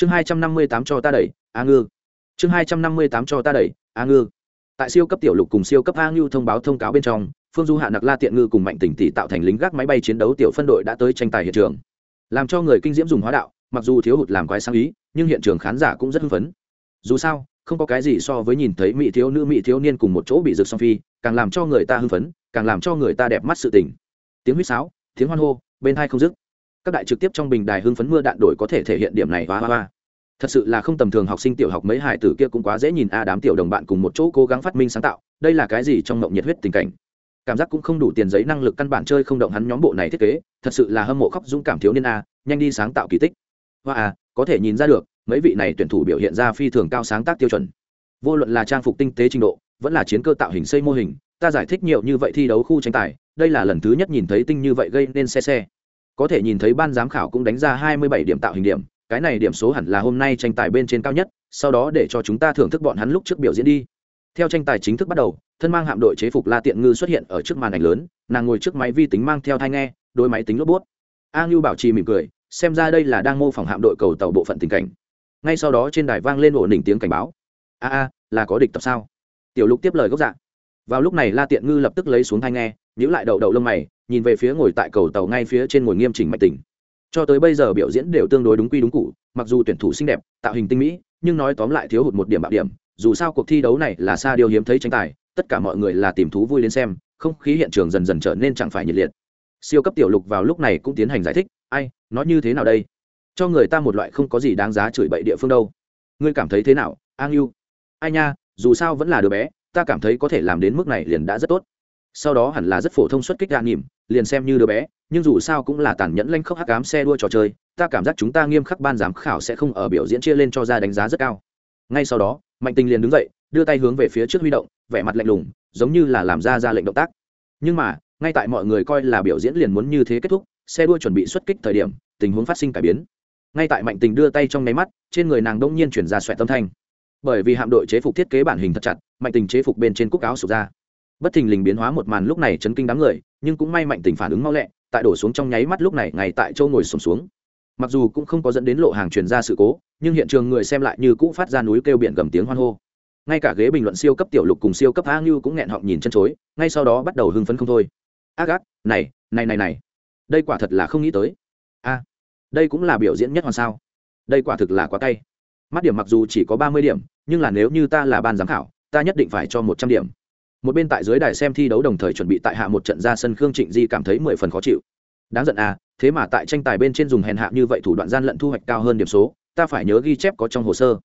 chương hai trăm năm mươi tám cho ta đẩy, a ngư. Chương hai trăm năm mươi tám cho ta đẩy, a ngư. Tại siêu cấp tiểu lục cùng siêu cấp a ngư thông báo thông cáo bên trong, phương du hạ nặc la tiện ngư cùng mạnh tỉnh tỷ tạo thành lính gác máy bay chiến đấu tiểu phân đội đã tới tranh tài hiện trường. Làm cho người kinh diễm dùng hóa đạo, mặc dù thiếu hụt làm quái sáng ý, nhưng hiện trường khán giả cũng rất hưng phấn. Dù sao, không có cái gì so với nhìn thấy mỹ thiếu nữ, mỹ thiếu niên cùng một chỗ bị rực song phi, càng làm cho người ta hưng phấn, càng làm cho người ta đẹp mắt sự tình. Tiếng huýt sáo, tiếng hoan hô, bên hai không dứt các đại trực tiếp trong bình đài hưng phấn mưa đạn đổi có thể thể hiện điểm này hoa hoa hoa thật sự là không tầm thường, học sinh tiểu học mấy hải tử kia cũng quá dễ nhìn a đám tiểu đồng bạn cùng một chỗ cố gắng phát minh sáng tạo, đây là cái gì trong mộng nhiệt huyết tình cảnh? Cảm giác cũng không đủ tiền giấy năng lực căn bản chơi không động hắn nhóm bộ này thiết kế, thật sự là hâm mộ khóc dũng cảm thiếu niên a, nhanh đi sáng tạo kỳ tích. Hoa a có thể nhìn ra được, mấy vị này tuyển thủ biểu hiện ra phi thường cao sáng tác tiêu chuẩn. Vô luận là trang phục tinh tế trình độ, vẫn là chiến cơ tạo hình xây mô hình, ta giải thích nhiều như vậy thi đấu khu tranh tài, đây là lần thứ nhất nhìn thấy tinh như vậy gây nên xe xe có thể nhìn thấy ban giám khảo cũng đánh ra hai mươi bảy điểm tạo hình điểm, cái này điểm số hẳn là hôm nay tranh tài bên trên cao nhất, sau đó để cho chúng ta thưởng thức bọn hắn lúc trước biểu diễn đi. Theo tranh tài chính thức bắt đầu, thân mang hạm đội chế phục la tiện ngư xuất hiện ở trước màn ảnh lớn, nàng ngồi trước máy vi tính mang theo thai nghe, đôi máy tính lốp bút a ngưu bảo trì mỉm cười, xem ra đây là đang mô phỏng hạm đội cầu tàu bộ phận tình cảnh. Ngay sau đó trên đài vang lên ổn định tiếng cảnh báo. A a, là có địch tập sao? Tiểu lục tiếp lời gốc dạng vào lúc này la tiện ngư lập tức lấy xuống thai nghe nhữ lại đậu đậu lông mày, nhìn về phía ngồi tại cầu tàu ngay phía trên ngồi nghiêm chỉnh mạch tỉnh cho tới bây giờ biểu diễn đều tương đối đúng quy đúng cụ mặc dù tuyển thủ xinh đẹp, tạo hình tinh mỹ, nhưng nói tóm lại thiếu hụt một điểm bạo điểm, dù sao cuộc thi đấu này là xa điều hiếm thấy tranh tài, tất cả mọi người là tìm thú vui đến xem, không khí hiện trường dần dần trở nên chẳng phải nhiệt liệt. Siêu cấp tiểu lục vào lúc này cũng tiến hành giải thích, ai nói như thế nào đây? Cho người ta một loại không có gì đáng giá chửi bậy địa phương đâu. Ngươi cảm thấy thế nào an yêu ai nha, dù sao vẫn là đứa bé ta cảm thấy có thể làm đến mức này liền đã rất tốt. Sau đó hẳn là rất phổ thông xuất kích đa nỉm liền xem như đứa bé, nhưng dù sao cũng là tàn nhẫn lanh khóc hắc cám xe đua trò chơi, ta cảm giác chúng ta nghiêm khắc ban giám khảo sẽ không ở biểu diễn chia lên cho ra đánh giá rất cao. Ngay sau đó, mạnh tình liền đứng dậy, đưa tay hướng về phía trước huy động, vẻ mặt lạnh lùng, giống như là làm ra ra lệnh động tác. Nhưng mà, ngay tại mọi người coi là biểu diễn liền muốn như thế kết thúc, xe đua chuẩn bị xuất kích thời điểm, tình huống phát sinh cải biến. Ngay tại mạnh tình đưa tay trong nháy mắt, trên người nàng đông nhiên chuyển ra xoẹt tâm thanh. Bởi vì hạm đội chế phục thiết kế bản hình thật chặt mạnh tình chế phục bên trên cúc áo sụp ra. Bất thình lình biến hóa một màn lúc này chấn kinh đám người nhưng cũng may mạnh tình phản ứng mau lẹ tại đổ xuống trong nháy mắt lúc này ngay tại châu ngồi sùng xuống, xuống. Mặc dù cũng không có dẫn đến lộ hàng truyền ra sự cố nhưng hiện trường người xem lại như cũ phát ra núi kêu biển gầm tiếng hoan hô. Ngay cả ghế bình luận siêu cấp tiểu lục cùng siêu cấp a ngưu cũng nghẹn họng nhìn chân chối ngay sau đó bắt đầu hưng phấn không thôi. Ác ác này này này này. Đây quả thật là không nghĩ tới. A đây cũng là biểu diễn nhất hoàn sao. Đây quả thực là quá cay. Mắt điểm mặc dù chỉ có ba mươi điểm nhưng là nếu như ta là ban giám khảo ta nhất định phải cho một trăm điểm. Một bên tại dưới đài xem thi đấu đồng thời chuẩn bị tại hạ một trận ra sân, khương trịnh di cảm thấy mười phần khó chịu. Đáng giận à thế mà tại tranh tài bên trên dùng hèn hạ như vậy thủ đoạn gian lận thu hoạch cao hơn điểm số, ta phải nhớ ghi chép có trong hồ sơ.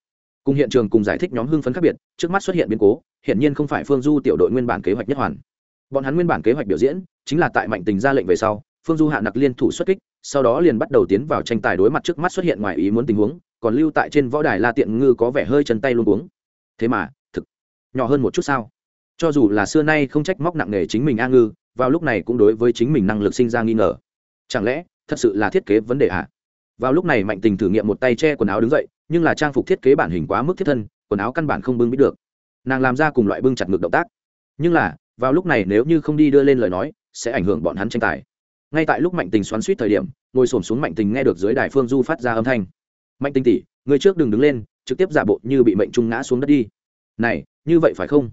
Cùng hiện trường cùng giải thích nhóm hưng phấn khác biệt, trước mắt xuất hiện biến cố hiện nhiên không phải phương du tiểu đội nguyên bản kế hoạch nhất hoàn. Bọn hắn nguyên bản kế hoạch biểu diễn, chính là tại mạnh tình ra lệnh về sau, phương du hạ nặc liên thủ xuất kích, sau đó liền bắt đầu tiến vào tranh tài đối mặt trước mắt xuất hiện ngoài ý muốn tình huống, còn lưu tại trên võ đài la tiện ngư có vẻ hơi chân tay luôn uống thế mà nhỏ hơn một chút sao? Cho dù là xưa nay không trách móc nặng nề chính mình a ngư, vào lúc này cũng đối với chính mình năng lực sinh ra nghi ngờ. Chẳng lẽ, thật sự là thiết kế vấn đề ạ à? vào lúc này mạnh tình thử nghiệm một tay che quần áo đứng dậy, nhưng là trang phục thiết kế bản hình quá mức thiết thân, quần áo căn bản không bưng biết được. Nàng làm ra cùng loại bưng chặt ngược động tác. Nhưng là, vào lúc này nếu như không đi đưa lên lời nói, sẽ ảnh hưởng bọn hắn tranh tài. Ngay tại lúc mạnh tình xoắn suýt thời điểm, ngồi xổm xuống mạnh tình nghe được dưới đài phương du phát ra âm thanh. Mạnh tình tỉ người trước đừng đứng lên, trực tiếp giả bộ như bị mệnh trung ngã xuống đất đi. Này như vậy phải không?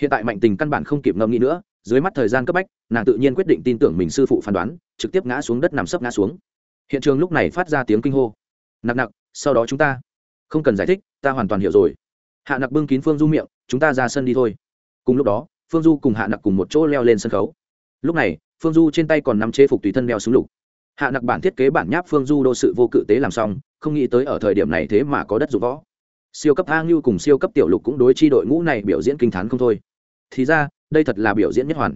Hiện tại mạnh tình căn bản không kịp ngâm nghĩ nữa, dưới mắt thời gian cấp bách, nàng tự nhiên quyết định tin tưởng mình sư phụ phán đoán, trực tiếp ngã xuống đất nằm sấp ngã xuống. Hiện trường lúc này phát ra tiếng kinh hô. Nặc nặc, sau đó chúng ta. Không cần giải thích, ta hoàn toàn hiểu rồi. Hạ nặc bưng kín phương du miệng, chúng ta ra sân đi thôi. Cùng lúc đó, phương du cùng hạ nặc cùng một chỗ leo lên sân khấu. Lúc này, phương du trên tay còn nắm chế phục tùy thân đeo súng lục. Hạ nặc bản thiết kế bản nháp phương du đô sự vô cự tế làm xong, không nghĩ tới ở thời điểm này thế mà có đất dụng võ siêu cấp a ngưu cùng siêu cấp tiểu lục cũng đối chi đội ngũ này biểu diễn kinh t h á n không thôi. Thì ra, đây thật là biểu diễn nhất hoàn.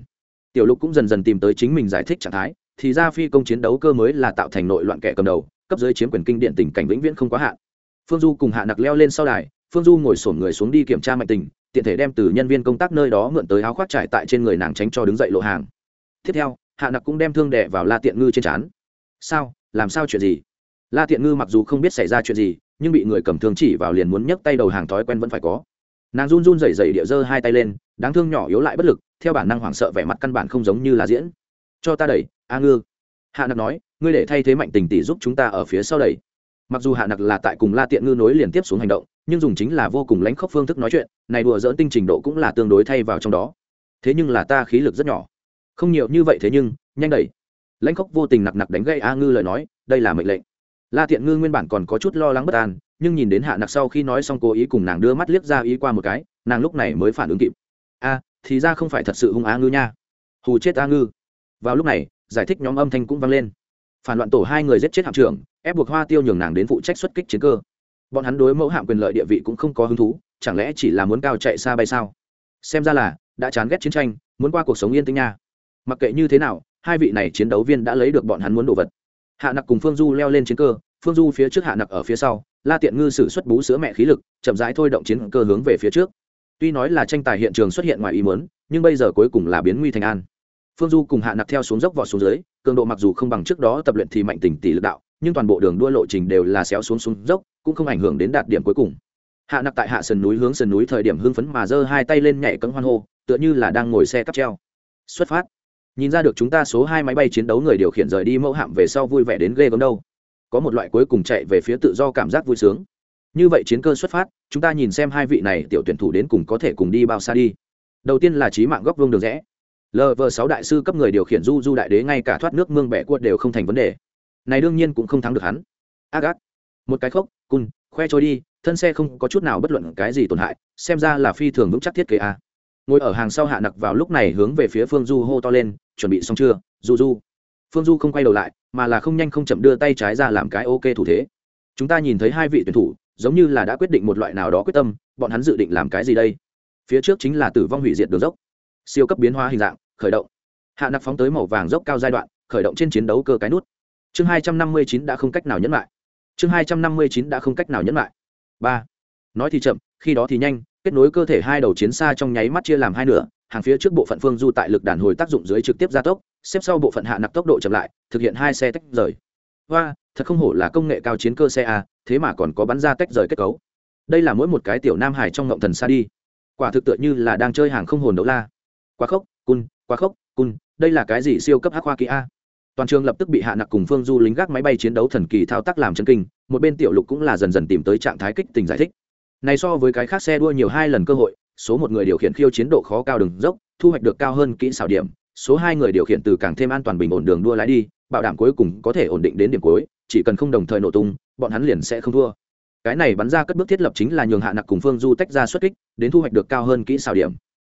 Tiểu lục cũng dần dần tìm tới chính mình giải thích trạng thái, thì ra phi công chiến đấu cơ mới là tạo thành nội loạn kẻ cầm đầu, cấp dưới chiếm quyền kinh điện tình cảnh vĩnh viễn không quá hạn. Phương du cùng hạ nặc leo lên sau đài, phương du ngồi sổn người xuống đi kiểm tra mạnh tình, tiện thể đem từ nhân viên công tác nơi đó mượn tới áo khoác trải tại trên người nàng tránh cho đứng dậy lộ hàng. Tiếp theo, hạ nặc cũng đem thương đẻ vào la tiện ngư trên trán. Sao? Làm sao chuyện gì? La tiện ngư mặc dù không biết xảy ra chuyện gì nhưng bị người cầm thương chỉ vào liền muốn nhấc tay đầu hàng thói quen vẫn phải có. Nàng run run rẩy rẩy địa giơ hai tay lên, đáng thương nhỏ yếu lại bất lực, theo bản năng hoảng sợ vẻ mặt căn bản không giống như là diễn. Cho ta đẩy, a ngư. Hạ nặc nói, ngươi để thay thế mạnh tình tỷ giúp chúng ta ở phía sau đẩy. Mặc dù hạ nặc là tại cùng la tiện ngư nối liền tiếp xuống hành động, nhưng dùng chính là vô cùng lãnh khốc phương thức nói chuyện, này đùa dỡn tinh trình độ cũng là tương đối thay vào trong đó. Thế nhưng là ta khí lực rất nhỏ. Không nhiều như vậy thế nhưng, nhanh đẩy. Lãnh khốc vô tình nặc nặc đánh gây a ngư lời nói, đây là mệnh lệnh la tiện ngư nguyên bản còn có chút lo lắng bất an, nhưng nhìn đến hạ nặc sau khi nói xong cố ý cùng nàng đưa mắt liếc ra ý qua một cái, nàng lúc này mới phản ứng kịp. A, thì ra không phải thật sự hung á ngư nha. Hù chết a ngư. Vào lúc này, giải thích nhóm âm thanh cũng vang lên. Phản loạn tổ hai người giết chết hạm trưởng, ép buộc hoa tiêu nhường nàng đến phụ trách xuất kích chiến cơ. Bọn hắn đối mẫu hạm quyền lợi địa vị cũng không có hứng thú, chẳng lẽ chỉ là muốn cao chạy xa bay sao? Xem ra là đã chán ghét chiến tranh, muốn qua cuộc sống yên tĩnh nha. Mặc kệ như thế nào, hai vị này chiến đấu viên đã lấy được bọn hắn muốn đồ vật hạ nặc cùng phương du leo lên chiến cơ, phương du phía trước hạ nặc ở phía sau, la tiện ngư sử xuất bú sữa mẹ khí lực, chậm rãi thôi động chiến cơ hướng về phía trước. Tuy nói là tranh tài hiện trường xuất hiện ngoài ý muốn, nhưng bây giờ cuối cùng là biến nguy thành an. Phương du cùng hạ nặc theo xuống dốc vọt xuống dưới, cường độ mặc dù không bằng trước đó tập luyện thì mạnh tỉnh tỷ lực đạo, nhưng toàn bộ đường đua lộ trình đều là xéo xuống xuống dốc, cũng không ảnh hưởng đến đạt điểm cuối cùng. Hạ nặc tại hạ sườn núi hướng sườn núi thời điểm hưng phấn mà giơ hai tay lên nhảy cấm hoan hô, tựa như là đang ngồi xe cắp treo. Xuất phát nhìn ra được chúng ta số hai máy bay chiến đấu người điều khiển rời đi mẫu hạm về sau vui vẻ đến ghê gớm đâu. Có một loại cuối cùng chạy về phía tự do cảm giác vui sướng. Như vậy chiến cơ xuất phát, chúng ta nhìn xem hai vị này tiểu tuyển thủ đến cùng có thể cùng đi bao xa đi. Đầu tiên là trí mạng góc vương đường rẽ. Lv sáu đại sư cấp người điều khiển du du đại đế ngay cả thoát nước mương bẻ cuột đều không thành vấn đề. Này đương nhiên cũng không thắng được hắn. Ác ác. Một cái khốc, cun, khoe trôi đi, thân xe không có chút nào bất luận cái gì tổn hại, xem ra là phi thường vững chắc thiết kế a ngồi ở hàng sau hạ nặc vào lúc này hướng về phía phương du hô to lên, chuẩn bị xong chưa? Du du. Phương du không quay đầu lại, mà là không nhanh không chậm đưa tay trái ra làm cái ok thủ thế. Chúng ta nhìn thấy hai vị tuyển thủ, giống như là đã quyết định một loại nào đó quyết tâm, bọn hắn dự định làm cái gì đây? Phía trước chính là tử vong hủy diệt đường dốc. Siêu cấp biến hóa hình dạng, khởi động. Hạ nặc phóng tới màu vàng dốc cao giai đoạn, khởi động trên chiến đấu cơ cái nút. Chương hai trăm năm mươi chín đã không cách nào nhẫn lại. Chương hai trăm năm mươi chín đã không cách nào nhẫn lại. Ba. Nói thì chậm, khi đó thì nhanh kết nối cơ thể hai đầu chiến xa trong nháy mắt chia làm hai nửa, hàng phía trước bộ phận phương du tại lực đàn hồi tác dụng dưới trực tiếp gia tốc, xếp sau bộ phận hạ nặc tốc độ chậm lại, thực hiện hai xe tách rời. Hoa thật không hổ là công nghệ cao chiến cơ xe a, thế mà còn có bắn ra tách rời kết cấu. Đây là mỗi một cái tiểu nam hải trong ngộng thần xa đi. Quả thực tựa như là đang chơi hàng không hồn đấu la. Quá khốc, cun, quá khốc, cun, đây là cái gì siêu cấp hắc khoa kỹ a? Toàn trường lập tức bị hạ nặc cùng phương du lính gác máy bay chiến đấu thần kỳ thao tác làm chân kinh, một bên tiểu lục cũng là dần dần tìm tới trạng thái kích tình giải thích này so với cái khác xe đua nhiều hai lần cơ hội, số một người điều khiển khiêu chiến độ khó cao đường dốc, thu hoạch được cao hơn kỹ xảo điểm, số hai người điều khiển từ càng thêm an toàn bình ổn đường đua lái đi, bảo đảm cuối cùng có thể ổn định đến điểm cuối, chỉ cần không đồng thời nổ tung, bọn hắn liền sẽ không thua. Cái này bắn ra cất bước thiết lập chính là nhường hạ nặc cùng phương du tách ra xuất kích, đến thu hoạch được cao hơn kỹ xảo điểm.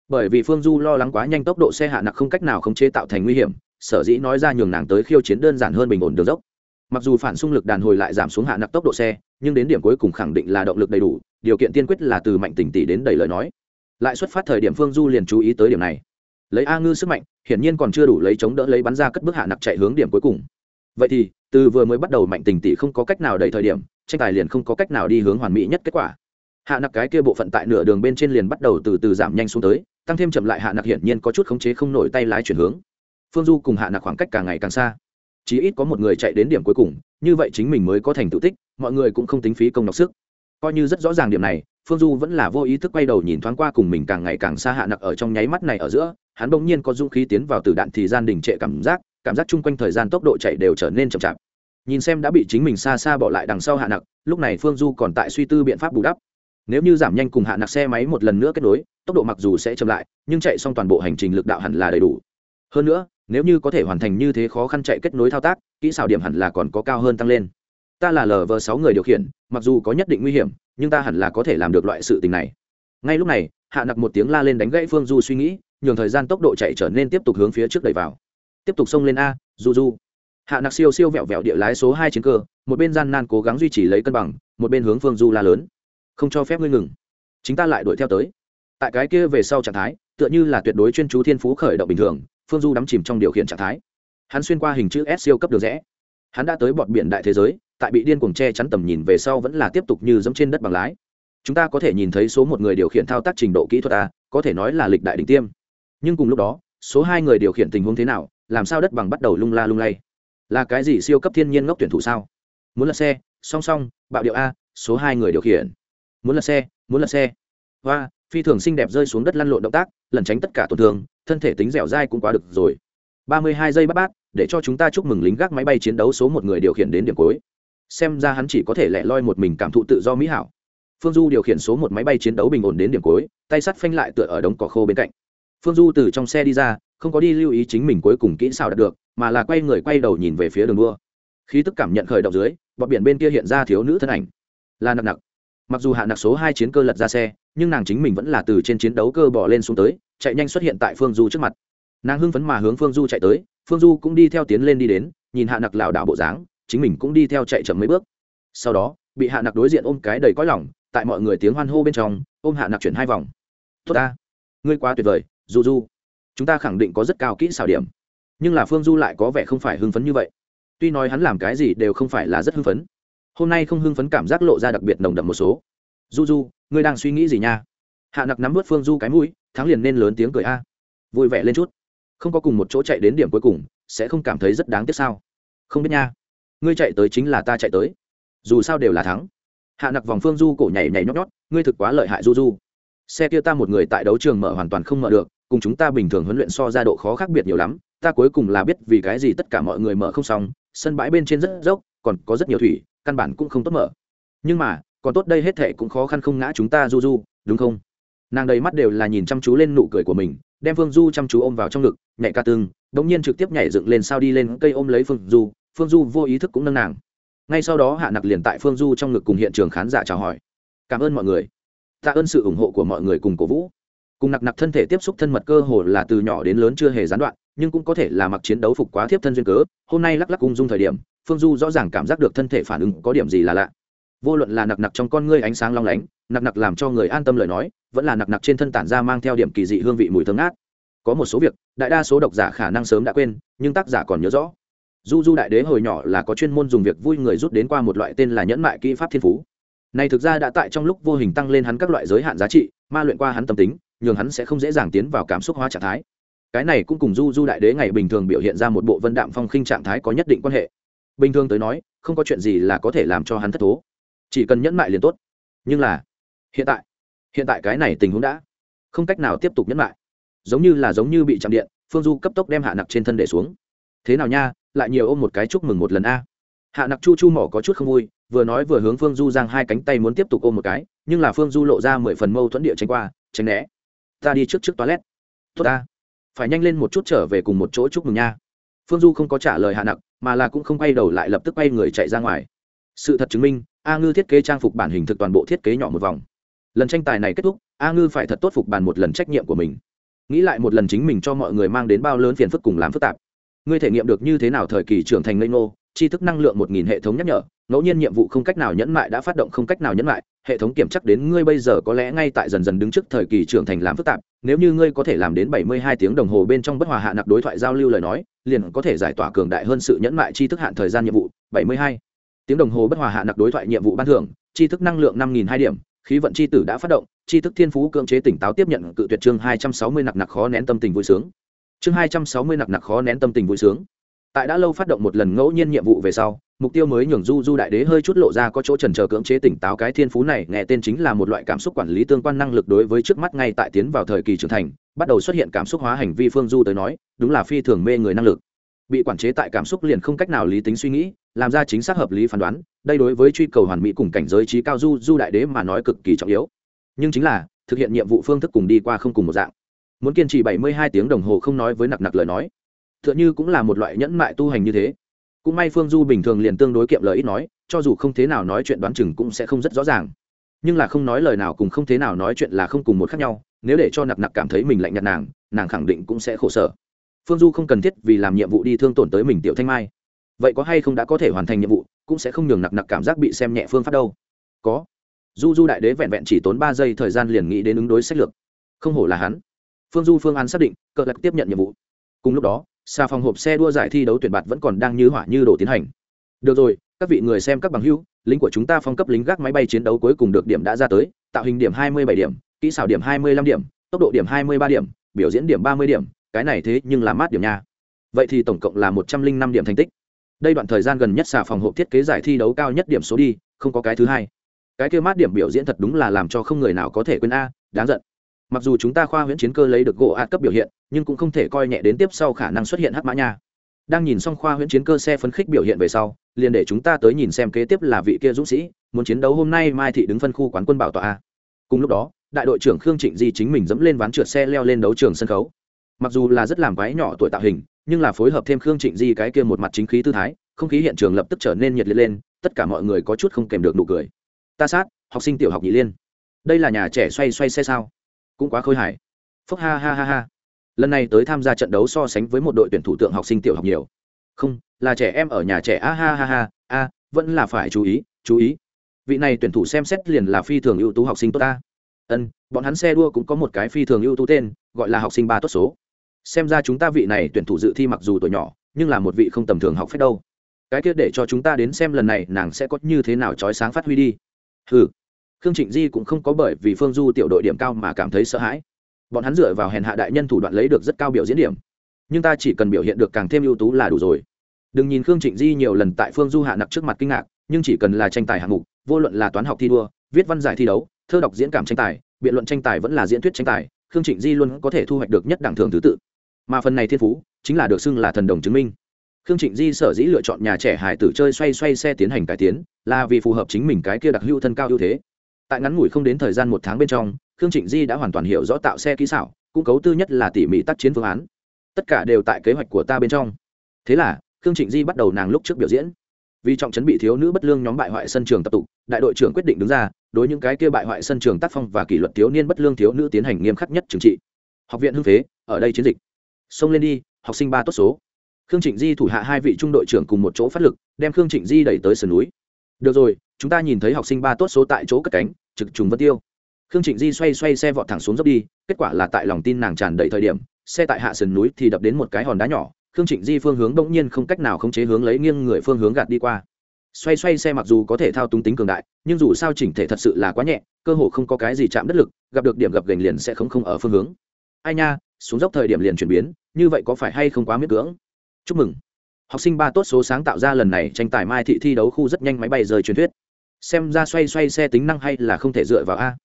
Bởi vì phương du lo lắng quá nhanh tốc độ xe hạ nặc không cách nào không chế tạo thành nguy hiểm, sở dĩ nói ra nhường nàng tới khiêu chiến đơn giản hơn bình ổn đường dốc mặc dù phản xung lực đàn hồi lại giảm xuống hạ nặc tốc độ xe, nhưng đến điểm cuối cùng khẳng định là động lực đầy đủ, điều kiện tiên quyết là từ mạnh tỉnh tỷ đến đầy lời nói. Lại xuất phát thời điểm phương du liền chú ý tới điểm này. Lấy a ngư sức mạnh, hiển nhiên còn chưa đủ lấy chống đỡ lấy bắn ra cất bước hạ nặc chạy hướng điểm cuối cùng. Vậy thì, từ vừa mới bắt đầu mạnh tình tỷ không có cách nào đầy thời điểm, tranh tài liền không có cách nào đi hướng hoàn mỹ nhất kết quả. Hạ nặc cái kia bộ phận tại nửa đường bên trên liền bắt đầu từ từ giảm nhanh xuống tới, tăng thêm chậm lại hạ nặc hiển nhiên có chút khống chế không nổi tay lái chuyển hướng. Phương du cùng hạ nặc khoảng cách càng ngày càng xa chí ít có một người chạy đến điểm cuối cùng, như vậy chính mình mới có thành tựu tích, mọi người cũng không tính phí công đọc sức. Coi như rất rõ ràng điểm này, phương du vẫn là vô ý thức quay đầu nhìn thoáng qua cùng mình càng ngày càng xa hạ nặc ở trong nháy mắt này ở giữa, hắn bỗng nhiên có dũng khí tiến vào từ đạn thì gian đình trệ cảm giác cảm giác chung quanh thời gian tốc độ chạy đều trở nên chậm chạp. Nhìn xem đã bị chính mình xa xa bỏ lại đằng sau hạ nặc, lúc này phương du còn tại suy tư biện pháp bù đắp. Nếu như giảm nhanh cùng hạ nặc xe máy một lần nữa kết nối, tốc độ mặc dù sẽ chậm lại, nhưng chạy xong toàn bộ hành trình lực đạo hẳn là đầy đủ. Hơn nữa nếu như có thể hoàn thành như thế khó khăn chạy kết nối thao tác, kỹ xảo điểm hẳn là còn có cao hơn tăng lên. Ta là lờ vờ sáu người điều khiển, mặc dù có nhất định nguy hiểm, nhưng ta hẳn là có thể làm được loại sự tình này. Ngay lúc này, hạ nặc một tiếng la lên đánh gãy phương du suy nghĩ, nhường thời gian tốc độ chạy trở nên tiếp tục hướng phía trước đẩy vào. Tiếp tục xông lên a du du hạ nặc siêu siêu vẹo vẹo địa lái số hai chiến cơ, một bên gian nan cố gắng duy trì lấy cân bằng, một bên hướng phương du la lớn. Không cho phép ngươi ngừng. Chính ta lại đuổi theo tới. Tại cái kia về sau trạng thái, tựa như là tuyệt đối chuyên chú thiên phú khởi động bình thường phương du đắm chìm trong điều khiển trạng thái. Hắn xuyên qua hình chữ s siêu cấp được rẽ. Hắn đã tới bọt biển đại thế giới, tại bị điên cuồng che chắn tầm nhìn về sau vẫn là tiếp tục như dẫm trên đất bằng lái. Chúng ta có thể nhìn thấy số một người điều khiển thao tác trình độ kỹ thuật a, có thể nói là lịch đại đỉnh tiêm. Nhưng cùng lúc đó, số hai người điều khiển tình huống thế nào, làm sao đất bằng bắt đầu lung la lung lay? Là cái gì siêu cấp thiên nhiên ngốc tuyển thủ sao? Muốn là xe, song song, bạo điệu a, số hai người điều khiển. Muốn là xe, muốn là xe. Và phi thường xinh đẹp rơi xuống đất lăn lộn động tác, lẩn tránh tất cả tổn thương thân thể tính dẻo dai cũng quá được rồi. Ba mươi hai giây bắt bát, để cho chúng ta chúc mừng lính gác máy bay chiến đấu số một người điều khiển đến điểm cuối. Xem ra hắn chỉ có thể lẻ loi một mình cảm thụ tự do mỹ hảo. Phương du điều khiển số một máy bay chiến đấu bình ổn đến điểm cuối, tay sắt phanh lại tựa ở đống cỏ khô bên cạnh. Phương du từ trong xe đi ra, không có đi lưu ý chính mình cuối cùng kỹ xảo đạt được, mà là quay người quay đầu nhìn về phía đường đua. Khi tức cảm nhận khởi động dưới, bọt biển bên kia hiện ra thiếu nữ thân ảnh. Là nặc nặc. Mặc dù hạ nặc số hai chiến cơ lật ra xe, nhưng nàng chính mình vẫn là từ trên chiến đấu cơ bỏ lên xuống tới chạy nhanh xuất hiện tại phương du trước mặt. Nàng hưng phấn mà hướng phương du chạy tới, phương du cũng đi theo tiến lên đi đến, nhìn hạ nặc lảo đảo bộ dáng, chính mình cũng đi theo chạy chậm mấy bước. Sau đó, bị hạ nặc đối diện ôm cái đầy cõi lỏng tại mọi người tiếng hoan hô bên trong, ôm hạ nặc chuyển hai vòng. Tốt ta, ngươi quá tuyệt vời, du du. Chúng ta khẳng định có rất cao kỹ xảo điểm. Nhưng là phương du lại có vẻ không phải hưng phấn như vậy. Tuy nói hắn làm cái gì đều không phải là rất hưng phấn. Hôm nay không hưng phấn cảm giác lộ ra đặc biệt nồng đậm một số. Du du, ngươi đang suy nghĩ gì nha? Hạ nặc nắm vớt phương du cái mũi thắng liền nên lớn tiếng cười a. Vui vẻ lên chút. Không có cùng một chỗ chạy đến điểm cuối cùng, sẽ không cảm thấy rất đáng tiếc sao? Không biết nha. Ngươi chạy tới chính là ta chạy tới. Dù sao đều là thắng. Hạ nặc vòng phương du cổ nhảy nhảy nhót nhót, ngươi thực quá lợi hại du du. Xe kia ta một người tại đấu trường mở hoàn toàn không mở được, cùng chúng ta bình thường huấn luyện so ra độ khó khác biệt nhiều lắm. Ta cuối cùng là biết vì cái gì tất cả mọi người mở không xong, sân bãi bên trên rất dốc, còn có rất nhiều thủy, căn bản cũng không tốt mở. Nhưng mà, còn tốt đây hết thệ cũng khó khăn không ngã chúng ta du du, đúng không? Nàng đầy mắt đều là nhìn chăm chú lên nụ cười của mình, đem phương du chăm chú ôm vào trong ngực, nhảy ca tương đ ỗ n g nhiên trực tiếp nhảy dựng lên sao đi lên cây ôm lấy phương du phương du vô ý thức cũng nâng nàng. Ngay sau đó hạ nặc liền tại phương du trong ngực cùng hiện trường khán giả chào hỏi. Cảm ơn mọi người. Tạ ơn sự ủng hộ của mọi người cùng cổ vũ. Cùng nặc nặc thân thể tiếp xúc thân mật cơ hồ là từ nhỏ đến lớn chưa hề gián đoạn, nhưng cũng có thể là mặc chiến đấu phục quá thiếp thân duyên cớ. Hôm nay lắc lắc cung dung thời điểm, phương du rõ ràng cảm giác được thân thể phản ứng có điểm gì là lạ vô luận là nặc nặc trong con ngươi ánh sáng long lánh, nặc nặc làm cho người an tâm lời nói, vẫn là nặc nặc trên thân tản ra mang theo điểm kỳ dị hương vị mùi thơm ngát. Có một số việc, đại đa số độc giả khả năng sớm đã quên, nhưng tác giả còn nhớ rõ. Du du đại đế hồi nhỏ là có chuyên môn dùng việc vui người rút đến qua một loại tên là nhẫn mại kỹ pháp thiên phú. Này thực ra đã tại trong lúc vô hình tăng lên hắn các loại giới hạn giá trị, ma luyện qua hắn tâm tính, nhường hắn sẽ không dễ dàng tiến vào cảm xúc hóa trạng thái. Cái này cũng cùng du du đại đế ngày bình thường biểu hiện ra một bộ vân đạm phong khinh trạng thái có nhất định quan hệ. Bình thường tới nói, không có chuyện gì là có thể làm cho hắn thất thố chỉ cần nhẫn mại liền tốt. Nhưng là, hiện tại hiện tại cái này tình huống đã không cách nào tiếp tục nhẫn mại. Giống như là giống như bị chạm điện, phương du cấp tốc đem hạ nặc trên thân để xuống. Thế nào nha, lại nhiều ôm một cái chúc mừng một lần a. Hạ nặc chu chu mỏ có chút không vui, vừa nói vừa hướng phương du giang hai cánh tay muốn tiếp tục ôm một cái, nhưng là phương du lộ ra mười phần mâu thuẫn địa tránh qua, tránh né. Ta đi trước trước toilet. Tốt ta. Phải nhanh lên một chút trở về cùng một chỗ chúc mừng nha. Phương du không có trả lời hạ nặc, mà là cũng không quay đầu lại lập tức quay người chạy ra ngoài. Sự thật chứng minh a ngư thiết kế trang phục bản hình thực toàn bộ thiết kế nhỏ một vòng. Lần tranh tài này kết thúc, a ngư phải thật tốt phục bàn một lần trách nhiệm của mình. Nghĩ lại một lần chính mình cho mọi người mang đến bao lớn phiền phức cùng làm phức tạp. Ngươi thể nghiệm được như thế nào thời kỳ trưởng thành lây nô tri thức năng lượng một nghìn hệ thống nhắc nhở, ngẫu nhiên nhiệm vụ không cách nào nhẫn mại đã phát động không cách nào nhẫn mại, hệ thống kiểm chắc đến ngươi bây giờ có lẽ ngay tại dần dần đứng trước thời kỳ trưởng thành làm phức tạp, nếu như ngươi có thể làm đến bảy mươi hai tiếng đồng hồ bên trong bất hòa hạ nặc đối thoại giao lưu lời nói, liền có thể giải tỏa cường đại hơn sự nhẫn mại tri thức hạn thời gian nhiệm vụ, bảy mươi hai tiếng đồng hồ bất hòa hạ nặc đối thoại nhiệm vụ ban thưởng, tri thức năng lượng năm nghìn hai điểm, khí vận c h i tử đã phát động, tri thức thiên phú cưỡng chế tỉnh táo tiếp nhận cự tuyệt chương hai trăm sáu mươi nặc nặc khó nén tâm tình vui sướng. Chương hai trăm sáu mươi nặc nặc khó nén tâm tình vui sướng. Tại đã lâu phát động một lần ngẫu nhiên nhiệm vụ về sau, mục tiêu mới nhường du du đại đế hơi chút lộ ra có chỗ trần trờ cưỡng chế tỉnh táo cái thiên phú này, nghe tên chính là một loại cảm xúc quản lý tương quan năng lực đối với trước mắt ngay tại tiến vào thời kỳ trưởng thành, bắt đầu xuất hiện cảm xúc hóa hành vi phương du tới nói, đúng là phi thường mê người năng lực. Bị quản chế tại cảm xúc liền không cách nào lý tính suy nghĩ làm ra chính xác hợp lý phán đoán, đây đối với truy cầu hoàn mỹ cùng cảnh giới trí cao du du đại đế mà nói cực kỳ trọng yếu. Nhưng chính là, thực hiện nhiệm vụ phương thức cùng đi qua không cùng một dạng. Muốn kiên trì bảy mươi hai tiếng đồng hồ không nói với nặc nặc lời nói t h ư ợ n h ư cũng là một loại nhẫn mại tu hành như thế. Cũng may phương du bình thường liền tương đối kiệm lời ít nói, cho dù không thế nào nói chuyện đoán chừng cũng sẽ không rất rõ ràng. Nhưng là không nói lời nào cùng không thế nào nói chuyện là không cùng một khác nhau, nếu để cho nặc nặc cảm thấy mình lạnh nhạt nàng nàng khẳng định cũng sẽ khổ sở. Phương du không cần thiết vì làm nhiệm vụ đi thương tổn tới mình tiểu thanh mai vậy có hay không đã có thể hoàn thành nhiệm vụ, cũng sẽ không nhường nặc nặc cảm giác bị xem nhẹ phương pháp đâu. Có. Du du đại đế vẹn vẹn chỉ tốn ba giây thời gian liền nghĩ đến ứng đối sách lược. Không hổ là hắn. Phương du phương án xác định, cờ lạc tiếp nhận nhiệm vụ. Cùng lúc đó xà phòng hộp xe đua giải thi đấu tuyển bạt vẫn còn đang như hỏa như đổ tiến hành. Được rồi, các vị người xem các bằng hữu, lính của chúng ta phong cấp lính gác máy bay chiến đấu cuối cùng được điểm đã ra tới, tạo hình điểm hai mươi bảy điểm, kỹ xảo điểm hai mươi lăm điểm, tốc độ điểm hai mươi ba điểm, biểu diễn điểm ba mươi điểm, cái này thế nhưng là mát điểm nha. Vậy thì tổng cộng là một trăm linh năm điểm thành tích đây đoạn thời gian gần nhất xà phòng hộp thiết kế giải thi đấu cao nhất điểm số đi, không có cái thứ hai. Cái kêu mát điểm biểu diễn thật đúng là làm cho không người nào có thể quên a, đáng giận. Mặc dù chúng ta khoa huyễn chiến cơ lấy được gỗ ạt cấp biểu hiện, nhưng cũng không thể coi nhẹ đến tiếp sau khả năng xuất hiện hắc mã nha. Đang nhìn xong khoa huyễn chiến cơ xe phấn khích biểu hiện về sau, liền để chúng ta tới nhìn xem kế tiếp là vị kia dũng sĩ, muốn chiến đấu hôm nay mai thị đứng phân khu quán quân bảo tọa a. Cùng lúc đó, đại đội trưởng khương trịnh di chính mình dẫm lên ván trượt xe leo lên đấu trường sân khấu. Mặc dù là rất làm váy nhỏ tuổi tạo hình nhưng là phối hợp thêm khương trịnh di cái kia một mặt chính khí tư thái, không khí hiện trường lập tức trở nên nhiệt liệt lên, tất cả mọi người có chút không kèm được nụ cười. Ta sát, học sinh tiểu học nhị liên. Đây là nhà trẻ xoay xoay xe sao? Cũng quá khôi hài. Phúc ha ha ha ha. Lần này tới tham gia trận đấu so sánh với một đội tuyển thủ tượng học sinh tiểu học nhiều. Không, là trẻ em ở nhà trẻ, a ha ha ha, a, vẫn là phải chú ý chú ý. Vị này tuyển thủ xem xét liền là phi thường ưu tú học sinh tốt ta. Ân, bọn hắn xe đua cũng có một cái phi thường ưu tú tên, gọi là học sinh ba tốt số xem ra chúng ta vị này tuyển thủ dự thi mặc dù tuổi nhỏ, nhưng là một vị không tầm thường học phép đâu. Cái kia để cho chúng ta đến xem lần này nàng sẽ có như thế nào trói sáng phát huy đi. Ừ khương trịnh di cũng không có bởi vì phương du tiểu đội điểm cao mà cảm thấy sợ hãi. Bọn hắn dựa vào hèn hạ đại nhân thủ đoạn lấy được rất cao biểu diễn điểm. Nhưng ta chỉ cần biểu hiện được càng thêm ưu tú là đủ rồi. Đừng nhìn khương trịnh di nhiều lần tại phương du hạ nặc trước mặt kinh ngạc, nhưng chỉ cần là tranh tài hạng mục, vô luận là toán học thi đua, viết văn giải thi đấu, thơ đọc diễn cảm tranh tài, biện luận tranh tài vẫn là diễn thuyết tranh tài, khương trịnh di luôn có thể thu hoạch được nhất đẳng thường thứ tự mà phần này thiên phú chính là được xưng là thần đồng chứng minh. Khương trịnh di sở dĩ lựa chọn nhà trẻ hải tử chơi xoay xoay xe tiến hành cải tiến là vì phù hợp chính mình cái kia đặc hữu thân cao ưu thế. Tại ngắn ngủi không đến thời gian một tháng bên trong, khương trịnh di đã hoàn toàn hiểu rõ tạo xe kỹ xảo cung cấu tư nhất là tỉ mỉ tác chiến phương án. Tất cả đều tại kế hoạch của ta bên trong. Thế là, khương trịnh di bắt đầu nàng lúc trước biểu diễn. Vì trọng chấn bị thiếu nữ bất lương nhóm bại hoại sân trường tập tục, đại đội trưởng quyết định đứng ra, đối những cái kia bại hoại sân trường tác phong và kỷ luật thiếu niên bất lương thiếu nữ tiến hành nghiêm khắc nhất trừng trị. Học viện hưng phế, ở đây chiến dịch xông lên đi, học sinh ba tốt số. Khương trịnh di thủ hạ hai vị trung đội trưởng cùng một chỗ phát lực, đem khương trịnh di đẩy tới sườn núi. Được rồi, chúng ta nhìn thấy học sinh ba tốt số tại chỗ cất cánh, trực trùng vân tiêu. Khương trịnh di xoay xoay xe vọt thẳng xuống dốc đi, kết quả là tại lòng tin nàng tràn đầy thời điểm, xe tại hạ sườn núi thì đập đến một cái hòn đá nhỏ, khương trịnh di phương hướng bỗng nhiên không cách nào khống chế hướng lấy nghiêng người phương hướng gạt đi qua. Xoay xoay xe mặc dù có thể thao túng tính cường đại, nhưng dù sao chỉnh thể thật sự là quá nhẹ, cơ hồ không có cái gì chạm đất lực, gặp được điểm gập gành liền sẽ không không ở phương hướng ai nha, xuống dốc thời điểm liền chuyển biến, như vậy có phải hay không quá miết cưỡng? Chúc mừng. Học sinh ba tốt số sáng tạo ra lần này tranh tài mai thị thi đấu khu rất nhanh máy bay rời truyền thuyết. Xem ra xoay xoay xe tính năng hay là không thể dựa vào a.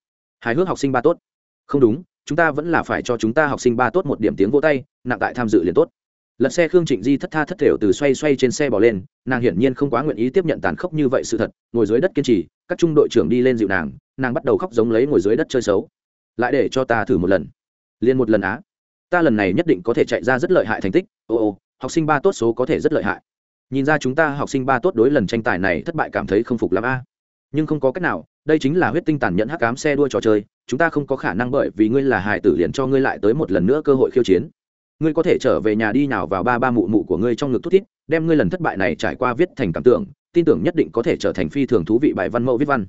Hài hước học sinh ba tốt. Không đúng, chúng ta vẫn là phải cho chúng ta học sinh ba tốt một điểm tiếng vỗ tay, nặng tại tham dự liền tốt. Lật xe khương trịnh di thất tha thất thểu từ xoay xoay trên xe bỏ lên, nàng hiển nhiên không quá nguyện ý tiếp nhận tàn khốc như vậy sự thật, ngồi dưới đất kiên trì, các trung đội trưởng đi lên dịu nàng nàng bắt đầu khóc giống lấy ngồi dưới đất chơi xấu. Lại để cho ta thử một lần liền một lần á. Ta lần này nhất định có thể chạy ra rất lợi hại thành tích. Ô ô, học sinh ba tốt số có thể rất lợi hại. Nhìn ra chúng ta học sinh ba tốt đối lần tranh tài này thất bại cảm thấy không phục lắm a. Nhưng không có cách nào, đây chính là huyết tinh tàn nhẫn hắc cám xe đua trò chơi. Chúng ta không có khả năng bởi vì ngươi là hài tử liền cho ngươi lại tới một lần nữa cơ hội khiêu chiến. Ngươi có thể trở về nhà đi nào vào ba ba mụ mụ của ngươi trong ngực thút thít, đem ngươi lần thất bại này trải qua viết thành cảm tưởng, tin tưởng nhất định có thể trở thành phi thường thú vị bài văn mẫu viết văn.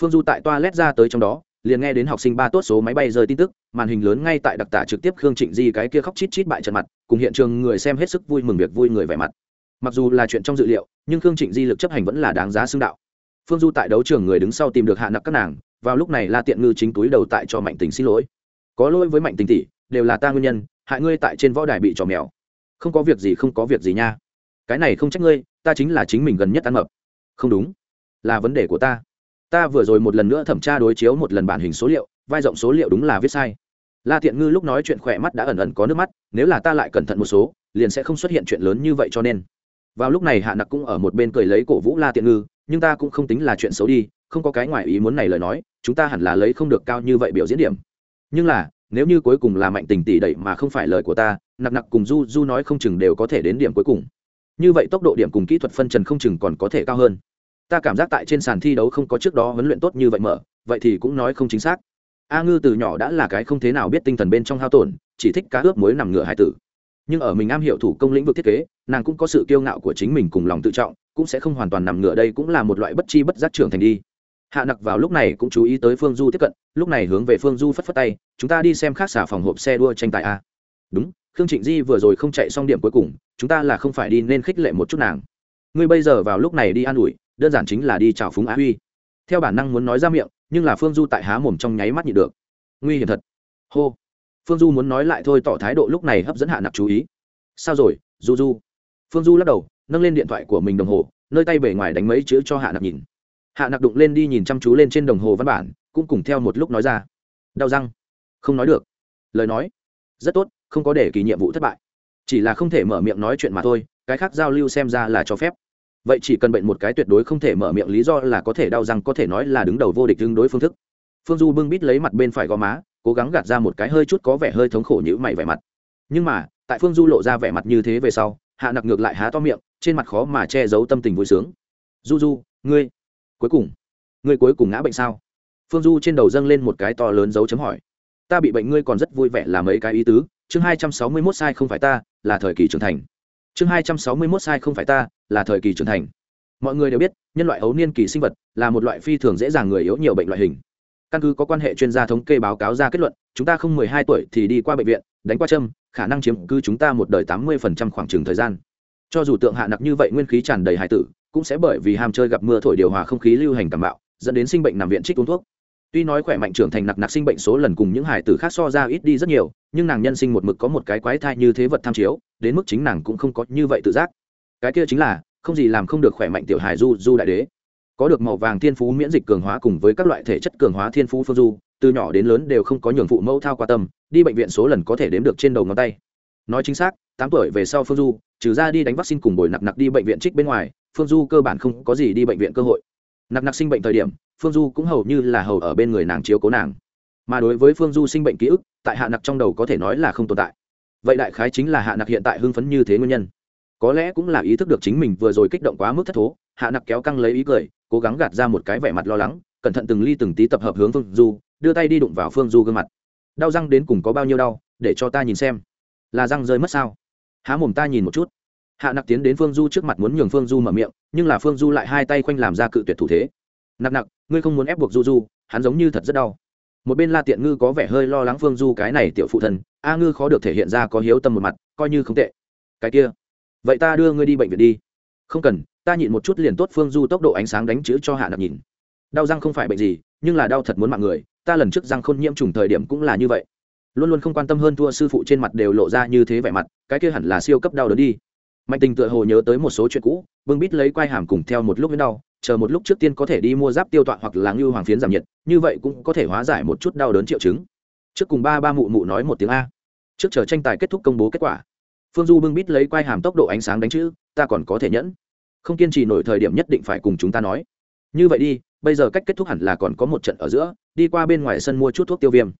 Phương du tại toa lét ra tới trong đó liền nghe đến học sinh ba tốt số máy bay rơi tin tức, màn hình lớn ngay tại đặc tả trực tiếp khương trịnh di cái kia khóc chít chít bại trận mặt, cùng hiện trường người xem hết sức vui mừng việc vui người vẻ mặt. Mặc dù là chuyện trong dự liệu, nhưng khương trịnh di lực chấp hành vẫn là đáng giá xưng đạo. Phương du tại đấu trường người đứng sau tìm được hạ nặc các nàng, vào lúc này la tiện ngư chính túi đầu tại cho mạnh tình xin lỗi. Có lỗi với mạnh tình tỷ, đều là ta nguyên nhân, hại ngươi tại trên võ đài bị trò mèo. Không có việc gì, không có việc gì nha. Cái này không trách ngươi, ta chính là chính mình gần nhất ăn mập. Không đúng, là vấn đề của ta ta vừa rồi một lần nữa thẩm tra đối chiếu một lần bản hình số liệu, vai rộng số liệu đúng là viết sai. La tiện ngư lúc nói chuyện khỏe mắt đã ẩn ẩn có nước mắt, nếu là ta lại cẩn thận một số, liền sẽ không xuất hiện chuyện lớn như vậy cho nên. Vào lúc này hạ nặc cũng ở một bên cười lấy cổ vũ la tiện ngư, nhưng ta cũng không tính là chuyện xấu đi, không có cái ngoài ý muốn này lời nói, chúng ta hẳn là lấy không được cao như vậy biểu diễn điểm. Nhưng là, nếu như cuối cùng là mạnh tình tỷ đẩy mà không phải lời của ta, nặc nặc cùng du du nói không chừng đều có thể đến điểm cuối cùng. Như vậy tốc độ điểm cùng kỹ thuật phân trần không chừng còn có thể cao hơn ta cảm giác tại trên sàn thi đấu không có trước đó huấn luyện tốt như vậy mở, vậy thì cũng nói không chính xác. A ngư từ nhỏ đã là cái không thế nào biết tinh thần bên trong hao tổn, chỉ thích cá ướp muối nằm ngựa hải tử. Nhưng ở mình am hiểu thủ công lĩnh vực thiết kế, nàng cũng có sự kiêu ngạo của chính mình cùng lòng tự trọng, cũng sẽ không hoàn toàn nằm ngựa đây cũng là một loại bất chi bất giác trưởng thành đi. Hạ nặc vào lúc này cũng chú ý tới phương du tiếp cận, lúc này hướng về phương du phất phất tay, chúng ta đi xem khác xả phòng hộp xe đua tranh tài a. Đúng, khương trịnh di vừa rồi không chạy xong điểm cuối cùng, chúng ta là không phải đi nên khích lệ một chút nàng. Ngươi bây giờ vào lúc này đi an ủi đơn giản chính là đi chào phúng á huy. Theo bản năng muốn nói ra miệng, nhưng là phương du tại há mồm trong nháy mắt nhịn được. Nguy hiểm thật. Hô. Phương du muốn nói lại thôi tỏ thái độ lúc này hấp dẫn hạ nặc chú ý. Sao rồi, du du? Phương du lắc đầu, nâng lên điện thoại của mình đồng hồ, nơi tay bể ngoài đánh mấy chữ cho hạ nặc nhìn. Hạ nặc đụng lên đi nhìn chăm chú lên trên đồng hồ văn bản, cũng cùng theo một lúc nói ra. Đau răng. Không nói được. Lời nói. Rất tốt, không có để kỳ nhiệm vụ thất bại. Chỉ là không thể mở miệng nói chuyện mà thôi, cái khác giao lưu xem ra là cho phép vậy chỉ cần bệnh một cái tuyệt đối không thể mở miệng lý do là có thể đau răng, có thể nói là đứng đầu vô địch tương đối phương thức. Phương du bưng bít lấy mặt bên phải gò má, cố gắng gạt ra một cái hơi chút có vẻ hơi thống khổ như mày vẻ mặt. Nhưng mà, tại phương du lộ ra vẻ mặt như thế về sau, hạ nặc ngược lại há to miệng, trên mặt khó mà che giấu tâm tình vui sướng. Du du, ngươi cuối cùng, ngươi cuối cùng ngã bệnh sao? Phương du trên đầu dâng lên một cái to lớn dấu chấm hỏi. Ta bị bệnh ngươi còn rất vui vẻ là mấy cái ý tứ, chương hai trăm sáu mươi mốt sai không phải ta, là thời kỳ trưởng thành chương hai trăm sáu mươi mốt sai không phải ta, là thời kỳ trưởng thành. Mọi người đều biết, nhân loại ấu niên kỳ sinh vật là một loại phi thường dễ dàng người yếu nhiều bệnh loại hình. Căn cứ có quan hệ chuyên gia thống kê báo cáo ra kết luận, chúng ta không mười hai tuổi thì đi qua bệnh viện, đánh qua châm, khả năng chiếm cứ chúng ta một đời tám mươi phần trăm khoảng trừng thời gian. Cho dù tượng hạ nặc như vậy nguyên khí tràn đầy hải tử, cũng sẽ bởi vì ham chơi gặp mưa thổi điều hòa không khí lưu hành cảm bạo, dẫn đến sinh bệnh nằm viện trích uống thuốc tuy nói khỏe mạnh trưởng thành nặc nặc sinh bệnh số lần cùng những hải tử khác so ra ít đi rất nhiều, nhưng nàng nhân sinh một mực có một cái quái thai như thế vật tham chiếu, đến mức chính nàng cũng không có như vậy tự giác. Cái kia chính là, không gì làm không được khỏe mạnh tiểu hải du du đại đế. Có được màu vàng thiên phú miễn dịch cường hóa cùng với các loại thể chất cường hóa thiên phú phương du, từ nhỏ đến lớn đều không có nhường phụ mẫu thao qua tâm, đi bệnh viện số lần có thể đếm được trên đầu ngón tay. Nói chính xác, tám tuổi về sau phương du, trừ ra đi đánh vaccine cùng bồi nặc nặc đi bệnh viện trích bên ngoài, phương du cơ bản không có gì đi bệnh viện cơ hội. Nặc nặc sinh bệnh thời điểm phương du cũng hầu như là hầu ở bên người nàng chiếu cố nàng. Mà đối với phương du sinh bệnh ký ức, tại hạ nặc trong đầu có thể nói là không tồn tại. Vậy đại khái chính là hạ nặc hiện tại hưng phấn như thế nguyên nhân. Có lẽ cũng là ý thức được chính mình vừa rồi kích động quá mức thất thố, hạ nặc kéo căng lấy ý cười, cố gắng gạt ra một cái vẻ mặt lo lắng, cẩn thận từng ly từng tí tập hợp hướng phương du, đưa tay đi đụng vào phương du gương mặt. Đau răng đến cùng có bao nhiêu đau, để cho ta nhìn xem. Là răng rơi mất sao? Há mồm ta nhìn một chút. Hạ nặc tiến đến phương du trước mặt muốn nhường phương du mở miệng, nhưng là phương du lại hai tay khoanh làm ra cự tuyệt thủ thế. Nặc nặc ngươi không muốn ép buộc du du, hắn giống như thật rất đau. Một bên la tiện ngư có vẻ hơi lo lắng phương du cái này tiểu phụ thần, a ngư khó được thể hiện ra có hiếu tâm một mặt, coi như không tệ. Cái kia, vậy ta đưa ngươi đi bệnh viện đi. Không cần, ta nhịn một chút liền tốt, phương du tốc độ ánh sáng đánh chữ cho hạ nạp nhìn. Đau răng không phải bệnh gì, nhưng là đau thật muốn mạng người, ta lần trước răng khôn nhiễm trùng thời điểm cũng là như vậy. Luôn luôn không quan tâm hơn thua sư phụ trên mặt đều lộ ra như thế vẻ mặt, cái kia hẳn là siêu cấp đau đớn đi. Mạnh tình tựa hồ nhớ tới một số chuyện cũ, bưng bít lấy quai hàm cùng theo một lúc với đau chờ một lúc trước tiên có thể đi mua giáp tiêu tọa hoặc là ngưu hoàng phiến giảm nhiệt, như vậy cũng có thể hóa giải một chút đau đớn triệu chứng. Trước cùng ba ba mụ mụ nói một tiếng a. Trước chờ tranh tài kết thúc công bố kết quả. Phương du bưng bít lấy quai hàm tốc độ ánh sáng đánh chữ, ta còn có thể nhẫn. Không kiên trì nổi thời điểm nhất định phải cùng chúng ta nói. Như vậy đi, bây giờ cách kết thúc hẳn là còn có một trận ở giữa, đi qua bên ngoài sân mua chút thuốc tiêu viêm.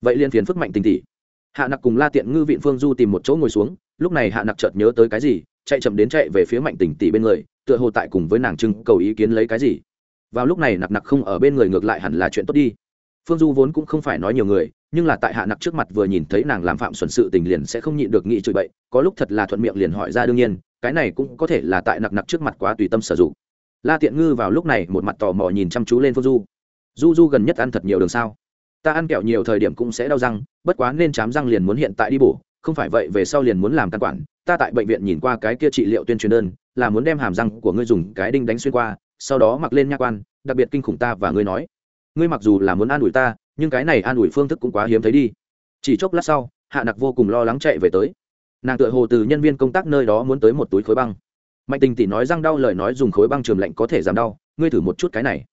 Vậy liền phiền phức mạnh tình tỷ. Hạ nặc cùng la tiện ngư vịn phương du tìm một chỗ ngồi xuống, lúc này hạ nặc chợt nhớ tới cái gì chạy chậm đến chạy về phía mạnh tình tỷ bên người, tựa hồ tại cùng với nàng trưng cầu ý kiến lấy cái gì. Vào lúc này nặc nặc không ở bên người ngược lại hẳn là chuyện tốt đi. Phương du vốn cũng không phải nói nhiều người, nhưng là tại hạ nặc trước mặt vừa nhìn thấy nàng làm phạm xuẩn sự tình liền sẽ không nhịn được nghĩ chửi bậy, có lúc thật là thuận miệng liền hỏi ra đương nhiên, cái này cũng có thể là tại nặc nặc trước mặt quá tùy tâm sử dụng. La tiện ngư vào lúc này một mặt tò mò nhìn chăm chú lên phương du. Du du gần nhất ăn thật nhiều đường sao? Ta ăn kẹo nhiều thời điểm cũng sẽ đau răng, bất quá nên chám răng liền muốn hiện tại đi bổ, không phải vậy về sau liền muốn làm căn quản ta tại bệnh viện nhìn qua cái kia trị liệu tuyên truyền đơn, là muốn đem hàm răng của ngươi dùng cái đinh đánh xuyên qua, sau đó mặc lên nha quan, đặc biệt kinh khủng ta và ngươi nói. Ngươi mặc dù là muốn an ủi ta, nhưng cái này an ủi phương thức cũng quá hiếm thấy đi. Chỉ chốc lát sau, hạ nặc vô cùng lo lắng chạy về tới. Nàng tựa hồ từ nhân viên công tác nơi đó muốn tới một túi khối băng. Mạnh tình tỷ nói răng đau lời nói dùng khối băng trường lạnh có thể giảm đau, ngươi thử một chút cái này.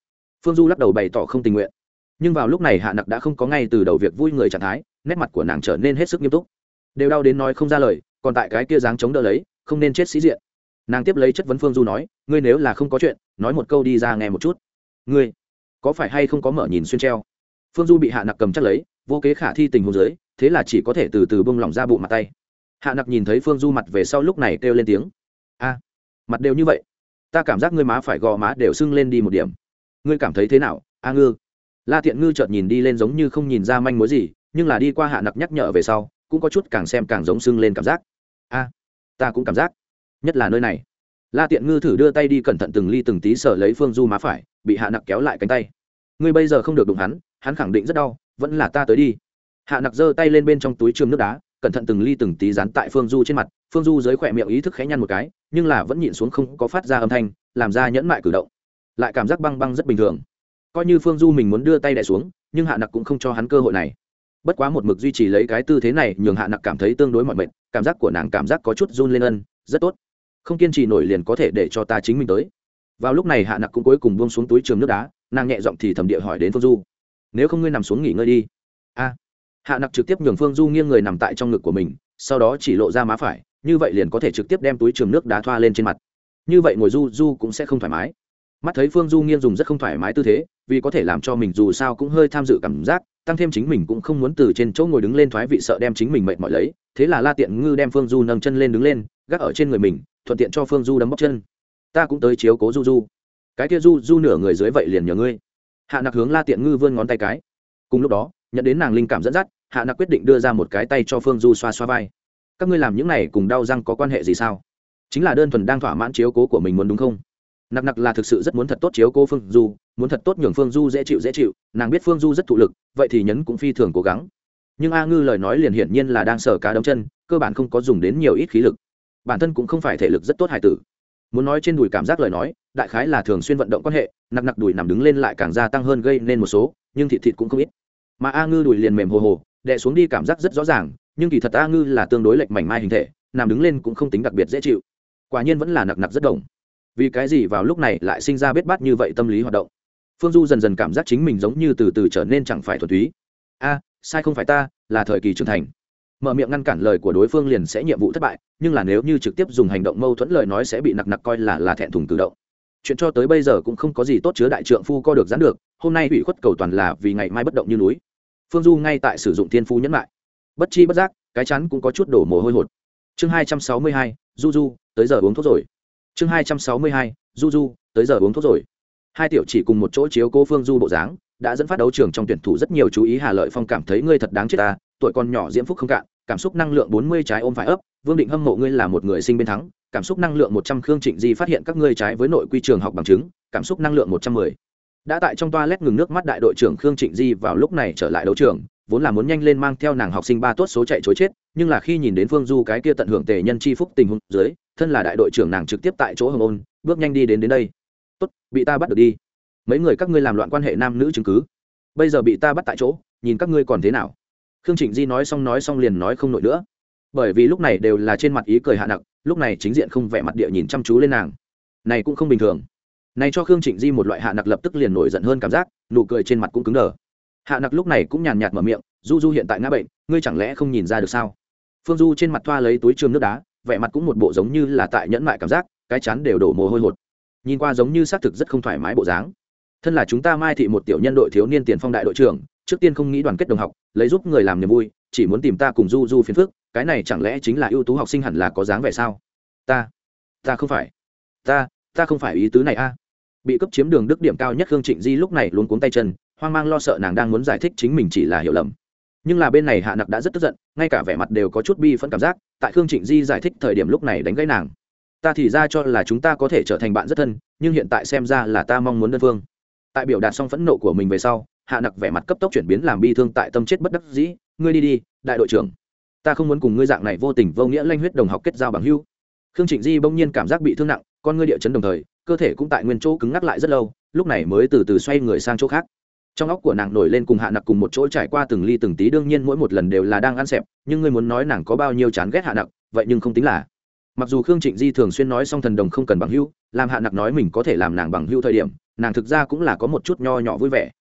Phương du lắc đầu bày tỏ không tình nguyện. Nhưng vào lúc này hạ nặc đã không có ngay từ đầu việc vui người trạng thái, nét mặt của nàng trở nên hết sức nghiêm túc. Đều đau đến nói không ra lời còn tại cái kia dáng chống đỡ lấy, không nên chết sĩ diện. Nàng tiếp lấy chất vấn phương du nói, ngươi nếu là không có chuyện, nói một câu đi ra nghe một chút. Ngươi, có phải hay không có mở nhìn xuyên treo? Phương du bị hạ nặc cầm chắc lấy, vô kế khả thi tình hồ dưới, thế là chỉ có thể từ từ bông lỏng ra bộ mặt tay. Hạ nặc nhìn thấy phương du mặt về sau lúc này kêu lên tiếng, a, mặt đều như vậy. Ta cảm giác ngươi má phải gò má đều sưng lên đi một điểm. Ngươi cảm thấy thế nào, a ngư? La thiện ngư chợt nhìn đi lên giống như không nhìn ra manh mối gì, nhưng là đi qua hạ nặc nhắc nhở về sau, cũng có chút càng xem càng giống sưng lên cảm giác a, ta cũng cảm giác, nhất là nơi này. La tiện ngư thử đưa tay đi cẩn thận từng ly từng tí sở lấy phương du má phải, bị hạ nặc kéo lại cánh tay. Ngươi bây giờ không được đụng hắn hắn khẳng định rất đau, vẫn là ta tới đi. Hạ nặc giơ tay lên bên trong túi trường nước đá, cẩn thận từng ly từng tí dán tại phương du trên mặt. Phương du dưới khỏe miệng ý thức khẽ nhăn một cái, nhưng là vẫn nhịn xuống không có phát ra âm thanh, làm ra nhẫn mại cử động. Lại cảm giác băng băng rất bình thường. Coi như phương du mình muốn đưa tay đẻ xuống, nhưng hạ nặc cũng không cho hắn cơ hội này. Bất quá một mực duy trì lấy cái tư thế này, nhường hạ nặc cảm thấy tương đối mọi mệt cảm giác của nàng cảm giác có chút run lên ân, rất tốt. Không kiên trì nổi liền có thể để cho ta chính mình tới. Vào lúc này hạ nặc cũng cuối cùng buông xuống túi trường nước đá, nàng nhẹ giọng thì thầm địa hỏi đến phương du. Nếu không ngươi nằm xuống nghỉ ngơi đi. A. Hạ nặc trực tiếp nhường phương du nghiêng người nằm tại trong ngực của mình, sau đó chỉ lộ ra má phải, như vậy liền có thể trực tiếp đem túi trường nước đá thoa lên trên mặt. Như vậy ngồi du du cũng sẽ không thoải mái. Mắt thấy phương du nghiêng dùng rất không thoải mái tư thế, vì có thể làm cho mình dù sao cũng hơi tham dự cảm giác tăng thêm chính mình cũng không muốn từ trên chỗ ngồi đứng lên thoái vị sợ đem chính mình mệt mỏi lấy, thế là la tiện ngư đem phương du nâng chân lên đứng lên, gác ở trên người mình, thuận tiện cho phương du đấm bóc chân. Ta cũng tới chiếu cố du du. Cái kia du du nửa người dưới vậy liền nhờ ngươi. Hạ nặc hướng la tiện ngư vươn ngón tay cái. Cùng lúc đó, nhận đến nàng linh cảm dẫn dắt, hạ nặc quyết định đưa ra một cái tay cho phương du xoa xoa vai. Các ngươi làm những này cùng đau răng có quan hệ gì sao? Chính là đơn thuần đang thỏa mãn chiếu cố của mình muốn đúng không? Nặc nặc là thực sự rất muốn thật tốt chiếu cô phương du, muốn thật tốt nhường phương du dễ chịu dễ chịu, nàng biết phương du rất thụ lực, vậy thì nhấn cũng phi thường cố gắng. Nhưng a ngư lời nói liền hiển nhiên là đang sờ cá đấm chân, cơ bản không có dùng đến nhiều ít khí lực. Bản thân cũng không phải thể lực rất tốt hài tử. Muốn nói trên đùi cảm giác lời nói, đại khái là thường xuyên vận động quan hệ, nặc nặc đùi nằm đứng lên lại càng gia tăng hơn gây nên một số, nhưng thịt thịt cũng không ít. Mà a ngư đùi liền mềm hồ hồ, đè xuống đi cảm giác rất rõ ràng, nhưng kỳ thật a ngư là tương đối lệch mảnh mai hình thể, nằm đứng lên cũng không tính đặc biệt dễ chịu. Quả nhiên vẫn là nặc nặc rất đồng vì cái gì vào lúc này lại sinh ra biết bát như vậy tâm lý hoạt động? Phương du dần dần cảm giác chính mình giống như từ từ trở nên chẳng phải thuần túy. A, sai không phải ta, là thời kỳ trưởng thành. Mở miệng ngăn cản lời của đối phương liền sẽ nhiệm vụ thất bại, nhưng là nếu như trực tiếp dùng hành động mâu thuẫn lời nói sẽ bị nặc nặc coi là là thẹn thùng tự động. Chuyện cho tới bây giờ cũng không có gì tốt chứa đại trượng phu co được gián được, hôm nay ủy khuất cầu toàn là vì ngày mai bất động như núi. Phương du ngay tại sử dụng thiên phu nhẫn lại bất chi bất giác, cái chắn cũng có chút đổ mồ hôi hột. Chương hai trăm sáu mươi hai, du du, tới giờ uống thuốc rồi chương hai trăm sáu mươi hai, du du, tới giờ uống thuốc rồi. Hai tiểu chỉ cùng một chỗ chiếu cô phương du bộ dáng, đã dẫn phát đấu trường trong tuyển thủ rất nhiều chú ý hà lợi phong cảm thấy ngươi thật đáng chết ta, tuổi còn nhỏ diễm phúc không cạn, cảm xúc năng lượng bốn mươi trái ôm phải ấp, vương định hâm mộ ngươi là một người sinh bên thắng, cảm xúc năng lượng một trăm khương trịnh di phát hiện các ngươi trái với nội quy trường học bằng chứng, cảm xúc năng lượng một trăm mười. Đã tại trong toilet ngừng nước mắt đại đội trưởng khương trịnh di vào lúc này trở lại đấu trường, vốn là muốn nhanh lên mang theo nàng học sinh ba tốt số chạy chối chết nhưng là khi nhìn đến phương du cái kia tận hưởng tề nhân chi phúc tình huống dưới, thân là đại đội trưởng nàng trực tiếp tại chỗ hồng ôn, bước nhanh đi đến đến đây. Tốt, bị ta bắt được đi. Mấy người các ngươi làm loạn quan hệ nam nữ chứng cứ. Bây giờ bị ta bắt tại chỗ, nhìn các ngươi còn thế nào. Khương trịnh di nói xong nói xong liền nói không nổi nữa. Bởi vì lúc này đều là trên mặt ý cười hạ nặc lúc này chính diện không vẻ mặt địa nhìn chăm chú lên nàng. Này cũng không bình thường. Này cho khương trịnh di một loại hạ nặc lập tức liền nổi giận hơn cảm giác, nụ cười trên mặt cũng cứng đờ. Hạ nặc lúc này cũng nhàn nhạt mở miệng, du du hiện tại ngã bệnh, ngươi chẳng lẽ không nhìn ra được sao? Phương du trên mặt thoa lấy túi trường nước đá, vẻ mặt cũng một bộ giống như là tại nhẫn mại cảm giác, cái chán đều đổ mồ hôi hột. Nhìn qua giống như xác thực rất không thoải mái bộ dáng. Thân là chúng ta mai thị một tiểu nhân đội thiếu niên tiền phong đại đội trưởng, trước tiên không nghĩ đoàn kết đồng học, lấy giúp người làm niềm vui, chỉ muốn tìm ta cùng du du phiền phước cái này chẳng lẽ chính là ưu tú học sinh hẳn là có dáng vẻ sao? Ta ta không phải. Ta ta không phải ý tứ này a. Bị cấp chiếm đường đức điểm cao nhất Hương trịnh di lúc này luôn cuống tay chân, hoang mang lo sợ nàng đang muốn giải thích chính mình chỉ là hiểu lầm nhưng là bên này hạ nặc đã rất tức giận, ngay cả vẻ mặt đều có chút bi phẫn cảm giác, tại khương trịnh di giải thích thời điểm lúc này đánh gãy nàng. Ta thì ra cho là chúng ta có thể trở thành bạn rất thân, nhưng hiện tại xem ra là ta mong muốn đơn phương. Tại biểu đạt xong phẫn nộ của mình về sau, hạ nặc vẻ mặt cấp tốc chuyển biến làm bi thương tại tâm chết bất đắc dĩ, ngươi đi đi, đại đội trưởng. Ta không muốn cùng ngươi dạng này vô tình vô nghĩa lanh huyết đồng học kết giao bằng hưu khương trịnh di bỗng nhiên cảm giác bị thương nặng, con ngươi địa chấn đồng thời, cơ thể cũng tại nguyên chỗ cứng ngắc lại rất lâu, lúc này mới từ từ xoay người sang chỗ khác trong óc của nàng nổi lên cùng hạ nặc cùng một chỗ trải qua từng ly từng tí, đương nhiên mỗi một lần đều là đang ăn xẹp, nhưng ngươi muốn nói nàng có bao nhiêu chán ghét hạ nặc, vậy nhưng không tính là. Mặc dù khương trịnh di thường xuyên nói xong thần đồng không cần bằng hưu làm hạ nặc nói mình có thể làm nàng bằng hưu thời điểm, nàng thực ra cũng là có một chút nho nhỏ vui vẻ.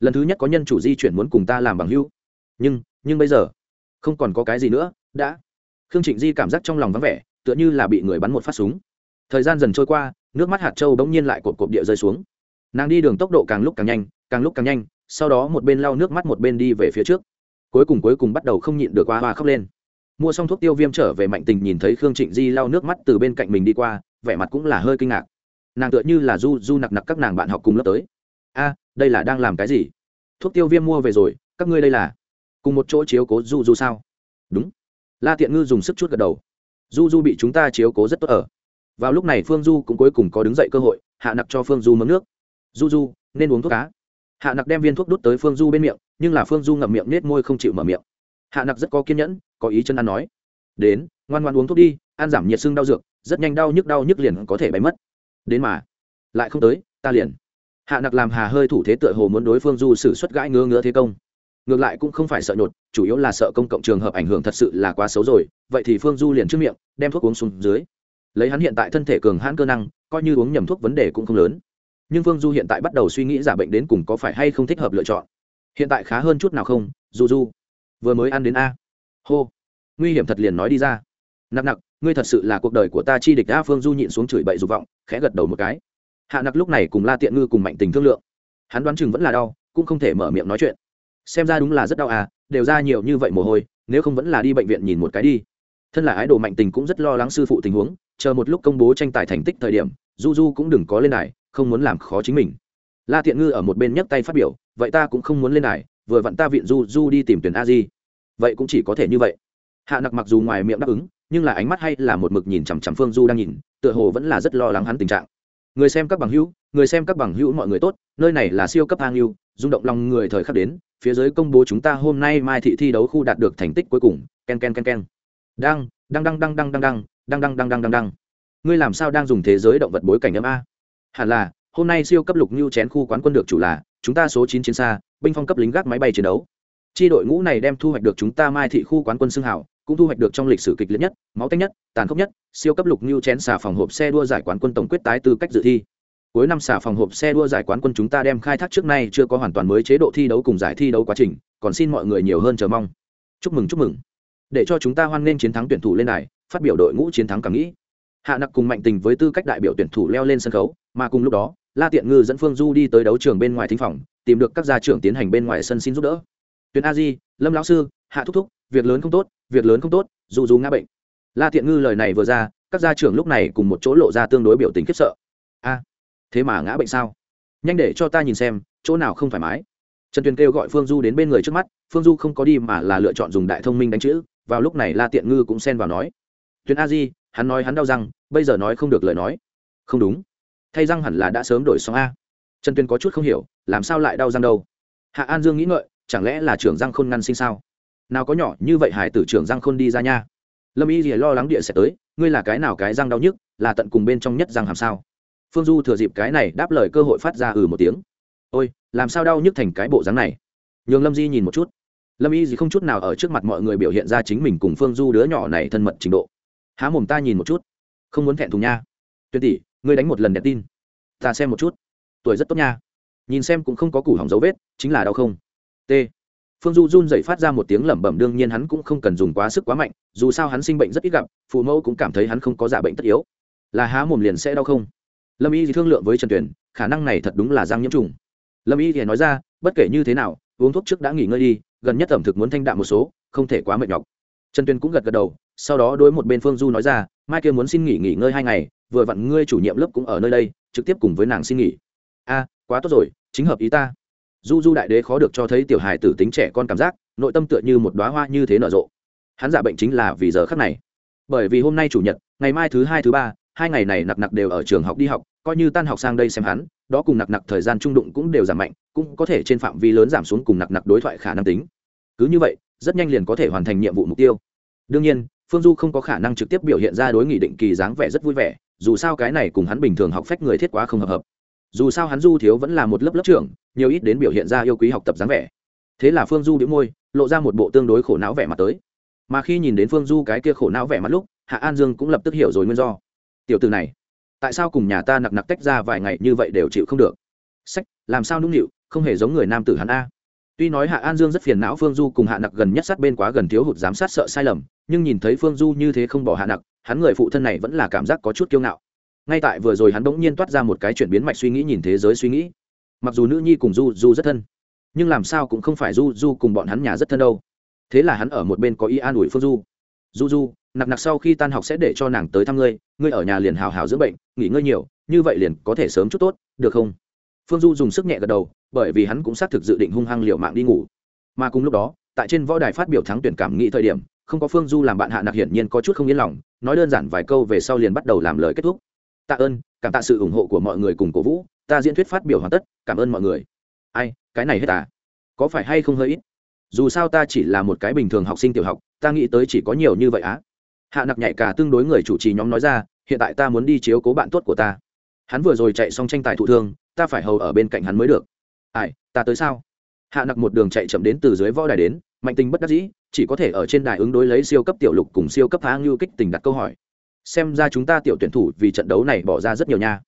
Lần thứ nhất có nhân chủ di chuyển muốn cùng ta làm bằng hưu nhưng nhưng bây giờ, không còn có cái gì nữa, đã. Khương trịnh di cảm giác trong lòng vắng vẻ, tựa như là bị người bắn một phát súng. Thời gian dần trôi qua, nước mắt hạt trâu bỗng nhiên lại cột cột địa rơi xuống nàng đi đường tốc độ càng lúc càng nhanh, càng lúc càng nhanh, sau đó một bên lau nước mắt một bên đi về phía trước. Cuối cùng cuối cùng bắt đầu không nhịn được hoa hoa khóc lên. Mua xong thuốc tiêu viêm trở về mạnh tình nhìn thấy khương trịnh di lau nước mắt từ bên cạnh mình đi qua, vẻ mặt cũng là hơi kinh ngạc. Nàng tựa như là du du nặc nặc các nàng bạn học cùng lớp tới. A, đây là đang làm cái gì? Thuốc tiêu viêm mua về rồi, các ngươi đây là cùng một chỗ chiếu cố du du sao? Đúng. La tiện ngư dùng sức chút gật đầu. Du du bị chúng ta chiếu cố rất tốt ở. Vào lúc này phương du cũng cuối cùng có đứng dậy cơ hội, hạ nặc cho phương du mấm nước du du, nên uống thuốc cá. Hạ nặc đem viên thuốc đút tới phương du bên miệng, nhưng là phương du ngậm miệng nết môi không chịu mở miệng. Hạ nặc rất có kiên nhẫn, có ý chân ăn nói. Đến, ngoan ngoan uống thuốc đi, ăn giảm nhiệt sưng đau dược, rất nhanh đau nhức đau nhức liền có thể bay mất. Đến mà, lại không tới, ta liền. Hạ nặc làm hà hơi thủ thế tựa hồ muốn đối phương du xử suất gãi ngứa ngứa thế công. Ngược lại cũng không phải sợ nhột, chủ yếu là sợ công cộng trường hợp ảnh hưởng thật sự là quá xấu rồi, vậy thì phương du liền trước miệng, đem thuốc uống xuống dưới. Lấy hắn hiện tại thân thể cường hãn cơ năng, coi như uống nhầm thuốc vấn đề cũng không lớn nhưng phương du hiện tại bắt đầu suy nghĩ giả bệnh đến cùng có phải hay không thích hợp lựa chọn. Hiện tại khá hơn chút nào không, du du? Vừa mới ăn đến a. Hô. Nguy hiểm thật liền nói đi ra. Nặc nặc, ngươi thật sự là cuộc đời của ta chi địch a, phương du nhịn xuống chửi bậy dục vọng, khẽ gật đầu một cái. Hạ nặc lúc này cùng la tiện ngư cùng mạnh tình thương lượng. Hắn đoán chừng vẫn là đau, cũng không thể mở miệng nói chuyện. Xem ra đúng là rất đau à đều ra nhiều như vậy mồ hôi, nếu không vẫn là đi bệnh viện nhìn một cái đi. Thân là ái đồ mạnh tình cũng rất lo lắng sư phụ tình huống, chờ một lúc công bố tranh tài thành tích thời điểm, du du cũng đừng có lên đài không muốn làm khó chính mình la tiện ngư ở một bên nhấc tay phát biểu vậy ta cũng không muốn lên đài vừa vặn ta viện du du đi tìm tuyển a di vậy cũng chỉ có thể như vậy hạ nặc mặc dù ngoài miệng đáp ứng nhưng là ánh mắt hay là một mực nhìn chằm chằm phương du đang nhìn tựa hồ vẫn là rất lo lắng hắn tình trạng người xem các bằng hữu người xem các bằng hữu mọi người tốt nơi này là siêu cấp hang hữu rung động lòng người thời khắc đến phía dưới công bố chúng ta hôm nay mai thị thi đấu khu đạt được thành tích cuối cùng ken ken ken ken đang đang đang đang đang đang đang đang đang đang đang đang đang ngươi làm sao đang dùng thế giới động vật bối cảnh âm a hẳn là, hôm nay siêu cấp lục như chén khu quán quân được chủ là, chúng ta số chín chiến xa, binh phong cấp lính gác máy bay chiến đấu. Chi đội ngũ này đem thu hoạch được chúng ta mai thị khu quán quân xưng hảo, cũng thu hoạch được trong lịch sử kịch liệt nhất, máu tanh nhất, tàn khốc nhất, siêu cấp lục như chén xà phòng hộp xe đua giải quán quân tổng quyết tái tư cách dự thi. Cuối năm xà phòng hộp xe đua giải quán quân chúng ta đem khai thác trước nay chưa có hoàn toàn mới chế độ thi đấu cùng giải thi đấu quá trình, còn xin mọi người nhiều hơn chờ mong. Chúc mừng chúc mừng. Để cho chúng ta hoan nghênh chiến thắng tuyển thủ lên này phát biểu đội ngũ chiến thắng cảm nghĩ hạ nặc cùng mạnh tình với tư cách đại biểu tuyển thủ leo lên sân khấu, mà cùng lúc đó, la tiện ngư dẫn phương du đi tới đấu trường bên ngoài thính phòng, tìm được các gia trưởng tiến hành bên ngoài sân xin giúp đỡ. Tuyển a di, lâm lão sư, hạ thúc thúc, việc lớn không tốt, việc lớn không tốt, dù dù ngã bệnh. La tiện ngư lời này vừa ra, các gia trưởng lúc này cùng một chỗ lộ ra tương đối biểu tình khiếp sợ. A, thế mà ngã bệnh sao? Nhanh để cho ta nhìn xem, chỗ nào không thoải mái. Trần tuyền kêu gọi phương du đến bên người trước mắt, phương du không có đi mà là lựa chọn dùng đại thông minh đánh chữ, vào lúc này la tiện ngư cũng xen vào nói. Tuyền a di hắn nói hắn đau răng, bây giờ nói không được lời nói. Không đúng. Thay răng hẳn là đã sớm đổi xong a. Trần Tuyên có chút không hiểu, làm sao lại đau răng đâu? Hạ an dương nghĩ ngợi, chẳng lẽ là trưởng răng khôn ngăn sinh sao? Nào có nhỏ như vậy hải tử trưởng răng khôn đi ra nha. Lâm y thì lo lắng địa sẽ tới, ngươi là cái nào cái răng đau nhức, là tận cùng bên trong nhất răng hàm sao? Phương du thừa dịp cái này đáp lời cơ hội phát ra ừ một tiếng. Ôi, làm sao đau nhức thành cái bộ dáng này? Nhường lâm di nhìn một chút. Lâm y gì không chút nào ở trước mặt mọi người biểu hiện ra chính mình cùng phương du đứa nhỏ này thân mật trình độ há mồm ta nhìn một chút. Không muốn thẹn thùng nha. Tuyên tỷ, ngươi đánh một lần đẹp tin. Ta xem một chút. Tuổi rất tốt nha. Nhìn xem cũng không có củ hỏng dấu vết, chính là đau không? T. Phương du run dậy phát ra một tiếng lẩm bẩm, đương nhiên hắn cũng không cần dùng quá sức quá mạnh, dù sao hắn sinh bệnh rất ít gặp, phụ mẫu cũng cảm thấy hắn không có giả bệnh tất yếu. Là há mồm liền sẽ đau không? Lâm y thì thương lượng với trần tuyển khả năng này thật đúng là giang nhiễm trùng. Lâm y thì nói ra, bất kể như thế nào, uống thuốc trước đã nghỉ ngơi đi, gần nhất ẩm thực muốn thanh đạm một số, không thể quá mệt nhọc. Trần tuyển cũng gật gật đầu sau đó đối một bên phương du nói ra, mai kia muốn xin nghỉ nghỉ ngơi hai ngày, vừa vặn ngươi chủ nhiệm lớp cũng ở nơi đây, trực tiếp cùng với nàng xin nghỉ. A, quá tốt rồi, chính hợp ý ta. Du du đại đế khó được cho thấy tiểu hài tử tính trẻ con cảm giác, nội tâm tựa như một đoá hoa như thế nở rộ. Hắn giả bệnh chính là vì giờ khắc này. Bởi vì hôm nay chủ nhật, ngày mai thứ hai, thứ ba, hai ngày này nặc nặc đều ở trường học đi học, coi như tan học sang đây xem hắn, đó cùng nặc nặc thời gian trung đụng cũng đều giảm mạnh, cũng có thể trên phạm vi lớn giảm xuống cùng nặc nặc đối thoại khả năng tính. Cứ như vậy, rất nhanh liền có thể hoàn thành nhiệm vụ mục tiêu. Đương nhiên phương du không có khả năng trực tiếp biểu hiện ra đối nghị định kỳ dáng vẻ rất vui vẻ, dù sao cái này cùng hắn bình thường học phách người thiết quá không hợp hợp. Dù sao hắn du thiếu vẫn là một lớp lớp trưởng, nhiều ít đến biểu hiện ra yêu quý học tập dáng vẻ. Thế là phương du đĩu môi, lộ ra một bộ tương đối khổ não vẻ mặt tới. Mà khi nhìn đến phương du cái kia khổ não vẻ mặt lúc, hạ an dương cũng lập tức hiểu rồi nguyên do. Tiểu từ này, tại sao cùng nhà ta nặc nặc tách ra vài ngày như vậy đều chịu không được? Sách, làm sao nũng nịu, không hề giống người nam tử hắn a tuy nói hạ an dương rất phiền não phương du cùng hạ nặc gần nhất sát bên quá gần thiếu hụt giám sát sợ sai lầm, nhưng nhìn thấy phương du như thế không bỏ hạ nặc, hắn người phụ thân này vẫn là cảm giác có chút kiêu ngạo. Ngay tại vừa rồi hắn bỗng nhiên toát ra một cái chuyển biến mạch suy nghĩ nhìn thế giới suy nghĩ. Mặc dù nữ nhi cùng du du rất thân, nhưng làm sao cũng không phải du du cùng bọn hắn nhà rất thân đâu. Thế là hắn ở một bên có ý an ủi phương du. Du du, nặc nặc sau khi tan học sẽ để cho nàng tới thăm ngươi ngươi ở nhà liền hào hào dưỡng bệnh, nghỉ ngơi nhiều, như vậy liền có thể sớm chút tốt, được không? Phương du dùng sức nhẹ gật đầu bởi vì hắn cũng xác thực dự định hung hăng liều mạng đi ngủ. Mà cùng lúc đó, tại trên võ đài phát biểu thắng tuyển cảm nghĩ thời điểm, không có phương du làm bạn hạ nặc hiển nhiên có chút không yên lòng, nói đơn giản vài câu về sau liền bắt đầu làm lời kết thúc. Tạ ơn, cảm tạ sự ủng hộ của mọi người cùng cổ vũ, ta diễn thuyết phát biểu hoàn tất, cảm ơn mọi người. Ai, cái này hết à? Có phải hay không hơi ít? Dù sao ta chỉ là một cái bình thường học sinh tiểu học, ta nghĩ tới chỉ có nhiều như vậy á. Hạ nặc nhạy cả tương đối người chủ trì nhóm nói ra, hiện tại ta muốn đi chiếu cố bạn tốt của ta. Hắn vừa rồi chạy xong tranh tài thụ thương, ta phải hầu ở bên cạnh hắn mới được ai, ta tới sao? Hạ nặc một đường chạy chậm đến từ dưới võ đài đến, mạnh tình bất đắc dĩ, chỉ có thể ở trên đài ứng đối lấy siêu cấp tiểu lục cùng siêu cấp phá ngưu kích tình đặt câu hỏi. Xem ra chúng ta tiểu tuyển thủ vì trận đấu này bỏ ra rất nhiều nha.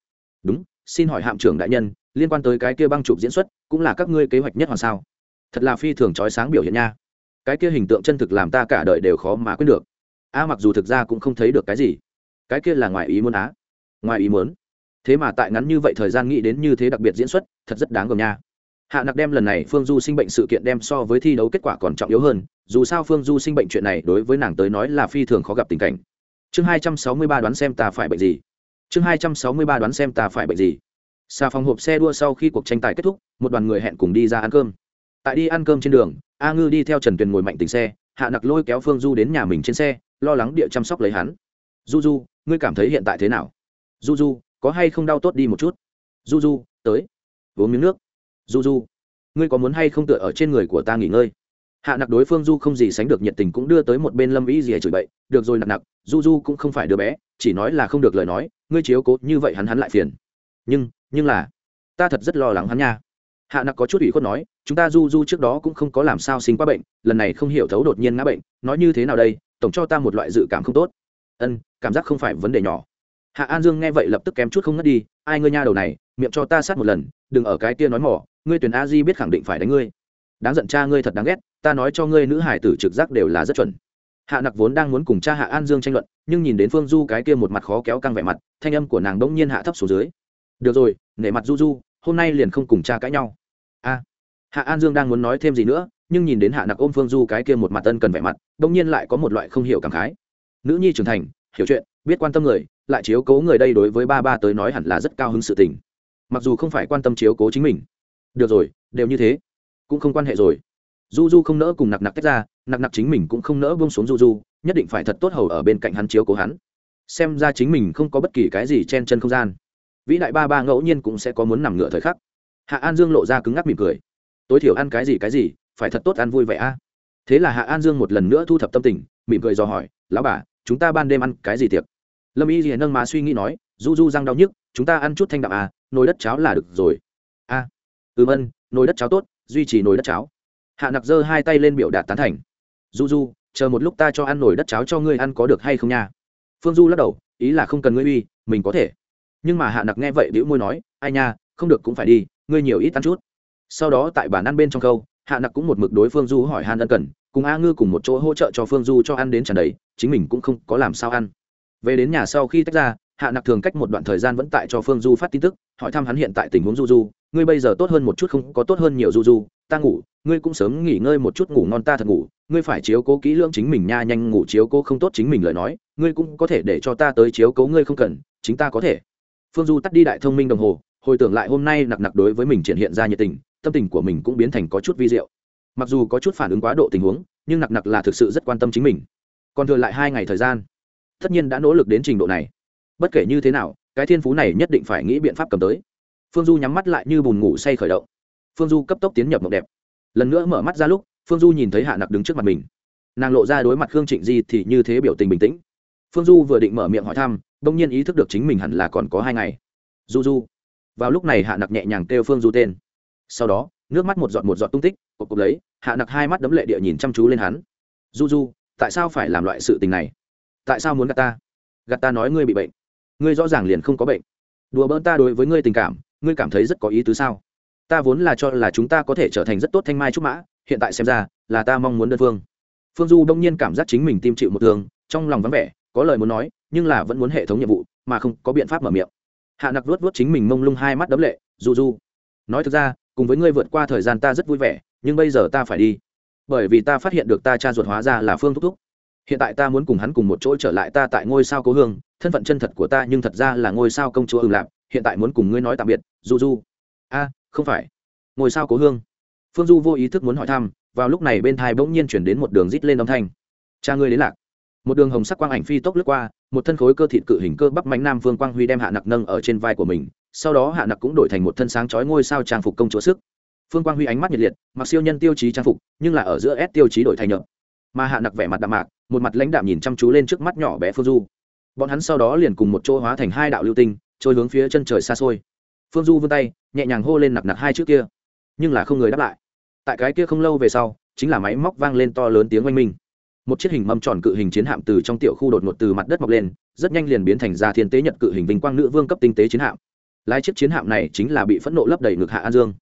Đúng, xin hỏi hạm trưởng đại nhân, liên quan tới cái kia băng chụp diễn xuất, cũng là các ngươi kế hoạch nhất hoàn sao? Thật là phi thường trói sáng biểu hiện nha. Cái kia hình tượng chân thực làm ta cả đời đều khó mà quên được. A, mặc dù thực ra cũng không thấy được cái gì. Cái kia là ngoài ý muốn á. Ngoài ý muốn. Thế mà tại ngắn như vậy thời gian nghĩ đến như thế đặc biệt diễn xuất, thật rất đáng gờm nha hạ nặc đem lần này phương du sinh bệnh sự kiện đem so với thi đấu kết quả còn trọng yếu hơn, dù sao phương du sinh bệnh chuyện này đối với nàng tới nói là phi thường khó gặp tình cảnh. Chương hai trăm sáu mươi ba đoán xem ta phải bệnh gì? Chương hai trăm sáu mươi ba đoán xem ta phải bệnh gì? Xà phòng hộp xe đua sau khi cuộc tranh tài kết thúc, một đoàn người hẹn cùng đi ra ăn cơm. Tại đi ăn cơm trên đường, a ngư đi theo trần tuyền ngồi mạnh tình xe, hạ nặc lôi kéo phương du đến nhà mình trên xe, lo lắng địa chăm sóc lấy hắn. Du du, ngươi cảm thấy hiện tại thế nào? Du du, có hay không đau tốt đi một chút? Du du, tới. Uống miếng nước du du, ngươi có muốn hay không tựa ở trên người của ta nghỉ ngơi? Hạ nặc đối phương du không gì sánh được nhiệt tình cũng đưa tới một bên lâm ý gì chửi bậy, được rồi nặc nặc, du du cũng không phải đứa bé, chỉ nói là không được lời nói, ngươi chiếu cố như vậy hắn hắn lại phiền. Nhưng nhưng là, ta thật rất lo lắng hắn nha. Hạ nặc có chút ủy khuất nói, chúng ta du du trước đó cũng không có làm sao sinh qua bệnh, lần này không hiểu thấu đột nhiên ngã bệnh, nói như thế nào đây, tổng cho ta một loại dự cảm không tốt. Ân, cảm giác không phải vấn đề nhỏ. Hạ an dương nghe vậy lập tức kém chút không ngất đi, ai ngươi nha đầu này, miệng cho ta sát một lần, đừng ở cái kia nói mỏ ngươi tuyển a di biết khẳng định phải đánh ngươi. Đáng giận cha ngươi thật đáng ghét, ta nói cho ngươi nữ hải tử trực giác đều là rất chuẩn. Hạ nặc vốn đang muốn cùng cha hạ an dương tranh luận, nhưng nhìn đến phương du cái kia một mặt khó kéo căng vẻ mặt, thanh âm của nàng đ ỗ n g nhiên hạ thấp xuống dưới. Được rồi, nể mặt du du, hôm nay liền không cùng cha cãi nhau. A. Hạ an dương đang muốn nói thêm gì nữa, nhưng nhìn đến hạ nặc ôm phương du cái kia một mặt tân cần vẻ mặt đ ỗ n g nhiên lại có một loại không hiểu cảm khái. Nữ nhi trưởng thành, hiểu chuyện, biết quan tâm người, lại chiếu cố người đây đối với ba ba tới nói hẳn là rất cao hứng sự tình. Mặc dù không phải quan tâm chiếu cố chính mình được rồi, đều như thế. Cũng không quan hệ rồi. Du du không nỡ cùng nặc nặc tách ra, nặc nặc chính mình cũng không nỡ bông xuống du du nhất định phải thật tốt hầu ở bên cạnh hắn chiếu cố hắn. Xem ra chính mình không có bất kỳ cái gì chen chân không gian. Vĩ đại ba ba ngẫu nhiên cũng sẽ có muốn nằm ngựa thời khắc. Hạ an dương lộ ra cứng ngắc mỉm cười. Tối thiểu ăn cái gì cái gì, phải thật tốt ăn vui vẻ a. Thế là hạ an dương một lần nữa thu thập tâm tình, mỉm cười do hỏi, lão bà, chúng ta ban đêm ăn cái gì tiệc? Lâm y gì nâng má suy nghĩ nói du du răng đau nhức, chúng ta ăn chút thanh đạm à nồi đất cháo là được rồi ừm ân nồi đất cháo tốt, duy trì nồi đất cháo. Hạ nặc giơ hai tay lên biểu đạt tán thành. Du du chờ một lúc ta cho ăn nồi đất cháo cho ngươi ăn có được hay không nha? Phương du lắc đầu, ý là không cần ngươi uy, mình có thể. Nhưng mà hạ nặc nghe vậy đĩu môi nói, ai nha, không được cũng phải đi, ngươi nhiều ít ăn chút. Sau đó tại bản ăn bên trong câu, hạ nặc cũng một mực đối phương du hỏi han ân cần, cùng a ngư cùng một chỗ hỗ trợ cho phương du cho ăn đến tràn đầy, chính mình cũng không có làm sao ăn. Về đến nhà sau khi tách ra hạ nặc thường cách một đoạn thời gian vẫn tại cho phương du phát tin tức, hỏi thăm hắn hiện tại tình huống du du ngươi bây giờ tốt hơn một chút không, có tốt hơn nhiều du du ta ngủ, ngươi cũng sớm nghỉ ngơi một chút, ngủ ngon ta thật ngủ. Ngươi phải chiếu cố kỹ lưỡng chính mình nha, nhanh ngủ chiếu cố không tốt chính mình lời nói. Ngươi cũng có thể để cho ta tới chiếu cố ngươi không cần, chính ta có thể. Phương du tắt đi đại thông minh đồng hồ, hồi tưởng lại hôm nay nặc nặc đối với mình triển hiện ra nhiệt tình, tâm tình của mình cũng biến thành có chút vi diệu. Mặc dù có chút phản ứng quá độ tình huống, nhưng nặc nặc là thực sự rất quan tâm chính mình. Còn thừa lại hai ngày thời gian, tất nhiên đã nỗ lực đến trình độ này bất kể như thế nào, cái thiên phú này nhất định phải nghĩ biện pháp cầm tới. Phương du nhắm mắt lại như bùn ngủ say khởi động. Phương du cấp tốc tiến nhập mộng đẹp. Lần nữa mở mắt ra lúc, phương du nhìn thấy hạ nặc đứng trước mặt mình. Nàng lộ ra đối mặt khương trịnh di thì như thế biểu tình bình tĩnh. Phương du vừa định mở miệng hỏi thăm đông nhiên ý thức được chính mình hẳn là còn có hai ngày. Du du. Vào lúc này hạ nặc nhẹ nhàng kêu phương du tên. Sau đó, nước mắt một giọt một giọt tung tích cột cột lấy, hạ nặc hai mắt đấm lệ địa nhìn chăm chú lên hắn. Du du, tại sao phải làm loại sự tình này? Tại sao muốn gạt ta? Gạt ta nói ngươi bị bệnh ngươi rõ ràng liền không có bệnh. Đùa bỡn ta đối với ngươi tình cảm, ngươi cảm thấy rất có ý tứ sao? Ta vốn là cho là chúng ta có thể trở thành rất tốt thanh mai trúc mã, hiện tại xem ra là ta mong muốn đơn phương. Phương du đông nhiên cảm giác chính mình tim chịu một thương, trong lòng vắng vẻ, có lời muốn nói, nhưng là vẫn muốn hệ thống nhiệm vụ, mà không có biện pháp mở miệng. Hạ nặc vuốt vuốt chính mình mông lung hai mắt đấm lệ, du du, nói thực ra, cùng với ngươi vượt qua thời gian ta rất vui vẻ, nhưng bây giờ ta phải đi. Bởi vì ta phát hiện được ta cha ruột hóa ra là phương thúc thúc. Hiện tại ta muốn cùng hắn cùng một chỗ trở lại ta tại ngôi sao cố hương thân phận chân thật của ta nhưng thật ra là ngôi sao công chúa ưng lạp, hiện tại muốn cùng ngươi nói tạm biệt du du a, không phải. Ngôi sao cố hương. Phương du vô ý thức muốn hỏi thăm, vào lúc này bên thai bỗng nhiên chuyển đến một đường rít lên âm thanh. Cha ngươi đến lạc. Một đường hồng sắc quang ảnh phi tốc lướt qua, một thân khối cơ thịt cự hình cơ bắp mánh nam phương quang huy đem hạ nặc nâng ở trên vai của mình, sau đó hạ nặc cũng đổi thành một thân sáng chói ngôi sao trang phục công chúa sức. Phương quang huy ánh mắt nhiệt liệt, mặc siêu nhân tiêu chí trang phục, nhưng là ở giữa s tiêu chí đổi thành nhợt. Mà hạ nặc vẻ mặt đạm mạc, một mặt lãnh đạm nhìn chăm chú lên trước mắt nhỏ bé phương du bọn hắn sau đó liền cùng một chỗ hóa thành hai đạo lưu tinh, trôi hướng phía chân trời xa xôi. Phương du vươn tay, nhẹ nhàng hô lên nặc nặc hai chữ kia, nhưng là không người đáp lại. Tại cái kia không lâu về sau, chính là máy móc vang lên to lớn tiếng oanh minh. Một chiếc hình mâm tròn cự hình chiến hạm từ trong tiểu khu đột ngột từ mặt đất mọc lên, rất nhanh liền biến thành ra thiên tế nhật cự hình vinh quang nữ vương cấp tinh tế chiến hạm. Lái chiếc chiến hạm này chính là bị phẫn nộ lấp đầy ngực hạ an dương.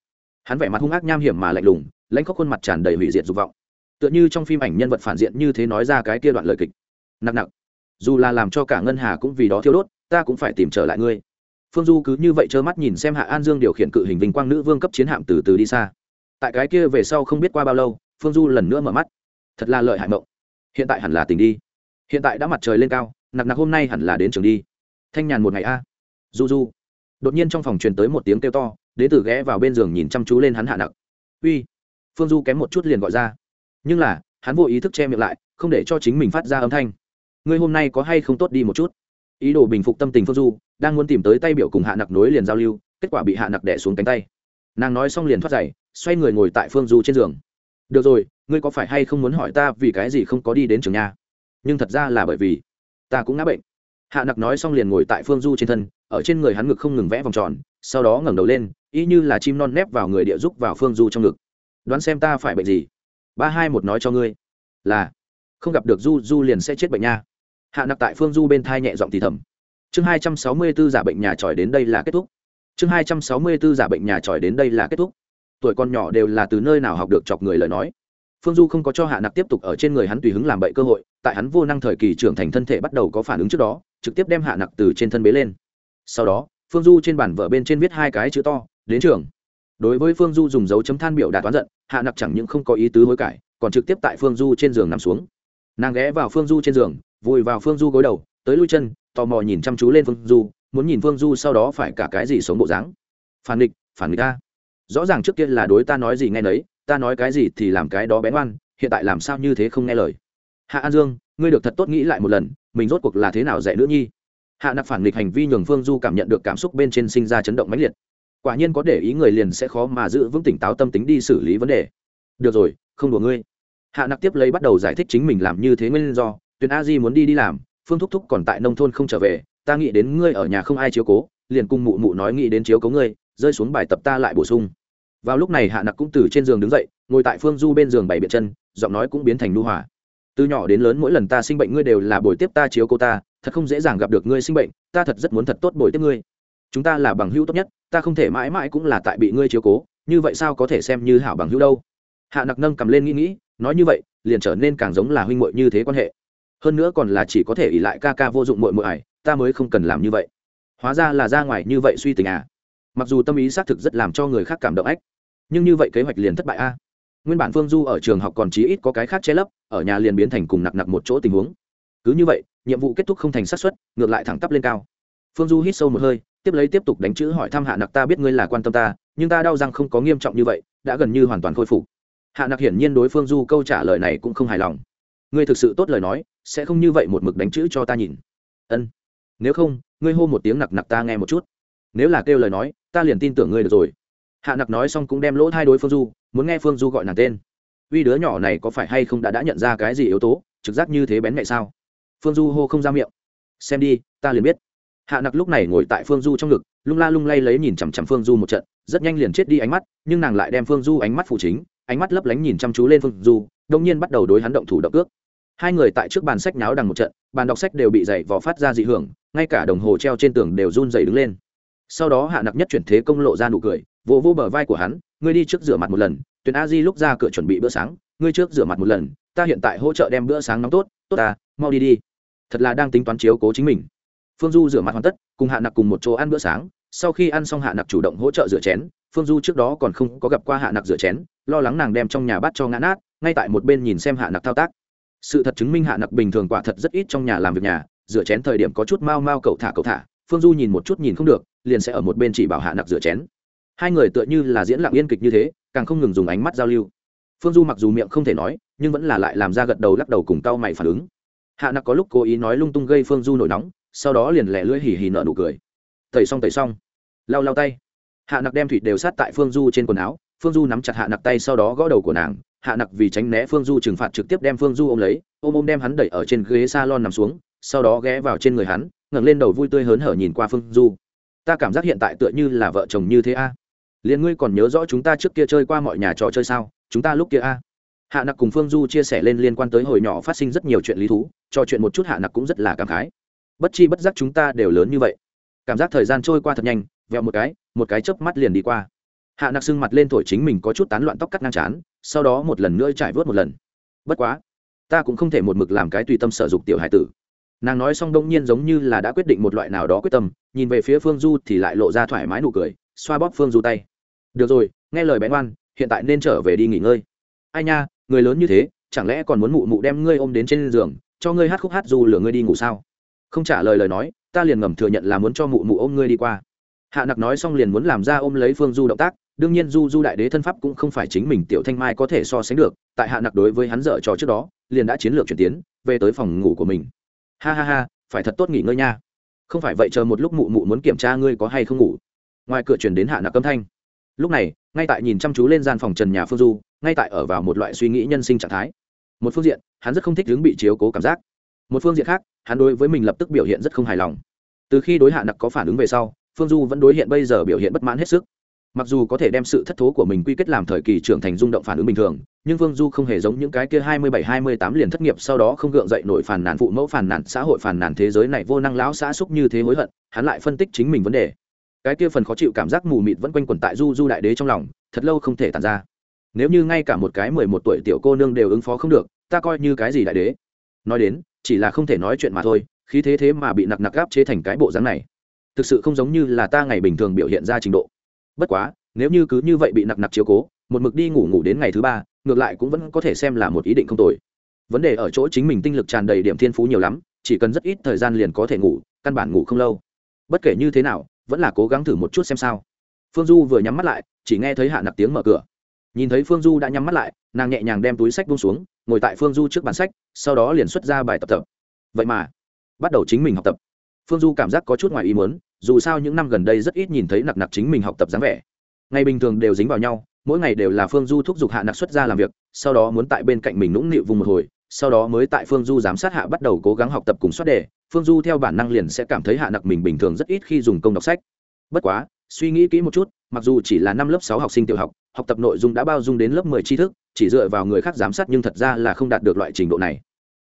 Hắn vẻ mặt hung ác nham hiểm mà lạnh lùng, lãnh khóc khuôn mặt tràn đầy hủy diệt dục vọng. Tựa như trong phim ảnh nhân vật phản diện như thế nói ra cái kia đoạn lời kịch. Nặng nặng dù là làm cho cả ngân hà cũng vì đó thiêu đốt, ta cũng phải tìm trở lại ngươi. Phương du cứ như vậy trơ mắt nhìn xem hạ an dương điều khiển cự hình vinh quang nữ vương cấp chiến hạm từ từ đi xa. Tại cái kia về sau không biết qua bao lâu, phương du lần nữa mở mắt. Thật là lợi hại mộng. Hiện tại hẳn là tỉnh đi. Hiện tại đã mặt trời lên cao, nặc nặc hôm nay hẳn là đến trường đi. Thanh nhàn một ngày a. Du du. Đột nhiên trong phòng truyền tới một tiếng kêu to, đế tử ghé vào bên giường nhìn chăm chú lên hắn hạ nặc. Uy. Phương du kém một chút liền gọi ra. Nhưng là, hắn vô ý thức che miệng lại, không để cho chính mình phát ra âm thanh ngươi hôm nay có hay không tốt đi một chút? Ý đồ bình phục tâm tình phương du, đang muốn tìm tới tay biểu cùng hạ nặc nối liền giao lưu, kết quả bị hạ nặc đẻ xuống cánh tay. Nàng nói xong liền thoát giày, xoay người ngồi tại phương du trên giường. Được rồi, ngươi có phải hay không muốn hỏi ta vì cái gì không có đi đến trường nhà nhưng thật ra là bởi vì ta cũng ngã bệnh. Hạ nặc nói xong liền ngồi tại phương du trên thân, ở trên người hắn ngực không ngừng vẽ vòng tròn, sau đó ngẩng đầu lên, y như là chim non nép vào người địa giúp vào phương du trong ngực. Đoán xem ta phải bệnh gì? Ba hai một nói cho ngươi. Là, không gặp được du du liền sẽ chết bệnh nha hạ nặc tại phương du bên thai nhẹ giọng thì thầm. Chương hai trăm sáu mươi b ố giả bệnh nhà tròi đến đây là kết thúc. Chương hai trăm sáu mươi b ố giả bệnh nhà tròi đến đây là kết thúc. Tuổi con nhỏ đều là từ nơi nào học được chọc người lời nói. Phương du không có cho hạ nặc tiếp tục ở trên người hắn tùy hứng làm bậy cơ hội, tại hắn vô năng thời kỳ trưởng thành thân thể bắt đầu có phản ứng trước đó, trực tiếp đem hạ nặc từ trên thân bế lên. Sau đó, phương du trên bản vợ bên trên viết hai cái chữ to, đến trường. Đối với phương du dùng dấu chấm than biểu đạt toán giận, hạ nặc chẳng những không có ý tứ hối cải, còn trực tiếp tại phương du trên giường nằm xuống. Nàng ghé vào phương du trên giường vùi vào phương du gối đầu, tới lui chân, tò mò nhìn chăm chú lên phương du, muốn nhìn phương du sau đó phải cả cái gì sống bộ dáng. Phản địch phản địch ta. Rõ ràng trước kia là đối ta nói gì nghe nấy, ta nói cái gì thì làm cái đó bén oan hiện tại làm sao như thế không nghe lời. Hạ an dương, ngươi được thật tốt nghĩ lại một lần, mình rốt cuộc là thế nào dạy nữ nhi? Hạ nặc phản nghịch hành vi nhường phương du cảm nhận được cảm xúc bên trên sinh ra chấn động mãnh liệt. Quả nhiên có để ý người liền sẽ khó mà giữ vững tỉnh táo tâm tính đi xử lý vấn đề. Được rồi, không đùa ngươi. Hạ nặc tiếp lấy bắt đầu giải thích chính mình làm như thế nguyên do tuyền a di muốn đi đi làm, phương thúc thúc còn tại nông thôn không trở về, ta nghĩ đến ngươi ở nhà không ai chiếu cố, liền cùng mụ mụ nói nghĩ đến chiếu cố ngươi, rơi xuống bài tập ta lại bổ sung. Vào lúc này hạ nặc cũng từ trên giường đứng dậy, ngồi tại phương du bên giường bảy biện chân, giọng nói cũng biến thành nu hòa. Từ nhỏ đến lớn mỗi lần ta sinh bệnh ngươi đều là bồi tiếp ta chiếu cố ta, thật không dễ dàng gặp được ngươi sinh bệnh, ta thật rất muốn thật tốt bồi tiếp ngươi. Chúng ta là bằng hữu tốt nhất, ta không thể mãi mãi cũng là tại bị ngươi chiếu cố, như vậy sao có thể xem như hảo bằng hữu đâu? Hạ nặc nâng cầm lên nghĩ nghĩ, nói như vậy, liền trở nên càng giống là huynh muội như thế quan hệ hơn nữa còn là chỉ có thể ỉ lại ca ca vô dụng muội muội ải, ta mới không cần làm như vậy. Hóa ra là ra ngoài như vậy suy tình à. Mặc dù tâm ý xác thực rất làm cho người khác cảm động ách, nhưng như vậy kế hoạch liền thất bại a. Nguyên bản phương du ở trường học còn chí ít có cái khác che lấp, ở nhà liền biến thành cùng nặc nặc một chỗ tình huống. Cứ như vậy, nhiệm vụ kết thúc không thành sát xuất ngược lại thẳng tắp lên cao. Phương du hít sâu một hơi, tiếp lấy tiếp tục đánh chữ hỏi thăm hạ nặc ta biết ngươi là quan tâm ta, nhưng ta đau răng không có nghiêm trọng như vậy, đã gần như hoàn toàn khôi phục. Hạ nặc hiển nhiên đối phương du câu trả lời này cũng không hài lòng ngươi thực sự tốt lời nói, sẽ không như vậy một mực đánh chữ cho ta nhìn. Ân. Nếu không, ngươi hô một tiếng nặc nặc ta nghe một chút. Nếu là kêu lời nói, ta liền tin tưởng ngươi được rồi. Hạ nặc nói xong cũng đem lỗ hai đối phương du, muốn nghe phương du gọi nàng tên. Uy đứa nhỏ này có phải hay không đã đã nhận ra cái gì yếu tố, trực giác như thế bén mẹ sao? Phương du hô không ra miệng. Xem đi, ta liền biết. Hạ nặc lúc này ngồi tại phương du trong ngực, lung la lung lay lấy nhìn chằm chằm phương du một trận, rất nhanh liền chết đi ánh mắt, nhưng nàng lại đem phương du ánh mắt phụ chính, ánh mắt lấp lánh nhìn chăm chú lên phương du đông nhiên bắt đầu đối hắn động thủ động cước hai người tại trước bàn sách náo đằng một trận, bàn đọc sách đều bị dày vò phát ra dị hưởng, ngay cả đồng hồ treo trên tường đều run dày đứng lên. Sau đó hạ nặc nhất chuyển thế công lộ ra nụ cười, vỗ vỗ bờ vai của hắn, ngươi đi trước rửa mặt một lần, tuyền a di lúc ra cửa chuẩn bị bữa sáng, ngươi trước rửa mặt một lần, ta hiện tại hỗ trợ đem bữa sáng nóng tốt tốt ta, mau đi đi. Thật là đang tính toán chiếu cố chính mình. Phương du rửa mặt hoàn tất, cùng hạ nặc cùng một chỗ ăn bữa sáng, sau khi ăn xong hạ nặc chủ động hỗ trợ rửa chén, phương du trước đó còn không có gặp qua hạ nặc rửa chén, lo lắng nàng đem trong nhà bắt cho ngã nát, ngay tại một bên nhìn xem hạ nặc thao tác sự thật chứng minh hạ nặc bình thường quả thật rất ít trong nhà làm việc nhà, rửa chén thời điểm có chút mau mau cậu thả cậu thả, phương du nhìn một chút nhìn không được, liền sẽ ở một bên chỉ bảo hạ nặc rửa chén. Hai người tựa như là diễn lặng yên kịch như thế, càng không ngừng dùng ánh mắt giao lưu. Phương du mặc dù miệng không thể nói, nhưng vẫn là lại làm ra gật đầu lắc đầu cùng cau mày phản ứng. Hạ nặc có lúc cố ý nói lung tung gây phương du nổi nóng, sau đó liền lẻ lưỡi hì hì nở nụ cười. Tẩy xong tẩy xong. Lau lau tay. Hạ nặc đem thủy đều sát tại phương du trên quần áo, phương du nắm chặt hạ nặc tay sau đó gõ đầu của nàng hạ nặc vì tránh né phương du trừng phạt trực tiếp đem phương du ôm lấy, ôm ôm đem hắn đẩy ở trên ghế s a lon nằm xuống, sau đó ghé vào trên người hắn, ngẩng lên đầu vui tươi hớn hở nhìn qua phương du. Ta cảm giác hiện tại tựa như là vợ chồng như thế a. À? liền ngươi còn nhớ rõ chúng ta trước kia chơi qua mọi nhà trò chơi sao? Chúng ta lúc kia a. Hạ nặc cùng phương du chia sẻ lên liên quan tới hồi nhỏ phát sinh rất nhiều chuyện lý thú, trò chuyện một chút hạ nặc cũng rất là cảm khái. Bất chi bất giác chúng ta đều lớn như vậy. Cảm giác thời gian trôi qua thật nhanh, vẹo một cái một cái chớp mắt liền đi qua. Hạ nặc sưng mặt lên thổi chính mình có chút tán loạn tóc cắt ngang chán sau đó một lần nữa trải vớt một lần. Bất quá, ta cũng không thể một mực làm cái tùy tâm sở dục tiểu hải tử. Nàng nói xong đông nhiên giống như là đã quyết định một loại nào đó quyết tâm, nhìn về phía phương du thì lại lộ ra thoải mái nụ cười, xoa bóp phương du tay. Được rồi, nghe lời bén oan hiện tại nên trở về đi nghỉ ngơi. Ai nha, người lớn như thế, chẳng lẽ còn muốn mụ mụ đem ngươi ôm đến trên giường, cho ngươi hát khúc hát dù lửa ngươi đi ngủ sao? Không trả lời lời nói, ta liền ngầm thừa nhận là muốn cho mụ mụ ôm ngươi đi qua hạ nặc nói xong liền muốn làm ra ôm lấy phương du động tác, đương nhiên du du đại đế thân pháp cũng không phải chính mình tiểu thanh mai có thể so sánh được, tại hạ nặc đối với hắn dở trò trước đó, liền đã chiến lược chuyển tiến, về tới phòng ngủ của mình. Ha ha ha, phải thật tốt nghỉ ngơi nha. Không phải vậy chờ một lúc mụ mụ muốn kiểm tra ngươi có hay không ngủ. Ngoài cửa chuyển đến hạ nặc âm thanh. Lúc này, ngay tại nhìn chăm chú lên gian phòng trần nhà phương du, ngay tại ở vào một loại suy nghĩ nhân sinh trạng thái. Một phương diện, hắn rất không thích hướng bị chiếu cố cảm giác. Một phương diện khác, hắn đối với mình lập tức biểu hiện rất không hài lòng. Từ khi đối hạ nặc có phản ứng về sau phương du vẫn đối hiện bây giờ biểu hiện bất mãn hết sức. Mặc dù có thể đem sự thất thố của mình quy kết làm thời kỳ trưởng thành rung động phản ứng bình thường, nhưng phương du không hề giống những cái kia hai mươi bảy, hai mươi tám liền thất nghiệp sau đó không gượng dậy nổi phản nàn phụ mẫu phản nàn xã hội phản nàn thế giới này, vô năng lão xã xúc như thế hối hận, hắn lại phân tích chính mình vấn đề. Cái kia phần khó chịu cảm giác mù mịt vẫn quanh quẩn tại du du đại đế trong lòng, thật lâu không thể tàn ra. Nếu như ngay cả một cái mười một tuổi tiểu cô nương đều ứng phó không được, ta coi như cái gì đại đế? Nói đến, chỉ là không thể nói chuyện mà thôi, khí thế thế mà bị nặc nặc gáp chế thành cái bộ dáng này thực sự không giống như là ta ngày bình thường biểu hiện ra trình độ. Bất quá, nếu như cứ như vậy bị nặc nặc chiếu cố, một mực đi ngủ ngủ đến ngày thứ ba, ngược lại cũng vẫn có thể xem là một ý định không tồi. Vấn đề ở chỗ chính mình tinh lực tràn đầy điểm thiên phú nhiều lắm, chỉ cần rất ít thời gian liền có thể ngủ, căn bản ngủ không lâu. Bất kể như thế nào, vẫn là cố gắng thử một chút xem sao. Phương du vừa nhắm mắt lại, chỉ nghe thấy hạ nặc tiếng mở cửa. Nhìn thấy phương du đã nhắm mắt lại, nàng nhẹ nhàng đem túi sách bung xuống, ngồi tại phương du trước bàn sách, sau đó liền xuất ra bài tập tập. Vậy mà, bắt đầu chính mình học tập phương du cảm giác có chút ngoài ý muốn, dù sao những năm gần đây rất ít nhìn thấy nặc nặc chính mình học tập dáng vẻ. Ngày bình thường đều dính vào nhau, mỗi ngày đều là phương du thúc giục hạ nặc xuất ra làm việc, sau đó muốn tại bên cạnh mình nũng nịu vùng một hồi, sau đó mới tại phương du giám sát hạ bắt đầu cố gắng học tập cùng soát đề. Phương du theo bản năng liền sẽ cảm thấy hạ nặc mình bình thường rất ít khi dùng công đọc sách. Bất quá, suy nghĩ kỹ một chút, mặc dù chỉ là năm lớp sáu học sinh tiểu học học tập nội dung đã bao dung đến lớp mười tri thức, chỉ dựa vào người khác giám sát nhưng thật ra là không đạt được loại trình độ này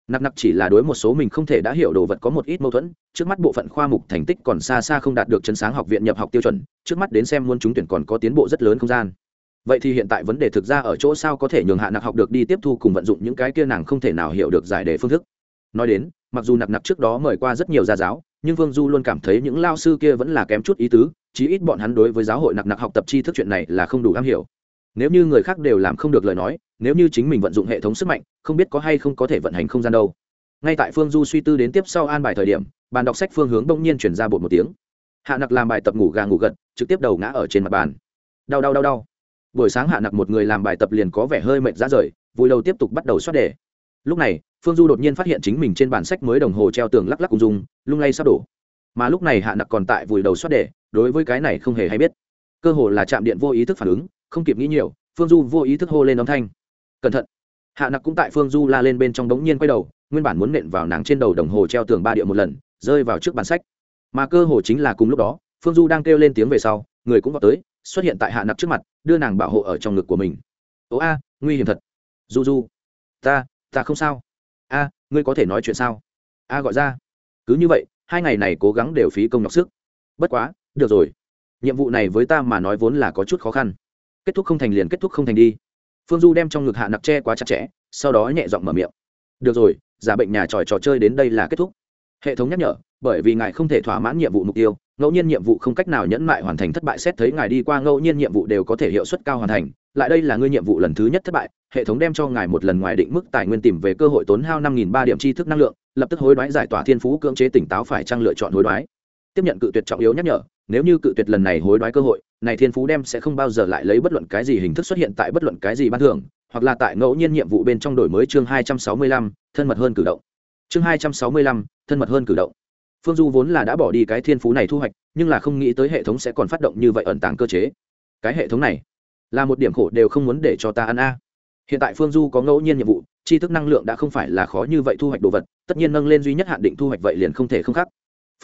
nặc nặc chỉ là đối một số mình không thể đã hiểu đồ vật có một ít mâu thuẫn, trước mắt bộ phận khoa mục thành tích còn xa xa không đạt được chân sáng học viện nhập học tiêu chuẩn, trước mắt đến xem muốn trúng tuyển còn có tiến bộ rất lớn không gian. Vậy thì hiện tại vấn đề thực ra ở chỗ sao có thể nhường hạ nặc học được đi tiếp thu cùng vận dụng những cái kia nàng không thể nào hiểu được giải đề phương thức. Nói đến, mặc dù nặc nặc trước đó mời qua rất nhiều gia giáo, nhưng vương du luôn cảm thấy những lao sư kia vẫn là kém chút ý tứ, chí ít bọn hắn đối với giáo hội nặc nặc học tập tri thức chuyện này là không đủ am hiểu nếu như người khác đều làm không được lời nói, nếu như chính mình vận dụng hệ thống sức mạnh, không biết có hay không có thể vận hành không gian đâu. Ngay tại phương du suy tư đến tiếp sau an bài thời điểm, bàn đọc sách phương hướng bỗng nhiên chuyển ra bột một tiếng. Hạ nặc làm bài tập ngủ gà ngủ gật, trực tiếp đầu ngã ở trên mặt bàn. Đau đau đau đau. Buổi sáng hạ nặc một người làm bài tập liền có vẻ hơi mệt ra rời, vui đầu tiếp tục bắt đầu xoát đề. Lúc này, phương du đột nhiên phát hiện chính mình trên bản sách mới đồng hồ treo tường lắc lắc cùng dùng lung lay sắp đổ. Mà lúc này hạ nặc còn tại vùi đầu xoát đề, đối với cái này không hề hay biết. Cơ hồ là chạm điện vô ý thức phản ứng không kịp nghĩ nhiều, phương du vô ý thức hô lên âm thanh. Cẩn thận. Hạ nặc cũng tại phương du la lên bên trong đống nhiên quay đầu, nguyên bản muốn nện vào nàng trên đầu đồng hồ treo tường ba điệu một lần, rơi vào trước bản sách. Mà cơ hồ chính là cùng lúc đó, phương du đang kêu lên tiếng về sau, người cũng vào tới, xuất hiện tại hạ nặc trước mặt, đưa nàng bảo hộ ở trong ngực của mình. Ố a, nguy hiểm thật. Du du, ta ta không sao. A, ngươi có thể nói chuyện sao? A, gọi ra. Cứ như vậy, hai ngày này cố gắng đều phí công nhọc sức. Bất quá, được rồi. Nhiệm vụ này với ta mà nói vốn là có chút khó khăn kết thúc không thành liền kết thúc không thành đi. Phương du đem trong ngực hạ nặc tre quá chặt chẽ, sau đó nhẹ giọng mở miệng. Được rồi, giả bệnh nhà tròi trò chơi đến đây là kết thúc. Hệ thống nhắc nhở, bởi vì ngài không thể thỏa mãn nhiệm vụ mục tiêu, ngẫu nhiên nhiệm vụ không cách nào nhẫn mại hoàn thành thất bại xét thấy ngài đi qua ngẫu nhiên nhiệm vụ đều có thể hiệu suất cao hoàn thành. Lại đây là ngươi nhiệm vụ lần thứ nhất thất bại, hệ thống đem cho ngài một lần ngoài định mức tài nguyên tìm về cơ hội tốn hao năm nghìn ba điểm tri thức năng lượng, lập tức hối đoái giải tỏa thiên phú cưỡng chế tỉnh táo phải trang lựa chọn hối đoái tiếp nhận cự tuyệt trọng yếu nhắc nhở, nếu như cự tuyệt lần này hối đoái cơ hội, này thiên phú đem sẽ không bao giờ lại lấy bất luận cái gì hình thức xuất hiện tại bất luận cái gì ban thưởng, hoặc là tại ngẫu nhiên nhiệm vụ bên trong đổi mới chương hai trăm sáu mươi lăm, thân mật hơn cử động. Chương hai trăm sáu mươi lăm, thân mật hơn cử động. Phương du vốn là đã bỏ đi cái thiên phú này thu hoạch, nhưng là không nghĩ tới hệ thống sẽ còn phát động như vậy ẩn tàng cơ chế. Cái hệ thống này là một điểm khổ đều không muốn để cho ta ăn a. Hiện tại phương du có ngẫu nhiên nhiệm vụ, tri thức năng lượng đã không phải là khó như vậy thu hoạch đồ vật, tất nhiên nâng lên duy nhất hạn định thu hoạch vậy liền không thể không khác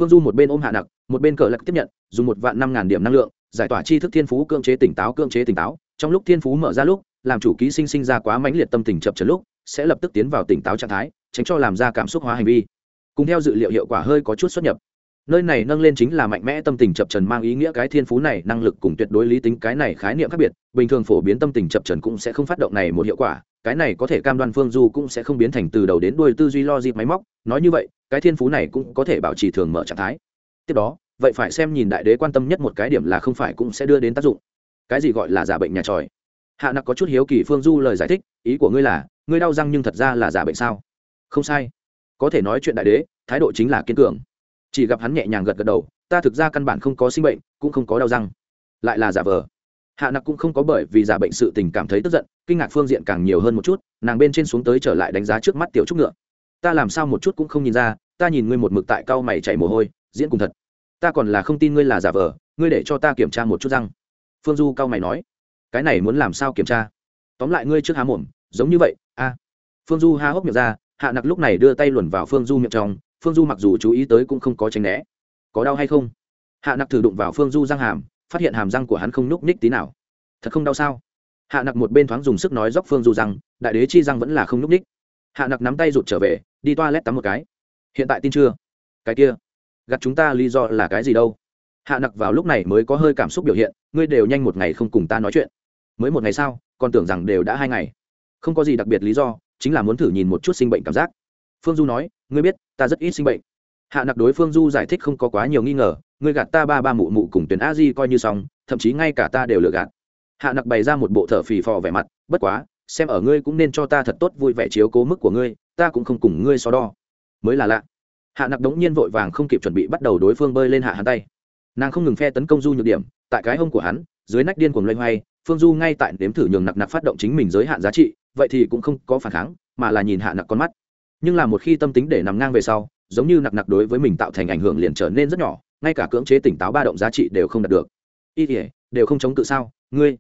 phương du một bên ôm hạ nặc, một bên cờ lạc tiếp nhận, dùng một vạn năm ngàn điểm năng lượng, giải tỏa tri thức thiên phú, cưỡng chế tỉnh táo, cưỡng chế tỉnh táo. Trong lúc thiên phú mở ra lúc, làm chủ ký sinh sinh ra quá mãnh liệt tâm tình chập trấn lúc, sẽ lập tức tiến vào tỉnh táo trạng thái, tránh cho làm ra cảm xúc hóa hành vi. Cùng theo dự liệu hiệu quả hơi có chút xuất nhập. Nơi này nâng lên chính là mạnh mẽ tâm tình chập trần mang ý nghĩa cái thiên phú này, năng lực cùng tuyệt đối lý tính cái này khái niệm khác biệt. Bình thường phổ biến tâm tình chập trần cũng sẽ không phát động này một hiệu quả cái này có thể cam đoan phương du cũng sẽ không biến thành từ đầu đến đuôi tư duy lo dịp máy móc, nói như vậy, cái thiên phú này cũng có thể bảo trì thường mở trạng thái. Tiếp đó, vậy phải xem nhìn đại đế quan tâm nhất một cái điểm là không phải cũng sẽ đưa đến tác dụng. Cái gì gọi là giả bệnh nhà tròi? Hạ nặc có chút hiếu kỳ phương du lời giải thích, ý của ngươi là, ngươi đau răng nhưng thật ra là giả bệnh sao? Không sai. Có thể nói chuyện đại đế, thái độ chính là kiên cường. Chỉ gặp hắn nhẹ nhàng gật gật đầu, ta thực ra căn bản không có sinh bệnh, cũng không có đau răng. Lại là giả vờ hạ nặc cũng không có bởi vì giả bệnh sự tình cảm thấy tức giận, kinh ngạc phương diện càng nhiều hơn một chút, nàng bên trên xuống tới trở lại đánh giá trước mắt tiểu trúc ngựa. Ta làm sao một chút cũng không nhìn ra, ta nhìn ngươi một mực tại cau mày chảy mồ hôi, diễn cùng thật. Ta còn là không tin ngươi là giả vờ, ngươi để cho ta kiểm tra một chút răng. Phương du cau mày nói. Cái này muốn làm sao kiểm tra? Tóm lại ngươi trước há mồm, giống như vậy, a. Phương du há hốc miệng ra, hạ nặc lúc này đưa tay luồn vào phương du miệng trong, phương du mặc dù chú ý tới cũng không có tránh né. Có đau hay không? Hạ nặc thử đụng vào phương du răng hàm phát hiện hàm răng của hắn không nhúc ních tí nào. Thật không đau sao? Hạ nặc một bên thoáng dùng sức nói dóc phương du rằng, đại đế chi răng vẫn là không nhúc ních hạ nặc nắm tay rụt trở về đi toa lét tắm một cái. Hiện tại tin chưa? Cái kia gặt chúng ta lý do là cái gì đâu? Hạ nặc vào lúc này mới có hơi cảm xúc biểu hiện ngươi đều nhanh một ngày không cùng ta nói chuyện. Mới một ngày sao còn tưởng rằng đều đã hai ngày. Không có gì đặc biệt lý do chính là muốn thử nhìn một chút sinh bệnh cảm giác. Phương du nói ngươi biết ta rất ít sinh bệnh. Hạ nặc đối phương du giải thích không có quá nhiều nghi ngờ ngươi gạt ta ba ba mụ mụ cùng tuyển a di coi như xong, thậm chí ngay cả ta đều lừa gạt. Hạ nặc bày ra một bộ thở phì phò vẻ mặt, bất quá, xem ở ngươi cũng nên cho ta thật tốt vui vẻ chiếu cố mức của ngươi, ta cũng không cùng ngươi so đo. Mới là lạ. Hạ nặc đống nhiên vội vàng không kịp chuẩn bị bắt đầu đối phương bơi lên hạ hắn tay. Nàng không ngừng phe tấn công du nhược điểm, tại cái hông của hắn, dưới nách điên cuồng loay hoay, phương du ngay tại nếm thử nhường nặc nặc phát động chính mình giới hạn giá trị, vậy thì cũng không có phản kháng, mà là nhìn hạ nặc con mắt. Nhưng là một khi tâm tính để nằm ngang về sau, giống như nặc nặc đối với mình tạo thành ảnh hưởng liền trở nên rất nhỏ ngay cả cưỡng chế tỉnh táo ba động giá trị đều không đạt được. Y thể đều không chống cự sao? Ngươi,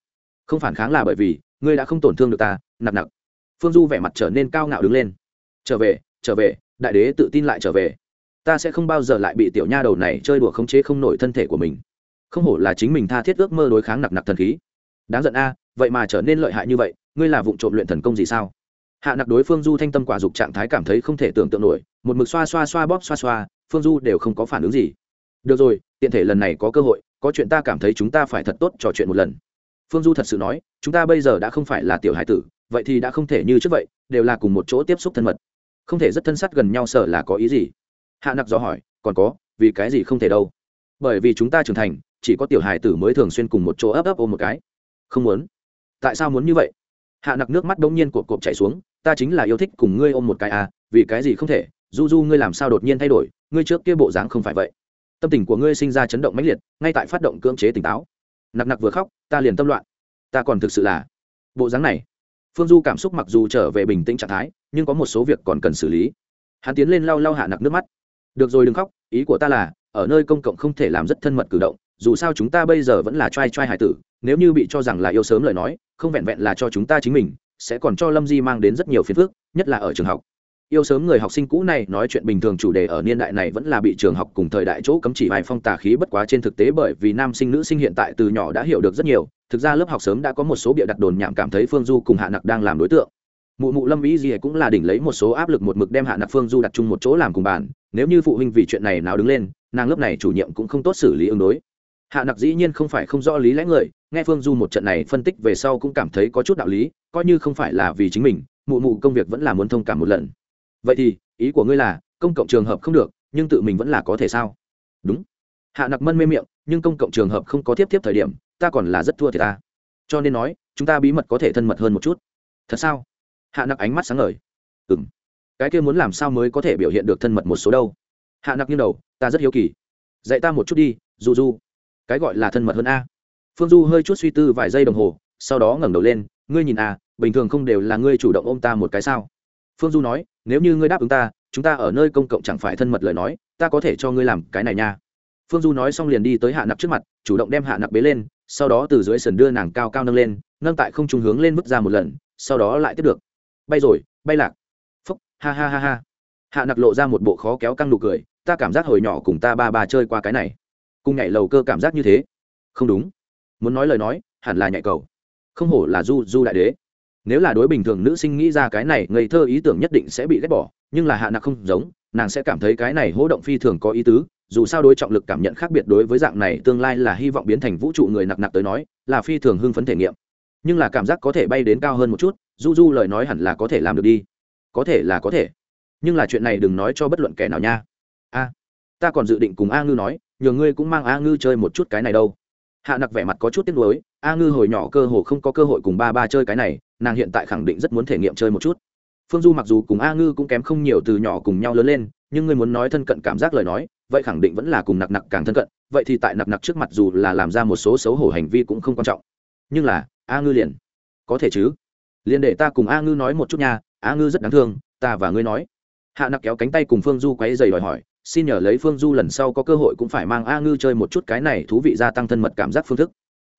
không phản kháng là bởi vì ngươi đã không tổn thương được ta nặc nặc phương du vẻ mặt trở nên cao ngạo đứng lên. Trở về trở về, đại đế tự tin lại trở về. Ta sẽ không bao giờ lại bị tiểu nha đầu này chơi đùa khống chế không nổi thân thể của mình. Không hổ là chính mình tha thiết ước mơ đối kháng nặc nặc thần khí. Đáng giận a, vậy mà trở nên lợi hại như vậy, ngươi là vụ trộm luyện thần công gì sao? Hạ nặc đối phương du thanh tâm quả dục trạng thái cảm thấy không thể tưởng tượng nổi, một mực xoa xoa xoa bóp xoa xoa, phương du đều không có phản ứng gì được rồi, tiện thể lần này có cơ hội, có chuyện ta cảm thấy chúng ta phải thật tốt trò chuyện một lần. Phương du thật sự nói, chúng ta bây giờ đã không phải là tiểu hải tử, vậy thì đã không thể như trước vậy, đều là cùng một chỗ tiếp xúc thân mật. Không thể rất thân sát gần nhau sợ là có ý gì? Hạ nặc do hỏi, còn có, vì cái gì không thể đâu? Bởi vì chúng ta trưởng thành, chỉ có tiểu hải tử mới thường xuyên cùng một chỗ ấp ấp ôm một cái. Không muốn. Tại sao muốn như vậy? Hạ nặc nước mắt đông nhiên cộp cộp chảy xuống, ta chính là yêu thích cùng ngươi ôm một cái à vì cái gì không thể? Du du, ngươi làm sao đột nhiên thay đổi? Ngươi trước kia bộ dáng không phải vậy tâm tình của ngươi sinh ra chấn động mãnh liệt, ngay tại phát động cưỡng chế tỉnh táo. Nặc nặc vừa khóc, ta liền tâm loạn. Ta còn thực sự là bộ dáng này. Phương du cảm xúc mặc dù trở về bình tĩnh trạng thái, nhưng có một số việc còn cần xử lý. Hắn tiến lên lau lau hạ nặc nước mắt. Được rồi đừng khóc, ý của ta là, ở nơi công cộng không thể làm rất thân mật cử động, dù sao chúng ta bây giờ vẫn là t r a i t r a i hải tử, nếu như bị cho rằng là yêu sớm lời nói, không vẹn vẹn là cho chúng ta chính mình, sẽ còn cho lâm di mang đến rất nhiều phiền phức, nhất là ở trường học yêu sớm người học sinh cũ này nói chuyện bình thường chủ đề ở niên đại này vẫn là bị trường học cùng thời đại chỗ cấm chỉ vài phong tà khí bất quá trên thực tế bởi vì nam sinh nữ sinh hiện tại từ nhỏ đã hiểu được rất nhiều, thực ra lớp học sớm đã có một số bịa đặt đồn nhảm cảm thấy phương du cùng hạ nặc đang làm đối tượng. Mụ mụ lâm ý gì cũng là đỉnh lấy một số áp lực một mực đem hạ nặc phương du đặt chung một chỗ làm cùng bàn, nếu như phụ huynh vì chuyện này nào đứng lên, nàng lớp này chủ nhiệm cũng không tốt xử lý ứng đối. Hạ nặc dĩ nhiên không phải không rõ lý lẽ người, nghe phương du một trận này phân tích về sau cũng cảm thấy có chút đạo lý, coi như không phải là vì chính mình, mụ mụ công việc vẫn là muốn thông cảm một lần vậy thì, ý của ngươi là, công cộng trường hợp không được, nhưng tự mình vẫn là có thể sao? Đúng. Hạ nặc mân mê miệng, nhưng công cộng trường hợp không có tiếp tiếp thời điểm, ta còn là rất thua thì ta. Cho nên nói, chúng ta bí mật có thể thân mật hơn một chút. Thật sao? Hạ nặc ánh mắt sáng ngời. Ừ m cái kia muốn làm sao mới có thể biểu hiện được thân mật một số đâu? Hạ nặc như đầu, ta rất hiếu kỳ. Dạy ta một chút đi du du cái gọi là thân mật hơn a. Phương du hơi chút suy tư vài giây đồng hồ, sau đó ngẩng đầu lên, ngươi nhìn a, bình thường không đều là ngươi chủ động ôm ta một cái sao? Phương du nói, nếu như ngươi đáp ứng ta, chúng ta ở nơi công cộng chẳng phải thân mật lời nói, ta có thể cho ngươi làm cái này nha. Phương du nói xong liền đi tới hạ nặc trước mặt, chủ động đem hạ nặc bế lên, sau đó từ dưới sườn đưa nàng cao cao nâng lên, nâng tại không trung hướng lên mức ra một lần, sau đó lại tiếp được. Bay rồi, bay lạc. Phúc, ha ha ha ha. Hạ nặc lộ ra một bộ khó kéo căng nụ cười, ta cảm giác hồi nhỏ cùng ta ba ba chơi qua cái này. Cùng nhảy lầu cơ cảm giác như thế. Không đúng. Muốn nói lời nói, hẳn là nhạy cầu. Không hổ là du du đại đế nếu là đối bình thường nữ sinh nghĩ ra cái này, ngây thơ ý tưởng nhất định sẽ bị ghét bỏ, nhưng là hạ nặc không giống, nàng sẽ cảm thấy cái này hỗ động phi thường có ý tứ, dù sao đối trọng lực cảm nhận khác biệt đối với dạng này tương lai là hy vọng biến thành vũ trụ người nặc nặc tới nói, là phi thường hưng phấn thể nghiệm. Nhưng là cảm giác có thể bay đến cao hơn một chút, du du lời nói hẳn là có thể làm được đi. Có thể là có thể. Nhưng là chuyện này đừng nói cho bất luận kẻ nào nha. A, ta còn dự định cùng a ngư nói, nhờ ngươi cũng mang a ngư chơi một chút cái này đâu. Hạ nặc vẻ mặt có chút tiếc nuối a ngư hồi nhỏ cơ hồ không có cơ hội cùng ba ba chơi cái này, nàng hiện tại khẳng định rất muốn thể nghiệm chơi một chút. Phương du mặc dù cùng a ngư cũng kém không nhiều từ nhỏ cùng nhau lớn lên, nhưng ngươi muốn nói thân cận cảm giác lời nói, vậy khẳng định vẫn là cùng nặc nặc càng thân cận, vậy thì tại nặc nặc trước mặt dù là làm ra một số xấu hổ hành vi cũng không quan trọng. Nhưng là, a ngư liền, có thể chứ? Liền để ta cùng a ngư nói một chút nha, a ngư rất đáng thương, ta và ngươi nói. Hạ nặc kéo cánh tay cùng phương du quáy dày đòi hỏi, xin nhờ lấy phương du lần sau có cơ hội cũng phải mang a ngư chơi một chút cái này thú vị gia tăng thân mật cảm giác phương thức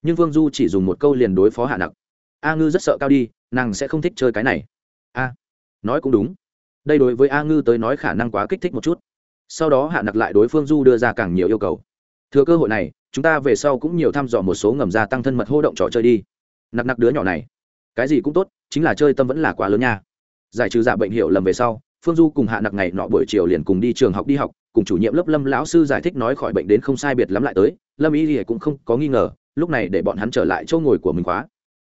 nhưng Vương du chỉ dùng một câu liền đối phó hạ nặc. A ngư rất sợ cao đi, nàng sẽ không thích chơi cái này. A, nói cũng đúng. Đây đối với a ngư tới nói khả năng quá kích thích một chút. Sau đó hạ nặc lại đối phương du đưa ra càng nhiều yêu cầu. Thừa cơ hội này, chúng ta về sau cũng nhiều thăm dò một số ngầm gia tăng thân mật hô động trò chơi đi. Nặc nặc đứa nhỏ này, cái gì cũng tốt, chính là chơi tâm vẫn là quá lớn nha. Giải trừ giả bệnh hiệu lầm về sau, phương du cùng hạ nặc ngày nọ buổi chiều liền cùng đi trường học đi học, cùng chủ nhiệm lớp lâm lão sư giải thích nói khỏi bệnh đến không sai biệt lắm lại tới, lâm y thì cũng không có nghi ngờ lúc này để bọn hắn trở lại chỗ ngồi của mình khóa.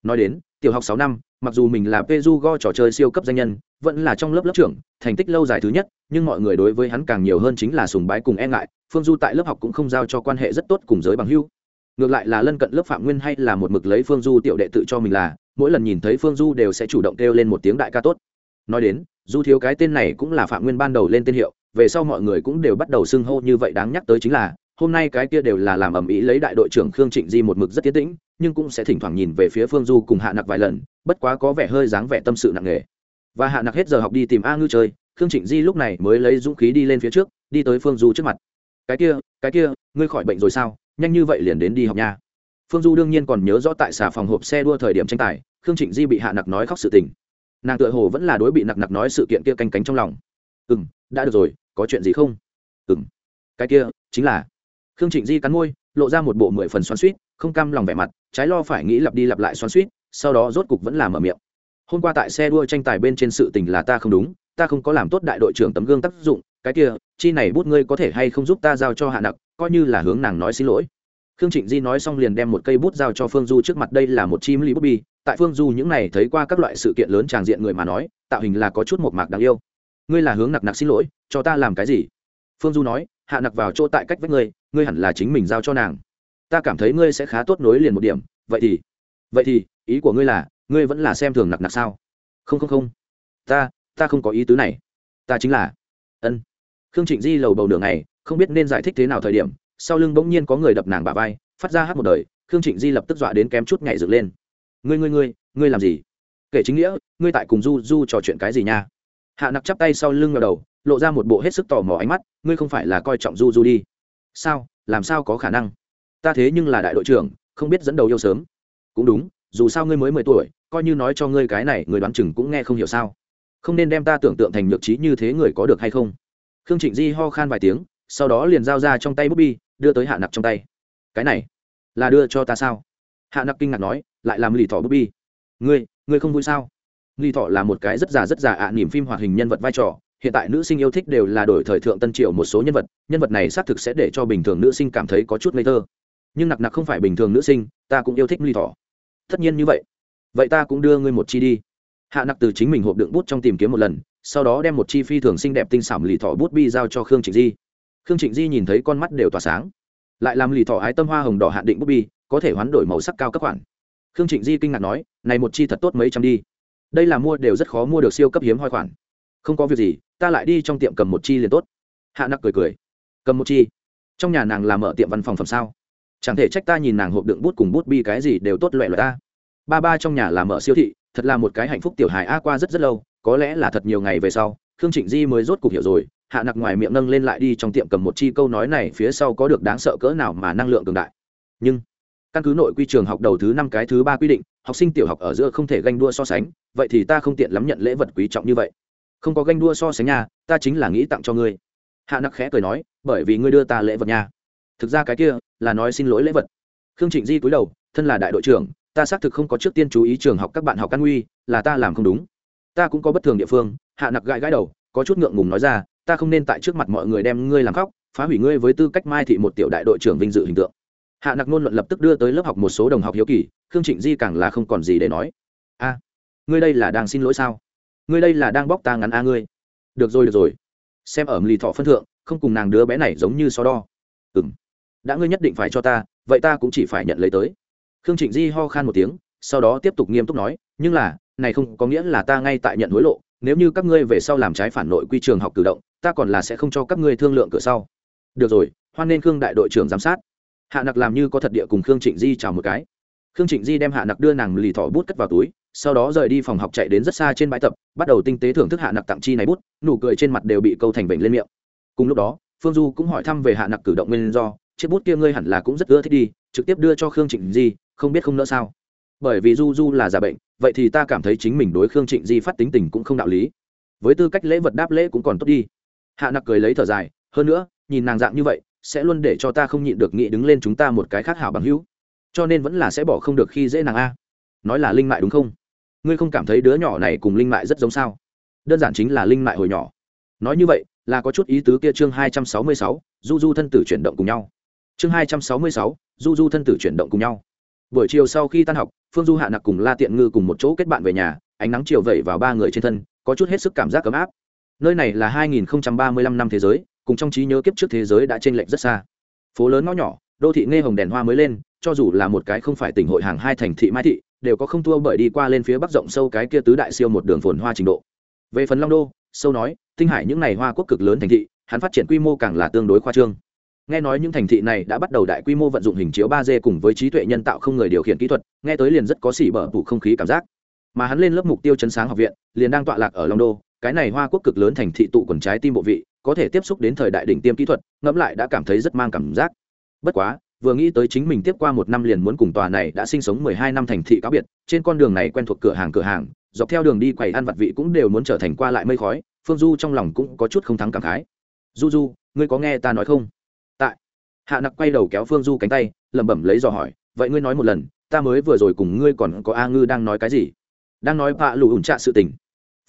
Nói đến, tiểu học sáu năm, mặc dù mình là peju go trò chơi siêu cấp danh nhân, vẫn là trong lớp lớp trưởng, thành tích lâu dài thứ nhất, nhưng mọi người đối với hắn càng nhiều hơn chính là sùng bái cùng e ngại, phương du tại lớp học cũng không giao cho quan hệ rất tốt cùng giới bằng hưu ngược lại là lân cận lớp phạm nguyên hay là một mực lấy phương du tiểu đệ tự cho mình là, mỗi lần nhìn thấy phương du đều sẽ chủ động kêu lên một tiếng đại ca tốt. Nói đến, du thiếu cái tên này cũng là phạm nguyên ban đầu lên tên hiệu, về sau mọi người cũng đều bắt đầu xưng hô như vậy đáng nhắc tới chính là hôm nay cái kia đều là làm ầm ĩ lấy đại đội trưởng khương trịnh di một mực rất tiến tĩnh, nhưng cũng sẽ thỉnh thoảng nhìn về phía phương du cùng hạ nặc vài lần, bất quá có vẻ hơi dáng vẻ tâm sự nặng nề. Và hạ nặc hết giờ học đi tìm a ngư chơi, khương trịnh di lúc này mới lấy dũng khí đi lên phía trước, đi tới phương du trước mặt. Cái kia cái kia, ngươi khỏi bệnh rồi sao? Nhanh như vậy liền đến đi học nha. Phương du đương nhiên còn nhớ rõ tại xà phòng hộp xe đua thời điểm tranh tài, khương trịnh di bị hạ nặc nói khóc sự tình. Nàng tựa hồ vẫn là đối bị nặc nặc nói sự kiện kia canh cánh trong lòng. Ừ m đã được rồi, có chuyện gì không? Ừ m cái kia, chính là khương trịnh di cắn môi, lộ ra một bộ mười phần xoắn suýt không cam lòng vẻ mặt, trái lo phải nghĩ lặp đi lặp lại xoắn suýt sau đó rốt cục vẫn làm ở miệng. Hôm qua tại xe đua tranh tài bên trên sự tình là ta không đúng, ta không có làm tốt đại đội trưởng tấm gương tác dụng, cái kia, chi này bút ngươi có thể hay không giúp ta giao cho hạ nặc, coi như là hướng nàng nói xin lỗi. Khương trịnh di nói xong liền đem một cây bút giao cho phương du trước mặt, đây là một chim ly bút bi, tại phương du những này thấy qua các loại sự kiện lớn tràng diện người mà nói, tạo hình là có chút một mạc đáng yêu. Ngươi là hướng nặc nặc xin lỗi, cho ta làm cái gì? Phương du nói, hạ nặc vào chỗ tại cách với ngươi ngươi hẳn là chính mình giao cho nàng. Ta cảm thấy ngươi sẽ khá tốt nối liền một điểm, vậy thì vậy thì, ý của ngươi là, ngươi vẫn là xem thường nặc nặc sao? Không không không. Ta ta không có ý tứ này. Ta chính là, ân. Khương trịnh di lầu bầu đường này không biết nên giải thích thế nào thời điểm, sau lưng bỗng nhiên có người đập nàng bà vai, phát ra hát một đời, khương trịnh di lập tức dọa đến kém chút nhảy dựng lên. Ngươi ngươi ngươi ngươi làm gì? Kể chính nghĩa, ngươi tại cùng du du trò chuyện cái gì nha? Hạ nặc chắp tay sau lưng ngờ đầu, lộ ra một bộ hết sức tò mò ánh mắt, ngươi không phải là coi trọng du du đi sao làm sao có khả năng? Ta thế nhưng là đại đội trưởng không biết dẫn đầu yêu sớm. Cũng đúng dù sao ngươi mới mười tuổi coi như nói cho ngươi cái này người đoán chừng cũng nghe không hiểu sao. Không nên đem ta tưởng tượng thành nhược trí như thế người có được hay không? Khương trịnh di ho khan vài tiếng sau đó liền giao ra trong tay bút bi đưa tới hạ nặc trong tay. Cái này là đưa cho ta sao? Hạ nặc kinh ngạc nói lại làm lì thỏ bút bi. Ngươi ngươi không vui sao? Lì thỏ là một cái rất già rất già ạ à, niềm phim hoạt hình nhân vật vai trò hiện tại nữ sinh yêu thích đều là đổi thời thượng tân triều một số nhân vật nhân vật này xác thực sẽ để cho bình thường nữ sinh cảm thấy có chút ngây thơ. Nhưng nặc nặc không phải bình thường nữ sinh, ta cũng yêu thích lì thỏ. Tất nhiên như vậy. Vậy ta cũng đưa ngươi một chi đi. Hạ nặc từ chính mình hộp đựng bút trong tìm kiếm một lần, sau đó đem một chi phi thường xinh đẹp tinh xảo lì thỏ bút bi giao cho khương trịnh di. Khương trịnh di nhìn thấy con mắt đều tỏa sáng. Lại làm lì thỏ ái tâm hoa hồng đỏ hạn định bút bi, có thể hoán đổi màu sắc cao cấp khoản. Khương trịnh di kinh ngạc nói, này một chi thật tốt mấy trăm đi. Đây là mua đều rất khó mua được siêu cấp hiếm hoi khoản. Không có việc gì ta lại đi trong tiệm cầm một chi liền tốt. Hạ nặc cười cười. Cầm một chi? Trong nhà nàng làm ở tiệm văn phòng phẩm sao? Chẳng thể trách ta nhìn nàng hộp đựng bút cùng bút bi cái gì đều tốt loẹ loẹ ta. Ba ba trong nhà làm ở siêu thị, thật là một cái hạnh phúc tiểu hài a qua rất rất lâu, có lẽ là thật nhiều ngày về sau, khương trịnh di mới rốt cuộc hiểu rồi, hạ nặc ngoài miệng nâng lên lại đi trong tiệm cầm một chi câu nói này phía sau có được đáng sợ cỡ nào mà năng lượng cường đại. Nhưng, căn cứ nội quy trường học đầu thứ năm cái thứ ba quy định, học sinh tiểu học ở giữa không thể ganh đua so sánh, vậy thì ta không tiện lắm nhận lễ vật quý trọng như vậy không có ganh đua so sánh nha, ta chính là nghĩ tặng cho ngươi. Hạ nặc khẽ cười nói, bởi vì ngươi đưa ta lễ vật nha. Thực ra cái kia là nói xin lỗi lễ vật. Khương trịnh di cúi đầu, thân là đại đội trưởng, ta xác thực không có trước tiên chú ý trường học các bạn học căn nguy, là ta làm không đúng. Ta cũng có bất thường địa phương, hạ nặc gãi gãi đầu, có chút ngượng ngùng nói ra, ta không nên tại trước mặt mọi người đem ngươi làm khóc, phá hủy ngươi với tư cách mai thị một tiểu đại đội trưởng vinh dự hình tượng. Hạ nặc nôn luận lập tức đưa tới lớp học một số đồng học hiếu kỳ, khương trịnh di càng là không còn gì để nói. A, ngươi đây là đang xin lỗi sao? Ngươi đây là đang bóc ta ngắn a ngươi. Được rồi được rồi. Xem ở lì thọ phân thượng, không cùng nàng đứa bé này giống như so đo. Ừ m đã ngươi nhất định phải cho ta, vậy ta cũng chỉ phải nhận lấy tới. Khương trịnh di ho khan một tiếng, sau đó tiếp tục nghiêm túc nói, nhưng là, này không có nghĩa là ta ngay tại nhận hối lộ. Nếu như các ngươi về sau làm trái phản nội quy trường học cử động, ta còn là sẽ không cho các ngươi thương lượng cửa sau. Được rồi, hoan nên khương đại đội trưởng giám sát. Hạ nặc làm như có thật địa cùng khương trịnh di chào một cái khương trịnh di đem hạ nặc đưa nàng lì thỏ bút cất vào túi, sau đó rời đi phòng học chạy đến rất xa trên bãi tập, bắt đầu tinh tế thưởng thức hạ nặc tặng chi này bút, nụ cười trên mặt đều bị câu thành vểnh lên miệng. Cùng lúc đó, phương du cũng hỏi thăm về hạ nặc cử động nguyên do, chiếc bút kia ngươi hẳn là cũng rất ưa thích đi, trực tiếp đưa cho khương trịnh di, không biết không nỡ sao. Bởi vì du du là giả bệnh, vậy thì ta cảm thấy chính mình đối khương trịnh di phát tính tình cũng không đạo lý. Với tư cách lễ vật đáp lễ cũng còn tốt đi. Hạ nặc cười lấy thở dài, hơn nữa, nhìn nàng dạng như vậy, sẽ luôn để cho ta không nhịn được nghĩ đứng lên chúng ta một cái khác hảo bằng hữu cho nên vẫn là sẽ bỏ không được khi dễ nàng a. Nói là linh mại đúng không? Ngươi không cảm thấy đứa nhỏ này cùng linh mại rất giống sao? Đơn giản chính là linh mại hồi nhỏ. Nói như vậy, là có chút ý tứ kia chương hai trăm sáu mươi sáu, du du thân tử chuyển động cùng nhau. Chương hai trăm sáu mươi sáu, du du thân tử chuyển động cùng nhau. Buổi chiều sau khi tan học, phương du hạ nặc cùng la tiện ngư cùng một chỗ kết bạn về nhà, ánh nắng chiều vẩy vào ba người trên thân, có chút hết sức cảm giác ấm áp. Nơi này là 2035 năm thế giới, cùng trong trí nhớ kiếp trước thế giới đã t r ê n lệch rất xa. Phố lớn ngõ nhỏ, đô thị nghe hồng đèn hoa mới lên cho dù là một cái không phải tỉnh hội hàng hai thành thị mai thị, đều có không thua bởi đi qua lên phía bắc rộng sâu cái kia tứ đại siêu một đường phồn hoa trình độ. Về phần long đô, sâu nói, tinh hải những n à y hoa quốc cực lớn thành thị, hắn phát triển quy mô càng là tương đối khoa trương. Nghe nói những thành thị này đã bắt đầu đại quy mô vận dụng hình chiếu ba d cùng với trí tuệ nhân tạo không người điều khiển kỹ thuật, nghe tới liền rất có xỉ bở phủ không khí cảm giác. Mà hắn lên lớp mục tiêu chấn sáng học viện, liền đang tọa lạc ở long đô, cái này hoa quốc cực lớn thành thị tụ quần trái tim bộ vị, có thể tiếp xúc đến thời đại đỉnh tiêm kỹ thuật, ngẫm lại đã cảm thấy rất mang cảm giác. Bất quá vừa nghĩ tới chính mình tiếp qua một năm liền muốn cùng tòa này đã sinh sống mười hai năm thành thị cáo biệt, trên con đường này quen thuộc cửa hàng cửa hàng, dọc theo đường đi quầy ăn vặt vị cũng đều muốn trở thành qua lại mây khói, phương du trong lòng cũng có chút không thắng cảm khái. Du du, ngươi có nghe ta nói không? Tại, hạ nặc quay đầu kéo phương du cánh tay, lẩm bẩm lấy dò hỏi, vậy ngươi nói một lần, ta mới vừa rồi cùng ngươi còn có a ngư đang nói cái gì? Đang nói bạ lù ủn trạ sự tình.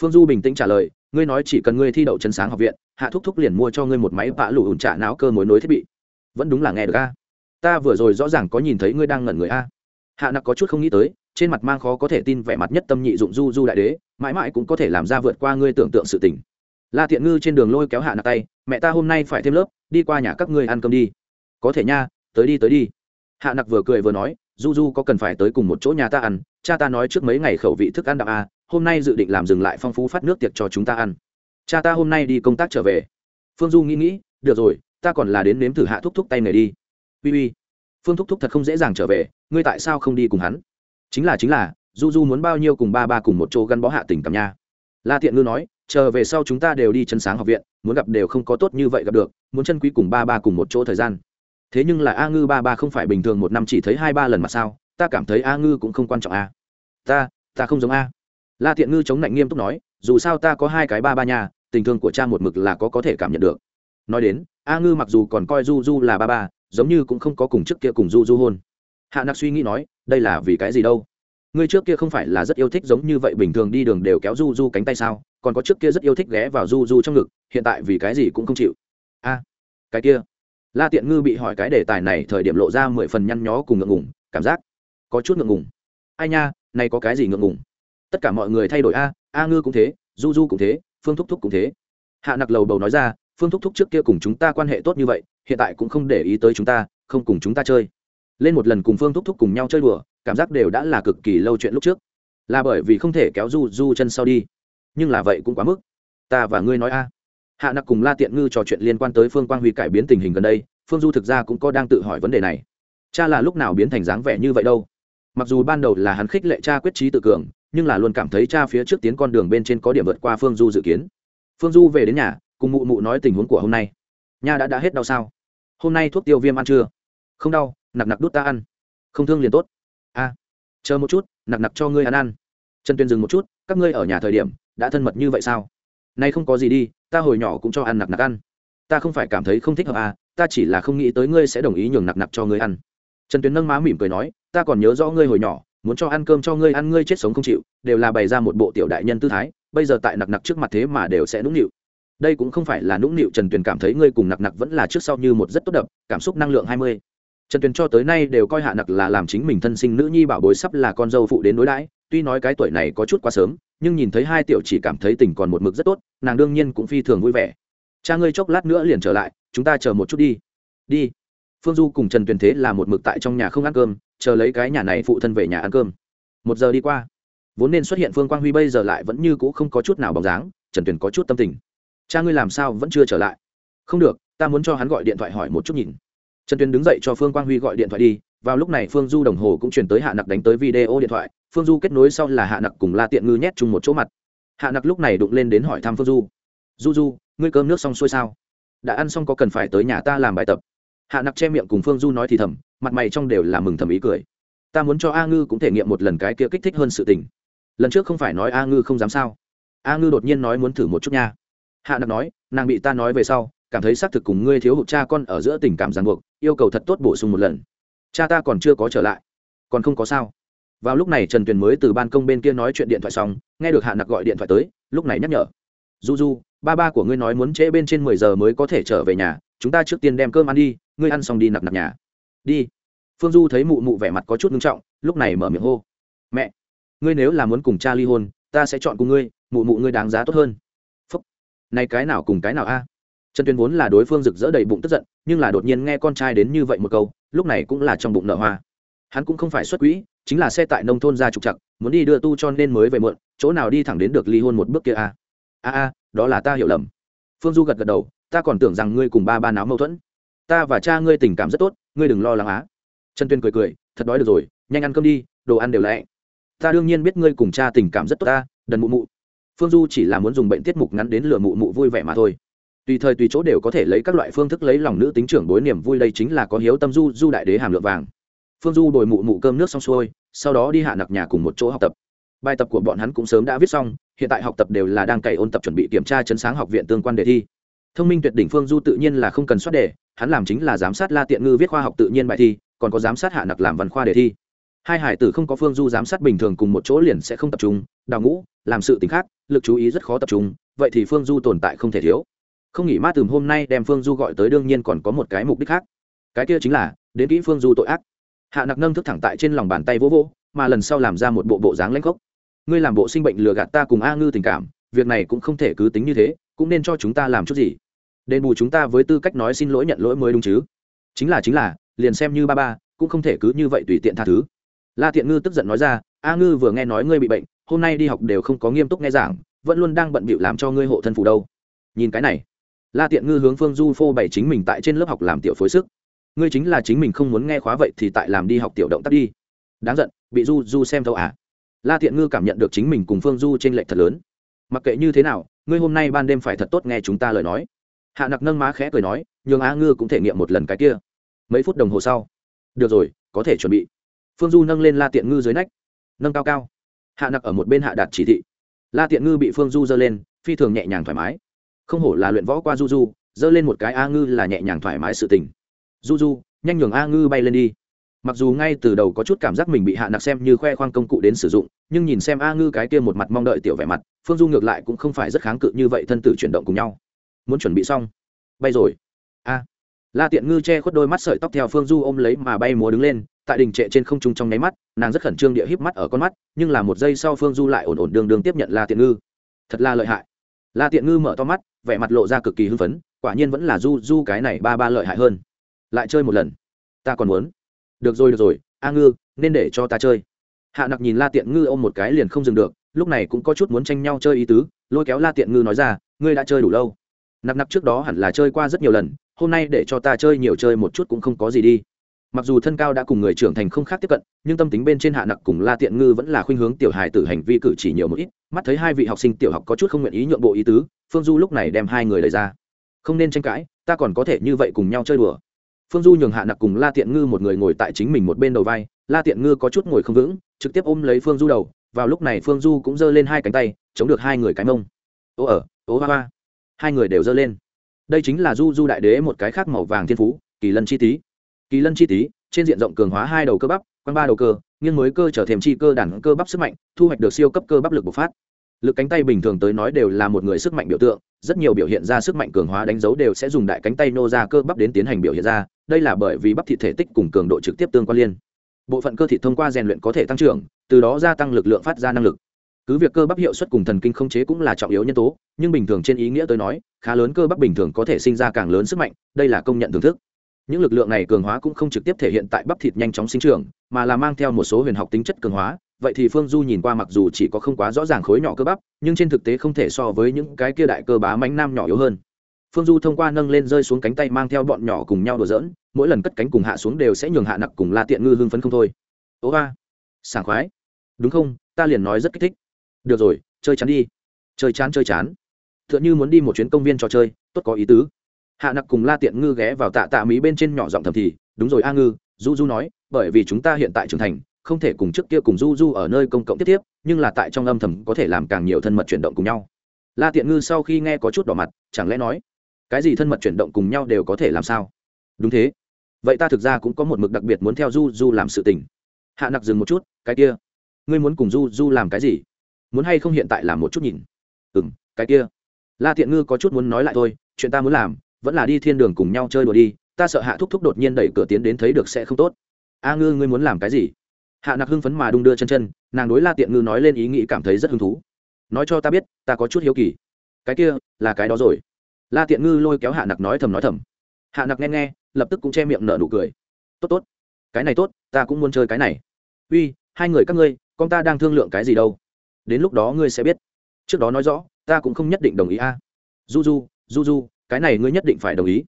Phương du bình tĩnh trả lời, ngươi nói chỉ cần ngươi thi đậu chân sáng học viện, hạ thúc thúc liền mua cho ngươi một máy bạ lù ủn trạ não cơ mối nối thiết bị. Vẫn đúng là nghe được a ta vừa rồi rõ ràng có nhìn thấy ngươi đang ngẩn người a. Hạ nặc có chút không nghĩ tới, trên mặt mang khó có thể tin vẻ mặt nhất tâm nhị dụng du du đại đế, mãi mãi cũng có thể làm ra vượt qua ngươi tưởng tượng sự tình. La tiện ngư trên đường lôi kéo hạ nặc tay, mẹ ta hôm nay phải thêm lớp, đi qua nhà các ngươi ăn cơm đi. Có thể nha, tới đi tới đi. Hạ nặc vừa cười vừa nói, du du có cần phải tới cùng một chỗ nhà ta ăn? Cha ta nói trước mấy ngày khẩu vị thức ăn đặc a, hôm nay dự định làm dừng lại phong phú phát nước tiệc cho chúng ta ăn. Cha ta hôm nay đi công tác trở về. Phương du nghĩ nghĩ, được rồi, ta còn là đến nếm thử hạ thúc thúc tay này đi uy uy. Phương thúc thúc thật không dễ dàng trở về, ngươi tại sao không đi cùng hắn? Chính là chính là, du du muốn bao nhiêu cùng ba ba cùng một chỗ gắn bó hạ tình cảm nha. La tiện ngư nói, chờ về sau chúng ta đều đi chân sáng học viện, muốn gặp đều không có tốt như vậy gặp được, muốn chân quý cùng ba ba cùng một chỗ thời gian. Thế nhưng là a ngư ba ba không phải bình thường một năm chỉ thấy hai ba lần mà sao? Ta cảm thấy a ngư cũng không quan trọng a. Ta ta không giống a. La tiện ngư chống lạnh nghiêm túc nói, dù sao ta có hai cái ba ba nhà tình thương của cha một mực là có có thể cảm nhận được. Nói đến, a ngư mặc dù còn coi du du là ba ba giống như cũng không có cùng trước kia cùng du du hôn. Hạ nặc suy nghĩ nói, đây là vì cái gì đâu? Ngươi trước kia không phải là rất yêu thích giống như vậy bình thường đi đường đều kéo du du cánh tay sao, còn có trước kia rất yêu thích ghé vào du du trong ngực, hiện tại vì cái gì cũng không chịu. A, cái kia. La tiện ngư bị hỏi cái đề tài này thời điểm lộ ra mười phần nhăn nhó cùng ngượng ngùng, cảm giác có chút ngượng ngùng. Ai nha nay có cái gì ngượng ngùng? Tất cả mọi người thay đổi a a ngư cũng thế, du du cũng thế, phương thúc thúc cũng thế. Hạ nặc lầu bầu nói ra, phương thúc thúc trước kia cùng chúng ta quan hệ tốt như vậy hiện tại cũng không để ý tới chúng ta, không cùng chúng ta chơi. Lên một lần cùng phương thúc thúc cùng nhau chơi đùa, cảm giác đều đã là cực kỳ lâu chuyện lúc trước. Là bởi vì không thể kéo du du chân sau đi. Nhưng là vậy cũng quá mức. Ta và ngươi nói a. Hạ nặc cùng la tiện ngư trò chuyện liên quan tới phương quang huy cải biến tình hình gần đây, phương du thực ra cũng có đang tự hỏi vấn đề này. Cha là lúc nào biến thành dáng vẻ như vậy đâu? Mặc dù ban đầu là hắn khích lệ cha quyết trí tự cường, nhưng là luôn cảm thấy cha phía trước tiến con đường bên trên có điểm vượt qua phương du dự kiến. Phương du về đến nhà, cùng mụ mụ nói tình huống của hôm nay. Nha đã đã hết đau sao? Hôm nay thuốc tiêu viêm ăn chưa? Không đau, nặc nặc đút ta ăn. Không thương liền tốt. A chờ một chút, nặc nặc cho ngươi ăn ăn. Trần tuyên dừng một chút, các ngươi ở nhà thời điểm, đã thân mật như vậy sao? Nay không có gì đi, ta hồi nhỏ cũng cho ăn nặc nặc ăn. Ta không phải cảm thấy không thích hợp à ta chỉ là không nghĩ tới ngươi sẽ đồng ý nhường nặc nặc cho ngươi ăn. Trần tuyến nâng má mỉm cười nói, ta còn nhớ rõ ngươi hồi nhỏ, muốn cho ăn cơm cho ngươi ăn, ngươi chết sống không chịu, đều là bày ra một bộ tiểu đại nhân tư thái, bây giờ tại nặc nặc trước mặt thế mà đều sẽ nũng nịu đây cũng không phải là nũng nịu, trần tuyền cảm thấy ngươi cùng nặc nặc vẫn là trước sau như một rất tốt đập, cảm xúc năng lượng hai mươi. Trần tuyền cho tới nay đều coi hạ nặc là làm chính mình thân sinh nữ nhi bảo bối sắp là con dâu phụ đến đối đãi, tuy nói cái tuổi này có chút quá sớm, nhưng nhìn thấy hai tiểu chỉ cảm thấy tình còn một mực rất tốt, nàng đương nhiên cũng phi thường vui vẻ. Cha ngươi chốc lát nữa liền trở lại, chúng ta chờ một chút đi. Đi. Phương du cùng trần tuyền thế là một mực tại trong nhà không ăn cơm, chờ lấy cái nhà này phụ thân về nhà ăn cơm. Một giờ đi qua. Vốn nên xuất hiện phương quang huy bây giờ lại vẫn như c ũ không có chút nào bóng dáng, trần tuyền có chút tâm tình cha ngươi làm sao vẫn chưa trở lại? Không được, ta muốn cho hắn gọi điện thoại hỏi một chút nhìn. Trần tuyến đứng dậy cho phương quang huy gọi điện thoại đi. Vào lúc này phương du đồng hồ cũng chuyển tới hạ nặc đánh tới video điện thoại. Phương du kết nối sau là hạ nặc cùng la tiện ngư nhét chung một chỗ mặt. Hạ nặc lúc này đụng lên đến hỏi thăm phương du. Du du, ngươi cơm nước xong xuôi sao? Đã ăn xong có cần phải tới nhà ta làm bài tập? Hạ nặc che miệng cùng phương du nói thì thầm, mặt mày trong đều là mừng thầm ý cười. Ta muốn cho a ngư cũng thể nghiệm một lần cái kia kích thích hơn sự tình. Lần trước không phải nói a ngư không dám sao? A ngư đột nhiên nói muốn thử một chút nha hạ nặc nói, nàng bị ta nói về sau, cảm thấy xác thực cùng ngươi thiếu hụt cha con ở giữa tình cảm ràng buộc, yêu cầu thật tốt bổ sung một lần. Cha ta còn chưa có trở lại. Còn không có sao. Vào lúc này trần tuyền mới từ ban công bên kia nói chuyện điện thoại xong, nghe được hạ nặc gọi điện thoại tới, lúc này nhắc nhở. Du du ba ba của ngươi nói muốn trễ bên trên mười giờ mới có thể trở về nhà, chúng ta trước tiên đem cơm ăn đi, ngươi ăn xong đi nặc nặc nhà. Đi. Phương du thấy mụ mụ vẻ mặt có chút nghiêm trọng, lúc này mở miệng hô. Mẹ, ngươi nếu là muốn cùng cha ly hôn, ta sẽ chọn cùng ngươi, mụ mụ ngươi đáng giá tốt hơn này cái nào cùng cái nào a? Trần tuyên vốn là đối phương rực rỡ đầy bụng tức giận, nhưng là đột nhiên nghe con trai đến như vậy một câu, lúc này cũng là trong bụng nợ hoa. Hắn cũng không phải xuất quỹ, chính là xe tại nông thôn ra trục chặt muốn đi đưa tu cho nên mới về muộn, chỗ nào đi thẳng đến được ly hôn một bước kia a. A a, đó là ta hiểu lầm. Phương du gật gật đầu, ta còn tưởng rằng ngươi cùng ba ba náo mâu thuẫn. Ta và cha ngươi tình cảm rất tốt, ngươi đừng lo lắng á. Trần tuyên cười cười, thật đói được rồi, nhanh ăn cơm đi, đồ ăn đều lẹ. Ta đương nhiên biết ngươi cùng cha tình cảm rất tốt ta, đần mụ mụ phương du chỉ là muốn dùng bệnh tiết mục ngắn đến lừa mụ mụ vui vẻ mà thôi. Tùy thời tùy chỗ đều có thể lấy các loại phương thức lấy lòng nữ tính trưởng bối niềm vui, đây chính là có hiếu tâm du du đại đế hàm lượng vàng. Phương du đổi mụ mụ cơm nước xong xuôi, sau đó đi hạ nặc nhà cùng một chỗ học tập. Bài tập của bọn hắn cũng sớm đã viết xong, hiện tại học tập đều là đang cày ôn tập chuẩn bị kiểm tra chấn sáng học viện tương quan đề thi. Thông minh tuyệt đỉnh phương du tự nhiên là không cần soát đề, hắn làm chính là giám sát la tiện ngư viết khoa học tự nhiên bài thi, còn có giám sát hạ nặc làm văn khoa đề thi hai hải tử không có phương du giám sát bình thường cùng một chỗ liền sẽ không tập trung, đào ngũ, làm sự t khác, lực chú ý rất khó tập trung, vậy thì phương du tồn tại không thể thiếu. Không nghỉ mát từ hôm nay đem phương du gọi tới đương nhiên còn có một cái mục đích khác. Cái kia chính là, đến kỹ phương du tội ác. Hạ nặc nâng thức thẳng tại trên lòng bàn tay vỗ vỗ, mà lần sau làm ra một bộ bộ dáng lãnh gốc ngươi làm bộ sinh bệnh lừa gạt ta cùng a ngư tình cảm, việc này cũng không thể cứ tính như thế, cũng nên cho chúng ta làm chút gì. Đền bù chúng ta với tư cách nói xin lỗi nhận lỗi mới đúng chứ. Chính là chính là, liền xem như ba ba, cũng không thể cứ như vậy tùy tiện tha thứ la tiện ngư tức giận nói ra, a ngư vừa nghe nói ngươi bị bệnh, hôm nay đi học đều không có nghiêm túc nghe giảng, vẫn luôn đang bận bịu làm cho ngươi hộ thân phủ đâu. Nhìn cái này, la tiện ngư hướng phương du phô bày chính mình tại trên lớp học làm tiểu phối sức. Ngươi chính là chính mình không muốn nghe khóa vậy thì tại làm đi học tiểu động tác đi. Đáng giận, bị du du xem thâu à? La tiện ngư cảm nhận được chính mình cùng phương du t r ê n lệch thật lớn. Mặc kệ như thế nào, ngươi hôm nay ban đêm phải thật tốt nghe chúng ta lời nói. Hạ nặc nâng má khẽ cười nói, nhường A ngư cũng thể nghiệm một lần cái kia. Mấy phút đồng hồ sau, được rồi, có thể chuẩn bị phương du nâng lên la tiện ngư dưới nách. Nâng cao cao. Hạ nặc ở một bên hạ đạt chỉ thị. La tiện ngư bị phương du dơ lên, phi thường nhẹ nhàng thoải mái. Không hổ là luyện võ qua du du dơ lên một cái a ngư là nhẹ nhàng thoải mái sự tình. Du du, nhanh nhường a ngư bay lên đi. Mặc dù ngay từ đầu có chút cảm giác mình bị hạ nặc xem như khoe khoang công cụ đến sử dụng, nhưng nhìn xem a ngư cái kia một mặt mong đợi tiểu vẻ mặt, phương du ngược lại cũng không phải rất kháng cự như vậy thân tử chuyển động cùng nhau. Muốn chuẩn bị xong. Bay rồi. A. La tiện ngư che khuất đôi mắt sợi tóc theo phương du ôm lấy mà bay múa đứng lên tại đình trệ trên không trung trong nháy mắt, nàng rất khẩn trương địa híp mắt ở con mắt, nhưng là một giây sau phương du lại ổn ổn đường đường tiếp nhận la tiện ngư. Thật là lợi hại. La tiện ngư mở to mắt, vẻ mặt lộ ra cực kỳ hưng phấn, quả nhiên vẫn là du du cái này ba ba lợi hại hơn. Lại chơi một lần. Ta còn muốn. Được rồi được rồi, a ngư, nên để cho ta chơi. Hạ nặc nhìn la tiện ngư ôm một cái liền không dừng được, lúc này cũng có chút muốn tranh nhau chơi ý tứ, lôi kéo la tiện ngư nói ra, ngươi đã chơi đủ lâu. Nặc nặc trước đó hẳn là chơi qua rất nhiều lần, hôm nay để cho ta chơi nhiều chơi một chút cũng không có gì đi mặc dù thân cao đã cùng người trưởng thành không khác tiếp cận, nhưng tâm tính bên trên hạ nặc cùng la tiện ngư vẫn là khuynh hướng tiểu hài tử hành vi cử chỉ nhiều một ít, mắt thấy hai vị học sinh tiểu học có chút không nguyện ý nhượng bộ ý tứ, phương du lúc này đem hai người lời ra. Không nên tranh cãi, ta còn có thể như vậy cùng nhau chơi đùa. Phương du nhường hạ nặc cùng la tiện ngư một người ngồi tại chính mình một bên đầu vai, la tiện ngư có chút ngồi không vững, trực tiếp ôm lấy phương du đầu, vào lúc này phương du cũng giơ lên hai cánh tay, chống được hai người cái mông. Ô ở, ô hoa hoa. Hai người đều giơ lên. Đây chính là du du đại đế một cái khác màu vàng thiên phú, kỳ lân chi tý kỳ lân chi tý trên diện rộng cường hóa hai đầu cơ bắp quanh ba đầu cơ, nghiêng mới cơ trở thêm chi cơ đẳng cơ bắp sức mạnh, thu hoạch được siêu cấp cơ bắp lực bộc phát. Lực cánh tay bình thường tới nói đều là một người sức mạnh biểu tượng, rất nhiều biểu hiện ra sức mạnh cường hóa đánh dấu đều sẽ dùng đại cánh tay nô ra cơ bắp đến tiến hành biểu hiện ra, đây là bởi vì bắp thịt thể tích cùng cường độ trực tiếp tương quan liên. Bộ phận cơ thịt thông qua rèn luyện có thể tăng trưởng, từ đó gia tăng lực lượng phát ra năng lực. Cứ việc cơ bắp hiệu suất cùng thần kinh không chế cũng là trọng yếu nhân tố, nhưng bình thường trên ý nghĩa tôi nói, khá lớn cơ bắp bình thường có thể sinh ra càng lớn sức mạnh, đây là công nhận thưởng thức những lực lượng này cường hóa cũng không trực tiếp thể hiện tại bắp thịt nhanh chóng sinh trưởng, mà là mang theo một số huyền học tính chất cường hóa. Vậy thì phương du nhìn qua mặc dù chỉ có không quá rõ ràng khối nhỏ cơ bắp, nhưng trên thực tế không thể so với những cái kia đại cơ bá mánh nam nhỏ yếu hơn. Phương du thông qua nâng lên rơi xuống cánh tay mang theo bọn nhỏ cùng nhau đùa dỡn mỗi lần cất cánh cùng hạ xuống đều sẽ nhường hạ nặc cùng la tiện ngư hưng phấn không thôi. Ố ba, sảng khoái. Đúng không, ta liền nói rất kích thích. Được rồi, chơi chán đi. Chơi chán chơi chán. T h ư ợ n h ư muốn đi một chuyến công viên trò chơi, tốt có ý tứ hạ nặc cùng la tiện ngư ghé vào tạ tạ mí bên trên nhỏ giọng thầm thì, đúng rồi a ngư, du du nói, bởi vì chúng ta hiện tại trưởng thành, không thể cùng trước kia cùng du du ở nơi công cộng tiếp tiếp, nhưng là tại trong âm thầm có thể làm càng nhiều thân mật chuyển động cùng nhau. La tiện ngư sau khi nghe có chút đỏ mặt, chẳng lẽ nói, cái gì thân mật chuyển động cùng nhau đều có thể làm sao? Đúng thế. Vậy ta thực ra cũng có một mực đặc biệt muốn theo du du làm sự tình. Hạ nặc dừng một chút, cái kia, ngươi muốn cùng du du làm cái gì? Muốn hay không hiện tại làm một chút nhìn? Ừ m cái kia. La thiện ngư có chút muốn nói lại thôi, chuyện ta muốn làm vẫn là đi thiên đường cùng nhau chơi đùa đi, ta sợ hạ thúc thúc đột nhiên đẩy cửa tiến đến thấy được sẽ không tốt. A ngư, ngươi muốn làm cái gì? Hạ nặc hưng phấn mà đung đưa chân chân, nàng đối la tiện ngư nói lên ý nghĩ cảm thấy rất hứng thú. Nói cho ta biết, ta có chút hiếu kỳ. Cái kia, là cái đó rồi. La tiện ngư lôi kéo hạ nặc nói thầm nói thầm. Hạ nặc nghe nghe, lập tức cũng che miệng nở nụ cười. Tốt tốt. Cái này tốt, ta cũng muốn chơi cái này. Uy, hai người các ngươi, con ta đang thương lượng cái gì đâu? Đến lúc đó ngươi sẽ biết. Trước đó nói rõ, ta cũng không nhất định đồng ý a. Du du du du cái này ngươi nhất định phải đồng ý.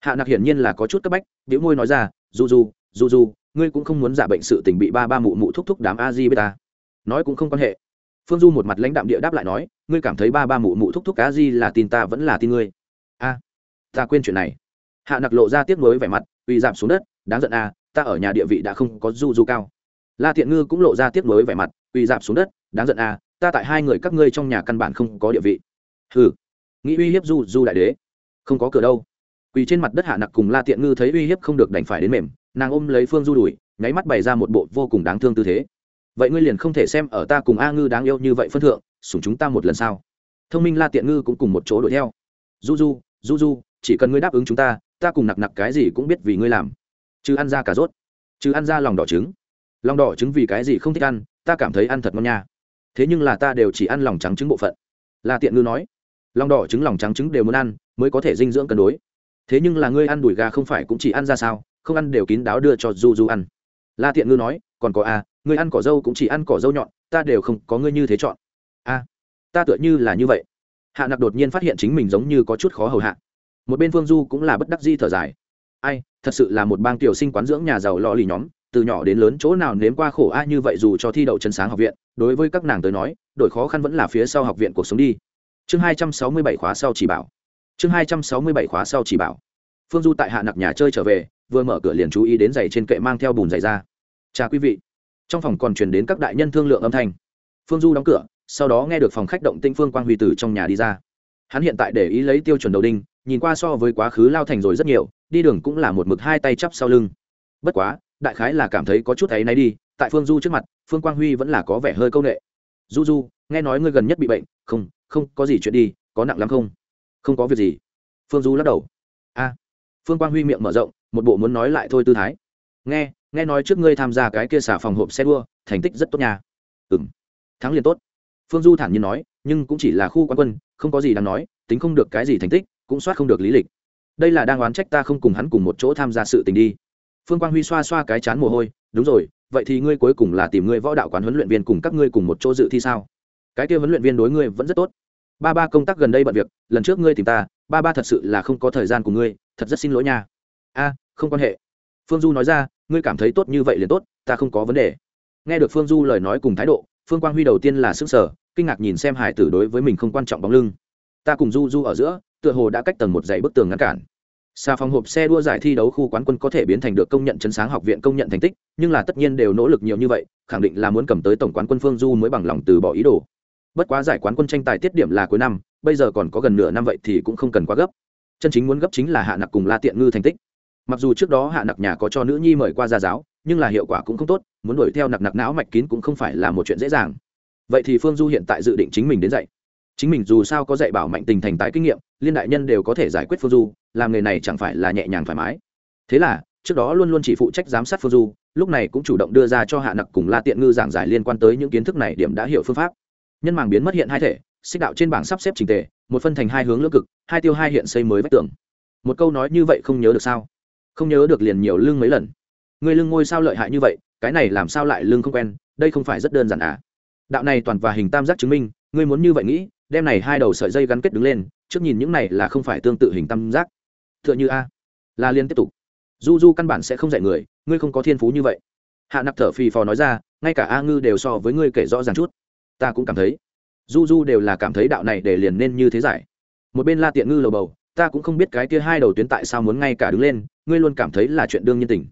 Hạ nặc hiển nhiên là có chút cấp bách biểu môi nói ra du du du du ngươi cũng không muốn giả bệnh sự tình bị ba ba mụ mụ thúc thúc đám a di bê ta. Nói cũng không quan hệ. Phương du một mặt lãnh đạm địa đáp lại nói, ngươi cảm thấy ba ba mụ mụ thúc thúc a di là tin ta vẫn là tin ngươi? A, ta quên chuyện này. Hạ nặc lộ ra tiếc nuối vẻ mặt uy giảm xuống đất, đáng giận a, ta ở nhà địa vị đã không có du du cao. La thiện ngư cũng lộ ra tiếc nuối vẻ mặt uy giảm xuống đất, đáng giận a, ta tại hai người các ngươi trong nhà căn bản không có địa vị. Ừ nghĩ uy hiếp du du đại đế không có cửa đâu. Quỳ trên mặt đất hạ nặc cùng la tiện ngư thấy uy hiếp không được đành phải đến mềm, nàng ôm lấy phương du đùi nháy mắt bày ra một bộ vô cùng đáng thương tư thế. Vậy ngươi liền không thể xem ở ta cùng a ngư đáng yêu như vậy phân thượng, sủng chúng ta một lần sao? Thông minh la tiện ngư cũng cùng một chỗ đuổi theo. Du du du du, chỉ cần ngươi đáp ứng chúng ta ta cùng nặc nặc cái gì cũng biết vì ngươi làm. Chứ ăn ra cả rốt. Chứ ăn ra lòng đỏ trứng. Lòng đỏ trứng vì cái gì không thích ăn, ta cảm thấy ăn thật ngon nha. Thế nhưng là ta đều chỉ ăn lòng trắng trứng bộ phận. La tiện ngư nói lòng đỏ trứng lòng trắng trứng đều muốn ăn mới có thể dinh dưỡng cân đối. Thế nhưng là ngươi ăn đùi gà không phải cũng chỉ ăn ra sao không ăn đều kín đáo đưa cho du du ăn. La tiện ngư nói còn có a à, ngươi ăn cỏ dâu cũng chỉ ăn cỏ dâu nhọn ta đều không có ngươi như thế chọn. A ta tựa như là như vậy. Hạ nặc đột nhiên phát hiện chính mình giống như có chút khó hầu hạ. Một bên phương du cũng là bất đắc di thở dài. Ai thật sự là một bang tiểu sinh quán dưỡng nhà giàu lò lì nhóm từ nhỏ đến lớn chỗ nào nếm qua khổ a như vậy dù cho thi đậu chân sáng học viện đối với các nàng tới nói đổi khó khăn vẫn là phía sau học viện cuộc sống đi chương hai trăm sáu mươi bảy khóa sau chỉ bảo. Chương hai trăm sáu mươi bảy khóa sau chỉ bảo. Phương du tại hạ nặc nhà chơi trở về, vừa mở cửa liền chú ý đến giày trên kệ mang theo bùn giày ra. Chào quý vị. Trong phòng còn truyền đến các đại nhân thương lượng âm thanh. Phương du đóng cửa, sau đó nghe được phòng khách động tinh phương quang huy từ trong nhà đi ra. Hắn hiện tại để ý lấy tiêu chuẩn đầu đinh, nhìn qua so với quá khứ lao thành rồi rất nhiều, đi đường cũng là một mực hai tay chắp sau lưng. Bất quá, đại khái là cảm thấy có chút ấy náy đi, tại phương du trước mặt, phương quang huy vẫn là có vẻ hơi c â u n ệ du du, nghe nói ngươi gần nhất bị bệnh, không không có gì chuyện đi, có nặng lắm không? Không có việc gì. Phương du lắc đầu. A. Phương quang huy miệng mở rộng, một bộ muốn nói lại thôi tư thái. Nghe nghe nói trước ngươi tham gia cái kia xả phòng hộp xe đua, thành tích rất tốt nhà ừ m thắng liền tốt. Phương du thản nhiên nói, nhưng cũng chỉ là khu quán quân, không có gì đáng nói, tính không được cái gì thành tích, cũng soát không được lý lịch. Đây là đang oán trách ta không cùng hắn cùng một chỗ tham gia sự tình đi. Phương quang huy xoa xoa cái chán mồ hôi, đúng rồi, vậy thì ngươi cuối cùng là tìm ngươi võ đạo quán huấn luyện viên cùng các ngươi cùng một chỗ dự thi sao? Cái kia huấn luyện viên đối ngươi vẫn rất tốt. Ba ba công tác gần đây bận việc, lần trước ngươi tìm ta, ba ba thật sự là không có thời gian của ngươi, thật rất xin lỗi nha. A, không quan hệ. Phương du nói ra, ngươi cảm thấy tốt như vậy liền tốt, ta không có vấn đề. Nghe được phương du lời nói cùng thái độ, phương quang huy đầu tiên là xứng sở kinh ngạc nhìn xem hải tử đối với mình không quan trọng bóng lưng. Ta cùng du du ở giữa, tựa hồ đã cách tầng một dãy bức tường ngăn cản. Xà phòng hộp xe đua giải thi đấu khu quán quân có thể biến thành được công nhận chấn sáng học viện công nhận thành tích, nhưng là tất nhiên đều nỗ lực nhiều như vậy, khẳng định là muốn cầm tới tổng quán quân phương du mới bằng lòng từ bỏ ý đồ bất quá giải quán quân tranh tài tiết điểm là cuối năm, bây giờ còn có gần nửa năm vậy thì cũng không cần quá gấp. Chân chính muốn gấp chính là hạ nặc cùng la tiện ngư thành tích. Mặc dù trước đó hạ nặc nhà có cho nữ nhi mời qua gia giáo, nhưng là hiệu quả cũng không tốt, muốn đuổi theo nặc nặc não mạch kín cũng không phải là một chuyện dễ dàng. Vậy thì phương du hiện tại dự định chính mình đến dạy. Chính mình dù sao có dạy bảo mạnh tình thành tái kinh nghiệm, liên đại nhân đều có thể giải quyết phương du, làm nghề này chẳng phải là nhẹ nhàng thoải mái. Thế là, trước đó luôn luôn chỉ phụ trách giám sát phương du, lúc này cũng chủ động đưa ra cho hạ nặc cùng la tiện ngư giảng giải liên quan tới những kiến thức này điểm đã hiểu phương pháp nhân màng biến mất hiện hai thể, xích đạo trên bảng sắp xếp trình tề, một phân thành hai hướng lưỡng cực, hai tiêu hai hiện xây mới vách tường. Một câu nói như vậy không nhớ được sao? Không nhớ được liền nhiều lương mấy lần. Người lưng ngôi sao lợi hại như vậy, cái này làm sao lại lương không quen, đây không phải rất đơn giản à? Đạo này toàn và hình tam giác chứng minh, ngươi muốn như vậy nghĩ, đem này hai đầu sợi dây gắn kết đứng lên, trước nhìn những này là không phải tương tự hình tam giác. T h ư ợ n h ư a. Là liên tiếp tục. Du du căn bản sẽ không dạy người, ngươi không có thiên phú như vậy. Hạ nặc thở phì phò nói ra, ngay cả a ngư đều so với ngươi kể rõ ràng chút ta cũng cảm thấy. Du du đều là cảm thấy đạo này để liền nên như thế giải. Một bên la tiện ngư lầu bầu, ta cũng không biết cái kia hai đầu tuyến tại sao muốn ngay cả đứng lên, ngươi luôn cảm thấy là chuyện đương nhiên tình.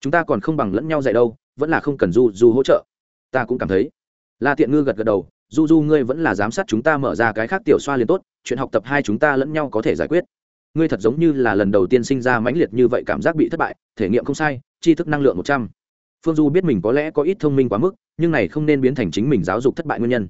Chúng ta còn không bằng lẫn nhau dạy đâu, vẫn là không cần du du hỗ trợ. Ta cũng cảm thấy. La tiện ngư gật gật đầu du du ngươi vẫn là giám sát chúng ta mở ra cái khác tiểu xoa liền tốt, chuyện học tập hai chúng ta lẫn nhau có thể giải quyết. Ngươi thật giống như là lần đầu tiên sinh ra mãnh liệt như vậy cảm giác bị thất bại, thể nghiệm không sai, tri thức năng lượng một trăm. Phương du biết mình có lẽ có ít thông minh quá mức nhưng này không nên biến thành chính mình giáo dục thất bại nguyên nhân.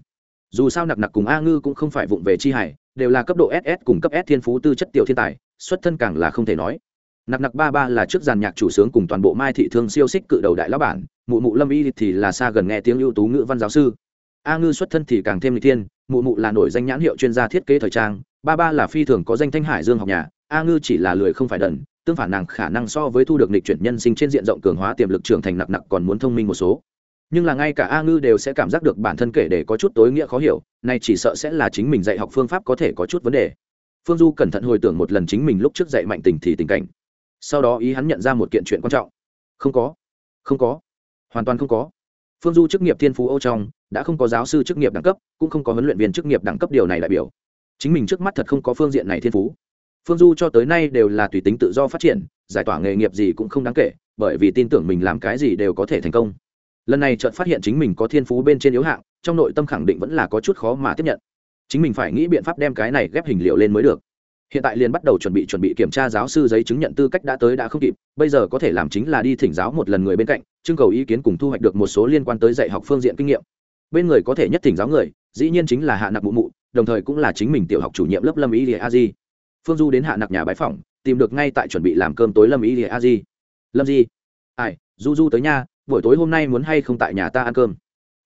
Dù sao nặc nặc cùng a ngư cũng không phải vụng về chi hải, đều là cấp độ ss cùng cấp s thiên phú tư chất tiểu thiên tài, xuất thân càng là không thể nói. Nặc nặc ba ba là trước giàn nhạc chủ sướng cùng toàn bộ mai thị thương siêu xích cự đầu đại lão bản, mụ mụ lâm y thì là xa gần nghe tiếng ưu tú ngữ văn giáo sư. A ngư xuất thân thì càng thêm lịch thiên, mụ mụ là nổi danh nhãn hiệu chuyên gia thiết kế thời trang, ba ba là phi thường có danh thanh hải dương học nhà, a ngư chỉ là lười không phải đần, tương phản nàng khả năng so với thu được lịch chuyển nhân sinh trên diện rộng cường hóa tiềm lực trưởng thành nặc nặc còn muốn thông minh một số nhưng là ngay cả a ngư đều sẽ cảm giác được bản thân kể để có chút tối nghĩa khó hiểu, nay chỉ sợ sẽ là chính mình dạy học phương pháp có thể có chút vấn đề. Phương du cẩn thận hồi tưởng một lần chính mình lúc trước dạy mạnh tình thì tình cảnh. Sau đó ý hắn nhận ra một kiện chuyện quan trọng. Không có. Không có. Hoàn toàn không có. Phương du chức nghiệp thiên phú ô trong, đã không có giáo sư chức nghiệp đẳng cấp, cũng không có huấn luyện viên chức nghiệp đẳng cấp điều này đại biểu. Chính mình trước mắt thật không có phương diện này thiên phú. Phương du cho tới nay đều là tùy tính tự do phát triển, giải tỏa nghề nghiệp gì cũng không đáng kể, bởi vì tin tưởng mình làm cái gì đều có thể thành công lần này chợt phát hiện chính mình có thiên phú bên trên yếu hạng, trong nội tâm khẳng định vẫn là có chút khó mà tiếp nhận. Chính mình phải nghĩ biện pháp đem cái này ghép hình liệu lên mới được. Hiện tại liền bắt đầu chuẩn bị chuẩn bị kiểm tra giáo sư giấy chứng nhận tư cách đã tới đã không kịp, bây giờ có thể làm chính là đi thỉnh giáo một lần người bên cạnh, trưng cầu ý kiến cùng thu hoạch được một số liên quan tới dạy học phương diện kinh nghiệm. Bên người có thể nhất thỉnh giáo người, dĩ nhiên chính là hạ nặc mụ mụ, đồng thời cũng là chính mình tiểu học chủ nhiệm lớp lâm ý lìa a di. Phương du đến hạ nặc nhà bái phòng tìm được ngay tại chuẩn bị làm cơm tối lâm ý lìa a di. Lâm di. Ai, du du tới nha buổi tối hôm nay muốn hay không tại nhà ta ăn cơm?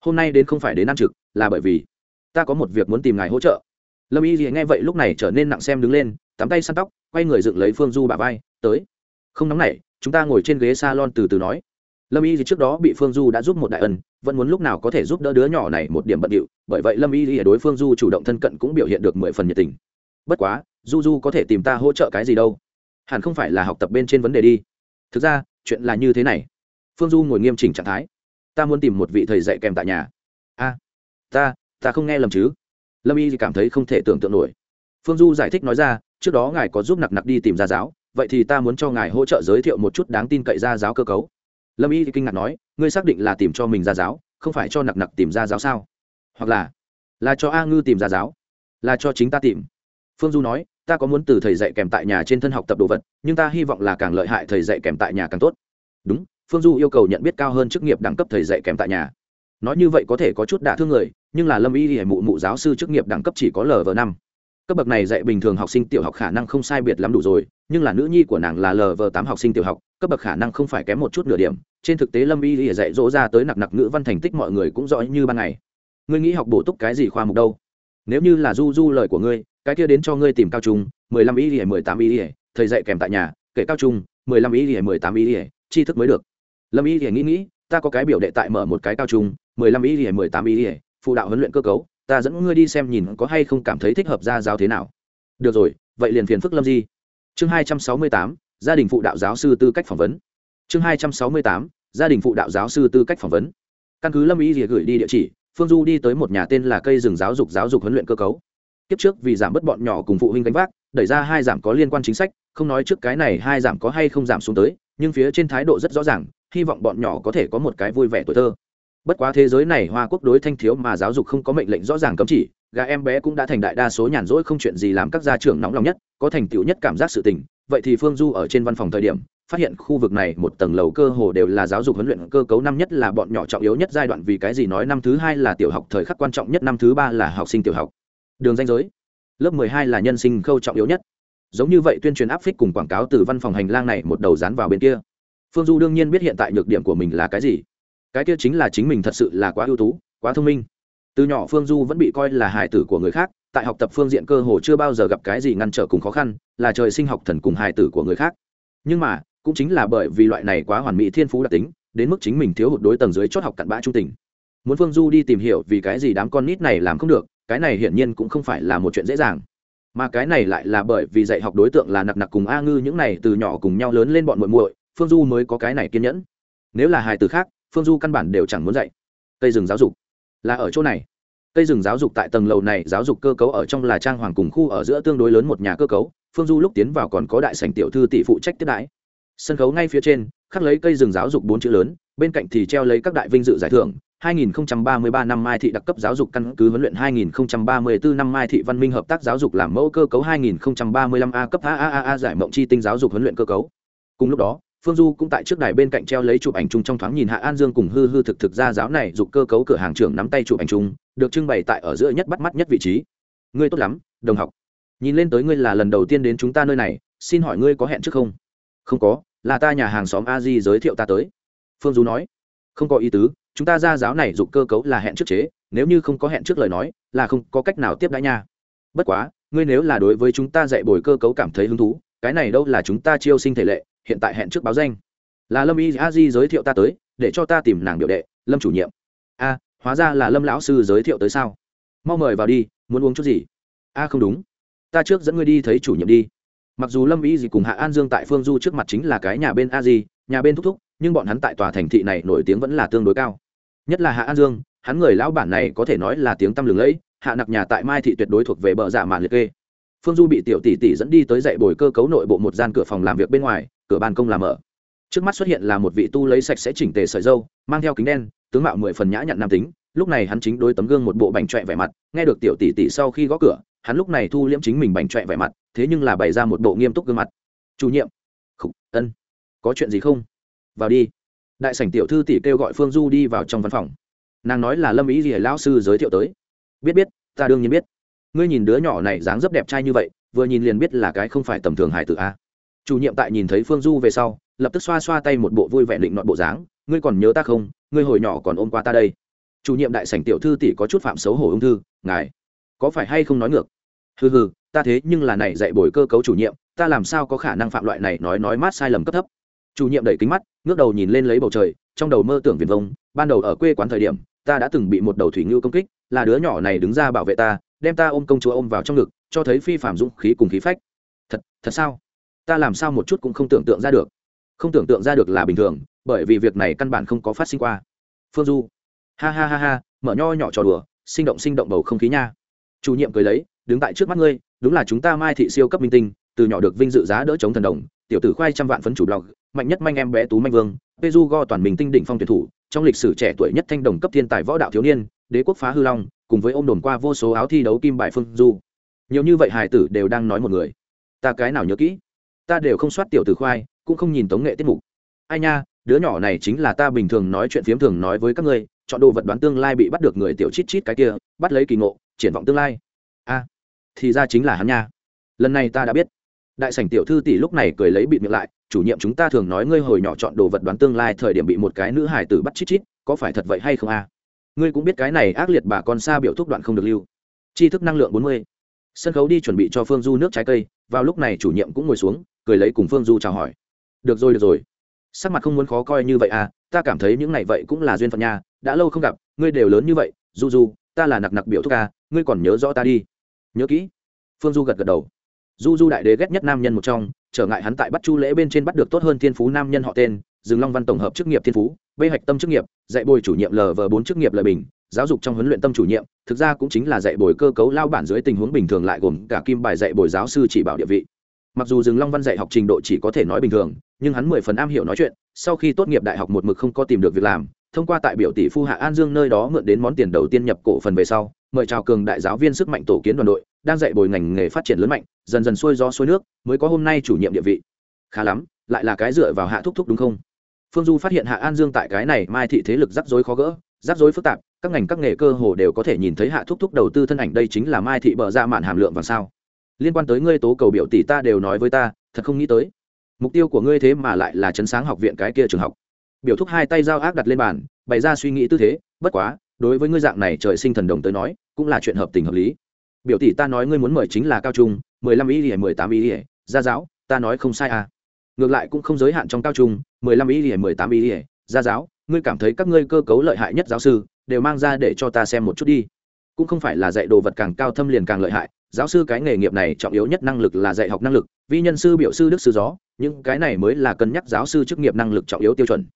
Hôm nay đến không phải đến ăn trực, là bởi vì ta có một việc muốn tìm ngài hỗ trợ. Lâm y gì nghe vậy lúc này trở nên nặng xem đứng lên, tắm tay săn tóc, quay người dựng lấy phương du bà vai, tới. Không nóng nảy, chúng ta ngồi trên ghế s a lon từ từ nói. Lâm y gì trước đó bị phương du đã giúp một đại ân, vẫn muốn lúc nào có thể giúp đỡ đứa nhỏ này một điểm bận điệu, bởi vậy lâm y gì đối phương du chủ động thân cận cũng biểu hiện được mười phần nhiệt tình. Bất quá, du du có thể tìm ta hỗ trợ cái gì đâu? Hẳn không phải là học tập bên trên vấn đề đi. Thực ra, chuyện là như thế này phương du ngồi nghiêm chỉnh trạng thái. Ta muốn tìm một vị thầy dạy kèm tại nhà. A, ta ta không nghe lầm chứ? Lâm y cảm thấy không thể tưởng tượng nổi. Phương du giải thích nói ra, trước đó ngài có giúp nặc nặc đi tìm gia giáo, vậy thì ta muốn cho ngài hỗ trợ giới thiệu một chút đáng tin cậy gia giáo cơ cấu. Lâm y kinh ngạc nói, ngươi xác định là tìm cho mình gia giáo, không phải cho nặc nặc tìm gia giáo sao? Hoặc là là cho a ngư tìm gia giáo? Là cho chính ta tìm? Phương du nói, ta có muốn từ thầy dạy kèm tại nhà trên thân học tập đồ vật, nhưng ta hy vọng là càng lợi hại thầy dạy kèm tại nhà càng tốt. Đúng phương du yêu cầu nhận biết cao hơn chức nghiệp đẳng cấp thầy dạy kèm tại nhà. Nói như vậy có thể có chút đả thương người, nhưng là lâm y hệ mụ mụ giáo sư chức nghiệp đẳng cấp chỉ có lv năm. Cấp bậc này dạy bình thường học sinh tiểu học khả năng không sai biệt lắm đủ rồi, nhưng là nữ nhi của nàng là lv tám học sinh tiểu học, cấp bậc khả năng không phải kém một chút nửa điểm. Trên thực tế lâm y hệ dạy dỗ ra tới nặc nặc ngữ văn thành tích mọi người cũng rõ như ban ngày. Ngươi nghĩ học bổ túc cái gì khoa mục đâu? Nếu như là du du lời của ngươi, cái kia đến cho ngươi tìm cao trung, mười lăm y hệ mười tám y hệ thầy dạy kèm tại nhà, kể cao trung, mười lăm y hệ mười tám y hệ tri thức mới được lâm y thì nghĩ nghĩ, ta có cái biểu đệ tại mở một cái cao trung, mười lăm y thì mười tám y thì phụ đạo huấn luyện cơ cấu, ta dẫn ngươi đi xem nhìn có hay không cảm thấy thích hợp ra giáo thế nào. Được rồi, vậy liền phiền phức lâm di. Chương hai trăm sáu mươi tám, gia đình phụ đạo giáo sư tư cách phỏng vấn. Chương hai trăm sáu mươi tám, gia đình phụ đạo giáo sư tư cách phỏng vấn. Căn cứ lâm y thì gửi đi địa chỉ, phương du đi tới một nhà tên là cây rừng giáo dục giáo dục huấn luyện cơ cấu. Kiếp trước vì giảm bớt bọn nhỏ cùng phụ huynh gánh vác, đẩy ra hai giảm có liên quan chính sách, không nói trước cái này hai giảm có hay không giảm xuống tới, nhưng phía trên thái độ rất rõ ràng hy vọng bọn nhỏ có thể có một cái vui vẻ tuổi thơ. Bất quá thế giới này hoa quốc đối thanh thiếu mà giáo dục không có mệnh lệnh rõ ràng cấm chỉ, gà em bé cũng đã thành đại đa số nhàn rỗi không chuyện gì làm các gia trưởng nóng lòng nhất, có thành tựu nhất cảm giác sự tình. Vậy thì phương du ở trên văn phòng thời điểm, phát hiện khu vực này một tầng lầu cơ hồ đều là giáo dục huấn luyện cơ cấu năm nhất là bọn nhỏ trọng yếu nhất giai đoạn vì cái gì nói năm thứ hai là tiểu học, thời khắc quan trọng nhất năm thứ ba là học sinh tiểu học. Đường danh giới, lớp mười hai là nhân sinh khâu trọng yếu nhất. Giống như vậy tuyên truyền áp phích cùng quảng cáo từ văn phòng hành lang này một đầu dán vào bên kia phương du đương nhiên biết hiện tại nhược điểm của mình là cái gì. Cái kia chính là chính mình thật sự là quá ưu tú, quá thông minh. Từ nhỏ phương du vẫn bị coi là hài tử của người khác, tại học tập phương diện cơ hồ chưa bao giờ gặp cái gì ngăn trở cùng khó khăn, là trời sinh học thần cùng hài tử của người khác. Nhưng mà, cũng chính là bởi vì loại này quá hoàn mỹ thiên phú đặc tính, đến mức chính mình thiếu hụt đối tầng dưới chót học cặn bã trung tình. Muốn phương du đi tìm hiểu vì cái gì đám con nít này làm không được, cái này hiển nhiên cũng không phải là một chuyện dễ dàng. Mà cái này lại là bởi vì dạy học đối tượng là nặc nặc cùng a ngư những này từ nhỏ cùng nhau lớn lên bọn muội muội phương du mới có cái này kiên nhẫn. Nếu là hài từ khác phương du căn bản đều chẳng muốn dạy. Cây rừng giáo dục. Là ở chỗ này. Cây rừng giáo dục tại tầng lầu này giáo dục cơ cấu ở trong là trang hoàng cùng khu ở giữa tương đối lớn một nhà cơ cấu. Phương du lúc tiến vào còn có đại sảnh tiểu thư tỷ phụ trách tiếp đãi. Sân khấu ngay phía trên khắc lấy cây rừng giáo dục bốn chữ lớn bên cạnh thì treo lấy các đại vinh dự giải thưởng. 2033 năm Mai thị đặc cấp giáo dục căn cứ huấn luyện 2034 năm Mai thị văn minh hợp tác giáo dục làm mẫu cơ cấu 2035 A cấp AAA giải mộng chi tinh giáo dục huấn luyện cơ cấu. Cùng lúc đó, Phương Du cũng tại trước đài bên cạnh treo lấy chụp ảnh chung trong thoáng nhìn Hạ An Dương cùng hư hư thực thực ra giáo này giục cơ cấu cửa hàng trưởng nắm tay chụp ảnh chung, được trưng bày tại ở giữa nhất bắt mắt nhất vị trí. Ngươi tốt lắm, đồng học. Nhìn lên tới ngươi là lần đầu tiên đến chúng ta nơi này, xin hỏi ngươi có hẹn trước không? Không có, là ta nhà hàng xóm A Di giới thiệu ta tới. Phương Du nói. Không có ý tứ, chúng ta ra giáo này giục cơ cấu là hẹn trước chế nếu như không có hẹn trước lời nói là không có cách nào tiếp đãi nha bất quá ngươi nếu là đối với chúng ta dạy bồi cơ cấu cảm thấy hứng thú cái này đâu là chúng ta chiêu sinh thể lệ hiện tại hẹn trước báo danh. Là lâm y a di giới thiệu ta tới, để cho ta tìm nàng biểu đệ, lâm chủ nhiệm. A, hóa ra là lâm lão sư giới thiệu tới sao? Mau mời vào đi, muốn uống chút gì? A, không đúng. Ta trước dẫn ngươi đi thấy chủ nhiệm đi. Mặc dù lâm y gì cùng hạ an dương tại phương du trước mặt chính là cái nhà bên a di, nhà bên thúc thúc, nhưng bọn hắn tại tòa thành thị này nổi tiếng vẫn là tương đối cao. Nhất là hạ an dương, hắn người lão bản này có thể nói là tiếng tăm lừng lẫy, hạ nặc nhà tại mai thị tuyệt đối thuộc về bờ dạ màn liệt kê phương du bị tiểu tỷ tỷ dẫn đi tới dạy bồi cơ cấu nội bộ một gian cửa phòng làm việc bên ngoài, cửa ban công làm ở trước mắt xuất hiện là một vị tu lấy sạch sẽ chỉnh tề sợi dâu, mang theo kính đen, tướng mạo mười phần nhã nhặn nam tính. Lúc này hắn chính đối tấm gương một bộ bành trọe vẻ mặt, nghe được tiểu tỷ tỷ sau khi gõ cửa, hắn lúc này thu liễm chính mình bành trọe vẻ mặt, thế nhưng là bày ra một bộ nghiêm túc gương mặt. Chủ nhiệm. Khục, ân, có chuyện gì không? Vào đi. Đại sảnh tiểu thư tỷ kêu gọi phương du đi vào trong văn phòng. Nàng nói là lâm ý gì lão sư giới thiệu tới. Biết biết, ta đương nhiên biết ngươi nhìn đứa nhỏ này dáng dấp đẹp trai như vậy, vừa nhìn liền biết là cái không phải tầm thường hải tử a. Chủ nhiệm tại nhìn thấy phương du về sau, lập tức xoa xoa tay một bộ vui vẻ định nọn bộ dáng, ngươi còn nhớ ta không? Ngươi hồi nhỏ còn ôm qua ta đây. Chủ nhiệm đại sảnh tiểu thư tỷ có chút phạm xấu hổ ung thư, ngài, có phải hay không nói ngược? Hừ hừ, ta thế nhưng là này dạy bồi cơ cấu chủ nhiệm, ta làm sao có khả năng phạm loại này nói nói mát sai lầm cấp thấp? Chủ nhiệm đẩy kính mắt, ngước đầu nhìn lên lấy bầu trời, trong đầu mơ tưởng viền vông, ban đầu ở quê quán thời điểm, ta đã từng bị một đầu thủy ngưu công kích, là đứa nhỏ này đứng ra bảo vệ ta đem ta ôm công chúa ôm vào trong ngực, cho thấy phi phạm dũng khí cùng khí phách. Thật thật sao? Ta làm sao một chút cũng không tưởng tượng ra được. Không tưởng tượng ra được là bình thường, bởi vì việc này căn bản không có phát sinh qua. Phương du. Ha ha ha ha, mở nho nhỏ trò đùa, sinh động sinh động bầu không khí nha. Chủ nhiệm cười lấy, đứng tại trước mắt ngươi, đúng là chúng ta mai thị siêu cấp minh tinh, từ nhỏ được vinh dự giá đỡ chống thần đồng, tiểu tử khoai trăm vạn phấn chủ blog, mạnh nhất manh em bé tú manh vương, peju go toàn mình tinh đỉnh phong tuyển thủ, trong lịch sử trẻ tuổi nhất thanh đồng cấp thiên tài võ đạo thiếu niên đế quốc phá hư long, cùng với ôm đồn qua vô số áo thi đấu kim bài phương du. Nhiều như vậy hải tử đều đang nói một người. Ta cái nào nhớ kỹ? Ta đều không soát tiểu tử khoai, cũng không nhìn tống nghệ tiết mục. Ai nha, đứa nhỏ này chính là ta bình thường nói chuyện phiếm thường nói với các ngươi, chọn đồ vật đoán tương lai bị bắt được người tiểu chít chít cái kia, bắt lấy kỳ ngộ, triển vọng tương lai. A, thì ra chính là hắn nha. Lần này ta đã biết. Đại sảnh tiểu thư tỷ lúc này cười lấy bịt miệng lại, chủ nhiệm chúng ta thường nói ngươi hồi nhỏ chọn đồ vật đoán tương lai thời điểm bị một cái nữ hải tử bắt chít chít, có phải thật vậy hay không a? Ngươi cũng biết cái này ác liệt bà con xa biểu thúc đoạn không được lưu. Tri thức năng lượng bốn mươi. Sân khấu đi chuẩn bị cho phương du nước trái cây, vào lúc này chủ nhiệm cũng ngồi xuống, cười lấy cùng phương du chào hỏi. Được rồi được rồi. Sắc mặt không muốn khó coi như vậy à ta cảm thấy những ngày vậy cũng là duyên phận nha, đã lâu không gặp, ngươi đều lớn như vậy, du du, ta là nặc nặc biểu thúc à ngươi còn nhớ rõ ta đi. Nhớ kỹ. Phương du gật gật đầu. Du du đại đế ghét nhất nam nhân một trong, trở ngại hắn tại bắt chu lễ bên trên bắt được tốt hơn thiên phú nam nhân họ tên dừng long văn tổng hợp chức nghiệp thiên phú bê hạch tâm chức nghiệp, dạy bồi chủ nhiệm lv bốn chức nghiệp lời bình, giáo dục trong huấn luyện tâm chủ nhiệm, thực ra cũng chính là dạy bồi cơ cấu lao bản dưới tình huống bình thường lại gồm cả kim bài dạy bồi giáo sư chỉ bảo địa vị. Mặc dù dừng long văn dạy học trình độ chỉ có thể nói bình thường, nhưng hắn mười phần am hiểu nói chuyện, sau khi tốt nghiệp đại học một mực không có tìm được việc làm, thông qua tại biểu tỷ phu hạ an dương nơi đó mượn đến món tiền đầu tiên nhập cổ phần về sau, mời chào cường đại giáo viên sức mạnh tổ kiến đoàn đội, đang dạy bồi ngành nghề phát triển lớn mạnh, dần dần xuôi gió xuôi nước, mới có hôm nay chủ nhiệm địa vị. Khá lắm, lại là cái dựa vào hạ thúc thúc đúng không? Phương du phát hiện hạ an dương tại cái này mai thị thế lực rắc rối khó gỡ, rắc rối phức tạp, các ngành các nghề cơ hồ đều có thể nhìn thấy hạ thúc thúc đầu tư thân ảnh đây chính là mai thị bờ ra mạn hàm lượng và sao. Liên quan tới ngươi tố cầu biểu tỷ ta đều nói với ta, thật không nghĩ tới. Mục tiêu của ngươi thế mà lại là chấn sáng học viện cái kia trường học. Biểu thúc hai tay giao ác đặt lên bàn, bày ra suy nghĩ tư thế, bất quá, đối với ngươi dạng này trời sinh thần đồng tới nói, cũng là chuyện hợp tình hợp lý. Biểu tỷ ta nói ngươi muốn mời chính là cao trung, mười lăm ý ỉa mười tám ý ỉa gia giáo, ta nói không sai à ngược lại cũng không giới hạn trong cao trung, mười lăm ý ỉa mười tám ý ỉa gia giáo, ngươi cảm thấy các ngươi cơ cấu lợi hại nhất giáo sư, đều mang ra để cho ta xem một chút đi. Cũng không phải là dạy đồ vật càng cao thâm liền càng lợi hại, giáo sư cái nghề nghiệp này trọng yếu nhất năng lực là dạy học năng lực vi nhân sư biểu sư đức sư gió, những cái này mới là cân nhắc giáo sư chức nghiệp năng lực trọng yếu tiêu chuẩn.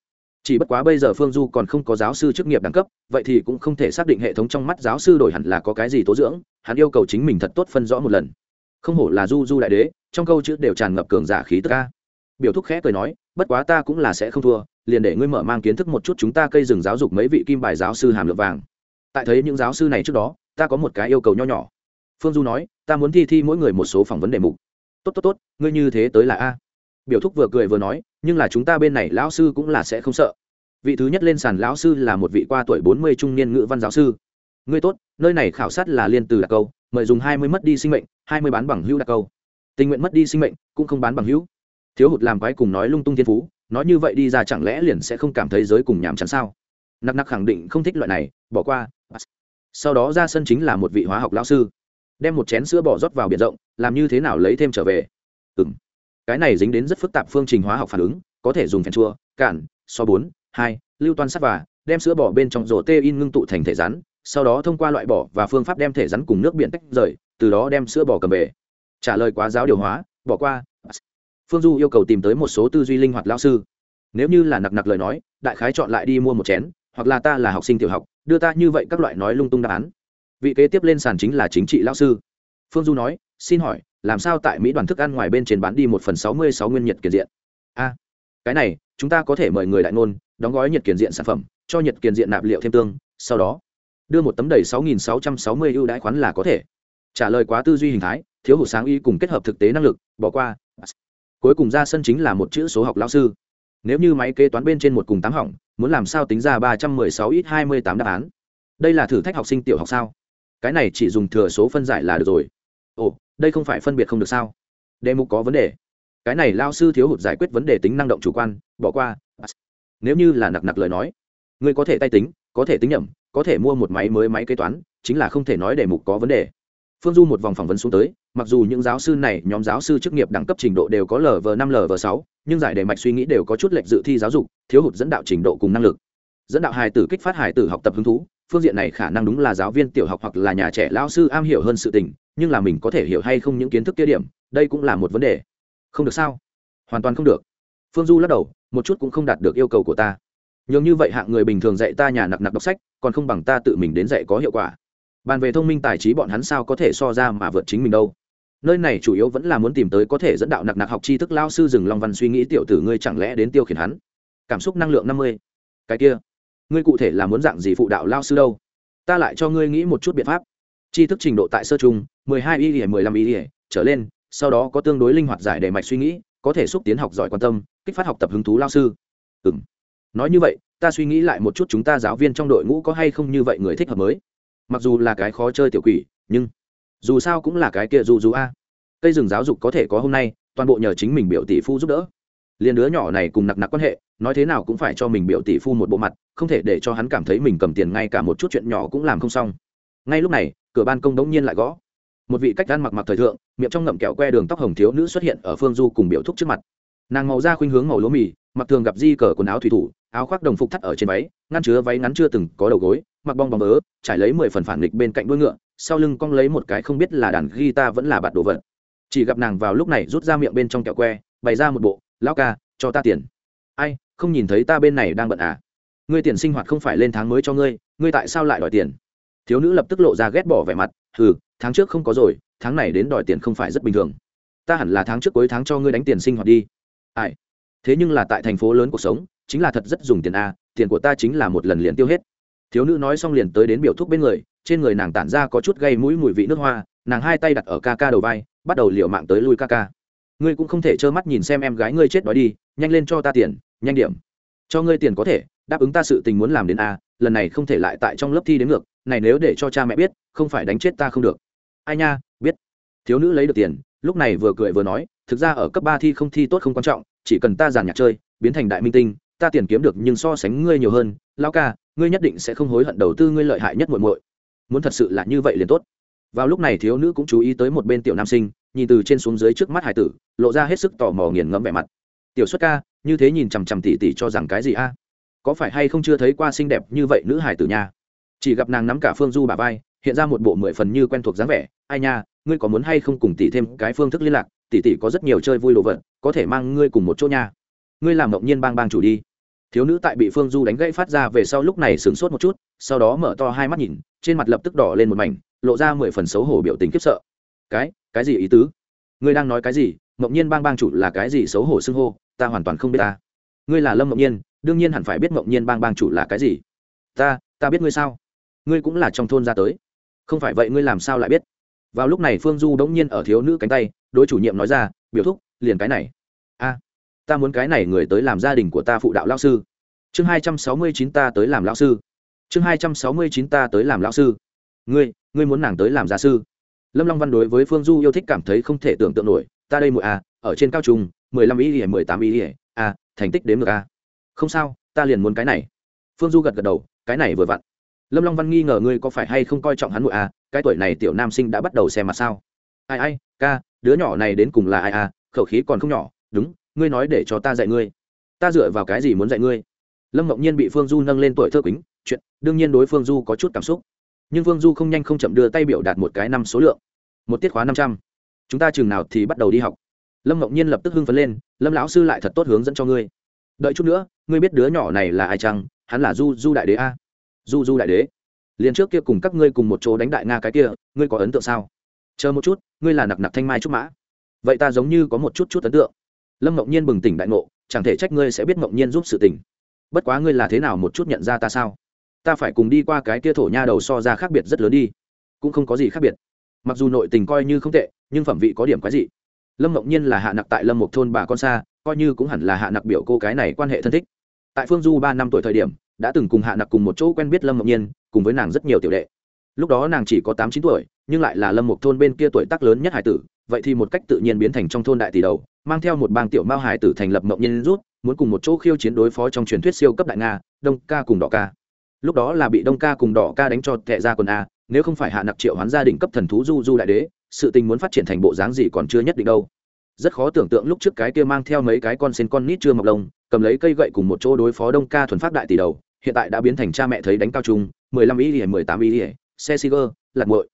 Chỉ bất quá bây giờ phương du còn không có giáo sư chức nghiệp đẳng cấp, vậy thì cũng không thể xác định hệ thống trong mắt giáo sư đổi hẳn là có cái gì tố dưỡng, hắn yêu cầu chính mình thật tốt phân rõ một lần. Không hổ là du du đại đế, trong câu chữ đều tràn ngập cường giả khí tức ca biểu thúc khẽ cười nói, bất quá ta cũng là sẽ không thua, liền để ngươi mở mang kiến thức một chút chúng ta cây rừng giáo dục mấy vị kim bài giáo sư hàm lượng vàng. Tại thấy những giáo sư này trước đó, ta có một cái yêu cầu nho nhỏ. Phương du nói, ta muốn thi thi mỗi người một số phỏng vấn đề mục. Tốt tốt tốt, ngươi như thế tới là a. Biểu thúc vừa cười vừa nói, nhưng là chúng ta bên này lão sư cũng là sẽ không sợ. Vị thứ nhất lên sàn lão sư là một vị qua tuổi bốn mươi trung niên ngữ văn giáo sư. Ngươi tốt, nơi này khảo sát là liên từ đặc câu, mời dùng hai mươi mất đi sinh mệnh, hai mươi bán bằng hữu đặc câu. Tình nguyện mất đi sinh mệnh, cũng không bán bằng hữu thiếu hụt làm quái cùng nói lung tung thiên phú, nói như vậy đi ra chẳng lẽ liền sẽ không cảm thấy giới cùng nhàm chán sao? Nặc nặc khẳng định không thích loại này, bỏ qua. Sau đó ra sân chính là một vị hóa học lão sư. Đem một chén sữa bỏ rót vào biển rộng, làm như thế nào lấy thêm trở về? Ừ m cái này dính đến rất phức tạp phương trình hóa học phản ứng, có thể dùng phèn chua, cạn, so bốn, hai, lưu toan sắt và, đem sữa bỏ bên trong rổ tê in ngưng tụ thành thể rắn, sau đó thông qua loại bỏ và phương pháp đem thể rắn cùng nước biển tách rời, từ đó đem sữa bò cầm về. Trả lời quá giáo điều hóa, bỏ qua phương du yêu cầu tìm tới một số tư duy linh hoạt lao sư. Nếu như là nặc nặc lời nói, đại khái chọn lại đi mua một chén, hoặc là ta là học sinh tiểu học, đưa ta như vậy các loại nói lung tung đáp án. Vị kế tiếp lên sàn chính là chính trị lao sư. Phương du nói, xin hỏi, làm sao tại mỹ đoàn thức ăn ngoài bên trên bán đi một phần sáu mươi sáu nguyên nhiệt kiền diện? A, cái này, chúng ta có thể mời người đại ngôn, đóng gói nhiệt kiền diện sản phẩm, cho nhiệt kiền diện nạp liệu thêm tương, sau đó đưa một tấm đầy sáu nghìn sáu trăm sáu mươi ưu đãi khoán là có thể. Trả lời quá tư duy hình thái, thiếu hụt sáng y cùng kết hợp thực tế năng lực, bỏ qua cuối cùng ra sân chính là một chữ số học lão sư. Nếu như máy kế toán bên trên một cùng tám hỏng, muốn làm sao tính ra ba trăm mười sáu ít hai mươi tám đáp án? Đây là thử thách học sinh tiểu học sao? Cái này chỉ dùng thừa số phân giải là được rồi. Ồ, đây không phải phân biệt không được sao? Đề mục có vấn đề. Cái này lao sư thiếu hụt giải quyết vấn đề tính năng động chủ quan, bỏ qua. Nếu như là nặc nặc lời nói, ngươi có thể tay tính, có thể tính nhầm có thể mua một máy mới máy kế toán, chính là không thể nói đề mục có vấn đề. Phương du một vòng phỏng vấn xuống tới mặc dù những giáo sư này, nhóm giáo sư chức nghiệp đẳng cấp trình độ đều có lv năm lv sáu, nhưng giải đề mạch suy nghĩ đều có chút lệch dự thi giáo dục, thiếu hụt dẫn đạo trình độ cùng năng lực. Dẫn đạo hài tử kích phát hài tử học tập hứng thú, phương diện này khả năng đúng là giáo viên tiểu học hoặc là nhà trẻ lao sư am hiểu hơn sự tình, nhưng là mình có thể hiểu hay không những kiến thức kia điểm, đây cũng là một vấn đề. Không được sao? Hoàn toàn không được. Phương du lắc đầu, một chút cũng không đạt được yêu cầu của ta. Nhường như vậy hạng người bình thường dạy ta nhà nặc nặc đọc sách, còn không bằng ta tự mình đến dạy có hiệu quả. Bàn về thông minh tài trí bọn hắn sao có thể so ra mà vượt chính mình đâu? Nơi này chủ yếu vẫn là muốn tìm tới có thể dẫn đạo nặc nặc học tri thức lao sư rừng long văn suy nghĩ tiểu tử ngươi chẳng lẽ đến tiêu khiển hắn? Cảm xúc năng lượng năm mươi. Cái kia, ngươi cụ thể là muốn dạng gì phụ đạo lao sư đâu? Ta lại cho ngươi nghĩ một chút biện pháp. Tri thức trình độ tại sơ trung, mười hai y mười lăm y trở lên, sau đó có tương đối linh hoạt giải đề mạch suy nghĩ, có thể xúc tiến học giỏi quan tâm, kích phát học tập hứng thú lao sư. Ừ m nói như vậy, ta suy nghĩ lại một chút chúng ta giáo viên trong đội ngũ có hay không như vậy người thích hợp mới. Mặc dù là cái khó chơi tiểu quỷ, nhưng dù sao cũng là cái kia du du a. Cây rừng giáo dục có thể có hôm nay, toàn bộ nhờ chính mình biểu tỷ phu giúp đỡ. Liền đứa nhỏ này cùng nặc nặc quan hệ, nói thế nào cũng phải cho mình biểu tỷ phu một bộ mặt, không thể để cho hắn cảm thấy mình cầm tiền ngay cả một chút chuyện nhỏ cũng làm không xong. Ngay lúc này, cửa ban công đống nhiên lại gõ. Một vị cách gan mặc mặc thời thượng, miệng trong ngậm kẹo que đường tóc hồng thiếu nữ xuất hiện ở phương du cùng biểu thúc trước mặt. Nàng màu da khuynh hướng màu lúa mì, mặc thường gặp di cờ quần áo thủy thủ, áo khoác đồng phục thắt ở trên váy, ngăn chứa váy ngắn chưa từng có đầu gối mặc bong bóng vớ, trải lấy mười phần phản nghịch bên cạnh đuôi ngựa, sau lưng cong lấy một cái không biết là đàn guitar vẫn là bạt đồ vật. Chỉ gặp nàng vào lúc này rút ra miệng bên trong kẹo que, bày ra một bộ, lão ca, cho ta tiền. Ai, không nhìn thấy ta bên này đang bận à? Ngươi tiền sinh hoạt không phải lên tháng mới cho ngươi ngươi tại sao lại đòi tiền? Thiếu nữ lập tức lộ ra ghét bỏ vẻ mặt ừ tháng trước không có rồi, tháng này đến đòi tiền không phải rất bình thường. Ta hẳn là tháng trước cuối tháng cho ngươi đánh tiền sinh hoạt đi. Ai? Thế nhưng là tại thành phố lớn cuộc sống, chính là thật rất dùng tiền a tiền của ta chính là một lần liền tiêu hết thiếu nữ nói xong liền tới đến biểu thuốc bên người, trên người nàng tản ra có chút gây mũi mùi vị nước hoa, nàng hai tay đặt ở ca ca đầu vai, bắt đầu liệu mạng tới lui ca ca. Ngươi cũng không thể trơ mắt nhìn xem em gái ngươi chết đói đi, nhanh lên cho ta tiền, nhanh điểm. Cho ngươi tiền có thể, đáp ứng ta sự tình muốn làm đến a, lần này không thể lại tại trong lớp thi đến ngược, này nếu để cho cha mẹ biết, không phải đánh chết ta không được. Ai nha, biết. Thiếu nữ lấy được tiền, lúc này vừa cười vừa nói, thực ra ở cấp ba thi không thi tốt không quan trọng, chỉ cần ta giàn nhạc chơi, biến thành đại minh tinh, ta tiền kiếm được nhưng so sánh ngươi nhiều hơn. Lao ca ngươi nhất định sẽ không hối hận đầu tư ngươi lợi hại nhất muội muội. Muốn thật sự là như vậy liền tốt. Vào lúc này thiếu nữ cũng chú ý tới một bên tiểu nam sinh, nhìn từ trên xuống dưới trước mắt hải tử, lộ ra hết sức tò mò nghiền ngẫm vẻ mặt. Tiểu xuất ca, như thế nhìn chằm chằm tỉ tỉ cho rằng cái gì a? Có phải hay không chưa thấy qua xinh đẹp như vậy nữ hải tử nha? Chỉ gặp nàng nắm cả phương du bà vai, hiện ra một bộ mười phần như quen thuộc dáng vẻ. Ai nha, ngươi có muốn hay không cùng tỷ thêm cái phương thức liên lạc? Tỷ tỷ có rất nhiều chơi vui đồ vật, có thể mang ngươi cùng một chỗ nha. Ngươi làm mộng nhiên bang bang chủ đi thiếu nữ tại bị phương du đánh gãy phát ra về sau lúc này sửng sốt một chút, sau đó mở to hai mắt nhìn, trên mặt lập tức đỏ lên một mảnh, lộ ra mười phần xấu hổ biểu tình khiếp sợ. Cái cái gì ý tứ? Ngươi đang nói cái gì? Mộng nhiên bang bang chủ là cái gì xấu hổ xưng hô? Ta hoàn toàn không biết ta. Ngươi là lâm mộng nhiên, đương nhiên hẳn phải biết mộng nhiên bang bang chủ là cái gì. Ta ta biết ngươi sao? Ngươi cũng là trong thôn ra tới. Không phải vậy ngươi làm sao lại biết? Vào lúc này phương du đ ố n g nhiên ở thiếu nữ cánh tay, đối chủ nhiệm nói ra, biểu thúc, liền cái này. A ta muốn cái này người tới làm gia đình của ta phụ đạo lao sư. Chương hai trăm sáu mươi chín ta tới làm lao sư. Chương hai trăm sáu mươi chín ta tới làm lao sư. Ngươi ngươi muốn nàng tới làm gia sư. Lâm long văn đối với phương du yêu thích cảm thấy không thể tưởng tượng nổi. Ta đây mụi a à, ở trên cao trung, mười lăm ý ỉa mười tám ý ỉa a thành tích đếm được a à. không sao, ta liền muốn cái này. Phương du gật gật đầu, cái này vừa vặn. Lâm long văn nghi ngờ ngươi có phải hay không coi trọng hắn nội à cái tuổi này tiểu nam sinh đã bắt đầu xem mặt sao. Ai ai, ca, đứa nhỏ này đến cùng là ai a? khẩu khí còn không nhỏ, đúng ngươi nói để cho ta dạy ngươi. Ta dựa vào cái gì muốn dạy ngươi? Lâm Mộng nhiên bị phương du nâng lên tuổi thơ quýnh chuyện, đương nhiên đối phương du có chút cảm xúc. Nhưng phương du không nhanh không chậm đưa tay biểu đạt một cái năm số lượng. Một tiết khóa năm trăm. Chúng ta chừng nào thì bắt đầu đi học. Lâm Mộng nhiên lập tức hưng phấn lên, lâm lão sư lại thật tốt hướng dẫn cho ngươi. Đợi chút nữa, ngươi biết đứa nhỏ này là ai chăng? Hắn là du du đại đế a. Du du đại đế. Liền trước kia cùng các ngươi cùng một chỗ đánh đại nga cái kia, ngươi có ấn tượng sao? Chờ một chút, ngươi là nặc nặc thanh mai trúc mã. Vậy ta giống như có một chút chút ấn tượng lâm ngẫu nhiên bừng tỉnh đại ngộ, chẳng thể trách ngươi sẽ biết ngẫu nhiên giúp sự tình. Bất quá ngươi là thế nào một chút nhận ra ta sao? Ta phải cùng đi qua cái kia thổ nha đầu so ra khác biệt rất lớn đi. Cũng không có gì khác biệt. Mặc dù nội tình coi như không tệ, nhưng phẩm vị có điểm quái dị. Lâm ngẫu nhiên là hạ nặc tại lâm một thôn bà con xa, coi như cũng hẳn là hạ nặc biểu cô cái này quan hệ thân thích. Tại phương du ba năm tuổi thời điểm, đã từng cùng hạ nặc cùng một chỗ quen biết lâm ngẫu nhiên, cùng với nàng rất nhiều tiểu đệ. Lúc đó nàng chỉ có tám chín tuổi, nhưng lại là lâm một thôn bên kia tuổi tác lớn nhất hải tử vậy thì một cách tự nhiên biến thành trong thôn đại tỷ đầu, mang theo một bang tiểu mao hải tử thành lập mộng nhân rút, muốn cùng một chỗ khiêu chiến đối phó trong truyền thuyết siêu cấp đại nga, đông ca cùng đỏ ca. Lúc đó là bị đông ca cùng đỏ ca đánh cho tệ ra quần a, nếu không phải hạ nặc triệu hoán gia đình cấp thần thú du du đại đế, sự tình muốn phát triển thành bộ dáng gì còn chưa nhất định đâu. Rất khó tưởng tượng lúc trước cái kia mang theo mấy cái con sen con nít chưa mọc lông, cầm lấy cây gậy cùng một chỗ đối phó đông ca thuần phát đại tỷ đầu, hiện tại đã biến thành cha mẹ thấy đánh cao trung, mười lăm ý ỉa mười tám ý ỉa xe siger lạc muội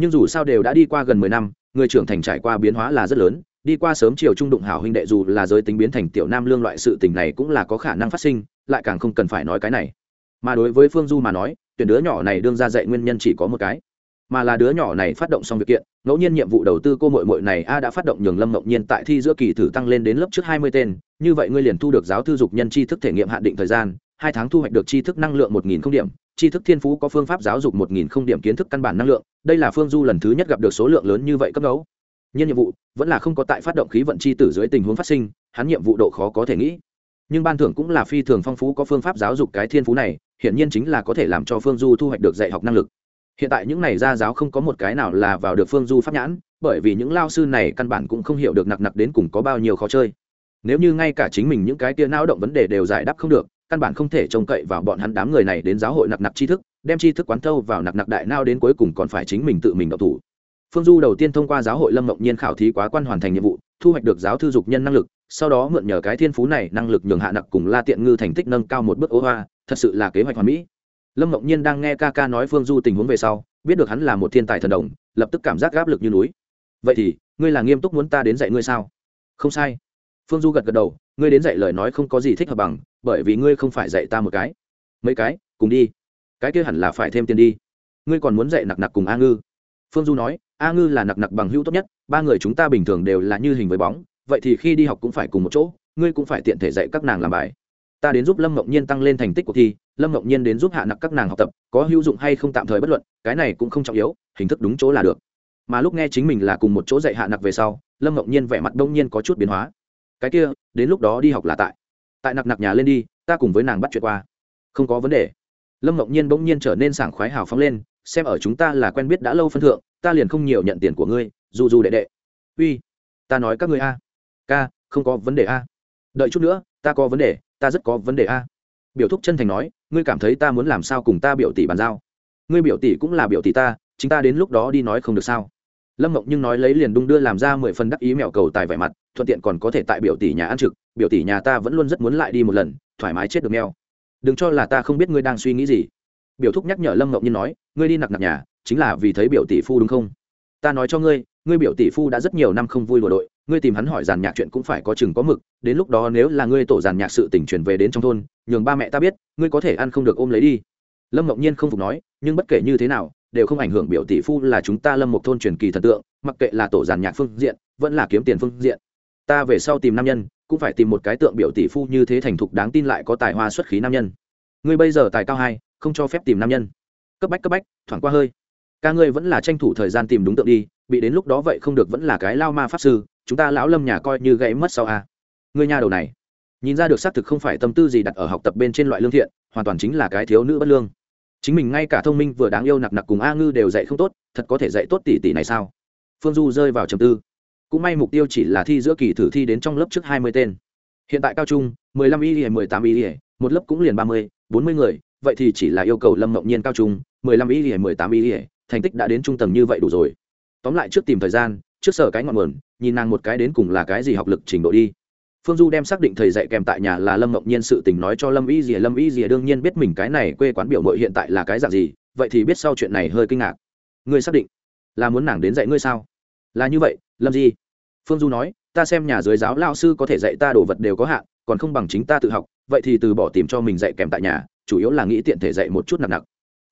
nhưng dù sao đều đã đi qua gần mười năm, người trưởng thành trải qua biến hóa là rất lớn, đi qua sớm chiều trung đụng hảo huynh đệ dù là giới tính biến thành tiểu nam lương loại sự tình này cũng là có khả năng phát sinh, lại càng không cần phải nói cái này. Mà đối với phương du mà nói, tuyển đứa nhỏ này đương ra dạy nguyên nhân chỉ có một cái. Mà là đứa nhỏ này phát động xong việc kiện, ngẫu nhiên nhiệm vụ đầu tư cô mội mội này a đã phát động nhường lâm ngẫu nhiên tại thi giữa kỳ thử tăng lên đến lớp trước hai mươi tên, như vậy ngươi liền thu được giáo thư dục nhân tri thức thể nghiệm hạn định thời gian, hai tháng thu hoạch được tri thức năng lượng một nghìn không điểm tri thức thiên phú có phương pháp giáo dục một nghìn không điểm kiến thức căn bản năng lượng, đây là phương du lần thứ nhất gặp được số lượng lớn như vậy cấp đấu. Nhân nhiệm vụ, vẫn là không có tại phát động khí vận chi tử dưới tình huống phát sinh, hắn nhiệm vụ độ khó có thể nghĩ. Nhưng ban thưởng cũng là phi thường phong phú có phương pháp giáo dục cái thiên phú này, hiển nhiên chính là có thể làm cho phương du thu hoạch được dạy học năng lực. Hiện tại những này gia giáo không có một cái nào là vào được phương du pháp nhãn, bởi vì những lao sư này căn bản cũng không hiểu được nặc nặc đến cùng có bao nhiêu khó chơi. Nếu như ngay cả chính mình những cái tia não động vấn đề đều giải đáp không được căn bản không thể trông cậy vào bọn hắn đám người này đến giáo hội nặc nặc tri thức, đem tri thức quán thâu vào nặc nặc đại nao đến cuối cùng còn phải chính mình tự mình độc thủ. Phương du đầu tiên thông qua giáo hội lâm mộng nhiên khảo thí quá quan hoàn thành nhiệm vụ, thu hoạch được giáo thư dục nhân năng lực, sau đó mượn nhờ cái thiên phú này năng lực nhường hạ nặc cùng la tiện ngư thành tích nâng cao một bước ô hoa, thật sự là kế hoạch hoàn mỹ. Lâm mộng nhiên đang nghe ca ca nói phương du tình huống về sau, biết được hắn là một thiên tài thần đồng, lập tức cảm giác gáp lực như núi. Vậy thì, ngươi là nghiêm túc muốn ta đến dạy ngươi sao? Không sai. Phương du gật gật đầu, ngươi đến dạy lời nói không có gì thích hợp bằng bởi vì ngươi không phải dạy ta một cái. Mấy cái, cùng đi. Cái kia hẳn là phải thêm tiền đi. Ngươi còn muốn dạy nặc nặc cùng a ngư. Phương du nói, a ngư là nặc nặc bằng hữu tốt nhất, ba người chúng ta bình thường đều là như hình với bóng, vậy thì khi đi học cũng phải cùng một chỗ, ngươi cũng phải tiện thể dạy các nàng làm bài. Ta đến giúp lâm ngọc nhiên tăng lên thành tích cuộc thi, lâm ngọc nhiên đến giúp hạ nặc các nàng học tập, có hữu dụng hay không tạm thời bất luận, cái này cũng không trọng yếu, hình thức đúng chỗ là được. Mà lúc nghe chính mình là cùng một chỗ dạy hạ nặc về sau, lâm ngọc nhiên vẻ mặt đông nhiên có chút biến hóa. Cái kia, đến lúc đó đi học là tại tại nặc nặc nhà lên đi, ta cùng với nàng bắt chuyện qua. Không có vấn đề. Lâm ngọc nhiên bỗng nhiên trở nên sảng khoái hào phóng lên, xem ở chúng ta là quen biết đã lâu phân thượng, ta liền không nhiều nhận tiền của ngươi, dù dù đệ đệ. Uy, ta nói các ngươi a. Ca, không có vấn đề a. Đợi chút nữa, ta có vấn đề, ta rất có vấn đề a. Biểu thúc chân thành nói, ngươi cảm thấy ta muốn làm sao cùng ta biểu tỷ bàn giao? Ngươi biểu tỷ cũng là biểu tỷ ta, chính ta đến lúc đó đi nói không được sao? Lâm mộng nhưng nói lấy liền đung đưa làm ra mười phần đắc ý mẹo cầu tài vẻ mặt, thuận tiện còn có thể tại biểu tỷ nhà ăn trực biểu tỷ nhà ta vẫn luôn rất muốn lại đi một lần, thoải mái chết được neo đừng cho là ta không biết ngươi đang suy nghĩ gì. Biểu thúc nhắc nhở lâm ngọc nhiên nói, ngươi đi nặc nặc nhà, chính là vì thấy biểu tỷ phu đúng không? Ta nói cho ngươi ngươi biểu tỷ phu đã rất nhiều năm không vui bộ đội, ngươi tìm hắn hỏi giàn nhạc chuyện cũng phải có chừng có mực, đến lúc đó nếu là ngươi tổ giàn nhạc sự tỉnh truyền về đến trong thôn, nhường ba mẹ ta biết, ngươi có thể ăn không được ôm lấy đi. Lâm ngọc nhiên không phục nói, nhưng bất kể như thế nào, đều không ảnh hưởng biểu tỷ phu là chúng ta lâm một thôn truyền kỳ thần tượng, mặc kệ là tổ giàn nhạc phương diện, vẫn là kiếm tiền phương diện. Ta về sau tìm nam nhân cũng phải tìm một cái tượng biểu tỷ phu như thế thành thục đáng tin lại có tài hoa xuất khí nam nhân. Ngươi bây giờ tài cao hai, không cho phép tìm nam nhân. Cấp bách cấp bách, thoảng qua hơi. Ca ngươi vẫn là tranh thủ thời gian tìm đúng tượng đi, bị đến lúc đó vậy không được vẫn là cái lao ma pháp sư, chúng ta lão lâm nhà coi như gãy mất sau a. À. ngươi nhà đầu này. Nhìn ra được xác thực không phải tâm tư gì đặt ở học tập bên trên loại lương thiện, hoàn toàn chính là cái thiếu nữ bất lương. Chính mình ngay cả thông minh vừa đáng yêu nặc nặc cùng a ngư đều dạy không tốt, thật có thể dạy tốt tỷ tỷ này sao? Phương du rơi vào trầm tư cũng may mục tiêu chỉ là thi giữa kỳ thử thi đến trong lớp trước hai mươi tên. Hiện tại cao trung, mười lăm y mười tám y một lớp cũng liền ba mươi, bốn mươi người, vậy thì chỉ là yêu cầu lâm mộng nhiên cao trung, mười lăm y mười tám y thành tích đã đến trung tầng như vậy đủ rồi. Tóm lại trước tìm thời gian, trước sở cái ngọn nguồn, nhìn nàng một cái đến cùng là cái gì học lực trình độ đi. Phương du đem xác định thầy dạy kèm tại nhà là lâm mộng nhiên sự tình nói cho lâm y dìa lâm y dìa đương nhiên biết mình cái này quê quán biểu mội hiện tại là cái dạng gì, vậy thì biết sau chuyện này hơi kinh ngạc. Ngươi xác định là muốn nàng đến dạy ngươi sao? Là như vậy lâm di. Phương du nói, ta xem nhà dưới giáo lao sư có thể dạy ta đồ vật đều có hạn, còn không bằng chính ta tự học, vậy thì từ bỏ tìm cho mình dạy kèm tại nhà, chủ yếu là nghĩ tiện thể dạy một chút nặng nặng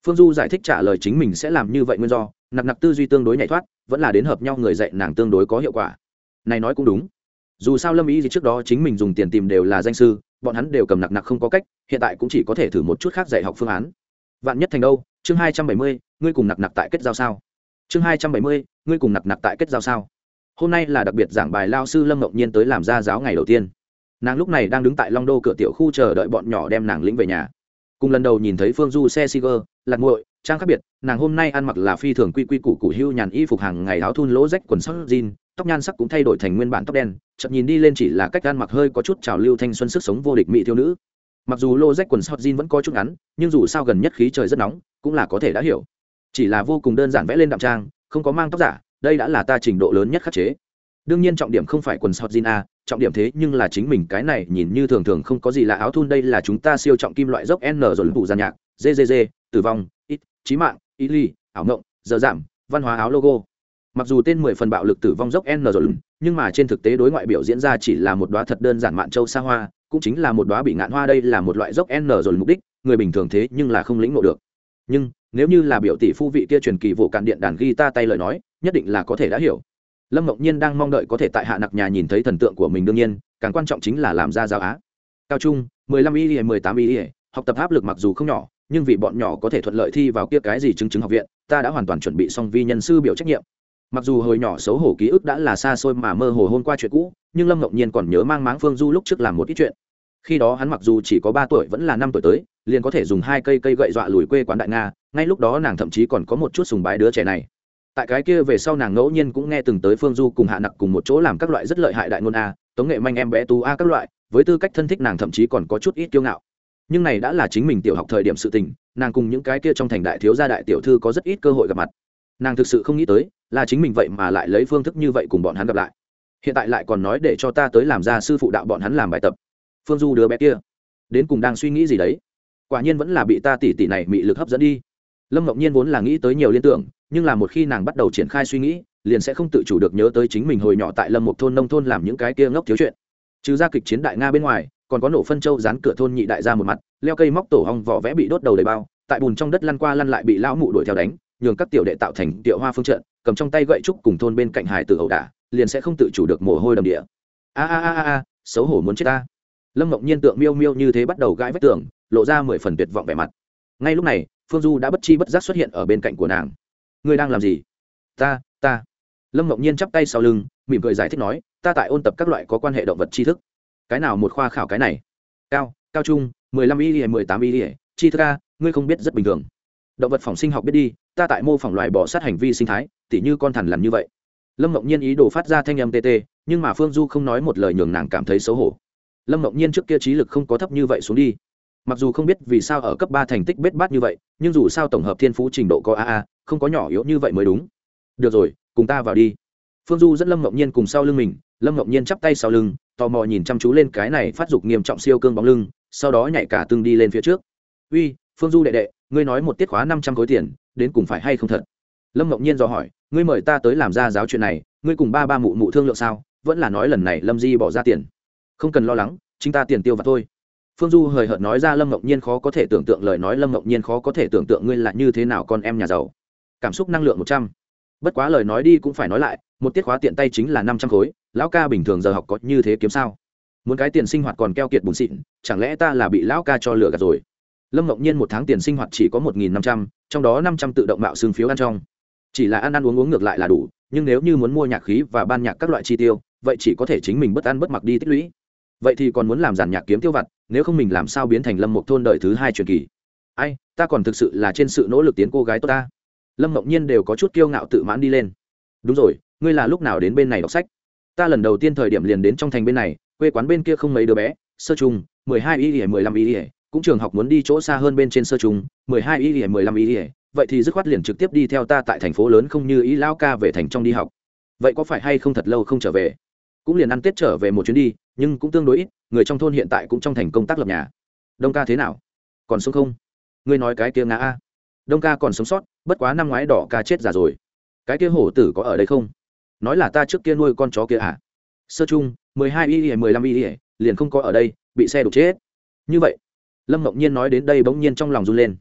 phương du giải thích trả lời chính mình sẽ làm như vậy nguyên do, nặng nặng tư duy tương đối nhảy thoát, vẫn là đến hợp nhau người dạy nàng tương đối có hiệu quả. Này nói cũng đúng. Dù sao lâm ý gì trước đó chính mình dùng tiền tìm đều là danh sư, bọn hắn đều cầm nặng nặng không có cách, hiện tại cũng chỉ có thể thử một chút khác dạy học phương án. Vạn nhất thành đâu, chương hai trăm bảy mươi, ngươi cùng nặng nặng tại kết giao sao? Chương hai trăm bảy mươi, ngươi cùng nặng nặng tại kết giao sao? Hôm nay là đặc biệt giảng bài lao sư lâm ngọc nhiên tới làm ra giáo ngày đầu tiên nàng lúc này đang đứng tại long đô cửa tiểu khu chờ đợi bọn nhỏ đem nàng lĩnh về nhà cùng lần đầu nhìn thấy phương du xe siger lạc nguội trang khác biệt, nàng hôm nay ăn mặc là phi thường quy quy củ củ hưu nhàn y phục hàng ngày áo thun lỗ rách quần sắc jean, tóc nhan sắc cũng thay đổi thành nguyên bản tóc đen, chậm nhìn đi lên chỉ là cách ăn mặc hơi có chút trào lưu thanh xuân sức sống vô địch mỹ thiếu nữ. mặc dù lô rách quần sắc jean vẫn có chút ngắn, nhưng dù sao gần nhất khí trời rất nóng, cũng là có thể đã hiểu. chỉ là vô cùng đơn giản vẽ lên đạm trang, không có mang tóc giả đây đã là ta trình độ lớn nhất khắc chế. Đương nhiên trọng điểm không phải quần sọt jean a, trọng điểm thế nhưng là chính mình cái này nhìn như thường thường không có gì là áo thun, đây là chúng ta siêu trọng kim loại dốc n rồi phụ gian nhạc. Ggg tử vong, ít trí mạng, y ly, ảo ngộng, giờ giảm, văn hóa áo logo. Mặc dù tên mười phần bạo lực tử vong dốc n rồi nhưng mà trên thực tế đối ngoại biểu diễn ra chỉ là một đoá thật đơn giản mạn châu xa hoa, cũng chính là một đoá bị ngạn hoa, đây là một loại dốc n rồi mục đích, người bình thường thế nhưng là không lĩnh ngộ được. Nhưng nếu như là biểu tỷ phu vị kia truyền kỳ vụ cạn điện đàn guitar tay lời nói, nhất định là có thể đã hiểu. Lâm mộng nhiên đang mong đợi có thể tại hạ nặc nhà nhìn thấy thần tượng của mình đương nhiên, càng quan trọng chính là làm ra giáo á. Cao trung, mười lăm y mười tám y học tập áp lực mặc dù không nhỏ, nhưng vì bọn nhỏ có thể thuận lợi thi vào kia cái gì chứng chứng học viện, ta đã hoàn toàn chuẩn bị xong vi nhân sư biểu trách nhiệm. Mặc dù hồi nhỏ xấu hổ ký ức đã là xa xôi mà mơ hồ hôn qua chuyện cũ, nhưng lâm ngọc nhiên còn nhớ mang máng phương du lúc trước làm một ít chuyện khi đó hắn mặc dù chỉ có ba tuổi vẫn là năm tuổi tới, liền có thể dùng hai cây cây gậy dọa lùi quê quán đại nga, ngay lúc đó nàng thậm chí còn có một chút sùng bái đứa trẻ này. Tại cái kia về sau nàng ngẫu nhiên cũng nghe từng tới phương du cùng hạ nặc cùng một chỗ làm các loại rất lợi hại đại ngôn a, tống nghệ manh em bé tú a các loại, với tư cách thân thích nàng thậm chí còn có chút ít kiêu ngạo. Nhưng này đã là chính mình tiểu học thời điểm sự tình, nàng cùng những cái kia trong thành đại thiếu gia đại tiểu thư có rất ít cơ hội gặp mặt. Nàng thực sự không nghĩ tới, là chính mình vậy mà lại lấy phương thức như vậy cùng bọn hắn gặp lại. Hiện tại lại còn nói để cho ta tới làm ra sư phụ đạo bọn hắn làm bài tập phương du đứa bé kia. Đến cùng đang suy nghĩ gì đấy? Quả nhiên vẫn là bị ta tỉ tỉ này bị lực hấp dẫn đi. Lâm ngọc nhiên vốn là nghĩ tới nhiều liên tưởng, nhưng là một khi nàng bắt đầu triển khai suy nghĩ, liền sẽ không tự chủ được nhớ tới chính mình hồi nhỏ tại lâm một thôn nông thôn làm những cái kia ngốc thiếu chuyện. Trừ ra kịch chiến đại nga bên ngoài, còn có nổ phân châu dán cửa thôn nhị đại ra một mặt, leo cây móc tổ hong vỏ vẽ bị đốt đầu đầy bao, tại bùn trong đất lăn qua lăn lại bị lão mụ đuổi theo đánh, nhường các tiểu đệ tạo thành tiệu hoa phương trận, cầm trong tay gậy trúc cùng thôn bên cạnh hải tử ẩu đả, liền sẽ không tự chủ được mồ hôi đầm địa. A a a a, xấu hổ muốn chết ta lâm mộng nhiên tượng miêu miêu như thế bắt đầu gãi vách tường lộ ra mười phần tuyệt vọng vẻ mặt. Ngay lúc này phương du đã bất chi bất giác xuất hiện ở bên cạnh của nàng. Ngươi đang làm gì? Ta ta. Lâm mộng nhiên chắp tay sau lưng mỉm cười giải thích nói ta tại ôn tập các loại có quan hệ động vật tri thức. Cái nào một khoa khảo cái này? Cao cao trung mười lăm y mười tám y tri thức a ngươi không biết rất bình thường. Động vật phòng sinh học biết đi ta tại mô phỏng loài bỏ sát hành vi sinh thái tỉ như con thằn làm như vậy. Lâm mộng nhiên ý đồ phát ra thanh âm TT, nhưng mà phương du không nói một lời nhường nàng cảm thấy xấu hổ lâm mộng nhiên trước kia trí lực không có thấp như vậy xuống đi. Mặc dù không biết vì sao ở cấp ba thành tích bết bát như vậy, nhưng dù sao tổng hợp thiên phú trình độ có a a, không có nhỏ yếu như vậy mới đúng. Được rồi, cùng ta vào đi. Phương du dẫn lâm mộng nhiên cùng sau lưng mình, lâm mộng nhiên chắp tay sau lưng, tò mò nhìn chăm chú lên cái này phát dục nghiêm trọng siêu cương bóng lưng, sau đó nhảy cả tương đi lên phía trước. Uy, phương du đệ đệ, ngươi nói một tiết khóa năm trăm khối tiền, đến cùng phải hay không thật? Lâm mộng nhiên dò hỏi, ngươi mời ta tới làm ra giáo chuyện này, ngươi cùng ba ba mụ mụ thương lượng sao? Vẫn là nói lần này lâm di bỏ ra tiền không cần lo lắng, chính ta tiền tiêu và thôi. Phương du hời hợt nói ra lâm mộng nhiên khó có thể tưởng tượng lời nói, lâm mộng nhiên khó có thể tưởng tượng ngươi là như thế nào con em nhà giàu. Cảm xúc năng lượng một trăm. Bất quá lời nói đi cũng phải nói lại, một tiết khóa tiện tay chính là năm trăm khối, lão ca bình thường giờ học có như thế kiếm sao? Muốn cái tiền sinh hoạt còn keo kiệt bùn xịn, chẳng lẽ ta là bị lão ca cho lừa gạt rồi? Lâm mộng nhiên một tháng tiền sinh hoạt chỉ có một nghìn năm trăm, trong đó năm trăm tự động mạo xương phiếu ăn trong. Chỉ là ăn ăn uống uống ngược lại là đủ, nhưng nếu như muốn mua nhạc khí và ban nhạc các loại chi tiêu, vậy chỉ có thể chính mình bất ăn bất mặc đi tích lũy vậy thì còn muốn làm giàn nhạc kiếm tiêu vặt, nếu không mình làm sao biến thành lâm một thôn đời thứ hai truyền kỳ? Ai, ta còn thực sự là trên sự nỗ lực tiến cô gái tốt ta. Lâm mộng nhiên đều có chút kiêu ngạo tự mãn đi lên. Đúng rồi, ngươi là lúc nào đến bên này đọc sách? Ta lần đầu tiên thời điểm liền đến trong thành bên này, quê quán bên kia không mấy đứa bé, sơ chung mười hai y ỉa mười lăm y ỉa cũng trường học muốn đi chỗ xa hơn bên trên sơ chung mười hai y ỉa mười lăm y ỉa vậy thì dứt khoát liền trực tiếp đi theo ta tại thành phố lớn không như ý lão ca về thành trong đi học. Vậy có phải hay không thật lâu không trở về? Cũng liền ăn tết trở về một chuyến đi, nhưng cũng tương đối ít, người trong thôn hiện tại cũng trong thành công tác lập nhà. Đông ca thế nào? Còn sống không? Ngươi nói cái kia ngã a. Đông ca còn sống sót, bất quá năm ngoái đỏ ca chết già rồi. Cái kia hổ tử có ở đây không? Nói là ta trước kia nuôi con chó kia à? Sơ chung, mười hai y mười lăm y liền không có ở đây, bị xe đục chết. Như vậy, lâm mộng nhiên nói đến đây bỗng nhiên trong lòng run lên.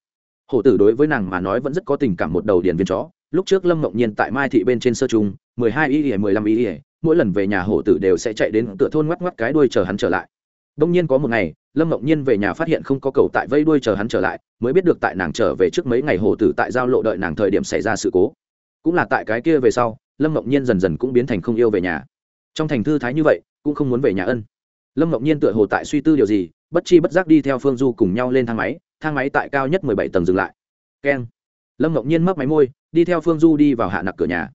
Hổ tử đối với nàng mà nói vẫn rất có tình cảm một đầu điển viên chó. Lúc trước lâm mộng nhiên tại mai thị bên trên sơ trung mười hai y mười lăm y mỗi lần về nhà hổ tử đều sẽ chạy đến tựa thôn ngoắc ngoắc cái đuôi chờ hắn trở lại. Đông nhiên có một ngày, lâm mộng nhiên về nhà phát hiện không có cầu tại vây đuôi chờ hắn trở lại, mới biết được tại nàng trở về trước mấy ngày hổ tử tại giao lộ đợi nàng thời điểm xảy ra sự cố. Cũng là tại cái kia về sau, lâm mộng nhiên dần dần cũng biến thành không yêu về nhà. Trong thành thư thái như vậy, cũng không muốn về nhà ân. Lâm mộng nhiên tựa hồ tại suy tư điều gì, bất chi bất giác đi theo phương du cùng nhau lên thang máy thang máy tại cao nhất mười bảy tầng dừng lại. Keng. Lâm mộng nhiên mấp máy môi, đi theo phương du đi vào hạ nặc cửa nhà.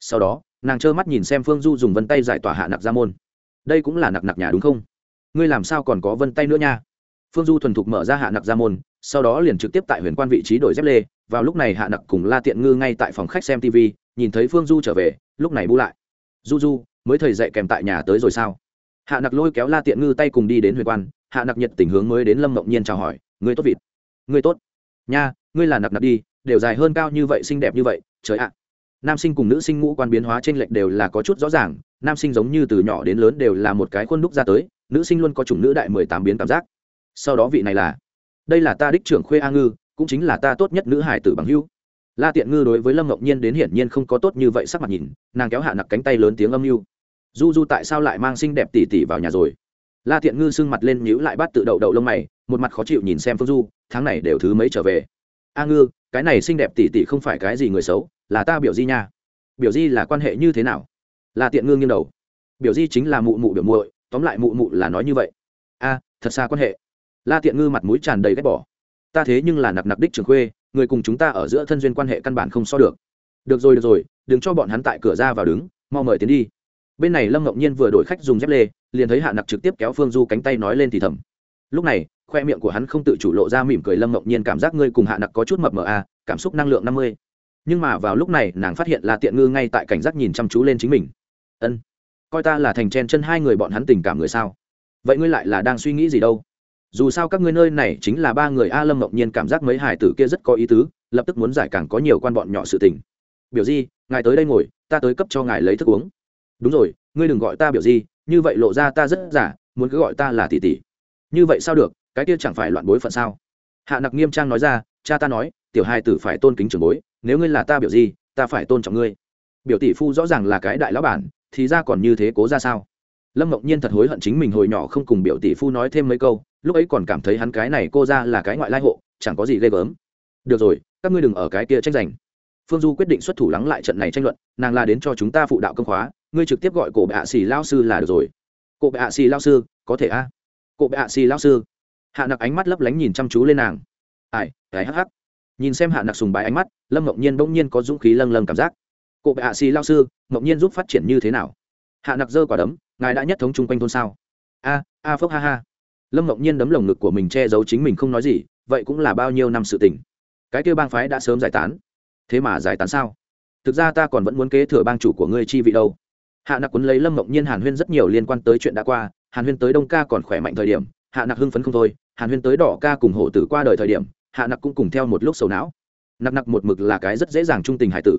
Sau đó nàng trơ mắt nhìn xem phương du dùng vân tay giải tỏa hạ nặc ra môn đây cũng là nặc nặc nhà đúng không ngươi làm sao còn có vân tay nữa nha phương du thuần thục mở ra hạ nặc ra môn sau đó liền trực tiếp tại huyền quan vị trí đổi dép lê vào lúc này hạ nặc cùng la tiện ngư ngay tại phòng khách xem tv nhìn thấy phương du trở về lúc này bu lại du du mới thầy dạy kèm tại nhà tới rồi sao hạ nặc lôi kéo la tiện ngư tay cùng đi đến huyền quan hạ nặc nhiệt tình hướng mới đến lâm mộng nhiên chào hỏi ngươi tốt vịt ngươi tốt nha ngươi là nặc nặc đi đều dài hơn cao như vậy xinh đẹp như vậy trời ạ nam sinh cùng nữ sinh ngũ quan biến hóa trên lệch đều là có chút rõ ràng, nam sinh giống như từ nhỏ đến lớn đều là một cái khuôn đúc ra tới, nữ sinh luôn có chủng nữ đại mười tám biến cảm giác. Sau đó vị này là, đây là ta đích trưởng khuê a ngư, cũng chính là ta tốt nhất nữ hải tử bằng hưu la tiện ngư đối với lâm ngọc nhiên đến hiển nhiên không có tốt như vậy sắc mặt nhìn, nàng kéo hạ nặc cánh tay lớn tiếng âm mưu. Du du tại sao lại mang xinh đẹp tỉ tỉ vào nhà rồi? La tiện ngư sưng mặt lên nhíu lại bắt tự đậu đậu lông mày, một mặt khó chịu nhìn xem phương du, tháng này đều thứ mấy trở về? A ngư, cái này xinh đẹp tỉ tỉ không phải cái gì người xấu là ta biểu di nha. Biểu di là quan hệ như thế nào? Là tiện ngương nghiêng đầu. Biểu di chính là mụ mụ biểu muội tóm lại mụ mụ là nói như vậy. A thật xa quan hệ. La tiện ngư mặt mũi tràn đầy ghét bỏ. Ta thế nhưng là nặc nặc đích trường khuê người cùng chúng ta ở giữa thân duyên quan hệ căn bản không so được. Được rồi được rồi đừng cho bọn hắn tại cửa ra vào đứng mau mời tiến đi. Bên này lâm ngọc nhiên vừa đổi khách dùng dép lê liền thấy hạ nặc trực tiếp kéo phương du cánh tay nói lên thì thầm. Lúc này khoe miệng của hắn không tự chủ lộ ra mỉm cười lâm mộng nhiên cảm giác ngươi cùng hạ nặc có chút mập mờ a à, cảm xúc năng lượng năm mươi nhưng mà vào lúc này, nàng phát hiện là tiện ngư ngay tại cảnh giác nhìn chăm chú lên chính mình. Ân, coi ta là thành chen chân hai người bọn hắn tình cảm người sao? Vậy ngươi lại là đang suy nghĩ gì đâu? Dù sao các ngươi nơi này chính là ba người a lâm mộng nhiên cảm giác mấy hải tử kia rất có ý tứ, lập tức muốn giải càng có nhiều quan bọn nhỏ sự tình. Biểu di, ngài tới đây ngồi, ta tới cấp cho ngài lấy thức uống. Đúng rồi, ngươi đừng gọi ta biểu di, như vậy lộ ra ta rất giả, muốn cứ gọi ta là tỷ tỷ. Như vậy sao được, cái kia chẳng phải loạn bối phận sao? Hạ nặc nghiêm trang nói ra, cha ta nói tiểu hai tử phải tôn kính trưởng bối, nếu ngươi là ta biểu gì ta phải tôn trọng ngươi. Biểu tỷ phu rõ ràng là cái đại lão bản, thì ra còn như thế cố ra sao? Lâm mộng nhiên thật hối hận chính mình hồi nhỏ không cùng biểu tỷ phu nói thêm mấy câu, lúc ấy còn cảm thấy hắn cái này cô ra là cái ngoại lai hộ, chẳng có gì ghê gớm. Được rồi, các ngươi đừng ở cái kia tranh giành. Phương du quyết định xuất thủ lắng lại trận này tranh luận, nàng là đến cho chúng ta phụ đạo công khóa, ngươi trực tiếp gọi cổ bệ hạ xì lao sư là được rồi. Cổ bệ hạ xì lao sư, có thể a? À? cổ bệ hạ xì lao sư. Hạ nặc ánh mắt lấp lánh nhìn chăm chú lên nàng. Ai cái hắc hắc nhìn xem hạ nặc sùng bài ánh mắt, lâm ngọc nhiên bỗng nhiên có dũng khí lâng lâng cảm giác. Cụ bệ hạ xì lao sư ngẫu nhiên giúp phát triển như thế nào? Hạ nặc giơ quả đấm, ngài đã nhất thống chung quanh thôn sao? A a phốc ha ha. Lâm ngẫu nhiên đấm lồng ngực của mình che giấu chính mình không nói gì, vậy cũng là bao nhiêu năm sự tình. Cái kêu bang phái đã sớm giải tán. Thế mà giải tán sao? Thực ra ta còn vẫn muốn kế thừa bang chủ của ngươi chi vị đâu. Hạ nặc quấn lấy lâm mộng nhiên hàn huyên rất nhiều liên quan tới chuyện đã qua. Hàn huyên tới đông ca còn khỏe mạnh thời điểm, hạ nặc hưng phấn không thôi. Hàn huyên tới đỏ ca cùng hổ tử qua đời thời điểm hạ nặc cũng cùng theo một lúc sầu não. Nặc nặc một mực là cái rất dễ dàng trung tình hải tử.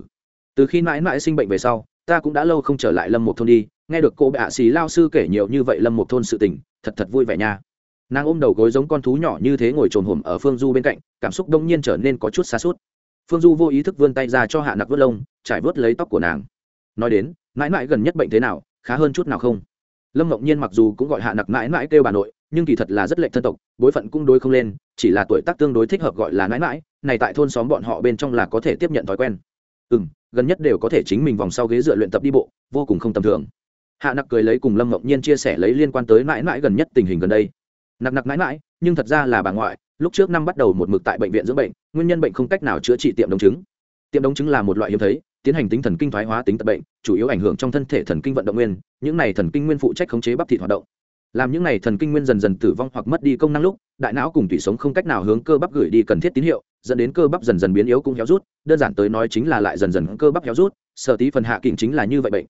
Từ khi mãi mãi sinh bệnh về sau, ta cũng đã lâu không trở lại lâm một thôn đi, nghe được cô bạ xì lao sư kể nhiều như vậy lâm một thôn sự tình, thật thật vui vẻ nha. Nàng ôm đầu gối giống con thú nhỏ như thế ngồi trồn hổm ở phương du bên cạnh, cảm xúc đông nhiên trở nên có chút xa suốt. Phương du vô ý thức vươn tay ra cho hạ nặc vớt lông, trải vớt lấy tóc của nàng. Nói đến, mãi mãi gần nhất bệnh thế nào, khá hơn chút nào không? Lâm ngọc nhiên mặc dù cũng gọi hạ nặc mãi mãi kêu bà nội nhưng kỳ thật là rất lệnh thân tộc, bối phận cũng đối không lên, chỉ là tuổi tác tương đối thích hợp gọi là mãi mãi này tại thôn xóm bọn họ bên trong là có thể tiếp nhận thói quen. Ừ m gần nhất đều có thể chính mình vòng sau ghế dựa luyện tập đi bộ, vô cùng không tầm thường. Hạ nặc cười lấy cùng lâm ngọc nhiên chia sẻ lấy liên quan tới mãi mãi gần nhất tình hình gần đây. Nặc nặc mãi mãi nhưng thật ra là bà ngoại, lúc trước năm bắt đầu một mực tại bệnh viện dưỡng bệnh, nguyên nhân bệnh không cách nào chữa trị tiệm đồng chứng tiệm đồng chứng là một loại hiếm thấy, tiến hành tính thần kinh thoái hóa tính tật bệnh, chủ yếu ảnh hưởng trong thân thể thần kinh vận động nguyên, những này thần kinh nguyên phụ trách khống chế bắp thịt hoạt động làm những này thần kinh nguyên dần dần tử vong hoặc mất đi công năng lúc, đại não cùng tủy sống không cách nào hướng cơ bắp gửi đi cần thiết tín hiệu, dẫn đến cơ bắp dần dần biến yếu cũng héo rút, đơn giản tới nói chính là lại dần dần cơ bắp héo rút, sở tí phần hạ kình chính là như vậy bệnh.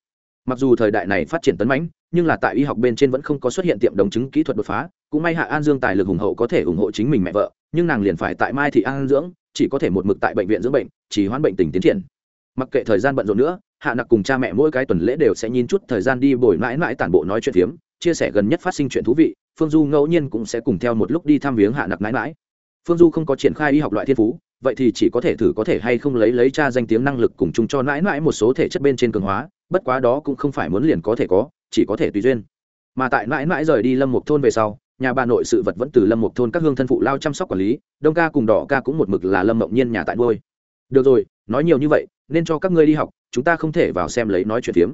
Mặc dù thời đại này phát triển tấn mãnh, nhưng là tại y học bên trên vẫn không có xuất hiện tiệm đồng chứng kỹ thuật đột phá, cũng may hạ an dương tài lực hùng hậu có thể ủng hộ chính mình mẹ vợ, nhưng nàng liền phải tại mai thị an dưỡng, chỉ có thể một mực tại bệnh viện dưỡng bệnh chỉ hoãn bệnh tình tiến triển. Mặc kệ thời gian bận rộn nữa, hạ nặc cùng cha mẹ mỗi cái tuần lễ đều sẽ nhìn chút thời gian đi bồi mãi mãi tản bộ nói chuyện phiếm chia sẻ gần nhất phát sinh chuyện thú vị, phương du ngẫu nhiên cũng sẽ cùng theo một lúc đi thăm viếng hạ nặc mãi mãi phương du không có triển khai y học loại thiên phú, vậy thì chỉ có thể thử có thể hay không lấy lấy cha danh tiếng năng lực cùng chung cho mãi mãi một số thể chất bên trên cường hóa, bất quá đó cũng không phải muốn liền có thể có, chỉ có thể tùy duyên. Mà tại mãi mãi rời đi lâm một thôn về sau, nhà bà nội sự vật vẫn từ lâm một thôn các hương thân phụ lao chăm sóc quản lý, đông ca cùng đỏ ca cũng một mực là lâm mộng nhiên nhà tại ngôi được rồi, nói nhiều như vậy, nên cho các ngươi đi học, chúng ta không thể vào xem lấy nói chuyện phiếm.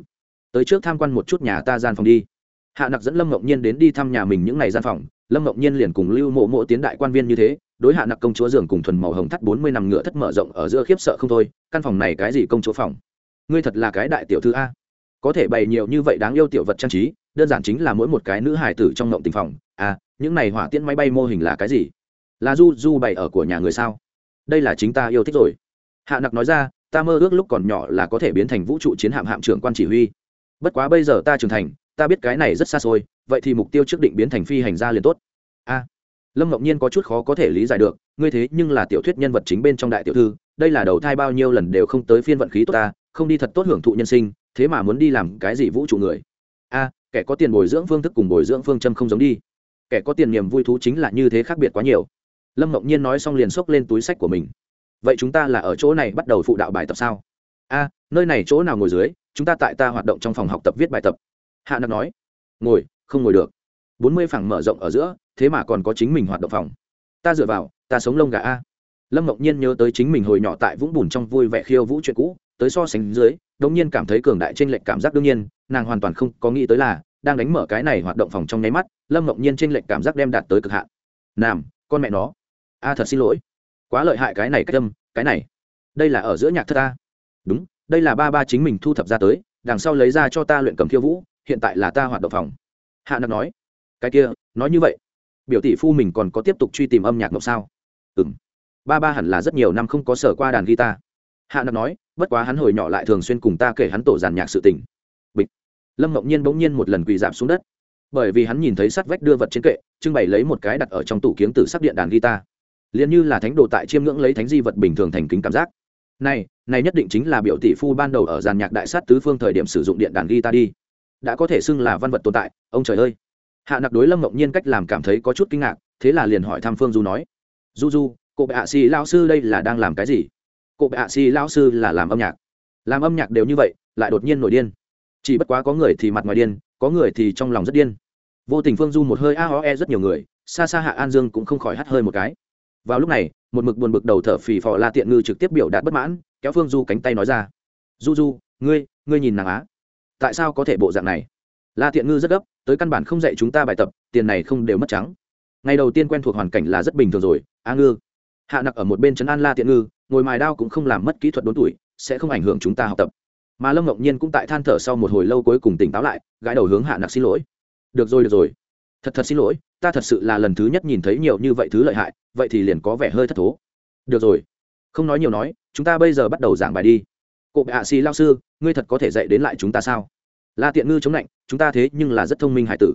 Tới trước tham quan một chút nhà ta gian phòng đi hạ nặc dẫn lâm mộng nhiên đến đi thăm nhà mình những ngày gian phòng, lâm mộng nhiên liền cùng lưu mộ mộ tiến đại quan viên như thế, đối hạ nặc công chúa giường cùng thuần màu hồng thắt bốn mươi nằm ngựa thất mở rộng ở giữa khiếp sợ không thôi, căn phòng này cái gì công chúa phòng? Ngươi thật là cái đại tiểu thư a. Có thể bày nhiều như vậy đáng yêu tiểu vật trang trí, đơn giản chính là mỗi một cái nữ hài tử trong ngộng tình phòng. À những này hỏa tiễn máy bay mô hình là cái gì? Là du du bày ở của nhà người sao? Đây là chính ta yêu thích rồi. Hạ nặc nói ra, ta mơ ước lúc còn nhỏ là có thể biến thành vũ trụ chiến hạm hạm trưởng quan chỉ huy. Bất quá bây giờ ta trưởng thành ta biết cái này rất xa xôi, vậy thì mục tiêu trước định biến thành phi hành gia liền tốt. A, lâm ngọc nhiên có chút khó có thể lý giải được, ngươi thế nhưng là tiểu thuyết nhân vật chính bên trong đại tiểu thư, đây là đầu thai bao nhiêu lần đều không tới phiên vận khí tốt ta, không đi thật tốt hưởng thụ nhân sinh, thế mà muốn đi làm cái gì vũ trụ người? A, kẻ có tiền bồi dưỡng phương thức cùng bồi dưỡng phương châm không giống đi. Kẻ có tiền niềm vui thú chính là như thế khác biệt quá nhiều. Lâm ngọc nhiên nói xong liền xốc lên túi sách của mình. Vậy chúng ta là ở chỗ này bắt đầu phụ đạo bài tập sao? A, nơi này chỗ nào ngồi dưới, chúng ta tại ta hoạt động trong phòng học tập viết bài tập hạ nặc nói, ngồi, không ngồi được. Bốn mươi phẳng mở rộng ở giữa, thế mà còn có chính mình hoạt động phòng. Ta dựa vào, ta sống lông gà a. Lâm mộng nhiên nhớ tới chính mình hồi nhỏ tại vũng bùn trong vui vẻ khiêu vũ chuyện cũ, tới so sánh dưới, đống nhiên cảm thấy cường đại trên lệnh cảm giác đương nhiên, nàng hoàn toàn không có nghĩ tới là, đang đánh mở cái này hoạt động phòng trong nháy mắt, lâm mộng nhiên trên lệnh cảm giác đem đạt tới cực hạn. Nam, con mẹ nó. A, thật xin lỗi. Quá lợi hại cái này cách tâm cái này. Đây là ở giữa nhạc thất ta đúng, đây là ba ba chính mình thu thập ra tới, đằng sau lấy ra cho ta luyện cầm khiêu vũ hiện tại là ta hoạt động phòng. Hạ nặc nói. Cái kia, nói như vậy. Biểu tỷ phu mình còn có tiếp tục truy tìm âm nhạc mộng sao? Ừ m ba ba hẳn là rất nhiều năm không có sở qua đàn guitar. Hạ nặc nói, bất quá hắn hồi nhỏ lại thường xuyên cùng ta kể hắn tổ giàn nhạc sự tình. Bịch. Lâm mộng nhiên bỗng nhiên một lần quỳ giảm xuống đất. Bởi vì hắn nhìn thấy sắt vách đưa vật trên kệ, trưng bày lấy một cái đặt ở trong tủ kiếng từ sắc điện đàn guitar. Liền như là thánh đồ tại chiêm ngưỡng lấy thánh di vật bình thường thành kính cảm giác. Này này nhất định chính là biểu tỷ phu ban đầu ở giàn nhạc đại sát tứ phương thời điểm sử dụng điện đàn guitar đi đã có thể xưng là văn vật tồn tại, ông trời ơi. Hạ nặc đối lâm ngẫu nhiên cách làm cảm thấy có chút kinh ngạc, thế là liền hỏi thăm phương du nói, du du cụ bệ hạ xì lao sư đây là đang làm cái gì? Cụ bệ hạ xì lao sư là làm âm nhạc. Làm âm nhạc đều như vậy, lại đột nhiên nổi điên. Chỉ bất quá có người thì mặt ngoài điên, có người thì trong lòng rất điên. Vô tình phương du một hơi a ho e rất nhiều người, xa xa hạ an dương cũng không khỏi hắt hơi một cái. Vào lúc này, một mực buồn bực đầu thở phì phò la tiện ngư trực tiếp biểu đạt bất mãn, kéo phương du cánh tay nói ra, du du, ngươi ngươi nhìn nàng á tại sao có thể bộ dạng này? La tiện ngư rất gấp, tới căn bản không dạy chúng ta bài tập, tiền này không đều mất trắng. Ngày đầu tiên quen thuộc hoàn cảnh là rất bình thường rồi, a ngư. Hạ nặc ở một bên trấn an la tiện ngư, ngồi mài đao cũng không làm mất kỹ thuật đốn tuổi, sẽ không ảnh hưởng chúng ta học tập. Mà lâm ngọc nhiên cũng tại than thở sau một hồi lâu cuối cùng tỉnh táo lại, gãi đầu hướng hạ nặc xin lỗi. Được rồi được rồi. Thật thật xin lỗi, ta thật sự là lần thứ nhất nhìn thấy nhiều như vậy thứ lợi hại, vậy thì liền có vẻ hơi thất thố. Được rồi. Không nói nhiều nói, chúng ta bây giờ bắt đầu giảng bài đi cụ hạ xì lao sư, ngươi thật có thể dạy đến lại chúng ta sao? La tiện ngư chống lạnh, chúng ta thế nhưng là rất thông minh hải tử.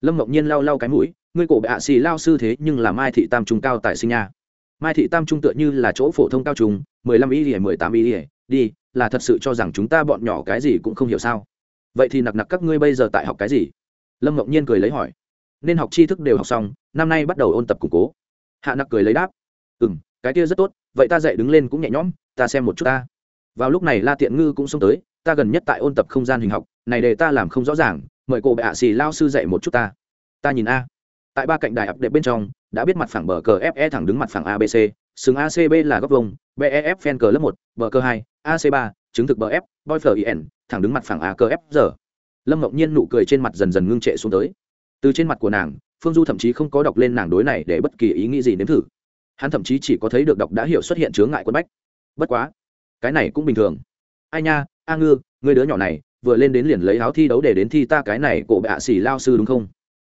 Lâm mộng nhiên lau lau cái mũi, ngươi cổ bệ hạ xì lao sư thế nhưng là mai thị tam trung cao tại sinh nha. Mai thị tam trung tựa như là chỗ phổ thông cao trung, mười lăm ý ỉa mười tám ý ỉa đi, là thật sự cho rằng chúng ta bọn nhỏ cái gì cũng không hiểu sao. Vậy thì nặc nặc các ngươi bây giờ tại học cái gì? Lâm mộng nhiên cười lấy hỏi. Nên học tri thức đều học xong, năm nay bắt đầu ôn tập củng cố. Hạ nặc cười lấy đáp. Ừ m cái kia rất tốt, vậy ta dậy đứng lên cũng nhẹ nhõm, ta xem một chút ta vào lúc này la tiện ngư cũng xông tới, ta gần nhất tại ôn tập không gian hình học, này để ta làm không rõ ràng, mời cô bệ hạ xì lao sư dạy một chút ta. Ta nhìn a. Tại ba cạnh đài ập đệ bên trong, đã biết mặt phẳng bờ cờ fe thẳng đứng mặt phẳng abc xứng acb là góc vông bef phen cờ lớp một, bờ cơ hai ac ba, chứng thực bờ f boy in thẳng đứng mặt phẳng a cơ f giờ. Lâm ngọc nhiên nụ cười trên mặt dần dần ngưng trệ xuống tới. Từ trên mặt của nàng, phương du thậm chí không có đọc lên nàng đối này để bất kỳ ý nghĩ gì nếm thử. Hắn thậm chí chỉ có thấy được đọc đã hiểu xuất hiện chướng ngại quân bách. Bất quá cái này cũng bình thường. Ai nha, a ngư người đứa nhỏ này, vừa lên đến liền lấy áo thi đấu để đến thi ta cái này cổ bạ xỉ lao sư đúng không?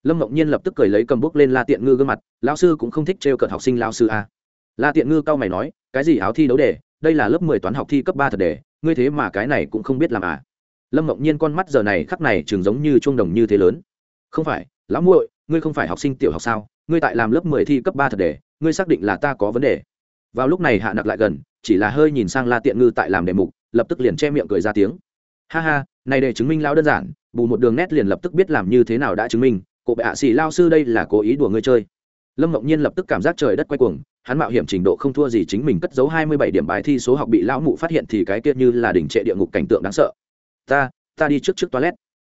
Lâm mộng nhiên lập tức cười lấy cầm bút lên la tiện ngư gương mặt, lao sư cũng không thích trêu cợt học sinh lao sư a. La tiện ngư cau mày nói, cái gì áo thi đấu để, đây là lớp mười toán học thi cấp ba thật đề ngươi thế mà cái này cũng không biết làm à. Lâm mộng nhiên con mắt giờ này khắc này trường giống như chuông đồng như thế lớn. Không phải, lão muội, ngươi không phải học sinh tiểu học sao, ngươi tại làm lớp mười thi cấp ba thật đề ngươi xác định là ta có vấn đề. Vào lúc này hạ nặc lại gần chỉ là hơi nhìn sang la tiện ngư tại làm đề mục, lập tức liền che miệng cười ra tiếng. Ha ha, này để chứng minh lao đơn giản, bù một đường nét liền lập tức biết làm như thế nào đã chứng minh cụ bệ hạ xì lao sư đây là cố ý đùa ngươi chơi. Lâm mộng nhiên lập tức cảm giác trời đất quay cuồng, hắn mạo hiểm trình độ không thua gì chính mình cất giấu hai mươi bảy điểm bài thi số học bị lão mụ phát hiện thì cái kia như là đỉnh trệ địa ngục cảnh tượng đáng sợ. Ta ta đi trước trước toilet.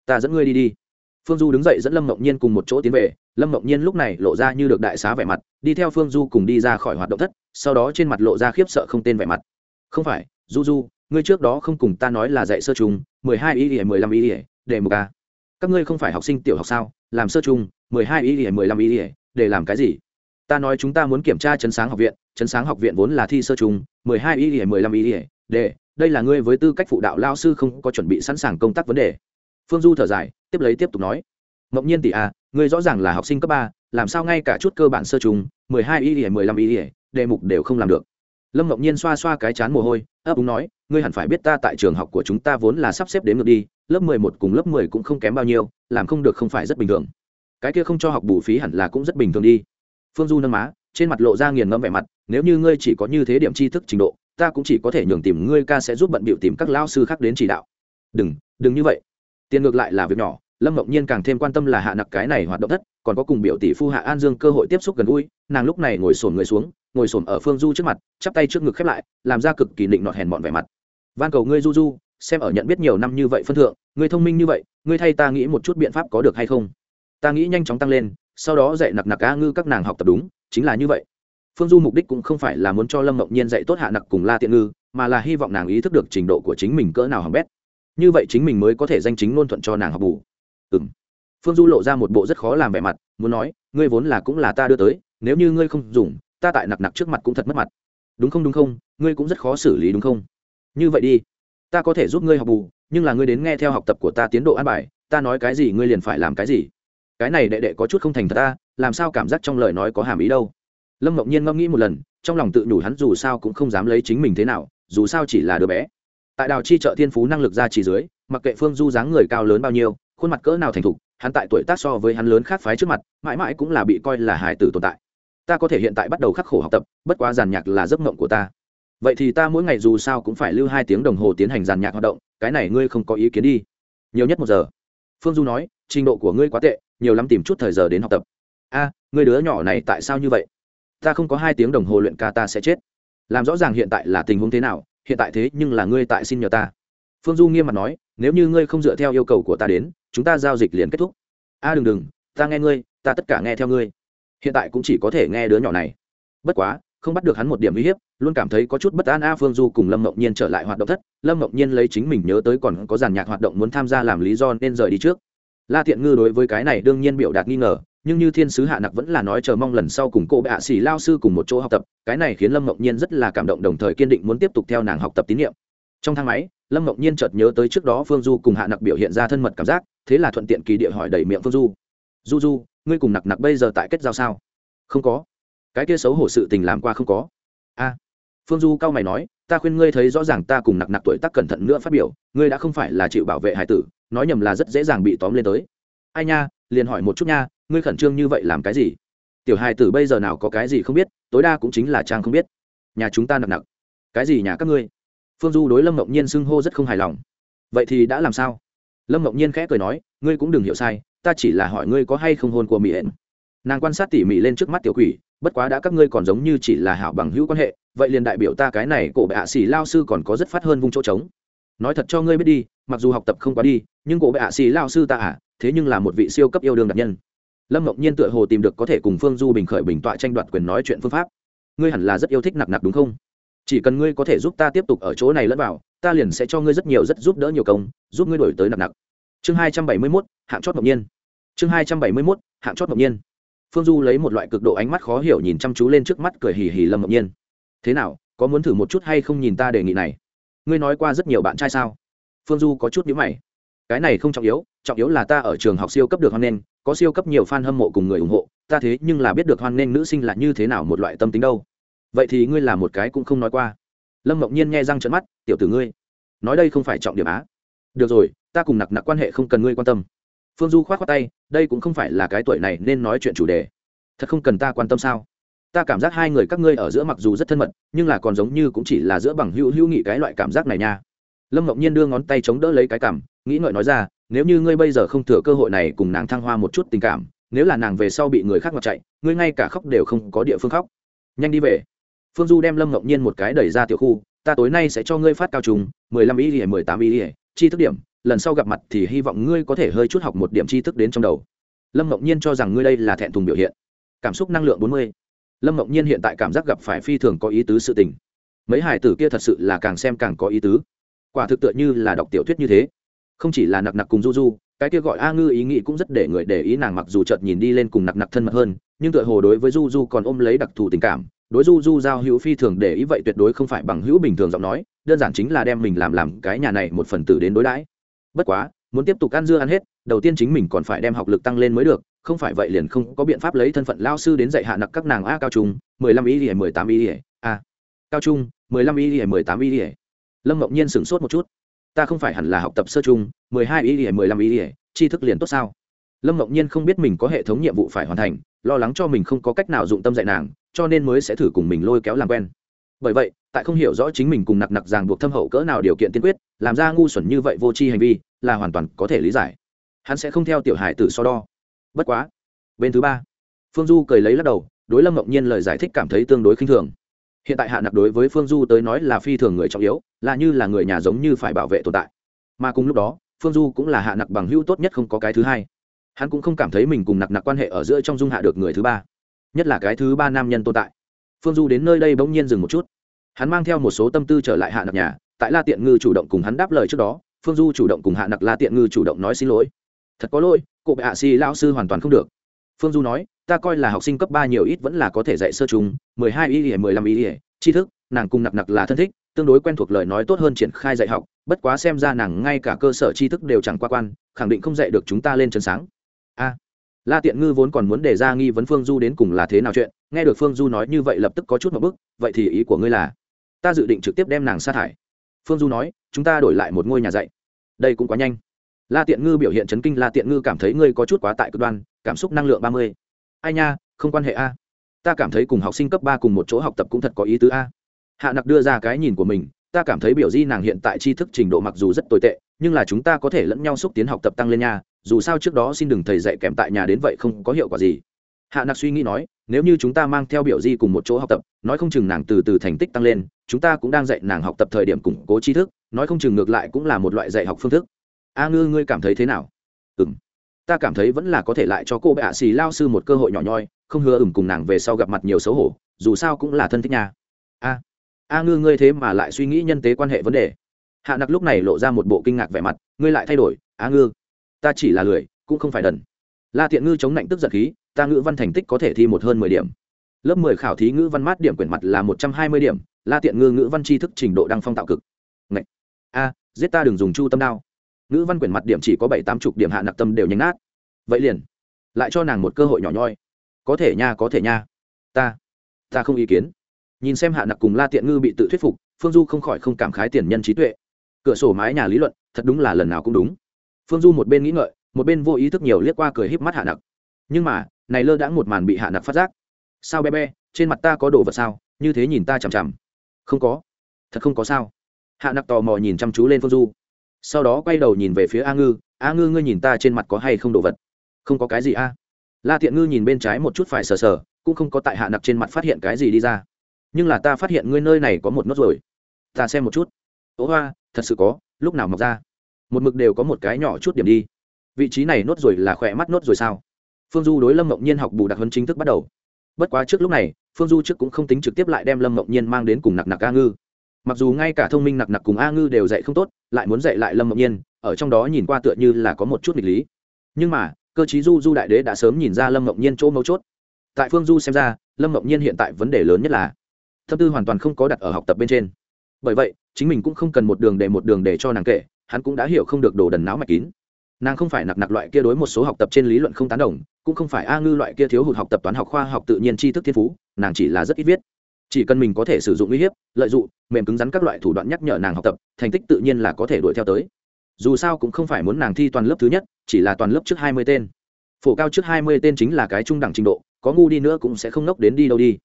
Ta dẫn ngươi đi đi phương du đứng dậy dẫn lâm mộng nhiên cùng một chỗ tiến về. Lâm mộng nhiên lúc này lộ ra như được đại xá vẻ mặt, đi theo phương du cùng đi ra khỏi hoạt động thất, sau đó trên mặt lộ ra khiếp sợ không tên vẻ mặt. Không phải, du du, ngươi trước đó không cùng ta nói là dạy sơ trùng mười hai ý ỉa mười lăm ý ỉa để một ca. Các ngươi không phải học sinh tiểu học sao? Làm sơ trùng mười hai ý ỉa mười lăm ý ỉa để làm cái gì? Ta nói chúng ta muốn kiểm tra chấn sáng học viện chấn sáng học viện vốn là thi sơ trùng mười hai ý ỉa mười lăm ý ỉa để, đây là ngươi với tư cách phụ đạo lao sư không có chuẩn bị sẵn sàng công tác vấn đề phương du thở dài tiếp lấy tiếp tục nói. Ngẫu nhiên tỷ a à, ngươi rõ ràng là học sinh cấp ba làm sao ngay cả chút cơ bản sơ trùng mười hai y ỉa mười lăm y ỉa đề mục đều không làm được. Lâm ngẫu nhiên xoa xoa cái chán mồ hôi ấp úng nói ngươi hẳn phải biết ta tại trường học của chúng ta vốn là sắp xếp đến ngược đi lớp mười một cùng lớp mười cũng không kém bao nhiêu làm không được không phải rất bình thường. Cái kia không cho học bù phí hẳn là cũng rất bình thường đi. Phương du nâng má trên mặt lộ ra nghiền ngẫm vẻ mặt nếu như ngươi chỉ có như thế điểm tri thức trình độ ta cũng chỉ có thể nhường tìm ngươi ca sẽ giúp bận bịu tìm các lao sư khác đến chỉ đạo. Đừng đừng như vậy tiền ngược lại là việc nhỏ, lâm Mộng nhiên càng thêm quan tâm là hạ nặc cái này hoạt động thất, còn có cùng biểu tỷ phu hạ an dương cơ hội tiếp xúc gần gũi, nàng lúc này ngồi sổn người xuống, ngồi sổn ở phương du trước mặt, chắp tay trước ngực khép lại, làm ra cực kỳ định nọt hèn mọn vẻ mặt. Van cầu ngươi du du, xem ở nhận biết nhiều năm như vậy phân thượng, ngươi thông minh như vậy, ngươi thay ta nghĩ một chút biện pháp có được hay không? Ta nghĩ nhanh chóng tăng lên, sau đó dạy nặc nặc a ngư các nàng học tập đúng, chính là như vậy. Phương du mục đích cũng không phải là muốn cho lâm mộng nhiên dạy tốt hạ nặc cùng la tiện ngư, mà là hy vọng nàng ý thức được trình độ của chính mình cỡ nào hỏng bét như vậy chính mình mới có thể danh chính ngôn thuận cho nàng học bù. Ừ m phương du lộ ra một bộ rất khó làm vẻ mặt, muốn nói, ngươi vốn là cũng là ta đưa tới, nếu như ngươi không dùng, ta tại nặc nặc trước mặt cũng thật mất mặt. Đúng không đúng không, ngươi cũng rất khó xử lý, đúng không? Như vậy đi, ta có thể giúp ngươi học bù, nhưng là ngươi đến nghe theo học tập của ta tiến độ an bài, ta nói cái gì ngươi liền phải làm cái gì. Cái này đệ đệ có chút không thành thật ta, làm sao cảm giác trong lời nói có hàm ý đâu? Lâm mộng nhiên ngẫm nghĩ một lần, trong lòng tự nhủ hắn dù sao cũng không dám lấy chính mình thế nào, dù sao chỉ là đứa bé tại đào chi trợ thiên phú năng lực ra chỉ dưới mặc kệ phương du dáng người cao lớn bao nhiêu khuôn mặt cỡ nào thành thục hắn tại tuổi tác so với hắn lớn khác phái trước mặt mãi mãi cũng là bị coi là hải tử tồn tại. Ta có thể hiện tại bắt đầu khắc khổ học tập bất quá giàn nhạc là giấc mộng của ta. Vậy thì ta mỗi ngày dù sao cũng phải lưu hai tiếng đồng hồ tiến hành giàn nhạc hoạt động cái này ngươi không có ý kiến đi. Nhiều nhất một giờ. Phương du nói trình độ của ngươi quá tệ nhiều lắm tìm chút thời giờ đến học tập. A à, đứa nhỏ này tại sao như vậy? Ta không có hai tiếng đồng hồ luyện ca ta sẽ chết. Làm rõ ràng hiện tại là tình huống thế nào hiện tại thế nhưng là ngươi tại xin nhờ ta. Phương du nghiêm mặt nói, nếu như ngươi không dựa theo yêu cầu của ta đến, chúng ta giao dịch liền kết thúc. A, đừng đừng, ta nghe ngươi, ta tất cả nghe theo ngươi. Hiện tại cũng chỉ có thể nghe đứa nhỏ này. Bất quá, không bắt được hắn một điểm uy hiếp, luôn cảm thấy có chút bất an a, phương du cùng lâm mộng nhiên trở lại hoạt động thất. Lâm mộng nhiên lấy chính mình nhớ tới còn có giàn nhạc hoạt động muốn tham gia làm lý do nên rời đi trước. La thiện ngư đối với cái này đương nhiên biểu đạt nghi ngờ nhưng như thiên sứ hạ nặc vẫn là nói chờ mong lần sau cùng cô bệ xỉ lao sư cùng một chỗ học tập, cái này khiến lâm mộng nhiên rất là cảm động, đồng thời kiên định muốn tiếp tục theo nàng học tập tín nhiệm trong thang máy, lâm mộng nhiên chợt nhớ tới trước đó phương du cùng hạ nặc biểu hiện ra thân mật cảm giác, thế là thuận tiện kỳ địa hỏi đầy miệng phương du. Du du, ngươi cùng nặc nặc bây giờ tại kết giao sao? Không có. Cái kia xấu hổ sự tình làm qua không có. A. Phương du cao mày nói, ta khuyên ngươi thấy rõ ràng ta cùng nặc nặc tuổi tác cẩn thận nữa phát biểu, ngươi đã không phải là chịu bảo vệ hải tử, nói nhầm là rất dễ dàng bị tóm lên tới. Ai nha, liền hỏi một chút nha ngươi khẩn trương như vậy làm cái gì? Tiểu hài tử bây giờ nào có cái gì không biết, tối đa cũng chính là trang không biết. Nhà chúng ta nặng nặng. Cái gì nhà các ngươi? Phương du đối lâm ngọc nhiên xưng hô rất không hài lòng. Vậy thì đã làm sao? Lâm ngọc nhiên khẽ cười nói, ngươi cũng đừng hiểu sai, ta chỉ là hỏi ngươi có hay không hôn của mỹ hển nàng quan sát tỉ mỉ lên trước mắt tiểu quỷ, bất quá đã các ngươi còn giống như chỉ là hảo bằng hữu quan hệ, vậy liền đại biểu ta cái này cổ bệ hạ xỉ lao sư còn có rất phát hơn vung chỗ trống. Nói thật cho ngươi biết đi, mặc dù học tập không quá đi, nhưng cổ bệ hạ xỉ lao sư ta à thế nhưng là một vị siêu cấp yêu đương đặc nhân lâm mộng nhiên tựa hồ tìm được có thể cùng phương du bình khởi bình tọa tranh đoạt quyền nói chuyện phương pháp. Ngươi hẳn là rất yêu thích nặc nặc đúng không? Chỉ cần ngươi có thể giúp ta tiếp tục ở chỗ này lẫn vào, ta liền sẽ cho ngươi rất nhiều rất giúp đỡ nhiều công, giúp ngươi đổi tới nặc nặc chương hai trăm bảy mươi mốt, hạng chót mộng nhiên. Chương hai trăm bảy mươi mốt, hạng chót mộng nhiên. Phương du lấy một loại cực độ ánh mắt khó hiểu nhìn chăm chú lên trước mắt cười hì hì lâm mộng nhiên. Thế nào, có muốn thử một chút hay không nhìn ta đề nghị này? Ngươi nói qua rất nhiều bạn trai sao? Phương du có chút nhữ mày. Cái này không trọng yếu trọng yếu là ta ở trường học siêu cấp được hoan nghênh, có siêu cấp nhiều fan hâm mộ cùng người ủng hộ, ta thế nhưng là biết được hoan nghênh nữ sinh là như thế nào một loại tâm tính đâu. Vậy thì ngươi là một cái cũng không nói qua. Lâm mộng nhiên nghe răng trận mắt, tiểu tử ngươi, nói đây không phải trọng điểm á? Được rồi, ta cùng nặc nặc quan hệ không cần ngươi quan tâm. Phương du k h o á t khoác tay, đây cũng không phải là cái tuổi này nên nói chuyện chủ đề. Thật không cần ta quan tâm sao? Ta cảm giác hai người các ngươi ở giữa mặc dù rất thân mật, nhưng là còn giống như cũng chỉ là giữa bằng hữu hữu nghị cái loại cảm giác này nha. Lâm mộng nhiên đưa ngón tay chống đỡ lấy cái cảm nghĩ ngợi nói ra, nếu như ngươi bây giờ không thừa cơ hội này cùng nàng thăng hoa một chút tình cảm, nếu là nàng về sau bị người khác ngọt chạy, ngươi ngay cả khóc đều không có địa phương khóc. Nhanh đi về. Phương du đem lâm ngẫu nhiên một cái đẩy ra tiểu khu, ta tối nay sẽ cho ngươi phát cao trùng, mười lăm ý ỉa mười tám ý ỉa chi thức điểm, lần sau gặp mặt thì hy vọng ngươi có thể hơi chút học một điểm chi thức đến trong đầu. Lâm ngẫu nhiên cho rằng ngươi đây là thẹn thùng biểu hiện. Cảm xúc năng lượng bốn mươi. Lâm ngẫu nhiên hiện tại cảm giác gặp phải phi thường có ý tứ sự tình. Mấy hải tử kia thật sự là càng xem càng có ý tứ. Quả thực tựa như là đọc tiểu thuyết như thế không chỉ là nặc nặc cùng du du, cái kia gọi a ngư ý nghĩ cũng rất để người để ý nàng mặc dù chợt nhìn đi lên cùng nặc nặc thân mật hơn, nhưng tựa hồ đối với du du còn ôm lấy đặc thù tình cảm, đối du du giao hữu phi thường để ý vậy tuyệt đối không phải bằng hữu bình thường giọng nói, đơn giản chính là đem mình làm làm cái nhà này một phần tử đến đối đãi. Bất quá, muốn tiếp tục ăn dưa ăn hết, đầu tiên chính mình còn phải đem học lực tăng lên mới được, không phải vậy liền không có biện pháp lấy thân phận lao sư đến dạy hạ nặc các nàng a cao trung, mười lăm ý ỉa mười tám ý ỉa a. Cao trung, mười lăm ý ỉa mười tám ý ỉa lâm ngẫu nhiên sửng sốt một chút ta không phải hẳn là học tập sơ chung, mười hai ý ỉa, mười lăm ý ỉa, tri thức liền tốt sao? Lâm ngọc nhiên không biết mình có hệ thống nhiệm vụ phải hoàn thành, lo lắng cho mình không có cách nào dụng tâm dạy nàng, cho nên mới sẽ thử cùng mình lôi kéo làm quen. Bởi vậy, tại không hiểu rõ chính mình cùng nặc nặc ràng buộc thâm hậu cỡ nào điều kiện tiên quyết, làm ra ngu xuẩn như vậy vô tri hành vi, là hoàn toàn có thể lý giải. Hắn sẽ không theo tiểu hải tử so đo. Bất quá, bên thứ ba, phương du cười lấy lắc đầu, đối lâm ngọc nhiên lời giải thích cảm thấy tương đối khinh thường hiện tại hạ nặc đối với phương du tới nói là phi thường người trọng yếu, là như là người nhà giống như phải bảo vệ tồn tại. Mà cùng lúc đó, phương du cũng là hạ nặc bằng hữu tốt nhất không có cái thứ hai. Hắn cũng không cảm thấy mình cùng nặc nặc quan hệ ở giữa trong dung hạ được người thứ ba, nhất là cái thứ ba nam nhân tồn tại. Phương du đến nơi đây bỗng nhiên dừng một chút. Hắn mang theo một số tâm tư trở lại hạ nặc nhà, tại la tiện ngư chủ động cùng hắn đáp lời trước đó, phương du chủ động cùng hạ nặc la tiện ngư chủ động nói xin lỗi. Thật có lỗi cụ bệ hạ si lao sư hoàn toàn không được. Phương du nói ta coi là học sinh cấp ba nhiều ít vẫn là có thể dạy sơ trùng mười hai ý ỉa mười lăm ý ỉa tri thức, nàng cùng nặc nặc là thân thích, tương đối quen thuộc lời nói tốt hơn triển khai dạy học, bất quá xem ra nàng ngay cả cơ sở tri thức đều chẳng qua quan, khẳng định không dạy được chúng ta lên chân sáng. A. La tiện ngư vốn còn muốn đề ra nghi vấn phương du đến cùng là thế nào chuyện, nghe được phương du nói như vậy lập tức có chút một bức vậy thì ý của ngươi là, ta dự định trực tiếp đem nàng sa thải. Phương du nói, chúng ta đổi lại một ngôi nhà dạy. Đây cũng quá nhanh. La tiện ngư biểu hiện chấn kinh, la tiện ngư cảm thấy ngươi có chút quá tại cực đoan, cảm xúc năng lượng ba mươi ai nha, không quan hệ a. Ta cảm thấy cùng học sinh cấp ba cùng một chỗ học tập cũng thật có ý tứ a. Hạ nặc đưa ra cái nhìn của mình, ta cảm thấy biểu di nàng hiện tại tri thức trình độ mặc dù rất tồi tệ, nhưng là chúng ta có thể lẫn nhau xúc tiến học tập tăng lên nha, dù sao trước đó xin đừng thầy dạy kèm tại nhà đến vậy không có hiệu quả gì. Hạ nặc suy nghĩ nói, nếu như chúng ta mang theo biểu di cùng một chỗ học tập, nói không chừng nàng từ từ thành tích tăng lên, chúng ta cũng đang dạy nàng học tập thời điểm củng cố tri thức, nói không chừng ngược lại cũng là một loại dạy học phương thức. A ngư, ngươi cảm thấy thế nào? Ừ m ta cảm thấy vẫn là có thể lại cho cô bệ ạ xì lao sư một cơ hội nhỏ nhoi, không hứa ửng cùng nàng về sau gặp mặt nhiều xấu hổ, dù sao cũng là thân thích nhà a a ngư, ngươi thế mà lại suy nghĩ nhân tế quan hệ vấn đề. Hạ nặc lúc này lộ ra một bộ kinh ngạc vẻ mặt, ngươi lại thay đổi, a ngư. Ta chỉ là lười, cũng không phải đần. La tiện ngư chống lạnh tức giật khí, ta ngữ văn thành tích có thể thi một hơn mười điểm. Lớp mười khảo thí ngữ văn mát điểm quyển mặt là một trăm hai mươi điểm, la tiện ngư ngữ văn tri thức trình độ đang phong tạo cực. Ngậy! a, giết ta đừng dùng chu tâm đao ngữ văn quyển mặt điểm chỉ có bảy tám chục điểm hạ nặc tâm đều nhánh nát. Vậy liền, lại cho nàng một cơ hội nhỏ nhoi. Có thể nha, có thể nha. Ta ta không ý kiến. Nhìn xem hạ nặc cùng la tiện ngư bị tự thuyết phục, phương du không khỏi không cảm khái tiền nhân trí tuệ. Cửa sổ mái nhà lý luận, thật đúng là lần nào cũng đúng. Phương du một bên nghĩ ngợi, một bên vô ý thức nhiều liếc qua cười híp mắt hạ nặc. Nhưng mà, này lơ đãng một màn bị hạ nặc phát giác. Sao be be trên mặt ta có đồ vật sao? Như thế nhìn ta chằm chằm. Không có. Thật không có sao. Hạ nặc tò mò nhìn chăm chú lên phương du sau đó quay đầu nhìn về phía a ngư a ngư, ngươi nhìn ta trên mặt có hay không đồ vật? Không có cái gì a. La thiện ngư nhìn bên trái một chút phải sờ sờ, cũng không có tại hạ nặc trên mặt phát hiện cái gì đi ra. Nhưng là ta phát hiện ngươi nơi này có một nốt rồi ta xem một chút. Ố hoa, thật sự có, lúc nào mọc ra? Một mực đều có một cái nhỏ chút điểm đi. Vị trí này nốt rồi là khỏe mắt nốt rồi sao? Phương du đối lâm mộng nhiên học bù đặc huấn chính thức bắt đầu. Bất quá trước lúc này, phương du trước cũng không tính trực tiếp lại đem lâm mộng nhiên mang đến cùng nặc nặc ca ngư mặc dù ngay cả thông minh nặc nặc cùng a ngư đều dạy không tốt, lại muốn dạy lại lâm mộng nhiên, ở trong đó nhìn qua tựa như là có một chút nghịch lý. Nhưng mà, cơ chí du du đại đế đã sớm nhìn ra lâm mộng nhiên chỗ mấu chốt. Tại phương du xem ra, lâm mộng nhiên hiện tại vấn đề lớn nhất là tâm tư hoàn toàn không có đặt ở học tập bên trên. Bởi vậy, chính mình cũng không cần một đường để một đường để cho nàng kể, hắn cũng đã hiểu không được đồ đần não mạch kín. Nàng không phải nặc nặc loại kia đối một số học tập trên lý luận không tán đồng, cũng không phải a ngư loại kia thiếu hụt học tập toán học khoa học tự nhiên tri thức thiên phú, nàng chỉ là rất ít viết chỉ cần mình có thể sử dụng uy hiếp, lợi dụng, mềm cứng rắn các loại thủ đoạn nhắc nhở nàng học tập, thành tích tự nhiên là có thể đuổi theo tới. Dù sao cũng không phải muốn nàng thi toàn lớp thứ nhất, chỉ là toàn lớp trước hai mươi tên. Phổ cao trước hai mươi tên chính là cái trung đẳng trình độ, có ngu đi nữa cũng sẽ không nốc đến đi đâu đi.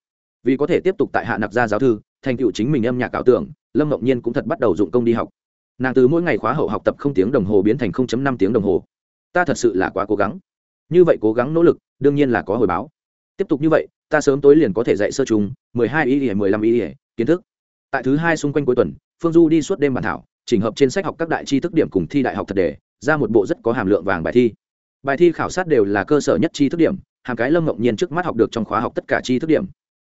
Vì có thể tiếp tục tại hạ nặc gia giáo thư, thành tựu chính mình âm nhạc ảo tưởng, lâm ngẫu nhiên cũng thật bắt đầu dụng công đi học. Nàng từ mỗi ngày khóa hậu học tập không tiếng đồng hồ biến thành năm tiếng đồng hồ. Ta thật sự là quá cố gắng. Như vậy cố gắng nỗ lực, đương nhiên là có hồi báo. Tiếp tục như vậy ta sớm tối liền có thể dạy sơ trùng, mười hai ý ỉa mười lăm ý ỉa kiến thức. Tại thứ hai xung quanh cuối tuần phương du đi suốt đêm bản thảo chỉnh hợp trên sách học các đại tri thức điểm cùng thi đại học thật đề ra một bộ rất có hàm lượng vàng bài thi. Bài thi khảo sát đều là cơ sở nhất tri thức điểm hàng cái lâm ngẫu nhiên trước mắt học được trong khóa học tất cả tri thức điểm.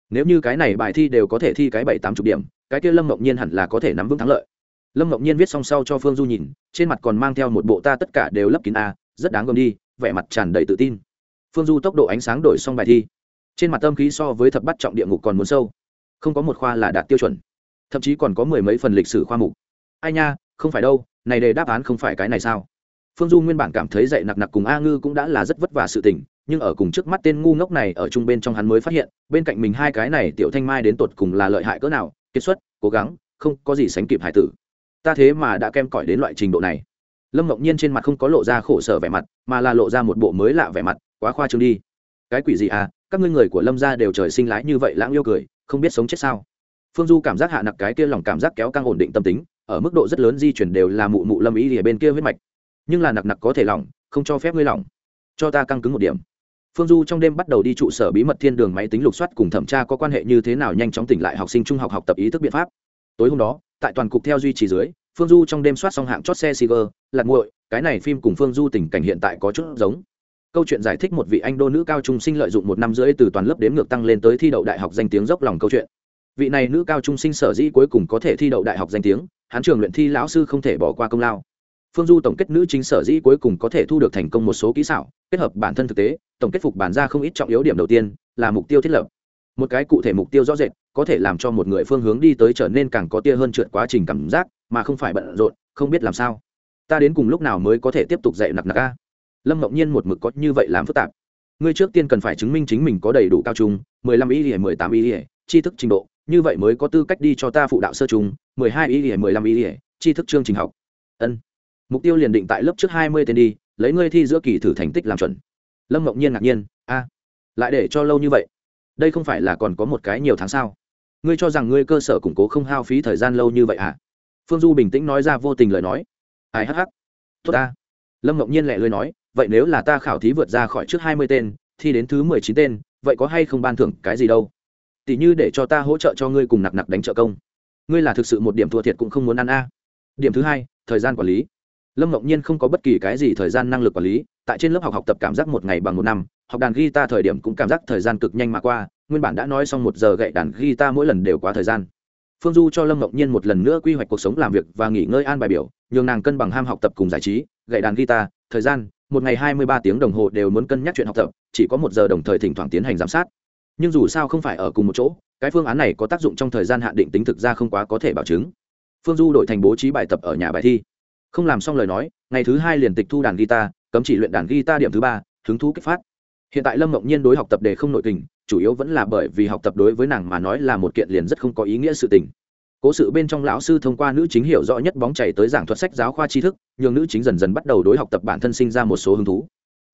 Nếu như cái này bài thi đều có thể thi cái bảy tám chục điểm cái kia lâm ngẫu nhiên hẳn là có thể nắm vững thắng lợi. Lâm ngẫu nhiên viết xong sau cho phương du nhìn trên mặt còn mang theo một bộ ta tất cả đều lấp kín a rất đáng gồm đi vẻ mặt tràn đầy tự tin. Phương du tốc độ ánh sáng đổi xong bài thi trên mặt tâm khí so với thập bắt trọng địa ngục còn muốn sâu. Không có một khoa là đạt tiêu chuẩn. Thậm chí còn có mười mấy phần lịch sử khoa mục. Ai nha, không phải đâu, này đề đáp án không phải cái này sao? Phương du nguyên bản cảm thấy dạy nặc nặc cùng a ngư cũng đã là rất vất vả sự tình, nhưng ở cùng trước mắt tên ngu ngốc này ở chung bên trong hắn mới phát hiện, bên cạnh mình hai cái này tiểu thanh mai đến tột cùng là lợi hại cỡ nào, kiệt xuất, cố gắng, không có gì sánh kịp hải tử. Ta thế mà đã kem cỏi đến loại trình độ này. Lâm ngọc nhiên trên mặt không có lộ ra khổ sở vẻ mặt, mà là lộ ra một bộ mới lạ vẻ mặt, quá khoa trương đi. Cái quỷ gì à các ngươi người của lâm gia đều trời sinh lái như vậy lãng yêu cười, không biết sống chết sao? Phương du cảm giác hạ nặc cái kia lòng cảm giác kéo căng ổn định tâm tính, ở mức độ rất lớn di chuyển đều là mụ mụ lâm ý ở bên kia huyết mạch. Nhưng là nặc nặc có thể lỏng, không cho phép ngươi lỏng. Cho ta căng cứng một điểm. Phương du trong đêm bắt đầu đi trụ sở bí mật thiên đường máy tính lục soát cùng thẩm tra có quan hệ như thế nào nhanh chóng tỉnh lại học sinh trung học học tập ý thức biện pháp. Tối hôm đó, tại toàn cục theo duy trì dưới, phương du trong đêm soát xong hạng chót xe siger lạc nguội cái này phim cùng phương du tình cảnh hiện tại có chút giống câu chuyện giải thích một vị anh đô nữ cao trung sinh lợi dụng một năm rưỡi từ toàn lớp đếm ngược tăng lên tới thi đậu đại học danh tiếng dốc lòng câu chuyện. Vị này nữ cao trung sinh sở dĩ cuối cùng có thể thi đậu đại học danh tiếng hán trường luyện thi lão sư không thể bỏ qua công lao. Phương du tổng kết nữ chính sở dĩ cuối cùng có thể thu được thành công một số kỹ xảo, kết hợp bản thân thực tế, tổng kết phục bản ra không ít trọng yếu điểm đầu tiên, là mục tiêu thiết lập. Một cái cụ thể mục tiêu rõ rệt, có thể làm cho một người phương hướng đi tới trở nên càng có tia hơn trượt quá trình cảm giác, mà không phải bận rộn, không biết làm sao. Ta đến cùng lúc nào mới có thể tiếp tục dạy nặc nặc a? Lâm mộng nhiên một mực có như vậy làm phức tạp. Ngươi trước tiên cần phải chứng minh chính mình có đầy đủ cao trung, mười lăm ý ỉa mười tám ý ỉa tri thức trình độ. Như vậy mới có tư cách đi cho ta phụ đạo sơ trung, mười hai ý ỉa mười lăm ý ỉa tri thức chương trình học. Ân. Mục tiêu liền định tại lớp trước hai mươi tên đi, lấy ngươi thi giữa kỳ thử thành tích làm chuẩn. Lâm mộng nhiên ngạc nhiên, a, lại để cho lâu như vậy? Đây không phải là còn có một cái nhiều tháng sao? Ngươi cho rằng ngươi cơ sở củng cố không hao phí thời gian lâu như vậy à? Phương du bình tĩnh nói ra vô tình lời nói. Ai hắc hắc, tốt ta. Lâm ngọc nhiên lẹ lưới nói vậy nếu là ta khảo thí vượt ra khỏi trước hai mươi tên, thi đến thứ mười chín tên, vậy có hay không ban thưởng cái gì đâu? Tỷ như để cho ta hỗ trợ cho ngươi cùng nặc nặc đánh trợ công. Ngươi là thực sự một điểm thua thiệt cũng không muốn ăn a. Điểm thứ hai, thời gian quản lý. Lâm ngọc nhiên không có bất kỳ cái gì thời gian năng lực quản lý, tại trên lớp học học tập cảm giác một ngày bằng một năm, học đàn guitar thời điểm cũng cảm giác thời gian cực nhanh mà qua, nguyên bản đã nói xong một giờ gậy đàn guitar mỗi lần đều quá thời gian. Phương du cho lâm ngọc nhiên một lần nữa quy hoạch cuộc sống làm việc và nghỉ ngơi an bài biểu, nhường nàng cân bằng ham học tập cùng giải trí, gậy đàn guitar, thời gian một ngày hai mươi ba tiếng đồng hồ đều muốn cân nhắc chuyện học tập, chỉ có một giờ đồng thời thỉnh thoảng tiến hành giám sát. Nhưng dù sao không phải ở cùng một chỗ, cái phương án này có tác dụng trong thời gian hạn định tính thực ra không quá có thể bảo chứng. Phương du đổi thành bố trí bài tập ở nhà bài thi. Không làm xong lời nói, ngày thứ hai liền tịch thu đàn guitar, cấm chỉ luyện đàn guitar điểm thứ ba, hứng thú kích phát. Hiện tại lâm ngọc nhiên đối học tập đề không nội tình, chủ yếu vẫn là bởi vì học tập đối với nàng mà nói là một kiện liền rất không có ý nghĩa sự tình cố sự bên trong lão sư thông qua nữ chính hiểu rõ nhất bóng chảy tới giảng thuật sách giáo khoa tri thức, nhường nữ chính dần dần bắt đầu đối học tập bản thân sinh ra một số hứng thú.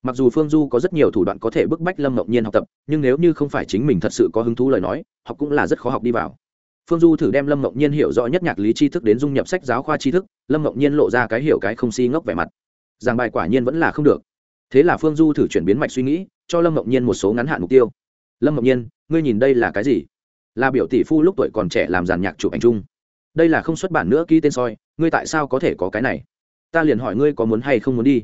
Mặc dù phương du có rất nhiều thủ đoạn có thể bức bách lâm ngẫu nhiên học tập, nhưng nếu như không phải chính mình thật sự có hứng thú lời nói, học cũng là rất khó học đi vào. Phương du thử đem lâm ngẫu nhiên hiểu rõ nhất nhạc lý tri thức đến dung nhập sách giáo khoa tri thức, lâm ngẫu nhiên lộ ra cái hiểu cái không si ngốc vẻ mặt. Giảng bài quả nhiên vẫn là không được. Thế là phương du thử chuyển biến mạch suy nghĩ, cho lâm ngẫu nhiên một số ngắn hạn mục tiêu. Lâm ngẫu nhiên, ngươi nhìn đây là cái gì? Là biểu tỷ phu lúc tuổi còn trẻ làm giàn nhạc chụp ảnh chung. Đây là không xuất bản nữa ký tên soi, ngươi tại sao có thể có cái này? Ta liền hỏi ngươi có muốn hay không muốn đi.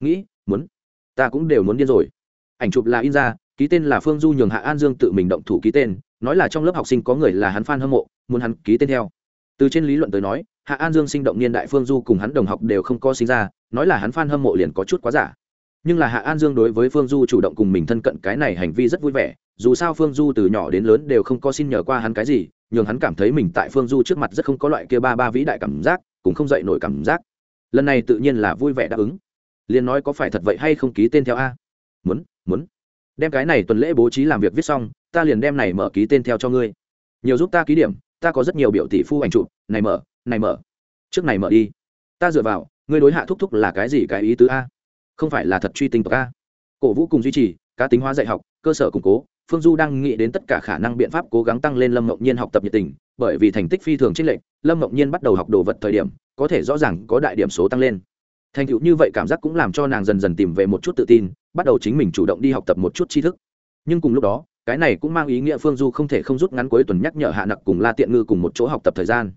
Nghĩ, muốn. Ta cũng đều muốn điên rồi. Ảnh chụp là in ra, ký tên là phương du nhường hạ an dương tự mình động thủ ký tên, nói là trong lớp học sinh có người là hắn f a n hâm mộ, muốn hắn ký tên theo. Từ trên lý luận tới nói, hạ an dương sinh động niên đại phương du cùng hắn đồng học đều không có sinh ra, nói là hắn f a n hâm mộ liền có chút quá giả. Nhưng là hạ an dương đối với phương du chủ động cùng mình thân cận cái này hành vi rất vui vẻ dù sao phương du từ nhỏ đến lớn đều không có xin nhờ qua hắn cái gì, nhường hắn cảm thấy mình tại phương du trước mặt rất không có loại kia ba ba vĩ đại cảm giác, cũng không dậy nổi cảm giác. Lần này tự nhiên là vui vẻ đáp ứng. Liền nói có phải thật vậy hay không ký tên theo a? Muốn muốn. Đem cái này tuần lễ bố trí làm việc viết xong, ta liền đem này mở ký tên theo cho ngươi. Nhiều giúp ta ký điểm, ta có rất nhiều biểu tỷ phu ảnh chụp. Này mở này mở. Trước này mở đi. Ta dựa vào, ngươi đối hạ thúc thúc là cái gì cái ý tứ a? Không phải là thật truy tinh tộc a. Cổ vũ cùng duy trì, cá tính hóa dạy học, cơ sở củng cố phương du đang nghĩ đến tất cả khả năng biện pháp cố gắng tăng lên lâm mộng nhiên học tập nhiệt tình, bởi vì thành tích phi thường trích lệnh lâm mộng nhiên bắt đầu học đồ vật thời điểm, có thể rõ ràng có đại điểm số tăng lên. Thành tựu như vậy cảm giác cũng làm cho nàng dần dần tìm về một chút tự tin, bắt đầu chính mình chủ động đi học tập một chút tri thức. Nhưng cùng lúc đó, cái này cũng mang ý nghĩa phương du không thể không rút ngắn cuối tuần nhắc nhở hạ nặc cùng la tiện ngư cùng một chỗ học tập thời gian.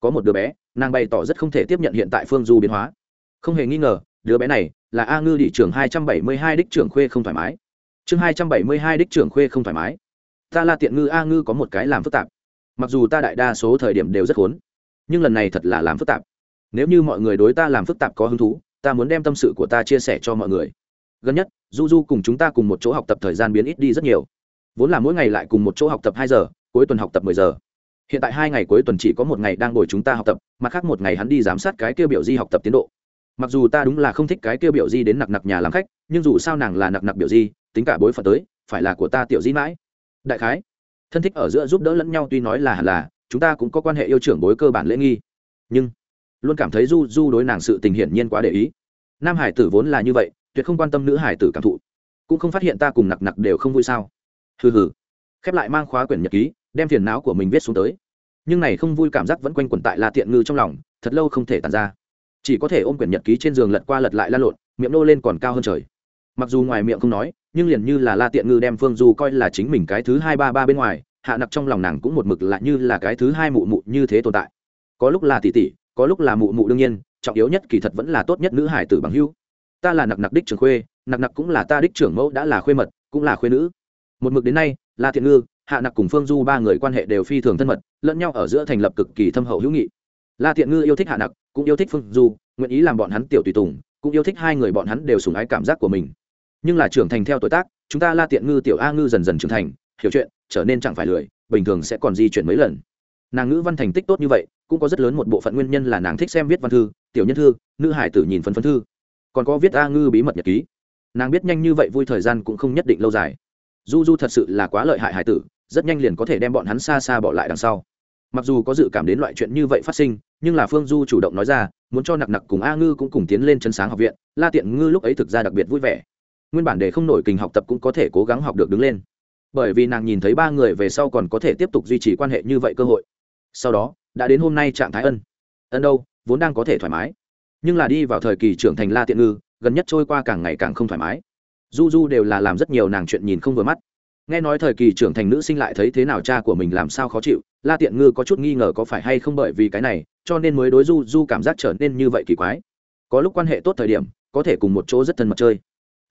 Có một đứa bé, nàng bày tỏ rất không thể tiếp nhận hiện tại phương du biến hóa. Không hề nghi ngờ, đứa bé này là a ngư địa trưởng hai trăm bảy mươi hai đích trưởng khuê không thoải mái chương hai trăm bảy mươi hai đích trưởng khuê không thoải mái. Ta la tiện ngư a ngư có một cái làm phức tạp. Mặc dù ta đại đa số thời điểm đều rất khốn, nhưng lần này thật là làm phức tạp. Nếu như mọi người đối ta làm phức tạp có hứng thú, ta muốn đem tâm sự của ta chia sẻ cho mọi người. Gần nhất, du du cùng chúng ta cùng một chỗ học tập thời gian biến ít đi rất nhiều. Vốn là mỗi ngày lại cùng một chỗ học tập hai giờ, cuối tuần học tập mười giờ. Hiện tại hai ngày cuối tuần chỉ có một ngày đang ngồi chúng ta học tập, mặt khác một ngày hắn đi giám sát cái kêu biểu di học tập tiến độ. Mặc dù ta đúng là không thích cái kêu biểu di đến nặc nặc nhà làm khách, nhưng dù sao nàng là nặc nặc biểu di tính cả bối phận tới, phải là của ta tiểu di mãi. Đại khái, thân thích ở giữa giúp đỡ lẫn nhau tuy nói là hẳn là, chúng ta cũng có quan hệ yêu trưởng bối cơ bản lễ nghi. Nhưng, luôn cảm thấy du du đối nàng sự tình hiển nhiên quá để ý. Nam hải tử vốn là như vậy, tuyệt không quan tâm nữ hải tử cảm thụ. Cũng không phát hiện ta cùng nặc nặc đều không vui sao. Hừ hừ. Khép lại mang khóa quyển nhật ký, đem phiền não của mình viết xuống tới. Nhưng này không vui cảm giác vẫn quanh quẩn tại la tiện ngư trong lòng, thật lâu không thể tàn ra. Chỉ có thể ôm quyển nhật ký trên giường lật qua lật lại la lộn, miệng nô lên còn cao hơn trời mặc dù ngoài miệng không nói, nhưng liền như là la tiện ngư đem phương du coi là chính mình cái thứ hai ba ba bên ngoài, hạ nặc trong lòng nàng cũng một mực lại như là cái thứ hai mụ mụ như thế tồn tại. Có lúc là tỷ tỷ, có lúc là mụ mụ đương nhiên, trọng yếu nhất kỳ thật vẫn là tốt nhất nữ hải tử bằng hưu ta là nặc nặc đích trưởng khuê, nặc nặc cũng là ta đích trưởng mẫu đã là khuê mật, cũng là khuê nữ. Một mực đến nay, la thiện ngư, hạ nặc cùng phương du ba người quan hệ đều phi thường thân mật, lẫn nhau ở giữa thành lập cực kỳ thâm hậu hữu nghị. La thiện ngư yêu thích hạ nặc, cũng yêu thích phương du, nguyện ý làm bọn hắn tiểu tùy tùng, cũng yêu thích hai người bọn hắn đều sùng ái cảm giác của mình nhưng là trưởng thành theo tuổi tác, chúng ta la tiện ngư, tiểu a ngư dần dần trưởng thành, hiểu chuyện, trở nên chẳng phải lười, bình thường sẽ còn di chuyển mấy lần. Nàng ngữ văn thành tích tốt như vậy, cũng có rất lớn một bộ phận nguyên nhân là nàng thích xem viết văn thư, tiểu nhân thư, nữ hải tử nhìn phân phân thư. Còn có viết a ngư bí mật nhật ký. Nàng biết nhanh như vậy vui thời gian cũng không nhất định lâu dài. Du du thật sự là quá lợi hại hải tử, rất nhanh liền có thể đem bọn hắn xa xa bỏ lại đằng sau. Mặc dù có dự cảm đến loại chuyện như vậy phát sinh, nhưng là phương du chủ động nói ra, muốn cho nặc nặc cùng a ngư cũng cùng tiến lên chân sáng học viện, la tiện ngư lúc ấy thực ra đặc biệt vui vẻ nguyên bản để không nổi kình học tập cũng có thể cố gắng học được đứng lên. Bởi vì nàng nhìn thấy ba người về sau còn có thể tiếp tục duy trì quan hệ như vậy cơ hội. Sau đó, đã đến hôm nay trạng thái ân. Ân đâu, vốn đang có thể thoải mái. Nhưng là đi vào thời kỳ trưởng thành la tiện ngư, gần nhất trôi qua càng ngày càng không thoải mái. Du du đều là làm rất nhiều nàng chuyện nhìn không vừa mắt. Nghe nói thời kỳ trưởng thành nữ sinh lại thấy thế nào cha của mình làm sao khó chịu, la tiện ngư có chút nghi ngờ có phải hay không bởi vì cái này, cho nên mới đối du du cảm giác trở nên như vậy kỳ quái. Có lúc quan hệ tốt thời điểm, có thể cùng một chỗ rất thân mật chơi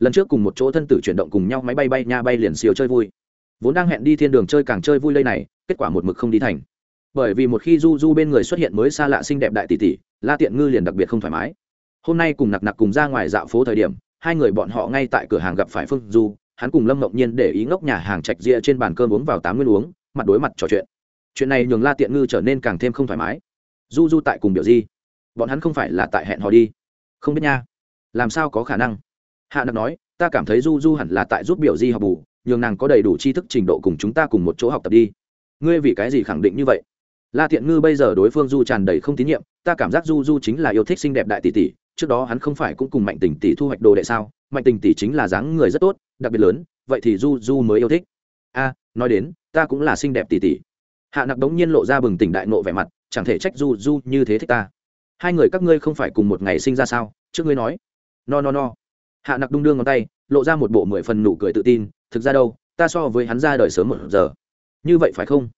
lần trước cùng một chỗ thân tử chuyển động cùng nhau máy bay bay nha bay liền siêu chơi vui. Vốn đang hẹn đi thiên đường chơi càng chơi vui lây này, kết quả một mực không đi thành. Bởi vì một khi du du bên người xuất hiện mới xa lạ xinh đẹp đại tỷ tỷ, la tiện ngư liền đặc biệt không thoải mái. Hôm nay cùng nặc nặc cùng ra ngoài dạo phố thời điểm, hai người bọn họ ngay tại cửa hàng gặp phải phương du, hắn cùng lâm ngọc nhiên để ý ngốc nhà hàng trạch ria trên bàn cơm uống vào tám nguyên uống, mặt đối mặt trò chuyện. Chuyện này nhường la tiện ngư trở nên càng thêm không thoải mái. Du du tại cùng biểu di bọn hắn không phải là tại hẹn hò đi. Không biết nha. Làm sao có khả năng? Hạ nặc nói, ta cảm thấy du du hẳn là tại giúp biểu di học bù, nhường nàng có đầy đủ tri thức trình độ cùng chúng ta cùng một chỗ học tập đi. Ngươi vì cái gì khẳng định như vậy? La tiện ngư bây giờ đối phương du tràn đầy không tín nhiệm, ta cảm giác du du chính là yêu thích xinh đẹp đại tỷ tỷ, trước đó hắn không phải cũng cùng mạnh tình tỷ thu hoạch đồ đệ sao? Mạnh tình tỷ chính là dáng người rất tốt, đặc biệt lớn, vậy thì du du mới yêu thích. A, nói đến, ta cũng là xinh đẹp tỷ tỷ. Hạ nặc đống nhiên lộ ra bừng tỉnh đại nộ vẻ mặt, chẳng thể trách du du như thế thích ta. Hai người các ngươi không phải cùng một ngày sinh ra sao? Trước ngươi nói. No no no hạ nặc đung đương ngón tay, lộ ra một bộ mười phần nụ cười tự tin, thực ra đâu, ta so với hắn ra đời sớm một giờ. Như vậy phải không?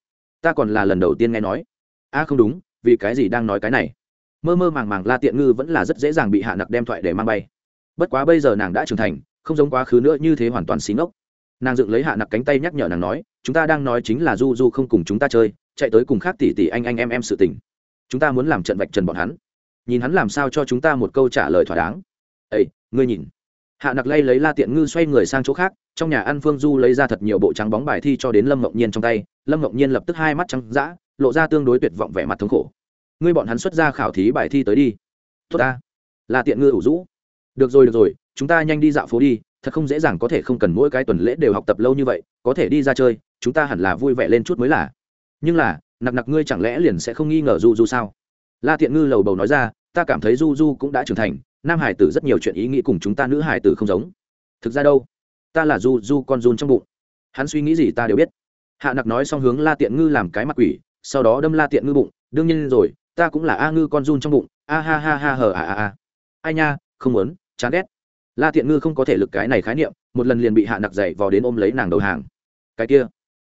Ta còn là lần đầu tiên nghe nói. A, không đúng, vì cái gì đang nói cái này? Mơ mơ màng màng la tiện ngư vẫn là rất dễ dàng bị hạ nặc đem thoại để mang bay. Bất quá bây giờ nàng đã trưởng thành, không giống quá khứ nữa như thế hoàn toàn xí ngốc. Nàng dựng lấy hạ nặc cánh tay nhắc nhở nàng nói, chúng ta đang nói chính là du du không cùng chúng ta chơi, chạy tới cùng khác tỷ tỷ anh anh em em sự tình. Chúng ta muốn làm trận vạch trần bọn hắn. Nhìn hắn làm sao cho chúng ta một câu trả lời thỏa đáng. Ây ngươi nhìn hạ nặc lay lấy la tiện ngư xoay người sang chỗ khác, trong nhà ăn phương du lấy ra thật nhiều bộ trắng bóng bài thi cho đến lâm ngọc nhiên trong tay, lâm ngọc nhiên lập tức hai mắt trắng d ã lộ ra tương đối tuyệt vọng vẻ mặt thống khổ. Ngươi bọn hắn xuất ra khảo thí bài thi tới đi. Tốt ta. La tiện ngư ủ rũ. Được rồi được rồi, chúng ta nhanh đi dạo phố đi, thật không dễ dàng có thể không cần mỗi cái tuần lễ đều học tập lâu như vậy, có thể đi ra chơi, chúng ta hẳn là vui vẻ lên chút mới là. Nhưng là, nặc nặc ngươi chẳng lẽ liền sẽ không nghi ngờ du du sao? La tiện ngư lầu bầu nói ra, ta cảm thấy du du cũng đã trưởng thành nam hải tử rất nhiều chuyện ý nghĩ cùng chúng ta nữ hải tử không giống. Thực ra đâu? Ta là du du con run trong bụng. Hắn suy nghĩ gì ta đều biết. Hạ nặc nói xong hướng la tiện ngư làm cái mặt quỷ, sau đó đâm la tiện ngư bụng. Đương nhiên rồi, ta cũng là a ngư con run trong bụng. A ha ha ha hờ à à à ai nha, không muốn, chán ghét. La tiện ngư không có thể lực cái này khái niệm, một lần liền bị hạ nặc dậy vò đến ôm lấy nàng đầu hàng. Cái kia,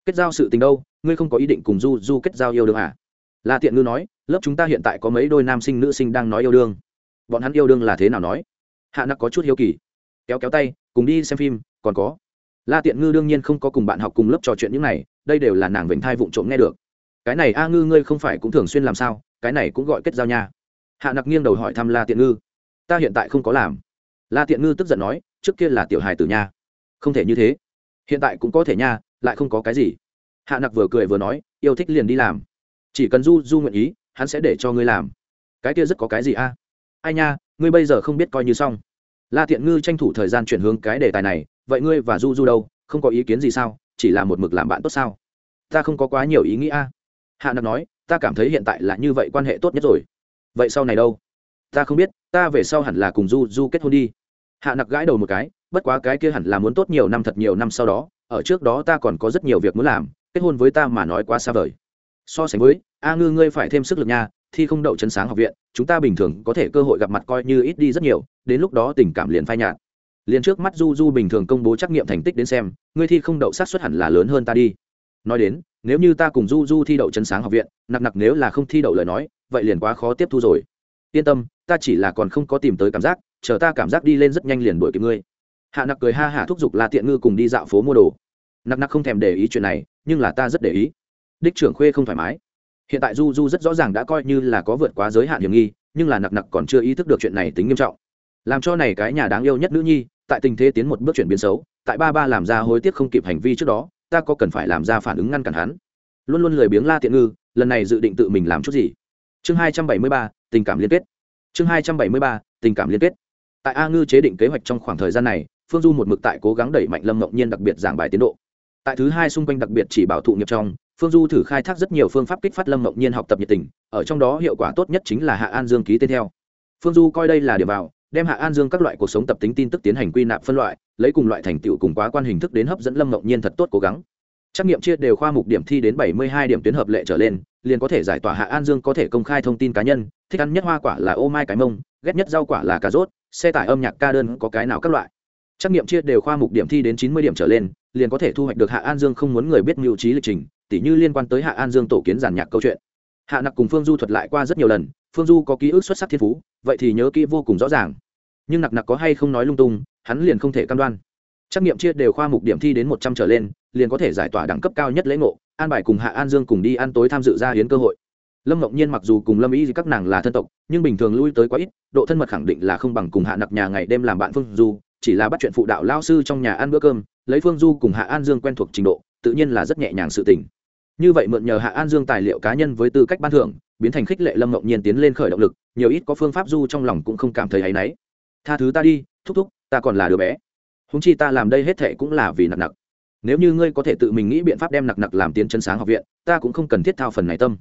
kết giao sự tình đâu? Ngươi không có ý định cùng du du kết giao yêu đương à? La tiện ngư nói, lớp chúng ta hiện tại có mấy đôi nam sinh nữ sinh đang nói yêu đương bọn hắn yêu đương là thế nào nói? Hạ nặc có chút hiếu kỳ. Kéo kéo tay, cùng đi xem phim, còn có. La tiện ngư đương nhiên không có cùng bạn học cùng lớp trò chuyện những này, đây đều là nàng vịnh thai vụng trộm nghe được. Cái này a ngư ngươi không phải cũng thường xuyên làm sao, cái này cũng gọi kết giao nha. Hạ nặc nghiêng đầu hỏi thăm la tiện ngư. Ta hiện tại không có làm. La tiện ngư tức giận nói, trước kia là tiểu hài tử nha. Không thể như thế. Hiện tại cũng có thể nha, lại không có cái gì. Hạ nặc vừa cười vừa nói, yêu thích liền đi làm. Chỉ cần du du nguyện ý, hắn sẽ để cho ngươi làm. Cái kia rất có cái gì a? Ai nha, ngươi bây giờ không biết coi như xong. La tiện ngư tranh thủ thời gian chuyển hướng cái đề tài này, vậy ngươi và du du đâu, không có ý kiến gì sao, chỉ là một mực làm bạn tốt sao? Ta không có quá nhiều ý nghĩ a. Hạ nặc nói, ta cảm thấy hiện tại là như vậy quan hệ tốt nhất rồi. Vậy sau này đâu? Ta không biết, ta về sau hẳn là cùng du du kết hôn đi. Hạ nặc gãi đầu một cái, bất quá cái kia hẳn là muốn tốt nhiều năm thật nhiều năm sau đó, ở trước đó ta còn có rất nhiều việc muốn làm, kết hôn với ta mà nói quá xa vời. So sánh với, a ngư ngươi phải thêm sức lực nha thi không đậu chân sáng học viện, chúng ta bình thường có thể cơ hội gặp mặt coi như ít đi rất nhiều, đến lúc đó tình cảm liền phai nhạt. Liền trước mắt du du bình thường công bố trắc nghiệm thành tích đến xem, ngươi thi không đậu sát xuất hẳn là lớn hơn ta đi. Nói đến, nếu như ta cùng du du thi đậu chân sáng học viện, nặc nặc nếu là không thi đậu lời nói, vậy liền quá khó tiếp thu rồi. Yên tâm, ta chỉ là còn không có tìm tới cảm giác, chờ ta cảm giác đi lên rất nhanh liền đuổi kịp ngươi. Hạ nặc cười ha hả thúc giục la tiện ngư cùng đi dạo phố mua đồ. Nặc nặc không thèm để ý chuyện này, nhưng là ta rất để ý. Đích trưởng khuê không thoải mái hiện tại du du rất rõ ràng đã coi như là có vượt quá giới hạn hiểm nghi, nhưng là nặc nặc còn chưa ý thức được chuyện này tính nghiêm trọng. Làm cho này cái nhà đáng yêu nhất nữ nhi, tại tình thế tiến một bước chuyển biến xấu, tại ba ba làm ra hối tiếc không kịp hành vi trước đó, ta có cần phải làm ra phản ứng ngăn cản hắn? Luôn luôn lười biếng la tiện ngư, lần này dự định tự mình làm chút gì? Chương hai trăm bảy mươi ba, tình cảm liên kết. Chương hai trăm bảy mươi ba, tình cảm liên kết. Tại a ngư chế định kế hoạch trong khoảng thời gian này, phương du một mực tại cố gắng đẩy mạnh lâm ngẫu nhiên đặc biệt giảng bài tiến độ. Tại thứ hai xung quanh đặc biệt chỉ bảo thụ nghiệp trong phương du thử khai thác rất nhiều phương pháp kích phát lâm mộng nhiên học tập nhiệt tình, ở trong đó hiệu quả tốt nhất chính là hạ an dương ký tên theo. Phương du coi đây là điểm vào, đem hạ an dương các loại cuộc sống tập tính tin tức tiến hành quy nạp phân loại, lấy cùng loại thành tựu cùng quá quan hình thức đến hấp dẫn lâm mộng nhiên thật tốt cố gắng. Trắc nghiệm chia đều khoa mục điểm thi đến bảy mươi hai điểm tuyến hợp lệ trở lên, liền có thể giải tỏa hạ an dương có thể công khai thông tin cá nhân, thích ăn nhất hoa quả là ô mai cái mông, ghét nhất rau quả là cà rốt, xe tải âm nhạc ca đơn có cái nào các loại. Trắc nghiệm chia đều khoa mục điểm thi đến chín mươi điểm trở lên, liền có thể thu hoạch được hạ an dương không muốn người biết mưu trí lịch trình tỉ như liên quan tới hạ an dương tổ kiến giàn nhạc câu chuyện. Hạ nặc cùng phương du thuật lại qua rất nhiều lần, phương du có ký ức xuất sắc thiên phú, vậy thì nhớ kỹ vô cùng rõ ràng. Nhưng nặc nặc có hay không nói lung tung, hắn liền không thể cam đoan. Trắc nghiệm chia đều khoa mục điểm thi đến một trăm trở lên, liền có thể giải tỏa đẳng cấp cao nhất lễ ngộ, an bài cùng hạ an dương cùng đi ăn tối tham dự ra hiến cơ hội. Lâm ngọc nhiên mặc dù cùng lâm ý các nàng là thân tộc, nhưng bình thường lui tới quá ít, độ thân mật khẳng định là không bằng cùng hạ nặc nhà ngày đêm làm bạn phương du, chỉ là bắt chuyện phụ đạo lao sư trong nhà ăn bữa cơm, lấy phương du cùng hạ an dương quen thuộc trình độ, tự nhiên là rất nhẹ nhàng sự tình như vậy mượn nhờ hạ an dương tài liệu cá nhân với tư cách ban thưởng, biến thành khích lệ lâm mộng nhiên tiến lên khởi động lực, nhiều ít có phương pháp du trong lòng cũng không cảm thấy hay náy. Tha thứ ta đi, thúc thúc, ta còn là đứa bé. Húng chi ta làm đây hết thệ cũng là vì nặc nặc. Nếu như ngươi có thể tự mình nghĩ biện pháp đem nặc nặc làm tiến chân sáng học viện, ta cũng không cần thiết thao phần này tâm.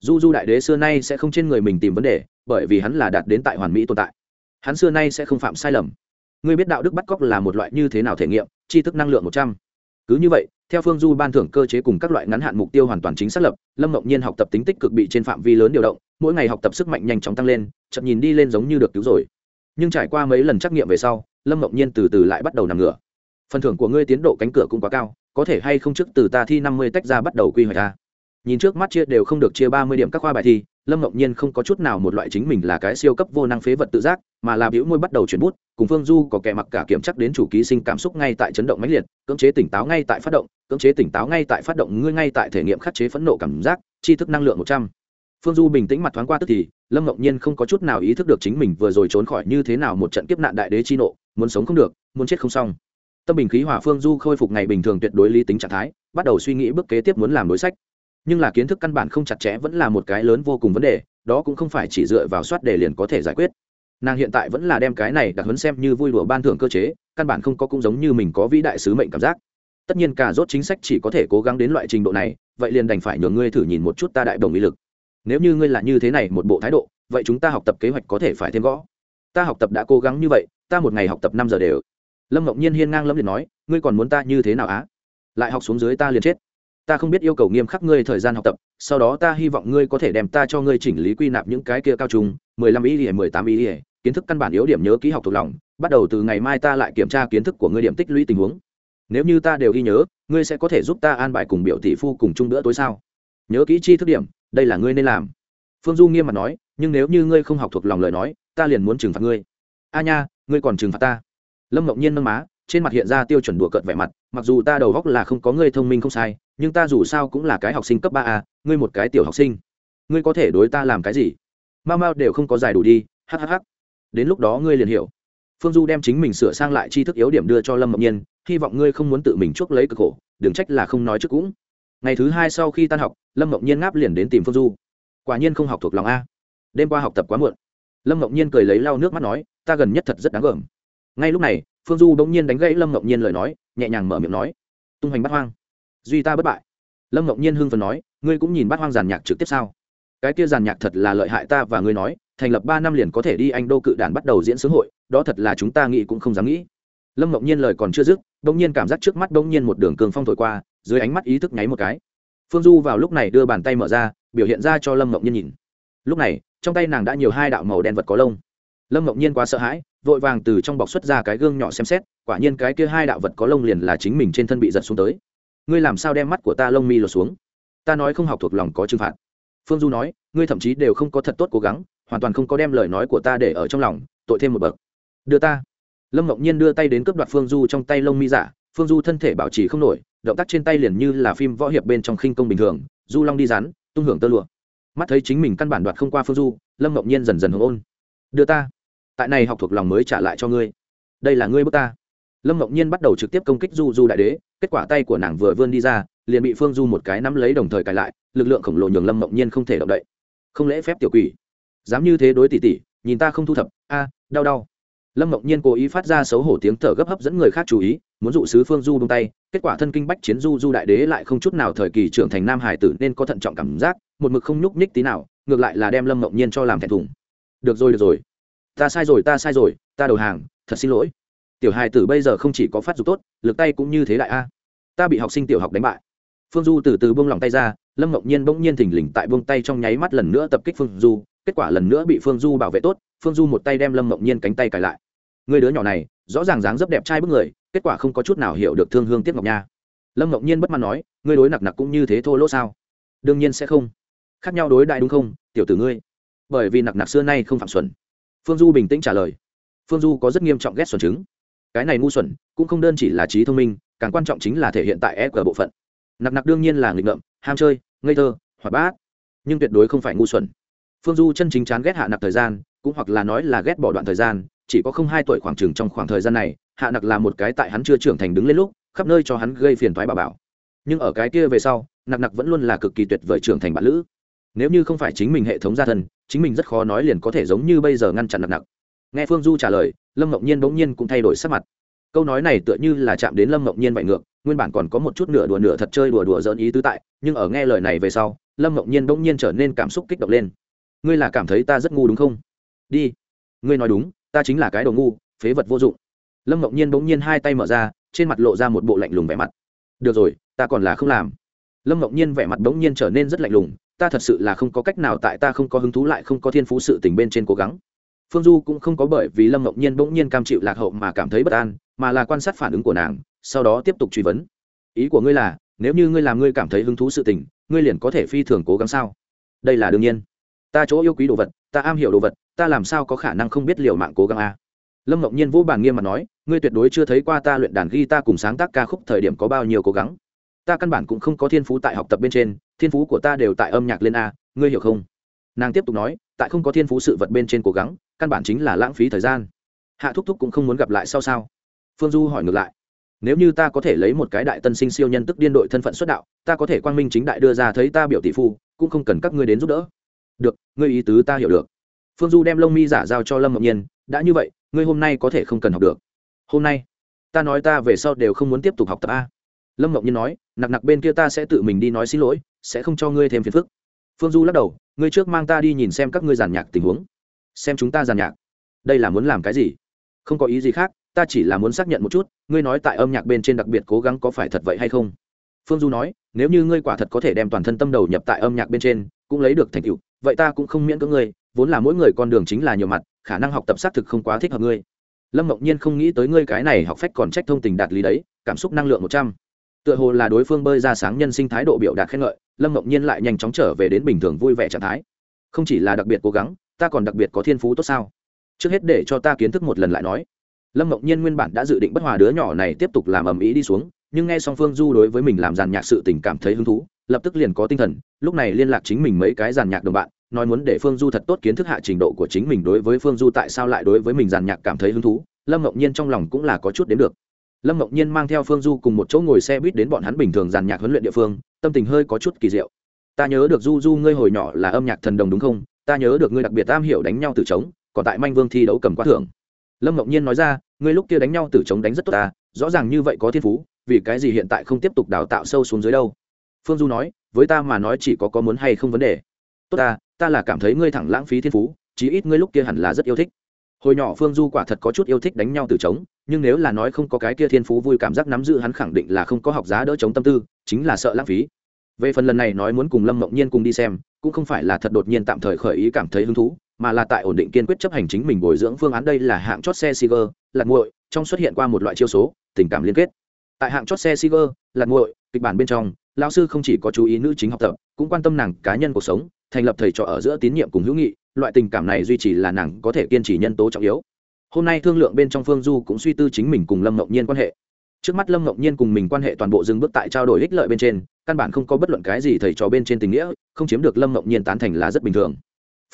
Du du đại đế xưa nay sẽ không trên người mình tìm vấn đề, bởi vì hắn là đạt đến tại hoàn mỹ tồn tại. Hắn xưa nay sẽ không phạm sai lầm. Ngươi biết đạo đức bắt cóc là một loại như thế nào thể nghiệm, tri thức năng lượng một trăm cứ như vậy, theo phương du ban thưởng cơ chế cùng các loại ngắn hạn mục tiêu hoàn toàn chính xác lập, lâm mộng nhiên học tập tính tích cực bị trên phạm vi lớn điều động, mỗi ngày học tập sức mạnh nhanh chóng tăng lên, chậm nhìn đi lên giống như được cứu rồi. Nhưng trải qua mấy lần trắc nghiệm về sau, lâm mộng nhiên từ từ lại bắt đầu nằm ngửa. Phần thưởng của ngươi tiến độ cánh cửa cũng quá cao, có thể hay không trước từ ta thi năm mươi tách ra bắt đầu quy hoạch ta nhìn trước mắt chia đều không được chia ba mươi điểm các khoa bài thi, lâm ngọc nhiên không có chút nào một loại chính mình là cái siêu cấp vô năng phế vật tự giác, mà là biểu môi bắt đầu chuyển bút, cùng phương du có kẻ mặc cả kiểm chắc đến chủ ký sinh cảm xúc ngay tại chấn động mãnh liệt, cưỡng chế tỉnh táo ngay tại phát động, cưỡng chế tỉnh táo ngay tại phát động, ngươi ngay tại thể nghiệm khắc chế phẫn nộ cảm giác, tri thức năng lượng một trăm. Phương du bình tĩnh mặt thoáng qua tức thì, lâm ngọc nhiên không có chút nào ý thức được chính mình vừa rồi trốn khỏi như thế nào một trận kiếp nạn đại đế chi nộ, muốn sống không được, muốn chết không xong. Tâm bình khí hòa phương du khôi phục ngày bình thường tuyệt đối lý tính trạng thái, bắt đầu suy nghĩ bước kế tiếp muốn làm đối sách nhưng là kiến thức căn bản không chặt chẽ vẫn là một cái lớn vô cùng vấn đề, đó cũng không phải chỉ dựa vào soát đề liền có thể giải quyết. Nàng hiện tại vẫn là đem cái này đặc hấn xem như vui đùa ban thưởng cơ chế, căn bản không có cũng giống như mình có vĩ đại sứ mệnh cảm giác. Tất nhiên cả rốt chính sách chỉ có thể cố gắng đến loại trình độ này, vậy liền đành phải nhường ngươi thử nhìn một chút ta đại đồng ý lực. Nếu như ngươi là như thế này một bộ thái độ, vậy chúng ta học tập kế hoạch có thể phải thêm gõ. Ta học tập đã cố gắng như vậy, ta một ngày học tập năm giờ đều. Lâm ngọc nhiên hiên ngang lâm liền nói, ngươi còn muốn ta như thế nào á? Lại học xuống dưới ta liền chết ta không biết yêu cầu nghiêm khắc ngươi thời gian học tập sau đó ta hy vọng ngươi có thể đem ta cho ngươi chỉnh lý quy nạp những cái kia cao trung, mười lăm ý ỉa mười tám ý ỉa kiến thức căn bản yếu điểm nhớ ký học thuộc lòng bắt đầu từ ngày mai ta lại kiểm tra kiến thức của ngươi điểm tích lũy tình huống. Nếu như ta đều ghi nhớ ngươi sẽ có thể giúp ta an bài cùng biểu tỷ phu cùng chung bữa tối sao? Nhớ kỹ chi thức điểm đây là ngươi nên làm. Phương du nghiêm mặt nói nhưng nếu như ngươi không học thuộc lòng lời nói ta liền muốn trừng phạt ngươi. A nha ngươi còn trừng phạt ta. Lâm ngọc nhiên nâng má trên mặt hiện ra tiêu chuẩn đùa cợt vẻ mặt mặc dù ta đầu góc là không có ngươi thông minh không sai, nhưng ta dù sao cũng là cái học sinh cấp ba a, ngươi một cái tiểu học sinh. Ngươi có thể đối ta làm cái gì? Mau mau đều không có giải đủ đi hhh đến lúc đó ngươi liền hiểu. Phương du đem chính mình sửa sang lại tri thức yếu điểm đưa cho lâm mộng nhiên, hy vọng ngươi không muốn tự mình chuốc lấy cực khổ, đừng trách là không nói trước cũng. Ngày thứ hai sau khi tan học, lâm mộng nhiên ngáp liền đến tìm phương du. Quả nhiên không học thuộc lòng a. Đêm qua học tập quá muộn. Lâm mộng nhiên cười lấy lau nước mắt nói, ta gần nhất thật rất đáng gờm. Ngay lúc này, phương du bỗng nhiên đánh gãy lâm mộng nhiên lời nói nhẹ nhàng mở miệng nói. Tung hoành bắt hoang. Duy ta bất bại. Lâm ngọc nhiên hưng phần nói, ngươi cũng nhìn bắt hoang giàn nhạc trực tiếp sao? Cái kia giàn nhạc thật là lợi hại ta và ngươi nói, thành lập ba năm liền có thể đi anh đô cự đàn bắt đầu diễn sướng hội, đó thật là chúng ta nghĩ cũng không dám nghĩ. Lâm ngọc nhiên lời còn chưa dứt, bỗng nhiên cảm giác trước mắt bỗng nhiên một đường cường phong thổi qua, dưới ánh mắt ý thức nháy một cái. Phương du vào lúc này đưa bàn tay mở ra, biểu hiện ra cho lâm ngọc nhiên nhìn. Lúc này, trong tay nàng đã nhiều hai đạo màu đen vật có lông. Lâm ngọc nhiên quá sợ hãi vội vàng từ trong bọc xuất ra cái gương nhỏ xem xét, quả nhiên cái kia hai đạo vật có lông liền là chính mình trên thân bị giật xuống tới. Ngươi làm sao đem mắt của ta lông mi lột xuống? Ta nói không học thuộc lòng có trừng phạt. Phương du nói, ngươi thậm chí đều không có thật tốt cố gắng, hoàn toàn không có đem lời nói của ta để ở trong lòng, tội thêm một bậc. Đưa ta. Lâm ngọc nhiên đưa tay đến cướp đoạt phương du trong tay lông mi giả, phương du thân thể bảo trì không nổi, động tác trên tay liền như là phim võ hiệp bên trong khinh công bình thường, du long đi rắn, tung hưởng tơ lụa. Mắt thấy chính mình căn bản đoạt không qua phương du, lâm ngọc nhiên dần dần hồng ôn. Đưa ta tại này học thuộc lòng mới trả lại cho ngươi. Đây là ngươi bước ta. Lâm ngọc nhiên bắt đầu trực tiếp công kích du du đại đế, kết quả tay của nàng vừa vươn đi ra, liền bị phương du một cái nắm lấy đồng thời cài lại, lực lượng khổng lồ nhường lâm ngọc nhiên không thể động đậy. Không lễ phép tiểu quỷ. Dám như thế đối tỷ tỷ, nhìn ta không thu thập, a à, đau đau. Lâm ngọc nhiên cố ý phát ra xấu hổ tiếng thở gấp hấp dẫn người khác chú ý, muốn dụ sứ phương du bông tay, kết quả thân kinh bách chiến du du đại đế lại không chút nào thời kỳ trưởng thành nam hải tử nên có thận trọng cảm giác, một mực không nhúc nhích tí nào, ngược lại là đem lâm ngọc nhiên cho làm thẹn thùng. Được rồi được rồi ta sai rồi, ta sai rồi, ta đầu hàng, thật xin lỗi. Tiểu hài tử bây giờ không chỉ có phát dục tốt, lực tay cũng như thế đại a. Ta bị học sinh tiểu học đánh bại. Phương du từ từ buông lòng tay ra, lâm ngọc nhiên bỗng nhiên thình lình tại buông tay trong nháy mắt lần nữa tập kích phương du, kết quả lần nữa bị phương du bảo vệ tốt, phương du một tay đem lâm ngọc nhiên cánh tay cài lại. Người đứa nhỏ này, rõ ràng dáng dấp đẹp trai bức người, kết quả không có chút nào hiểu được thương hương tiết ngọc nha. Lâm ngọc nhiên bất mãn nói, ngươi đối nặc nặc cũng như thế thô lỗ sao? Đương nhiên sẽ không. Khác nhau đối đại đúng không, tiểu tử ngươi? Bởi vì nặc nặc xưa nay không phạm xuẩn phương du bình tĩnh trả lời. Phương du có rất nghiêm trọng ghét xuẩn chứng. Cái này ngu xuẩn, cũng không đơn chỉ là trí thông minh, càng quan trọng chính là thể hiện tại e cờ bộ phận. Nặc nặc đương nhiên là nghịch ngợm, ham chơi, ngây thơ, hoạt bát. Nhưng tuyệt đối không phải ngu xuẩn. Phương du chân chính chán ghét hạ nặc thời gian, cũng hoặc là nói là ghét bỏ đoạn thời gian, chỉ có không hai tuổi khoảng chừng trong khoảng thời gian này, hạ nặc là một cái tại hắn chưa trưởng thành đứng lên lúc, khắp nơi cho hắn gây phiền thoái bà bảo. Nhưng ở cái kia về sau, nặc nặc vẫn luôn là cực kỳ tuyệt vời trưởng thành bạn lữ. Nếu như không phải chính mình hệ thống gia thân chính mình rất khó nói liền có thể giống như bây giờ ngăn chặn nặng nặng. Nghe phương du trả lời, lâm ngọc nhiên bỗng nhiên cũng thay đổi sắc mặt. Câu nói này tựa như là chạm đến lâm ngọc nhiên bại ngược, nguyên bản còn có một chút nửa đùa nửa thật chơi đùa đùa dỡn ý tứ tại, nhưng ở nghe lời này về sau, lâm ngọc nhiên bỗng nhiên trở nên cảm xúc kích động lên. Ngươi là cảm thấy ta rất ngu đúng không? Đi. Ngươi nói đúng, ta chính là cái đồ ngu, phế vật vô dụng. Lâm ngọc nhiên bỗng nhiên hai tay mở ra, trên mặt lộ ra một bộ lạnh lùng vẻ mặt. Được rồi, ta còn là không làm. Lâm ngọc nhiên vẻ mặt bỗng nhiên trở nên rất lạnh lùng ta thật sự là không có cách nào tại ta không có hứng thú lại không có thiên phú sự tình bên trên cố gắng. Phương du cũng không có bởi vì lâm ngọc nhiên bỗng nhiên cam chịu lạc hậu mà cảm thấy bất an, mà là quan sát phản ứng của nàng, sau đó tiếp tục truy vấn. Ý của ngươi là, nếu như ngươi làm ngươi cảm thấy hứng thú sự tình, ngươi liền có thể phi thường cố gắng sao? Đây là đương nhiên. Ta chỗ yêu quý đồ vật, ta am hiểu đồ vật, ta làm sao có khả năng không biết liều mạng cố gắng a à? lâm ngọc nhiên vô bàn nghiêm mặt nói, ngươi tuyệt đối chưa thấy qua ta luyện đàn ghi ta cùng sáng tác ca khúc thời điểm có bao nhiêu cố gắng ta căn bản cũng không có thiên phú tại học tập bên trên, thiên phú của ta đều tại âm nhạc lên a, ngươi hiểu không? Nàng tiếp tục nói, tại không có thiên phú sự vật bên trên cố gắng, căn bản chính là lãng phí thời gian. Hạ thúc thúc cũng không muốn gặp lại sao sao? Phương du hỏi ngược lại. Nếu như ta có thể lấy một cái đại tân sinh siêu nhân tức điên đội thân phận xuất đạo, ta có thể quang minh chính đại đưa ra thấy ta biểu tỷ phu, cũng không cần các ngươi đến giúp đỡ. Được, ngươi ý tứ ta hiểu được. Phương du đem lông mi giả giao cho lâm ngọc nhiên, đã như vậy, ngươi hôm nay có thể không cần học được. Hôm nay, ta nói ta về sau đều không muốn tiếp tục học tập a lâm mộng nhiên nói, nặc nặc bên kia ta sẽ tự mình đi nói xin lỗi, sẽ không cho ngươi thêm phiền phức. Phương du lắc đầu, ngươi trước mang ta đi nhìn xem các ngươi giàn nhạc tình huống, xem chúng ta giàn nhạc. Đây là muốn làm cái gì? Không có ý gì khác, ta chỉ là muốn xác nhận một chút, ngươi nói tại âm nhạc bên trên đặc biệt cố gắng có phải thật vậy hay không? Phương du nói, nếu như ngươi quả thật có thể đem toàn thân tâm đầu nhập tại âm nhạc bên trên, cũng lấy được thành tựu, vậy ta cũng không miễn cưỡng ngươi, vốn là mỗi người con đường chính là nhiều mặt, khả năng học tập xác thực không quá thích hợp ngươi. Lâm mộng nhiên không nghĩ tới ngươi cái này học phách còn trách thông tình đạt lý đấy, cảm xúc năng lượng một trăm tựa hồ là đối phương bơi ra sáng nhân sinh thái độ biểu đạt khen ngợi, lâm mộng nhiên lại nhanh chóng trở về đến bình thường vui vẻ trạng thái. Không chỉ là đặc biệt cố gắng, ta còn đặc biệt có thiên phú tốt sao? Trước hết để cho ta kiến thức một lần lại nói. Lâm mộng nhiên nguyên bản đã dự định bất hòa đứa nhỏ này tiếp tục làm ầm ĩ đi xuống, nhưng nghe song phương du đối với mình làm giàn nhạc sự tình cảm thấy hứng thú, lập tức liền có tinh thần, lúc này liên lạc chính mình mấy cái giàn nhạc đồng bạn, nói muốn để phương du thật tốt kiến thức hạ trình độ của chính mình đối với phương du tại sao lại đối với mình giàn nhạc cảm thấy hứng thú, lâm mộng nhiên trong lòng cũng là có chút đến được lâm mộng nhiên mang theo phương du cùng một chỗ ngồi xe buýt đến bọn hắn bình thường giàn nhạc huấn luyện địa phương, tâm tình hơi có chút kỳ diệu. Ta nhớ được du du ngươi hồi nhỏ là âm nhạc thần đồng đúng không? Ta nhớ được ngươi đặc biệt am hiểu đánh nhau từ trống, còn tại manh vương thi đấu cầm quá thưởng. Lâm mộng nhiên nói ra, ngươi lúc kia đánh nhau từ trống đánh rất tốt ta, rõ ràng như vậy có thiên phú, vì cái gì hiện tại không tiếp tục đào tạo sâu xuống dưới đâu? Phương du nói, với ta mà nói chỉ có có muốn hay không vấn đề. Tốt ta ta là cảm thấy ngươi thẳng lãng phí thiên phú, chí ít ngươi lúc kia hẳn là rất yêu thích. Hồi nhỏ phương du quả thật có chút yêu thích đánh nhau từ trống nhưng nếu là nói không có cái kia thiên phú vui cảm giác nắm giữ hắn khẳng định là không có học giá đỡ chống tâm tư chính là sợ lãng phí về phần lần này nói muốn cùng lâm mộng nhiên cùng đi xem cũng không phải là thật đột nhiên tạm thời khởi ý cảm thấy hứng thú mà là tại ổn định kiên quyết chấp hành chính mình bồi dưỡng phương án đây là hạng chót xe Siger, lạc nguội, trong xuất hiện qua một loại chiêu số, tình cảm liên kết. Tại hạng chót xe Siger, lạc nguội, kịch bản bên trong, lão sư không chỉ có chú ý nữ chính học tập, cũng quan tâm nàng cá nhân cuộc sống, thành lập thầy trò ở giữa tín nhiệm cùng hữu nghị, loại tình cảm này duy trì là nàng có thể kiên trì nhân tố trọng yếu. Hôm nay thương lượng bên trong Phương Du cũng suy tư chính mình cùng Lâm Ngọc Nhiên quan hệ. Trước mắt Lâm Ngọc Nhiên cùng mình quan hệ toàn bộ dừng bước tại trao đổi ích lợi bên trên, căn bản không có bất luận cái gì thầy trò bên trên tình nghĩa, không chiếm được Lâm Ngọc Nhiên tán thành là rất bình thường.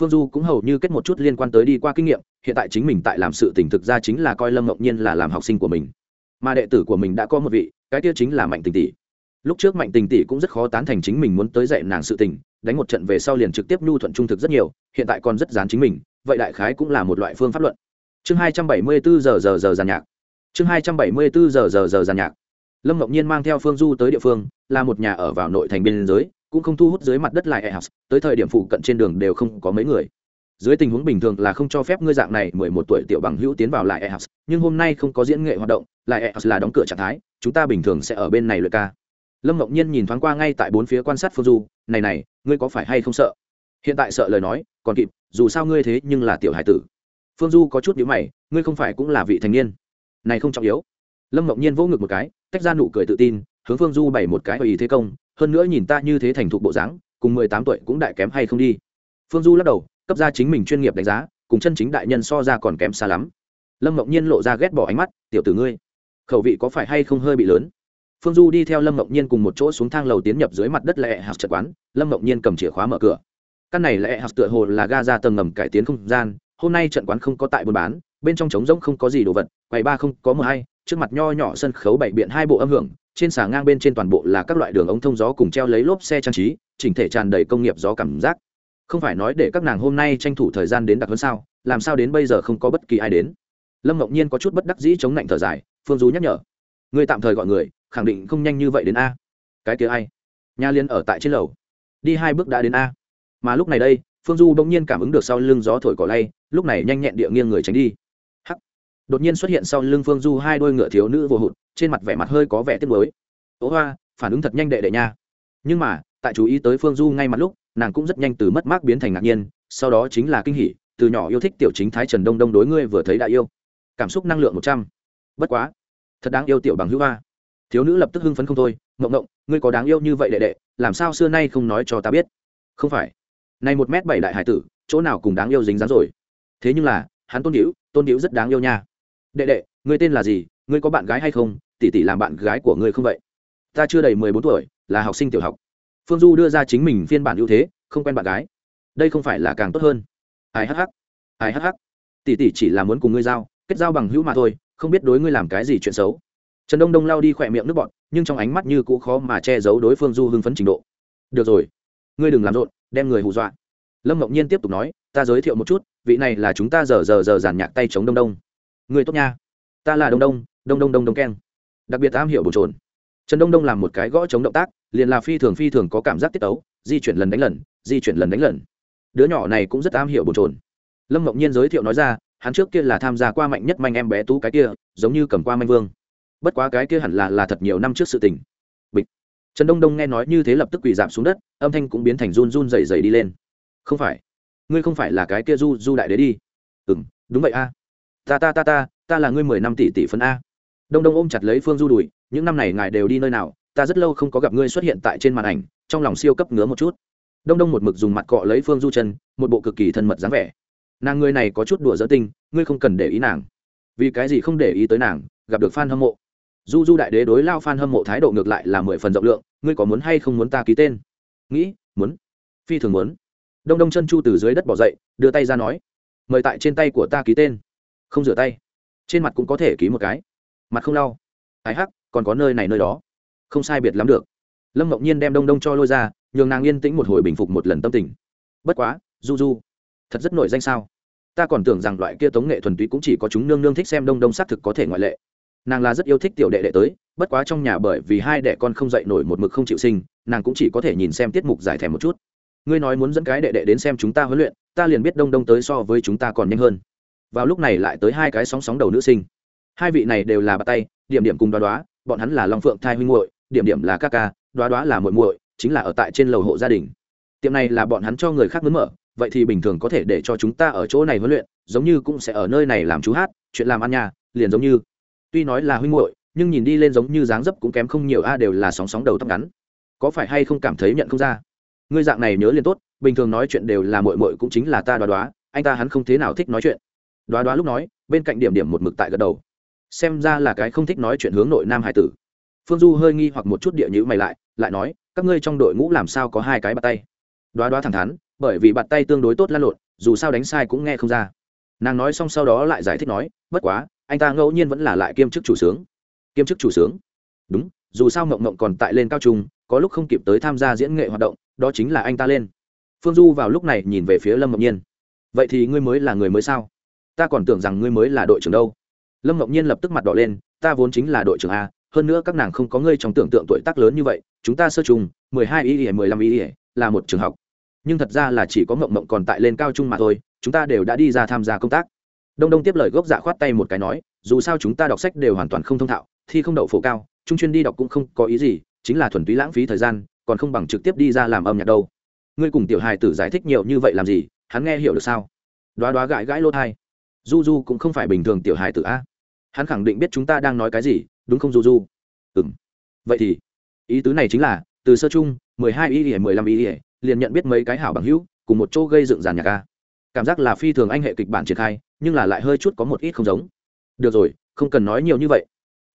Phương du cũng hầu như kết một chút liên quan tới đi qua kinh nghiệm hiện tại chính mình tại làm sự tỉnh thực ra chính là coi lâm ngẫu nhiên là làm học sinh của mình. Mà đệ tử của mình đã có một vị cái kia chính là mạnh tình tỷ. Lúc trước mạnh tình tỷ cũng rất khó tán thành chính mình muốn tới dạy nàng sự tình đánh một trận về sau liền trực tiếp nhu thuận trung thực rất nhiều hiện tại còn rất dán chính mình vậy đại khái cũng là một loại phương pháp luận chương hai trăm bảy mươi bốn giờ giờ giờ giàn nhạc. Chương hai trăm bảy mươi bốn giờ giờ giờ giàn nhạc. Lâm ngọc nhiên mang theo phương du tới địa phương, là một nhà ở vào nội thành biên giới, cũng không thu hút dưới mặt đất lại e house, tới thời điểm phụ cận trên đường đều không có mấy người. Dưới tình huống bình thường là không cho phép ngươi dạng này mười một tuổi tiểu bằng hữu tiến vào lại e house, nhưng hôm nay không có diễn nghệ hoạt động, lại e house là đóng cửa trạng thái, chúng ta bình thường sẽ ở bên này luyện ca. Lâm ngọc nhiên nhìn thoáng qua ngay tại bốn phía quan sát phương du, này này, ngươi có phải hay không sợ? Hiện tại sợ lời nói, còn kịp, dù sao ngươi thế nhưng là tiểu hải tử phương du có chút nhữ mày, ngươi không phải cũng là vị thành niên. Này không trọng yếu. Lâm Mộng nhiên vỗ ngực một cái, tách ra nụ cười tự tin, hướng phương du bày một cái ý thế công, hơn nữa nhìn ta như thế thành thục bộ dáng, cùng mười tám tuổi cũng đại kém hay không đi. Phương du lắc đầu, cấp ra chính mình chuyên nghiệp đánh giá, cùng chân chính đại nhân so ra còn kém xa lắm. Lâm mộng nhiên lộ ra ghét bỏ ánh mắt, tiểu tử ngươi, khẩu vị có phải hay không hơi bị lớn? Phương du đi theo lâm mộng nhiên cùng một chỗ xuống thang lầu tiến nhập dưới mặt đất lệ hạt chật quán, lâm mộng nhiên cầm chìa khóa mở cửa. Căn này lệ hạt tựa hồ là ga ra tầng ngầm cải tiến không gian hôm nay trận quán không có tại buôn bán, bên trong trống rỗng không có gì đồ vật, quầy ba không có mờ hay, trước mặt nho nhỏ sân khấu bảy biện hai bộ âm hưởng, trên xà ngang bên trên toàn bộ là các loại đường ống thông gió cùng treo lấy lốp xe trang trí, chỉnh thể tràn đầy công nghiệp gió cảm giác. Không phải nói để các nàng hôm nay tranh thủ thời gian đến đặc hơn sao, làm sao đến bây giờ không có bất kỳ ai đến. Lâm ngọc nhiên có chút bất đắc dĩ chống lạnh thở dài, phương du nhắc nhở. Người tạm thời gọi người, khẳng định không nhanh như vậy đến a. Cái kia ai? Nha liên ở tại trên lầu. Đi hai bước đã đến a. Mà lúc này đây, phương du bỗng nhiên cảm ứng được sau lưng gió thổi cỏ lay lúc này nhanh nhẹn địa nghiêng người tránh đi. Hắc. Đột nhiên xuất hiện sau lưng phương du hai đôi ngựa thiếu nữ vô hụt, trên mặt vẻ mặt hơi có vẻ tiếc mới ố hoa, phản ứng thật nhanh đệ đệ nha. Nhưng mà, tại chú ý tới phương du ngay mặt lúc, nàng cũng rất nhanh từ mất mát biến thành ngạc nhiên, sau đó chính là kinh hỉ, từ nhỏ yêu thích tiểu chính thái trần đông đông đối ngươi vừa thấy đã yêu. Cảm xúc năng lượng một trăm. Bất quá, thật đáng yêu tiểu bằng hữu hoa. Thiếu nữ lập tức hưng phấn không thôi mộng mộng ngươi có đáng yêu như vậy đệ đệ, làm sao xưa nay không nói cho ta biết? Không phải. Này một m bảy đại hải tử, chỗ nào cùng đáng yêu dính dáng rồi? Thế nhưng là, hắn tôn hữu tôn hữu rất đáng yêu nha. Đệ đệ, ngươi tên là gì? Ngươi có bạn gái hay không? Tỷ tỷ làm bạn gái của ngươi không vậy? Ta chưa đầy mười bốn tuổi, là học sinh tiểu học. Phương du đưa ra chính mình phiên bản ưu thế, không quen bạn gái. Đây không phải là càng tốt hơn. Ai hh ai hh tỷ tỷ chỉ là muốn cùng ngươi giao, kết giao bằng hữu mà thôi, không biết đối ngươi làm cái gì chuyện xấu. Trần đông đông lao đi khỏe miệng nước bọn nhưng trong ánh mắt như cũ khó mà che giấu đối phương du hưng phấn trình độ. Được rồi, ngươi đừng làm rộn, đem người hù dọa lâm ngọc nhiên tiếp tục nói, ta giới thiệu một chút, vị này là chúng ta giờ giờ giờ giàn nhạc tay chống đông đông. Người tốt nha. Ta là đông đông đông đông đông đông keng. Đặc biệt am hiểu bồn trồn trần đông đông làm một cái gõ chống động tác, liền là phi thường phi thường có cảm giác tiết tấu, di chuyển lần đánh lần, di chuyển lần đánh lần. Đứa nhỏ này cũng rất am hiểu bồn trồn lâm ngọc nhiên giới thiệu nói ra, hắn trước kia là tham gia qua mạnh nhất manh em bé tú cái kia, giống như cầm qua manh vương. Bất quá cái kia hẳn là là thật nhiều năm trước sự tình. Bịch. Trần đông đông nghe nói như thế lập tức quỳ giảm xuống đất, âm thanh cũng biến thành run run dày dày đi lên không phải. Ngươi không phải là cái kia du du đại đế đi. Ừ m đúng vậy a. Ta ta ta ta ta là ngươi mười năm tỷ tỷ phân a. Đông đông ôm chặt lấy phương du đùi, những năm này ngài đều đi nơi nào, ta rất lâu không có gặp ngươi xuất hiện tại trên màn ảnh, trong lòng siêu cấp ngứa một chút. Đông đông một mực dùng mặt cọ lấy phương du chân, một bộ cực kỳ thân mật dáng vẻ. Nàng người này có chút đùa dỡ tinh ngươi không cần để ý nàng. Vì cái gì không để ý tới nàng, gặp được f a n hâm mộ. Du du đại đế đối lao f a n hâm mộ thái độ ngược lại là mười phần rộng lượng, ngươi có muốn hay không muốn ta ký tên? Nghĩ, muốn. Phi thường muốn đông đông chân chu từ dưới đất bỏ dậy, đưa tay ra nói, mời tại trên tay của ta ký tên. Không rửa tay. Trên mặt cũng có thể ký một cái. Mặt không lau. Ái hắc, còn có nơi này nơi đó. Không sai biệt lắm được. Lâm ngọc nhiên đem đông đông cho lôi ra, nhường nàng yên tĩnh một hồi bình phục một lần tâm tình. Bất quá, du du, thật rất nổi danh sao? Ta còn tưởng rằng loại kia tống nghệ thuần túy cũng chỉ có chúng nương nương thích xem đông đông xác thực có thể ngoại lệ. Nàng là rất yêu thích tiểu đệ đệ tới, bất quá trong nhà bởi vì hai đệ con không dậy nổi một mực không chịu sinh, nàng cũng chỉ có thể nhìn xem tiết mục giải thèm một chút ngươi nói muốn dẫn cái đệ đệ đến xem chúng ta huấn luyện, ta liền biết đông đông tới so với chúng ta còn nhanh hơn. Vào lúc này lại tới hai cái sóng sóng đầu nữ sinh. Hai vị này đều là bà tay, điểm điểm cùng đoá đoá, bọn hắn là long phượng thai huynh muội, điểm điểm là ca ca, đoá đoá là muội muội, chính là ở tại trên lầu hộ gia đình. Tiệm này là bọn hắn cho người khác muốn mở, vậy thì bình thường có thể để cho chúng ta ở chỗ này huấn luyện, giống như cũng sẽ ở nơi này làm chú hát, chuyện làm ăn nhà, liền giống như. Tuy nói là huynh muội, nhưng nhìn đi lên giống như dáng dấp cũng kém không nhiều, a, đều là sóng sóng đầu tóc ngắn. Có phải hay không cảm thấy nhận không ra? Ngươi dạng này nhớ liền tốt, bình thường nói chuyện đều là muội muội cũng chính là ta đoá đoá, anh ta hắn không thế nào thích nói chuyện. Đoá đoá lúc nói, bên cạnh điểm điểm một mực tại gật đầu. Xem ra là cái không thích nói chuyện hướng nội nam hải tử. Phương du hơi nghi hoặc một chút địa nhữ mày lại lại nói, các ngươi trong đội ngũ làm sao có hai cái bạt tay? Đoá đoá thẳng thắn, bởi vì bạt tay tương đối tốt lan lộn, dù sao đánh sai cũng nghe không ra. Nàng nói xong sau đó lại giải thích nói, bất quá, anh ta ngẫu nhiên vẫn là lại kiêm chức chủ sướng. Kiêm chức chủ sướng? Đúng, dù sao mộng mộng còn tại lên cao trung có lúc không kịp tới tham gia diễn nghệ hoạt động, đó chính là anh ta lên. Phương du vào lúc này nhìn về phía lâm mộng nhiên. Vậy thì ngươi mới là người mới sao? Ta còn tưởng rằng ngươi mới là đội trưởng đâu. Lâm mộng nhiên lập tức mặt đỏ lên, ta vốn chính là đội trưởng a, hơn nữa các nàng không có ngươi trong tưởng tượng tuổi tác lớn như vậy, chúng ta sơ chung mười hai ý ỉa mười lăm ý ỉa là một trường học. Nhưng thật ra là chỉ có mộng mộng còn tại lên cao trung mà thôi, chúng ta đều đã đi ra tham gia công tác. Đông đông tiếp lời gốc dạ khoát tay một cái nói, dù sao chúng ta đọc sách đều hoàn toàn không thông thạo, thi không đậu phổ cao, trung chuyên đi đọc cũng không có ý gì chính là thuần túy lãng phí thời gian, còn không bằng trực tiếp đi ra làm âm nhạc đâu. Ngươi cùng tiểu hài tử giải thích nhiều như vậy làm gì, hắn nghe hiểu được sao? Đoá đoá gãi gãi lỗ thai. Du du cũng không phải bình thường tiểu hài tử a. Hắn khẳng định biết chúng ta đang nói cái gì, đúng không du du ừ m vậy thì, ý tứ này chính là, từ sơ chung, mười hai ý ỉa mười lăm ý ỉa liền nhận biết mấy cái hảo bằng hữu, cùng một chỗ gây dựng giàn nhạc a. Cảm giác là phi thường anh hệ kịch bản triển khai, nhưng là lại hơi chút có một ít không giống. Được rồi, không cần nói nhiều như vậy.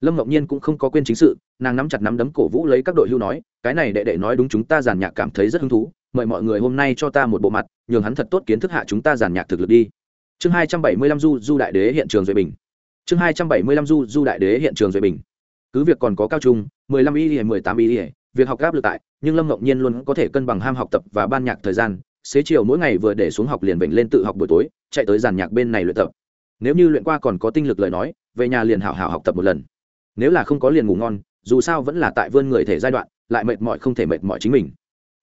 Lâm ngọc nhiên cũng không có quên chính sự nàng nắm chặt nắm đấm cổ vũ lấy các đội hưu nói, cái này đệ đệ nói đúng chúng ta giàn nhạc cảm thấy rất hứng thú, mời mọi người hôm nay cho ta một bộ mặt, nhường hắn thật tốt kiến thức hạ chúng ta giàn nhạc thực lực đi. Chương hai trăm bảy mươi lăm du du đại đế hiện trường duệ bình. Chương hai trăm bảy mươi lăm du du đại đế hiện trường duệ bình. Cứ việc còn có cao trung, mười lăm y mười tám y việc học gáp lực tại, nhưng lâm ngọc nhiên luôn có thể cân bằng ham học tập và ban nhạc thời gian, xế chiều mỗi ngày vừa để xuống học liền bệnh lên tự học buổi tối, chạy tới giàn nhạc bên này luyện tập. Nếu như luyện qua còn có tinh lực lời nói, về nhà liền hảo hảo học tập một lần. Nếu là không có liền ngủ ngon dù sao vẫn là tại vươn người thể giai đoạn, lại mệt mỏi không thể mệt mỏi chính mình.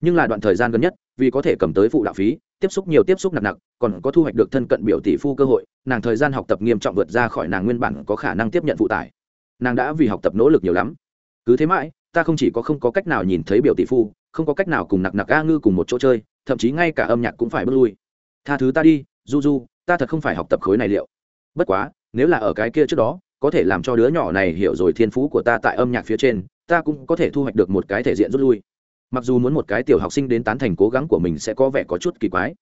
Nhưng là đoạn thời gian gần nhất, vì có thể cầm tới phụ đạo phí, tiếp xúc nhiều tiếp xúc nặng nặng, còn có thu hoạch được thân cận biểu tỷ phu cơ hội, nàng thời gian học tập nghiêm trọng vượt ra khỏi nàng nguyên bản có khả năng tiếp nhận phụ tải. Nàng đã vì học tập nỗ lực nhiều lắm. Cứ thế mãi, ta không chỉ có không có cách nào nhìn thấy biểu tỷ phu, không có cách nào cùng nặc nặc a ngư cùng một chỗ chơi, thậm chí ngay cả âm nhạc cũng phải bước lui. Tha thứ ta đi, du du, ta thật không phải học tập khối này liệu. Bất quá, nếu là ở cái kia trước đó có thể làm cho đứa nhỏ này hiểu rồi thiên phú của ta tại âm nhạc phía trên, ta cũng có thể thu hoạch được một cái thể diện rút lui. Mặc dù muốn một cái tiểu học sinh đến tán thành cố gắng của mình sẽ có vẻ có chút kỳ quái,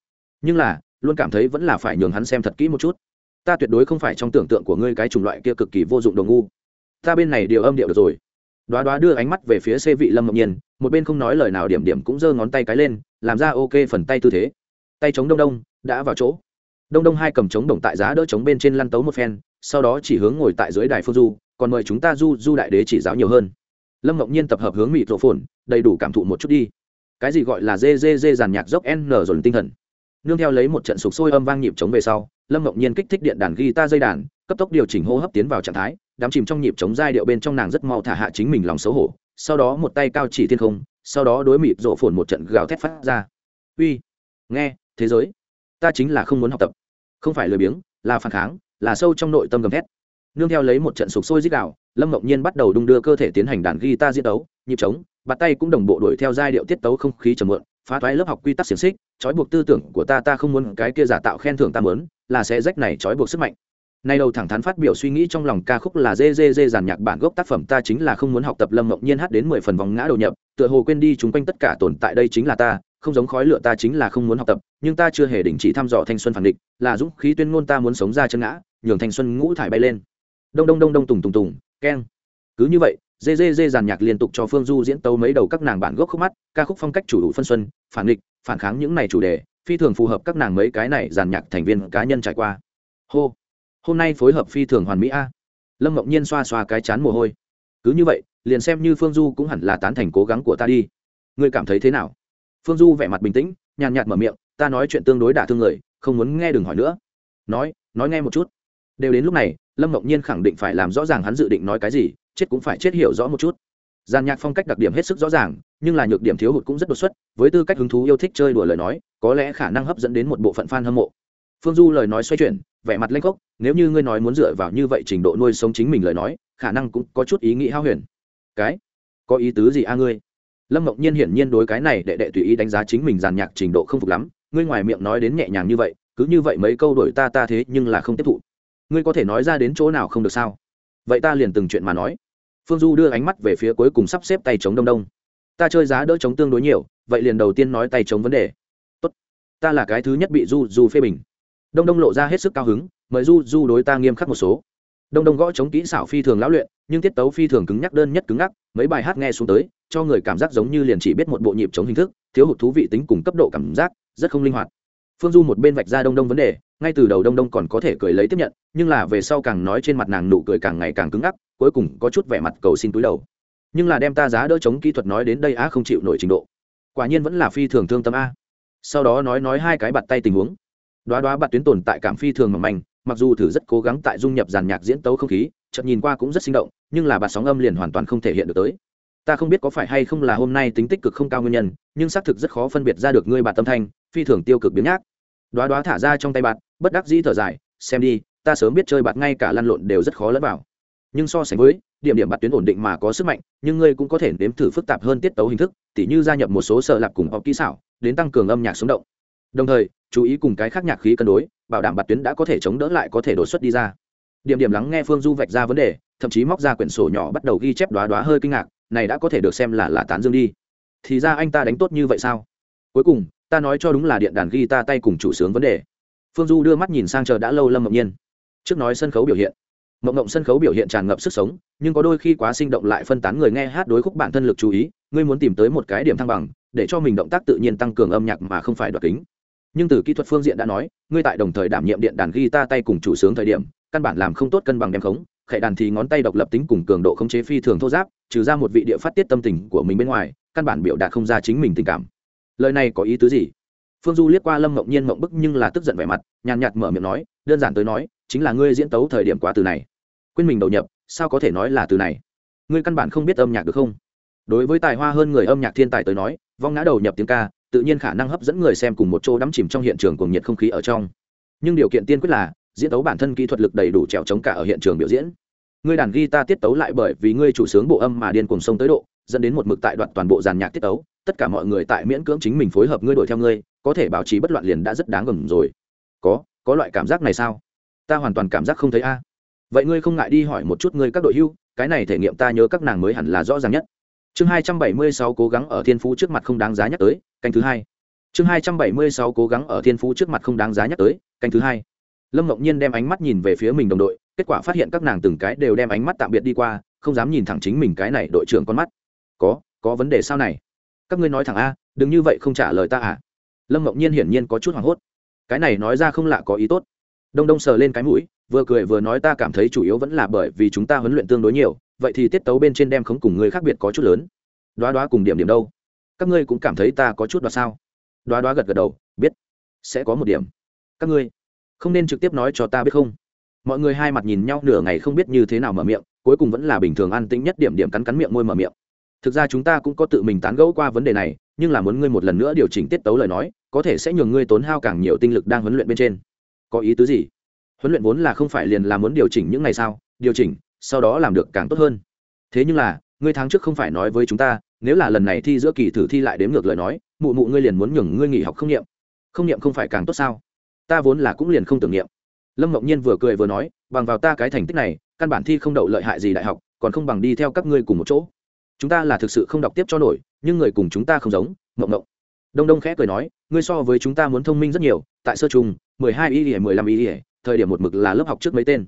nhưng là, luôn cảm thấy vẫn là phải nhường hắn xem thật kỹ một chút. Ta tuyệt đối không phải trong tưởng tượng của ngươi cái chủng loại kia cực kỳ vô dụng đồ ngu. Ta bên này điều âm điệu được rồi. Đoá đoá đưa ánh mắt về phía xê vị lâm ngẫu nhiên, một bên không nói lời nào điểm điểm cũng giơ ngón tay cái lên, làm ra ok phần tay tư thế. Tay chống đông đông, đã vào chỗ. Đông đông hai cầm chống đồng tại giá đỡ chống bên trên lăn tấu một phen sau đó chỉ hướng ngồi tại dưới đài phương du, còn mời chúng ta du du đại đế chỉ giáo nhiều hơn. Lâm ngẫu nhiên tập hợp hướng mỹ rộ phồn đầy đủ cảm thụ một chút đi. Cái gì gọi là dê dê dê giàn nhạc dốc n dồn tinh thần? Nương theo lấy một trận sục sôi âm vang nhịp trống về sau, lâm ngẫu nhiên kích thích điện đàn guitar dây đàn, cấp tốc điều chỉnh hô hấp tiến vào trạng thái, đám chìm trong nhịp chống giai điệu bên trong nàng rất mau thả hạ chính mình lòng xấu hổ, sau đó một tay cao chỉ thiên không, sau đó đối mịp rộ phồn một trận gào thét phát ra. Uy, nghe, thế giới, ta chính là không muốn học tập. Không phải lười biếng, là phản kháng là sâu trong nội tâm gầm thét. Nương theo lấy một trận sục sôi dích đạo lâm ngọc nhiên bắt đầu đung đưa cơ thể tiến hành đàn guitar diễn đấu nhịp trống bắt tay cũng đồng bộ đuổi theo giai điệu tiết tấu không khí trầm mượn phá toái lớp học quy tắc xiềng xích, trói buộc tư tưởng của ta ta không muốn cái kia giả tạo khen thưởng ta mớn là sẽ rách này trói buộc sức mạnh nay đầu thẳng thắn phát biểu suy nghĩ trong lòng ca khúc là dê dê dê giàn nhạc bản gốc tác phẩm ta chính là không muốn học tập lâm mộng nhiên hát đến mười phần vòng ngã đầu nhập, tựa hồ quên đi chúng quanh tất cả tồn tại đây chính là ta, không giống khói lửa ta chính là không muốn học tập, nhưng ta chưa hề đình chỉ thăm dò thanh xuân phản địch, là dũng khí tuyên ngôn ta muốn sống ra chân ngã, nhường thanh xuân ngũ thải bay lên. Đông đông đông đông tùng tùng tùng, keng. Cứ như vậy, dê dê dê giàn nhạc liên tục cho phương du diễn tấu mấy đầu các nàng bản gốc khúc mắt, ca khúc phong cách chủ đủ phân xuân, phản nghịch phản kháng những này chủ đề, phi thường phù hợp các nàng mấy cái này giàn nhạc thành viên cá nhân trải qua. Hô hôm nay phối hợp phi thường hoàn mỹ a. Lâm ngọc nhiên xoa xoa cái chán mồ hôi. Cứ như vậy, liền xem như phương du cũng hẳn là tán thành cố gắng của ta đi. Ngươi cảm thấy thế nào? Phương du vẻ mặt bình tĩnh, nhàn nhạt mở miệng, ta nói chuyện tương đối đả thương người, không muốn nghe đừng hỏi nữa. Nói nói nghe một chút. Đều đến lúc này, lâm ngọc nhiên khẳng định phải làm rõ ràng hắn dự định nói cái gì, chết cũng phải chết hiểu rõ một chút. Giàn nhạc phong cách đặc điểm hết sức rõ ràng, nhưng là nhược điểm thiếu hụt cũng rất đột xuất, với tư cách hứng thú yêu thích chơi đùa lời nói, có lẽ khả năng hấp dẫn đến một bộ phận fan hâm mộ. Phương du lời nói xoay chuyển vẻ mặt lanh khốc, nếu như ngươi nói muốn dựa vào như vậy trình độ nuôi sống chính mình lời nói, khả năng cũng có chút ý nghĩ hao huyền. Cái? Có ý tứ gì a ngươi? Lâm mộng nhiên hiển nhiên đối cái này đệ đệ tùy ý đánh giá chính mình giàn nhạc trình độ không phục lắm, ngươi ngoài miệng nói đến nhẹ nhàng như vậy, cứ như vậy mấy câu đổi ta ta thế nhưng là không tiếp thụ. Ngươi có thể nói ra đến chỗ nào không được sao? Vậy ta liền từng chuyện mà nói. Phương du đưa ánh mắt về phía cuối cùng sắp xếp tay chống đông đông. Ta chơi giá đỡ chống tương đối nhiều, vậy liền đầu tiên nói tay chống vấn đề. Tốt. Ta là cái thứ nhất bị du du phê bình đông đông lộ ra hết sức cao hứng, mời du du đối ta nghiêm khắc một số. Đông đông gõ chống kỹ xảo phi thường lão luyện, nhưng tiết tấu phi thường cứng nhắc, đơn nhất cứng ngắc mấy bài hát nghe xuống tới, cho người cảm giác giống như liền chỉ biết một bộ nhịp chống hình thức, thiếu hụt thú vị tính cùng cấp độ cảm giác, rất không linh hoạt. Phương du một bên vạch ra đông đông vấn đề, ngay từ đầu đông đông còn có thể cười lấy tiếp nhận, nhưng là về sau càng nói trên mặt nàng nụ cười càng ngày càng cứng ngắc, cuối cùng có chút vẻ mặt cầu xin túi đầu. Nhưng là đem ta giá đỡ chống kỹ thuật nói đến đây á không chịu nổi trình độ. Quả nhiên vẫn là phi thường thương tâm a. Sau đó nói nói hai cái bạt tay tình huống đoá đoá bạt tuyến tồn tại cảm phi thường mỏng manh, mặc dù thử rất cố gắng tại dung nhập giàn nhạc diễn tấu không khí, chợt nhìn qua cũng rất sinh động, nhưng là bạt sóng âm liền hoàn toàn không thể hiện được tới. Ta không biết có phải hay không là hôm nay tính tích cực không cao nguyên nhân, nhưng xác thực rất khó phân biệt ra được ngươi bạt tâm thanh, phi thường tiêu cực biến nhác. Đoá đoá thả ra trong tay bạt, bất đắc dĩ thở dài, xem đi, ta sớm biết chơi bạt ngay cả lăn lộn đều rất khó lẫn vào. Nhưng so sánh với, điểm điểm bạt tuyến ổn định mà có sức mạnh, nhưng ngươi cũng có thể nếm thử phức tạp hơn tiết tấu hình thức, tỉ như gia nhập một số sợ lạp cùng học kỹ xảo, đến tăng cường âm nhạc sống động đồng thời, chú ý cùng cái khác nhạc khí cân đối, bảo đảm bạt tuyến đã có thể chống đỡ lại có thể đột xuất đi ra. Điểm điểm lắng nghe phương du vạch ra vấn đề, thậm chí móc ra quyển sổ nhỏ bắt đầu ghi chép đoá đoá hơi kinh ngạc, này đã có thể được xem là là tán dương đi. Thì ra anh ta đánh tốt như vậy sao? Cuối cùng, ta nói cho đúng là điện đàn ghi ta tay cùng chủ sướng vấn đề. Phương du đưa mắt nhìn sang chờ đã lâu lâm ngẫu nhiên. Trước nói sân khấu biểu hiện. Mộng mộng sân khấu biểu hiện tràn ngập sức sống, nhưng có đôi khi quá sinh động lại phân tán người nghe hát đối khúc bản thân lực chú ý, ngươi muốn tìm tới một cái điểm thăng bằng, để cho mình động tác tự nhiên tăng cường âm nhạc mà không phải đoạt kính nhưng từ kỹ thuật phương diện đã nói, ngươi tại đồng thời đảm nhiệm điện đàn guitar tay cùng chủ sướng thời điểm, căn bản làm không tốt cân bằng đem khống khệ đàn thì ngón tay độc lập tính cùng cường độ khống chế phi thường thô giáp, trừ ra một vị địa phát tiết tâm tình của mình bên ngoài, căn bản biểu đạt không ra chính mình tình cảm. Lời này có ý tứ gì? Phương du liếc qua lâm mộng nhiên mộng bức nhưng là tức giận vẻ mặt, nhàn nhạt mở miệng nói, đơn giản tới nói, chính là ngươi diễn tấu thời điểm quá từ này. Quên mình đầu nhập, sao có thể nói là từ này? Ngươi căn bản không biết âm nhạc được không? Đối với tài hoa hơn người âm nhạc thiên tài tới nói, vong ngã đầu nhập tiếng ca tự nhiên khả năng hấp dẫn người xem cùng một chỗ đắm chìm trong hiện trường cùng nhiệt không khí ở trong. Nhưng điều kiện tiên quyết là, diễn tấu bản thân kỹ thuật lực đầy đủ trèo chống cả ở hiện trường biểu diễn. Ngươi đàn guitar tiết tấu lại bởi vì ngươi chủ sướng bộ âm mà điên cuồng sông tới độ, dẫn đến một mực tại đoạn toàn bộ dàn nhạc tiết tấu, tất cả mọi người tại miễn cưỡng chính mình phối hợp ngươi đổi theo ngươi, có thể bảo trì bất loạn liền đã rất đáng gầm rồi. Có có loại cảm giác này sao? Ta hoàn toàn cảm giác không thấy a. Vậy ngươi không ngại đi hỏi một chút ngươi các đội hưu, cái này thể nghiệm ta nhớ các nàng mới hẳn là rõ ràng nhất chương hai trăm bảy mươi sáu cố gắng ở thiên phú trước mặt không đáng giá nhắc tới, canh thứ hai. Chương hai trăm bảy mươi sáu cố gắng ở thiên phú trước mặt không đáng giá nhắc tới, canh thứ hai. Lâm ngọc nhiên đem ánh mắt nhìn về phía mình đồng đội, kết quả phát hiện các nàng từng cái đều đem ánh mắt tạm biệt đi qua, không dám nhìn thẳng chính mình cái này đội trưởng con mắt. Có có vấn đề sao này? Các ngươi nói thẳng a, đừng như vậy không trả lời ta à? Lâm ngọc nhiên hiển nhiên có chút hoảng hốt. Cái này nói ra không lạ có ý tốt. Đông đông sờ lên cái mũi, vừa cười vừa nói, ta cảm thấy chủ yếu vẫn là bởi vì chúng ta huấn luyện tương đối nhiều vậy thì tiết tấu bên trên đem khống cùng người khác biệt có chút lớn. Đoá đoá cùng điểm điểm đâu? Các ngươi cũng cảm thấy ta có chút đoạt sao? Đoá đoá gật gật đầu, biết. Sẽ có một điểm. Các ngươi không nên trực tiếp nói cho ta biết không? Mọi người hai mặt nhìn nhau nửa ngày không biết như thế nào mở miệng, cuối cùng vẫn là bình thường an tĩnh nhất điểm điểm cắn cắn miệng môi mở miệng. Thực ra chúng ta cũng có tự mình tán gẫu qua vấn đề này, nhưng là muốn ngươi một lần nữa điều chỉnh tiết tấu lời nói, có thể sẽ nhường ngươi tốn hao càng nhiều tinh lực đang huấn luyện bên trên. Có ý tứ gì? Huấn luyện vốn là không phải liền là muốn điều chỉnh những ngày sao điều chỉnh sau đó làm được càng tốt hơn. Thế nhưng là, ngươi tháng trước không phải nói với chúng ta, nếu là lần này thi giữa kỳ thử thi lại đếm ngược lời nói, mụ mụ ngươi liền muốn nhường ngươi nghỉ học không nghiệm không nghiệm không phải càng tốt sao? Ta vốn là cũng liền không tưởng niệm. Lâm ngọc nhiên vừa cười vừa nói, bằng vào ta cái thành tích này, căn bản thi không đậu lợi hại gì đại học, còn không bằng đi theo các ngươi cùng một chỗ. Chúng ta là thực sự không đọc tiếp cho nổi, nhưng người cùng chúng ta không giống mộng mộng đông đông khẽ cười nói, ngươi so với chúng ta muốn thông minh rất nhiều, tại sơ trung, mười hai y ỉa mười lăm y ỉa thời điểm một mực là lớp học trước mấy tên.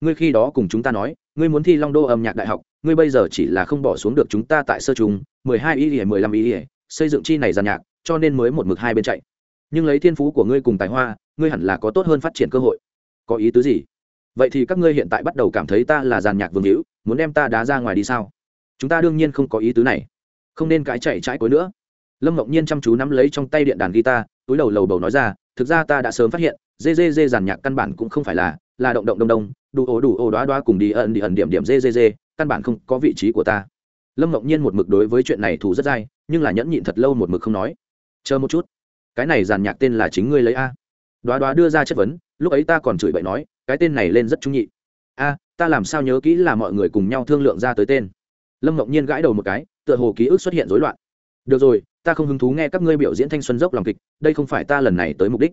Ngươi khi đó cùng chúng ta nói ngươi muốn thi long đô âm nhạc đại học, ngươi bây giờ chỉ là không bỏ xuống được chúng ta tại sơ trung, mười hai ý ỉa mười lăm ý ỉa xây dựng chi này giàn nhạc, cho nên mới một mực hai bên chạy. Nhưng lấy thiên phú của ngươi cùng tài hoa, ngươi hẳn là có tốt hơn phát triển cơ hội. Có ý tứ gì? Vậy thì các ngươi hiện tại bắt đầu cảm thấy ta là giàn nhạc vương hữu, muốn đem ta đá ra ngoài đi sao? Chúng ta đương nhiên không có ý tứ này. Không nên cãi chạy trái cối nữa. Lâm ngọc nhiên chăm chú nắm lấy trong tay điện đàn guitar, túi đầu lầu bầu nói ra, thực ra ta đã sớm phát hiện dê dê dê giàn nhạc căn bản cũng không phải là là động động đông đông, đủ ổ đủ ổ đoá đoá cùng đi ẩn đi ẩn điểm điểm dê dê dê, căn bản không có vị trí của ta. Lâm ngọc nhiên một mực đối với chuyện này thù rất dai, nhưng là nhẫn nhịn thật lâu một mực không nói. Chờ một chút. Cái này giàn nhạc tên là chính ngươi lấy a. Đoá đoá đưa ra chất vấn, lúc ấy ta còn chửi bậy nói, cái tên này lên rất trung nhị. A, ta làm sao nhớ kỹ là mọi người cùng nhau thương lượng ra tới tên. Lâm ngọc nhiên gãi đầu một cái, tựa hồ ký ức xuất hiện rối loạn. Được rồi, ta không hứng thú nghe các ngươi biểu diễn thanh xuân dốc lòng kịch, đây không phải ta lần này tới mục đích.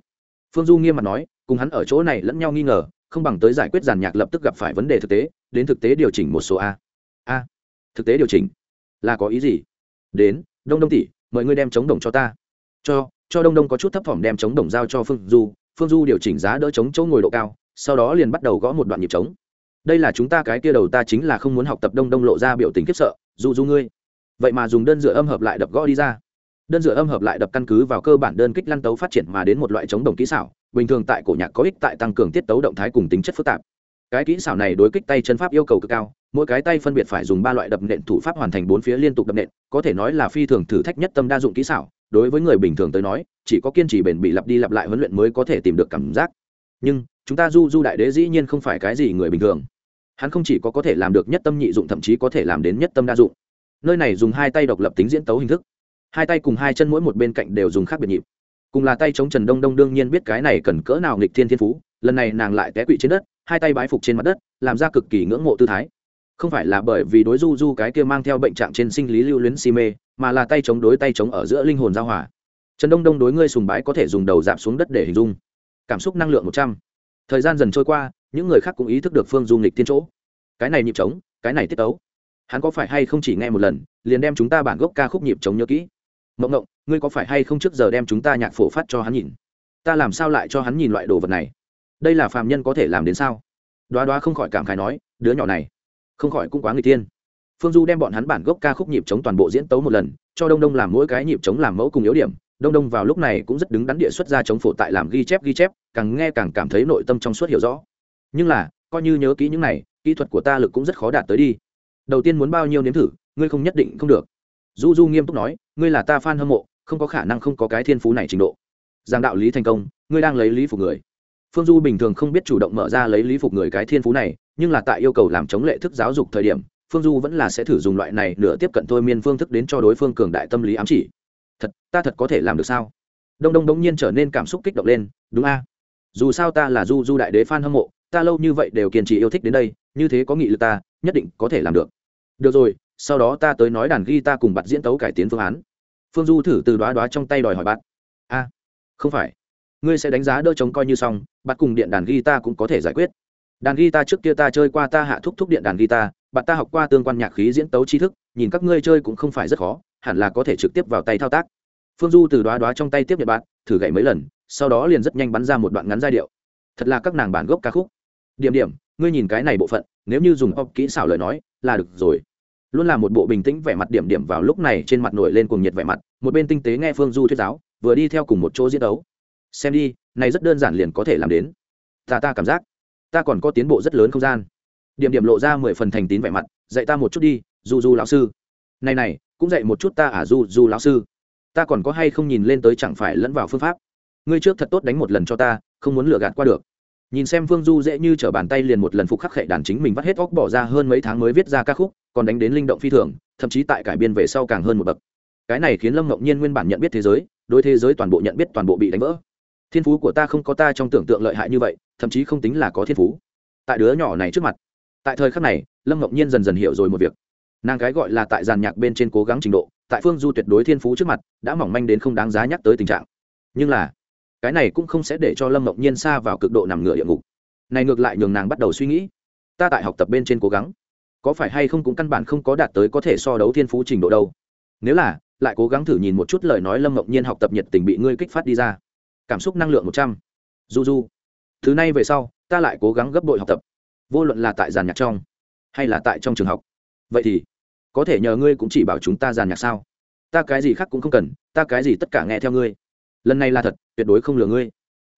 Phương du nghiêm mặt nói, cùng hắn ở chỗ này lẫn nhau nghi ngờ không bằng tới giải quyết giàn nhạc lập tức gặp phải vấn đề thực tế, đến thực tế điều chỉnh một số a. A, thực tế điều chỉnh? Là có ý gì? Đến, đông đông tỷ, mời ngươi đem chống đồng cho ta. Cho cho đông đông có chút thấp thỏm đem chống đồng giao cho phương du. Phương du điều chỉnh giá đỡ chống chỗ ngồi độ cao, sau đó liền bắt đầu gõ một đoạn nhịp trống đây là chúng ta cái kia đầu ta chính là không muốn học tập đông đông lộ ra biểu tình khiếp sợ. Dù du ngươi. Vậy mà dùng đơn dựa âm hợp lại đập gõ đi ra. Đơn dựa âm hợp lại đập căn cứ vào cơ bản đơn kích lăn tấu phát triển mà đến một loại chống đồng kỹ xảo bình thường tại cổ nhạc có ích tại tăng cường tiết tấu động thái cùng tính chất phức tạp. Cái kỹ xảo này đối kích tay chân pháp yêu cầu cực cao, mỗi cái tay phân biệt phải dùng ba loại đập nện thủ pháp hoàn thành bốn phía liên tục đập nện, có thể nói là phi thường thử thách nhất tâm đa dụng kỹ xảo. Đối với người bình thường tới nói, chỉ có kiên trì bền bị lặp đi lặp lại huấn luyện mới có thể tìm được cảm giác. Nhưng, chúng ta du du đại đế dĩ nhiên không phải cái gì người bình thường. Hắn không chỉ có có thể làm được nhất tâm nhị dụng thậm chí có thể làm đến nhất tâm đa dụng. Nơi này dùng hai tay độc lập tính diễn tấu hình thức. Hai tay cùng hai chân mỗi một bên cạnh đều dùng khác biệt nhịp cùng là tay chống trần đông đông đương nhiên biết cái này cần cỡ nào nghịch thiên thiên phú, lần này nàng lại té quỵ trên đất, hai tay bái phục trên mặt đất, làm ra cực kỳ ngưỡng mộ tư thái. Không phải là bởi vì đối du du cái kia mang theo bệnh trạng trên sinh lý lưu luyến si mê, mà là tay chống đối tay chống ở giữa linh hồn giao hòa. Trần đông đông đối ngươi sùng bái có thể dùng đầu giảm xuống đất để hình dung. Cảm xúc năng lượng một trăm. Thời gian dần trôi qua, những người khác cũng ý thức được phương du nghịch tiên chỗ. Cái này nhịp trống, cái này tiết tấu. Hắn có phải hay không chỉ nghe một lần, liền đem chúng ta bản gốc ca khúc nhịp trống nhớ kỹ. Mộng ngộng ngươi có phải hay không trước giờ đem chúng ta nhạc phổ phát cho hắn nhìn? Ta làm sao lại cho hắn nhìn loại đồ vật này? Đây là phàm nhân có thể làm đến sao? Đoá đoá không khỏi cảm khái nói, đứa nhỏ này, không khỏi cũng quá người tiên phương du đem bọn hắn bản gốc ca khúc nhịp chống toàn bộ diễn tấu một lần, cho đông đông làm mỗi cái nhịp chống làm mẫu cùng yếu điểm. Đông đông vào lúc này cũng rất đứng đắn địa xuất ra chống phổ tại làm ghi chép ghi chép, càng nghe càng cảm thấy nội tâm trong suốt hiểu rõ. Nhưng là, coi như nhớ kỹ những này, kỹ thuật của ta lực cũng rất khó đạt tới đi. Đầu tiên muốn bao nhiêu nếm thử, ngươi không nhất định không được. Du du nghiêm túc nói, ngươi là ta f a n hâm mộ không có khả năng không có cái thiên phú này trình độ. Giang đạo lý thành công, ngươi đang lấy lý phục người. Phương du bình thường không biết chủ động mở ra lấy lý phục người cái thiên phú này, nhưng là tại yêu cầu làm chống lệ thức giáo dục thời điểm, phương du vẫn là sẽ thử dùng loại này nửa tiếp cận thôi miên phương thức đến cho đối phương cường đại tâm lý ám chỉ. Thật, ta thật có thể làm được sao? Đông đông đông nhiên trở nên cảm xúc kích động lên, đúng a? Dù sao ta là du du đại đế f a n hâm mộ, ta lâu như vậy đều kiên trì yêu thích đến đây, như thế có nghị lực ta, nhất định có thể làm được. Được rồi, sau đó ta tới nói đàn ghi ta cùng bặt diễn tấu cải tiến phương án phương du thử từ đoá đoá trong tay đòi hỏi bạn. A không phải. Ngươi sẽ đánh giá đỡ chống coi như xong bạn cùng điện đàn guitar cũng có thể giải quyết. Đàn guitar trước kia ta chơi qua ta hạ thúc thúc điện đàn guitar, bạn ta học qua tương quan nhạc khí diễn tấu tri thức nhìn các ngươi chơi cũng không phải rất khó hẳn là có thể trực tiếp vào tay thao tác. Phương du từ đoá đoá trong tay tiếp nhận bạn thử gậy mấy lần sau đó liền rất nhanh bắn ra một đoạn ngắn giai điệu. Thật là các nàng bản gốc ca khúc. Điểm điểm ngươi nhìn cái này bộ phận nếu như dùng pop kỹ xảo lời nói là được rồi luôn là một bộ bình tĩnh vẻ mặt điểm điểm vào lúc này trên mặt nổi lên cùng nhiệt vẻ mặt, một bên tinh tế nghe phương du thuyết giáo, vừa đi theo cùng một chỗ diễn đấu. Xem đi, này rất đơn giản liền có thể làm đến. Ta ta cảm giác, ta còn có tiến bộ rất lớn không gian. Điểm điểm lộ ra mười phần thành tín vẻ mặt, dạy ta một chút đi, du du lão sư. Này này, cũng dạy một chút ta à du du lão sư. Ta còn có hay không nhìn lên tới chẳng phải lẫn vào phương pháp. Ngươi trước thật tốt đánh một lần cho ta, không muốn lừa gạt qua được. Nhìn xem phương du dễ như t r ở bàn tay liền một lần phục khắc khệ đàn chính mình vắt hết óc bỏ ra hơn mấy tháng mới viết ra ca khúc còn đánh đến linh động phi thường, thậm chí tại cải biên về sau càng hơn một bậc. Cái này khiến lâm ngẫu nhiên nguyên bản nhận biết thế giới, đối thế giới toàn bộ nhận biết toàn bộ bị đánh vỡ. Thiên phú của ta không có ta trong tưởng tượng lợi hại như vậy, thậm chí không tính là có thiên phú. Tại đứa nhỏ này trước mặt, tại thời khắc này, lâm ngẫu nhiên dần dần hiểu rồi một việc. Nàng cái gọi là tại giàn nhạc bên trên cố gắng trình độ, tại phương du tuyệt đối thiên phú trước mặt, đã mỏng manh đến không đáng giá nhắc tới tình trạng. Nhưng là, cái này cũng không sẽ để cho lâm ngọc nhiên xa vào cực độ nằm ngửa địa ngục. Này ngược lại nhường nàng bắt đầu suy nghĩ. Ta tại học tập bên trên cố gắng có phải hay không cũng căn bản không có đạt tới có thể so đấu thiên phú trình độ đâu. Nếu là, lại cố gắng thử nhìn một chút lời nói lâm ngọc nhiên học tập nhiệt tình bị ngươi kích phát đi ra. Cảm xúc năng lượng một trăm. Du du thứ này về sau, ta lại cố gắng gấp bội học tập. Vô luận là tại giàn nhạc trong, hay là tại trong trường học. Vậy thì, có thể nhờ ngươi cũng chỉ bảo chúng ta giàn nhạc sao? Ta cái gì khác cũng không cần, ta cái gì tất cả nghe theo ngươi. Lần này là thật, tuyệt đối không lừa ngươi.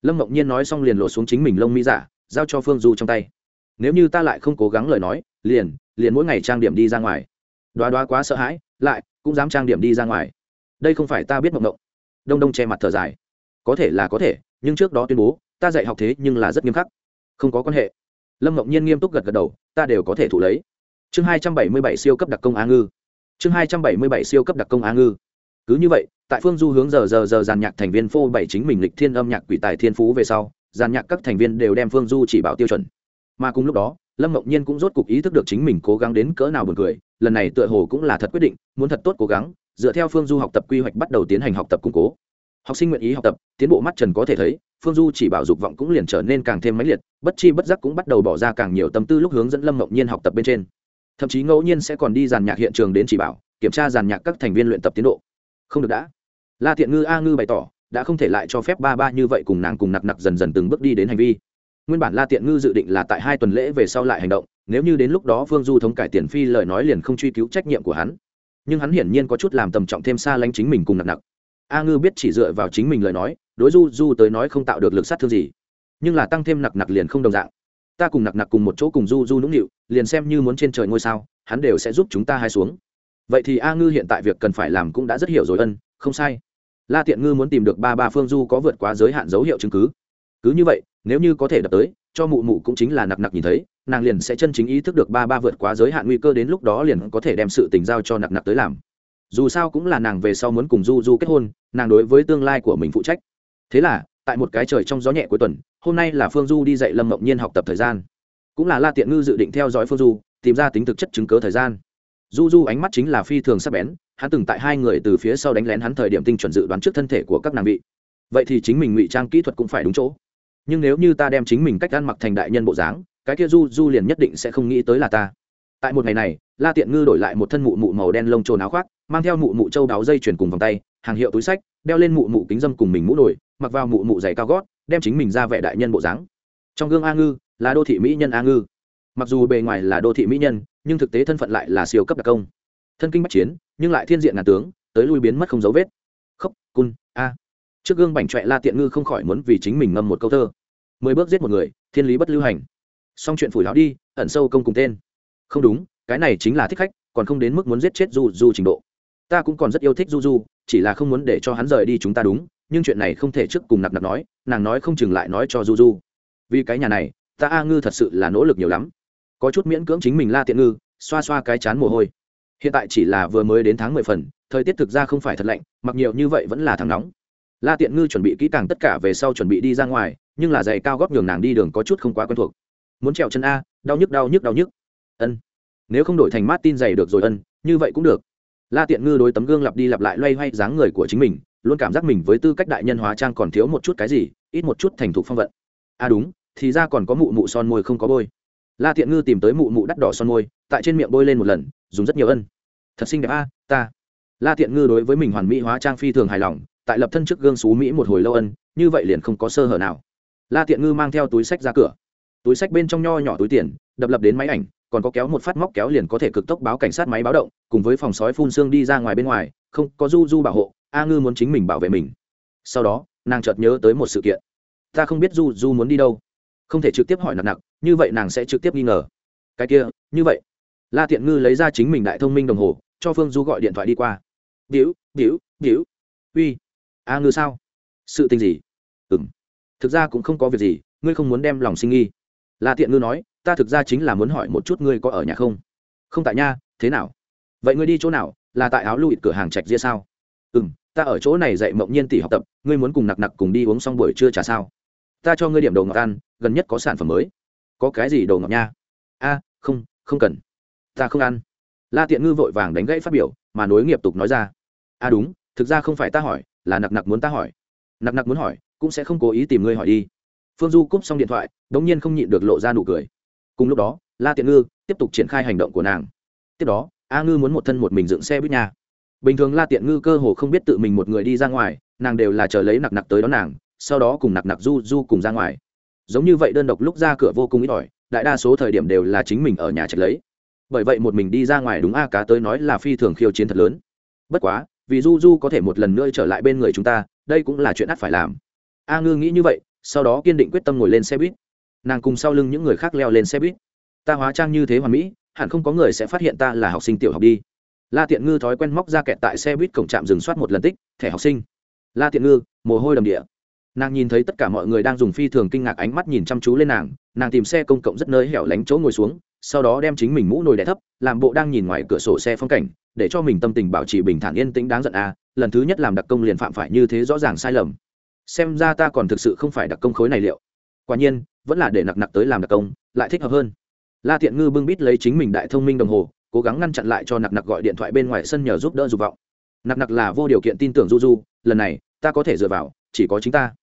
Lâm ngọc nhiên nói xong liền lộ xuống chính mình lông mỹ giả, giao cho phương du trong tay. Nếu như ta lại không cố gắng lời nói liền liền mỗi ngày trang điểm đi ra ngoài. Đoá đoá quá sợ hãi, lại, cũng dám trang điểm đi ra ngoài. Đây không phải ta biết mộng mộng. Đông đông che mặt thở dài. Có thể là có thể, nhưng trước đó tuyên bố, ta dạy học thế nhưng là rất nghiêm khắc. Không có quan hệ. Lâm mộng nhiên nghiêm túc gật gật đầu, ta đều có thể thụ lấy. Chương hai trăm bảy mươi bảy siêu cấp đặc công á ngư. Chương hai trăm bảy mươi bảy siêu cấp đặc công á ngư. Cứ như vậy, tại phương du hướng giờ giờ giờ giàn nhạc thành viên phô bảy chính mình lịch thiên âm nhạc quỷ tài thiên phú về sau, giàn nhạc các thành viên đều đem phương du chỉ bảo tiêu chuẩn. Mà cùng lúc đó lâm mộng nhiên cũng rốt cục ý thức được chính mình cố gắng đến cỡ nào buồn cười, lần này tựa hồ cũng là thật quyết định, muốn thật tốt cố gắng, dựa theo phương du học tập quy hoạch bắt đầu tiến hành học tập củng cố. Học sinh nguyện ý học tập, tiến bộ mắt trần có thể thấy, phương du chỉ bảo dục vọng cũng liền trở nên càng thêm mãnh liệt, bất chi bất giác cũng bắt đầu bỏ ra càng nhiều tâm tư lúc hướng dẫn lâm mộng nhiên học tập bên trên. Thậm chí ngẫu nhiên sẽ còn đi giàn nhạc hiện trường đến chỉ bảo, kiểm tra giàn nhạc các thành viên luyện tập tiến độ. Không được đã. La thiện ngư a ngư bày tỏ, đã không thể lại cho phép ba ba như vậy cùng nàng cùng nặc nặc dần dần từng bước đi đến hành vi nguyên bản la tiện ngư dự định là tại hai tuần lễ về sau lại hành động, nếu như đến lúc đó phương du thống cải tiền phi lời nói liền không truy cứu trách nhiệm của hắn. Nhưng hắn hiển nhiên có chút làm tầm trọng thêm xa lánh chính mình cùng nặc nặc a ngư biết chỉ dựa vào chính mình lời nói, đối du du tới nói không tạo được lực sát thương gì. Nhưng là tăng thêm nặc nặc liền không đồng dạng. Ta cùng nặc nặc cùng một chỗ cùng du du nũng nịu, liền xem như muốn trên trời ngôi sao, hắn đều sẽ giúp chúng ta hai xuống. Vậy thì a ngư hiện tại việc cần phải làm cũng đã rất hiểu rồi ân, không sai. La tiện ngư muốn tìm được ba ba phương du có vượt quá giới hạn dấu hiệu chứng cứ. Cứ như vậy nếu như có thể đập tới, cho mụ mụ cũng chính là nặc nặc nhìn thấy, nàng liền sẽ chân chính ý thức được ba ba vượt quá giới hạn nguy cơ đến lúc đó liền có thể đem sự tình giao cho nặc nặc tới làm. Dù sao cũng là nàng về sau muốn cùng du du kết hôn, nàng đối với tương lai của mình phụ trách. Thế là, tại một cái trời trong gió nhẹ cuối tuần, hôm nay là phương du đi dạy lâm mộng nhiên học tập thời gian. Cũng là la tiện ngư dự định theo dõi phương du, tìm ra tính thực chất chứng cớ thời gian. Du du ánh mắt chính là phi thường sắc bén, hắn từng tại hai người từ phía sau đánh lén hắn thời điểm tinh chuẩn dự đoán trước thân thể của các nàng vị. Vậy thì chính mình ngụy trang kỹ thuật cũng phải đúng chỗ nhưng nếu như ta đem chính mình cách ăn mặc thành đại nhân bộ dáng, cái kia du du liền nhất định sẽ không nghĩ tới là ta. Tại một ngày này, la tiện ngư đổi lại một thân mụ mụ màu đen lông trồn áo khoác, mang theo mụ mụ châu đáo dây chuyền cùng vòng tay, hàng hiệu túi sách, đeo lên mụ mụ kính dâm cùng mình mũ nổi, mặc vào mụ mụ giày cao gót, đem chính mình ra vẻ đại nhân bộ dáng. Trong gương a ngư, là đô thị mỹ nhân a ngư. Mặc dù bề ngoài là đô thị mỹ nhân, nhưng thực tế thân phận lại là siêu cấp đặc công. Thân kinh bắc chiến, nhưng lại thiên diện ngàn tướng, tới lui biến mất không dấu vết. Khóc, cun, a. Trước gương bảnh trọe la tiện ngư không khỏi muốn vì chính mình ngâm một câu thơ mười bước giết một người, thiên lý bất lưu hành. Xong chuyện phủi lão đi, ẩn sâu công cùng tên. Không đúng, cái này chính là thích khách, còn không đến mức muốn giết chết du du trình độ. Ta cũng còn rất yêu thích du du chỉ là không muốn để cho hắn rời đi chúng ta đúng, nhưng chuyện này không thể trước cùng nặc nặc nói, nàng nói không chừng lại nói cho du du vì cái nhà này, ta a ngư thật sự là nỗ lực nhiều lắm. Có chút miễn cưỡng chính mình la tiện ngư, xoa xoa cái chán mồ hôi. Hiện tại chỉ là vừa mới đến tháng mười phần, thời tiết thực ra không phải thật lạnh, mặc nhiều như vậy vẫn là thằng nóng la tiện ngư chuẩn bị kỹ càng tất cả về sau chuẩn bị đi ra ngoài, nhưng là giày cao góp nhường nàng đi đường có chút không quá quen thuộc. Muốn trèo chân a, đau nhức đau nhức đau nhức. Ân. Nếu không đổi thành mát tin giày được rồi ân, như vậy cũng được. La tiện ngư đối tấm gương lặp đi lặp lại loay hoay dáng người của chính mình, luôn cảm giác mình với tư cách đại nhân hóa trang còn thiếu một chút cái gì, ít một chút thành thục phong vận. À đúng, thì ra còn có mụ mụ son môi không có bôi. La tiện ngư tìm tới mụ mụ đắt đỏ son môi, tại trên miệng bôi lên một lần, dùng rất nhiều ân. Thật xinh đẹp a, ta. La tiện ngư đối với mình hoàn mỹ hóa trang phi thường hài lòng tại lập thân trước gương xú mỹ một hồi lâu ân, như vậy liền không có sơ hở nào. La tiện ngư mang theo túi sách ra cửa. Túi sách bên trong nho nhỏ túi tiền, đập lập đến máy ảnh, còn có kéo một phát móc kéo liền có thể cực tốc báo cảnh sát máy báo động, cùng với phòng sói phun xương đi ra ngoài bên ngoài, không, có du du bảo hộ, a ngư muốn chính mình bảo vệ mình. Sau đó, nàng chợt nhớ tới một sự kiện. Ta không biết du du muốn đi đâu. Không thể trực tiếp hỏi nặng nặng, như vậy nàng sẽ trực tiếp nghi ngờ. Cái kia, như vậy. La tiện ngư lấy ra chính mình đại thông minh đồng hồ, cho phương du gọi điện thoại đi qua. Biểu biểu biểu. Uy a ngư sao? Sự tình gì? Ừ m thực ra cũng không có việc gì, ngươi không muốn đem lòng sinh nghi. La tiện ngư nói, ta thực ra chính là muốn hỏi một chút ngươi có ở nhà không? Không tại nha, thế nào? Vậy ngươi đi chỗ nào? Là tại áo lụi cửa hàng trạch ria sao? Ừ m ta ở chỗ này dạy mộng nhiên tỷ học tập, ngươi muốn cùng nặc nặc cùng đi uống xong buổi trưa trả sao? Ta cho ngươi điểm đồ ngọt ăn, gần nhất có sản phẩm mới. Có cái gì đồ ngọt nha? A, không không cần. Ta không ăn. La tiện ngư vội vàng đánh gãy phát biểu, mà nối nghiệp tục nói ra. A, đúng, thực ra không phải ta hỏi là nặc nặc muốn ta hỏi. Nặc nặc muốn hỏi, cũng sẽ không cố ý tìm ngươi hỏi đi. Phương du cúp xong điện thoại, đống nhiên không nhịn được lộ ra nụ cười. Cùng lúc đó, la tiện ngư tiếp tục triển khai hành động của nàng. Tiếp đó, a ngư muốn một thân một mình dựng xe buýt nhà. Bình thường la tiện ngư cơ hồ không biết tự mình một người đi ra ngoài, nàng đều là chờ lấy nặc nặc tới đón nàng, sau đó cùng nặc nặc du du cùng ra ngoài. Giống như vậy đơn độc lúc ra cửa vô cùng ít ỏi, đại đa số thời điểm đều là chính mình ở nhà trạch lấy. Bởi vậy một mình đi ra ngoài đúng a cá tới nói là phi thường khiêu chiến thật lớn. Bất quá vì du du có thể một lần nữa trở lại bên người chúng ta, đây cũng là chuyện ắt phải làm. A ngư nghĩ như vậy, sau đó kiên định quyết tâm ngồi lên xe buýt. Nàng cùng sau lưng những người khác leo lên xe buýt. Ta hóa trang như thế hoàn mỹ, hẳn không có người sẽ phát hiện ta là học sinh tiểu học đi. La tiện ngư thói quen móc ra kẹt tại xe buýt cổng trạm dừng soát một lần tích, thẻ học sinh. La tiện ngư, mồ hôi đầm địa. Nàng nhìn thấy tất cả mọi người đang dùng phi thường kinh ngạc ánh mắt nhìn chăm chú lên nàng nàng tìm xe công cộng rất nơi hẻo lánh chỗ ngồi xuống sau đó đem chính mình mũ nồi đẻ thấp làm bộ đang nhìn ngoài cửa sổ xe phong cảnh để cho mình tâm tình bảo trì bình thản yên tĩnh đáng giận a à, lần thứ nhất làm đặc công liền phạm phải như thế rõ ràng sai lầm. Xem ra ta còn thực sự không phải đặc công khối này liệu. Quả nhiên vẫn là để nặc nặc tới làm đặc công lại thích hợp hơn. La thiện ngư bưng bít lấy chính mình đại thông minh đồng hồ cố gắng ngăn chặn lại cho nặc nặc gọi điện thoại bên ngoài sân nhờ giúp đỡ dục vọng. Nặc nặc là vô điều kiện tin tưởng du du lần này ta có thể dựa vào chỉ có chính ta.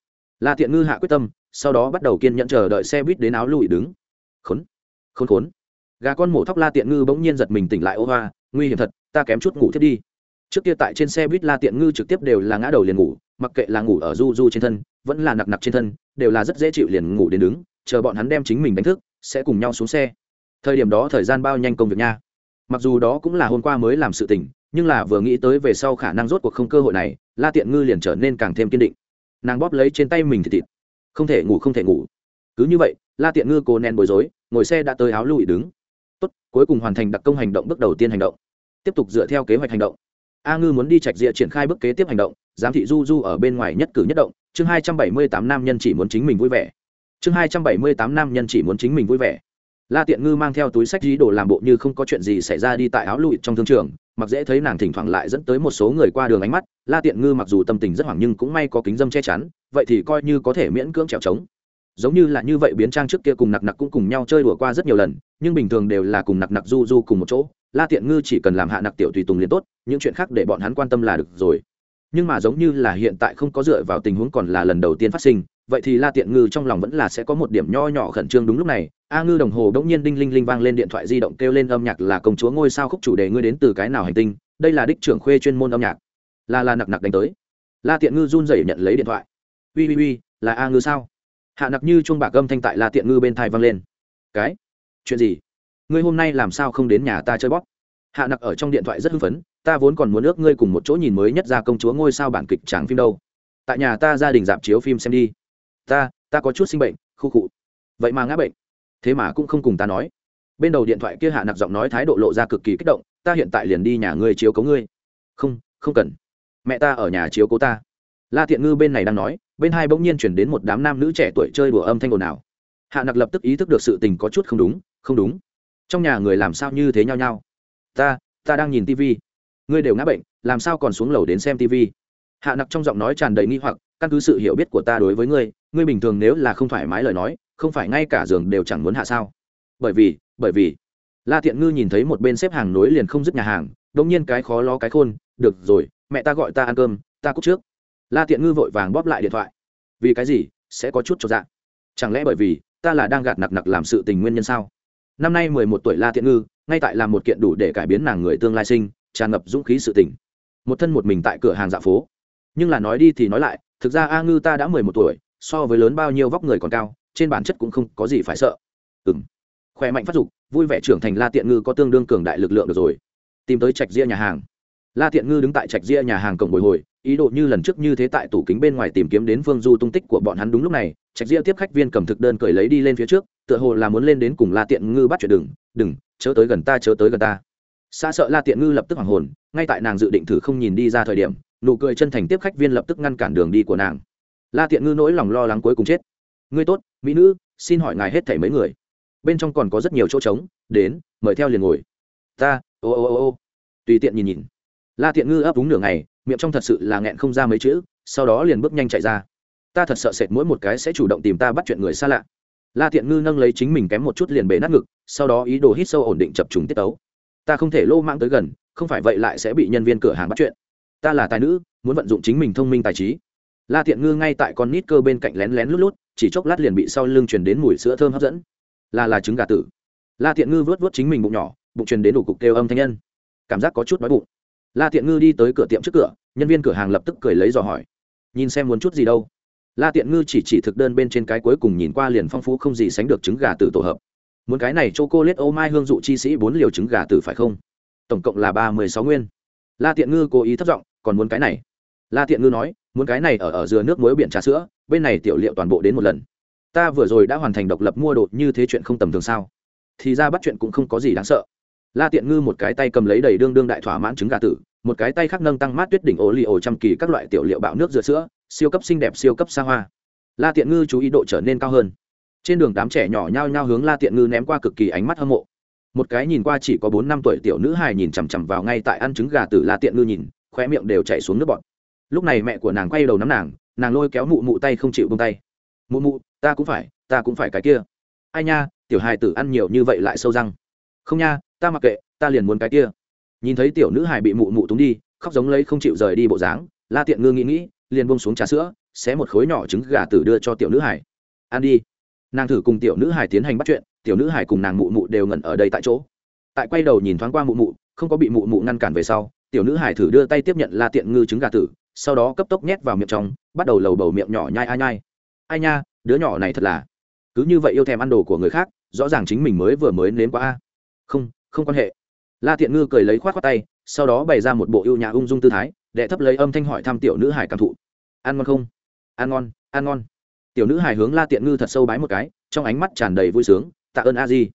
La thiện ngư hạ quyết tâm sau đó bắt đầu kiên nhẫn chờ đợi xe buýt đến áo lùi đứng. Khốn khốn khốn gà con mổ thóc la tiện ngư bỗng nhiên giật mình tỉnh lại, ô hoa, nguy hiểm thật, ta kém chút ngủ thiết đi. Trước kia tại trên xe buýt la tiện ngư trực tiếp đều là ngã đầu liền ngủ, mặc kệ là ngủ ở du du trên thân, vẫn là nặc nặc trên thân, đều là rất dễ chịu liền ngủ đến đứng, chờ bọn hắn đem chính mình đánh thức, sẽ cùng nhau xuống xe. Thời điểm đó thời gian bao nhanh công việc nha. Mặc dù đó cũng là hôm qua mới làm sự tình, nhưng là vừa nghĩ tới về sau khả năng rốt cuộc không cơ hội này, la tiện ngư liền trở nên càng thêm kiên định. Nàng bóp lấy trên tay mình thịt thịt. Không thể ngủ, không thể ngủ. Cứ như vậy, la tiện ngư cố nén bối rối, ngồi xe đã tới áo lụi đứng tốt, cuối cùng hoàn thành đặc công hành động bước đầu tiên hành động. Tiếp tục dựa theo kế hoạch hành động. A ngư muốn đi trạch rịa triển khai bước kế tiếp hành động, giám thị du du ở bên ngoài nhất cử nhất động. Chương hai trăm bảy mươi tám nam nhân chỉ muốn chính mình vui vẻ. Chương hai trăm bảy mươi tám nam nhân chỉ muốn chính mình vui vẻ. La tiện ngư mang theo túi sách dí đồ làm bộ như không có chuyện gì xảy ra đi tại áo lụi trong thương trường, mặc dễ thấy nàng thỉnh thoảng lại dẫn tới một số người qua đường ánh mắt. La tiện ngư mặc dù tâm tình rất hoảng nhưng cũng may có kính dâm che chắn, vậy thì coi như có thể miễn cưỡng trèo trống giống như là như vậy biến trang trước kia cùng nặc nặc cũng cùng nhau chơi đùa qua rất nhiều lần, nhưng bình thường đều là cùng nặc nặc du du cùng một chỗ. La tiện ngư chỉ cần làm hạ nặc tiểu tùy tùng liền tốt, những chuyện khác để bọn hắn quan tâm là được rồi. Nhưng mà giống như là hiện tại không có dựa vào tình huống còn là lần đầu tiên phát sinh, vậy thì la tiện ngư trong lòng vẫn là sẽ có một điểm nho nhỏ khẩn trương đúng lúc này. A ngư đồng hồ đ ỗ n g nhiên đinh linh linh vang lên điện thoại di động kêu lên âm nhạc là công chúa ngôi sao khúc chủ đề ngươi đến từ cái nào hành tinh? Đây là đích trưởng khuê chuyên môn âm nhạc. Là là nặc nặc đánh tới. La tiện ngư run rẩy nhận lấy điện thoại. Ui ui ui, là a ngư sao? Hạ nặc như chuông bạc âm thanh tại la tiện ngư bên thai vang lên. Cái? Chuyện gì? Ngươi hôm nay làm sao không đến nhà ta chơi bóp? Hạ nặc ở trong điện thoại rất hưng phấn, ta vốn còn muốn ước ngươi cùng một chỗ nhìn mới nhất ra công chúa ngôi sao bản kịch tráng phim đâu. Tại nhà ta gia đình dạp chiếu phim xem đi. Ta ta có chút sinh bệnh, khu cụ vậy mà ngã bệnh. Thế mà cũng không cùng ta nói. Bên đầu điện thoại kia hạ nặc giọng nói thái độ lộ ra cực kỳ kích động, ta hiện tại liền đi nhà ngươi chiếu cấu ngươi. Không không cần. Mẹ ta ở nhà chiếu cố ta la tiện ngư bên này đang nói, bên hai bỗng nhiên chuyển đến một đám nam nữ trẻ tuổi chơi đùa âm thanh ồn ào. Hạ nặc lập tức ý thức được sự tình có chút không đúng không đúng. Trong nhà người làm sao như thế nhau nhau ta ta đang nhìn tivi ngươi đều ngã bệnh, làm sao còn xuống lầu đến xem tivi hạ nặc trong giọng nói tràn đầy nghi hoặc, căn cứ sự hiểu biết của ta đối với ngươi ngươi bình thường nếu là không thoải mái lời nói, không phải ngay cả giường đều chẳng muốn hạ sao? Bởi vì bởi vì, la tiện ngư nhìn thấy một bên xếp hàng nối liền không dứt nhà hàng đông nhiên cái khó lo cái khôn, được rồi, mẹ ta gọi ta ăn cơm, ta cúc trước la tiện ngư vội vàng bóp lại điện thoại. Vì cái gì? Sẽ có chút cho dạ. Chẳng lẽ bởi vì ta là đang gạt nặc nặc làm sự tình nguyên nhân sao? Năm nay mười một tuổi la tiện ngư, ngay tại làm một kiện đủ để cải biến nàng người tương lai sinh, tràn ngập dũng khí sự tình. Một thân một mình tại cửa hàng dạ phố. Nhưng là nói đi thì nói lại, thực ra a ngư ta đã mười một tuổi, so với lớn bao nhiêu vóc người còn cao, trên bản chất cũng không có gì phải sợ. Ừng khỏe mạnh phát dục, vui vẻ trưởng thành la tiện ngư có tương đương cường đại lực lượng được rồi. Tìm tới trạch ria nhà hàng. La tiện ngư đứng tại trạch ria nhà hàng cổng bồi hồi ý đồ như lần trước như thế tại tủ kính bên ngoài tìm kiếm đến phương du tung tích của bọn hắn đúng lúc này, trạch ria tiếp khách viên cầm thực đơn cởi lấy đi lên phía trước, tựa hồ là muốn lên đến cùng la tiện ngư bắt chuyện đừng đừng, chớ tới gần ta, chớ tới gần ta. Xa sợ la tiện ngư lập tức hoàng hồn, ngay tại nàng dự định thử không nhìn đi ra thời điểm, nụ cười chân thành tiếp khách viên lập tức ngăn cản đường đi của nàng. La tiện ngư nỗi lòng lo lắng cuối cùng chết. Ngươi tốt, mỹ nữ, xin hỏi ngài hết thảy mấy người? Bên trong còn có rất nhiều chỗ trống, đến, mời theo liền ngồi. Ta, ô ô ô ô. Tùy tiện nhìn nhìn. La tiện ngư ấp úng nửa ngày miệng trong thật sự là nghẹn không ra mấy chữ, sau đó liền bước nhanh chạy ra. Ta thật sợ sệt mỗi một cái sẽ chủ động tìm ta bắt chuyện người xa lạ. La tiện ngư nâng lấy chính mình kém một chút liền bể nát ngực, sau đó ý đồ hít sâu ổn định chập trùng tiết tấu. Ta không thể lô mang tới gần, không phải vậy lại sẽ bị nhân viên cửa hàng bắt chuyện. Ta là tài nữ, muốn vận dụng chính mình thông minh tài trí. La tiện ngư ngay tại con nít cơ bên cạnh lén lén lút lút, chỉ chốc lát liền bị sau lưng truyền đến mùi sữa thơm hấp dẫn. Là là trứng gà tử. La tiện ngư vớt vớt chính mình bụng nhỏ, bụng truyền đến đủ cục kêu âm thanh nhân. Cảm giác có chút đói bụng la tiện ngư đi tới cửa tiệm trước cửa, nhân viên cửa hàng lập tức cười lấy dò hỏi. Nhìn xem muốn chút gì đâu. La tiện ngư chỉ chỉ thực đơn bên trên cái cuối cùng nhìn qua liền phong phú không gì sánh được trứng gà tử tổ hợp. Muốn cái này chocolate cô lết ô mai hương dụ chi sĩ bốn liều trứng gà tử phải không? Tổng cộng là ba mươi sáu nguyên. La tiện ngư cố ý thất giọng, còn muốn cái này. La tiện ngư nói, muốn cái này ở ở dừa nước muối biển trà sữa, bên này tiểu liệu toàn bộ đến một lần. Ta vừa rồi đã hoàn thành độc lập mua đồ, như thế chuyện không tầm thường sao? Thì ra bắt chuyện cũng không có gì đáng sợ la tiện ngư một cái tay cầm lấy đầy đương đương đại thỏa mãn trứng gà tử, một cái tay khác nâng tăng mát tuyết đỉnh ổ li ổ trăm kỳ các loại tiểu liệu bạo nước dừa sữa, siêu cấp xinh đẹp, siêu cấp xa hoa. La tiện ngư chú ý độ trở nên cao hơn. Trên đường đám trẻ nhỏ nhao nhao hướng la tiện ngư ném qua cực kỳ ánh mắt hâm mộ. Một cái nhìn qua chỉ có bốn năm tuổi tiểu nữ hài nhìn chằm chằm vào ngay tại ăn trứng gà tử la tiện ngư nhìn khoe miệng đều chảy xuống nước bọt. Lúc này mẹ của nàng quay đầu nắm nàng nàng lôi kéo mụ mụ tay không chịu bông tay. Mụ mụ, ta cũng phải, ta cũng phải cái kia. Ai nha, tiểu hài tử ăn nhiều như vậy lại sâu răng. Không nha ta mặc kệ, ta liền muốn cái kia. Nhìn thấy tiểu nữ hài bị mụ mụ túng đi, khóc giống lấy không chịu rời đi bộ dáng, la tiện ngư nghĩ nghĩ, liền bông xuống trà sữa, xé một khối nhỏ trứng gà tử đưa cho tiểu nữ hải ăn đi. Nàng thử cùng tiểu nữ hải tiến hành bắt chuyện, tiểu nữ hải cùng nàng mụ mụ đều ngẩn ở đây tại chỗ. Tại quay đầu nhìn thoáng qua mụ mụ, không có bị mụ mụ ngăn cản về sau, tiểu nữ hải thử đưa tay tiếp nhận la tiện ngư trứng gà tử, sau đó cấp tốc nhét vào miệng trong, bắt đầu lầu bầu miệng nhỏ nhai ai nhai. Ai nha, đứa nhỏ này thật là, cứ như vậy yêu thèm ăn đồ của người khác, rõ ràng chính mình mới vừa mới nếm qua a. Không không quan hệ. La tiện ngư cười lấy khoát khoát tay, sau đó bày ra một bộ yêu nhã ung dung tư thái, đệ thấp lấy âm thanh hỏi thăm tiểu nữ hải cảm thụ. Ăn ngon không? Ăn ngon ăn ngon. Tiểu nữ hải hướng la tiện ngư thật sâu bái một cái, trong ánh mắt tràn đầy vui sướng, tạ ơn a di.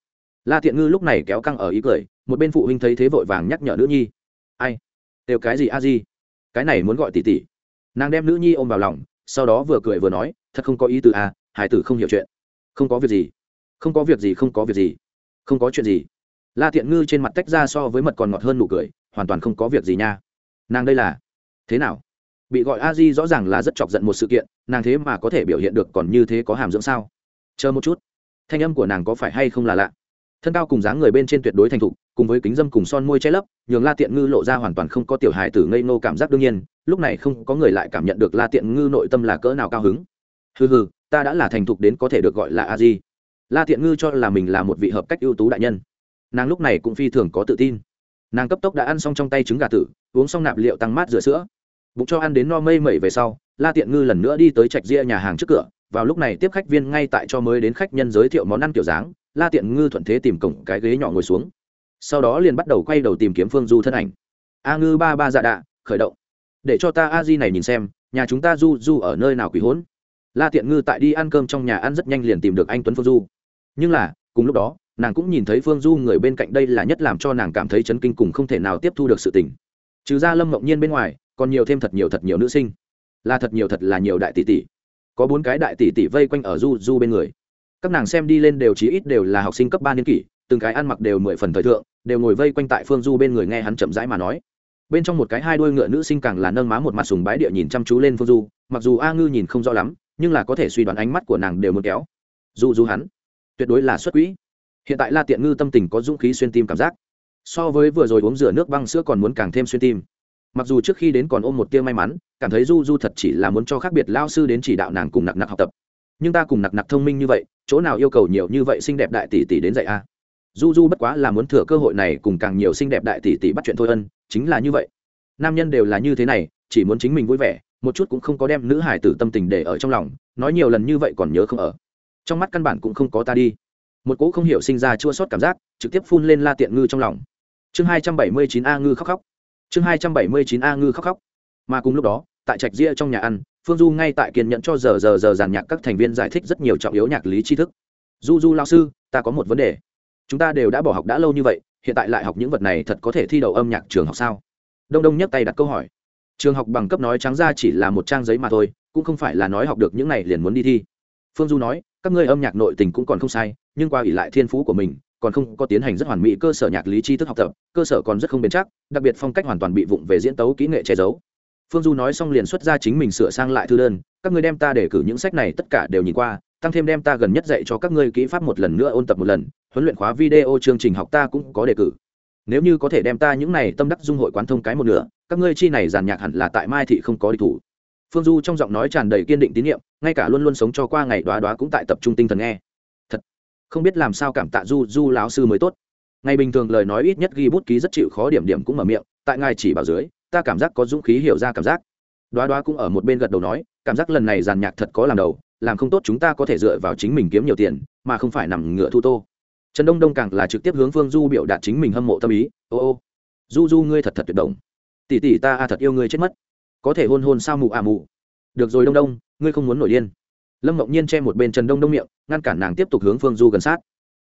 La tiện ngư lúc này kéo căng ở ý cười, một bên phụ huynh thấy thế vội vàng nhắc nhở nữ nhi. Ai? Đều cái gì a di? Cái này muốn gọi tỷ tỷ. Nàng đem nữ nhi ôm vào lòng, sau đó vừa cười vừa nói, thật không có ý từ a à, hải tử không hiểu chuyện. Không có việc gì. Không có việc gì, không có việc gì. Không có chuyện gì la tiện ngư trên mặt tách ra so với mật còn ngọt hơn nụ cười, hoàn toàn không có việc gì nha. Nàng đây là, thế nào? Bị gọi a di rõ ràng là rất chọc giận một sự kiện, nàng thế mà có thể biểu hiện được còn như thế có hàm dưỡng sao? Chờ một chút. Thanh âm của nàng có phải hay không là lạ? Thân cao cùng dáng người bên trên tuyệt đối thành thục, cùng với kính dâm cùng son môi che lấp, nhường la tiện ngư lộ ra hoàn toàn không có tiểu hài tử ngây nô cảm giác đương nhiên, lúc này không có người lại cảm nhận được la tiện ngư nội tâm là cỡ nào cao hứng. Hừ hừ, ta đã là thành thục đến có thể được gọi là a di. La tiện ngư cho là mình là một vị hợp cách ưu tú đại nhân nàng lúc này cũng phi thường có tự tin. Nàng cấp tốc đã ăn xong trong tay trứng gà tử uống xong nạp liệu tăng mát rửa sữa. Bụng cho ăn đến no mây mẩy về sau la tiện ngư lần nữa đi tới trạch ria nhà hàng trước cửa. Vào lúc này tiếp khách viên ngay tại cho mới đến khách nhân giới thiệu món ăn kiểu dáng la tiện ngư thuận thế tìm cổng cái ghế nhỏ ngồi xuống. Sau đó liền bắt đầu quay đầu tìm kiếm phương du thân ảnh. A ngư ba ba dạ đạ khởi động. Để cho ta a di này nhìn xem nhà chúng ta du du ở nơi nào quỷ hốn, la tiện ngư tại đi ăn cơm trong nhà ăn rất nhanh liền tìm được anh tuấn phương du. Nhưng là cùng lúc đó nàng cũng nhìn thấy phương du người bên cạnh đây là nhất làm cho nàng cảm thấy chấn kinh cùng không thể nào tiếp thu được sự tình. Trừ ra lâm mộng nhiên bên ngoài, còn nhiều thêm thật nhiều thật nhiều nữ sinh. Là thật nhiều thật là nhiều đại tỷ tỷ. Có bốn cái đại tỷ tỷ vây quanh ở du du bên người. Các nàng xem đi lên đều chí ít đều là học sinh cấp ba niên kỷ, từng cái ăn mặc đều mười phần thời thượng, đều ngồi vây quanh tại phương du bên người nghe hắn chậm rãi mà nói. Bên trong một cái hai đuôi ngựa nữ sinh càng là nâng má một mặt sùng bái địa nhìn chăm chú lên phương du, mặc dù a ngư nhìn không rõ lắm, nhưng là có thể suy đoán ánh mắt của nàng đều muốn kéo. Du du hắn, tuyệt đối là xuất quỹ hiện tại la tiện ngư tâm tình có dũng khí xuyên tim cảm giác. So với vừa rồi uống rửa nước băng sữa còn muốn càng thêm xuyên tim. Mặc dù trước khi đến còn ôm một tia may mắn, cảm thấy du du thật chỉ là muốn cho khác biệt lao sư đến chỉ đạo nàng cùng nặc nặc học tập. Nhưng ta cùng nặc nặc thông minh như vậy, chỗ nào yêu cầu nhiều như vậy xinh đẹp đại tỷ tỷ đến dạy a? Du du bất quá là muốn thừa cơ hội này cùng càng nhiều xinh đẹp đại tỷ tỷ bắt chuyện thôi ân, chính là như vậy. Nam nhân đều là như thế này, chỉ muốn chính mình vui vẻ, một chút cũng không có đem nữ hải tử tâm tình để ở trong lòng, nói nhiều lần như vậy còn nhớ không ở. Trong mắt căn bản cũng không có ta đi một cỗ không hiểu sinh ra chua sót cảm giác trực tiếp phun lên la tiện ngư trong lòng. Chương hai trăm bảy mươi chín a ngư khóc khóc. Chương hai trăm bảy mươi chín a ngư khóc khóc. Mà cùng lúc đó, tại trạch ria trong nhà ăn, phương du ngay tại kiên nhẫn cho giờ giờ giờ giàn nhạc các thành viên giải thích rất nhiều trọng yếu nhạc lý tri thức. Du du lao sư, ta có một vấn đề. Chúng ta đều đã bỏ học đã lâu như vậy, hiện tại lại học những vật này thật có thể thi đậu âm nhạc trường học sao? Đông đông nhấc tay đặt câu hỏi. Trường học bằng cấp nói trắng ra chỉ là một trang giấy mà thôi, cũng không phải là nói học được những này liền muốn đi thi. Phương du nói các ngươi âm nhạc nội tình cũng còn không sai, nhưng qua ủy lại thiên phú của mình, còn không có tiến hành rất hoàn mỹ cơ sở nhạc lý tri thức học tập, cơ sở còn rất không bền chắc, đặc biệt phong cách hoàn toàn bị vụng về diễn tấu kỹ nghệ che giấu. Phương du nói xong liền xuất ra chính mình sửa sang lại thư đơn, các ngươi đem ta để cử những sách này tất cả đều nhìn qua, tăng thêm đem ta gần nhất dạy cho các ngươi kỹ pháp một lần nữa ôn tập một lần, huấn luyện khóa video chương trình học ta cũng có đề cử. Nếu như có thể đem ta những này tâm đắc dung hội quán thông cái một nửa, các ngươi chi này giàn nhạc hẳn là tại mai thị không có địch thủ phương du trong giọng nói tràn đầy kiên định tín nhiệm, ngay cả luôn luôn sống cho qua ngày đoá đoá cũng tại tập trung tinh thần nghe. Thật, không biết làm sao cảm tạ du du Lão sư mới tốt. Ngày bình thường lời nói ít nhất ghi bút ký rất chịu khó điểm điểm cũng mở miệng, tại ngài chỉ bảo dưới, ta cảm giác có dũng khí hiểu ra cảm giác. Đoá đoá cũng ở một bên gật đầu nói, cảm giác lần này giàn nhạc thật có làm đầu, làm không tốt chúng ta có thể dựa vào chính mình kiếm nhiều tiền, mà không phải nằm ngựa thu tô. Trần đông đông càng là trực tiếp hướng phương du biểu đạt chính mình hâm mộ tâm ý, ô ô, du du ngươi thật thật tuyệt động. Tỷ tỷ ta a thật yêu ngươi chết mất có thể hôn hôn sao mụ à mụ được rồi, đông đông, ngươi không muốn nổi điên. Lâm ngọc nhiên che một bên trần đông đông miệng, ngăn cản nàng tiếp tục hướng phương du gần sát.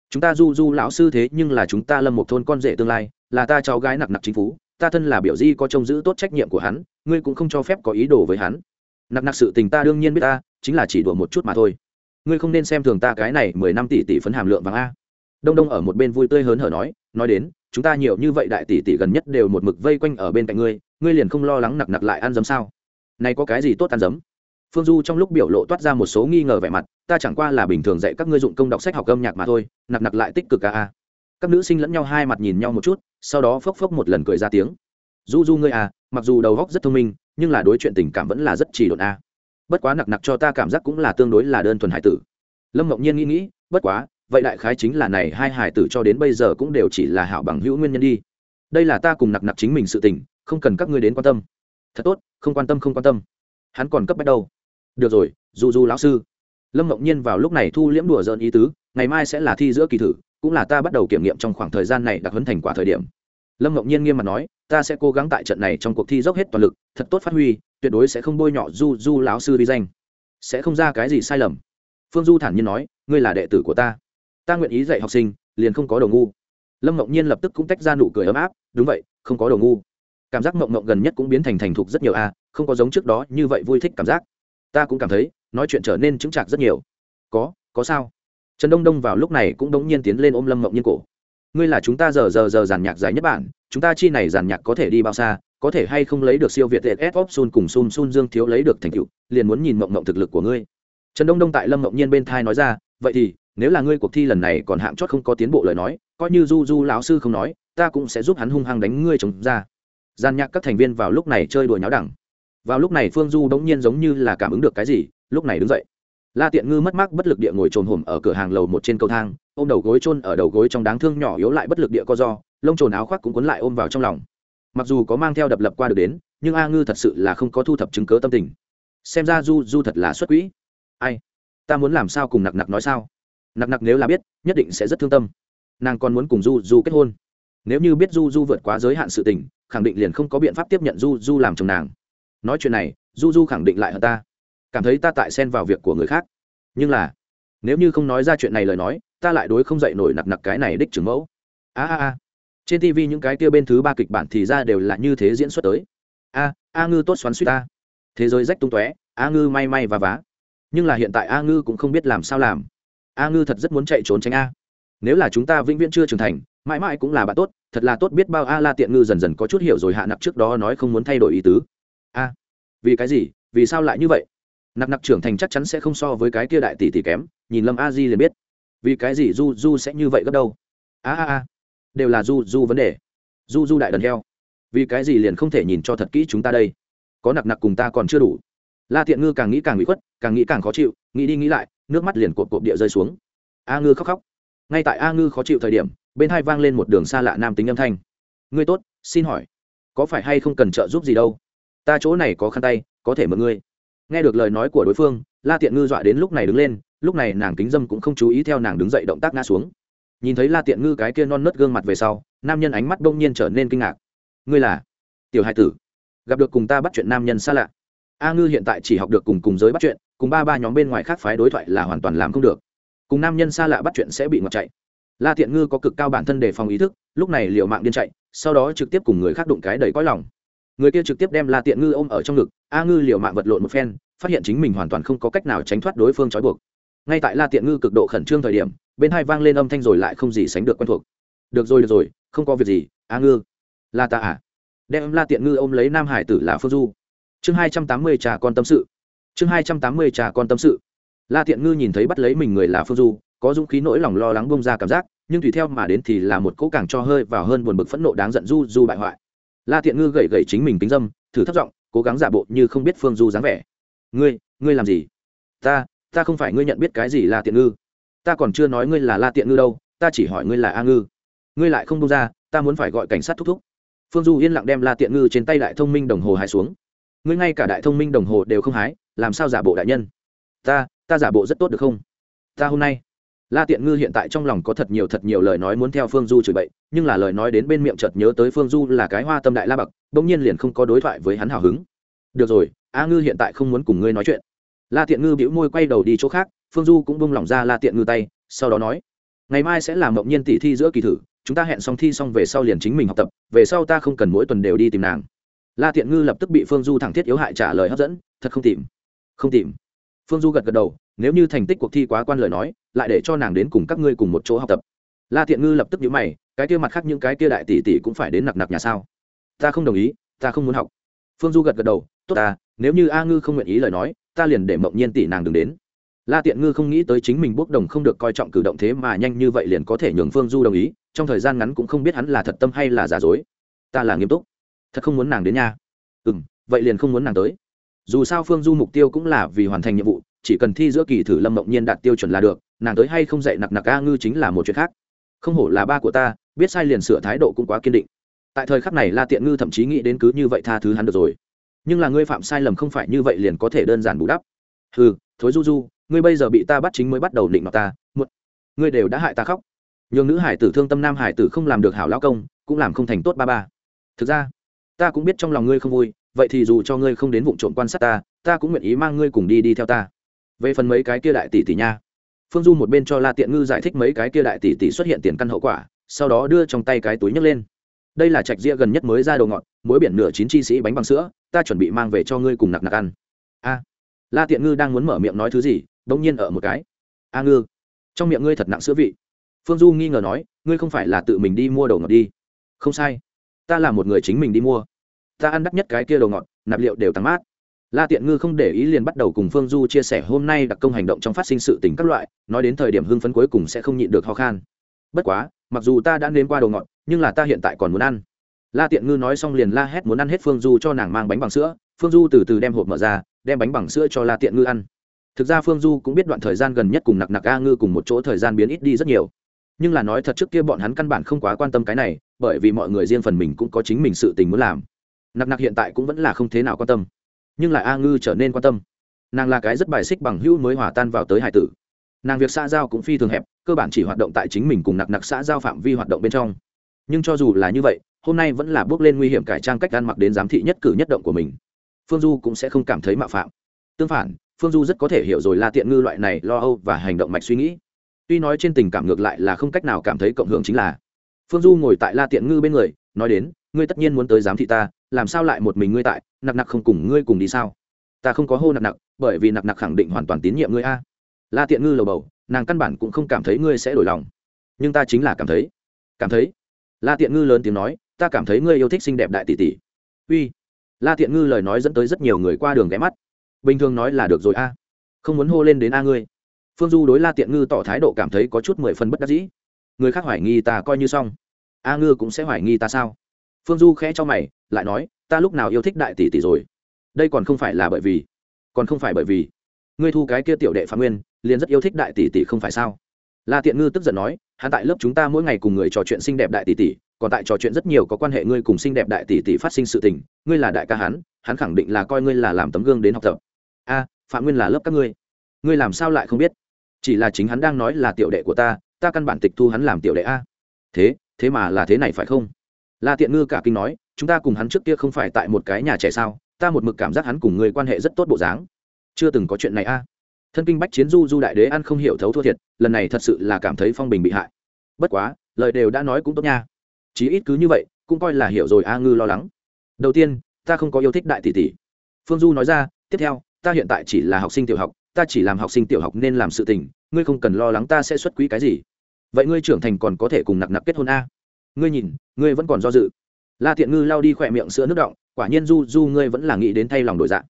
Chúng ta du du lão sư thế nhưng là chúng ta lâm một thôn con rể tương lai, là ta cháu gái nặc nặc chính phú ta thân là biểu di có trông giữ tốt trách nhiệm của hắn, ngươi cũng không cho phép có ý đồ với hắn. Nặc nặc sự tình ta đương nhiên biết ta, chính là chỉ đùa một chút mà thôi. Ngươi không nên xem thường ta cái này mười năm tỷ tỷ phấn hàm lượng vàng a. Đông đông ở một bên vui tươi hớn hở nói nói đến, chúng ta nhiều như vậy đại tỷ tỷ gần nhất đều một mực vây quanh ở bên cạnh ngươi ngươi liền không lo lắng nặc nặc lại ăn dấm sao? Này có cái gì tốt ăn dấm? Phương du trong lúc biểu lộ toát ra một số nghi ngờ vẻ mặt, ta chẳng qua là bình thường dạy các ngươi dụng công đọc sách học âm nhạc mà thôi, nặc nặc lại tích cực ca a các nữ sinh lẫn nhau hai mặt nhìn nhau một chút, sau đó phốc phốc một lần cười ra tiếng. Du du ngươi à mặc dù đầu góc rất thông minh, nhưng là đối chuyện tình cảm vẫn là rất chỉ độn a bất quá nặc nặc cho ta cảm giác cũng là tương đối là đơn thuần hải tử. Lâm ngọc nhiên nghĩ nghĩ, bất quá, vậy đại khái chính là này hai hải tử cho đến bây giờ cũng đều chỉ là hảo bằng hữu nguyên nhân đi đây là ta cùng nặc nặc chính mình sự tình, không cần các ngươi đến quan tâm. Thật tốt, không quan tâm, không quan tâm. Hắn còn cấp bách đâu? Được rồi du du lão sư. Lâm ngọc nhiên vào lúc này thu liễm đùa dợn ý tứ, ngày mai sẽ là thi giữa kỳ thử, cũng là ta bắt đầu kiểm nghiệm trong khoảng thời gian này đặc huấn thành quả thời điểm. Lâm ngọc nhiên nghiêm mặt nói, ta sẽ cố gắng tại trận này trong cuộc thi dốc hết toàn lực, thật tốt phát huy, tuyệt đối sẽ không bôi nhọ du du lão sư vi danh. Sẽ không ra cái gì sai lầm. Phương du thản nhiên nói, ngươi là đệ tử của ta. Ta nguyện ý dạy học sinh, liền không có đầu ngu. Lâm ngọc nhiên lập tức cũng tách ra nụ cười ấm áp đúng vậy, không có đồ ngu. Cảm giác mộng mộng gần nhất cũng biến thành thành thục rất nhiều a, không có giống trước đó như vậy vui thích cảm giác. Ta cũng cảm thấy, nói chuyện trở nên chững chạc rất nhiều. Có có sao? Trần đông đông vào lúc này cũng đống nhiên tiến lên ôm lâm mộng nhiên cổ. Ngươi là chúng ta giờ giờ giờ giàn nhạc dài nhất bản, chúng ta chi này giàn nhạc có thể đi bao xa, có thể hay không lấy được siêu việt s op sun cùng sun sun dương thiếu lấy được thành tựu, liền muốn nhìn mộng mộng thực lực của ngươi. Trần đông đông tại lâm mộng nhiên bên thai nói ra, vậy thì, nếu là ngươi cuộc thi lần này còn hạng chót không có tiến bộ lời nói, coi như du du lão sư không nói ta cũng sẽ giúp hắn hung hăng đánh ngươi chống ra. Gian nhạc các thành viên vào lúc này chơi đùa nháo đẳng. Vào lúc này phương du đống nhiên giống như là cảm ứng được cái gì, lúc này đứng dậy. La tiện ngư mất mát bất lực địa ngồi trồn hổm ở cửa hàng lầu một trên cầu thang, ôm đầu gối chôn ở đầu gối trong đáng thương nhỏ yếu lại bất lực địa co do lông trồn áo khoác cũng cuốn lại ôm vào trong lòng. Mặc dù có mang theo đập lập qua được đến, nhưng a ngư thật sự là không có thu thập chứng cớ tâm tình. Xem ra du du thật là xuất quỹ. Ai? Ta muốn làm sao cùng nặc nặc nói sao? Nặc nặc nếu là biết, nhất định sẽ rất thương tâm. Nàng còn muốn cùng du du kết hôn nếu như biết du du vượt quá giới hạn sự tình, khẳng định liền không có biện pháp tiếp nhận du du làm chồng nàng. Nói chuyện này, du du khẳng định lại hơn ta. Cảm thấy ta tại xen vào việc của người khác. Nhưng là, nếu như không nói ra chuyện này lời nói, ta lại đối không dậy nổi nặc nặc cái này đích trưởng mẫu. A a a. Trên tv những cái kia bên thứ ba kịch bản thì ra đều là như thế diễn xuất tới. A a ngư tốt xoắn suýt ta. Thế giới rách tung tóe, a ngư may may và vá. Nhưng là hiện tại a ngư cũng không biết làm sao làm. A ngư thật rất muốn chạy trốn tránh a. Nếu là chúng ta vĩnh viễn chưa trưởng thành mãi mãi cũng là bạn tốt, thật là tốt biết bao a la tiện ngư dần dần có chút hiểu rồi hạ nặc trước đó nói không muốn thay đổi ý tứ. A, vì cái gì? Vì sao lại như vậy? Nặc nặc trưởng thành chắc chắn sẽ không so với cái kia đại tỷ tỷ kém, nhìn lâm a di liền biết. Vì cái gì du du sẽ như vậy gấp đâu? A a a, đều là du du vấn đề. Du du đại đần heo. Vì cái gì liền không thể nhìn cho thật kỹ chúng ta đây? Có nặc nặc cùng ta còn chưa đủ. La tiện ngư càng nghĩ càng bị khuất, càng nghĩ càng khó chịu, nghĩ đi nghĩ lại, nước mắt liền cột cột địa rơi xuống. A ngư khóc khóc. Ngay tại a ngư khó chịu thời điểm bên hai vang lên một đường xa lạ nam tính âm thanh. Ngươi tốt, xin hỏi, có phải hay không cần trợ giúp gì đâu? Ta chỗ này có khăn tay, có thể mượn ngươi. Nghe được lời nói của đối phương, la tiện ngư dọa đến lúc này đứng lên, lúc này nàng kính dâm cũng không chú ý theo nàng đứng dậy động tác ngã xuống. Nhìn thấy la tiện ngư cái kia non nớt gương mặt về sau, nam nhân ánh mắt bỗng nhiên trở nên kinh ngạc. Ngươi là tiểu hai tử, gặp được cùng ta bắt chuyện nam nhân xa lạ. A ngư hiện tại chỉ học được cùng cùng giới bắt chuyện, cùng ba ba nhóm bên ngoài khác phái đối thoại là hoàn toàn làm không được. Cùng nam nhân xa lạ bắt chuyện sẽ bị ngọt chạy la tiện ngư có cực cao bản thân để phòng ý thức, lúc này liệu mạng điên chạy, sau đó trực tiếp cùng người khác đụng cái đầy cõi lòng. Người kia trực tiếp đem la tiện ngư ôm ở trong ngực, a ngư liều mạng vật lộn một phen, phát hiện chính mình hoàn toàn không có cách nào tránh thoát đối phương trói buộc. Ngay tại la tiện ngư cực độ khẩn trương thời điểm, bên hai vang lên âm thanh rồi lại không gì sánh được quen thuộc. Được rồi được rồi, không có việc gì, a ngư. La ta à? Đem la tiện ngư ôm lấy nam hải tử là phương du. Chương hai trăm tám mươi trà con tâm sự. Chương hai trăm tám mươi trà con tâm sự. La tiện ngư nhìn thấy bắt lấy mình người là phương du có dũng khí nỗi lòng lo lắng bông ra cảm giác, nhưng tùy theo mà đến thì là một cỗ càng cho hơi vào hơn buồn bực phẫn nộ đáng giận du du bại hoại. La tiện ngư gậy gậy chính mình kính dâm, thử thất giọng, cố gắng giả bộ như không biết phương du dáng vẻ. Ngươi ngươi làm gì? Ta ta không phải ngươi nhận biết cái gì là tiện ngư. Ta còn chưa nói ngươi là la tiện ngư đâu, ta chỉ hỏi ngươi là a ngư. Ngươi lại không đông ra, ta muốn phải gọi cảnh sát thúc thúc. Phương du yên lặng đem la tiện ngư trên tay đại thông minh đồng hồ hái xuống. Ngươi ngay cả đại thông minh đồng hồ đều không hái, làm sao giả bộ đại nhân? Ta ta giả bộ rất tốt được không? Ta hôm nay la tiện ngư hiện tại trong lòng có thật nhiều thật nhiều lời nói muốn theo phương du chửi bậy, nhưng là lời nói đến bên miệng chợt nhớ tới phương du là cái hoa tâm đại la bậc, bỗng nhiên liền không có đối thoại với hắn hào hứng. Được rồi, a ngư hiện tại không muốn cùng ngươi nói chuyện. La tiện ngư bĩu môi quay đầu đi chỗ khác, phương du cũng bung lỏng ra la tiện ngư tay, sau đó nói, ngày mai sẽ làm mộng nhiên tỷ thi giữa kỳ thử, chúng ta hẹn xong thi xong về sau liền chính mình học tập, về sau ta không cần mỗi tuần đều đi tìm nàng. La tiện ngư lập tức bị phương du thẳng thiết yếu hại trả lời hấp dẫn, thật không tìm. Không tìm. Phương du gật gật đầu, nếu như thành tích cuộc thi quá quan lời nói lại để cho nàng đến cùng các ngươi cùng một chỗ học tập. La tiện ngư lập tức nhíu mày, cái kia mặt khác những cái kia đại tỷ tỷ cũng phải đến nặc nặc nhà sao? Ta không đồng ý, ta không muốn học. Phương du gật gật đầu, tốt ta, nếu như a ngư không nguyện ý lời nói, ta liền để mộng nhiên tỷ nàng đừng đến. La tiện ngư không nghĩ tới chính mình bốc đồng không được coi trọng cử động thế mà nhanh như vậy liền có thể nhường phương du đồng ý, trong thời gian ngắn cũng không biết hắn là thật tâm hay là giả dối. Ta là nghiêm túc. Thật không muốn nàng đến nha. Ừ m vậy liền không muốn nàng tới. Dù sao phương du mục tiêu cũng là vì hoàn thành nhiệm vụ, chỉ cần thi giữa kỳ thử lâm mộng nhiên đạt tiêu chuẩn là được nàng tới hay không dạy nặc nặc a ngư chính là một chuyện khác. Không hổ là ba của ta, biết sai liền sửa thái độ cũng quá kiên định. Tại thời khắc này la tiện ngư thậm chí nghĩ đến cứ như vậy tha thứ hắn được rồi. Nhưng là ngươi phạm sai lầm không phải như vậy liền có thể đơn giản bù đắp. Ừ thối du du, ngươi bây giờ bị ta bắt chính mới bắt đầu định mặt ta một ngươi đều đã hại ta khóc. Nhường nữ hải tử thương tâm nam hải tử không làm được hảo lão công, cũng làm không thành tốt ba ba. Thực ra, ta cũng biết trong lòng ngươi không vui, vậy thì dù cho ngươi không đến vụ trộm quan sát ta ta cũng nguyện ý mang ngươi cùng đi đi theo ta. Về phần mấy cái kia đại tỷ tỷ nha phương du một bên cho la tiện ngư giải thích mấy cái kia đại tỷ tỷ xuất hiện tiền căn hậu quả sau đó đưa trong tay cái túi nhấc lên. Đây là trạch ria gần nhất mới ra đầu ngọn, mỗi biển nửa chín chi sĩ bánh bằng sữa ta chuẩn bị mang về cho ngươi cùng nặc nặc ăn. A. La tiện ngư đang muốn mở miệng nói thứ gì bỗng nhiên ở một cái. A ngư. Trong miệng ngươi thật nặng sữa vị. Phương du nghi ngờ nói ngươi không phải là tự mình đi mua đầu ngọt đi. Không sai. Ta là một người chính mình đi mua. Ta ăn đắt nhất cái kia đầu ngọt nạp liệu đều tăng mát la tiện ngư không để ý liền bắt đầu cùng phương du chia sẻ hôm nay đặc công hành động trong phát sinh sự tình các loại, nói đến thời điểm hưng phấn cuối cùng sẽ không nhịn được ho khan. Bất quá, mặc dù ta đã nếm qua đồ ngọt, nhưng là ta hiện tại còn muốn ăn. La tiện ngư nói xong liền la hét muốn ăn hết phương du cho nàng mang bánh bằng sữa. Phương du từ từ đem hộp mở ra, đem bánh bằng sữa cho la tiện ngư ăn. Thực ra phương du cũng biết đoạn thời gian gần nhất cùng nặc nặc a ngư cùng một chỗ thời gian biến ít đi rất nhiều. Nhưng là nói thật trước kia bọn hắn căn bản không quá quan tâm cái này, bởi vì mọi người riêng phần mình cũng có chính mình sự tình muốn làm. Nặc nặc hiện tại cũng vẫn là không thế nào quan tâm nhưng lại a ngư trở nên quan tâm. Nàng là cái rất bài xích bằng hữu mới hòa tan vào tới hải tử. Nàng việc xã giao cũng phi thường hẹp, cơ bản chỉ hoạt động tại chính mình cùng nặc nặc xã giao phạm vi hoạt động bên trong. Nhưng cho dù là như vậy, hôm nay vẫn là bước lên nguy hiểm cải trang cách ăn mặc đến giám thị nhất cử nhất động của mình. Phương du cũng sẽ không cảm thấy mạo phạm. Tương phản, phương du rất có thể hiểu rồi la tiện ngư loại này lo âu và hành động mạch suy nghĩ. Tuy nói trên tình cảm ngược lại là không cách nào cảm thấy cộng hưởng chính là. Phương du ngồi tại la tiện ngư bên người, nói đến ngươi tất nhiên muốn tới giám thị ta, làm sao lại một mình ngươi tại, nặc nặc không cùng ngươi cùng đi sao? Ta không có hô nặc nặc, bởi vì nặc nặc khẳng định hoàn toàn tín nhiệm ngươi a. La tiện ngư lầu bầu, nàng căn bản cũng không cảm thấy ngươi sẽ đổi lòng. Nhưng ta chính là cảm thấy cảm thấy. La tiện ngư lớn tiếng nói, ta cảm thấy ngươi yêu thích xinh đẹp đại tỷ tỷ. Uy. La tiện ngư lời nói dẫn tới rất nhiều người qua đường ghé mắt. Bình thường nói là được rồi a. Không muốn hô lên đến a ngươi. Phương du đối la tiện ngư tỏ thái độ cảm thấy có chút mười phân bất đắc dĩ. Người khác hoài nghi ta coi như xong. A ngư cũng sẽ hoài nghi ta sao? Phương du khẽ cho mày, lại nói, ta lúc nào yêu thích đại tỷ tỷ rồi? Đây còn không phải là bởi vì, còn không phải bởi vì, ngươi thu cái kia tiểu đệ phạm nguyên, liền rất yêu thích đại tỷ tỷ không phải sao? La tiện ngư tức giận nói, hắn tại lớp chúng ta mỗi ngày cùng người trò chuyện xinh đẹp đại tỷ tỷ, còn tại trò chuyện rất nhiều có quan hệ ngươi cùng xinh đẹp đại tỷ tỷ phát sinh sự tình, ngươi là đại ca hắn hắn khẳng định là coi ngươi là làm tấm gương đến học tập. A, phạm nguyên là lớp các ngươi ngươi làm sao lại không biết? Chỉ là chính hắn đang nói là tiểu đệ của ta ta căn bản tịch thu hắn làm tiểu đệ a. Thế thế mà là thế này phải không? La tiện ngư cả kinh nói, chúng ta cùng hắn trước kia không phải tại một cái nhà trẻ sao? Ta một mực cảm giác hắn cùng người quan hệ rất tốt bộ dáng. Chưa từng có chuyện này a. Thân kinh bách chiến du du đại đế ăn không hiểu thấu thua thiệt, lần này thật sự là cảm thấy phong bình bị hại. Bất quá, lời đều đã nói cũng tốt nha. Chí ít cứ như vậy, cũng coi là hiểu rồi a ngư lo lắng. Đầu tiên, ta không có yêu thích đại tỷ tỷ. Phương du nói ra, tiếp theo, ta hiện tại chỉ là học sinh tiểu học, ta chỉ làm học sinh tiểu học nên làm sự tình, ngươi không cần lo lắng ta sẽ xuất quỹ cái gì. Vậy ngươi trưởng thành còn có thể cùng nặc nặc kết hôn a ngươi nhìn, ngươi vẫn còn do dự. La thiện ngư lao đi khỏe miệng sữa nước động quả nhiên du du ngươi vẫn là nghĩ đến thay lòng đổi dạng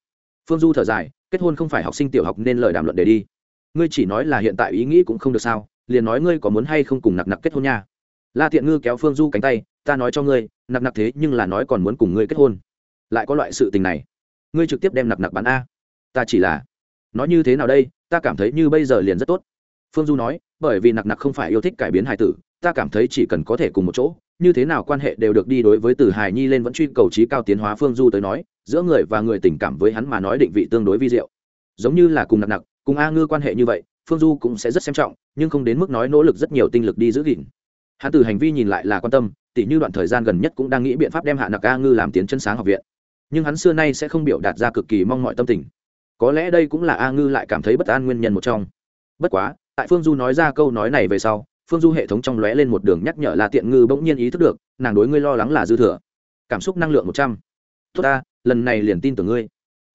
phương du thở dài, kết hôn không phải học sinh tiểu học nên lời đàm luận để đi. Ngươi chỉ nói là hiện tại ý nghĩ cũng không được sao, liền nói ngươi có muốn hay không cùng nặc nặc kết hôn nha. La thiện ngư kéo phương du cánh tay, ta nói cho ngươi, nặc nặc thế nhưng là nói còn muốn cùng ngươi kết hôn. Lại có loại sự tình này. Ngươi trực tiếp đem nặc nặc bán a. Ta chỉ là, nói như thế nào đây, ta cảm thấy như bây giờ liền rất tốt phương du nói, bởi vì nặc nặc không phải yêu thích cải biến hài tử, ta cảm thấy chỉ cần có thể cùng một chỗ, như thế nào quan hệ đều được đi đối với từ hài nhi lên vẫn truy cầu trí cao tiến hóa phương du tới nói, giữa người và người tình cảm với hắn mà nói định vị tương đối vi diệu. Giống như là cùng nặc nặc, cùng a ngư quan hệ như vậy, phương du cũng sẽ rất xem trọng, nhưng không đến mức nói nỗ lực rất nhiều tinh lực đi giữ gìn. Hắn từ hành vi nhìn lại là quan tâm, tỉ như đoạn thời gian gần nhất cũng đang nghĩ biện pháp đem hạ nặc a ngư làm tiến chân sáng học viện. Nhưng hắn xưa nay sẽ không biểu đạt ra cực kỳ mong mọi tâm tình. Có lẽ đây cũng là a ngư lại cảm thấy bất an nguyên nhân một trong. Bất quá tại phương du nói ra câu nói này về sau, phương du hệ thống trong lóe lên một đường nhắc nhở là tiện ngư bỗng nhiên ý thức được, nàng đối ngươi lo lắng là dư thừa. Cảm xúc năng lượng một trăm. Tốt ta, lần này liền tin tưởng ngươi.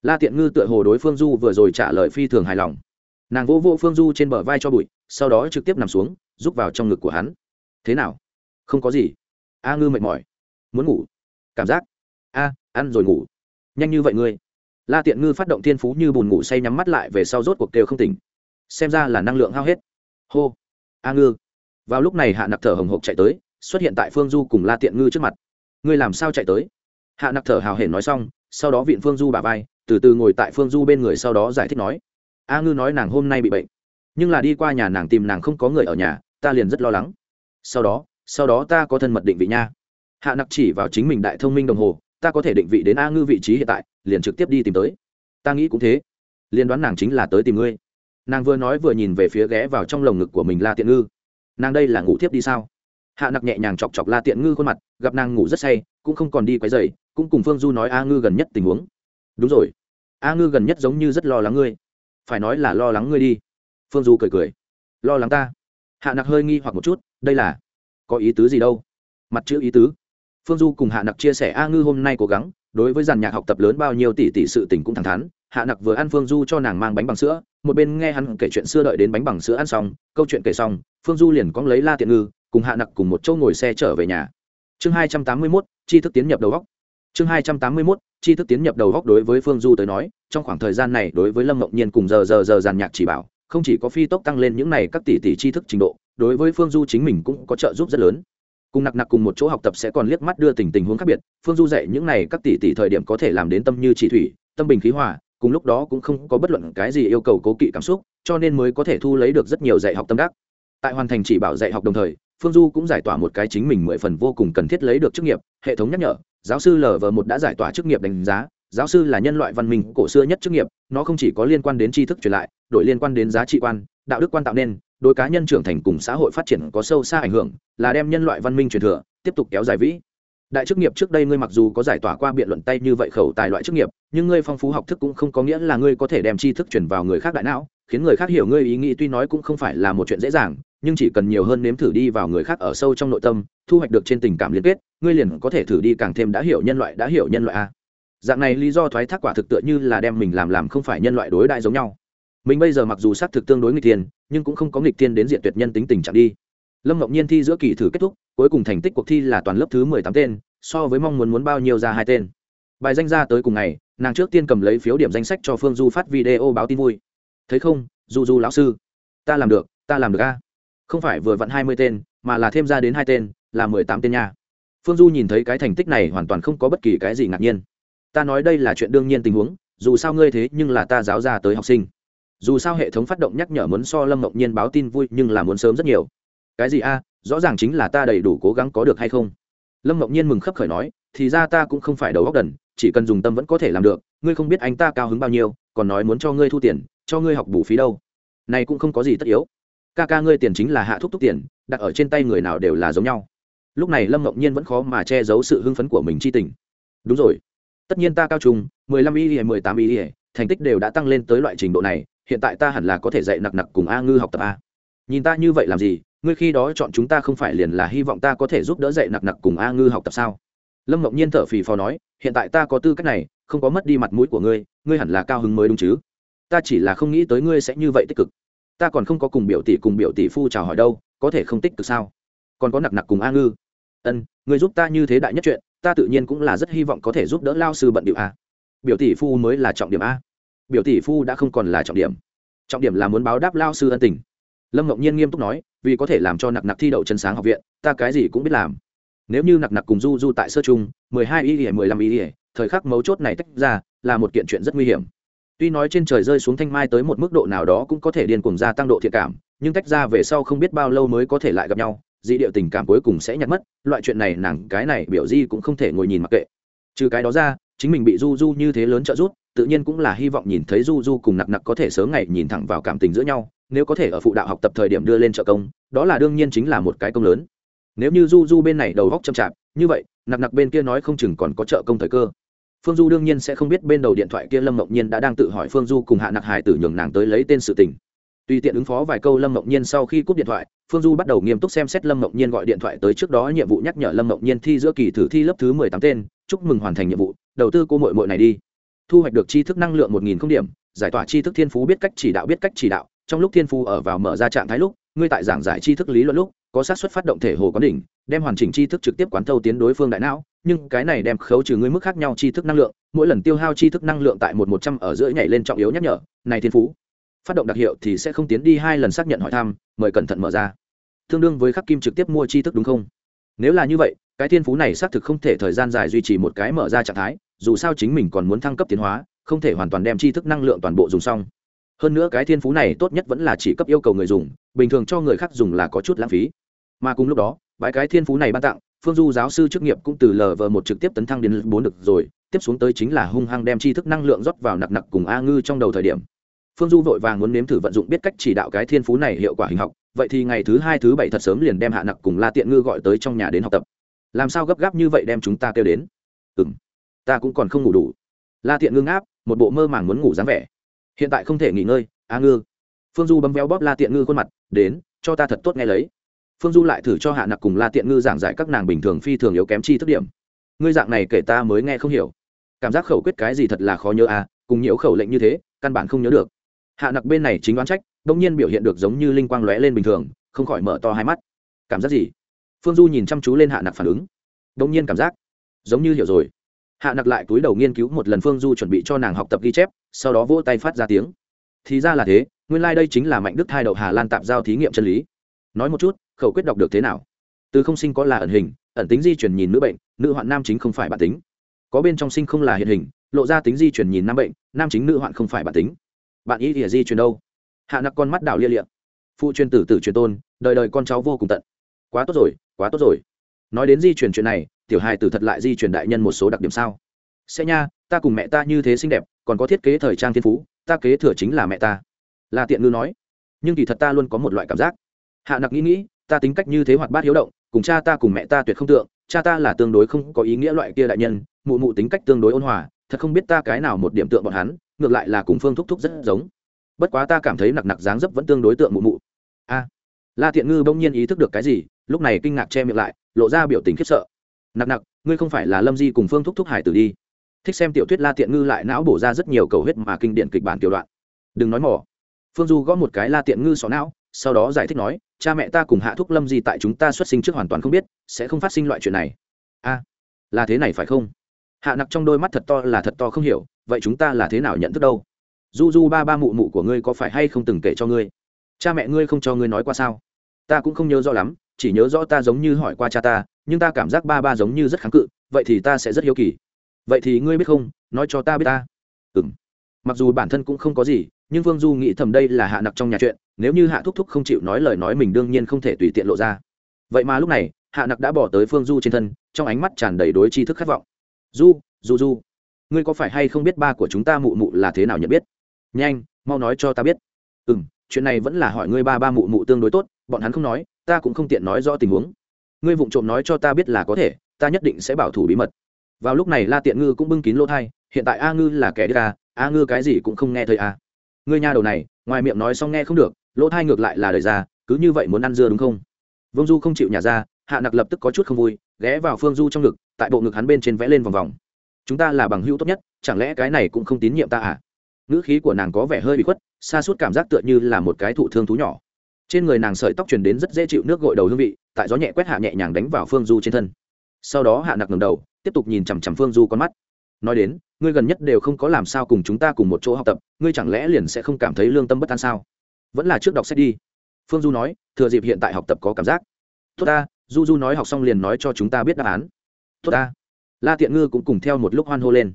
La tiện ngư tựa hồ đối phương du vừa rồi trả lời phi thường hài lòng. Nàng vỗ vỗ phương du trên bờ vai cho bụi, sau đó trực tiếp nằm xuống rúc vào trong ngực của hắn. Thế nào? Không có gì. A ngư mệt mỏi. Muốn ngủ. Cảm giác. A, ăn rồi ngủ. Nhanh như vậy ngươi. La tiện ngư phát động thiên phú như bùn ngủ say nhắm mắt lại về sau rốt cuộc kêu không tỉnh xem ra là năng lượng hao hết. Hô. A ngư. Vào lúc này hạ nặc thở hồng hộc chạy tới, xuất hiện tại phương du cùng la tiện ngư trước mặt. Ngươi làm sao chạy tới? Hạ nặc thở hào hển nói xong, sau đó viện phương du bà vai, từ từ ngồi tại phương du bên người sau đó giải thích nói. A ngư nói nàng hôm nay bị bệnh, nhưng là đi qua nhà nàng tìm nàng không có người ở nhà, ta liền rất lo lắng. Sau đó sau đó ta có thân mật định vị nha. Hạ nặc chỉ vào chính mình đại thông minh đồng hồ, ta có thể định vị đến a ngư vị trí hiện tại, liền trực tiếp đi tìm tới. Ta nghĩ cũng thế. Liên đoán nàng chính là tới tìm ngươi nàng vừa nói vừa nhìn về phía ghé vào trong lồng ngực của mình la tiện ngư. Nàng đây là ngủ thiếp đi sao? Hạ nặc nhẹ nhàng chọc chọc la tiện ngư khuôn mặt, gặp nàng ngủ rất say, cũng không còn đi quấy dày cũng cùng phương du nói a ngư gần nhất tình huống. Đúng rồi. A ngư gần nhất giống như rất lo lắng ngươi. Phải nói là lo lắng ngươi đi. Phương du cười cười. Lo lắng ta? Hạ nặc hơi nghi hoặc một chút, đây là có ý tứ gì đâu? Mặt chữ ý tứ. Phương du cùng hạ nặc chia sẻ a ngư hôm nay cố gắng, đối với dàn nhạc học tập lớn bao nhiêu tỷ tỷ sự tình cũng thẳng thắn hạ nặc vừa ăn phương du cho nàng mang bánh bằng sữa, một bên nghe hắn kể chuyện xưa đợi đến bánh bằng sữa ăn xong, câu chuyện kể xong, phương du liền cóng lấy la tiện ngư, cùng hạ nặc cùng một chỗ ngồi xe trở về nhà. Chương hai trăm tám mươi mốt, chi thức tiến nhập đầu góc. Chương hai trăm tám mươi mốt, chi thức tiến nhập đầu góc đối với phương du tới nói, trong khoảng thời gian này đối với lâm ngọc nhiên cùng giờ giờ giờ giàn nhạc chỉ bảo, không chỉ có phi tốc tăng lên những này các tỷ tỷ tri thức trình độ, đối với phương du chính mình cũng có trợ giúp rất lớn. Cùng nặc nặc cùng một chỗ học tập sẽ còn liếc mắt đưa tình tình huống khác biệt, phương du dạy những này các tỷ tỷ thời điểm có thể làm đến tâm như chỉ thủy, tâm bình khí hòa cùng lúc đó cũng không có bất luận cái gì yêu cầu cố kỵ cảm xúc, cho nên mới có thể thu lấy được rất nhiều dạy học tâm đắc. Tại hoàn thành chỉ bảo dạy học đồng thời, phương du cũng giải tỏa một cái chính mình mười phần vô cùng cần thiết lấy được chức nghiệp, hệ thống nhắc nhở, giáo sư lv một đã giải tỏa chức nghiệp đánh giá, giáo sư là nhân loại văn minh cổ xưa nhất chức nghiệp, nó không chỉ có liên quan đến tri thức truyền lại, đổi liên quan đến giá trị quan, đạo đức quan tạo nên, đối cá nhân trưởng thành cùng xã hội phát triển có sâu xa ảnh hưởng, là đem nhân loại văn minh truyền thừa, tiếp tục kéo dài vĩ đại chức nghiệp trước đây ngươi mặc dù có giải tỏa qua biện luận tay như vậy khẩu tài loại chức nghiệp, nhưng ngươi phong phú học thức cũng không có nghĩa là ngươi có thể đem tri thức truyền vào người khác đại não, khiến người khác hiểu ngươi ý nghĩ tuy nói cũng không phải là một chuyện dễ dàng, nhưng chỉ cần nhiều hơn nếm thử đi vào người khác ở sâu trong nội tâm, thu hoạch được trên tình cảm liên kết, ngươi liền có thể thử đi càng thêm đã hiểu nhân loại, đã hiểu nhân loại a. Dạng này lý do thoái thác quả thực tựa như là đem mình làm làm không phải nhân loại đối đại giống nhau. Mình bây giờ mặc dù xác thực tương đối nghịch thiên, nhưng cũng không có nghịch thiên đến diện tuyệt nhân tính tình trạng đi lâm ngọc nhiên thi giữa kỳ thử kết thúc, cuối cùng thành tích cuộc thi là toàn lớp thứ mười tám tên, so với mong muốn muốn bao nhiêu ra hai tên. Bài danh ra tới cùng ngày, nàng trước tiên cầm lấy phiếu điểm danh sách cho phương du phát video báo tin vui. Thấy không, du du lão sư, ta làm được, ta làm được a. Không phải vừa vặn hai mươi tên, mà là thêm ra đến hai tên, là mười tám tên nha. Phương du nhìn thấy cái thành tích này hoàn toàn không có bất kỳ cái gì ngạc nhiên. Ta nói đây là chuyện đương nhiên tình huống, dù sao ngươi thế nhưng là ta giáo ra tới học sinh. Dù sao hệ thống phát động nhắc nhở muốn so lâm ngẫu nhiên báo tin vui nhưng là muốn sớm rất nhiều cái gì a, rõ ràng chính là ta đầy đủ cố gắng có được hay không? Lâm Ngọc nhiên mừng khấp khởi nói, thì ra ta cũng không phải đầu óc đần, chỉ cần dùng tâm vẫn có thể làm được, ngươi không biết anh ta cao hứng bao nhiêu, còn nói muốn cho ngươi thu tiền, cho ngươi học bù phí đâu. Này cũng không có gì tất yếu. Ca ca ngươi tiền chính là hạ thúc thúc tiền, đặt ở trên tay người nào đều là giống nhau. Lúc này lâm Ngọc nhiên vẫn khó mà che giấu sự hưng phấn của mình chi tình. Đúng rồi. Tất nhiên ta cao trung, mười lăm y mười tám y thành tích đều đã tăng lên tới loại trình độ này, hiện tại ta hẳn là có thể dạy nặc nặc cùng a ngư học tập a. Nhìn ta như vậy làm gì ngươi khi đó chọn chúng ta không phải liền là hy vọng ta có thể giúp đỡ dạy nặc nặc cùng a ngư học tập sao? Lâm ngọc nhiên thở phì phò nói, hiện tại ta có tư cách này, không có mất đi mặt mũi của ngươi ngươi hẳn là cao hứng mới đúng chứ. Ta chỉ là không nghĩ tới ngươi sẽ như vậy tích cực. Ta còn không có cùng biểu tỷ cùng biểu tỷ phu chào hỏi đâu, có thể không tích cực sao? Còn có nặc nặc cùng a ngư. Ân, ngươi giúp ta như thế đại nhất chuyện, ta tự nhiên cũng là rất hy vọng có thể giúp đỡ lao sư bận điệu a. Biểu tỷ phu mới là trọng điểm a. Biểu tỷ phu đã không còn là trọng điểm. Trọng điểm là muốn báo đáp lao sư ân tình lâm ngọc nhiên nghiêm túc nói, vì có thể làm cho nặc nặc thi đậu chân sáng học viện, ta cái gì cũng biết làm. Nếu như nặc nặc cùng du du tại sơ chung mười hai y ỉa mười lăm y ỉa thời khắc mấu chốt này tách ra, là một kiện chuyện rất nguy hiểm. Tuy nói trên trời rơi xuống thanh mai tới một mức độ nào đó cũng có thể điên cùng gia tăng độ thiện cảm, nhưng tách ra về sau không biết bao lâu mới có thể lại gặp nhau, dị điệu tình cảm cuối cùng sẽ nhặt mất, loại chuyện này nàng, cái này biểu di cũng không thể ngồi nhìn mặc kệ. Trừ cái đó ra, chính mình bị du du như thế lớn trợ giúp, tự nhiên cũng là hy vọng nhìn thấy du du cùng nặc nặc có thể sớm ngày nhìn thẳng vào cảm tình giữa nhau nếu có thể ở phụ đạo học tập thời điểm đưa lên trợ công, đó là đương nhiên chính là một cái công lớn. Nếu như du du bên này đầu góc chậm chạp, như vậy, nặc nặc bên kia nói không chừng còn có trợ công thời cơ. Phương du đương nhiên sẽ không biết bên đầu điện thoại kia lâm mộng nhiên đã đang tự hỏi phương du cùng hạ nặc hải tử nhường nàng tới lấy tên sự tình. Tùy tiện ứng phó vài câu lâm mộng nhiên sau khi cúp điện thoại, phương du bắt đầu nghiêm túc xem xét lâm mộng nhiên gọi điện thoại tới trước đó nhiệm vụ nhắc nhở lâm mộng nhiên thi giữa kỳ thử thi lớp thứ mười tám tên, chúc mừng hoàn thành nhiệm vụ, đầu tư cô mội mội này đi. Thu hoạch được tri thức năng lượng một nghìn không điểm, giải tỏa tri thức thiên phú biết cách chỉ đạo biết cách chỉ đạo trong lúc thiên phú ở vào mở ra trạng thái lúc, ngươi tại giảng giải tri thức lý luận lúc, có sát xuất phát động thể hồ có đỉnh, đem hoàn chỉnh tri thức trực tiếp quán thâu tiến đối phương đại não, nhưng cái này đem khấu trừ ngươi mức khác nhau tri thức năng lượng, mỗi lần tiêu hao tri thức năng lượng tại một một trăm ở giữa nhảy lên trọng yếu nhắc nhở, này thiên phú phát động đặc hiệu thì sẽ không tiến đi hai lần xác nhận hỏi thăm, mời cẩn thận mở ra. Tương đương với khắc kim trực tiếp mua tri thức đúng không? Nếu là như vậy, cái thiên phú này xác thực không thể thời gian dài duy trì một cái mở ra trạng thái, dù sao chính mình còn muốn thăng cấp tiến hóa, không thể hoàn toàn đem tri thức năng lượng toàn bộ dùng xong hơn nữa cái thiên phú này tốt nhất vẫn là chỉ cấp yêu cầu người dùng, bình thường cho người khác dùng là có chút lãng phí. Mà cùng lúc đó bãi cái thiên phú này ban tặng, phương du giáo sư chức nghiệp cũng từ lờ vờ một trực tiếp tấn thăng đến bốn được rồi, tiếp xuống tới chính là hung hăng đem tri thức năng lượng rót vào nặc nặc cùng a ngư trong đầu thời điểm. Phương du vội vàng muốn nếm thử vận dụng biết cách chỉ đạo cái thiên phú này hiệu quả hình học, vậy thì ngày thứ hai, thứ bảy thật sớm liền đem hạ nặc cùng la tiện ngư gọi tới trong nhà đến học tập. Làm sao gấp gáp như vậy đem chúng ta kêu đến? Ừ m ta cũng còn không ngủ đủ. La tiện ngưng áp một bộ mơ màng muốn ngủ dáng vẻ hiện tại không thể nghỉ ngơi, a ngư. Phương du bấm véo bóp la tiện ngư khuôn mặt, đến, cho ta thật tốt nghe lấy. Phương du lại thử cho hạ nặc cùng la tiện ngư giảng giải các nàng bình thường phi thường yếu kém chi thức điểm. Ngươi dạng này kể ta mới nghe không hiểu. Cảm giác khẩu quyết cái gì thật là khó nhớ à cùng nhiễu khẩu lệnh như thế, căn bản không nhớ được. Hạ nặc bên này chính đoán trách đông nhiên biểu hiện được giống như linh quang lóe lên bình thường, không khỏi mở to hai mắt. Cảm giác gì? Phương du nhìn chăm chú lên hạ nặc phản ứng. Đông nhiên cảm giác, giống như hiểu rồi. Hạ nặc lại túi đầu nghiên cứu một lần phương du chuẩn bị cho nàng học tập ghi chép sau đó vỗ tay phát ra tiếng. Thì ra là thế, nguyên lai、like、đây chính là mạnh đức thai đậu hà lan tạp giao thí nghiệm chân lý. Nói một chút, khẩu quyết đọc được thế nào? Từ không sinh có là ẩn hình, ẩn tính di chuyển nhìn nữ bệnh, nữ hoạn nam chính không phải bản tính. Có bên trong sinh không là hiện hình, lộ ra tính di chuyển nhìn nam bệnh, nam chính nữ hoạn không phải bản tính. Bạn ý ỉa di chuyển đâu? Hạ nặc con mắt đảo lia liệm phụ truyền tử tử truyền tôn, đời đời con cháu vô cùng tận. Quá tốt rồi, quá tốt rồi. Nói đến di chuyển chuyện này, tiểu hài tử thật lại di chuyển đại nhân một số đặc điểm sao? Sẽ nha ta cùng mẹ ta như thế xinh đẹp, còn có thiết kế thời trang thiên phú, ta kế thừa chính là mẹ ta. Là tiện ngư nói. Nhưng kỳ thật ta luôn có một loại cảm giác. Hạ nặc nghĩ nghĩ, ta tính cách như thế hoạt bát hiếu động, cùng cha ta cùng mẹ ta tuyệt không tượng, cha ta là tương đối không có ý nghĩa loại kia đại nhân, mụ mụ tính cách tương đối ôn hòa, thật không biết ta cái nào một điểm tượng bọn hắn, ngược lại là cùng phương thúc thúc rất giống. Bất quá ta cảm thấy nặc nặc dáng dấp vẫn tương đối tượng mụ mụ. A. La tiện ngư bỗng nhiên ý thức được cái gì, lúc này kinh ngạc che miệng lại, lộ ra biểu tình khiếp sợ. Nặc nặc, ngươi không phải là lâm di cùng phương thúc thúc hải tử đi? Thích xem tiểu thuyết la tiện ngư lại não bổ ra rất nhiều cầu huyết mà kinh điển kịch bản tiểu đoạn. Đừng nói mỏ phương du gõ một cái la tiện ngư xó não, sau đó giải thích nói, cha mẹ ta cùng hạ thúc lâm di tại chúng ta xuất sinh trước hoàn toàn không biết, sẽ không phát sinh loại chuyện này. A, là thế này phải không? Hạ nặc trong đôi mắt thật to là thật to không hiểu, vậy chúng ta là thế nào nhận thức đâu? Du du ba ba mụ mụ của ngươi có phải hay không từng kể cho ngươi? Cha mẹ ngươi không cho ngươi nói qua sao? Ta cũng không nhớ rõ lắm, chỉ nhớ rõ ta giống như hỏi qua cha ta, nhưng ta cảm giác ba ba giống như rất kháng cự, vậy thì ta sẽ rất hiếu kỳ vậy thì ngươi biết không? Nói cho ta biết ta. Ừng mặc dù bản thân cũng không có gì, nhưng vương du nghĩ thầm đây là hạ nặc trong nhà chuyện, nếu như hạ thúc thúc không chịu nói lời nói mình đương nhiên không thể tùy tiện lộ ra. Vậy mà lúc này, hạ nặc đã bỏ tới phương du trên thân, trong ánh mắt tràn đầy đối tri thức khát vọng. Du du du, ngươi có phải hay không biết ba của chúng ta mụ mụ là thế nào nhận biết? Nhanh, mau nói cho ta biết. Ừ m chuyện này vẫn là hỏi ngươi ba ba mụ mụ tương đối tốt, bọn hắn không nói, ta cũng không tiện nói rõ tình huống. Ngươi vụng trộm nói cho ta biết là có thể, ta nhất định sẽ bảo thủ bí mật vào lúc này la tiện ngư cũng bưng kín lỗ thai, hiện tại a ngư là kẻ đi ca à, a ngư cái gì cũng không nghe thấy a ngươi nhà đầu này, ngoài miệng nói xong nghe không được, lỗ thai ngược lại là đời ra cứ như vậy muốn ăn dưa đúng không? Vương du không chịu nhà ra, hạ nặc lập tức có chút không vui, ghé vào phương du trong ngực, tại bộ ngực hắn bên trên vẽ lên vòng vòng. Chúng ta là bằng hữu tốt nhất, chẳng lẽ cái này cũng không tín nhiệm ta à? Ngữ khí của nàng có vẻ hơi bị khuất xa suốt cảm giác tựa như là một cái thụ thương thú nhỏ. Trên người nàng sợi tóc truyền đến rất dễ chịu nước gội đầu hương vị, tại gió nhẹ quét hạ nhẹ nhàng đánh vào phương du trên thân. Sau đó hạ nặc ngầm đầu tiếp tục nhìn chằm chằm phương du con mắt. Nói đến, ngươi gần nhất đều không có làm sao cùng chúng ta cùng một chỗ học tập, ngươi chẳng lẽ liền sẽ không cảm thấy lương tâm bất an sao? Vẫn là trước đọc sách đi. Phương du nói, thừa dịp hiện tại học tập có cảm giác. Tốt ta, du du nói học xong liền nói cho chúng ta biết đáp án. Tốt ta. La tiện ngư cũng cùng theo một lúc hoan hô lên.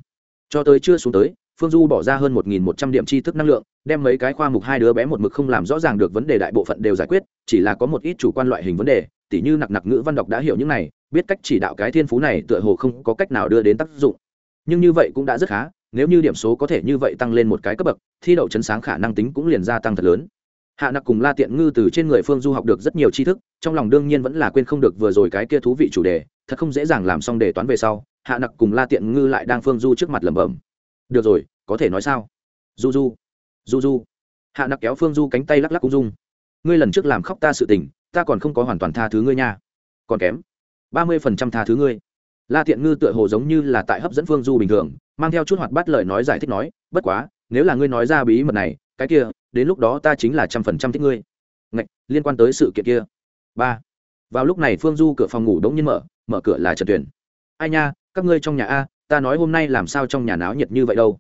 Cho tới chưa xuống tới, phương du bỏ ra hơn một nghìn một trăm điểm tri thức năng lượng, đem mấy cái khoa mục hai đứa bé một mực không làm rõ ràng được vấn đề đại bộ phận đều giải quyết, chỉ là có một ít chủ quan loại hình vấn đề tỉ như nặc nặc ngữ văn đọc đã hiểu những này, biết cách chỉ đạo cái thiên phú này tựa hồ không có cách nào đưa đến tác dụng. Nhưng như vậy cũng đã rất khá, nếu như điểm số có thể như vậy tăng lên một cái cấp bậc, thi đậu chấn sáng khả năng tính cũng liền gia tăng thật lớn. Hạ nặc cùng la tiện ngư từ trên người phương du học được rất nhiều tri thức, trong lòng đương nhiên vẫn là quên không được vừa rồi cái kia thú vị chủ đề, thật không dễ dàng làm xong đề toán về sau, hạ nặc cùng la tiện ngư lại đang phương du trước mặt lẩm bẩm. Được rồi, có thể nói sao? Du du du du hạ nặc kéo phương du cánh tay lắc lắc cung dung. Ngươi lần trước làm khóc ta sự tình ta còn không có hoàn toàn tha thứ ngươi nha. Còn kém ba mươi phần trăm tha thứ ngươi. La Thiện ngư tựa hồ giống như là tại hấp dẫn phương du bình thường mang theo chút hoạt bát lời nói giải thích nói bất quá nếu là ngươi nói ra bí mật này cái kia đến lúc đó ta chính là trăm phần trăm thích ngươi. Ngạch, liên quan tới sự kiện kia. Ba. Vào lúc này phương du cửa phòng ngủ đống nhiên mở mở cửa là trần tuyền. Ai nha các ngươi trong nhà a ta nói hôm nay làm sao trong nhà náo nhiệt như vậy đâu?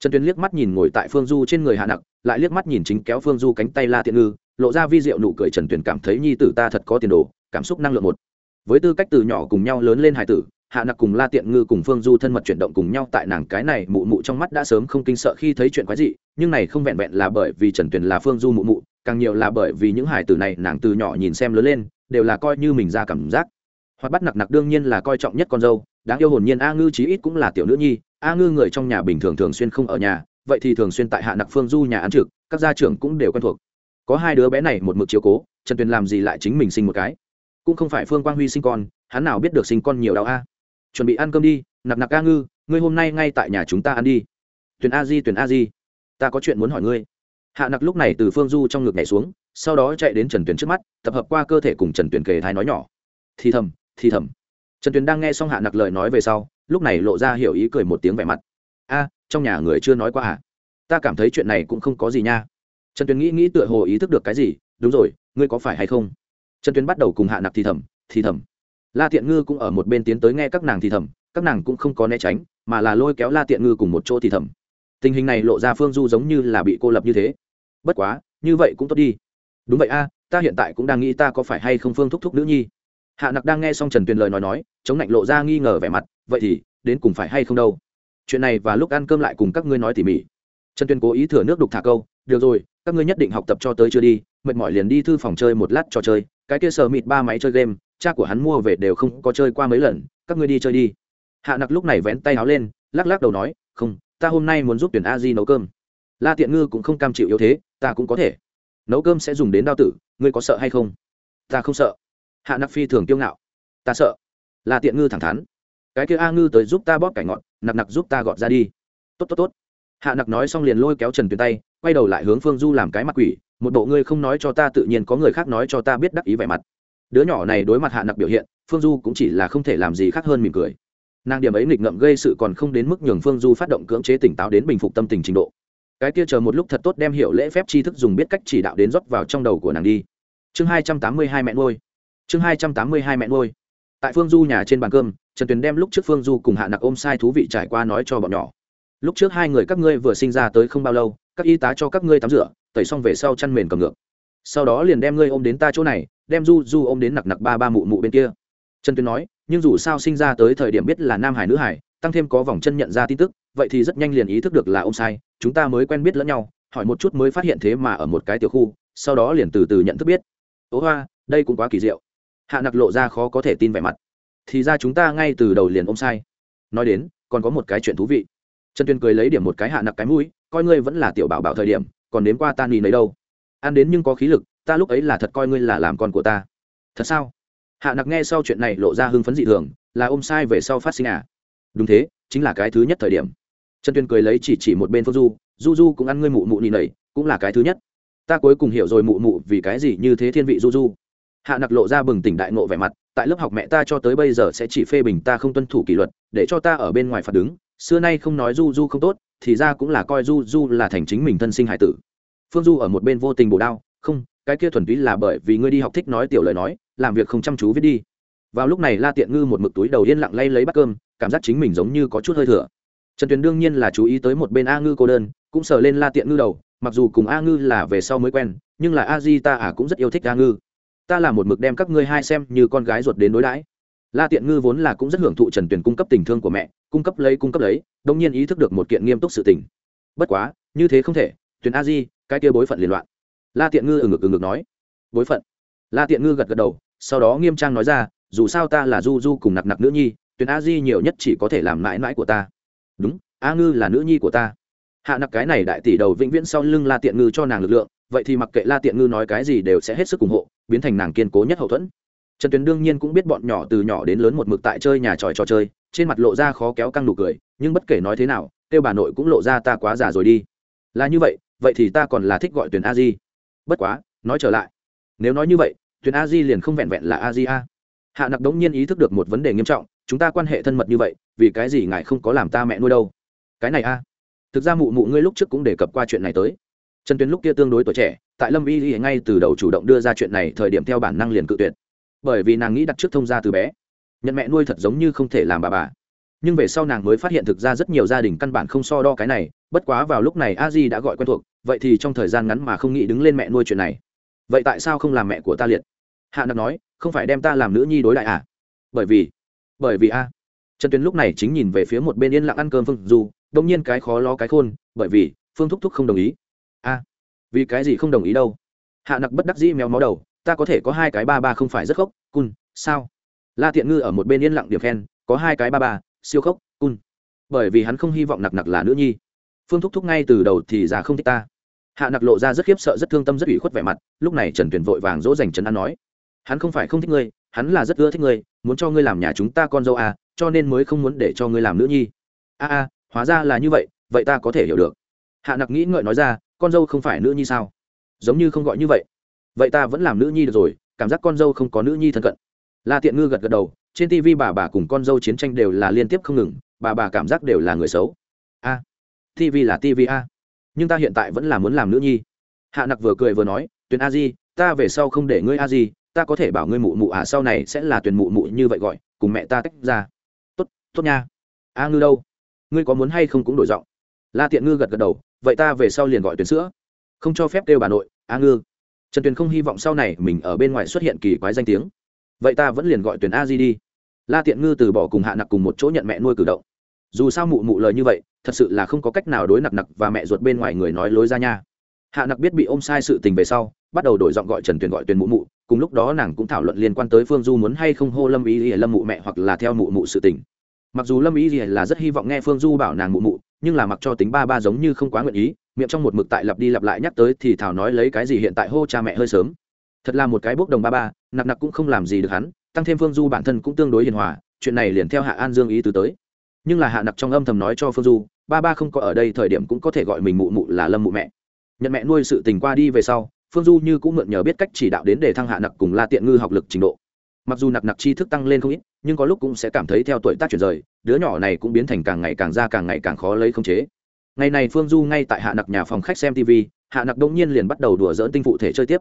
Trần tuyền liếc mắt nhìn ngồi tại phương du trên người hạ nặc lại liếc mắt nhìn chính kéo phương du cánh tay la tiện ngư lộ ra vi diệu nụ cười trần tuyền cảm thấy nhi tử ta thật có tiền đồ, cảm xúc năng lượng một. Với tư cách từ nhỏ cùng nhau lớn lên hải tử, hạ nặc cùng la tiện ngư cùng phương du thân mật chuyển động cùng nhau tại nàng cái này mụ mụ trong mắt đã sớm không kinh sợ khi thấy chuyện quái dị, nhưng này không vẹn vẹn là bởi vì trần tuyền là phương du mụ mụ, càng nhiều là bởi vì những hải tử này nàng từ nhỏ nhìn xem lớn lên, đều là coi như mình ra cảm giác. Hoặc bắt nặc nặc đương nhiên là coi trọng nhất con dâu, đáng yêu hồn nhiên a ngư chí ít cũng là tiểu nữ nhi, a ngư người trong nhà bình thường thường xuyên không ở nhà, vậy thì thường xuyên tại hạ nặc phương du nhà ăn trực, các gia trưởng cũng đều quen thuộc có hai đứa bé này một mực chiếu cố, trần tuyền làm gì lại chính mình sinh một cái? Cũng không phải phương quang huy sinh con, hắn nào biết được sinh con nhiều đau a. Chuẩn bị ăn cơm đi, nặc nặc a ngư, ngươi hôm nay ngay tại nhà chúng ta ăn đi. Tuyền a di, tuyền a di, ta có chuyện muốn hỏi ngươi. Hạ nặc lúc này từ phương du trong ngực nhảy xuống, sau đó chạy đến trần tuyền trước mắt, tập hợp qua cơ thể cùng trần tuyền kề thái nói nhỏ. Thì thầm thì thầm. Trần tuyền đang nghe xong hạ nặc lời nói về sau, lúc này lộ ra hiểu ý cười một tiếng vẻ mặt. A, trong nhà người chưa nói qua à? Ta cảm thấy chuyện này cũng không có gì nha trần tuyền nghĩ nghĩ tựa hồ ý thức được cái gì, đúng rồi, ngươi có phải hay không? Trần tuyền bắt đầu cùng hạ nặc thì thầm thì thầm. La tiện ngư cũng ở một bên tiến tới nghe các nàng thì thầm, các nàng cũng không có né tránh, mà là lôi kéo la tiện ngư cùng một chỗ thì thầm. Tình hình này lộ ra phương du giống như là bị cô lập như thế. Bất quá, như vậy cũng tốt đi. Đúng vậy a, ta hiện tại cũng đang nghĩ ta có phải hay không phương thúc thúc nữ nhi. Hạ nặc đang nghe xong trần tuyền lời nói nói, chống lạnh lộ ra nghi ngờ vẻ mặt, vậy thì, đến cùng phải hay không đâu? Chuyện này và lúc ăn cơm lại cùng các ngươi nói tỉ mỉ. Trần tuyền cố ý thừa nước đục thả câu, được rồi các ngươi nhất định học tập cho tới chưa đi mệt mỏi liền đi thư phòng chơi một lát trò chơi cái kia sờ mịt ba máy chơi game cha của hắn mua về đều không có chơi qua mấy lần các ngươi đi chơi đi. Hạ nặc lúc này vén tay áo lên lắc lắc đầu nói không ta hôm nay muốn giúp tuyển a di nấu cơm. La tiện ngư cũng không cam chịu yếu thế ta cũng có thể. Nấu cơm sẽ dùng đến đao tử ngươi có sợ hay không? Ta không sợ. Hạ nặc phi thường kiêu ngạo. Ta sợ. La tiện ngư thẳng thắn. Cái kia a ngư tới giúp ta bóp cải ngọn, nặc nặc giúp ta gọt ra đi. Tốt tốt tốt hạ nặc nói xong liền lôi kéo trần tuyền tay, quay đầu lại hướng phương du làm cái mặt quỷ, một bộ ngươi không nói cho ta tự nhiên có người khác nói cho ta biết đắc ý vẻ mặt. Đứa nhỏ này đối mặt hạ nặc biểu hiện, phương du cũng chỉ là không thể làm gì khác hơn mỉm cười. Nàng điểm ấy nghịch ngậm gây sự còn không đến mức nhường phương du phát động cưỡng chế tỉnh táo đến bình phục tâm tình trình độ. Cái kia chờ một lúc thật tốt đem hiểu lễ phép tri thức dùng biết cách chỉ đạo đến rót vào trong đầu của nàng đi. Chương hai trăm tám mươi hai mẹ nuôi. Chương hai trăm tám mươi hai mẹ nuôi. Tại phương du nhà trên bàn cơm, trần tuyền đem lúc trước phương du cùng hạ nặc ôm sai thú vị trải qua nói cho bọn nhỏ lúc trước hai người các ngươi vừa sinh ra tới không bao lâu, các y tá cho các ngươi tắm rửa, tẩy xong về sau chăn mền cầm ngược. Sau đó liền đem ngươi ôm đến ta chỗ này, đem du du ôm đến nặc nặc ba ba mụ mụ bên kia. Trần Tuyên nói, nhưng dù sao sinh ra tới thời điểm biết là nam hải nữ hải, tăng thêm có vòng chân nhận ra tin tức, vậy thì rất nhanh liền ý thức được là ông sai, chúng ta mới quen biết lẫn nhau, hỏi một chút mới phát hiện thế mà ở một cái tiểu khu, sau đó liền từ từ nhận thức biết. Ố hoa, đây cũng quá kỳ diệu. Hạ nặc lộ ra khó có thể tin vẻ mặt. Thì ra chúng ta ngay từ đầu liền ông sai. Nói đến, còn có một cái chuyện thú vị trần tuyên cười lấy điểm một cái hạ nặc cái mũi, coi ngươi vẫn là tiểu bảo bảo thời điểm, còn đến qua ta nhìn lấy đâu. Ăn đến nhưng có khí lực, ta lúc ấy là thật coi ngươi là làm con của ta. Thật sao? Hạ nặc nghe sau chuyện này lộ ra hưng phấn dị thường, là ôm sai về sau phát sinh à? Đúng thế, chính là cái thứ nhất thời điểm. Trần tuyên cười lấy chỉ chỉ một bên phương du du du cũng ăn ngươi mụ mụ nị nầy cũng là cái thứ nhất. Ta cuối cùng hiểu rồi mụ mụ vì cái gì như thế thiên vị du du. Hạ nặc lộ ra bừng tỉnh đại ngộ vẻ mặt, tại lớp học mẹ ta cho tới bây giờ sẽ chỉ phê bình ta không tuân thủ kỷ luật, để cho ta ở bên ngoài phạt đứng xưa nay không nói du du không tốt, thì ra cũng là coi du du là thành chính mình thân sinh hải tử. Phương du ở một bên vô tình bổ đao, không, cái kia thuần túy là bởi vì ngươi đi học thích nói tiểu lời nói, làm việc không chăm chú viết đi. Vào lúc này la tiện ngư một mực túi đầu yên lặng lay lấy bát cơm, cảm giác chính mình giống như có chút hơi thừa trần tuyền đương nhiên là chú ý tới một bên a ngư cô đơn, cũng sờ lên la tiện ngư đầu, mặc dù cùng a ngư là về sau mới quen, nhưng là a di ta à cũng rất yêu thích a ngư. Ta là một mực đem các ngươi hai xem như con gái ruột đến đối đãi la tiện ngư vốn là cũng rất hưởng thụ trần tuyền cung cấp tình thương của mẹ, cung cấp lấy, cung cấp lấy, đông nhiên ý thức được một kiện nghiêm túc sự tình. Bất quá, như thế không thể, tuyền a di, cái kia bối phận liên loạn. La tiện ngư ừ ngực ừ ngực nói, bối phận? La tiện ngư gật gật đầu, sau đó nghiêm trang nói ra, dù sao ta là du du cùng nặc nặc nữ nhi, tuyền a di nhiều nhất chỉ có thể làm mãi mãi của ta. Đúng, a ngư là nữ nhi của ta. Hạ nặc cái này đại tỷ đầu vĩnh viễn sau lưng la tiện ngư cho nàng lực lượng, vậy thì mặc kệ la tiện ngư nói cái gì đều sẽ hết sức ủng hộ, biến thành nàng kiên cố nhất hậu thuẫn trần tuyền đương nhiên cũng biết bọn nhỏ từ nhỏ đến lớn một mực tại chơi nhà tròi trò chơi, trên mặt lộ ra khó kéo căng nụ cười, nhưng bất kể nói thế nào, kêu bà nội cũng lộ ra ta quá già rồi đi. Là như vậy vậy thì ta còn là thích gọi tuyển a di. Bất quá, nói trở lại. Nếu nói như vậy tuyển a di liền không vẹn vẹn là a di a. Hạ nặc đống nhiên ý thức được một vấn đề nghiêm trọng, chúng ta quan hệ thân mật như vậy, vì cái gì ngài không có làm ta mẹ nuôi đâu? Cái này a. Thực ra mụ mụ ngươi lúc trước cũng đề cập qua chuyện này tới. Trần tuyến lúc kia tương đối tuổi trẻ, tại lâm y y ngay từ đầu chủ động đưa ra chuyện này, thời điểm theo bản năng liền cự tuyệt bởi vì nàng nghĩ đặt trước thông gia từ bé. Nhận mẹ nuôi thật giống như không thể làm bà bà. Nhưng về sau nàng mới phát hiện thực ra rất nhiều gia đình căn bản không so đo cái này, bất quá vào lúc này a di đã gọi quen thuộc, vậy thì trong thời gian ngắn mà không nghĩ đứng lên mẹ nuôi chuyện này. Vậy tại sao không làm mẹ của ta liệt? Hạ nặc nói, không phải đem ta làm nữ nhi đối lại à? Bởi vì bởi vì a. Trần tuyến lúc này chính nhìn về phía một bên yên lặng ăn cơm phương dù đông nhiên cái khó lo cái khôn, bởi vì phương thúc thúc không đồng ý. A, vì cái gì không đồng ý đâu? Hạ nặc bất đắc dĩ méo máu đầu ta có thể có hai cái ba ba không phải rất khốc cun, sao? La tiện ngư ở một bên yên lặng điểm khen, có hai cái ba ba, siêu khốc cun. Bởi vì hắn không hy vọng nặc nặc là nữ nhi. Phương thúc thúc ngay từ đầu thì già không thích ta. Hạ nặc lộ ra rất khiếp sợ, rất thương tâm, rất ủy khuất vẻ mặt, lúc này trần tuyền vội vàng dỗ dành trần an nói, hắn không phải không thích ngươi, hắn là rất ưa thích ngươi, muốn cho ngươi làm nhà chúng ta con dâu à cho nên mới không muốn để cho ngươi làm nữ nhi. A a, hóa ra là như vậy vậy ta có thể hiểu được. Hạ nặc nghĩ ngợi nói ra, con dâu không phải nữ nhi sao? Giống như không gọi như vậy vậy ta vẫn làm nữ nhi được rồi, cảm giác con dâu không có nữ nhi thân cận. La tiện ngư gật gật đầu, trên tv bà bà cùng con dâu chiến tranh đều là liên tiếp không ngừng, bà bà cảm giác đều là người xấu. A tv là tv a, nhưng ta hiện tại vẫn là muốn làm nữ nhi. Hạ nặc vừa cười vừa nói, tuyền a di, ta về sau không để ngươi a di, ta có thể bảo ngươi mụ mụ à sau này sẽ là tuyền mụ mụ như vậy gọi, cùng mẹ ta tách ra. Tốt tốt nha. A ngư đâu? Ngươi có muốn hay không cũng đổi giọng. La tiện ngư gật gật đầu, vậy ta về sau liền gọi tuyển sữa. Không cho phép kêu bà nội, a ngư trần tuyền không hy vọng sau này mình ở bên ngoài xuất hiện kỳ quái danh tiếng. Vậy ta vẫn liền gọi tuyển a di đi. La tiện ngư từ bỏ cùng hạ nặc cùng một chỗ nhận mẹ nuôi cử động. Dù sao mụ mụ lời như vậy, thật sự là không có cách nào đối nặc nặc và mẹ ruột bên ngoài người nói lối ra nha. Hạ nặc biết bị ôm sai sự tình về sau, bắt đầu đổi giọng gọi trần tuyền gọi tuyền mụ mụ, cùng lúc đó nàng cũng thảo luận liên quan tới phương du muốn hay không hô lâm ý ỉa lâm mụ mẹ hoặc là theo mụ mụ sự tình. Mặc dù lâm ý ỉa là rất hy vọng nghe phương du bảo nàng mụ mụ nhưng là mặc cho tính ba ba giống như không quá nguyện ý, miệng trong một mực tại lặp đi lặp lại nhắc tới thì thảo nói lấy cái gì hiện tại hô cha mẹ hơi sớm. Thật là một cái bốc đồng ba ba, nặc nặc cũng không làm gì được hắn, tăng thêm phương du bản thân cũng tương đối hiền hòa, chuyện này liền theo hạ an dương ý tứ tới. Nhưng là hạ nặc trong âm thầm nói cho phương du, ba ba không có ở đây thời điểm cũng có thể gọi mình mụ mụ là lâm mụ mẹ. Nhận mẹ nuôi sự tình qua đi về sau, phương du như cũng mượn nhờ biết cách chỉ đạo đến để thăng hạ nặc cùng la tiện ngư học lực trình độ mặc dù nặc nặc tri thức tăng lên không ít, nhưng có lúc cũng sẽ cảm thấy theo tuổi tác chuyển rời, đứa nhỏ này cũng biến thành càng ngày càng ra càng ngày càng khó lấy khống chế. Ngày này phương du ngay tại hạ nặc nhà phòng khách xem tv hạ nặc đông nhiên liền bắt đầu đùa dỡn tinh phụ thể chơi tiếp.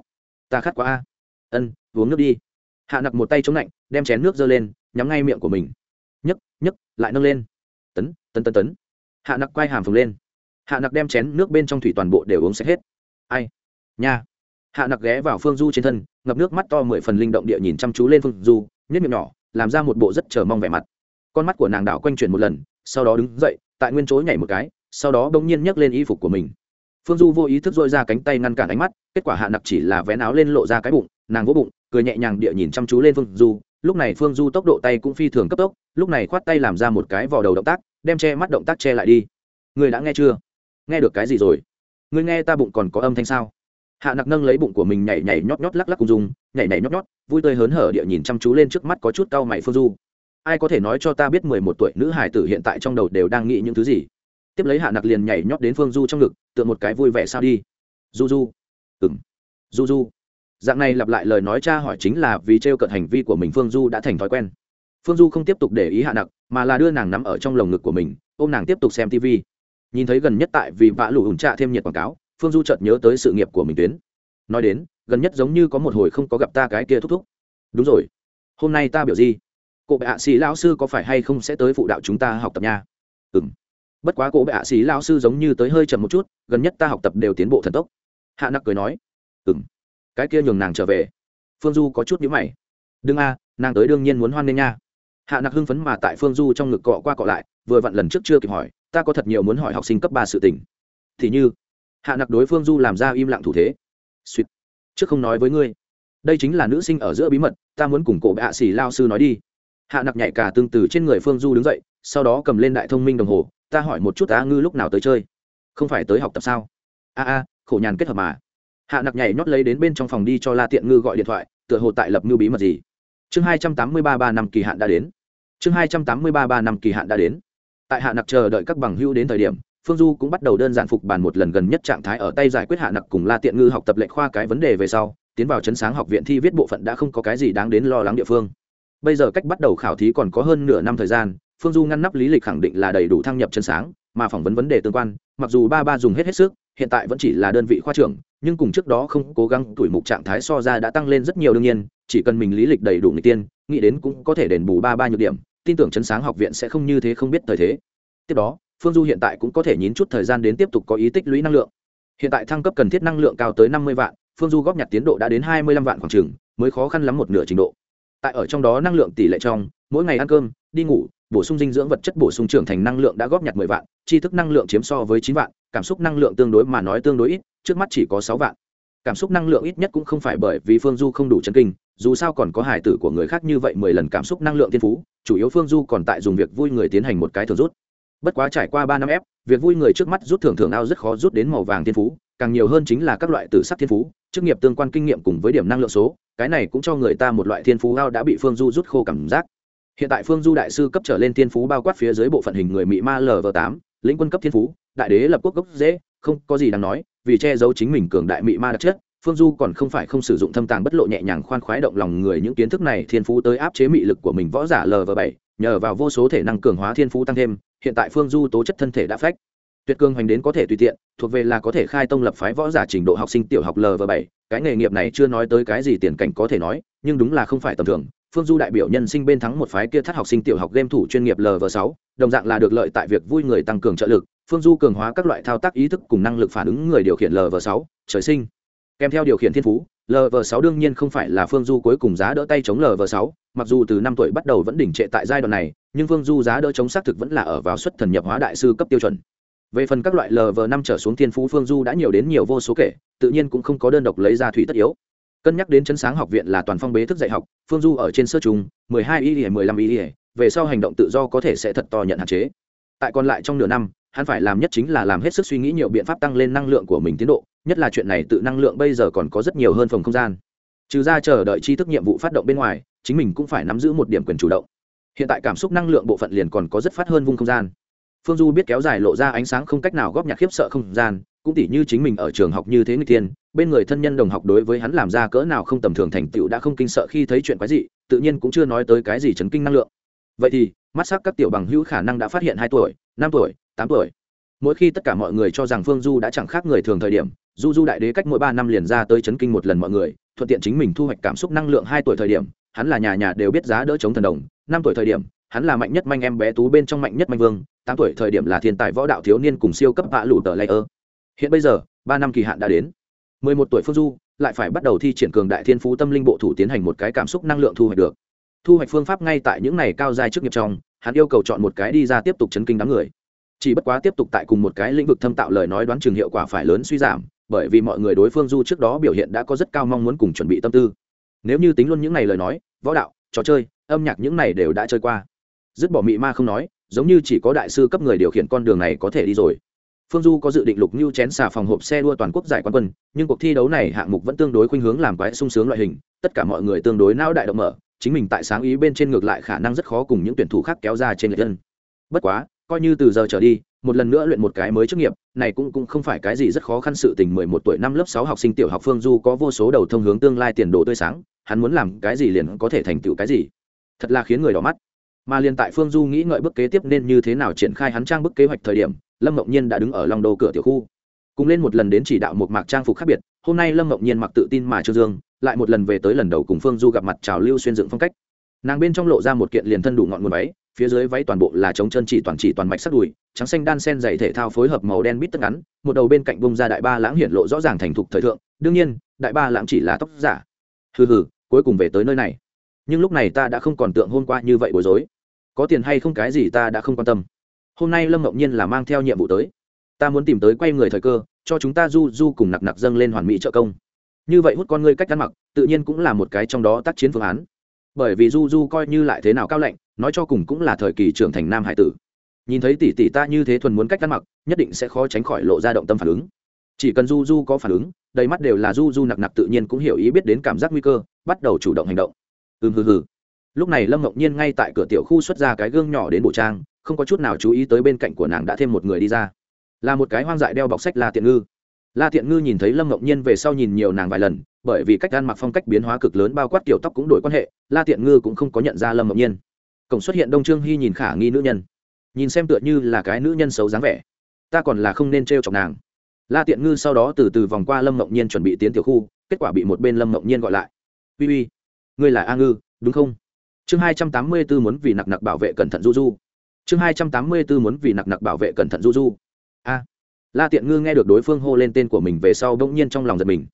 Ta khát quá a. Ân, uống nước đi. Hạ nặc một tay chống lạnh, đem chén nước dơ lên, nhắm ngay miệng của mình. Nhấc nhấc, lại nâng lên. Tấn tấn tấn tấn. Hạ nặc quay hàm phồng lên. Hạ nặc đem chén nước bên trong thủy toàn bộ đều uống sạch hết. Ai? Nha hạ nặc ghé vào phương du trên thân, ngập nước mắt to mười phần linh động địa nhìn chăm chú lên phương du nhất miệng nhỏ, làm ra một bộ rất chờ mong vẻ mặt. Con mắt của nàng đảo quanh chuyển một lần, sau đó đứng dậy, tại nguyên chỗ nhảy một cái, sau đó bỗng nhiên nhấc lên y phục của mình. Phương du vô ý thức dội ra cánh tay ngăn cản ánh mắt, kết quả hạ nặc chỉ là vén áo lên lộ ra cái bụng, nàng vỗ bụng, cười nhẹ nhàng địa nhìn chăm chú lên phương du, lúc này phương du tốc độ tay cũng phi thường cấp tốc, lúc này khoát tay làm ra một cái vò đầu động tác, đem che mắt động tác che lại đi. Người đã nghe chưa? Nghe được cái gì rồi? Người nghe ta bụng còn có âm thanh sao? Hạ nặc nâng lấy bụng của mình nhảy nhảy nhót nhót lắc lắc cùng dùng nhảy nhảy nhót nhót, vui tươi hớn hở địa nhìn chăm chú lên trước mắt có chút cau mày phương du. Ai có thể nói cho ta biết mười một tuổi nữ hải tử hiện tại trong đầu đều đang nghĩ những thứ gì? Tiếp lấy hạ nặc liền nhảy nhót đến phương du trong ngực, tựa một cái vui vẻ sao đi. Du du. Ừng du du. Dạng này lặp lại lời nói cha hỏi chính là vì t r e o cận hành vi của mình phương du đã thành thói quen. Phương du không tiếp tục để ý hạ nặc, mà là đưa nàng nắm ở trong lồng ngực của mình, ôm nàng tiếp tục xem tv nhìn thấy gần nhất tại vì vã lụ ủn trạ thêm nhiệt quảng cáo phương du chợt nhớ tới sự nghiệp của mình tuyến. Nói đến, gần nhất giống như có một hồi không có gặp ta cái kia thúc thúc. Đúng rồi. Hôm nay ta biểu gì? Cụ bệ hạ sĩ lão sư có phải hay không sẽ tới phụ đạo chúng ta học tập nha? Ừ m bất quá cụ bệ hạ sĩ lão sư giống như tới hơi chậm một chút, gần nhất ta học tập đều tiến bộ thần tốc. Hạ nặc cười nói. Ừ m cái kia nhường nàng trở về. Phương du có chút nhữ mày. Đương a, nàng tới đương nhiên muốn hoan nghênh nha. Hạ nặc hưng phấn mà tại phương du trong ngực cọ qua cọ lại, vừa vặn lần trước chưa kịp hỏi, ta có thật nhiều muốn hỏi học sinh cấp ba sự tình. Thì như hạ nặc đối phương du làm ra im lặng thủ thế. Suýt. Trước không nói với ngươi. Đây chính là nữ sinh ở giữa bí mật, ta muốn cùng cổ bệ xỉ lao sư nói đi. Hạ nặc nhảy cả tương từ trên người phương du đứng dậy, sau đó cầm lên đại thông minh đồng hồ, ta hỏi một chút á ngư lúc nào tới chơi? Không phải tới học tập sao? A a, khổ nhàn kết hợp mà. Hạ nặc nhảy nhót lấy đến bên trong phòng đi cho la tiện ngư gọi điện thoại, tựa hồ tại lập ngư bí mật gì. Chương hai trăm tám mươi ba ba năm kỳ hạn đã đến. Chương hai trăm tám mươi ba ba năm kỳ hạn đã đến. Tại hạ nặc chờ đợi các bằng hữu đến thời điểm phương du cũng bắt đầu đơn giản phục bàn một lần gần nhất trạng thái ở tay giải quyết hạ nặc cùng la tiện ngư học tập lệnh khoa cái vấn đề về sau, tiến vào chấn sáng học viện thi viết bộ phận đã không có cái gì đáng đến lo lắng địa phương. Bây giờ cách bắt đầu khảo thí còn có hơn nửa năm thời gian, phương du ngăn nắp lý lịch khẳng định là đầy đủ thăng nhập chân sáng, mà phỏng vấn vấn đề tương quan, mặc dù ba ba dùng hết hết sức, hiện tại vẫn chỉ là đơn vị khoa trưởng, nhưng cùng trước đó không cố gắng tuổi mục trạng thái so ra đã tăng lên rất nhiều đương nhiên, chỉ cần mình lý lịch đầy đủ người tiên, nghĩ đến cũng có thể đền bù ba ba nhược điểm, tin tưởng chấn sáng học viện sẽ không như thế không biết thời thế. Tiếp đó phương du hiện tại cũng có thể nhín chút thời gian đến tiếp tục có ý tích lũy năng lượng. Hiện tại thăng cấp cần thiết năng lượng cao tới năm mươi vạn, phương du góp nhặt tiến độ đã đến hai mươi lăm vạn khoảng t mới khó khăn lắm một nửa trình độ. Tại ở trong đó năng lượng tỷ lệ trong, mỗi ngày ăn cơm, đi ngủ, bổ sung dinh dưỡng vật chất bổ sung trưởng thành năng lượng đã góp nhặt mười vạn, tri thức năng lượng chiếm so với chín vạn, cảm xúc năng lượng tương đối mà nói tương đối ít, trước mắt chỉ có sáu vạn. Cảm xúc năng lượng ít nhất cũng không phải bởi vì phương du không đủ chân kinh, dù sao còn có hải tử của người khác như vậy mười lần cảm xúc năng lượng thiên phú, chủ yếu phương du còn tại dùng việc vui người tiến hành một cái thường rút bất quá trải qua ba năm ép, việc vui người trước mắt rút thưởng thưởng ao rất khó rút đến màu vàng thiên phú, càng nhiều hơn chính là các loại tử sắc thiên phú, chức nghiệp tương quan kinh nghiệm cùng với điểm năng lượng số, cái này cũng cho người ta một loại thiên phú ao đã bị phương du rút khô cảm giác. Hiện tại phương du đại sư cấp trở lên thiên phú bao quát phía dưới bộ phận hình người mỹ ma lv tám, lĩnh quân cấp thiên phú, đại đế lập quốc gốc dễ, không có gì đáng nói, vì che giấu chính mình cường đại mỹ ma đặc chất phương du còn không phải không sử dụng thâm tàng bất lộ nhẹ nhàng khoan khoái động lòng người những kiến thức này, thiên phú tới áp chế mị lực của mình võ giả lv bảy, nhờ vào vô số thể năng cường hóa thiên phú tăng thêm, hiện tại phương du tố chất thân thể đã phách. Tuyệt cương hoành đến có thể tùy tiện, thuộc về là có thể khai tông lập phái võ giả trình độ học sinh tiểu học lv bảy. Cái nghề nghiệp này chưa nói tới cái gì tiền cảnh có thể nói, nhưng đúng là không phải tầm thường. Phương du đại biểu nhân sinh bên thắng một phái kia thắt học sinh tiểu học game thủ chuyên nghiệp lv sáu, đồng dạng là được lợi tại việc vui người tăng cường trợ lực. Phương du cường hóa các loại thao tác ý thức cùng năng lực phản ứng người điều khiển lv sáu, trời sinh kèm theo điều khiển thiên phú lv sáu đương nhiên không phải là phương du cuối cùng giá đỡ tay chống lv sáu, mặc dù từ năm tuổi bắt đầu vẫn đỉnh trệ tại giai đoạn này, nhưng phương du giá đỡ chống xác thực vẫn là ở vào xuất thần nhập hóa đại sư cấp tiêu chuẩn. Về phần các loại lv năm trở xuống thiên phú, phương du đã nhiều đến nhiều vô số kể, tự nhiên cũng không có đơn độc lấy ra thủy tất yếu. Cân nhắc đến chân sáng học viện là toàn phong bế thức dạy học, phương du ở trên sơ trùng, mười hai y mười lăm y, về sau hành động tự do có thể sẽ thật to nhận hạn chế. Tại còn lại trong nửa năm hắn phải làm nhất chính là làm hết sức suy nghĩ nhiều biện pháp tăng lên năng lượng của mình tiến độ nhất là chuyện này tự năng lượng bây giờ còn có rất nhiều hơn phòng không gian. Trừ ra chờ đợi tri thức nhiệm vụ phát động bên ngoài chính mình cũng phải nắm giữ một điểm quyền chủ động. Hiện tại cảm xúc năng lượng bộ phận liền còn có rất phát hơn vung không gian. Phương du biết kéo dài lộ ra ánh sáng không cách nào góp nhặt khiếp sợ không gian cũng tỉ như chính mình ở trường học như thế người tiên bên người thân nhân đồng học đối với hắn làm ra cỡ nào không tầm thường thành tựu đã không kinh sợ khi thấy chuyện quái dị, tự nhiên cũng chưa nói tới cái gì chấn kinh năng lượng. Vậy thì mắt sắc các tiểu bằng hữu khả năng đã phát hiện hai tuổi năm tuổi tám tuổi. Mỗi khi tất cả mọi người cho rằng phương du đã chẳng khác người thường thời điểm, du du đại đế cách mỗi ba năm liền ra tới chấn kinh một lần mọi người, thuận tiện chính mình thu hoạch cảm xúc năng lượng hai tuổi thời điểm, hắn là nhà nhà đều biết giá đỡ chống thần đồng. Năm tuổi thời điểm, hắn là mạnh nhất manh em bé tú bên trong mạnh nhất manh vương, tám tuổi thời điểm là thiên tài võ đạo thiếu niên cùng siêu cấp hạ lủ tờ lây ơ hiện bây giờ, ba năm kỳ hạn đã đến. Mười một tuổi phương du lại phải bắt đầu thi triển cường đại thiên phú tâm linh bộ thủ tiến hành một cái cảm xúc năng lượng thu hoạch được. Thu hoạch phương pháp ngay tại những này cao dài trước nghiệp trong, hắn yêu cầu chọn một cái đi ra tiếp tục chấn kinh đám người chỉ bất quá tiếp tục tại cùng một cái lĩnh vực thâm tạo lời nói đoán chừng hiệu quả phải lớn suy giảm, bởi vì mọi người đối phương du trước đó biểu hiện đã có rất cao mong muốn cùng chuẩn bị tâm tư. Nếu như tính luôn những này lời nói, võ đạo, trò chơi, âm nhạc những này đều đã chơi qua. Dứt bỏ mị ma không nói, giống như chỉ có đại sư cấp người điều khiển con đường này có thể đi rồi. Phương du có dự định lục như chén xà phòng hộp xe đua toàn quốc giải quán quân, nhưng cuộc thi đấu này hạng mục vẫn tương đối khuynh hướng làm quái sung sướng loại hình, tất cả mọi người tương đối não đại động mở, chính mình tại sáng ý bên trên ngược lại khả năng rất khó cùng những tuyển thủ khác kéo ra trên lệch dân bất quá coi như từ giờ trở đi, một lần nữa luyện một cái mới chức nghiệp, này cũng cũng không phải cái gì rất khó khăn sự tình. Mười một tuổi năm lớp sáu học sinh tiểu học phương du có vô số đầu thông hướng tương lai tiền đồ tươi sáng, hắn muốn làm cái gì liền có thể thành tựu cái gì. Thật là khiến người đỏ mắt. Mà liền tại phương du nghĩ ngợi bước kế tiếp nên như thế nào triển khai hắn trang bức kế hoạch thời điểm, lâm mộng nhiên đã đứng ở lòng đô cửa tiểu khu. Cùng lên một lần đến chỉ đạo một mạc trang phục khác biệt, hôm nay lâm mộng nhiên mặc tự tin mà trương dương, lại một lần về tới lần đầu cùng phương du gặp mặt trào lưu xuyên dựng phong cách. Nàng bên trong lộ ra một kiện liền thân đủ ngọn nguồn váy phía dưới váy toàn bộ là chống chân chỉ toàn chỉ toàn mạch sắc đùi, trắng xanh đan sen dày thể thao phối hợp màu đen bít tất ngắn, một đầu bên cạnh bông ra đại ba lãng hiện lộ rõ ràng thành thục thời thượng, đương nhiên, đại ba lãng chỉ là tóc giả. Hừ hừ, cuối cùng về tới nơi này. Nhưng lúc này ta đã không còn tượng hôm qua như vậy bối rối. Có tiền hay không cái gì ta đã không quan tâm. Hôm nay lâm ngẫu nhiên là mang theo nhiệm vụ tới. Ta muốn tìm tới quay người thời cơ, cho chúng ta du du cùng nặc nặc dâng lên hoàn mỹ trợ công. Như vậy hút con ngươi cách ăn mặc, tự nhiên cũng là một cái trong đó tác chiến phương án bởi vì du du coi như lại thế nào cao lạnh, nói cho cùng cũng là thời kỳ trưởng thành nam hải tử. Nhìn thấy tỷ tỷ ta như thế thuần muốn cách ăn mặc, nhất định sẽ khó tránh khỏi lộ ra động tâm phản ứng. Chỉ cần du du có phản ứng, đầy mắt đều là du du nặc nặc tự nhiên cũng hiểu ý biết đến cảm giác nguy cơ, bắt đầu chủ động hành động. Ừm, hừ hừ. Lúc này lâm ngọc nhiên ngay tại cửa tiểu khu xuất ra cái gương nhỏ đến bộ trang, không có chút nào chú ý tới bên cạnh của nàng đã thêm một người đi ra. Là một cái hoang dại đeo bọc sách la tiện ngư. La tiện ngư nhìn thấy lâm ngọc nhiên về sau nhìn nhiều nàng vài lần bởi vì cách ăn mặc phong cách biến hóa cực lớn bao quát kiểu tóc cũng đổi quan hệ, la tiện ngư cũng không có nhận ra lâm ngẫu nhiên. Cổng xuất hiện đông trương hy nhìn khả nghi nữ nhân. Nhìn xem tựa như là cái nữ nhân xấu dáng vẻ. Ta còn là không nên t r chọc nàng. La tiện ngư sau đó từ từ vòng qua lâm ngẫu nhiên chuẩn bị tiến tiểu khu, kết quả bị một bên lâm ngẫu nhiên gọi lại. Uy uy, ngươi là a ngư, đúng không? Chương hai trăm tám mươi b ố muốn vì nặc nặc bảo vệ cẩn thận du du. Chương hai trăm tám mươi b ố muốn vì nặc nặc bảo vệ cẩn thận du du. A. La tiện ngư nghe được đối phương hô lên tên của mình về sau bỗng nhiên trong lòng giật mình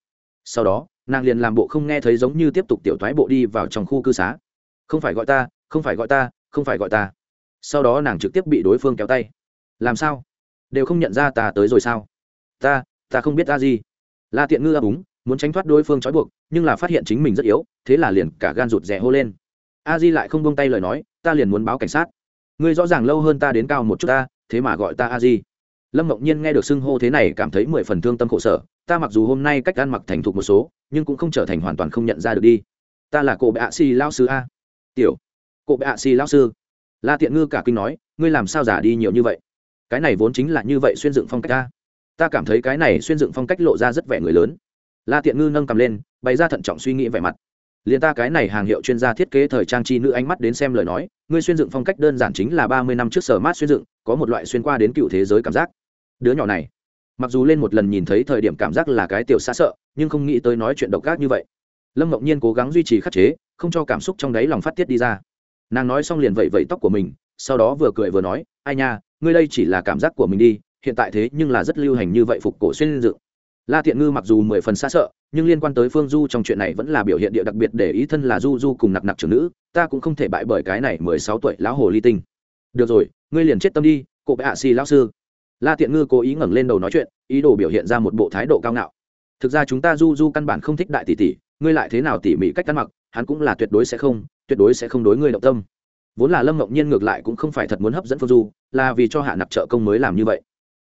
sau đó, nàng liền làm bộ không nghe thấy giống như tiếp tục tiểu thoái bộ đi vào trong khu cư xá. Không phải gọi ta, không phải gọi ta, không phải gọi ta. Sau đó nàng trực tiếp bị đối phương kéo tay. Làm sao? Đều không nhận ra ta tới rồi sao? Ta ta không biết ta gì. La tiện ngư ấp úng, muốn tránh thoát đối phương trói buộc, nhưng là phát hiện chính mình rất yếu, thế là liền cả gan rụt rè hô lên. A di lại không bông tay lời nói, ta liền muốn báo cảnh sát. Ngươi rõ ràng lâu hơn ta đến cao một chút ta, thế mà gọi ta a di lâm mộng nhiên nghe được xưng hô thế này cảm thấy mười phần thương tâm khổ sở, ta mặc dù hôm nay cách ăn mặc thành thục một số, nhưng cũng không trở thành hoàn toàn không nhận ra được đi. Ta là cổ bệ ạ si lao sư a. Tiểu, cổ bệ ạ si lao sư. La tiện ngư cả kinh nói, ngươi làm sao giả đi nhiều như vậy? Cái này vốn chính là như vậy xuyên dựng phong cách ta. Ta cảm thấy cái này xuyên dựng phong cách lộ ra rất vẻ người lớn. La tiện ngư nâng cầm lên, bày ra thận trọng suy nghĩ vẻ mặt. Liền ta cái này hàng hiệu chuyên gia thiết kế thời trang chi nữ ánh mắt đến xem lời nói, ngươi xuyên dựng phong cách đơn giản chính là ba mươi năm trước sở mát xuyên dựng, có một loại xuyên qua đến cựu thế giới cảm giác đứa nhỏ này, mặc dù lên một lần nhìn thấy thời điểm cảm giác là cái tiểu xa sợ, nhưng không nghĩ tới nói chuyện độc ác như vậy. Lâm mộng nhiên cố gắng duy trì khắc chế, không cho cảm xúc trong đáy lòng phát tiết đi ra. Nàng nói xong liền vẫy vẫy tóc của mình, sau đó vừa cười vừa nói, ai nha, ngươi đây chỉ là cảm giác của mình đi, hiện tại thế nhưng là rất lưu hành như vậy phục cổ xuyên dựng. La thiện ngư mặc dù mười phần xa sợ, nhưng liên quan tới phương du trong chuyện này vẫn là biểu hiện địa đặc biệt để ý thân là du du cùng nặc nặc trưởng nữ, ta cũng không thể bại bởi cái này mười sáu tuổi lão hồ ly tinh. Được rồi, ngươi liền chết tâm đi cụ bệ hạ xì lão sư la Tiện ngư cố ý ngẩng lên đầu nói chuyện, ý đồ biểu hiện ra một bộ thái độ cao ngạo. Thực ra chúng ta du du căn bản không thích đại tỷ tỷ, ngươi lại thế nào tỉ mỉ cách ăn mặc, hắn cũng là tuyệt đối sẽ không, tuyệt đối sẽ không đối ngươi động tâm. Vốn là lâm ngọc nhiên ngược lại cũng không phải thật muốn hấp dẫn phương du, là vì cho hạ nặc trợ công mới làm như vậy.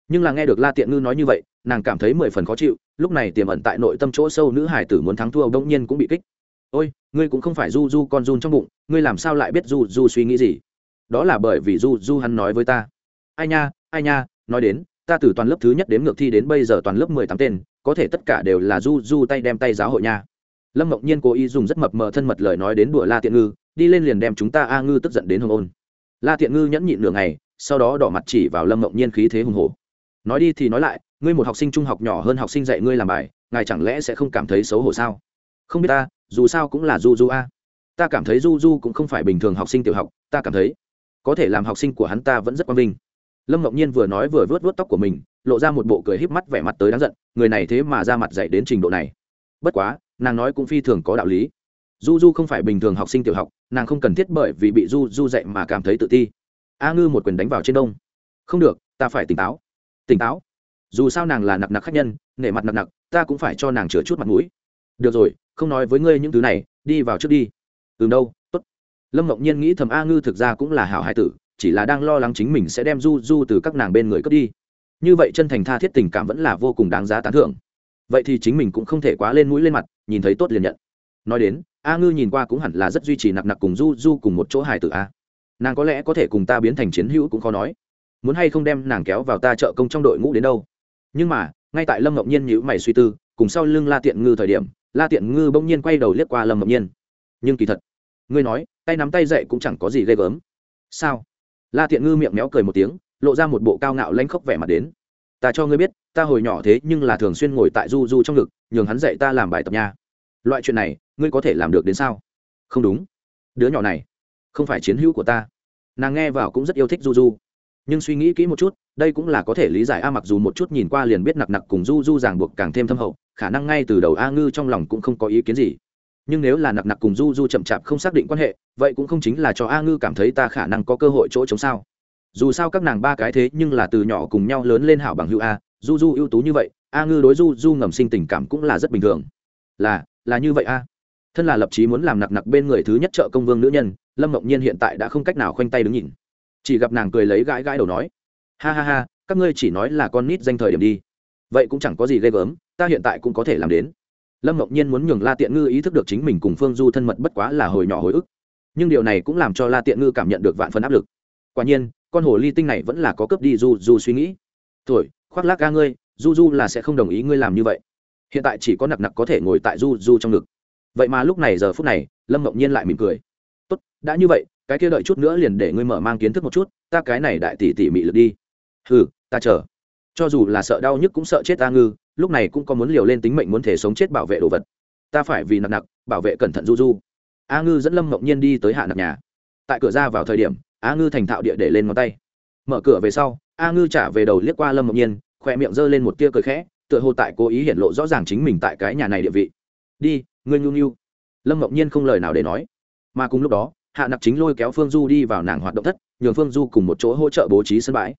Nhưng là nghe được la tiện ngư nói như vậy, nàng cảm thấy mười phần khó chịu, lúc này tiềm ẩn tại nội tâm chỗ sâu nữ hải tử muốn thắng thua đông nhiên cũng bị kích. Ôi, ngươi cũng không phải du du con run trong bụng, ngươi làm sao lại biết du du suy nghĩ gì? Đó là bởi vì du du hắn nói với ta. Ai nha ai nha nói đến, ta từ toàn lớp thứ nhất đến ngược thi đến bây giờ toàn lớp mười tám tên, có thể tất cả đều là du du tay đem tay giáo hội nha. Lâm mộng nhiên cố ý dùng rất mập mờ thân mật lời nói đến đùa la tiện ngư, đi lên liền đem chúng ta a ngư tức giận đến hồng ôn. La tiện ngư nhẫn nhịn nửa ngày, sau đó đỏ mặt chỉ vào lâm mộng nhiên khí thế hùng hồ nói đi thì nói lại, ngươi một học sinh trung học nhỏ hơn học sinh dạy ngươi làm bài, ngài chẳng lẽ sẽ không cảm thấy xấu hổ sao? Không biết ta, dù sao cũng là du du a. Ta cảm thấy du du cũng không phải bình thường học sinh tiểu học, ta cảm thấy, có thể làm học sinh của hắn ta vẫn rất quang vinh lâm ngẫu nhiên vừa nói vừa vớt vớt tóc của mình, lộ ra một bộ cười híp mắt vẻ mặt tới đáng giận, người này thế mà ra mặt dạy đến trình độ này. Bất quá, nàng nói cũng phi thường có đạo lý. Du du không phải bình thường học sinh tiểu học, nàng không cần thiết bởi vì bị du du dạy mà cảm thấy tự ti. A ngư một quyền đánh vào trên đông. Không được, ta phải tỉnh táo. Tỉnh táo? Dù sao nàng là nặc nặc khách nhân, nể mặt nặc nặc, ta cũng phải cho nàng chữa chút mặt mũi. Được rồi, không nói với ngươi những thứ này, đi vào trước đi. Từ đâu, tốt. Lâm ngọc nhiên nghĩ thầm a ngư thực ra cũng là hảo hai tử chỉ là đang lo lắng chính mình sẽ đem du du từ các nàng bên người cướp đi. Như vậy chân thành tha thiết tình cảm vẫn là vô cùng đáng giá tán thưởng. Vậy thì chính mình cũng không thể quá lên mũi lên mặt, nhìn thấy tốt liền nhận. Nói đến, a ngư nhìn qua cũng hẳn là rất duy trì nặc nặc cùng du du cùng một chỗ hài tử a. Nàng có lẽ có thể cùng ta biến thành chiến hữu cũng khó nói. Muốn hay không đem nàng kéo vào ta trợ công trong đội ngũ đến đâu? Nhưng mà, ngay tại lâm ngọc nhiên nhữ mày suy tư, cùng sau lưng la tiện ngư thời điểm, la tiện ngư bỗng nhiên quay đầu liếc qua lâm ngọc nhiên. Nhưng kỳ thật, ngươi nói, tay nắm tay dậy cũng chẳng có gì ghê gớm. Sao? La tiện ngư miệng méo cười một tiếng, lộ ra một bộ cao ngạo lanh khóc vẻ mặt đến. Ta cho ngươi biết, ta hồi nhỏ thế nhưng là thường xuyên ngồi tại du du trong ngực, nhường hắn dạy ta làm bài tập nha. Loại chuyện này, ngươi có thể làm được đến sao? Không đúng. Đứa nhỏ này, không phải chiến hữu của ta. Nàng nghe vào cũng rất yêu thích du du. Nhưng suy nghĩ kỹ một chút, đây cũng là có thể lý giải a mặc dù một chút nhìn qua liền biết nặc nặc cùng du du ràng buộc càng thêm thâm hậu, khả năng ngay từ đầu a ngư trong lòng cũng không có ý kiến gì nhưng nếu là nặc nặc cùng du du chậm chạp không xác định quan hệ, vậy cũng không chính là cho a ngư cảm thấy ta khả năng có cơ hội chỗ chống sao. Dù sao các nàng ba cái thế nhưng là từ nhỏ cùng nhau lớn lên hảo bằng hữu a, du du ưu tú như vậy, a ngư đối du du ngầm sinh tình cảm cũng là rất bình thường. Là là như vậy a. Thân là lập chí muốn làm nặc nặc bên người thứ nhất trợ công vương nữ nhân, lâm mộng nhiên hiện tại đã không cách nào khoanh tay đứng nhìn. Chỉ gặp nàng cười lấy gãi gãi đầu nói, ha ha ha, các ngươi chỉ nói là con nít danh thời điểm đi. Vậy cũng chẳng có gì ghê gớm, ta hiện tại cũng có thể làm đến lâm mộng nhiên muốn nhường la tiện ngư ý thức được chính mình cùng phương du thân mật bất quá là hồi nhỏ hồi ức. Nhưng điều này cũng làm cho la tiện ngư cảm nhận được vạn phần áp lực. Quả nhiên, con hồ ly tinh này vẫn là có cướp đi du du suy nghĩ. Thổi khoác lác ca ngươi, du du là sẽ không đồng ý ngươi làm như vậy. Hiện tại chỉ có nặc nặc có thể ngồi tại du du trong ngực. Vậy mà lúc này giờ phút này, lâm mộng nhiên lại mỉm cười. Tốt, đã như vậy, cái kia đợi chút nữa liền để ngươi mở mang kiến thức một chút, ta cái này đại tỷ tỷ mị lực đi. Hừ, ta chờ. Cho dù là sợ đau nhức cũng sợ chết ta ngư lúc này cũng có muốn liều lên tính mệnh muốn thể sống chết bảo vệ đồ vật. Ta phải vì nặc nặc bảo vệ cẩn thận du du. A ngư dẫn lâm mộng nhiên đi tới hạ nặc nhà. Tại cửa ra vào thời điểm, a ngư thành thạo địa để lên ngón tay. Mở cửa về sau, a ngư trả về đầu liếc qua lâm mộng nhiên khoe miệng g lên một tia cười khẽ, tựa hồ tại cố ý hiện lộ rõ ràng chính mình tại cái nhà này địa vị. Đi, ngươi nhu nhu. Lâm mộng nhiên không lời nào để nói. Mà cùng lúc đó, hạ nặc chính lôi kéo phương du đi vào nàng hoạt động thất, nhường phương du cùng một chỗ hỗ trợ bố trí sân bãi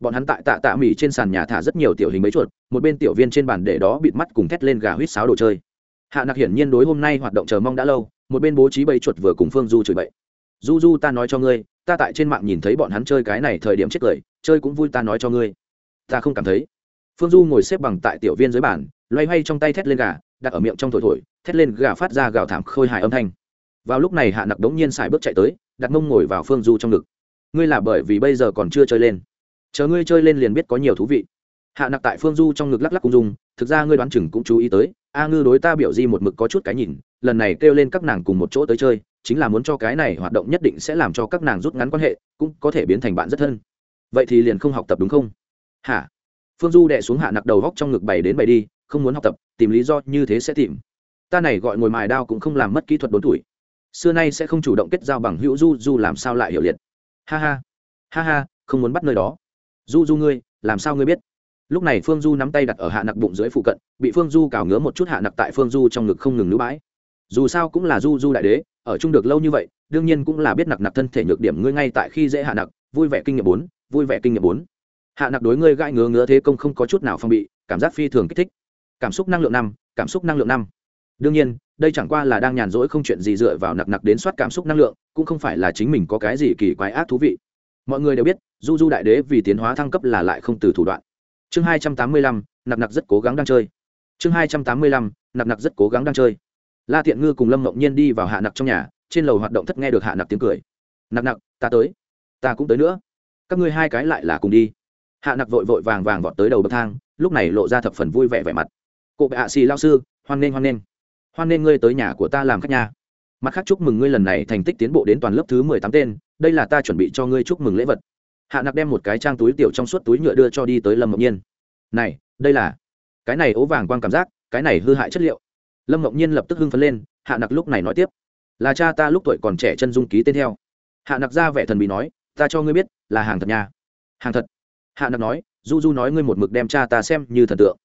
bọn hắn tại tạ tạ mỉ trên sàn nhà thả rất nhiều tiểu hình mấy chuột, một bên tiểu viên trên bàn để đó bịt mắt cùng thét lên gà huýt sáo đồ chơi. Hạ nặc hiển nhiên đối hôm nay hoạt động chờ mong đã lâu, một bên bố trí bầy chuột vừa cùng phương du chửi bậy. Du du, ta nói cho ngươi, ta tại trên mạng nhìn thấy bọn hắn chơi cái này thời điểm chết cười, chơi cũng vui ta nói cho ngươi. Ta không cảm thấy. Phương du ngồi xếp bằng tại tiểu viên dưới bàn, loay hoay trong tay thét lên gà, đặt ở miệng trong thổi thổi, thét lên gà phát ra gào thảm khôi hài âm thanh. Vào lúc này hạ nặc đống nhiên xài bước chạy tới, đặt mông ngồi vào phương du trong ngực. Ngươi là bởi vì bây giờ còn chưa chơi lên chờ ngươi chơi lên liền biết có nhiều thú vị. Hạ nặc tại phương du trong ngực lắc lắc cung dung thực ra ngươi đoán chừng cũng chú ý tới, a ngư đối ta biểu di một mực có chút cái nhìn, lần này kêu lên các nàng cùng một chỗ tới chơi, chính là muốn cho cái này hoạt động nhất định sẽ làm cho các nàng rút ngắn quan hệ, cũng có thể biến thành bạn rất thân. Vậy thì liền không học tập đúng không? Hả? Phương du đệ xuống hạ nặc đầu góc trong ngực bày đến bày đi, không muốn học tập, tìm lý do như thế sẽ tìm. Ta này gọi ngồi mài đao cũng không làm mất kỹ thuật đốn tuổi. Xưa nay sẽ không chủ động kết giao bằng hữu du du làm sao lại hiểu liệt. Ha ha. Ha ha, không muốn bắt nơi đó du du ngươi, làm sao ngươi biết? Lúc này phương du nắm tay đặt ở hạ nặc bụng dưới phụ cận, bị phương du cào ngứa một chút hạ nặc tại phương du trong ngực không ngừng nữ bãi. Dù sao cũng là du du đại đế, ở chung được lâu như vậy, đương nhiên cũng là biết nặc nặc thân thể nhược điểm ngươi ngay tại khi dễ hạ nặc, vui vẻ kinh nghiệm bốn, vui vẻ kinh nghiệm bốn. Hạ nặc đối ngươi gãi ngứa ngứa thế công không có chút nào phong bị, cảm giác phi thường kích thích. Cảm xúc năng lượng năm, cảm xúc năng lượng năm. Đương nhiên, đây chẳng qua là đang nhàn rỗi không chuyện gì dựa vào nặc nặc đến soát cảm xúc năng lượng, cũng không phải là chính mình có cái gì kỳ quái ác thú vị mọi người đều biết, du du đại đế vì tiến hóa thăng cấp là lại không từ thủ đoạn. Chương hai trăm tám mươi lăm, nặc nặc rất cố gắng đang chơi. Chương hai trăm tám mươi lăm, nặc nặc rất cố gắng đang chơi. La tiện ngư cùng lâm mộng nhiên đi vào hạ nặc trong nhà, trên lầu hoạt động thất nghe được hạ nặc tiếng cười. Nặc nặc, ta tới. Ta cũng tới nữa. Các ngươi hai cái lại là cùng đi. Hạ nặc vội vội vàng vàng vọt tới đầu bậc thang, lúc này lộ ra thập phần vui vẻ vẻ mặt. Cụ bệ hạ xì lao sư, hoan nghênh hoan nghênh. Hoan nghênh ngươi tới nhà của ta làm khách nhà mặt khác chúc mừng ngươi lần này thành tích tiến bộ đến toàn lớp thứ mười tám tên, đây là ta chuẩn bị cho ngươi chúc mừng lễ vật. Hạ nặc đem một cái trang túi tiểu trong suốt túi nhựa đưa cho đi tới lâm mộng nhiên. Này, đây là cái này ố vàng quang cảm giác, cái này hư hại chất liệu. Lâm mộng nhiên lập tức hưng phấn lên, hạ nặc lúc này nói tiếp. Là cha ta lúc tuổi còn trẻ chân dung ký tên theo. Hạ nặc ra vẻ thần bị nói, ta cho ngươi biết, là hàng thật nha. Hàng thật. Hạ nặc nói, du du nói ngươi một mực đem cha ta xem như thần tượng.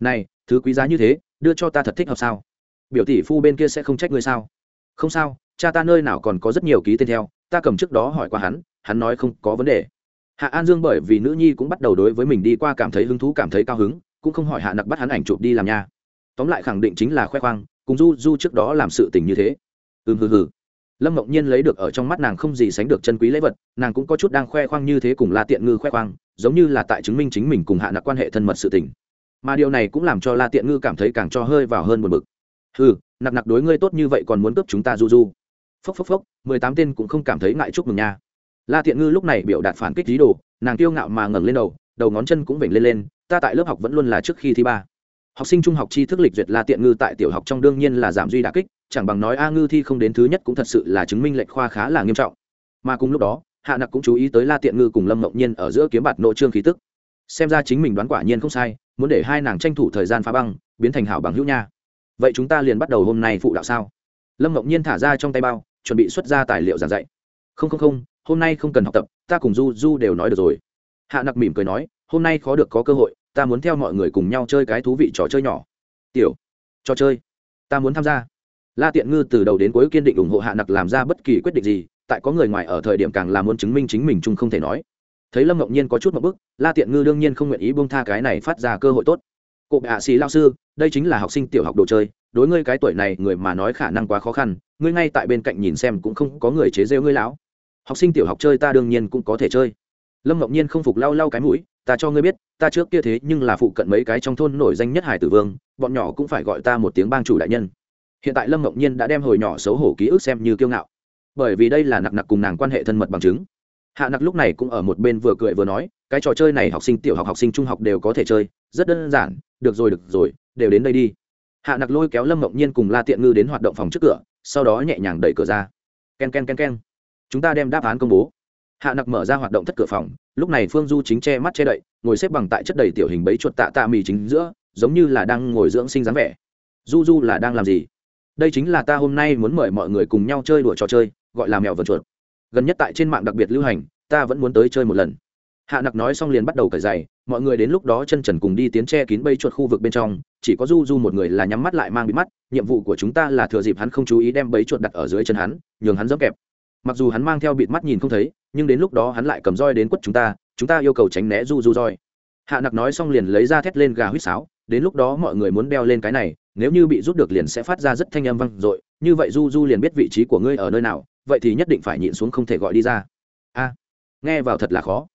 Này, thứ quý giá như thế, đưa cho ta thật thích hợp sao? Biểu tỷ phu bên kia sẽ không trách ngươi sao? Không sao, cha ta nơi nào còn có rất nhiều ký tên theo, ta cầm trước đó hỏi qua hắn hắn nói không có vấn đề. Hạ an dương bởi vì nữ nhi cũng bắt đầu đối với mình đi qua cảm thấy hứng thú, cảm thấy cao hứng, cũng không hỏi hạ nặc bắt hắn ảnh chụp đi làm nha. Tóm lại khẳng định chính là khoe khoang, cùng du du trước đó làm sự tình như thế. Ừm, hừ hừ. Lâm mộng nhiên lấy được ở trong mắt nàng không gì sánh được chân quý lễ vật, nàng cũng có chút đang khoe khoang như thế cùng la tiện ngư khoe khoang, giống như là tại chứng minh chính mình cùng hạ nặc quan hệ thân mật sự tình. Mà điều này cũng làm cho la tiện ngư cảm thấy càng cho hơi vào hơn một bực ừ nặc nặc đối ngươi tốt như vậy còn muốn cướp chúng ta du du. Phốc phốc phốc, mười tám tên cũng không cảm thấy ngại chúc mừng nha. La tiện ngư lúc này biểu đạt phản kích dí đồ, nàng kiêu ngạo mà ngẩng lên đầu đầu ngón chân cũng vểnh lên lên, ta tại lớp học vẫn luôn là trước khi thi ba. Học sinh trung học tri thức lịch duyệt la tiện ngư tại tiểu học trong đương nhiên là giảm duy đà kích, chẳng bằng nói a ngư thi không đến thứ nhất cũng thật sự là chứng minh lệch khoa khá là nghiêm trọng. Mà cùng lúc đó, hạ nặc cũng chú ý tới la tiện ngư cùng lâm mộng nhiên ở giữa kiếm bạt nội trương khí tức. Xem ra chính mình đoán quả nhiên không sai, muốn để hai nàng tranh thủ thời gian phá băng, biến thành hảo bằng hữu nha vậy chúng ta liền bắt đầu hôm nay phụ đạo sao? Lâm ngọc nhiên thả ra trong tay bao, chuẩn bị xuất ra tài liệu giảng dạy. Không không không, hôm nay không cần học tập, ta cùng du du đều nói được rồi. Hạ nặc mỉm cười nói, hôm nay khó được có cơ hội, ta muốn theo mọi người cùng nhau chơi cái thú vị trò chơi nhỏ. Tiểu, trò chơi, ta muốn tham gia. La tiện ngư từ đầu đến cuối kiên định ủng hộ hạ nặc làm ra bất kỳ quyết định gì, tại có người ngoài ở thời điểm càng là muốn chứng minh chính mình chung không thể nói. Thấy lâm ngọc nhiên có chút một bức la tiện ngư đương nhiên không nguyện ý buông tha cái này phát ra cơ hội tốt cụ bệ hạ xì lao sư, đây chính là học sinh tiểu học đồ chơi, đối ngươi cái tuổi này người mà nói khả năng quá khó khăn, ngươi ngay tại bên cạnh nhìn xem cũng không có người chế rêu ngươi lão. Học sinh tiểu học chơi ta đương nhiên cũng có thể chơi. Lâm ngọc nhiên không phục lau lau cái mũi, ta cho ngươi biết, ta trước kia thế nhưng là phụ cận mấy cái trong thôn nổi danh nhất hải tử vương, bọn nhỏ cũng phải gọi ta một tiếng bang chủ đại nhân. Hiện tại lâm ngọc nhiên đã đem hồi nhỏ xấu hổ ký ức xem như kiêu ngạo. Bởi vì đây là nặc nặc cùng nàng quan hệ thân mật bằng chứng. Hạ nặc lúc này cũng ở một bên vừa cười vừa nói cái trò chơi này học sinh, tiểu học học sinh, trung học đều có thể chơi, rất đơn giản, được rồi được rồi, đều đến đây đi. Hạ nặc lôi kéo lâm ngọc nhiên cùng la tiện ngư đến hoạt động phòng trước cửa, sau đó nhẹ nhàng đẩy cửa ra. K e n k e n k e n k e n chúng ta đem đáp án công bố. Hạ nặc mở ra hoạt động thất cửa phòng, lúc này phương du chính che mắt che đậy, ngồi xếp bằng tại chất đầy tiểu hình bấy chuột tạ tạ mì chính giữa, giống như là đang ngồi dưỡng sinh dáng vẻ. Du du là đang làm gì? Đây chính là ta hôm nay muốn mời mọi người cùng nhau chơi đùa trò chơi, gọi là mèo vượt chuột. Gần nhất tại trên mạng đặc biệt lưu hành, ta vẫn muốn tới chơi một lần hạ nặc nói xong liền bắt đầu cởi giày, mọi người đến lúc đó chân trần cùng đi tiến che kín bây chuột khu vực bên trong, chỉ có du du một người là nhắm mắt lại mang bị mắt, nhiệm vụ của chúng ta là thừa dịp hắn không chú ý đem bấy chuột đặt ở dưới chân hắn, nhường hắn dẫm kẹp. Mặc dù hắn mang theo bịt mắt nhìn không thấy, nhưng đến lúc đó hắn lại cầm roi đến quất chúng ta chúng ta yêu cầu tránh né du du roi. Hạ nặc nói xong liền lấy ra thét lên gà huýt sáo, đến lúc đó mọi người muốn đeo lên cái này, nếu như bị rút được liền sẽ phát ra rất thanh âm vang dội, như vậy du du liền biết vị trí của ngươi ở nơi nào, vậy thì nhất định phải nhịn xuống không thể gọi đi ra. A, nghe vào thật là khó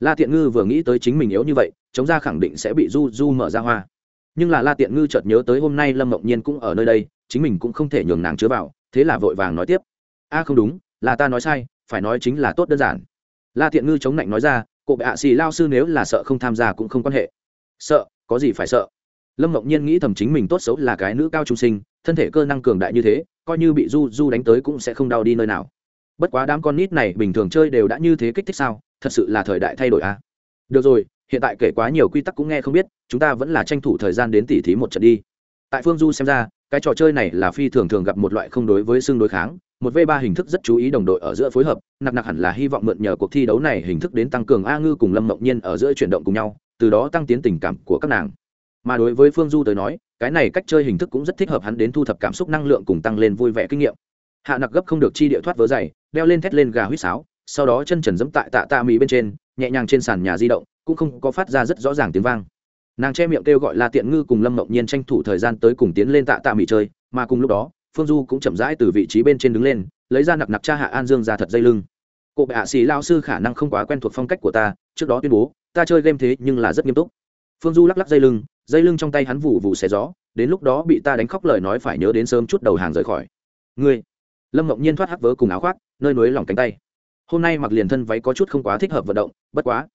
la tiện ngư vừa nghĩ tới chính mình yếu như vậy, chống ra khẳng định sẽ bị du du mở ra hoa. Nhưng là la tiện ngư chợt nhớ tới hôm nay lâm mộng nhiên cũng ở nơi đây, chính mình cũng không thể nhường nàng chứa vào, thế là vội vàng nói tiếp. A, không đúng, là ta nói sai, phải nói chính là tốt đơn giản. La tiện ngư chống lạnh nói ra cụ bệ ạ, xì lao sư nếu là sợ không tham gia cũng không quan hệ. Sợ? Có gì phải sợ? Lâm mộng nhiên nghĩ thầm chính mình tốt xấu là cái nữ cao trung sinh, thân thể cơ năng cường đại như thế, coi như bị du du đánh tới cũng sẽ không đau đi nơi nào bất quá đám con nít này bình thường chơi đều đã như thế kích thích sao? Thật sự là thời đại thay đổi à? Được rồi, hiện tại kể quá nhiều quy tắc cũng nghe không biết, chúng ta vẫn là tranh thủ thời gian đến tỉ thí một trận đi. Tại phương du xem ra, cái trò chơi này là phi thường thường gặp một loại không đối với xương đối kháng, một v ba hình thức rất chú ý đồng đội ở giữa phối hợp, nặc nặc hẳn là hy vọng mượn nhờ cuộc thi đấu này hình thức đến tăng cường a ngư cùng lâm mộng nhiên ở giữa chuyển động cùng nhau, từ đó tăng tiến tình cảm của các nàng. Mà đối với phương du tới nói, cái này cách chơi hình thức cũng rất thích hợp hắn đến thu thập cảm xúc năng lượng cùng tăng lên vui vẻ kinh nghiệm. Hạ nặc gấp không được chi địa thoát vớ dày đeo lên thét lên gà huýt sáo, sau đó chân trần dẫm tại tạ tạ mỹ bên trên, nhẹ nhàng trên sàn nhà di động, cũng không có phát ra rất rõ ràng tiếng vang. Nàng che miệng kêu gọi la tiện ngư cùng lâm mộng nhiên tranh thủ thời gian tới cùng tiến lên tạ tạ mỹ chơi, mà cùng lúc đó, phương du cũng chậm rãi từ vị trí bên trên đứng lên, lấy ra nặc nặc cha hạ an dương ra thật dây lưng. Cụ bệ hạ xì lao sư khả năng không quá quen thuộc phong cách của ta, trước đó tuyên bố, ta chơi game thế nhưng là rất nghiêm túc. Phương du lắc lắc dây lưng dây lưng trong tay hắn vụ vụ xé gió, đến lúc đó bị ta đánh khóc lời nói phải nhớ đến sớm chút đầu hàng rời khỏi. Ngươi lâm Mộng nhiên thoát hắc vớ cùng áo khoác, nơi nối lòng cánh tay. Hôm nay mặc liền thân váy có chút không quá thích hợp vận động, bất quá.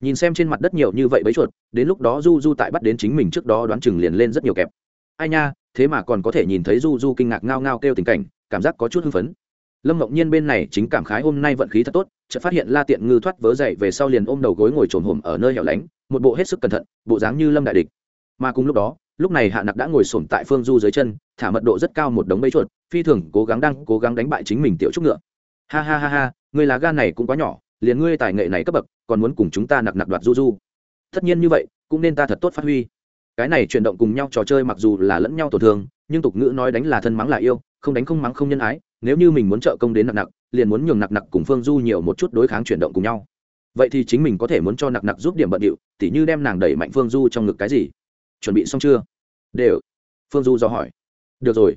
Nhìn xem trên mặt đất nhiều như vậy bấy chuột, đến lúc đó du du tại bắt đến chính mình trước đó đoán chừng liền lên rất nhiều kẹp. Ai nha, thế mà còn có thể nhìn thấy du du kinh ngạc ngao ngao kêu tình cảnh, cảm giác có chút hưng phấn. Lâm mộng nhiên bên này chính cảm khái hôm nay vận khí thật tốt, chợt phát hiện la tiện ngư thoát vớ dậy về sau liền ôm đầu gối ngồi trồn hổm ở nơi hẻo lánh, một bộ hết sức cẩn thận, bộ dáng như lâm đại địch. Mà cùng lúc đó lúc này hạ nặc đã ngồi sổm tại phương du dưới chân, thả mật độ rất cao một đống bẫy chuột, phi thường cố gắng đang, cố gắng đánh bại chính mình tiểu trúc ngựa. Ha ha ha ha, người lá gan này cũng quá nhỏ, liền ngươi tài nghệ này cấp bậc, còn muốn cùng chúng ta nặc nặc đoạt du du. Tất nhiên như vậy, cũng nên ta thật tốt phát huy. Cái này chuyển động cùng nhau trò chơi mặc dù là lẫn nhau tổn thương, nhưng tục ngữ nói đánh là thân mắng là yêu, không đánh không mắng không nhân ái, nếu như mình muốn trợ công đến nặc nặc, liền muốn nhường nặc nặc cùng phương du nhiều một chút đối kháng chuyển động cùng nhau. Vậy thì chính mình có thể muốn cho nặc nặc giúp điểm bận điệu, tỉ như đem nàng đẩy mạnh phương du trong ngực cái gì? Chuẩn bị xong chưa? Đều. Phương du do hỏi. Được rồi.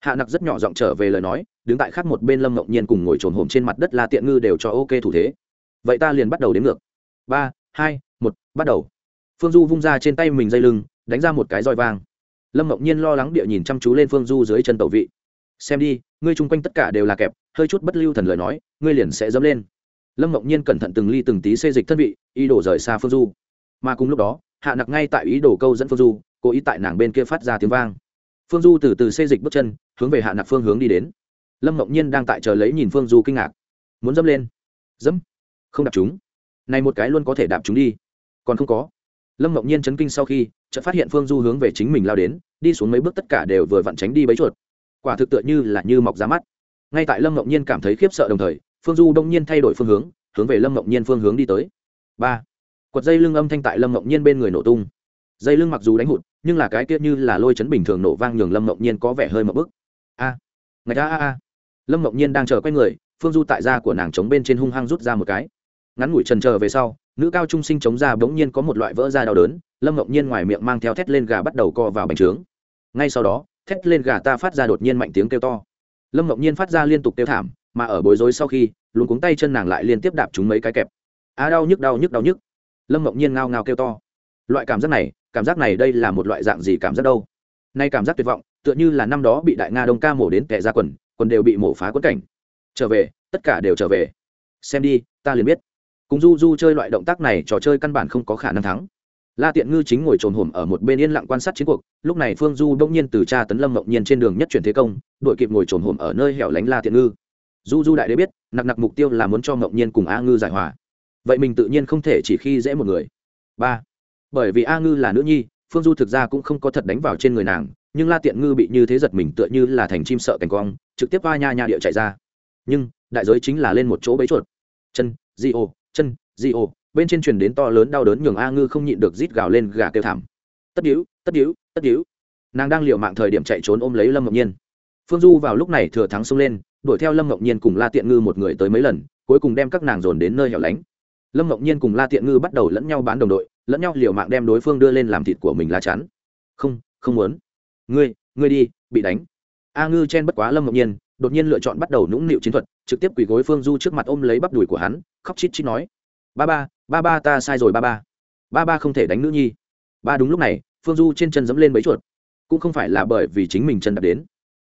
Hạ nặc rất nhỏ giọng trở về lời nói, đứng tại khác một bên lâm ngộng nhiên cùng ngồi trồn hồm trên mặt đất la tiện ngư đều cho ok thủ thế. Vậy ta liền bắt đầu đến ngược. Ba, hai, một, bắt đầu. Phương du vung ra trên tay mình dây lưng, đánh ra một cái roi vang. Lâm ngộng nhiên lo lắng địa nhìn chăm chú lên phương du dưới chân tàu vị. Xem đi, ngươi chung quanh tất cả đều là kẹp, hơi chút bất lưu thần lời nói, ngươi liền sẽ dẫm lên. Lâm ngộng nhiên cẩn thận từng ly từng tí xê dịch thân vị, ý đồ rời xa phương du. Mà cùng lúc đó hạ nặc ngay tại ý đồ câu dẫn phương du, cố ý tại nàng bên kia phát ra tiếng vang. Phương du từ từ xê dịch bước chân, hướng về hạ nặc phương hướng đi đến. Lâm ngẫu nhiên đang tại chờ lấy nhìn phương du kinh ngạc. Muốn dẫm lên? Dẫm? Không đạp chúng. Này một cái luôn có thể đạp chúng đi. Còn không có. Lâm ngẫu nhiên chấn kinh sau khi, chợt phát hiện phương du hướng về chính mình lao đến, đi xuống mấy bước tất cả đều vừa vặn tránh đi bấy chuột. Quả thực tựa như là như mọc ra mắt. Ngay tại lâm ngẫu nhiên cảm thấy khiếp sợ đồng thời, phương du đông nhiên thay đổi phương hướng hướng về lâm ngẫu nhiên phương hướng đi tới. Ba quật dây lưng âm thanh tại lâm ngẫu nhiên bên người nổ tung. Dây lưng mặc dù đánh hụt nhưng là cái kia như là lôi chấn bình thường nổ vang nhường lâm ngẫu nhiên có vẻ hơi mập bức. A à, ngạch a a a. Lâm ngẫu nhiên đang chờ quay người phương du tại da của nàng chống bên trên hung hăng rút ra một cái. Ngắn ngủi trần chờ về sau nữ cao trung sinh chống ra bỗng nhiên có một loại vỡ da đau đớn lâm ngọc nhiên ngoài miệng mang theo thét lên gà bắt đầu co vào bành trướng. Ngay sau đó thét lên gà ta phát ra đột nhiên mạnh tiếng kêu to. Lâm ngọc nhiên phát ra liên tục kêu thảm mà ở bối rối sau khi luôn cuống tay chân nàng lại liên tiếp đạp chúng mấy cái kẹp. A đau nhức đau nhức đau nhức lâm ngẫu nhiên ngao ngao kêu to loại cảm giác này cảm giác này đây là một loại dạng gì cảm giác đâu nay cảm giác tuyệt vọng tựa như là năm đó bị đại nga đông ca mổ đến kẻ ra quần quần đều bị mổ phá quất cảnh trở về tất cả đều trở về xem đi ta liền biết cùng du du chơi loại động tác này trò chơi căn bản không có khả năng thắng la tiện ngư chính ngồi trồn hổm ở một bên yên lặng quan sát chiến cuộc lúc này phương du đông nhiên từ cha tấn lâm mộng nhiên trên đường nhất chuyển thế công đội kịp ngồi trồn hổm ở nơi hẻo lánh la tiện ngư du du đại đế biết nặc nặc mục tiêu là muốn cho mộng nhiên cùng a ngư giải hòa vậy mình tự nhiên không thể chỉ khi dễ một người. Ba, bởi vì a ngư là nữ nhi, phương du thực ra cũng không có thật đánh vào trên người nàng, nhưng la tiện ngư bị như thế giật mình tựa như là thành chim sợ cảnh quang trực tiếp va nha nha địa chạy ra. Nhưng, đại giới chính là lên một chỗ bấy chuột. Chân, di ô, chân, di ô, bên trên truyền đến to lớn đau đớn nhường a ngư không nhịn được rít gào lên gà kêu thảm. Tất điếu tất điếu tất điếu. Nàng đang liều mạng thời điểm chạy trốn ôm lấy lâm ngọc nhiên. Phương du vào lúc này thừa thắng xông lên, đuổi theo lâm ngọc nhiên cùng la tiện ngư một người tới mấy lần, cuối cùng đem các nàng dồn đến nơi hẻo lánh lâm ngọc nhiên cùng la tiện ngư bắt đầu lẫn nhau bán đồng đội, lẫn nhau liều mạng đem đối phương đưa lên làm thịt của mình lá chắn. Không không muốn. Ngươi ngươi đi, bị đánh. A ngư chen bất quá lâm ngọc nhiên, đột nhiên lựa chọn bắt đầu nũng nịu chiến thuật, trực tiếp quỳ gối phương du trước mặt ôm lấy bắp đùi của hắn, khóc chít chít nói, ba ba ba ba ta sai rồi ba ba. Ba ba không thể đánh nữ nhi. Ba đúng lúc này, phương du trên chân dẫm lên bẫy chuột. Cũng không phải là bởi vì chính mình chân đạp đến,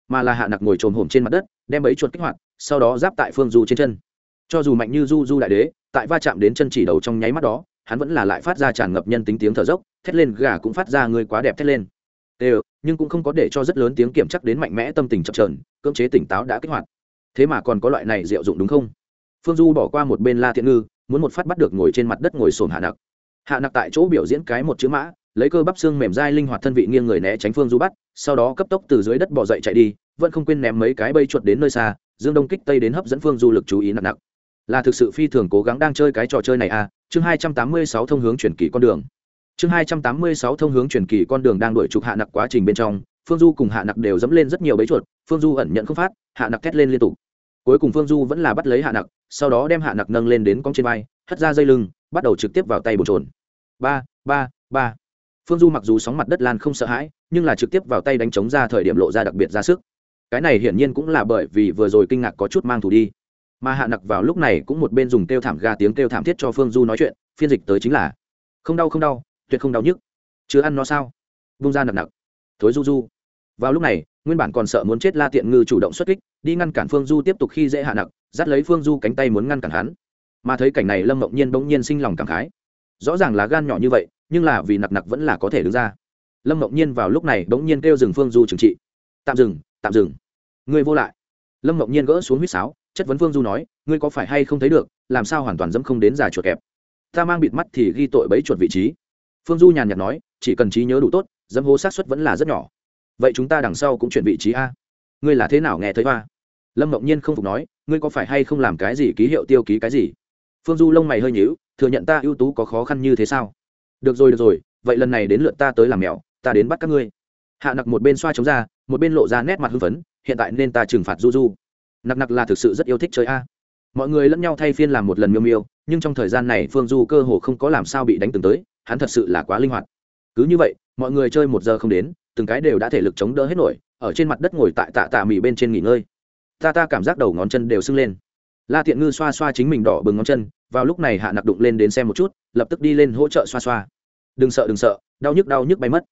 mà là hạ nặc ngồi trồm hổm trên mặt đất, đem bẫy chuột kích hoạt, sau đó giáp tại phương du trên chân. Cho dù mạnh như du du đại đế tại va chạm đến chân chỉ đầu trong nháy mắt đó, hắn vẫn là lại phát ra tràn ngập nhân tính tiếng thở dốc, thét lên, gà cũng phát ra người quá đẹp, thét lên. Đều, nhưng cũng không có để cho rất lớn tiếng kiểm chắc đến mạnh mẽ tâm tình chập trờn cưỡng chế tỉnh táo đã kích hoạt. Thế mà còn có loại này diệu dụng đúng không? Phương du bỏ qua một bên la thiện ngư, muốn một phát bắt được ngồi trên mặt đất ngồi sồn hạ nặc. Hạ nặc tại chỗ biểu diễn cái một chữ mã, lấy cơ bắp xương mềm dai linh hoạt thân vị nghiêng người né tránh phương du bắt, sau đó cấp tốc từ dưới đất bỏ dậy chạy đi, vẫn không quên ném mấy cái bây chuột đến nơi xa, dương đông kích tây đến hấp dẫn phương du lực chú ý nặng nặng là thực sự phi thường cố gắng đang chơi cái trò chơi này à? Chương hai trăm tám mươi sáu thông hướng chuyển kỳ con đường. Chương hai trăm tám mươi sáu thông hướng chuyển kỳ con đường đang đuổi trục hạ nặc quá trình bên trong, phương du cùng hạ nặc đều dẫm lên rất nhiều bẫy chuột, phương du ẩn nhận không phát, hạ nặc thét lên liên tục. Cuối cùng phương du vẫn là bắt lấy hạ nặc, sau đó đem hạ nặc nâng lên đến cong trên vai, hất ra dây lưng, bắt đầu trực tiếp vào tay bồn trồn ba ba ba. Phương du mặc dù sóng mặt đất lan không sợ hãi, nhưng là trực tiếp vào tay đánh trống ra thời điểm lộ ra đặc biệt ra sức. Cái này hiển nhiên cũng là bởi vì vừa rồi kinh ngạc có chút mang thủ đi mà hạ nặc vào lúc này cũng một bên dùng kêu thảm ga tiếng kêu thảm thiết cho phương du nói chuyện, phiên dịch tới chính là, không đau không đau, tuyệt không đau nhức. Chưa ăn nó sao? Vung ra nặc nặc. Thối du du. Vào lúc này, nguyên bản còn sợ muốn chết la tiện ngư chủ động xuất kích, đi ngăn cản phương du tiếp tục khi dễ hạ nặc, dắt lấy phương du cánh tay muốn ngăn cản hắn. Mà thấy cảnh này lâm mộng nhiên bỗng nhiên sinh lòng cảm khái. Rõ ràng là gan nhỏ như vậy, nhưng là vì nặc nặc vẫn là có thể đứng ra. Lâm mộng nhiên vào lúc này bỗng nhiên kêu dừng phương du trừng trị. Tạm dừng tạm dừng. Người vô lại. Lâm mộng nhiên gỡ xuống huýt sáo chất vấn phương du nói, ngươi có phải hay không thấy được, làm sao hoàn toàn dẫm không đến già chuột kẹp? Ta mang bịt mắt thì ghi tội bẫy chuột vị trí. Phương du nhàn nhạt nói, chỉ cần trí nhớ đủ tốt, dẫm hố sát xuất vẫn là rất nhỏ. Vậy chúng ta đằng sau cũng chuyển vị trí a. Ngươi là thế nào nghe thấy hoa? Lâm mộng nhiên không phục nói, ngươi có phải hay không làm cái gì ký hiệu tiêu ký cái gì? Phương du lông mày hơi nhíu, thừa nhận ta ưu tú có khó khăn như thế sao? Được rồi được rồi, vậy lần này đến lượt ta tới làm mèo, ta đến bắt các ngươi. Hạ nặc một bên xoa chống ra, một bên lộ ra nét mặt hưng phấn, hiện tại nên ta trừng phạt du du nặc nặc là thực sự rất yêu thích chơi a. Mọi người lẫn nhau thay phiên làm một lần miêu miêu, nhưng trong thời gian này phương du cơ hồ không có làm sao bị đánh từng tới, hắn thật sự là quá linh hoạt. Cứ như vậy, mọi người chơi một giờ không đến, từng cái đều đã thể lực chống đỡ hết nổi, ở trên mặt đất ngồi tại tạ tạ mì bên trên nghỉ ngơi. Ta ta cảm giác đầu ngón chân đều sưng lên. La tiện ngư xoa xoa chính mình đỏ bừng ngón chân, vào lúc này hạ nặc đụng lên đến xem một chút, lập tức đi lên hỗ trợ xoa xoa. Đừng sợ đừng sợ, đau nhức đau nhức bay mất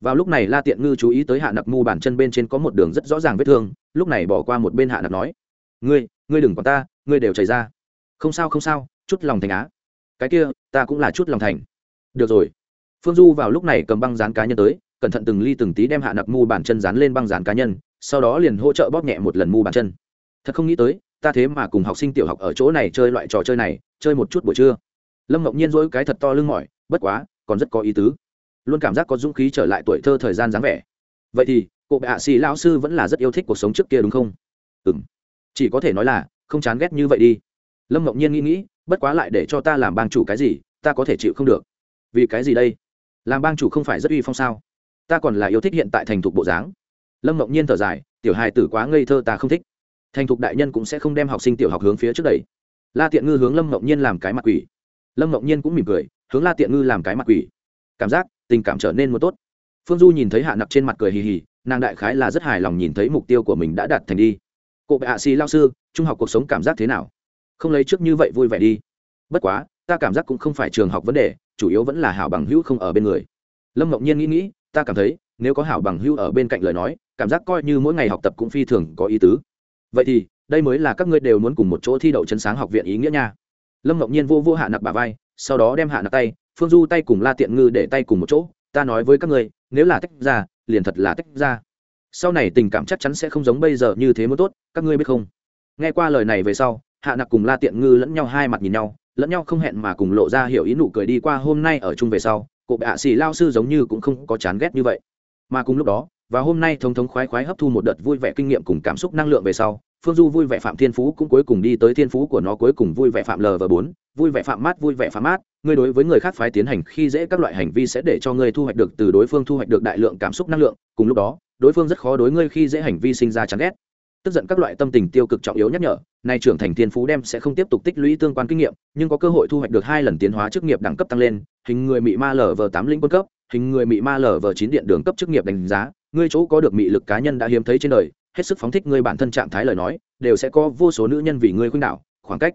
vào lúc này la tiện ngư chú ý tới hạ nặc mu bàn chân bên trên có một đường rất rõ ràng vết thương, lúc này bỏ qua một bên hạ nặc nói, ngươi ngươi đừng còn ta, ngươi đều chảy ra. Không sao không sao, chút lòng thành á. Cái kia, ta cũng là chút lòng thành. Được rồi. Phương du vào lúc này cầm băng dán cá nhân tới, cẩn thận từng ly từng tí đem hạ nặc mu bàn chân dán lên băng dán cá nhân, sau đó liền hỗ trợ bóp nhẹ một lần mu bàn chân. Thật không nghĩ tới, ta thế mà cùng học sinh tiểu học ở chỗ này chơi loại trò chơi này, chơi một chút buổi trưa. Lâm ngọc nhiên dỗi cái thật to lưng mỏi, bất quá, còn rất có ý tứ luôn cảm giác có dũng khí trở lại tuổi thơ thời gian dáng vẻ. Vậy thì cụ bệ hạ xì lão sư vẫn là rất yêu thích cuộc sống trước kia đúng không? Ừ m chỉ có thể nói là, không chán ghét như vậy đi. Lâm ngọc nhiên nghĩ nghĩ, bất quá lại để cho ta làm bang chủ cái gì, ta có thể chịu không được. Vì cái gì đây? Làm bang chủ không phải rất uy phong sao? Ta còn là yêu thích hiện tại thành thục bộ dáng. Lâm ngọc nhiên thở dài, tiểu hài tử quá ngây thơ ta không thích. Thành thục đại nhân cũng sẽ không đem học sinh tiểu học hướng phía trước đây. La tiện ngư hướng lâm ngọc nhiên làm cái mặt quỷ. Lâm ngọc nhiên cũng mỉm cười, hướng la tiện ngư làm cái mặt quỷ. Cảm giác tình cảm trở nên một tốt. Phương du nhìn thấy hạ nặc trên mặt cười hì hì, nàng đại khái là rất hài lòng nhìn thấy mục tiêu của mình đã đạt thành đi. Cụ bệ hạ xì lao sư, trung học cuộc sống cảm giác thế nào? Không lấy trước như vậy vui vẻ đi. Bất quá, ta cảm giác cũng không phải trường học vấn đề, chủ yếu vẫn là hảo bằng hữu không ở bên người. Lâm ngọc nhiên nghĩ nghĩ, ta cảm thấy, nếu có hảo bằng hữu ở bên cạnh lời nói, cảm giác coi như mỗi ngày học tập cũng phi thường có ý tứ. Vậy thì, đây mới là các ngươi đều muốn cùng một chỗ thi đậu chân sáng học viện ý nghĩa nha. Lâm ngọc nhiên vô vô hạ nặc bà vai, sau đó đem hạ nặc tay phương du tay cùng la tiện ngư để tay cùng một chỗ, ta nói với các ngươi, nếu là tách ra, liền thật là tách ra. Sau này tình cảm chắc chắn sẽ không giống bây giờ như thế mới tốt, các ngươi biết không? Nghe qua lời này về sau, hạ nặc cùng la tiện ngư lẫn nhau hai mặt nhìn nhau, lẫn nhau không hẹn mà cùng lộ ra hiểu ý nụ cười đi qua hôm nay ở chung về sau cụ bệ hạ xì lao sư giống như cũng không có chán ghét như vậy. Mà cùng lúc đó và hôm nay thống thống khoái khoái hấp thu một đợt vui vẻ kinh nghiệm cùng cảm xúc năng lượng về sau phương du vui vẻ phạm thiên phú cũng cuối cùng đi tới thiên phú của nó cuối cùng vui vẻ phạm lv bốn, vui vẻ phạm mát, vui vẻ phạm mát. Ngươi đối với người khác phái tiến hành khi dễ các loại hành vi sẽ để cho ngươi thu hoạch được từ đối phương thu hoạch được đại lượng cảm xúc năng lượng. Cùng lúc đó, đối phương rất khó đối ngươi khi dễ hành vi sinh ra chán ghét. Tức giận các loại tâm tình tiêu cực trọng yếu nhắc nhở, nay trưởng thành thiên phú đem sẽ không tiếp tục tích lũy tương quan kinh nghiệm, nhưng có cơ hội thu hoạch được hai lần tiến hóa chức nghiệp đẳng cấp tăng lên. Hình người mị ma lv tám linh quân cấp, hình người mị ma lv chín điện đường cấp chức nghiệp đánh giá, ngươi chỗ có được mị lực cá nhân đã hiếm thấy trên đời hết sức phóng thích ngươi bản thân trạng thái lời nói đều sẽ có vô số nữ nhân vì ngươi khuynh đảo khoảng cách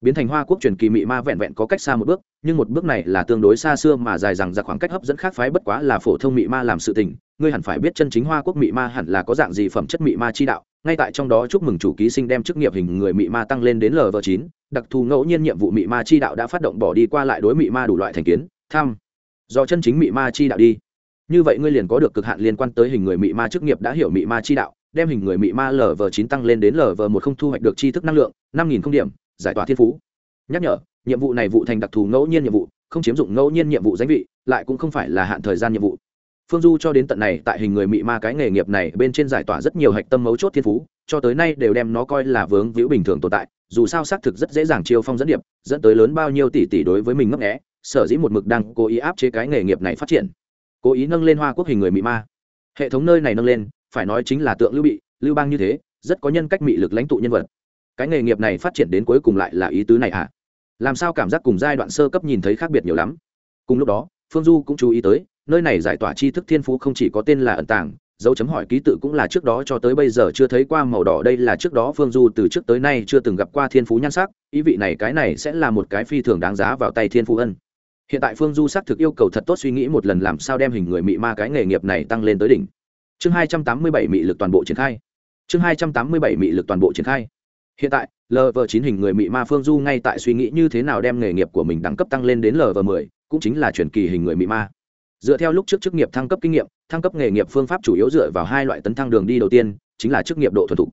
biến thành hoa quốc truyền kỳ mị ma vẹn vẹn có cách xa một bước nhưng một bước này là tương đối xa xưa mà dài rằng ra khoảng cách hấp dẫn khác phái bất quá là phổ thông mị ma làm sự tình ngươi hẳn phải biết chân chính hoa quốc mị ma hẳn là có dạng gì phẩm chất mị ma chi đạo ngay tại trong đó chúc mừng chủ ký sinh đem chức nghiệp hình người mị ma tăng lên đến lv chín đặc thù ngẫu nhiên nhiệm vụ mị ma chi đạo đã phát động bỏ đi qua lại đối mị ma đủ loại thành kiến tham do chân chính mị ma chi đạo đi như vậy ngươi liền có được cực hạn liên quan tới hình người mị ma chức nghiệp đã hiểu mị ma chi đạo đem hình người mị ma lv chín tăng lên đến lv một không thu hoạch được chi thức năng lượng, năm nghìn không điểm, giải tỏa thiên phú. Nhắc nhở, nhiệm vụ này vụ thành đặc thù ngẫu nhiên nhiệm vụ, không chiếm dụng ngẫu nhiên nhiệm vụ danh vị, lại cũng không phải là hạn thời gian nhiệm vụ. Phương du cho đến tận này, tại hình người mị ma cái nghề nghiệp này bên trên giải tỏa rất nhiều hạch tâm mấu chốt thiên phú, cho tới nay đều đem nó coi là vướng víu bình thường tồn tại, dù sao xác thực rất dễ dàng chiêu phong dẫn điệp, dẫn tới lớn bao nhiêu tỷ tỷ đối với mình ngấp nghẽ sở dĩ một mực đang cố ý áp chế cái nghề nghiệp này phát triển. Cố ý nâng lên hoa quốc hình người mị ma. Hệ thống nơi này nâng lên phải nói chính là tượng lưu bị, lưu bang như thế, rất có nhân cách mị lực lãnh tụ nhân vật. Cái nghề nghiệp này phát triển đến cuối cùng lại là ý tứ này à? Làm sao cảm giác cùng giai đoạn sơ cấp nhìn thấy khác biệt nhiều lắm? Cùng lúc đó, phương du cũng chú ý tới, nơi này giải tỏa tri thức thiên phú không chỉ có tên là ẩn tàng, dấu chấm hỏi ký tự cũng là trước đó cho tới bây giờ chưa thấy qua màu đỏ đây là trước đó phương du từ trước tới nay chưa từng gặp qua thiên phú nhan sắc, ý vị này cái này sẽ là một cái phi thường đáng giá vào tay thiên phú ân. Hiện tại phương du xác thực yêu cầu thật tốt suy nghĩ một lần làm sao đem hình người mị ma cái nghề nghiệp này tăng lên tới đỉnh chương hai trăm tám mươi bảy mị lực toàn bộ triển khai. Chương hai trăm tám mươi bảy mị lực toàn bộ triển khai. Hiện tại lv chín hình người mị ma phương du ngay tại suy nghĩ như thế nào đem nghề nghiệp của mình đẳng cấp tăng lên đến lv mười, cũng chính là truyền kỳ hình người mị ma. Dựa theo lúc trước chức nghiệp thăng cấp kinh nghiệm, thăng cấp nghề nghiệp phương pháp chủ yếu dựa vào hai loại tấn thăng đường đi đầu tiên, chính là chức nghiệp độ thuần thục.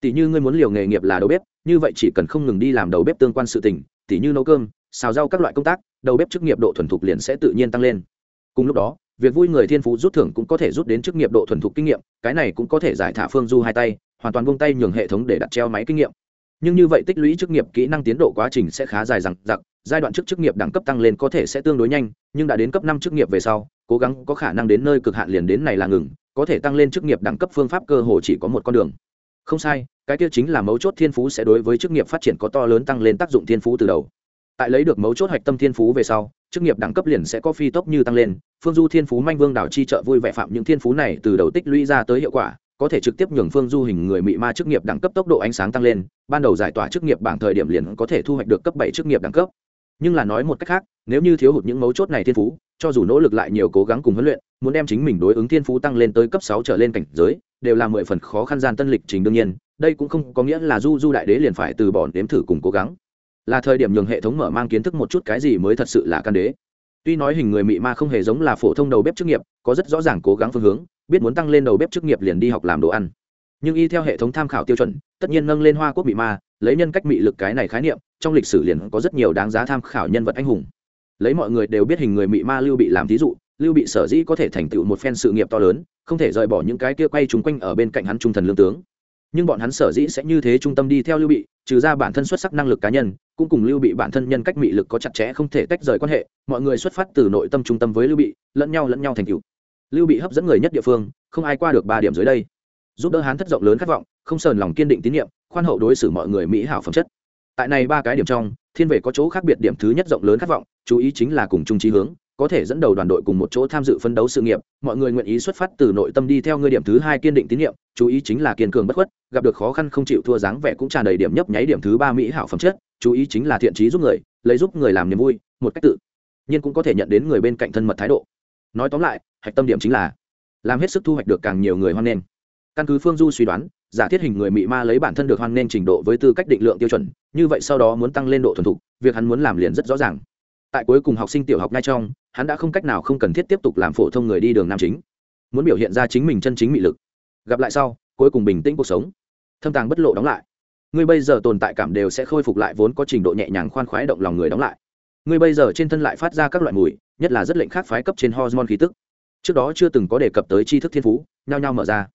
Tỷ như ngươi muốn liều nghề nghiệp là đầu bếp, như vậy chỉ cần không ngừng đi làm đầu bếp tương quan sự tình, tỷ như nấu cơm, xào rau các loại công tác, đầu bếp chức nghiệp độ thuần thục liền sẽ tự nhiên tăng lên. Cùng lúc đó việc vui người thiên phú rút thưởng cũng có thể rút đến chức nghiệp độ thuần thục kinh nghiệm, cái này cũng có thể giải thả phương du hai tay, hoàn toàn buông tay nhường hệ thống để đặt treo máy kinh nghiệm. Nhưng như vậy tích lũy chức nghiệp kỹ năng tiến độ quá trình sẽ khá dài dằng dặc, giai đoạn trước chức nghiệp đẳng cấp tăng lên có thể sẽ tương đối nhanh, nhưng đã đến cấp năm chức nghiệp về sau, cố gắng có khả năng đến nơi cực hạn liền đến này là ngừng, có thể tăng lên chức nghiệp đẳng cấp phương pháp cơ hồ chỉ có một con đường. Không sai, cái kia chính là mấu chốt thiên phú sẽ đối với chức nghiệp phát triển có to lớn tăng lên tác dụng thiên phú từ đầu. Tại lấy được mấu chốt hạch tâm thiên phú về sau chức nghiệp đẳng cấp liền sẽ có phi tốc như tăng lên, phương du thiên phú manh vương đảo chi trợ vui vẻ phạm những thiên phú này từ đầu tích lũy ra tới hiệu quả, có thể trực tiếp nhường phương du hình người mị ma chức nghiệp đẳng cấp tốc độ ánh sáng tăng lên, ban đầu giải tỏa chức nghiệp bảng thời điểm liền có thể thu hoạch được cấp bảy chức nghiệp đẳng cấp. Nhưng là nói một cách khác, nếu như thiếu hụt những mấu chốt này thiên phú, cho dù nỗ lực lại nhiều cố gắng cùng huấn luyện, muốn đem chính mình đối ứng thiên phú tăng lên tới cấp sáu trở lên cảnh giới, đều là mười phần khó khăn gian tân lịch trình đương nhiên, đây cũng không có nghĩa là du du đại đế liền phải từ bỏ nếm thử cùng cố gắng là thời điểm nhường hệ thống mở mang kiến thức một chút cái gì mới thật sự là can đế. Tuy nói hình người mị ma không hề giống là phổ thông đầu bếp chức nghiệp, có rất rõ ràng cố gắng phương hướng, biết muốn tăng lên đầu bếp chức nghiệp liền đi học làm đồ ăn. Nhưng y theo hệ thống tham khảo tiêu chuẩn, tất nhiên nâng lên hoa quốc mị ma, lấy nhân cách mị lực cái này khái niệm, trong lịch sử liền có rất nhiều đáng giá tham khảo nhân vật anh hùng. Lấy mọi người đều biết hình người mị ma lưu bị làm thí dụ, lưu bị sở dĩ có thể thành tựu một phen sự nghiệp to lớn, không thể rời bỏ những cái kia quay chung quanh ở bên cạnh hắn trung thần lương tướng. Nhưng bọn hắn sở dĩ sẽ như thế trung tâm đi theo lưu bị, trừ ra bản thân xuất sắc năng lực cá nhân cũng cùng lưu bị bản thân nhân cách mị lực có chặt chẽ không thể tách rời quan hệ, mọi người xuất phát từ nội tâm trung tâm với lưu bị, lẫn nhau lẫn nhau thành cựu lưu bị hấp dẫn người nhất địa phương, không ai qua được ba điểm dưới đây. Giúp đỡ hắn thất rộng lớn khát vọng, không sờn lòng kiên định tín nhiệm, khoan hậu đối xử mọi người mỹ hảo phẩm chất. Tại này ba cái điểm trong, thiên về có chỗ khác biệt điểm thứ nhất rộng lớn khát vọng, chú ý chính là cùng chung trí hướng, có thể dẫn đầu đoàn đội cùng một chỗ tham dự phấn đấu sự nghiệp, mọi người nguyện ý xuất phát từ nội tâm đi theo ngươi điểm thứ hai kiên định tín nhiệm, chú ý chính là kiên cường bất khuất, gặp được khó khăn không chịu thua dáng vẻ cũng tràn đầy điểm nhấp nháy điểm thứ ba mỹ hảo phẩm chất chú ý chính là thiện trí giúp người, lấy giúp người làm niềm vui, một cách tự nhiên cũng có thể nhận đến người bên cạnh thân mật thái độ. Nói tóm lại, hạch tâm điểm chính là làm hết sức thu hoạch được càng nhiều người hoan nghênh. Căn cứ phương du suy đoán, giả thiết hình người mị ma lấy bản thân được hoan nghênh trình độ với tư cách định lượng tiêu chuẩn, như vậy sau đó muốn tăng lên độ thuần thục, việc hắn muốn làm liền rất rõ ràng. Tại cuối cùng học sinh tiểu học ngay trong, hắn đã không cách nào không cần thiết tiếp tục làm phổ thông người đi đường nam chính. Muốn biểu hiện ra chính mình chân chính mị lực. Gặp lại sau, cuối cùng bình tĩnh cuộc sống. Thâm tàng bất lộ đóng lại ngươi bây giờ tồn tại cảm đều sẽ khôi phục lại vốn có trình độ nhẹ nhàng khoan khoái động lòng người đóng lại. Ngươi bây giờ trên thân lại phát ra các loại mùi, nhất là rất lệnh khác phái cấp trên hormone khí tức. Trước đó chưa từng có đề cập tới tri thức thiên phú, nhao nhao mở ra.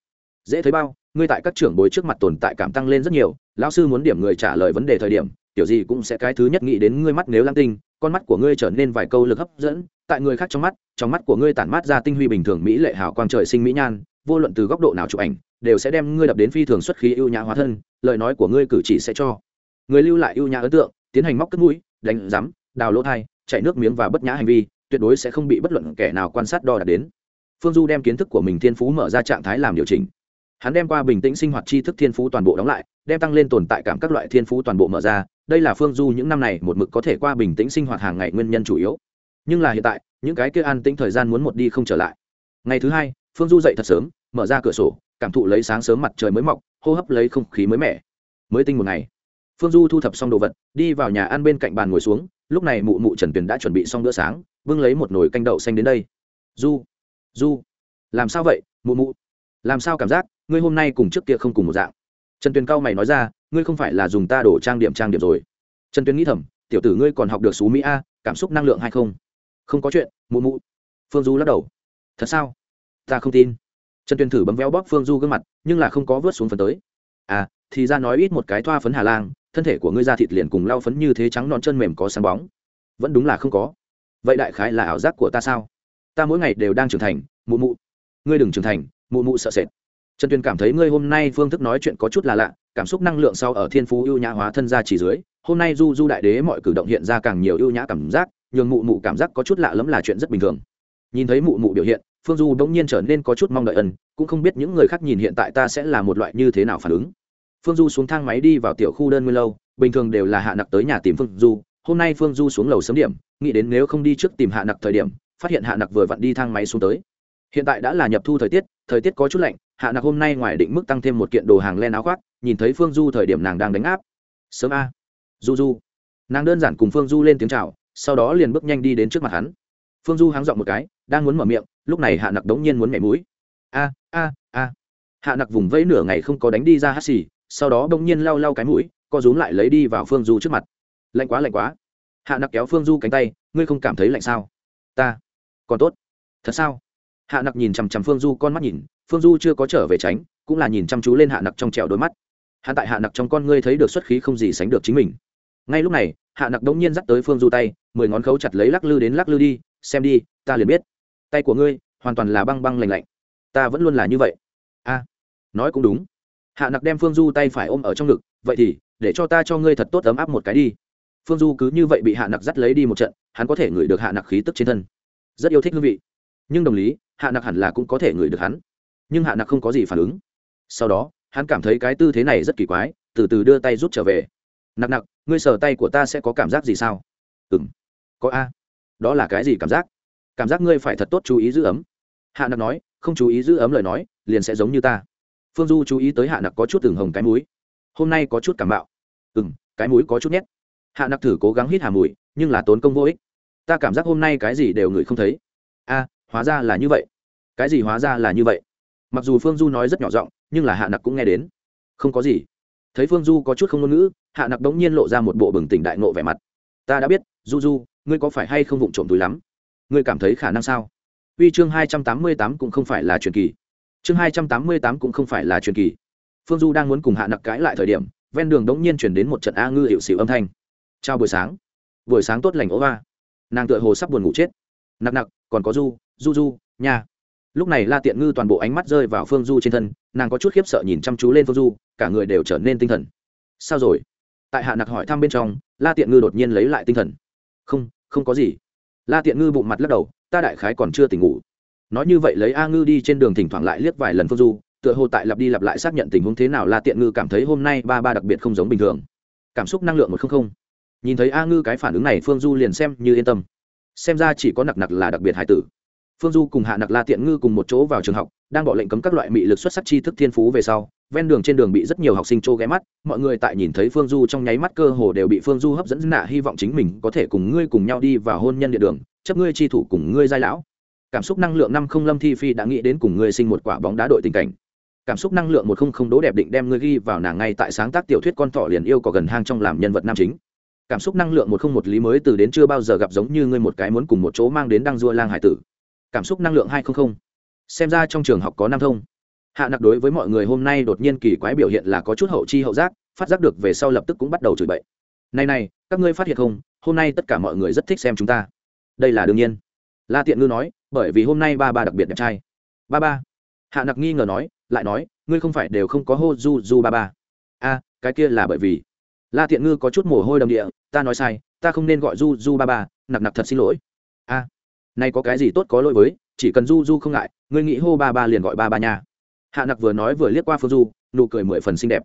Dễ thấy bao, ngươi tại các trưởng bối trước mặt tồn tại cảm tăng lên rất nhiều, lão sư muốn điểm người trả lời vấn đề thời điểm, tiểu gì cũng sẽ cái thứ nhất nghĩ đến ngươi mắt nếu lang tinh, con mắt của ngươi trở nên vài câu lực hấp dẫn, tại người khác trong mắt trong mắt của ngươi tản mát ra tinh huy bình thường mỹ lệ hào quang trời sinh mỹ nhan, vô luận từ góc độ nào chụp ảnh đều sẽ đem ngươi đập đến phi thường xuất khí ưu nhã hóa thân, lời nói của ngươi cử chỉ sẽ cho người lưu lại ưu nhã ấn tượng, tiến hành móc cất mũi, đánh rắm đào lỗ thai chạy nước miếng và bất nhã hành vi, tuyệt đối sẽ không bị bất luận kẻ nào quan sát đo đạc đến. Phương du đem kiến thức của mình thiên phú mở ra trạng thái làm điều chỉnh. Hắn đem qua bình tĩnh sinh hoạt tri thức thiên phú toàn bộ đóng lại, đem tăng lên tồn tại cảm các loại thiên phú toàn bộ mở ra. Đây là phương du những năm này một mực có thể qua bình tĩnh sinh hoạt hàng ngày nguyên nhân chủ yếu. Nhưng là hiện tại, những cái kia an tĩnh thời gian muốn một đi không trở lại. Ngày thứ hai, phương du dậy thật sớm, mở ra cửa sổ cảm thụ lấy sáng sớm mặt trời mới mọc, hô hấp lấy không khí mới mẻ. Mới tinh một ngày, phương du thu thập xong đồ vật, đi vào nhà ăn bên cạnh bàn ngồi xuống, lúc này mụ mụ trần tuyền đã chuẩn bị xong bữa sáng, bưng lấy một nồi canh đậu xanh đến đây. Du du, làm sao vậy, mụ mụ? Làm sao cảm giác, ngươi hôm nay cùng trước kia không cùng một dạng? Trần tuyền cao mày nói ra, ngươi không phải là dùng ta đổ trang điểm trang điểm rồi. Trần tuyền nghĩ thầm, tiểu tử ngươi còn học được xú mỹ a, cảm xúc năng lượng hay không? Không có chuyện, mụ mụ. Phương du lắc đầu. Thật sao? Ta không tin trần tuyền thử bấm véo bóp phương du gương mặt, nhưng là không có vớt xuống phần tới. À thì ra nói ít một cái thoa phấn hà lang, thân thể của ngươi da thịt liền cùng lau phấn như thế trắng non chân mềm có sáng bóng. Vẫn đúng là không có. Vậy đại khái là ảo giác của ta sao? Ta mỗi ngày đều đang trưởng thành, mụ mụ. Ngươi đừng trưởng thành, mụ mụ sợ sệt. Trần tuyền cảm thấy ngươi hôm nay phương thức nói chuyện có chút là lạ, cảm xúc năng lượng sau ở thiên phú ưu nhã hóa thân ra chỉ dưới, hôm nay du du đại đế mọi cử động hiện ra càng nhiều ưu nhã cảm giác, nhường mụ mụ cảm giác có chút lạ lẫm là chuyện rất bình thường. Nhìn thấy mụ mụ biểu hiện phương du bỗng nhiên trở nên có chút mong đợi ân, cũng không biết những người khác nhìn hiện tại ta sẽ là một loại như thế nào phản ứng. Phương du xuống thang máy đi vào tiểu khu đơn nguyên lâu, bình thường đều là hạ nặc tới nhà tìm phương du. Hôm nay phương du xuống lầu sớm điểm, nghĩ đến nếu không đi trước tìm hạ nặc thời điểm, phát hiện hạ nặc vừa vặn đi thang máy xuống tới. Hiện tại đã là nhập thu thời tiết thời tiết có chút lạnh, hạ nặc hôm nay ngoài định mức tăng thêm một kiện đồ hàng len áo khoác, nhìn thấy phương du thời điểm nàng đang đánh áp. Sớm a. Du du nàng đơn giản cùng phương du lên tiếng c h à o sau đó liền bước nhanh đi đến trước mặt hắn phương du háng dọn một cái, đang muốn mở miệng, lúc này hạ nặc đống nhiên muốn mẻ mũi. A a a. Hạ nặc vùng vẫy nửa ngày không có đánh đi ra hát xì, sau đó đống nhiên lau lau cái mũi, co rúm lại lấy đi vào phương du trước mặt. Lạnh quá lạnh quá. Hạ nặc kéo phương du cánh tay, ngươi không cảm thấy lạnh sao? Ta. Còn tốt. Thật sao? Hạ nặc nhìn chằm chằm phương du, con mắt nhìn, phương du chưa có trở về tránh, cũng là nhìn chăm chú lên hạ nặc trong trẹo đôi mắt. Hạ tại hạ nặc trong con ngươi thấy được xuất khí không gì sánh được chính mình. Ngay lúc này, hạ nặc đống nhiên dắt tới phương du tay, mười ngón khấu chặt lấy lắc lư đến lắc lư đi xem đi, ta liền biết. Tay của ngươi, hoàn toàn là băng băng lành lạnh. Ta vẫn luôn là như vậy. A, nói cũng đúng. Hạ nặc đem phương du tay phải ôm ở trong ngực, vậy thì, để cho ta cho ngươi thật tốt ấm áp một cái đi. Phương du cứ như vậy bị hạ nặc dắt lấy đi một trận, hắn có thể ngửi được hạ nặc khí tức trên thân. Rất yêu thích hương vị. Nhưng đồng lý, hạ nặc hẳn là cũng có thể ngửi được hắn. Nhưng hạ nặc không có gì phản ứng. Sau đó, hắn cảm thấy cái tư thế này rất kỳ quái, từ từ đưa tay rút trở về. Nặc nặc, ngươi sờ tay của ta sẽ có cảm giác gì sao? Ừ m có a đó là cái gì cảm giác? Cảm giác ngươi phải thật tốt chú ý giữ ấm. Hạ nặc nói, không chú ý giữ ấm lời nói, liền sẽ giống như ta. Phương du chú ý tới hạ nặc có chút từng hồng cái mũi. hôm nay có chút cảm bạo. Ừ m cái mũi có chút nhét. Hạ nặc thử cố gắng hít hà mùi, nhưng là tốn công vô ích. Ta cảm giác hôm nay cái gì đều ngửi không thấy. A, hóa ra là như vậy. Cái gì hóa ra là như vậy? Mặc dù phương du nói rất nhỏ giọng, nhưng là hạ nặc cũng nghe đến. Không có gì. Thấy phương du có chút không ngôn ngữ, hạ nặc đống nhiên lộ ra một bộ bừng tỉnh đại nộ vẻ mặt. Ta đã biết, du du ngươi có phải hay không vụng trộm túi lắm? Ngươi cảm thấy khả năng sao? Uy chương hai trăm tám mươi tám cũng không phải là truyền kỳ. Chương hai trăm tám mươi tám cũng không phải là truyền kỳ. Phương du đang muốn cùng hạ nặc cãi lại thời điểm, ven đường đống nhiên chuyển đến một trận a ngư hiệu xịu âm thanh. Chào buổi sáng. Buổi sáng tốt lành ố va nàng tựa hồ sắp buồn ngủ chết. Nặc nặc, còn có du du du nhà. lúc này la tiện ngư toàn bộ ánh mắt rơi vào phương du trên thân, nàng có chút khiếp sợ nhìn chăm chú lên phương du, cả người đều trở nên tinh thần. Sao rồi? Tại hạ nặc hỏi thăm bên trong, la tiện ngư đột nhiên lấy lại tinh thần không không có gì. La tiện ngư bụng mặt lắc đầu, ta đại khái còn chưa tỉnh ngủ. Nói như vậy lấy a ngư đi trên đường thỉnh thoảng lại liếc vài lần phương du, tựa hồ tại lặp đi lặp lại xác nhận tình huống thế nào la tiện ngư cảm thấy hôm nay ba ba đặc biệt không giống bình thường. Cảm xúc năng lượng một không không. Nhìn thấy a ngư cái phản ứng này, phương du liền xem như yên tâm. Xem ra chỉ có nặc nặc là đặc biệt hải tử. Phương du cùng hạ nặc la tiện ngư cùng một chỗ vào trường học, đang bỏ lệnh cấm các loại mị lực xuất sắc tri thức thiên phú về sau ven đường trên đường bị rất nhiều học sinh trô ghé mắt, mọi người tại nhìn thấy phương du trong nháy mắt cơ hồ đều bị phương du hấp dẫn nạ hy vọng chính mình có thể cùng ngươi cùng nhau đi vào hôn nhân địa đường, chấp ngươi chi thủ cùng ngươi giai lão. Cảm xúc năng lượng năm không lâm thi phi đã nghĩ đến cùng ngươi sinh một quả bóng đá đội tình cảnh. Cảm xúc năng lượng một không không đố đẹp định đem ngươi ghi vào nàng ngay tại sáng tác tiểu thuyết con thỏ liền yêu có gần hang trong làm nhân vật nam chính. Cảm xúc năng lượng một không một lý mới từ đến chưa bao giờ gặp giống như ngươi một cái muốn cùng một chỗ mang đến đăng dua lang hải tử. Cảm xúc năng lượng hai không không. xem ra trong trường học có nam thông hạ nặc đối với mọi người hôm nay đột nhiên kỳ quái biểu hiện là có chút hậu chi hậu giác, phát giác được về sau lập tức cũng bắt đầu chửi bậy. Này này, các ngươi phát hiện không? Hôm nay tất cả mọi người rất thích xem chúng ta. Đây là đương nhiên. La tiện ngư nói, bởi vì hôm nay ba ba đặc biệt đẹp trai. Ba ba. Hạ nặc nghi ngờ nói, lại nói, ngươi không phải đều không có hô du du ba ba. A, cái kia là bởi vì. La tiện ngư có chút mồ hôi đầm địa, ta nói sai, ta không nên gọi du du ba ba, nặc nặc thật xin lỗi. A nay có cái gì tốt có lỗi với, chỉ cần du du không ngại, ngươi nghĩ hô ba ba liền gọi ba ba nha hạ nặc vừa nói vừa liếc qua phương du, nụ cười mười phần xinh đẹp.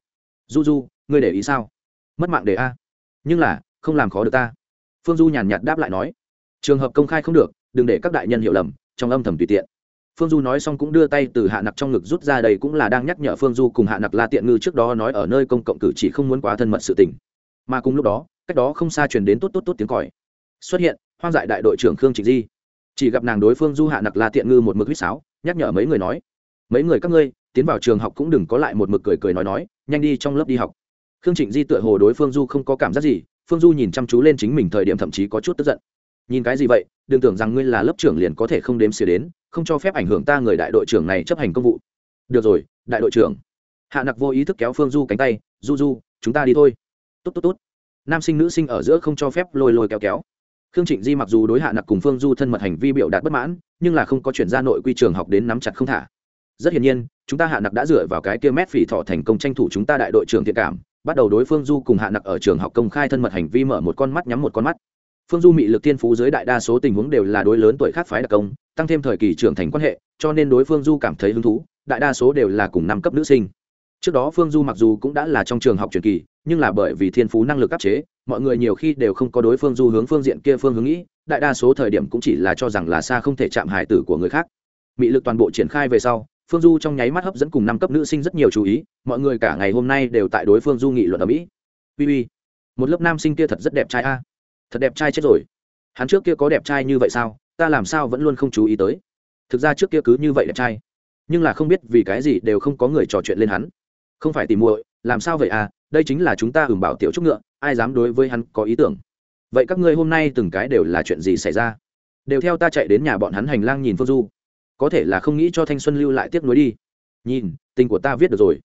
Du du, ngươi để ý sao? Mất mạng để a. Nhưng là, không làm khó được ta. Phương du nhàn nhạt đáp lại nói. Trường hợp công khai không được, đừng để các đại nhân hiểu lầm, trong âm thầm tùy tiện. Phương du nói xong cũng đưa tay từ hạ nặc trong ngực rút ra đây cũng là đang nhắc nhở phương du cùng hạ nặc la tiện ngư trước đó nói ở nơi công cộng cử chỉ không muốn quá thân mật sự tình. Mà cùng lúc đó, cách đó không xa truyền đến tốt tốt tốt tiếng còi. Xuất hiện, hoang dại đại đội trưởng khương trịnh di. Chỉ gặp nàng đối phương du hạ nặc la tiện ngư một mực huýt sáo, nhắc nhở mấy người nói mấy người các ngươi, tiến vào trường học cũng đừng có lại một mực cười cười nói nói, nhanh đi trong lớp đi học. Khương trịnh di tựa hồ đối phương du không có cảm giác gì, phương du nhìn chăm chú lên chính mình thời điểm thậm chí có chút tức giận. Nhìn cái gì vậy, đừng tưởng rằng ngươi là lớp trưởng liền có thể không đếm xỉa đến, không cho phép ảnh hưởng ta người đại đội trưởng này chấp hành công vụ. Được rồi, đại đội trưởng. Hạ nặc vô ý thức kéo phương du cánh tay, du du, chúng ta đi thôi. Tốt tốt tốt. Nam sinh nữ sinh ở giữa không cho phép lôi lôi kéo kéo. Khương trịnh di mặc dù đối hạ nặc cùng phương du thân mật hành vi biểu đạt bất mãn, nhưng là không có chuyển ra nội quy trường học đến nắm chặt không thả rất hiển nhiên, chúng ta hạ nặc đã dựa vào cái kia mét phỉ thọ thành công tranh thủ chúng ta đại đội trưởng thiện cảm, bắt đầu đối phương du cùng hạ nặc ở trường học công khai thân mật hành vi mở một con mắt nhắm một con mắt. Phương du mị lực thiên phú dưới đại đa số tình huống đều là đối lớn tuổi khác phái đặc công, tăng thêm thời kỳ trưởng thành quan hệ, cho nên đối phương du cảm thấy hứng thú, đại đa số đều là cùng năm cấp nữ sinh. Trước đó phương du mặc dù cũng đã là trong trường học truyền kỳ, nhưng là bởi vì thiên phú năng lực áp chế, mọi người nhiều khi đều không có đối phương du hướng phương diện kia phương hướng nghĩ, đại đa số thời điểm cũng chỉ là cho rằng là xa không thể chạm hài tử của người khác. Mị lực toàn bộ triển khai về sau phương du trong nháy mắt hấp dẫn cùng năm cấp nữ sinh rất nhiều chú ý, mọi người cả ngày hôm nay đều tại đối phương du nghị luận ở mỹ. Ui ui một lớp nam sinh kia thật rất đẹp trai a. Thật đẹp trai chết rồi. Hắn trước kia có đẹp trai như vậy sao? Ta làm sao vẫn luôn không chú ý tới? Thực ra trước kia cứ như vậy đẹp trai. Nhưng là không biết vì cái gì đều không có người trò chuyện lên hắn. Không phải tìm muội, làm sao vậy à? Đây chính là chúng ta ửng bảo tiểu trúc ngựa, ai dám đối với hắn có ý tưởng? Vậy các ngươi hôm nay từng cái đều là chuyện gì xảy ra? Đều theo ta chạy đến nhà bọn hắn hành lang nhìn phương du có thể là không nghĩ cho thanh xuân lưu lại tiếp nối đi. Nhìn, tình của ta viết được rồi.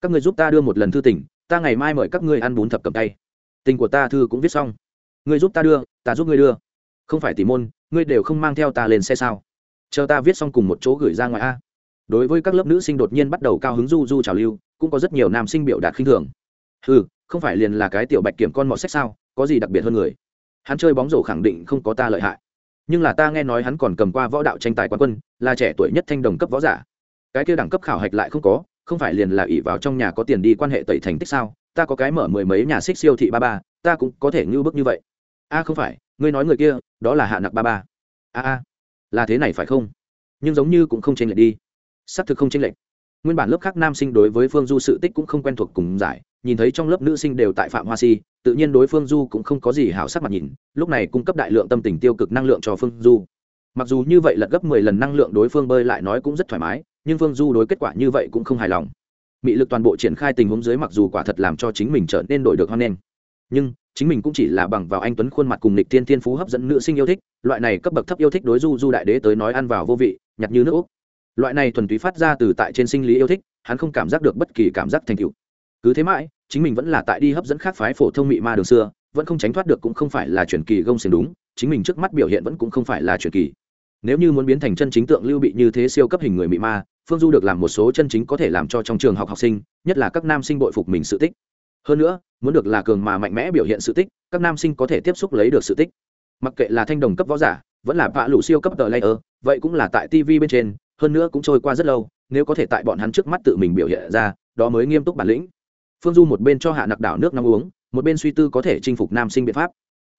Các người giúp ta đưa một lần thư tình, ta ngày mai mời các ngươi ăn bún thập cầm tay. Tình của ta thư cũng viết xong. Ngươi giúp ta đưa, ta giúp ngươi đưa. Không phải tỉ môn, ngươi đều không mang theo ta lên xe sao? Chờ ta viết xong cùng một chỗ gửi ra ngoài a. Đối với các lớp nữ sinh đột nhiên bắt đầu cao hứng du du trào lưu, cũng có rất nhiều nam sinh biểu đạt khinh thường. Ừ không phải liền là cái tiểu bạch kiểm con mọt sách sao? Có gì đặc biệt hơn người? Hắn chơi bóng rổ khẳng định không có ta lợi hại nhưng là ta nghe nói hắn còn cầm qua võ đạo tranh tài quán quân, là trẻ tuổi nhất thanh đồng cấp võ giả. Cái kia đẳng cấp khảo hạch lại không có, không phải liền là ỷ vào trong nhà có tiền đi quan hệ tẩy thành tích sao? Ta có cái mở mười mấy nhà xích siêu thị ba ba, ta cũng có thể ngưu bức như vậy. A, không phải, ngươi nói người kia, đó là hạ nặc ba ba. A a, là thế này phải không? Nhưng giống như cũng không chênh lệch đi. Xác thực không chênh lệch. Nguyên bản lớp khác nam sinh đối với phương du sự tích cũng không quen thuộc cùng giải nhìn thấy trong lớp nữ sinh đều tại phạm hoa si, tự nhiên đối phương du cũng không có gì hảo sắc mặt nhìn, lúc này cung cấp đại lượng tâm tình tiêu cực năng lượng cho phương du. Mặc dù như vậy lật gấp mười lần năng lượng đối phương bơi lại nói cũng rất thoải mái, nhưng phương du đối kết quả như vậy cũng không hài lòng. Mị lực toàn bộ triển khai tình huống dưới mặc dù quả thật làm cho chính mình trở nên đổi được hoan nghênh, nhưng chính mình cũng chỉ là bằng vào anh tuấn khuôn mặt cùng lịch tiên thiên phú hấp dẫn nữ sinh yêu thích, loại này cấp bậc thấp yêu thích đối du du đại đế tới nói ăn vào vô vị, nhặt như nước úc. Loại này thuần túy phát ra từ tại trên sinh lý yêu thích, hắn không cảm giác được bất kỳ cảm giác thành tựu cứ thế mãi, chính mình vẫn là tại đi hấp dẫn khác phái phổ thông mị ma đường xưa, vẫn không tránh thoát được cũng không phải là truyền kỳ gông xiềng đúng, chính mình trước mắt biểu hiện vẫn cũng không phải là truyền kỳ. Nếu như muốn biến thành chân chính tượng lưu bị như thế siêu cấp hình người mị ma, phương du được làm một số chân chính có thể làm cho trong trường học học sinh, nhất là các nam sinh bội phục mình sự tích. Hơn nữa, muốn được là cường mà mạnh mẽ biểu hiện sự tích, các nam sinh có thể tiếp xúc lấy được sự tích. Mặc kệ là thanh đồng cấp võ giả, vẫn là vạ lũ siêu cấp tờ layer, vậy cũng là tại tv bên trên, hơn nữa cũng trôi qua rất lâu, nếu có thể tại bọn hắn trước mắt tự mình biểu hiện ra, đó mới nghiêm túc bản lĩnh phương du một bên cho hạ nặc đảo nước nóng uống, một bên suy tư có thể chinh phục nam sinh biện pháp.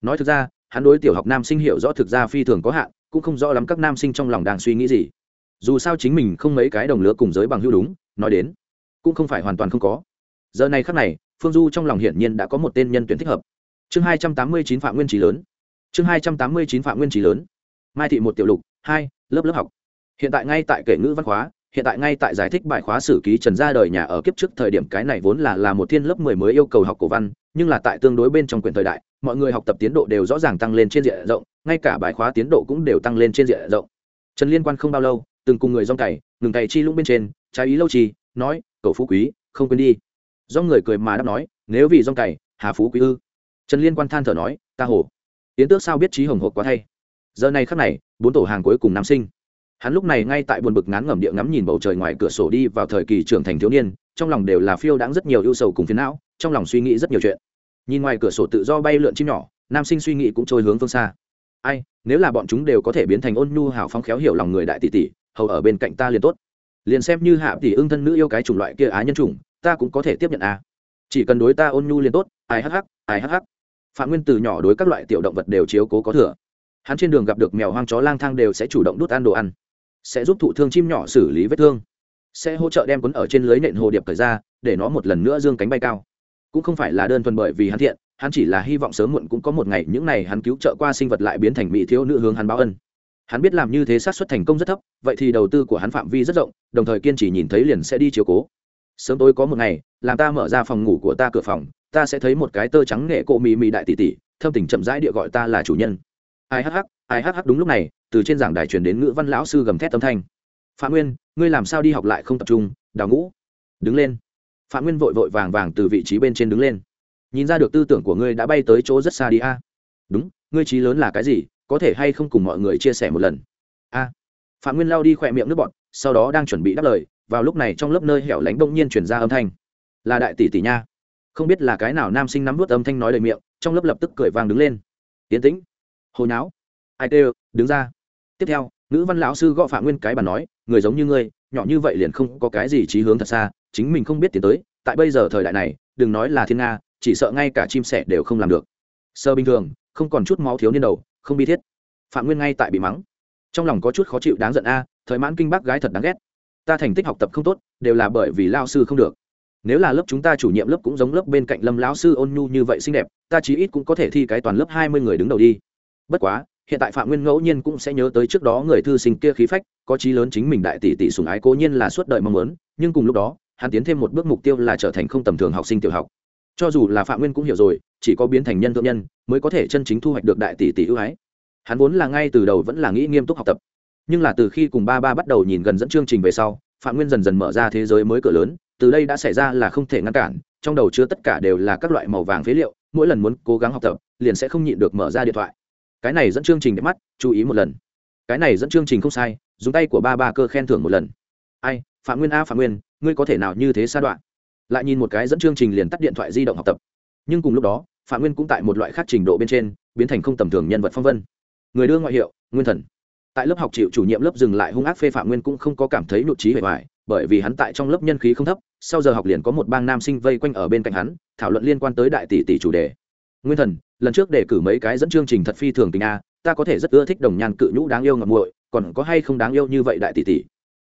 Nói thực ra, hắn đối tiểu học nam sinh hiểu rõ thực ra phi thường có hạn, cũng không rõ lắm các nam sinh trong lòng đang suy nghĩ gì. Dù sao chính mình không mấy cái đồng lứa cùng giới bằng hữu đúng, nói đến, cũng không phải hoàn toàn không có. Giờ này khắc này, phương du trong lòng hiển nhiên đã có một tên nhân tuyển thích hợp. Chương hai trăm tám mươi chín phạm nguyên trí lớn. Chương hai trăm tám mươi chín phạm nguyên trí lớn. Mai thị một tiểu lục, hai, lớp lớp học. Hiện tại ngay tại kể ngữ văn hóa hiện tại ngay tại giải thích bài khóa sử ký trần ra đời nhà ở kiếp trước thời điểm cái này vốn là là một thiên lớp mười mới yêu cầu học cổ văn, nhưng là tại tương đối bên trong quyển thời đại, mọi người học tập tiến độ đều rõ ràng tăng lên trên diện rộng, ngay cả bài khóa tiến độ cũng đều tăng lên trên diện rộng. Trần liên quan không bao lâu, từng cùng người rong cày, ngừng cày chi lũng bên trên, trái ý lâu trì, nói cậu phú quý, không quên đi. Do người cười mà đáp nói, nếu vì rong cày, hà phú quý ư? Trần liên quan than thở nói, ta hồ yến tước sao biết trí hồng hộp quá thay. Giờ này khắc này, bốn tổ hàng cuối cùng nam sinh hắn lúc này ngay tại buồn bực ngán ngẩm địa ngắm nhìn bầu trời ngoài cửa sổ đi vào thời kỳ trưởng thành thiếu niên, trong lòng đều là phiêu đáng rất nhiều ưu sầu cùng phiến não, trong lòng suy nghĩ rất nhiều chuyện. Nhìn ngoài cửa sổ tự do bay lượn chim nhỏ, nam sinh suy nghĩ cũng trôi hướng phương xa. Ai, nếu là bọn chúng đều có thể biến thành ôn nhu hào phóng khéo hiểu lòng người đại tỷ tỷ, hầu ở bên cạnh ta liền tốt. Liền xem như hạ tỷ ưng thân nữ yêu cái chủng loại kia á nhân chủng, ta cũng có thể tiếp nhận a. Chỉ cần đối ta ôn nhu liền tốt, ai hắc hắc, ai hắc hắc. Phạm nguyên từ nhỏ đối các loại tiểu động vật đều chiếu cố có thừa. Hắn trên đường gặp được mèo hoang chó lang thang đều sẽ chủ động đút ăn đồ ăn sẽ giúp thụ thương chim nhỏ xử lý vết thương. Sẽ hỗ trợ đem quấn ở trên lưới nện hồ điệp cởi ra, để nó một lần nữa dương cánh bay cao. Cũng không phải là đơn thuần bởi vì hắn thiện, hắn chỉ là hy vọng sớm muộn cũng có một ngày những này hắn cứu trợ qua sinh vật lại biến thành mỹ thiếu nữ hướng hắn báo ân. Hắn biết làm như thế sát xuất thành công rất thấp, vậy thì đầu tư của hắn phạm vi rất rộng, đồng thời kiên trì nhìn thấy liền sẽ đi chiếu cố. Sớm tối có một ngày, làm ta mở ra phòng ngủ của ta cửa phòng, ta sẽ thấy một cái tơ trắng nghệ cộ mì mì đại tỷ tỷ, thâm tình chậm rãi địa gọi ta là chủ nhân. Ai hắc hắc, ai hắc hắc, đúng lúc này từ trên giảng đài truyền đến ngữ văn lão sư gầm thét âm thanh. Phạm nguyên, ngươi làm sao đi học lại không tập trung, đào ngũ. Đứng lên. Phạm nguyên vội vội vàng vàng từ vị trí bên trên đứng lên. Nhìn ra được tư tưởng của ngươi đã bay tới chỗ rất xa đi a. Đúng, ngươi trí lớn là cái gì, có thể hay không cùng mọi người chia sẻ một lần? A. Phạm nguyên lao đi khỏe miệng nước bọn sau đó đang chuẩn bị đáp lời, vào lúc này trong lớp nơi hẻo lánh bỗng nhiên chuyển ra âm thanh. Là đại tỷ tỷ nha. Không biết là cái nào nam sinh nắm vút âm thanh nói lời miệng, trong lớp lập tức cười vang đứng lên. Tiến tĩnh. Hồi não ai tê đứng ra tiếp theo nữ văn lão sư gõ phạm nguyên cái bàn nói, người giống như ngươi, nhỏ như vậy liền không có cái gì trí hướng thật xa, chính mình không biết tiến tới, tại bây giờ thời đại này, đừng nói là thiên nga, chỉ sợ ngay cả chim sẻ đều không làm được. Sơ bình thường, không còn chút máu thiếu niên đầu, không bi thiết. Phạm nguyên ngay tại bị mắng. Trong lòng có chút khó chịu đáng giận a, thời mãn kinh bác gái thật đáng ghét. Ta thành tích học tập không tốt, đều là bởi vì lao sư không được. Nếu là lớp chúng ta chủ nhiệm lớp cũng giống lớp bên cạnh lâm lão sư ôn nhu như vậy xinh đẹp, ta chí ít cũng có thể thi cái toàn lớp hai mươi người đứng đầu đi. Bất quá hiện tại phạm nguyên ngẫu nhiên cũng sẽ nhớ tới trước đó người thư sinh kia khí phách, có chí lớn chính mình đại tỷ tỷ sùng ái cố nhiên là suốt đời mong muốn, nhưng cùng lúc đó, hắn tiến thêm một bước mục tiêu là trở thành không tầm thường học sinh tiểu học. Cho dù là phạm nguyên cũng hiểu rồi, chỉ có biến thành nhân thượng nhân, mới có thể chân chính thu hoạch được đại tỷ tỷ ưu ái. Hắn vốn là ngay từ đầu vẫn là nghĩ nghiêm túc học tập. Nhưng là từ khi cùng ba ba bắt đầu nhìn gần dẫn chương trình về sau, phạm nguyên dần dần mở ra thế giới mới cửa lớn, từ đây đã xảy ra là không thể ngăn cản, trong đầu chứa tất cả đều là các loại màu vàng phế liệu, mỗi lần muốn cố gắng học tập, liền sẽ không nhịn được mở ra điện thoại cái này dẫn chương trình đẹp mắt, chú ý một lần. Cái này dẫn chương trình không sai, dùng tay của ba ba cơ khen thưởng một lần. Ai, phạm nguyên a, phạm nguyên, ngươi có thể nào như thế sa đoạn? Lại nhìn một cái dẫn chương trình liền tắt điện thoại di động học tập. Nhưng cùng lúc đó, phạm nguyên cũng tại một loại khác trình độ bên trên, biến thành không tầm thường nhân vật phong vân. Người đưa ngoại hiệu, nguyên thần. Tại lớp học chịu chủ nhiệm lớp dừng lại hung ác phê phạm nguyên cũng không có cảm thấy nhụt trí hề hoài, bởi vì hắn tại trong lớp nhân khí không thấp, sau giờ học liền có một bang nam sinh vây quanh ở bên cạnh hắn, thảo luận liên quan tới đại tỷ tỷ chủ đề nguyên thần, lần trước để cử mấy cái dẫn chương trình thật phi thường tình a, ta có thể rất ưa thích đồng nhan cự nhũ đáng yêu ngậm muội, còn có hay không đáng yêu như vậy đại tỷ tỷ.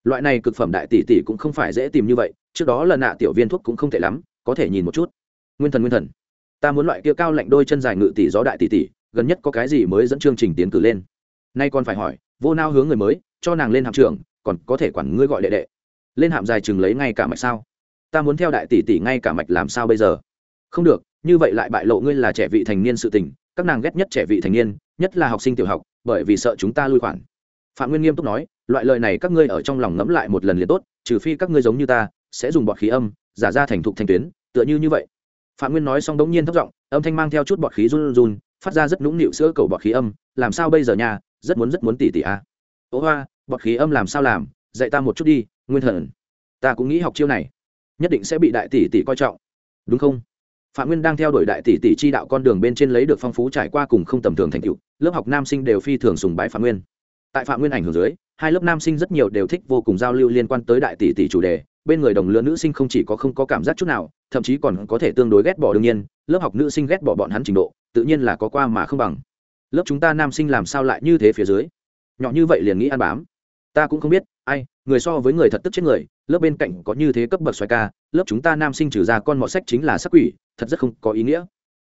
Loại này cực phẩm đại tỷ tỷ cũng không phải dễ tìm như vậy, trước đó lần nạ tiểu viên thuốc cũng không tệ lắm, có thể nhìn một chút. Nguyên thần nguyên thần. Ta muốn loại kia cao lạnh đôi chân dài ngự tỷ gió đại tỷ tỷ, gần nhất có cái gì mới dẫn chương trình tiến cử lên? Nay còn phải hỏi, vô nao hướng người mới, cho nàng lên hạm trưởng, còn có thể quản ngươi gọi đệ đệ. Lên hạm dài chừng lấy ngay cả mạch sao? Ta muốn theo đại tỷ tỷ ngay cả mạch làm sao bây giờ? Không được như vậy lại bại lộ ngươi là trẻ vị thành niên sự tình, các nàng ghét nhất trẻ vị thành niên, nhất là học sinh tiểu học, bởi vì sợ chúng ta lui khoản. Phạm nguyên nghiêm túc nói, loại lời này các ngươi ở trong lòng ngẫm lại một lần liền tốt, trừ phi các ngươi giống như ta, sẽ dùng bọt khí âm, giả ra thành thục thành tuyến, tựa như như vậy. Phạm nguyên nói xong đống nhiên thất giọng, âm thanh mang theo chút bọt khí run run phát ra rất nũng nịu sữa cầu bọt khí âm, làm sao bây giờ nhà rất muốn rất muốn tỉ tỉ a à. ố hoa, bọt khí âm làm sao làm, dạy ta một chút đi, nguyên thần. Ta cũng nghĩ học chiêu này, nhất định sẽ bị đại tỷ tỷ coi trọng. Đúng không? Phạm nguyên đang theo đuổi đại tỷ tỷ chi đạo con đường bên trên lấy được phong phú trải qua cùng không tầm thường thành tựu, lớp học nam sinh đều phi thường sùng bái phạm nguyên. Tại phạm nguyên ảnh hưởng dưới, hai lớp nam sinh rất nhiều đều thích vô cùng giao lưu liên quan tới đại tỷ tỷ chủ đề, bên người đồng lứa nữ sinh không chỉ có không có cảm giác chút nào, thậm chí còn có thể tương đối ghét bỏ đương nhiên, lớp học nữ sinh ghét bỏ bọn hắn trình độ, tự nhiên là có qua mà không bằng. Lớp chúng ta nam sinh làm sao lại như thế phía dưới? Nhỏ như vậy liền nghĩ ăn bám. Ta cũng không biết ai, người so với người thật tức chết người, lớp bên cạnh có như thế cấp bậc xoài ca, lớp chúng ta nam sinh trừ ra con mọt sách chính là sắc quỷ, thật rất không có ý nghĩa.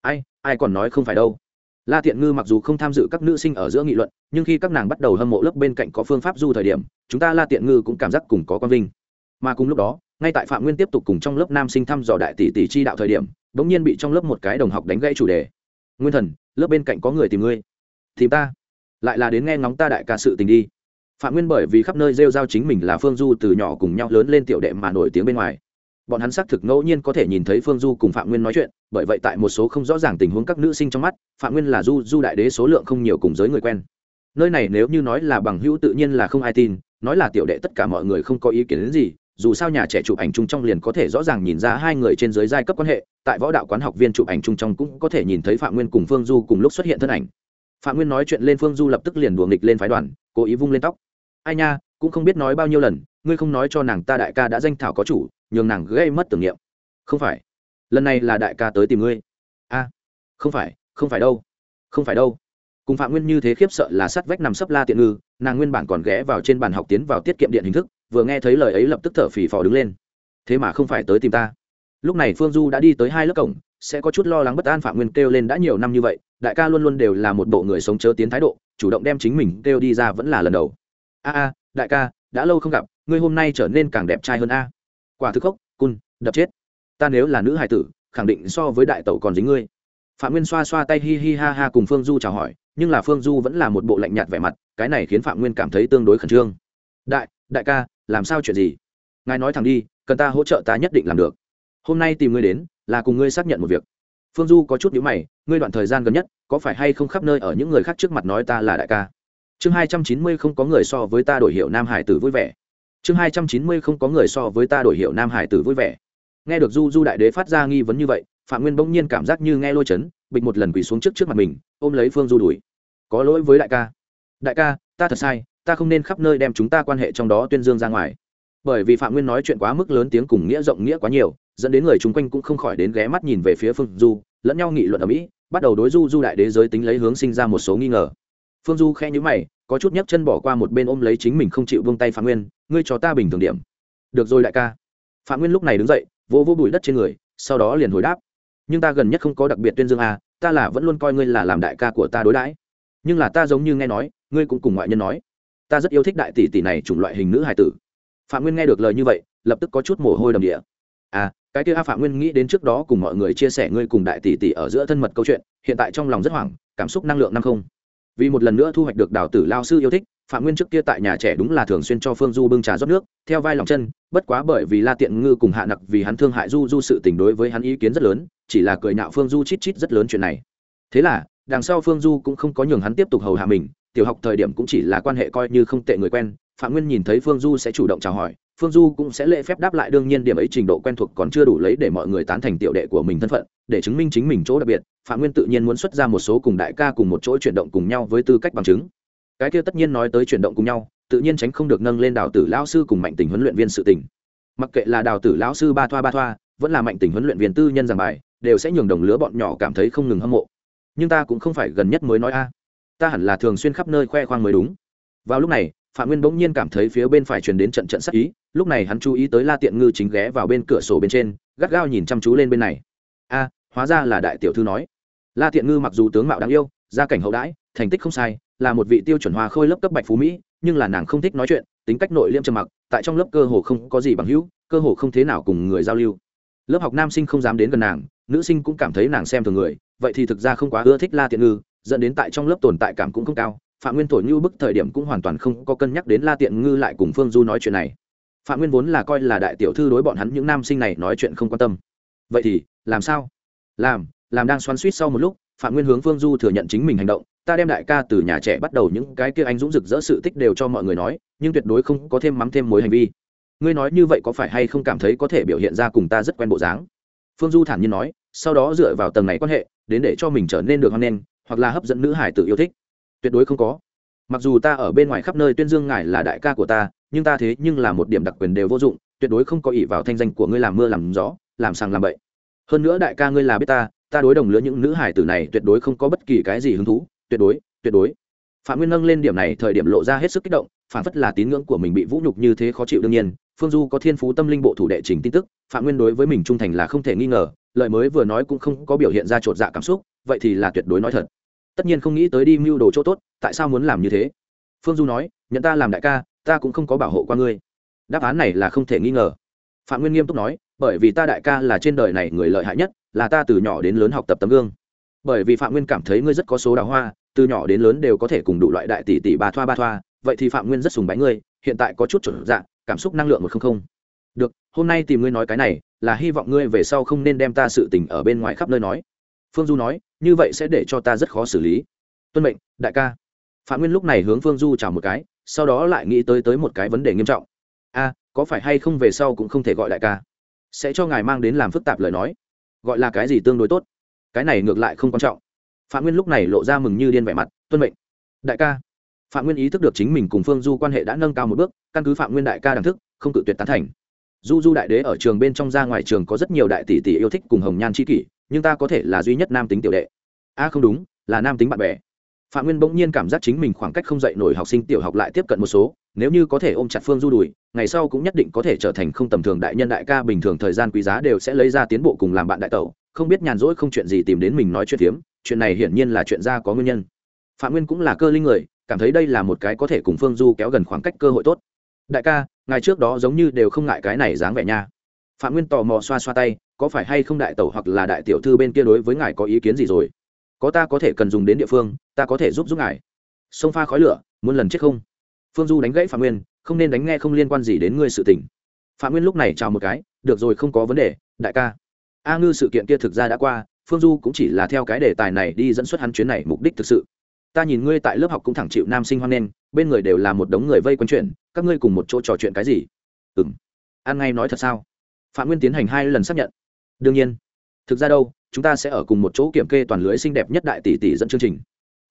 Ai ai còn nói không phải đâu. La tiện ngư mặc dù không tham dự các nữ sinh ở giữa nghị luận, nhưng khi các nàng bắt đầu hâm mộ lớp bên cạnh có phương pháp du thời điểm, chúng ta la tiện ngư cũng cảm giác cùng có quan vinh. Mà cùng lúc đó, ngay tại phạm nguyên tiếp tục cùng trong lớp nam sinh thăm dò đại tỷ tỷ chi đạo thời điểm đ ỗ n g nhiên bị trong lớp một cái đồng học đánh gãy chủ đề. Nguyên thần, lớp bên cạnh có người tìm ngươi. Tìm ta. Lại là đến nghe ngóng ta đại ca sự tình đi phạm nguyên bởi vì khắp nơi rêu giao chính mình là phương du từ nhỏ cùng nhau lớn lên tiểu đệ mà nổi tiếng bên ngoài. Bọn hắn xác thực ngẫu nhiên có thể nhìn thấy phương du cùng phạm nguyên nói chuyện, bởi vậy tại một số không rõ ràng tình huống các nữ sinh trong mắt, phạm nguyên là du du đại đế số lượng không nhiều cùng giới người quen. Nơi này nếu như nói là bằng hữu tự nhiên là không ai tin, nói là tiểu đệ tất cả mọi người không có ý kiến đến gì, dù sao nhà trẻ chụp ảnh chung trong liền có thể rõ ràng nhìn ra hai người trên dưới giai cấp quan hệ, tại võ đạo quán học viên chụp ảnh chung trong cũng có thể nhìn thấy phạm nguyên cùng phương du cùng lúc xuất hiện thân ảnh. Phạm nguyên nói chuyện lên phương du lập tức liền đùa nghịch lên phái đoàn, cố ý vung lên tóc ai nha, cũng không biết nói bao nhiêu lần, ngươi không nói cho nàng ta đại ca đã danh thảo có chủ, nhường nàng gây mất tưởng niệm. Không phải. Lần này là đại ca tới tìm ngươi. A. Không phải không phải đâu. Không phải đâu. Cùng phạm nguyên như thế khiếp sợ là sắt vách nằm sấp la tiện ngư, nàng nguyên bản còn ghé vào trên bàn học tiến vào tiết kiệm điện hình thức, vừa nghe thấy lời ấy lập tức thở phì phò đứng lên. Thế mà không phải tới tìm ta. Lúc này phương du đã đi tới hai lớp cổng, sẽ có chút lo lắng bất an phạm nguyên kêu lên đã nhiều năm như vậy, đại ca luôn luôn đều là một bộ người sống chớ tiến thái độ, chủ động đem chính mình kêu đi ra vẫn là lần đầu a a, đại ca, đã lâu không gặp, ngươi hôm nay trở nên càng đẹp trai hơn a. Quả thực khốc, cun, đập chết. Ta nếu là nữ hải tử, khẳng định so với đại tẩu còn dính ngươi. Phạm nguyên xoa xoa tay hi hi ha ha cùng phương du chào hỏi, nhưng là phương du vẫn là một bộ lạnh nhạt vẻ mặt, cái này khiến phạm nguyên cảm thấy tương đối khẩn trương. Đại đại ca, làm sao chuyện gì? Ngài nói thẳng đi, cần ta hỗ trợ ta nhất định làm được. Hôm nay tìm ngươi đến, là cùng ngươi xác nhận một việc. Phương du có chút nhữ mày, ngươi đoạn thời gian gần nhất, có phải hay không khắp nơi ở những người khác trước mặt nói ta là đại ca? Chương hai trăm chín mươi không có người so với ta đổi hiệu nam hải tử vui vẻ. Chương hai trăm chín mươi không có người so với ta đổi hiệu nam hải tử vui vẻ. Nghe được du du đại đế phát ra nghi vấn như vậy, phạm nguyên bỗng nhiên cảm giác như nghe lôi chấn, bịch một lần quỳ xuống trước trước mặt mình, ôm lấy phương du đuổi. Có lỗi với đại ca. Đại ca, ta thật sai, ta không nên khắp nơi đem chúng ta quan hệ trong đó tuyên dương ra ngoài. Bởi vì phạm nguyên nói chuyện quá mức lớn tiếng cùng nghĩa rộng nghĩa quá nhiều, dẫn đến người chung quanh cũng không khỏi đến ghé mắt nhìn về phía phương du, lẫn nhau nghị luận ở mỹ, bắt đầu đối du du đại đế giới tính lấy hướng sinh ra một số nghi ngờ phương du khẽ nhữ mày có chút nhấc chân bỏ qua một bên ôm lấy chính mình không chịu vung tay phạm nguyên ngươi cho ta bình thường điểm. Được rồi đại ca. Phạm nguyên lúc này đứng dậy vỗ vỗ bụi đất trên người sau đó liền hồi đáp. Nhưng ta gần nhất không có đặc biệt tuyên dương à, ta là vẫn luôn coi ngươi là làm đại ca của ta đối đãi. Nhưng là ta giống như nghe nói ngươi cũng cùng ngoại nhân nói ta rất yêu thích đại tỷ tỷ này chủng loại hình nữ hài tử. Phạm nguyên nghe được lời như vậy lập tức có chút mồ hôi đầm địa. À cái kia a phạm nguyên nghĩ đến trước đó cùng mọi người chia sẻ ngươi cùng đại tỷ tỷ ở giữa thân mật câu chuyện hiện tại trong lòng rất hoảng cảm xúc năng lượng năm không vì một lần nữa thu hoạch được đào tử lao sư yêu thích, phạm nguyên trước kia tại nhà trẻ đúng là thường xuyên cho phương du bưng trà rót nước, theo vai lòng chân, bất quá bởi vì la tiện ngư cùng hạ nặc vì hắn thương hại du du sự tình đối với hắn ý kiến rất lớn, chỉ là cười nhạo phương du chít chít rất lớn chuyện này. Thế là, đằng sau phương du cũng không có nhường hắn tiếp tục hầu hạ mình, tiểu học thời điểm cũng chỉ là quan hệ coi như không tệ người quen, phạm nguyên nhìn thấy phương du sẽ chủ động chào hỏi phương du cũng sẽ lễ phép đáp lại, đương nhiên điểm ấy trình độ quen thuộc còn chưa đủ lấy để mọi người tán thành tiểu đệ của mình thân phận, để chứng minh chính mình chỗ đặc biệt. Phạm nguyên tự nhiên muốn xuất ra một số cùng đại ca cùng một chỗ chuyển động cùng nhau với tư cách bằng chứng. Cái kia tất nhiên nói tới chuyển động cùng nhau, tự nhiên tránh không được nâng lên đào tử lão sư cùng mạnh tình huấn luyện viên sự tình. Mặc kệ là đào tử lão sư ba thoa ba thoa, vẫn là mạnh tình huấn luyện viên tư nhân giảng bài, đều sẽ nhường đồng lứa bọn nhỏ cảm thấy không ngừng hâm mộ. Nhưng ta cũng không phải gần nhất mới nói a. Ta hẳn là thường xuyên khắp nơi khoe khoang mới đúng. Vào lúc này phạm nguyên bỗng nhiên cảm thấy phía bên phải truyền đến trận trận sắc ý, lúc này hắn chú ý tới la tiện ngư chính ghé vào bên cửa sổ bên trên, gắt gao nhìn chăm chú lên bên này. A, hóa ra là đại tiểu thư nói. La tiện ngư mặc dù tướng mạo đáng yêu, gia cảnh hậu đãi, thành tích không sai, là một vị tiêu chuẩn hoa khôi lớp cấp bạch phú mỹ, nhưng là nàng không thích nói chuyện, tính cách nội liêm trầm mặc, tại trong lớp cơ hồ không có gì bằng hữu, cơ hồ không thế nào cùng người giao lưu. Lớp học nam sinh không dám đến gần nàng, nữ sinh cũng cảm thấy nàng xem thường người, vậy thì thực ra không quá ưa thích la tiện ngư, dẫn đến tại trong lớp tồn tại cảm cũng không cao phạm nguyên thổi như bức thời điểm cũng hoàn toàn không có cân nhắc đến la tiện ngư lại cùng phương du nói chuyện này. Phạm nguyên vốn là coi là đại tiểu thư đối bọn hắn những nam sinh này nói chuyện không quan tâm. Vậy thì, làm sao? Làm làm đang xoắn suýt sau một lúc, phạm nguyên hướng phương du thừa nhận chính mình hành động. Ta đem đại ca từ nhà trẻ bắt đầu những cái kia anh dũng rực rỡ sự tích đều cho mọi người nói, nhưng tuyệt đối không có thêm mắm thêm mối hành vi. Ngươi nói như vậy có phải hay không cảm thấy có thể biểu hiện ra cùng ta rất quen bộ dáng? Phương du thản nhiên nói, sau đó dựa vào tầng này quan hệ, đến để cho mình trở nên được hoan nghênh, hoặc là hấp dẫn nữ hải tự yêu thích tuyệt đối không có. Mặc dù ta ở bên ngoài khắp nơi tuyên dương ngài là đại ca của ta, nhưng ta thế nhưng là một điểm đặc quyền đều vô dụng, tuyệt đối không có ỷ vào thanh danh của ngươi làm mưa làm gió, làm sàng làm bậy. Hơn nữa đại ca ngươi là biết ta ta đối đồng lứa những nữ hải tử này tuyệt đối không có bất kỳ cái gì hứng thú, tuyệt đối tuyệt đối. Phạm nguyên nâng lên điểm này, thời điểm lộ ra hết sức kích động, phản phất là tín ngưỡng của mình bị vũ nhục như thế khó chịu đương nhiên, phương du có thiên phú tâm linh bộ thủ đệ trình tin tức, phạm nguyên đối với mình trung thành là không thể nghi ngờ, lời mới vừa nói cũng không có biểu hiện ra chột dạ cảm xúc, vậy thì là tuyệt đối nói thật tất nhiên không nghĩ tới đi mưu đồ chỗ tốt, tại sao muốn làm như thế? Phương du nói, nhận ta làm đại ca, ta cũng không có bảo hộ qua ngươi. Đáp án này là không thể nghi ngờ. Phạm nguyên nghiêm túc nói, bởi vì ta đại ca là trên đời này người lợi hại nhất, là ta từ nhỏ đến lớn học tập tấm gương. Bởi vì phạm nguyên cảm thấy ngươi rất có số đào hoa, từ nhỏ đến lớn đều có thể cùng đủ loại đại tỷ tỷ ba thoa ba thoa, vậy thì phạm nguyên rất sùng bái ngươi, hiện tại có chút chuẩn dạng cảm xúc năng lượng một không không. Được, hôm nay tìm ngươi nói cái này, là hy vọng ngươi về sau không nên đem ta sự tình ở bên ngoài khắp nơi nói phương du nói, như vậy sẽ để cho ta rất khó xử lý. Tuân mệnh, đại ca. Phạm nguyên lúc này hướng phương du chào một cái, sau đó lại nghĩ tới tới một cái vấn đề nghiêm trọng. A, có phải hay không về sau cũng không thể gọi đại ca? Sẽ cho ngài mang đến làm phức tạp lời nói. Gọi là cái gì tương đối tốt? Cái này ngược lại không quan trọng. Phạm nguyên lúc này lộ ra mừng như điên vẻ mặt, tuân mệnh. Đại ca. Phạm nguyên ý thức được chính mình cùng phương du quan hệ đã nâng cao một bước, căn cứ phạm nguyên đại ca đẳng thức, không tự tuyệt tán thành. Du du đại đế ở trường bên trong ra ngoài trường có rất nhiều đại tỷ tỷ yêu thích cùng hồng nhan c h i kỷ nhưng ta có thể là duy nhất nam tính tiểu đệ. A không đúng, là nam tính bạn bè. Phạm nguyên bỗng nhiên cảm giác chính mình khoảng cách không dạy nổi học sinh tiểu học lại tiếp cận một số, nếu như có thể ôm chặt phương du đùi, ngày sau cũng nhất định có thể trở thành không tầm thường đại nhân đại ca bình thường thời gian quý giá đều sẽ lấy ra tiến bộ cùng làm bạn đại tẩu. Không biết nhàn rỗi không chuyện gì tìm đến mình nói chuyện phiếm, chuyện này hiển nhiên là chuyện ra có nguyên nhân. Phạm nguyên cũng là cơ linh người, cảm thấy đây là một cái có thể cùng phương du kéo gần khoảng cách cơ hội tốt. Đại ca ngày trước đó giống như đều không ngại cái này dáng vẻ nha phạm nguyên tò mò xoa xoa tay, có phải hay không đại tẩu hoặc là đại tiểu thư bên kia đối với ngài có ý kiến gì rồi? Có ta có thể cần dùng đến địa phương, ta có thể giúp giúp ngài. Sông pha khói lửa, muốn lần chết không? Phương du đánh gãy phạm nguyên, không nên đánh nghe không liên quan gì đến ngươi sự tình. Phạm nguyên lúc này chào một cái, được rồi không có vấn đề, đại ca. A ngư sự kiện kia thực ra đã qua, phương du cũng chỉ là theo cái đề tài này đi dẫn xuất hắn chuyến này mục đích thực sự. Ta nhìn ngươi tại lớp học cũng thẳng chịu nam sinh hoan nghênh, bên người đều là một đống người vây quanh chuyện, các ngươi cùng một chỗ trò chuyện cái gì? Ừ m an ngay nói thật sao? Phạm nguyên tiến hành hai lần xác nhận. Đương nhiên, thực ra đâu, chúng ta sẽ ở cùng một chỗ kiểm kê toàn lưới xinh đẹp nhất đại tỷ tỷ dẫn chương trình.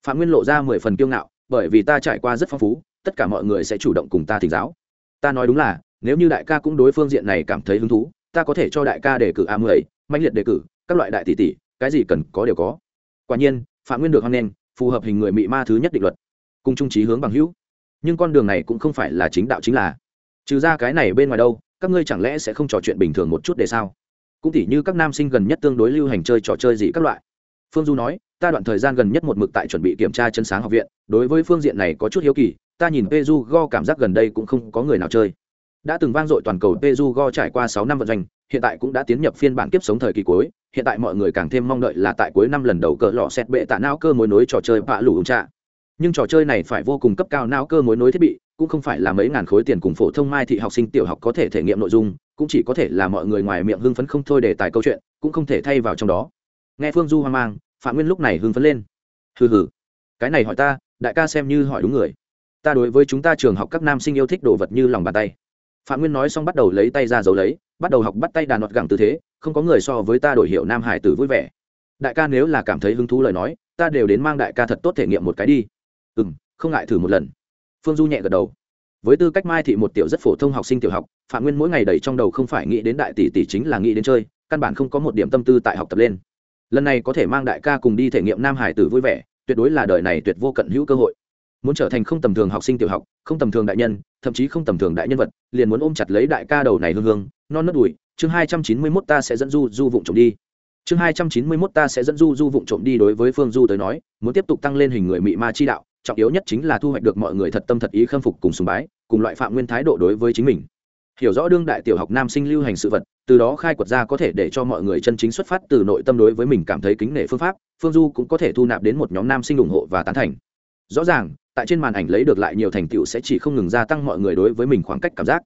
Phạm nguyên lộ ra mười phần kiêu ngạo, bởi vì ta trải qua rất phong phú, tất cả mọi người sẽ chủ động cùng ta thỉnh giáo. Ta nói đúng là, nếu như đại ca cũng đối phương diện này cảm thấy hứng thú, ta có thể cho đại ca đề cử a mười mạnh liệt đề cử, các loại đại tỷ tỷ, cái gì cần có đều có. Quả nhiên, phạm nguyên được hoan nghênh, phù hợp hình người mị ma thứ nhất định luật, cùng trung trí hướng bằng hữu. Nhưng con đường này cũng không phải là chính đạo chính là. Trừ ra cái này bên ngoài đâu các ngươi chẳng lẽ sẽ không trò chuyện bình thường một chút để sao? Cũng tỉ như các nam sinh gần nhất tương đối lưu hành chơi trò chơi gì các loại. Phương du nói, ta đoạn thời gian gần nhất một mực tại chuẩn bị kiểm tra chân sáng học viện, đối với phương diện này có chút hiếu kỳ, ta nhìn peju go cảm giác gần đây cũng không có người nào chơi. Đã từng vang dội toàn cầu peju go trải qua sáu năm vận doanh, hiện tại cũng đã tiến nhập phiên bản kiếp sống thời kỳ cuối, hiện tại mọi người càng thêm mong đợi là tại cuối năm lần đầu cỡ lọ xét bệ tạ não cơ mối nối trò chơi bạ lủ ủng trạ nhưng trò chơi này phải vô cùng cấp cao não cơ mối nối thiết bị, cũng không phải là mấy ngàn khối tiền cùng phổ thông mai thị học sinh tiểu học có thể thể nghiệm nội dung, cũng chỉ có thể là mọi người ngoài miệng hưng phấn không thôi để tài câu chuyện, cũng không thể thay vào trong đó. Nghe phương du hoang mang, phạm nguyên lúc này hưng phấn lên. Hừ hừ, cái này hỏi ta, đại ca xem như hỏi đúng người. Ta đối với chúng ta trường học các nam sinh yêu thích đồ vật như lòng bàn tay. Phạm nguyên nói xong bắt đầu lấy tay ra giấu lấy, bắt đầu học bắt tay đàn nọt gẳng tư thế, không có người so với ta đổi hiệu nam hải tử vui vẻ. Đại ca nếu là cảm thấy hứng thú lời nói, ta đều đến mang đại ca thật tốt thể nghiệm một cái đi ừ m không ngại thử một lần. Phương du nhẹ gật đầu. Với tư cách mai thị một tiểu rất phổ thông học sinh tiểu học, phạm nguyên mỗi ngày đầy trong đầu không phải nghĩ đến đại tỷ tỷ chính là nghĩ đến chơi, căn bản không có một điểm tâm tư tại học tập lên. Lần này có thể mang đại ca cùng đi thể nghiệm nam hải tử vui vẻ, tuyệt đối là đời này tuyệt vô cận hữu cơ hội. Muốn trở thành không tầm thường học sinh tiểu học, không tầm thường đại nhân, thậm chí không tầm thường đại nhân vật, liền muốn ôm chặt lấy đại ca đầu này hương hương, non nớt đùi, chương hai trăm chín mươi mốt ta sẽ dẫn du du vụng trộm đi. Chương hai trăm chín mươi mốt ta sẽ dẫn du du vụng trộm đi đối với phương du tới nói, muốn tiếp tục tăng lên hình người mị ma chi đạo trọng yếu nhất chính là thu hoạch được mọi người thật tâm thật ý khâm phục cùng sùng bái, cùng loại phạm nguyên thái độ đối với chính mình. Hiểu rõ đương đại tiểu học nam sinh lưu hành sự vật, từ đó khai quật ra có thể để cho mọi người chân chính xuất phát từ nội tâm đối với mình cảm thấy kính nể phương pháp, phương du cũng có thể thu nạp đến một nhóm nam sinh ủng hộ và tán thành. Rõ ràng, tại trên màn ảnh lấy được lại nhiều thành tựu sẽ chỉ không ngừng gia tăng mọi người đối với mình khoảng cách cảm giác.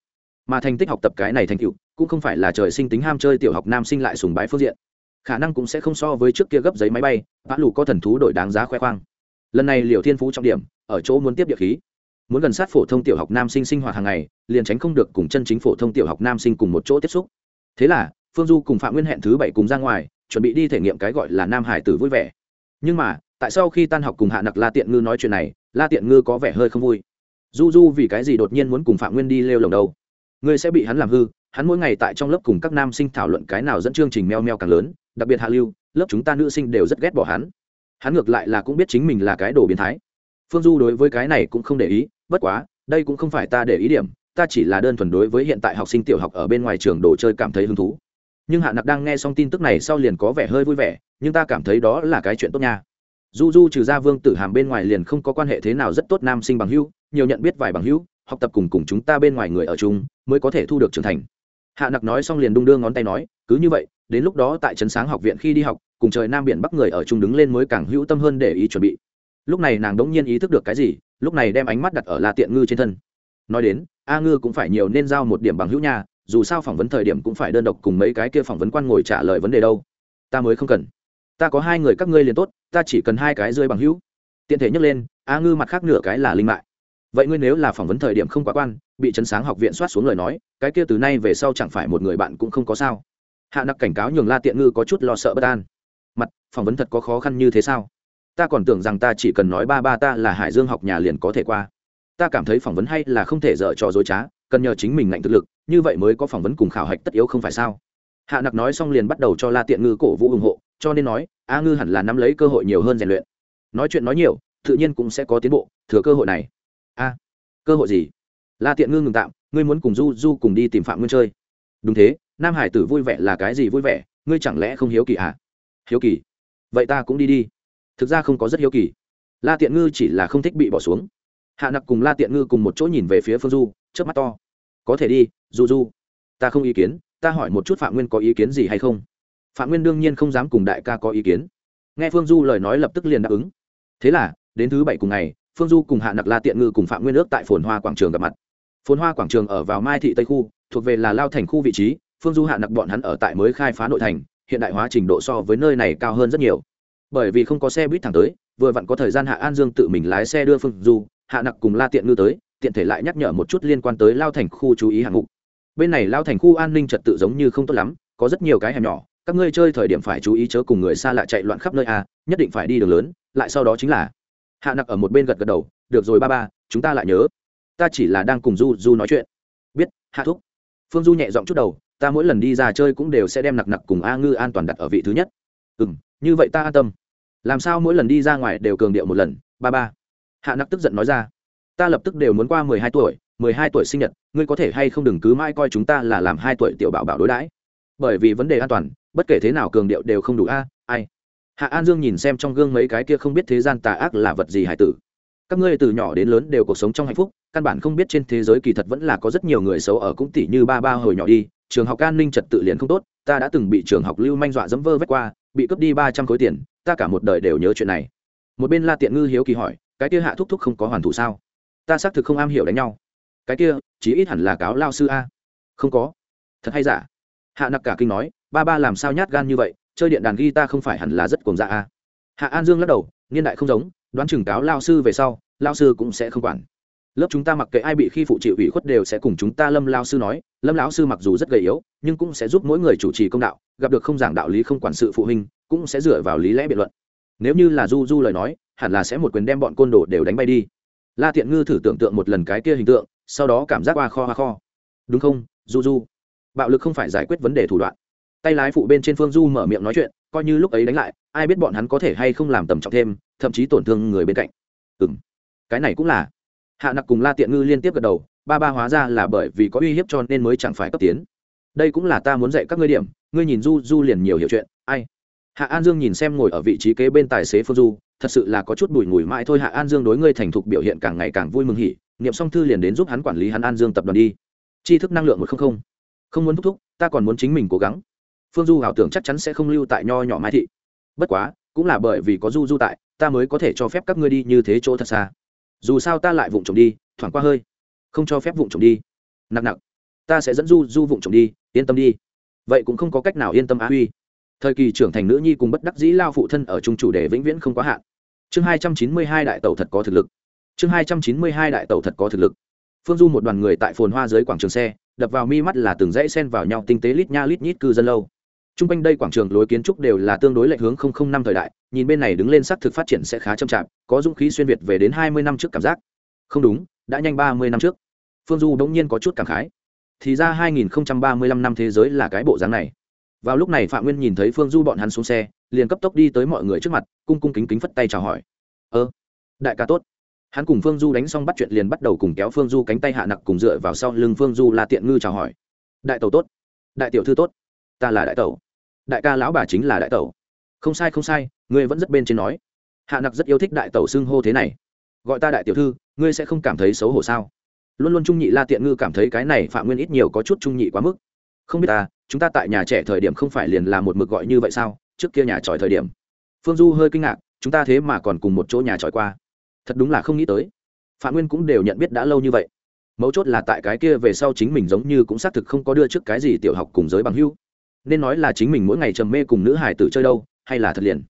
Mà thành tích học tập cái này thành tựu, cũng không phải là trời sinh tính ham chơi tiểu học nam sinh lại sùng bái phương diện. Khả năng cũng sẽ không so với trước kia gấp giấy máy bay, vã lù có thần thú đổi đáng giá khoe khoang lần này liều thiên phú trọng điểm, ở chỗ muốn tiếp địa khí. Muốn gần sát phổ thông tiểu học nam sinh sinh hoạt hàng ngày, liền tránh không được cùng chân chính phổ thông tiểu học nam sinh cùng một chỗ tiếp xúc. Thế là, phương du cùng phạm nguyên hẹn thứ bảy cùng ra ngoài, chuẩn bị đi thể nghiệm cái gọi là nam hải tử vui vẻ. Nhưng mà, tại sao khi tan học cùng hạ nặc la tiện ngư nói chuyện này, la tiện ngư có vẻ hơi không vui. Du du vì cái gì đột nhiên muốn cùng phạm nguyên đi lêu lồng đầu ngươi sẽ bị hắn làm hư, hắn mỗi ngày tại trong lớp cùng các nam sinh thảo luận cái nào dẫn chương trình meo meo càng lớn, đặc biệt hạ lưu, lớp chúng ta nữ sinh đều rất ghét bỏ hắn hắn ngược lại là cũng biết chính mình là cái đồ biến thái. Phương du đối với cái này cũng không để ý, bất quá, đây cũng không phải ta để ý điểm, ta chỉ là đơn thuần đối với hiện tại học sinh tiểu học ở bên ngoài trường đồ chơi cảm thấy hứng thú. Nhưng hạ nặc đang nghe xong tin tức này sau liền có vẻ hơi vui vẻ, nhưng ta cảm thấy đó là cái chuyện tốt nha. Du du trừ ra vương tử hàm bên ngoài liền không có quan hệ thế nào rất tốt nam sinh bằng hữu, nhiều nhận biết vài bằng hữu, học tập cùng cùng chúng ta bên ngoài người ở chung, mới có thể thu được trưởng thành hạ nặc nói xong liền đung đưa ngón tay nói, cứ như vậy, đến lúc đó tại trấn sáng học viện khi đi học, cùng trời nam biển bắc người ở chung đứng lên mới càng hữu tâm hơn để ý chuẩn bị. Lúc này nàng đống nhiên ý thức được cái gì, lúc này đem ánh mắt đặt ở la tiện ngư trên thân. Nói đến, a ngư cũng phải nhiều nên giao một điểm bằng hữu nha, dù sao phỏng vấn thời điểm cũng phải đơn độc cùng mấy cái kia phỏng vấn quan ngồi trả lời vấn đề đâu. Ta mới không cần. Ta có hai người các ngươi liền tốt, ta chỉ cần hai cái rơi bằng hữu. Tiện thể nhắc lên, a ngư mặt khác nửa cái là linh mại vậy ngươi nếu là phỏng vấn thời điểm không quá quan, bị chấn sáng học viện soát xuống lời nói, cái kia từ nay về sau chẳng phải một người bạn cũng không có sao? Hạ nặc cảnh cáo nhường la tiện ngư có chút lo sợ bất an. Mặt, phỏng vấn thật có khó khăn như thế sao? Ta còn tưởng rằng ta chỉ cần nói ba ba ta là hải dương học nhà liền có thể qua. Ta cảm thấy phỏng vấn hay là không thể dở trò dối trá, cần nhờ chính mình ngạnh thực lực, như vậy mới có phỏng vấn cùng khảo hạch tất yếu không phải sao? Hạ nặc nói xong liền bắt đầu cho la tiện ngư cổ vũ ủng hộ, cho nên nói, a ngư hẳn là nắm lấy cơ hội nhiều hơn rèn luyện. Nói chuyện nói nhiều, tự nhiên cũng sẽ có tiến bộ, thừa cơ hội này a cơ hội gì? La tiện ngư ngừng tạm, ngươi muốn cùng du du cùng đi tìm phạm nguyên chơi. Đúng thế, nam hải tử vui vẻ là cái gì vui vẻ, ngươi chẳng lẽ không hiếu kỳ à? Hiếu kỳ? Vậy ta cũng đi đi. Thực ra không có rất hiếu kỳ. La tiện ngư chỉ là không thích bị bỏ xuống. Hạ nặc cùng la tiện ngư cùng một chỗ nhìn về phía phương du trước mắt to. Có thể đi, du du. Ta không ý kiến, ta hỏi một chút phạm nguyên có ý kiến gì hay không? Phạm nguyên đương nhiên không dám cùng đại ca có ý kiến. Nghe phương du lời nói lập tức liền đáp ứng. Thế là, đến thứ bảy cùng ngày phương du cùng hạ nặc la tiện ngư cùng phạm nguyên ước tại phồn hoa quảng trường gặp mặt. Phồn hoa quảng trường ở vào mai thị tây khu, thuộc về là lao thành khu vị trí, phương du hạ nặc bọn hắn ở tại mới khai phá nội thành, hiện đại hóa trình độ so với nơi này cao hơn rất nhiều. Bởi vì không có xe buýt thẳng tới, vừa vặn có thời gian hạ an dương tự mình lái xe đưa phương du, hạ nặc cùng la tiện ngư tới, tiện thể lại nhắc nhở một chút liên quan tới lao thành khu chú ý hạng mục. Bên này lao thành khu an ninh trật tự giống như không tốt lắm, có rất nhiều cái hẻm nhỏ, các ngươi chơi thời điểm phải chú ý chớ cùng người xa lạ chạy loạn khắp nơi a nhất định phải đi đường lớn, lại sau đó chính là hạ nặc ở một bên gật gật đầu, được rồi ba ba, chúng ta lại nhớ. Ta chỉ là đang cùng du du nói chuyện. Biết, hạ thúc. Phương du nhẹ giọng chút đầu, ta mỗi lần đi ra chơi cũng đều sẽ đem nặc nặc cùng a ngư an toàn đặt ở vị thứ nhất. Ừ m như vậy ta an tâm. Làm sao mỗi lần đi ra ngoài đều cường điệu một lần, ba ba? Hạ nặc tức giận nói ra. Ta lập tức đều muốn qua mười hai tuổi, mười hai tuổi sinh nhật, ngươi có thể hay không đừng cứ mãi coi chúng ta là làm hai tuổi tiểu bảo bảo đối đãi? Bởi vì vấn đề an toàn, bất kể thế nào cường điệu đều không đủ a, ai? Hạ an dương nhìn xem trong gương mấy cái kia không biết thế gian tà ác là vật gì hải tử. Các ngươi từ nhỏ đến lớn đều cuộc sống trong hạnh phúc, căn bản không biết trên thế giới kỳ thật vẫn là có rất nhiều người xấu ở cũng tỷ như ba ba hồi nhỏ đi, trường học an ninh trật tự liền không tốt, ta đã từng bị trường học lưu manh dọa dẫm vơ vét qua, bị cướp đi ba trăm khối tiền, ta cả một đời đều nhớ chuyện này. Một bên la tiện ngư hiếu kỳ hỏi, cái kia hạ thúc thúc không có hoàn thủ sao? Ta xác thực không am hiểu đánh nhau. Cái kia, chí ít hẳn là cáo lao sư a. Không có. Thật hay giả? Hạ nặc cả kinh nói, ba ba làm sao nhát gan như vậy? Chơi điện đàn guitar không phải hẳn là rất cuồng dạ a à? hạ an dương lắc đầu, niên đại không giống, đoán chừng cáo lao sư về sau, lao sư cũng sẽ không quản. Lớp chúng ta mặc kệ ai bị khi phụ chịu ủy khuất đều sẽ cùng chúng ta lâm lao sư nói, lâm lão sư mặc dù rất gầy yếu, nhưng cũng sẽ giúp mỗi người chủ trì công đạo, gặp được không giảng đạo lý không quản sự phụ huynh, cũng sẽ dựa vào lý lẽ biện luận. Nếu như là du du lời nói, hẳn là sẽ một quyền đem bọn côn đồ đều đánh bay đi. La tiện ngư thử tưởng tượng một lần cái kia hình tượng, sau đó cảm giác qua kho hoa kho. Đúng không, du du? Bạo lực không phải giải quyết vấn đề thủ đoạn tay lái phụ bên trên phương du mở miệng nói chuyện, coi như lúc ấy đánh lại, ai biết bọn hắn có thể hay không làm tầm trọng thêm, thậm chí tổn thương người bên cạnh. Ừ m cái này cũng là. Hạ nặc cùng la tiện ngư liên tiếp gật đầu, ba ba hóa ra là bởi vì có uy hiếp cho nên mới chẳng phải cấp tiến. Đây cũng là ta muốn dạy các ngươi điểm, ngươi nhìn du du liền nhiều hiểu chuyện, ai? Hạ an dương nhìn xem ngồi ở vị trí kế bên tài xế phương du, thật sự là có chút bùi ngùi mãi thôi. Hạ an dương đối ngươi thành thục biểu hiện càng ngày càng vui mừng hỉ, niệm song thư liền đến giúp hắn quản lý hắn an dương tập đoàn đi. Tri thức năng lượng một không không. Không muốn thúc thúc, ta còn muốn chính mình cố gắng phương du ảo tưởng chắc chắn sẽ không lưu tại nho nhỏ mai thị. Bất quá, cũng là bởi vì có du du tại, ta mới có thể cho phép các ngươi đi như thế chỗ thật xa. Dù sao ta lại vụng trộm đi, thoảng qua hơi. Không cho phép vụng trộm đi. Nặng nặng. Ta sẽ dẫn du du vụng trộm đi, yên tâm đi. Vậy cũng không có cách nào yên tâm á huy. Thời kỳ trưởng thành nữ nhi cùng bất đắc dĩ lao phụ thân ở chung chủ đề vĩnh viễn không quá hạn. Chương hai trăm chín mươi hai đại tàu thật có thực lực. Chương hai trăm chín mươi hai đại tàu thật có thực lực. Phương du một đoàn người tại phồn hoa dưới quảng trường xe, đập vào mi mắt là từng dãy sen vào nhau tinh tế lít nha lít nhít cư dân lâu t r u n g quanh đây quảng trường lối kiến trúc đều là tương đối lệch hướng không không năm thời đại, nhìn bên này đứng lên xác thực phát triển sẽ khá chậm chạp, có dũng khí xuyên việt về đến hai mươi năm trước cảm giác. Không đúng, đã nhanh ba mươi năm trước. Phương du bỗng nhiên có chút cảm khái. Thì ra hai nghìn ba mươi lăm năm thế giới là cái bộ dáng này. Vào lúc này phạm nguyên nhìn thấy phương du bọn hắn xuống xe, liền cấp tốc đi tới mọi người trước mặt, cung cung kính kính phất tay chào hỏi. Ơ, đại ca tốt. Hắn cùng phương du đánh xong bắt chuyện liền bắt đầu cùng kéo phương du cánh tay hạ nặc cùng dựa vào sau lưng phương du là tiện ngư chào hỏi. Đại tàu tốt. Đại tiểu thư tốt. Ta là đại tàu đại ca lão bà chính là đại tẩu, không sai không sai ngươi vẫn rất bên trên nói. Hạ nặc rất yêu thích đại tẩu xưng hô thế này. Gọi ta đại tiểu thư ngươi sẽ không cảm thấy xấu hổ sao? Luôn luôn trung nhị la tiện ngư cảm thấy cái này phạm nguyên ít nhiều có chút trung nhị quá mức. Không biết ta chúng ta tại nhà trẻ thời điểm không phải liền là một mực gọi như vậy sao? Trước kia nhà tròi thời điểm. Phương du hơi kinh ngạc chúng ta thế mà còn cùng một chỗ nhà tròi qua. Thật đúng là không nghĩ tới. Phạm nguyên cũng đều nhận biết đã lâu như vậy. Mấu chốt là tại cái kia về sau chính mình giống như cũng xác thực không có đưa trước cái gì tiểu học cùng giới bằng hưu nên nói là chính mình mỗi ngày trầm mê cùng nữ hải tử chơi đâu, hay là thật liền.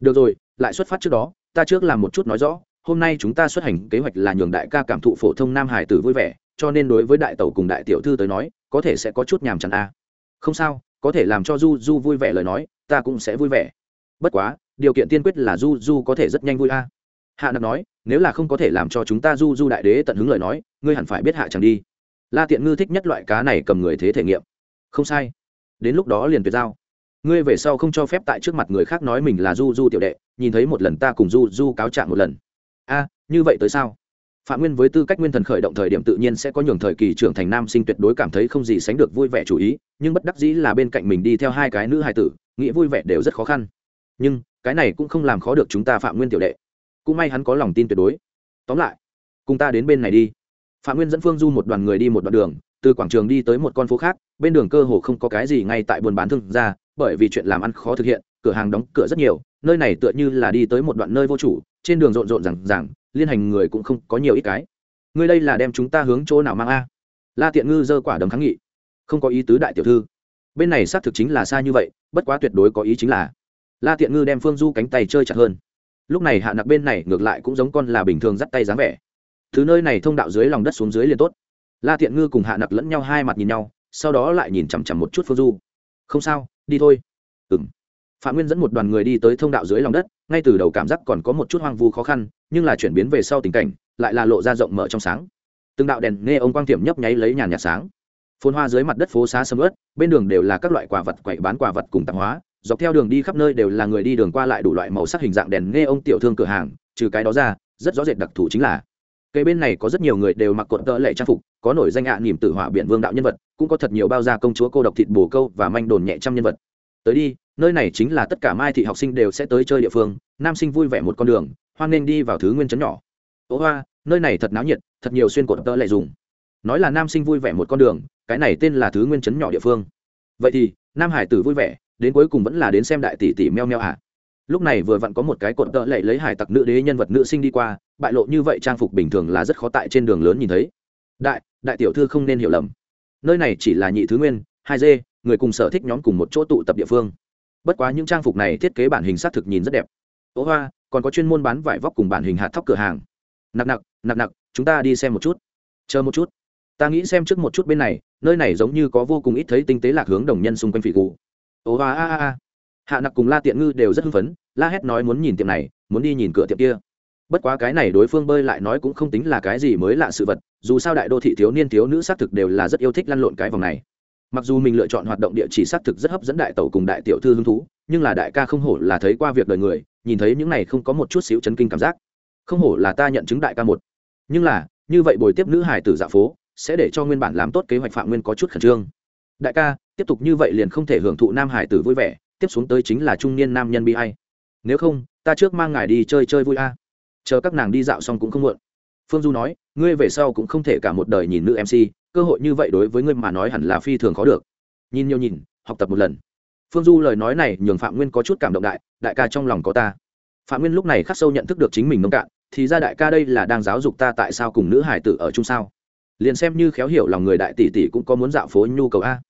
Được rồi, lại xuất phát trước đó, ta trước làm một chút nói rõ, hôm nay chúng ta xuất hành kế hoạch là nhường đại ca cảm thụ phổ thông nam hải tử vui vẻ, cho nên đối với đại tẩu cùng đại tiểu thư tới nói, có thể sẽ có chút nhàm chán a. Không sao, có thể làm cho du du vui vẻ lời nói, ta cũng sẽ vui vẻ. Bất quá, điều kiện tiên quyết là du du có thể rất nhanh vui a. Hạ nặc nói, nếu là không có thể làm cho chúng ta du du đại đế tận hứng lời nói, ngươi hẳn phải biết hạ chẳng đi. La tiện ngư thích nhất loại cá này cầm người thế thể nghiệm. Không sai đến lúc đó liền tuyệt giao. Ngươi về sau không cho phép tại trước mặt người khác nói mình là du du tiểu đệ, nhìn thấy một lần ta cùng du du cáo trạng một lần. A, như vậy tới sao? Phạm nguyên với tư cách nguyên thần khởi động thời điểm tự nhiên sẽ có nhường thời kỳ trưởng thành nam sinh tuyệt đối cảm thấy không gì sánh được vui vẻ chủ ý, nhưng bất đắc dĩ là bên cạnh mình đi theo hai cái nữ hài tử, nghĩ vui vẻ đều rất khó khăn. Nhưng, cái này cũng không làm khó được chúng ta phạm nguyên tiểu đệ. Cũng may hắn có lòng tin tuyệt đối. Tóm lại, cùng ta đến bên này đi. Phạm nguyên dẫn phương du một đoàn người đi một đoạn đường từ quảng trường đi tới một con phố khác, bên đường cơ hồ không có cái gì ngay tại buôn bán thương ra bởi vì chuyện làm ăn khó thực hiện, cửa hàng đóng cửa rất nhiều, nơi này tựa như là đi tới một đoạn nơi vô chủ, trên đường rộn rộn rằng rằng liên hành người cũng không có nhiều ít cái. Ngươi đây là đem chúng ta hướng chỗ nào mang a? La tiện ngư giơ quả đấm kháng nghị. Không có ý tứ đại tiểu thư. Bên này xác thực chính là xa như vậy, bất quá tuyệt đối có ý chính là. La tiện ngư đem phương du cánh tay chơi chặt hơn. Lúc này hạ nặc bên này ngược lại cũng giống con là bình thường dắt tay dáng vẻ. Thứ nơi này thông đạo dưới lòng đất xuống dưới liền tốt la tiện ngư cùng hạ nặc lẫn nhau hai mặt nhìn nhau, sau đó lại nhìn chằm chằm một chút phương du. Không sao, đi thôi. Ừng phạm nguyên dẫn một đoàn người đi tới thông đạo dưới lòng đất, ngay từ đầu cảm giác còn có một chút hoang vu khó khăn, nhưng là chuyển biến về sau tình cảnh, lại là lộ ra rộng mở trong sáng. Từng đạo đèn nghe ông quang tiệm nhấp nháy lấy nhàn nhạt sáng. Phôn hoa dưới mặt đất phố xá sầm ớt bên đường đều là các loại quả vật quậy bán quả vật cùng tạp hóa, dọc theo đường đi khắp nơi đều là người đi đường qua lại đủ loại màu sắc hình dạng đèn nghe ông tiểu thương cửa hàng, trừ cái đó ra, rất rõ rệt đặc thù chính là cây bên này có rất nhiều người đều mặc cuộn tợ lệ trang phục có nổi danh ạ à, nỉm tử hỏa biển vương đạo nhân vật cũng có thật nhiều bao gia công chúa cô độc thịt bồ câu và manh đồn nhẹ trăm nhân vật. Tới đi nơi này chính là tất cả mai thị học sinh đều sẽ tới chơi địa phương nam sinh vui vẻ một con đường hoan nên đi vào thứ nguyên chấn nhỏ. Ố hoa nơi này thật náo nhiệt thật nhiều xuyên cột tơ lệ dùng. Nói là nam sinh vui vẻ một con đường cái này tên là thứ nguyên chấn nhỏ địa phương. Vậy thì nam hải tử vui vẻ đến cuối cùng vẫn là đến xem đại tỷ tỷ meo meo à lúc này vừa vặn có một cái cột tợ lệ lấy hải tặc nữ đế nhân vật nữ sinh đi qua bại lộ như vậy trang phục bình thường là rất khó tại trên đường lớn nhìn thấy. Đại đại tiểu thư không nên hiểu lầm. Nơi này chỉ là nhị thứ nguyên, hai d người cùng sở thích nhóm cùng một chỗ tụ tập địa phương. Bất quá những trang phục này thiết kế bản hình xác thực nhìn rất đẹp. Ố hoa, còn có chuyên môn bán vải vóc cùng bản hình hạt thóc cửa hàng. Nặc nặc nặc nặc, chúng ta đi xem một chút. Chờ một chút. Ta nghĩ xem trước một chút bên này, nơi này giống như có vô cùng ít thấy tinh tế lạc hướng đồng nhân xung quanh phỉ cụ. Ố hoa, a a a. Hạ nặc cùng la tiện ngư đều rất hưng phấn, la hét nói muốn nhìn tiệm này, muốn đi nhìn cửa tiệm kia bất quá cái này đối phương bơi lại nói cũng không tính là cái gì mới lạ sự vật, dù sao đại đô thị thiếu niên thiếu nữ xác thực đều là rất yêu thích lăn lộn cái vòng này. Mặc dù mình lựa chọn hoạt động địa chỉ xác thực rất hấp dẫn đại tẩu cùng đại tiểu thư hứng thú, nhưng là đại ca không hổ là thấy qua việc đời người, nhìn thấy những này không có một chút xíu chấn kinh cảm giác. Không hổ là ta nhận chứng đại ca một. Nhưng là, như vậy buổi tiếp nữ hải tử dạ phố, sẽ để cho nguyên bản làm tốt kế hoạch phạm nguyên có chút khẩn trương. Đại ca, tiếp tục như vậy liền không thể hưởng thụ nam hải tử vui vẻ, tiếp xuống tới chính là trung niên nam nhân bi hay nếu không, ta trước mang ngài đi chơi chơi vui a chờ các nàng đi dạo xong cũng không muộn. Phương du nói, ngươi về sau cũng không thể cả một đời nhìn nữ mc cơ hội như vậy đối với ngươi mà nói hẳn là phi thường khó được. Nhìn nhiều nhìn, học tập một lần. Phương du lời nói này nhường phạm nguyên có chút cảm động đại đại ca trong lòng có ta. Phạm nguyên lúc này khắc sâu nhận thức được chính mình nông cạn, thì ra đại ca đây là đang giáo dục ta tại sao cùng nữ hải tử ở chung sao? Liền xem như khéo hiểu lòng người đại tỷ tỷ cũng có muốn dạo phố nhu cầu a.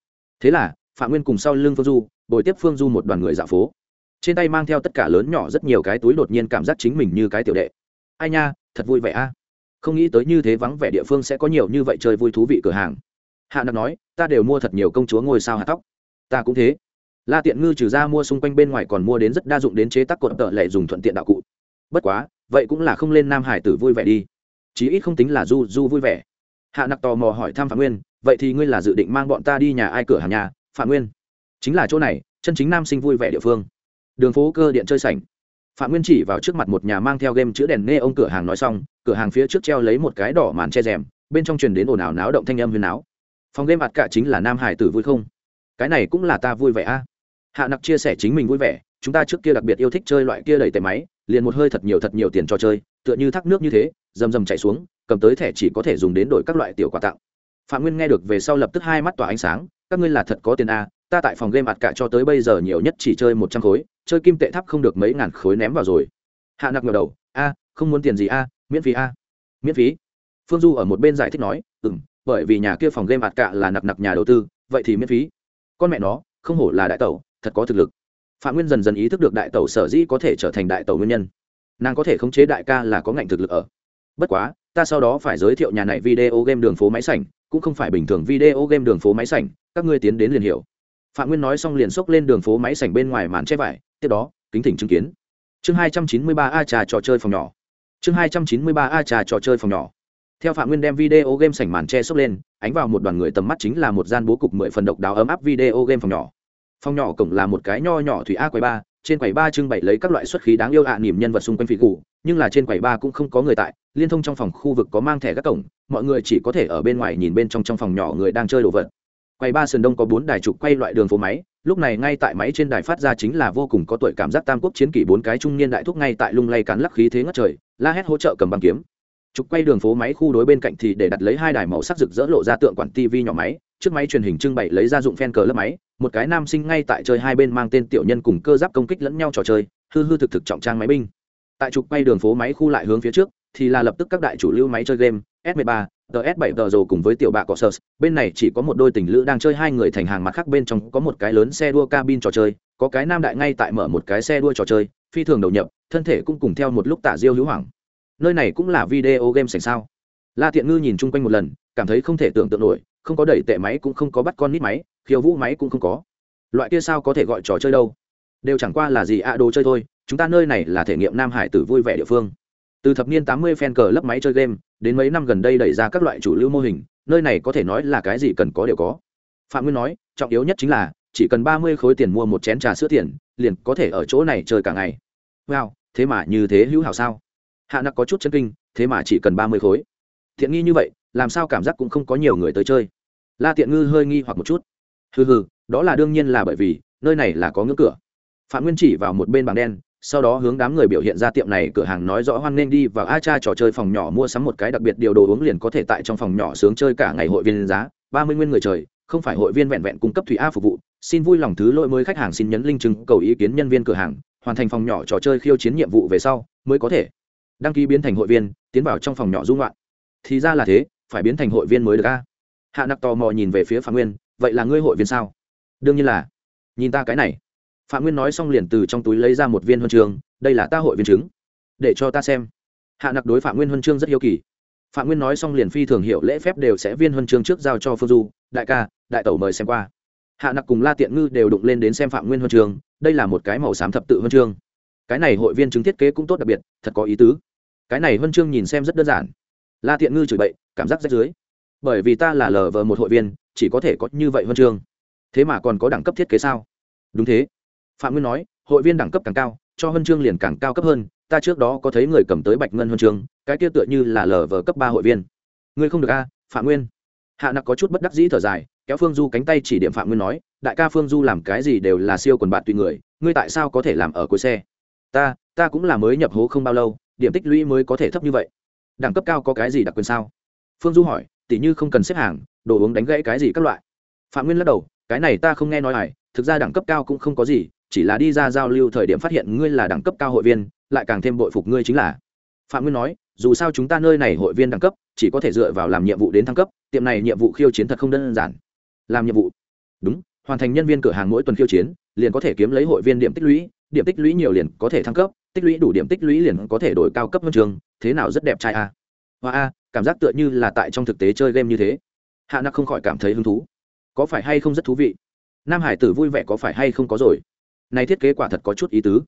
Thế là, phạm nguyên cùng sau lưng phương du, bồi tiếp phương du một đoàn người dạo phố. Trên tay mang theo tất cả lớn nhỏ rất nhiều cái túi đột nhiên cảm giác chính mình như cái tiểu đệ ai nha, thật vui vẻ a. Không nghĩ tới như thế vắng vẻ địa phương sẽ có nhiều như vậy chơi vui thú vị cửa hàng. Hạ nặc nói, ta đều mua thật nhiều công chúa ngôi sao hạt tóc. Ta cũng thế. La tiện ngư trừ ra mua xung quanh bên ngoài còn mua đến rất đa dụng đến chế tác cột tợ lệ dùng thuận tiện đạo cụ. Bất quá, vậy cũng là không lên nam hải tử vui vẻ đi. Chí ít không tính là du du vui vẻ. Hạ nặc tò mò hỏi thăm phạm nguyên, vậy thì ngươi là dự định mang bọn ta đi nhà ai cửa hàng nhà? Phạm nguyên. Chính là chỗ này, chân chính nam sinh vui vẻ địa phương. Đường phố cơ điện chơi sảnh phạm nguyên chỉ vào trước mặt một nhà mang theo game chữ đèn nghe ông cửa hàng nói xong, cửa hàng phía trước treo lấy một cái đỏ màn che rèm, bên trong truyền đến ồn ào náo động thanh âm huyền áo. Phòng game mặt cả chính là nam hải tử vui không? Cái này cũng là ta vui vẻ a. Hạ nặc chia sẻ chính mình vui vẻ, chúng ta trước kia đặc biệt yêu thích chơi loại kia đầy tệ máy, liền một hơi thật nhiều thật nhiều tiền cho chơi, tựa như thác nước như thế, rầm rầm chạy xuống, cầm tới thẻ chỉ có thể dùng đến đổi các loại tiểu quà tặng. Phạm nguyên nghe được về sau lập tức hai mắt tỏa ánh sáng, các ngươi là thật có tiền a, ta tại phòng game mặt cả cho tới bây giờ nhiều nhất chỉ chơi một trăm khối chơi kim tệ tháp không được mấy ngàn khối ném vào rồi. Hạ nặc ngờ đầu, a, không muốn tiền gì a, miễn phí a. Miễn phí? Phương du ở một bên giải thích nói ừ m bởi vì nhà kia phòng game mặt cả là nặc nặc nhà đầu tư, vậy thì miễn phí. Con mẹ nó, không hổ là đại tẩu, thật có thực lực. Phạm nguyên dần dần ý thức được đại tẩu sở dĩ có thể trở thành đại tẩu nguyên nhân. Nàng có thể khống chế đại ca là có ngạnh thực lực ở. Bất quá, ta sau đó phải giới thiệu nhà này video game đường phố máy sảnh, cũng không phải bình thường video game đường phố máy sảnh, các ngươi tiến đến liền hiểu. Phạm nguyên nói xong liền xốc lên đường phố máy sảnh bên ngoài màn che vải tiếp đó kính thỉnh chứng kiến. Chương hai trăm chín mươi ba a trà trò chơi phòng nhỏ. Chương hai trăm chín mươi ba a trà trò chơi phòng nhỏ. Theo phạm nguyên đem video game sảnh màn che xốc lên ánh vào một đoàn người tầm mắt chính là một gian bố cục mười phần độc đáo ấm áp video game phòng nhỏ. Phòng nhỏ cổng là một cái nho nhỏ thủy a quầy ba trên quầy ba trưng bày lấy các loại xuất khí đáng yêu ạ à, nhân vật xung quanh phỉ cụ nhưng là trên quầy ba cũng không có người tại liên thông trong phòng khu vực có mang thẻ các cổng mọi người chỉ có thể ở bên ngoài nhìn bên trong trong phòng nhỏ người đang chơi đồ vật. Quay ba sườn đông có bốn đài trục quay loại đường phố máy, lúc này ngay tại máy trên đài phát ra chính là vô cùng có tuổi cảm giác tam quốc chiến kỷ bốn cái trung niên đại thúc ngay tại lung lay cắn lắc khí thế ngất trời, la hét hỗ trợ cầm băng kiếm. Trục quay đường phố máy khu đối bên cạnh thì để đặt lấy hai đài màu sắc rực rỡ lộ ra tượng quản tv nhỏ máy, trước máy truyền hình trưng bày lấy ra dụng phen cờ lớp máy, một cái nam sinh ngay tại chơi hai bên mang tên tiểu nhân cùng cơ giáp công kích lẫn nhau trò chơi, hư hư thực thực trọng trang máy binh. Tại trục quay đường phố máy khu lại hướng phía trước, thì là lập tức các đại chủ lưu máy chơi game s 13 ts 7 tờ rồ cùng với tiểu bạ cỏ sơ. Bên này chỉ có một đôi tình lữ đang chơi hai người thành hàng mặt khác bên trong có một cái lớn xe đua cabin trò chơi, có cái nam đại ngay tại mở một cái xe đua trò chơi, phi thường đầu nhập, thân thể cũng cùng theo một lúc tạ diêu hữu hoàng nơi này cũng là video game sảnh sao? La tiện ngư nhìn chung quanh một lần, cảm thấy không thể tưởng tượng nổi, không có đẩy tệ máy cũng không có bắt con nít máy, khiêu vũ máy cũng không có. Loại kia sao có thể gọi trò chơi đâu? Đều chẳng qua là gì ạ, đồ chơi thôi, chúng ta nơi này là thể nghiệm nam hải tử vui vẻ địa phương. Từ thập niên tám mươi fan cờ lấp máy chơi game đến mấy năm gần đây đẩy ra các loại chủ lưu mô hình, nơi này có thể nói là cái gì cần có đều có. Phạm nguyên nói, trọng yếu nhất chính là, chỉ cần ba mươi khối tiền mua một chén trà sữa tiền, liền có thể ở chỗ này chơi cả ngày. Wow, thế mà như thế hữu hảo sao? Hạ nặc có chút chân kinh, thế mà chỉ cần ba mươi khối. Thiện nghi như vậy, làm sao cảm giác cũng không có nhiều người tới chơi. La tiện ngư hơi nghi hoặc một chút. Hừ hừ, đó là đương nhiên là bởi vì, nơi này là có ngưỡng cửa. Phạm nguyên chỉ vào một bên bảng đen sau đó hướng đám người biểu hiện ra tiệm này, cửa hàng nói rõ hoan nên đi vào a cha trò chơi phòng nhỏ mua sắm một cái đặc biệt điều đồ uống liền có thể tại trong phòng nhỏ sướng chơi cả ngày hội viên giá, ba mươi nguyên người trời, không phải hội viên vẹn vẹn cung cấp thủy a phục vụ. Xin vui lòng thứ lỗi mới khách hàng xin nhấn linh chứng, cầu ý kiến nhân viên cửa hàng, hoàn thành phòng nhỏ trò chơi khiêu chiến nhiệm vụ về sau, mới có thể đăng ký biến thành hội viên, tiến vào trong phòng nhỏ dung loạn. Thì ra là thế, phải biến thành hội viên mới được a. Hạ nặc tò mò nhìn về phía phạm nguyên, vậy là ngươi hội viên sao? Đương nhiên là. Nhìn ta cái này phạm nguyên nói xong liền từ trong túi lấy ra một viên huân chương, đây là ta hội viên chứng. Để cho ta xem. Hạ nặc đối phạm nguyên huân chương rất yêu kỳ. Phạm nguyên nói xong liền phi thường hiệu lễ phép đều sẽ viên huân chương trước giao cho phương du, đại ca, đại tẩu mời xem qua. Hạ nặc cùng la tiện ngư đều đụng lên đến xem phạm nguyên huân chương, đây là một cái màu xám thập tự huân chương. Cái này hội viên chứng thiết kế cũng tốt đặc biệt, thật có ý tứ. Cái này huân chương nhìn xem rất đơn giản. La tiện ngư chửi bậy, cảm giác rách dưới bởi vì ta là lờ vờ một hội viên, chỉ có thể có như vậy huân chương. Thế mà còn có đẳng cấp thiết kế sao? Đúng thế phạm nguyên nói, hội viên đẳng cấp càng cao, cho huân chương liền càng cao cấp hơn, ta trước đó có thấy người cầm tới bạch ngân huân chương, cái kia tựa như là lờ vờ cấp ba hội viên. Ngươi không được a, phạm nguyên. Hạ nặc có chút bất đắc dĩ thở dài, kéo phương du cánh tay chỉ điểm phạm nguyên nói, đại ca phương du làm cái gì đều là siêu quần bạn tùy người, ngươi tại sao có thể làm ở cuối xe? Ta ta cũng là mới nhập hố không bao lâu, điểm tích lũy mới có thể thấp như vậy. Đẳng cấp cao có cái gì đặc quyền sao? Phương du hỏi, tỉ như không cần xếp hàng, đồ uống đánh gãy cái gì các loại? Phạm nguyên lắc đầu, cái này ta không nghe nói hải thực ra đẳng cấp cao cũng không có gì chỉ là đi ra giao lưu thời điểm phát hiện ngươi là đẳng cấp cao hội viên, lại càng thêm bội phục ngươi chính là. Phạm nguyên nói, dù sao chúng ta nơi này hội viên đẳng cấp, chỉ có thể dựa vào làm nhiệm vụ đến thăng cấp, tiệm này nhiệm vụ khiêu chiến thật không đơn giản. Làm nhiệm vụ? Đúng, hoàn thành nhân viên cửa hàng mỗi tuần khiêu chiến, liền có thể kiếm lấy hội viên điểm tích lũy, điểm tích lũy nhiều liền có thể thăng cấp, tích lũy đủ điểm tích lũy liền có thể đổi cao cấp huân trường, thế nào rất đẹp trai a hoa a, cảm giác tựa như là tại trong thực tế chơi game như thế. Hạ nặc không khỏi cảm thấy hứng thú. Có phải hay không rất thú vị? Nam hải tử vui vẻ có phải hay không có rồi? Này thiết kế quả thật có chút ý tứ.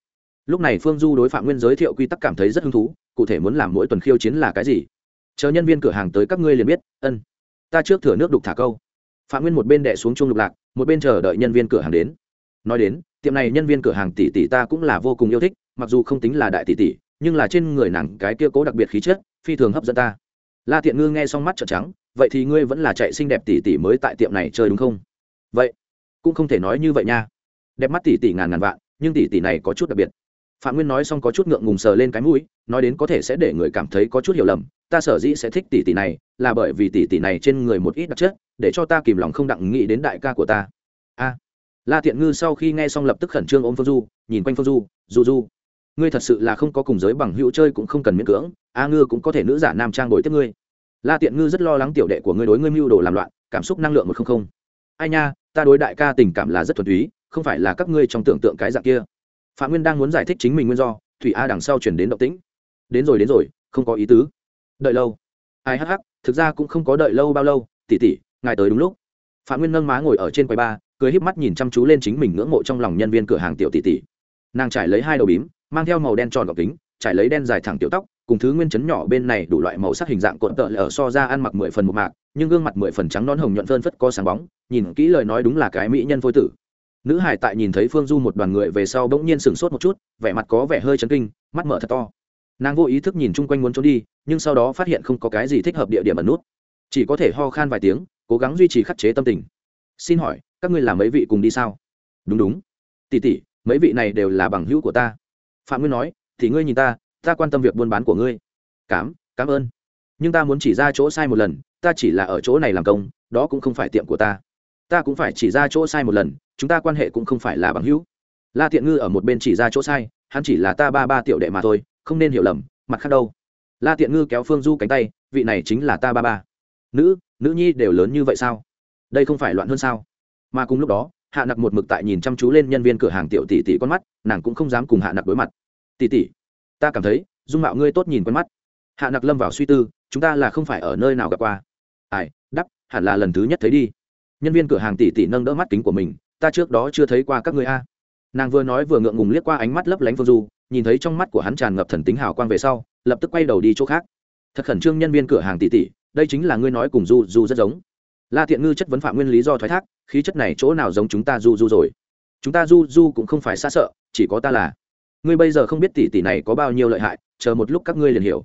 Lúc này phương du đối phạm nguyên giới thiệu quy tắc cảm thấy rất hứng thú, cụ thể muốn làm mỗi tuần khiêu chiến là cái gì? Chờ nhân viên cửa hàng tới các ngươi liền biết, ân. Ta trước thửa nước đục thả câu. Phạm nguyên một bên đệ xuống chung lục lạc, một bên chờ đợi nhân viên cửa hàng đến. Nói đến, tiệm này nhân viên cửa hàng tỷ tỷ ta cũng là vô cùng yêu thích, mặc dù không tính là đại tỷ tỷ, nhưng là trên người nàng cái kia cố đặc biệt khí chất, phi thường hấp dẫn ta. La tiện ngư nghe xong mắt trợn trắng, vậy thì ngươi vẫn là chạy xinh đẹp tỷ tỷ mới tại tiệm này chơi đúng không? Vậy, cũng không thể nói như vậy nha đẹp mắt tỷ tỷ ngàn ngàn vạn, nhưng tỷ tỷ này có chút đặc biệt. Phạm nguyên nói xong có chút ngượng ngùng sờ lên cái mũi, nói đến có thể sẽ để người cảm thấy có chút hiểu lầm, ta sở dĩ sẽ thích tỷ tỷ này, là bởi vì tỷ tỷ này trên người một ít đặc chất, để cho ta kìm lòng không đặng nghĩ đến đại ca của ta. A. La tiện ngư sau khi nghe xong lập tức khẩn trương ôm phương du, nhìn quanh phương du du du, ngươi thật sự là không có cùng giới bằng hữu chơi cũng không cần miễn cưỡng, a ngư cũng có thể nữ giả nam trang bồi tiếp ngươi. La tiện ngư rất lo lắng tiểu đệ của ngươi đối ngươi mưu đồ làm loạn, cảm xúc năng lượng một không không. Ai nha, ta đối đại ca tình cảm là rất thuần túy không phải là các ngươi trong tưởng tượng cái dạng kia. Phạm nguyên đang muốn giải thích chính mình nguyên do, thủy a đằng sau chuyển đến động tĩnh. Đến rồi đến rồi, không có ý tứ. Đợi lâu. Ai hắc hắc, thực ra cũng không có đợi lâu bao lâu tỉ tỉ ngài tới đúng lúc. Phạm nguyên nâng má ngồi ở trên quầy ba, cười híp mắt nhìn chăm chú lên chính mình ngưỡng mộ trong lòng nhân viên cửa hàng tiểu tỷ tỷ. Nàng trải lấy hai đầu bím, mang theo màu đen tròn gọc kính, trải lấy đen dài thẳng tiểu tóc, cùng thứ nguyên chấn nhỏ bên này đủ loại màu sắc hình dạng cuộn tợ ở so ra ăn mặc mười phần một mạc, nhưng gương mặt mười phần trắng nón hồng nhuận phơn phất có sáng bóng, nhìn kỹ lời nói đúng là cái mỹ nhân phôi tử nữ hải tại nhìn thấy phương du một đoàn người về sau bỗng nhiên sửng sốt một chút, vẻ mặt có vẻ hơi chấn kinh, mắt mở thật to. Nàng vô ý thức nhìn chung quanh muốn trốn đi, nhưng sau đó phát hiện không có cái gì thích hợp địa điểm ẩn nút. Chỉ có thể ho khan vài tiếng, cố gắng duy trì khắc chế tâm tình. Xin hỏi, các ngươi là mấy vị cùng đi sao? Đúng đúng. Tỉ tỉ mấy vị này đều là bằng hữu của ta. Phạm nguyên nói, thì ngươi nhìn ta ta quan tâm việc buôn bán của ngươi. Cám cảm ơn. Nhưng ta muốn chỉ ra chỗ sai một lần, ta chỉ là ở chỗ này làm công, đó cũng không phải tiệm của ta ta cũng phải chỉ ra chỗ sai một lần, chúng ta quan hệ cũng không phải là bằng hữu. La tiện ngư ở một bên chỉ ra chỗ sai, hắn chỉ là ta ba ba tiểu đệ mà thôi, không nên hiểu lầm, mặt khác đâu. La tiện ngư kéo phương du cánh tay, vị này chính là ta ba ba. Nữ nữ nhi đều lớn như vậy sao? Đây không phải loạn hơn sao? Mà cùng lúc đó, hạ nặc một mực tại nhìn chăm chú lên nhân viên cửa hàng tiểu tỷ tỷ con mắt, nàng cũng không dám cùng hạ nặc đối mặt. Tỷ tỷ, ta cảm thấy, dung mạo ngươi tốt nhìn con mắt. Hạ nặc lâm vào suy tư, chúng ta là không phải ở nơi nào gặp qua. Ai, đắp, hẳn là lần thứ nhất thấy đi nhân viên cửa hàng tỷ tỷ nâng đỡ mắt kính của mình, ta trước đó chưa thấy qua các người a. Nàng vừa nói vừa ngượng ngùng liếc qua ánh mắt lấp lánh phương du, nhìn thấy trong mắt của hắn tràn ngập thần tính hào quang về sau, lập tức quay đầu đi chỗ khác. Thật khẩn trương nhân viên cửa hàng tỷ tỷ đây chính là ngươi nói cùng du du rất giống. La thiện ngư chất vấn phạm nguyên lý do thoái thác, khí chất này chỗ nào giống chúng ta du du rồi? Chúng ta du du cũng không phải xa sợ, chỉ có ta là. Ngươi bây giờ không biết tỷ tỷ này có bao nhiêu lợi hại, chờ một lúc các ngươi liền hiểu.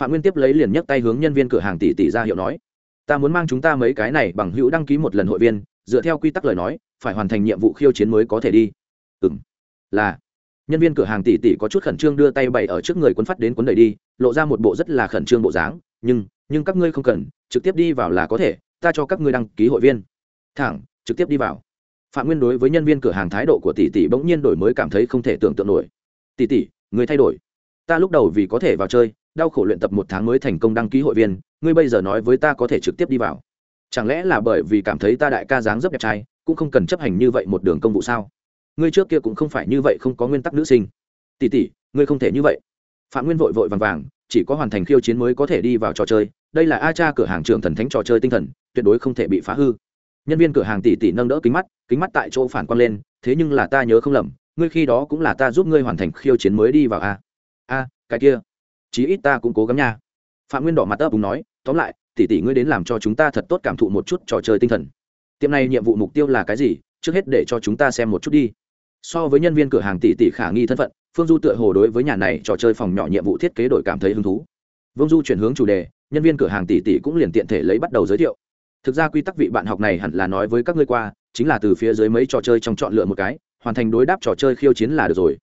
Phạm nguyên tiếp lấy liền nhấc tay hướng nhân viên cửa hàng tỷ tỷ ra hiệu nói ta muốn mang chúng ta mấy cái này bằng hữu đăng ký một lần hội viên, dựa theo quy tắc lời nói, phải hoàn thành nhiệm vụ khiêu chiến mới có thể đi. Ừ m là. Nhân viên cửa hàng tỷ tỷ có chút khẩn trương đưa tay bày ở trước người quấn phát đến quấn đẩy đi, lộ ra một bộ rất là khẩn trương bộ dáng, nhưng nhưng các ngươi không cần, trực tiếp đi vào là có thể, ta cho các ngươi đăng ký hội viên. Thẳng, trực tiếp đi vào. Phạm nguyên đối với nhân viên cửa hàng thái độ của tỷ tỷ bỗng nhiên đổi mới cảm thấy không thể tưởng tượng nổi. Tỷ tỷ, người thay đổi. Ta lúc đầu vì có thể vào chơi, đau khổ luyện tập một tháng mới thành công đăng ký hội viên ngươi bây giờ nói với ta có thể trực tiếp đi vào. Chẳng lẽ là bởi vì cảm thấy ta đại ca dáng rất đẹp trai, cũng không cần chấp hành như vậy một đường công vụ sao? Ngươi trước kia cũng không phải như vậy không có nguyên tắc nữ sinh. Tỷ tỷ, ngươi không thể như vậy. Phạm nguyên vội vội vàng vàng, chỉ có hoàn thành khiêu chiến mới có thể đi vào trò chơi. Đây là a cha cửa hàng trưởng thần thánh trò chơi tinh thần, tuyệt đối không thể bị phá hư. Nhân viên cửa hàng tỷ tỷ nâng đỡ kính mắt kính mắt tại chỗ phản quang lên, thế nhưng là ta nhớ không lầm, ngươi khi đó cũng là ta giúp ngươi hoàn thành khiêu chiến mới đi vào a. A, cái kia. Chí ít ta cũng cố gắng nha phạm nguyên đỏ mặt ấp đúng nói, tóm lại, tỷ tỷ ngươi đến làm cho chúng ta thật tốt cảm thụ một chút trò chơi tinh thần. Tiệm này nhiệm vụ mục tiêu là cái gì? Trước hết để cho chúng ta xem một chút đi. So với nhân viên cửa hàng tỷ tỷ khả nghi thân phận, phương du tựa hồ đối với nhà này trò chơi phòng nhỏ nhiệm vụ thiết kế đổi cảm thấy hứng thú. Vương du chuyển hướng chủ đề, nhân viên cửa hàng tỷ tỷ cũng liền tiện thể lấy bắt đầu giới thiệu. Thực ra quy tắc vị bạn học này hẳn là nói với các ngươi qua, chính là từ phía dưới mấy trò chơi trong chọn lựa một cái, hoàn thành đối đáp trò chơi khiêu chiến là được rồi.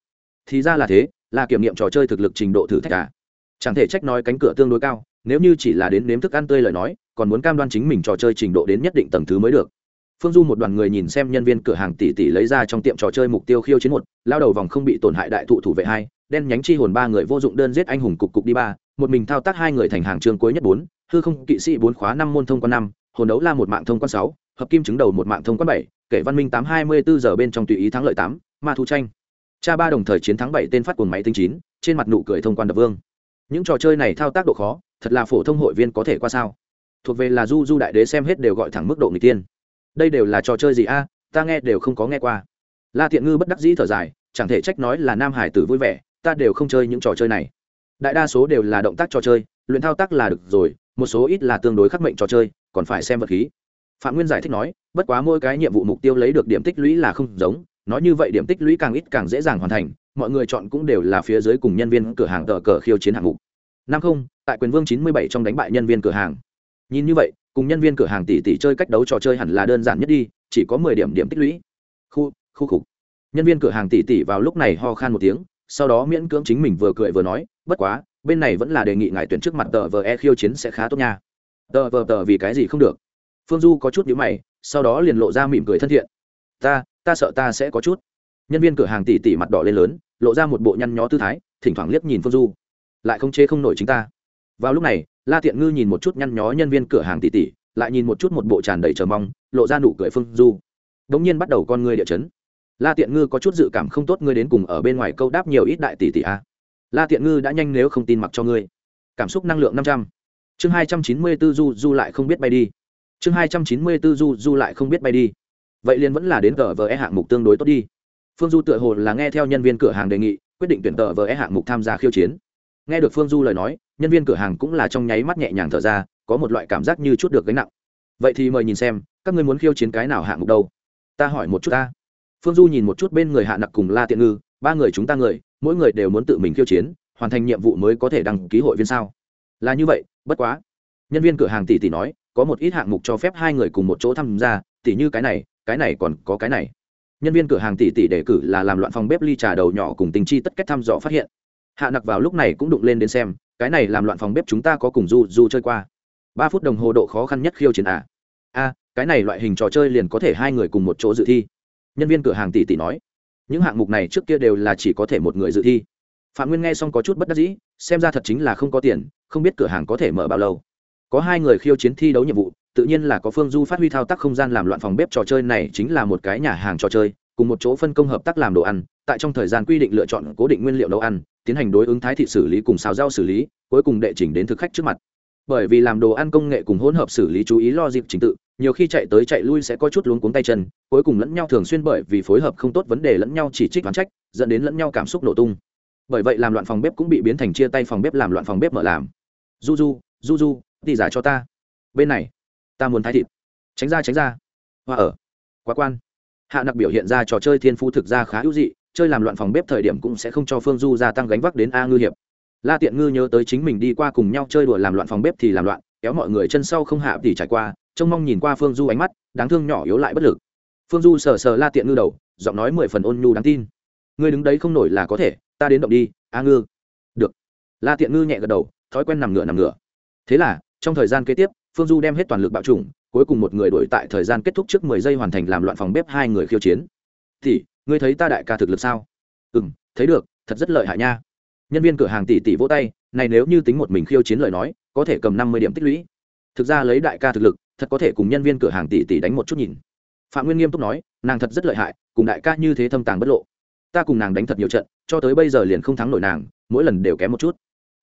Thì ra là thế, là kiểm nghiệm trò chơi thực lực trình độ thử thách cả à chẳng thể trách nói cánh cửa tương đối cao, nếu như chỉ là đến nếm thức ăn tươi lời nói, còn muốn cam đoan chính mình trò chơi trình độ đến nhất định tầng thứ mới được. Phương du một đoàn người nhìn xem nhân viên cửa hàng tỷ tỷ lấy ra trong tiệm trò chơi mục tiêu khiêu chiến một, lao đầu vòng không bị tổn hại đại thụ thủ vệ hai, đen nhánh chi hồn ba người vô dụng đơn giết anh hùng cục cục đi ba, một mình thao tác hai người thành hàng chương cuối nhất bốn, hư không kỵ sĩ bốn khóa năm môn thông quan năm, hồn đấu la một mạng thông quan sáu, hợp kim chứng đầu một mạng thông quan bảy, kể văn minh tám hai mươi bốn giờ bên trong tùy ý thắng lợi tám, ma thu tranh. Cha ba đồng thời chiến thắng bảy tên phát cuồng máy tinh chín, trên mặt nụ cười thông quan đập vương những trò chơi này thao tác độ khó, thật là phổ thông hội viên có thể qua sao? Thuộc về là du du đại đế xem hết đều gọi thẳng mức độ người tiên đây đều là trò chơi gì a? Ta nghe đều không có nghe qua. La thiện ngư bất đắc dĩ thở dài, chẳng thể trách nói là nam hải tử vui vẻ, ta đều không chơi những trò chơi này. Đại đa số đều là động tác trò chơi, luyện thao tác là được rồi, một số ít là tương đối khắc mệnh trò chơi, còn phải xem vật khí. Phạm nguyên giải thích nói, bất quá mỗi cái nhiệm vụ mục tiêu lấy được điểm tích lũy là không giống, nói như vậy điểm tích lũy càng ít càng dễ dàng hoàn thành mọi người chọn cũng đều là phía dưới cùng nhân viên cửa hàng tờ cờ khiêu chiến hạng mục. Năm không, tại quyền vương chín mươi bảy trong đánh bại nhân viên cửa hàng. Nhìn như vậy, cùng nhân viên cửa hàng tỷ tỷ chơi cách đấu trò chơi hẳn là đơn giản nhất đi, chỉ có mười điểm điểm tích lũy. Khu khu khục. Nhân viên cửa hàng tỷ tỷ vào lúc này ho khan một tiếng, sau đó miễn cưỡng chính mình vừa cười vừa nói, bất quá, bên này vẫn là đề nghị ngài tuyển trước mặt tờ vờ e khiêu chiến sẽ khá tốt nha. Tờ vờ, tờ vì cái gì không được? Phương du có chút nhữ mày, sau đó liền lộ ra mỉm cười thân thiện. Ta ta sợ ta sẽ có chút nhân viên cửa hàng tỷ tỷ mặt đỏ lên lớn, lộ ra một bộ nhăn nhó tư thái, thỉnh thoảng liếc nhìn phương du. Lại không chế không nổi chính ta. Vào lúc này, la tiện ngư nhìn một chút nhăn nhó nhân viên cửa hàng tỷ tỷ lại nhìn một chút một bộ tràn đầy chờ mong, lộ ra nụ cười phương du. Đ ỗ n g nhiên bắt đầu con ngươi địa chấn. La tiện ngư có chút dự cảm không tốt ngươi đến cùng ở bên ngoài câu đáp nhiều ít đại tỷ tỷ a à? la tiện ngư đã nhanh nếu không tin mặc cho ngươi. Cảm xúc năng lượng năm trăm. Chương hai trăm chín mươi b ố du du lại không biết bay đi. Chương hai trăm chín mươi b ố du du lại không biết bay đi. Vậy liền vẫn là đến tờ vờ e hạng mục tương đối tốt đi phương du tựa hồ là nghe theo nhân viên cửa hàng đề nghị, quyết định tuyển tờ vờ e hạng mục tham gia khiêu chiến. Nghe được phương du lời nói, nhân viên cửa hàng cũng là trong nháy mắt nhẹ nhàng thở ra, có một loại cảm giác như chút được gánh nặng. Vậy thì mời nhìn xem, các ngươi muốn khiêu chiến cái nào hạng mục đâu? Ta hỏi một chút ta. Phương du nhìn một chút bên người hạ nặc cùng la tiện ngư, ba người chúng ta người, mỗi người đều muốn tự mình khiêu chiến, hoàn thành nhiệm vụ mới có thể đăng ký hội viên sao? Là như vậy, bất quá. Nhân viên cửa hàng tỷ tỷ nói, có một ít hạng mục cho phép hai người cùng một chỗ tham gia tỷ như cái này cái này còn có cái này nhân viên cửa hàng tỷ tỷ đề cử là làm loạn phòng bếp ly trà đầu nhỏ cùng tình chi tất cách thăm dò phát hiện. Hạ nặc vào lúc này cũng đụng lên đến xem, cái này làm loạn phòng bếp chúng ta có cùng du du chơi qua. Ba phút đồng hồ độ khó khăn nhất khiêu chiến à? A cái này loại hình trò chơi liền có thể hai người cùng một chỗ dự thi. Nhân viên cửa hàng tỷ tỷ nói, những hạng mục này trước kia đều là chỉ có thể một người dự thi. Phạm nguyên nghe xong có chút bất đắc dĩ, xem ra thật chính là không có tiền, không biết cửa hàng có thể mở bao lâu. Có hai người khiêu chiến thi đấu nhiệm vụ tự nhiên là có phương du phát huy thao tác không gian làm loạn phòng bếp trò chơi này chính là một cái nhà hàng trò chơi, cùng một chỗ phân công hợp tác làm đồ ăn, tại trong thời gian quy định lựa chọn cố định nguyên liệu nấu ăn, tiến hành đối ứng thái thị xử lý cùng xào rau xử lý, cuối cùng đệ trình đến thực khách trước mặt. Bởi vì làm đồ ăn công nghệ cùng hỗn hợp xử lý chú ý lo dịp trình tự, nhiều khi chạy tới chạy lui sẽ có chút luống cuống tay chân, cuối cùng lẫn nhau thường xuyên bởi vì phối hợp không tốt vấn đề lẫn nhau chỉ trích đoán trách, dẫn đến lẫn nhau cảm xúc nổ tung. Bởi vậy làm loạn phòng bếp cũng bị biến thành chia tay phòng bếp làm loạn phòng bếp mở làm. Du du du du đi giả cho ta. Bên này ta muốn thái thịt. Tránh ra tránh ra. Hoa ở. Quá quan. Hạ nặc biểu hiện ra trò chơi thiên phu thực ra khá hữu dị, chơi làm loạn phòng bếp thời điểm cũng sẽ không cho phương du gia tăng gánh vác đến a ngư hiệp. La tiện ngư nhớ tới chính mình đi qua cùng nhau chơi đùa làm loạn phòng bếp thì làm loạn, kéo mọi người chân sau không hạ thì trải qua, trông mong nhìn qua phương du ánh mắt, đáng thương nhỏ yếu lại bất lực. Phương du sờ sờ la tiện ngư đầu, giọng nói mười phần ôn nhu đáng tin. Ngươi đứng đấy không nổi là có thể, ta đến động đi, a ngư. Được. La tiện ngư nhẹ gật đầu, thói quen nằm ngửa nằm ngửa. Thế là, trong thời gian kế tiếp phương du đem hết toàn lực bạo chủng cuối cùng một người đổi tại thời gian kết thúc trước mười giây hoàn thành làm loạn phòng bếp hai người khiêu chiến. Tỷ, ngươi thấy ta đại ca thực lực sao? Ừ m thấy được thật rất lợi hại nha. Nhân viên cửa hàng tỷ tỷ vỗ tay này nếu như tính một mình khiêu chiến lời nói có thể cầm năm mươi điểm tích lũy. Thực ra lấy đại ca thực lực thật có thể cùng nhân viên cửa hàng tỷ tỷ đánh một chút nhìn. Phạm nguyên nghiêm túc nói nàng thật rất lợi hại cùng đại ca như thế thâm tàng bất lộ. Ta cùng nàng đánh thật nhiều trận cho tới bây giờ liền không thắng nổi nàng mỗi lần đều kém một chút.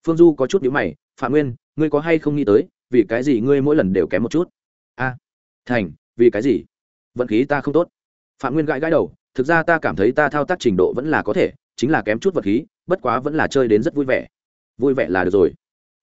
Phương du có chút nhữ mày phạm nguyên ngươi có hay không nghĩ tới vì cái gì ngươi mỗi lần đều kém một chút? A à, thành, vì cái gì? Vận khí ta không tốt. Phạm nguyên gãi gãi đầu, thực ra ta cảm thấy ta thao tác trình độ vẫn là có thể, chính là kém chút vật khí, bất quá vẫn là chơi đến rất vui vẻ. Vui vẻ là được rồi.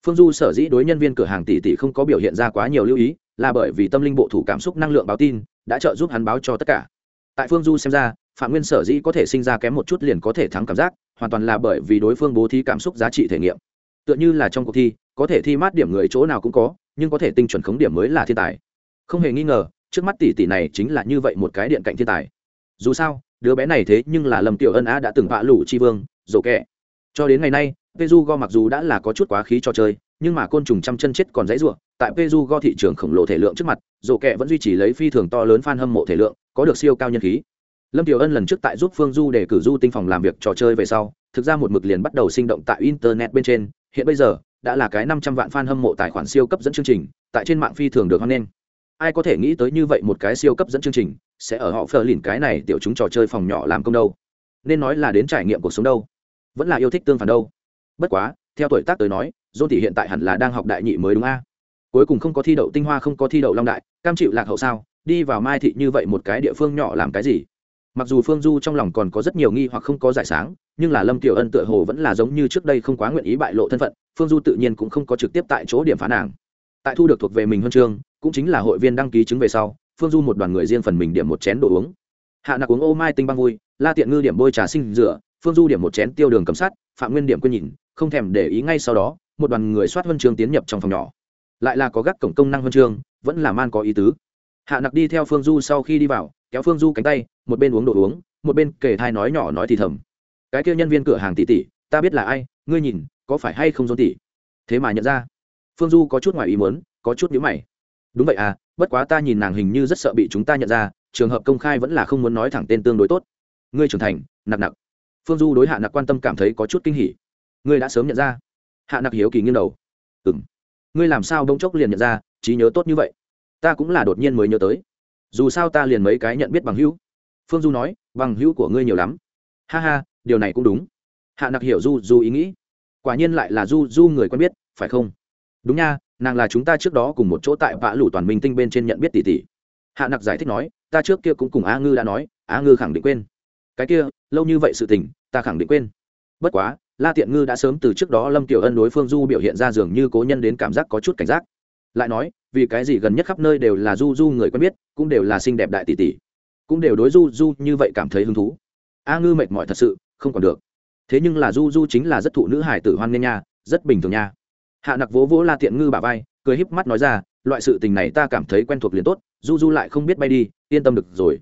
Phương du sở dĩ đối nhân viên cửa hàng tỷ tỷ không có biểu hiện ra quá nhiều lưu ý, là bởi vì tâm linh bộ thủ cảm xúc năng lượng báo tin, đã trợ giúp hắn báo cho tất cả. Tại phương du xem ra, phạm nguyên sở dĩ có thể sinh ra kém một chút liền có thể thắng cảm giác, hoàn toàn là bởi vì đối phương bố thí cảm xúc giá trị thể nghiệm. Tựa như là trong cuộc thi có thể thi mát điểm người chỗ nào cũng có nhưng có thể tinh chuẩn khống điểm mới là thiên tài. Không hề nghi ngờ trước mắt tỷ tỷ này chính là như vậy một cái điện cạnh thiên tài. Dù sao đứa bé này thế nhưng là lâm tiểu ân á đã từng vạ lủ tri vương dồ kẹ. Cho đến ngày nay Peju mặc dù đã là có chút quá khí cho chơi, nhưng mà côn trùng trăm chân chết còn dãy rủa, tại Peju thị trường khổng lồ thể lượng trước mặt, dồ kẹ vẫn duy trì lấy phi thường to lớn fan hâm mộ thể lượng, có được siêu cao nhân khí. Lâm Tiểu Ân lần trước tại giúp Phương Du để cử du tinh phòng làm việc trò chơi về sau, thực ra một mực liền bắt đầu sinh động tại internet bên trên, hiện bây giờ đã là cái năm trăm vạn fan hâm mộ tài khoản siêu cấp dẫn chương trình, tại trên mạng phi thường được hoan nghênh. Ai có thể nghĩ tới như vậy một cái siêu cấp dẫn chương trình, sẽ ở họ phờ lìn cái này tiểu chúng trò chơi phòng nhỏ làm công đâu? Nên nói là đến trải nghiệm cuộc sống đâu, vẫn là yêu thích tương phản đâu? Bất quá theo tuổi tác tới nói John thì hiện tại hẳn là đang học đại nhị mới đúng a? Cuối cùng không có thi đậu tinh hoa không có thi đậu long đại cam chịu lạc hậu sao? Đi vào mai thị như vậy một cái địa phương nhỏ làm cái gì? Mặc dù phương du trong lòng còn có rất nhiều nghi hoặc không có giải sáng nhưng là lâm tiểu ân tựa hồ vẫn là giống như trước đây không quá nguyện ý bại lộ thân phận, phương du tự nhiên cũng không có trực tiếp tại chỗ điểm phá nàng. Tại thu được thuộc về mình huân chương, cũng chính là hội viên đăng ký chứng về sau, phương du một đoàn người riêng phần mình điểm một chén đồ uống. Hạ nặc uống ô mai tinh băng vui, la tiện ngư điểm bôi trà sinh rửa, phương du điểm một chén tiêu đường cầm sát phạm nguyên điểm quên nhìn, không thèm để ý ngay sau đó, một đoàn người soát huân chương tiến nhập trong phòng nhỏ. Lại là có gác cổng công năng huân chương, vẫn là man có ý tứ. Hạ nặc đi theo phương du sau khi đi vào, kéo phương du cánh tay, một bên uống đồ uống, một bên kể thai nói nhỏ nói thì thầm cái kia nhân viên cửa hàng tỷ tỷ, ta biết là ai, ngươi nhìn, có phải hay không dôn tỷ? Thế mà nhận ra. Phương du có chút ngoài ý muốn, có chút nhíu mày. Đúng vậy à bất quá ta nhìn nàng hình như rất sợ bị chúng ta nhận ra, trường hợp công khai vẫn là không muốn nói thẳng tên tương đối tốt. Ngươi trưởng thành nặc nặc phương du đối hạ nặc quan tâm cảm thấy có chút kinh hỉ. Ngươi đã sớm nhận ra. Hạ nặc hiếu kỳ nghiêng đầu. Ừ m ngươi làm sao bỗng chốc liền nhận ra, trí nhớ tốt như vậy? Ta cũng là đột nhiên mới nhớ tới. Dù sao ta liền mấy cái nhận biết bằng hữu. Phương du nói, bằng hữu của ngươi nhiều lắm. Ha ha điều này cũng đúng. Hạ nặc hiểu du du ý nghĩ. Quả nhiên lại là du du người quen biết, phải không? Đúng nha, nàng là chúng ta trước đó cùng một chỗ tại vã lủ toàn minh tinh bên trên nhận biết tỷ tỷ. Hạ nặc giải thích nói, ta trước kia cũng cùng a ngư đã nói, a ngư khẳng định quên. Cái kia, lâu như vậy sự tình, ta khẳng định quên. Bất quá, la tiện ngư đã sớm từ trước đó lâm tiểu ân đối phương du biểu hiện ra dường như cố nhân đến cảm giác có chút cảnh giác. Lại nói, vì cái gì gần nhất khắp nơi đều là du du người quen biết, cũng đều là xinh đẹp đại tỷ tỷ. Cũng đều đối du du như vậy cảm thấy hứng thú. A ngư mệt mỏi thật sự không còn được. Thế nhưng là du du chính là rất thụ nữ hải tử hoan nghênh nha, rất bình thường nha. Hạ nặc vỗ vỗ la tiện ngư bà vai, cười híp mắt nói ra, loại sự tình này ta cảm thấy quen thuộc liền tốt, du du lại không biết bay đi, yên tâm được rồi.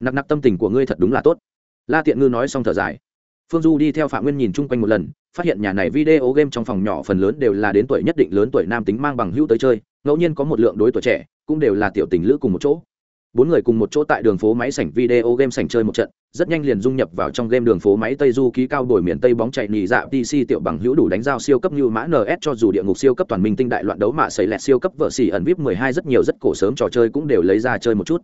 Nặc nặc tâm tình của ngươi thật đúng là tốt. La tiện ngư nói xong thở dài. Phương du đi theo phạm nguyên nhìn chung quanh một lần, phát hiện nhà này video game trong phòng nhỏ phần lớn đều là đến tuổi nhất định lớn tuổi nam tính mang bằng hữu tới chơi, ngẫu nhiên có một lượng đối tuổi trẻ, cũng đều là tiểu tình lữ cùng một chỗ bốn người cùng một chỗ tại đường phố máy sảnh video game sảnh chơi một trận, rất nhanh liền dung nhập vào trong game đường phố máy tây du ký cao đổi miền tây bóng chạy nhì dạ pc tiểu bằng hữu đủ đánh giao siêu cấp như mã ns cho dù địa ngục siêu cấp toàn minh tinh đại loạn đấu mạ xảy lẹt siêu cấp vợ xỉ ẩn vip mười hai rất nhiều rất cổ sớm trò chơi cũng đều lấy ra chơi một chút.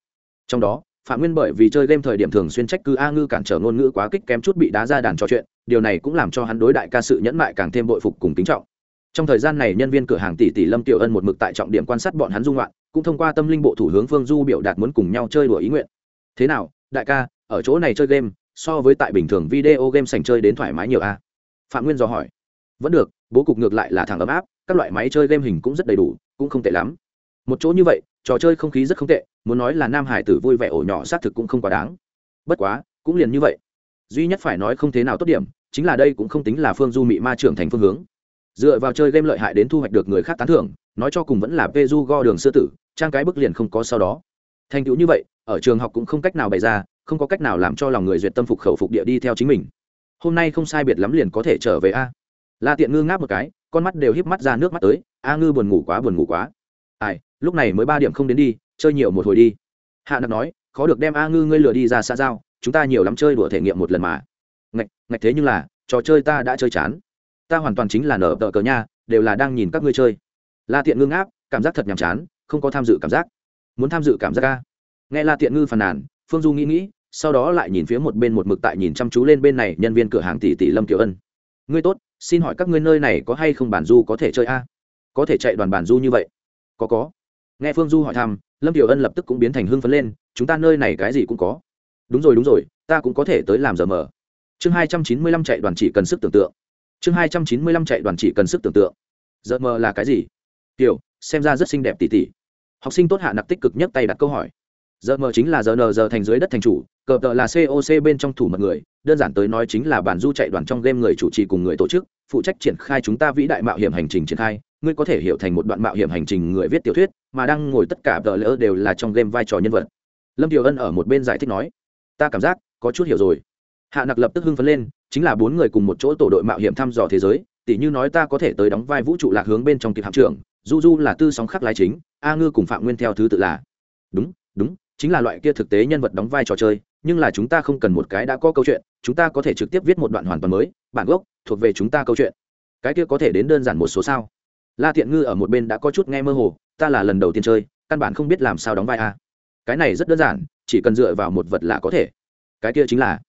Trong đó, phạm nguyên bởi vì chơi game thời điểm thường xuyên trách cứ a ngư cản trở ngôn ngữ quá kích kém chút bị đá ra đàn trò chuyện, điều này cũng làm cho hắn đối đại ca sự nhẫn mại càng thêm bội phục cùng kính trọng trong thời gian này, nhân viên cửa hàng tỷ tỷ lâm tiểu ân một mực tại trọng điểm quan sát bọn hắn dung loạn, cũng thông qua tâm linh bộ thủ hướng phương du biểu đạt muốn cùng nhau chơi đùa ý nguyện. Thế nào, đại ca, ở chỗ này chơi game, so với tại bình thường video game sành chơi đến thoải mái nhiều a phạm nguyên dò hỏi. Vẫn được, bố cục ngược lại là thằng ấm áp, các loại máy chơi game hình cũng rất đầy đủ, cũng không tệ lắm. Một chỗ như vậy, trò chơi không khí rất không tệ, muốn nói là nam hải tử vui vẻ ổ nhỏ xác thực cũng không quá đáng. Bất quá, cũng liền như vậy. Duy nhất phải nói không thế nào tốt điểm, chính là đây cũng không tính là phương du mị ma trưởng thành phương hướng dựa vào chơi game lợi hại đến thu hoạch được người khác tán thưởng, nói cho cùng vẫn là peju go đường sư tử, trang cái bức liền không có sau đó. Thành tựu như vậy, ở trường học cũng không cách nào bày ra, không có cách nào làm cho lòng người duyệt tâm phục khẩu phục địa đi theo chính mình. Hôm nay không sai biệt lắm liền có thể trở về a. La tiện ngư ngáp một cái, con mắt đều híp mắt ra nước mắt tới, a ngư buồn ngủ quá, buồn ngủ quá. Ai, lúc này mới ba điểm không đến đi, chơi nhiều một hồi đi. Hạ nặc nói, khó được đem a ngư ngươi lừa đi ra xa giao, chúng ta nhiều lắm chơi đùa thể nghiệm một lần mà. Ngạch ngạch thế nhưng là, trò chơi ta đã chơi chán ta hoàn toàn chính là nở tờ cờ nha, đều là đang nhìn các ngươi chơi. La tiện ngư ngáp, cảm giác thật nhàm chán, không có tham dự cảm giác. Muốn tham dự cảm giác ca nghe la tiện ngư phàn nàn, phương du nghĩ nghĩ, sau đó lại nhìn phía một bên một mực tại nhìn chăm chú lên bên này nhân viên cửa hàng tỷ tỷ lâm kiều ân. Ngươi tốt, xin hỏi các ngươi nơi này có hay không bản du có thể chơi a? Có thể chạy đoàn bản du như vậy? Có có. Nghe phương du hỏi thăm, lâm kiều ân lập tức cũng biến thành hưng phấn lên, chúng ta nơi này cái gì cũng có. Đúng rồi đúng rồi, ta cũng có thể tới làm giờ mở. chương hai trăm chín mươi lăm chạy đoàn chỉ cần sức tưởng tượng chương hai trăm chín mươi lăm chạy đoàn chỉ cần sức tưởng tượng. Giờ mờ là cái gì? Kiểu xem ra rất xinh đẹp tỉ tỉ. Học sinh tốt hạ nặc tích cực nhất tay đặt câu hỏi. Giờ mờ chính là giờ nờ giờ thành dưới đất thành chủ, cờ tờ là coc bên trong thủ mật người, đơn giản tới nói chính là bản du chạy đoàn trong game người chủ trì cùng người tổ chức, phụ trách triển khai chúng ta vĩ đại mạo hiểm hành trình triển khai, ngươi có thể hiểu thành một đoạn mạo hiểm hành trình người viết tiểu thuyết, mà đang ngồi tất cả tờ lỡ đều là trong game vai trò nhân vật. Lâm kiều ân ở một bên giải thích nói, ta cảm giác có chút hiểu rồi. Hạ nặc lập tức hưng phấn lên chính là bốn người cùng một chỗ tổ đội mạo hiểm thăm dò thế giới, tỉ như nói ta có thể tới đóng vai vũ trụ lạc hướng bên trong kịp hạm trưởng du du là tư sóng khắc lái chính, a ngư cùng phạm nguyên theo thứ tự là. Đúng đúng, chính là loại kia thực tế nhân vật đóng vai trò chơi, nhưng là chúng ta không cần một cái đã có câu chuyện, chúng ta có thể trực tiếp viết một đoạn hoàn toàn mới, bản gốc, thuộc về chúng ta câu chuyện. Cái kia có thể đến đơn giản một số sao? La thiện ngư ở một bên đã có chút nghe mơ hồ, ta là lần đầu tiên chơi, căn bản không biết làm sao đóng vai a. Cái này rất đơn giản, chỉ cần dựa vào một vật là có thể. Cái kia chính là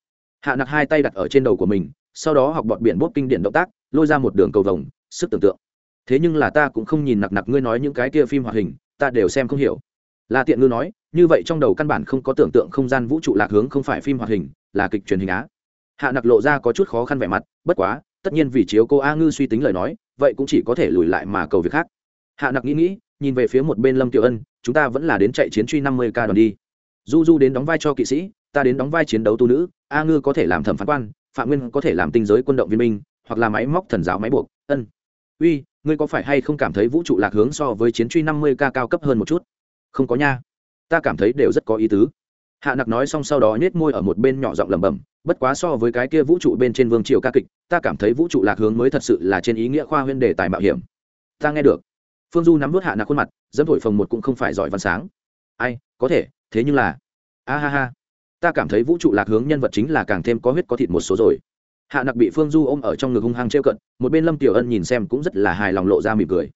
hạ nặc hai tay đặt ở trên đầu của mình, sau đó học bọt biển bốt kinh điển động tác, lôi ra một đường cầu vồng, sức tưởng tượng. Thế nhưng là ta cũng không nhìn nặc nặc ngươi nói những cái kia phim hoạt hình, ta đều xem không hiểu. La tiện ngư nói, như vậy trong đầu căn bản không có tưởng tượng không gian vũ trụ lạc hướng không phải phim hoạt hình, là kịch truyền hình á. Hạ nặc lộ ra có chút khó khăn vẻ mặt, bất quá, tất nhiên vì chiếu cô a ngư suy tính lời nói, vậy cũng chỉ có thể lùi lại mà cầu việc khác. Hạ nặc nghĩ nghĩ, nhìn về phía một bên lâm tiểu ân, chúng ta vẫn là đến chạy chiến truy năm mươi k đoàn đi. Du du đến đóng vai cho kỵ sĩ, ta đến đóng vai chiến đấu tu nữ a ngư có thể làm thẩm phán quan, phạm nguyên có thể làm tinh giới quân động viên minh hoặc là máy móc thần giáo máy buộc, ân. Uy, ngươi có phải hay không cảm thấy vũ trụ lạc hướng so với chiến truy năm mươi k cao cấp hơn một chút? Không có nha. Ta cảm thấy đều rất có ý tứ. Hạ nặc nói xong sau đó nhét môi ở một bên nhỏ giọng lẩm bẩm, bất quá so với cái kia vũ trụ bên trên vương triều ca kịch, ta cảm thấy vũ trụ lạc hướng mới thật sự là trên ý nghĩa khoa huyên đề tài mạo hiểm. Ta nghe được. Phương du nắm vút hạ nặc khuôn mặt, dẫm thổi phồng một cũng không phải giỏi văn sáng. Ai, có thể, thế nhưng là. A ha ha ta cảm thấy vũ trụ lạc hướng nhân vật chính là càng thêm có huyết có thịt một số rồi. Hạ nặc bị phương du ôm ở trong ngực hung hăng trêu cận, một bên lâm tiểu ân nhìn xem cũng rất là hài lòng lộ ra mỉm cười.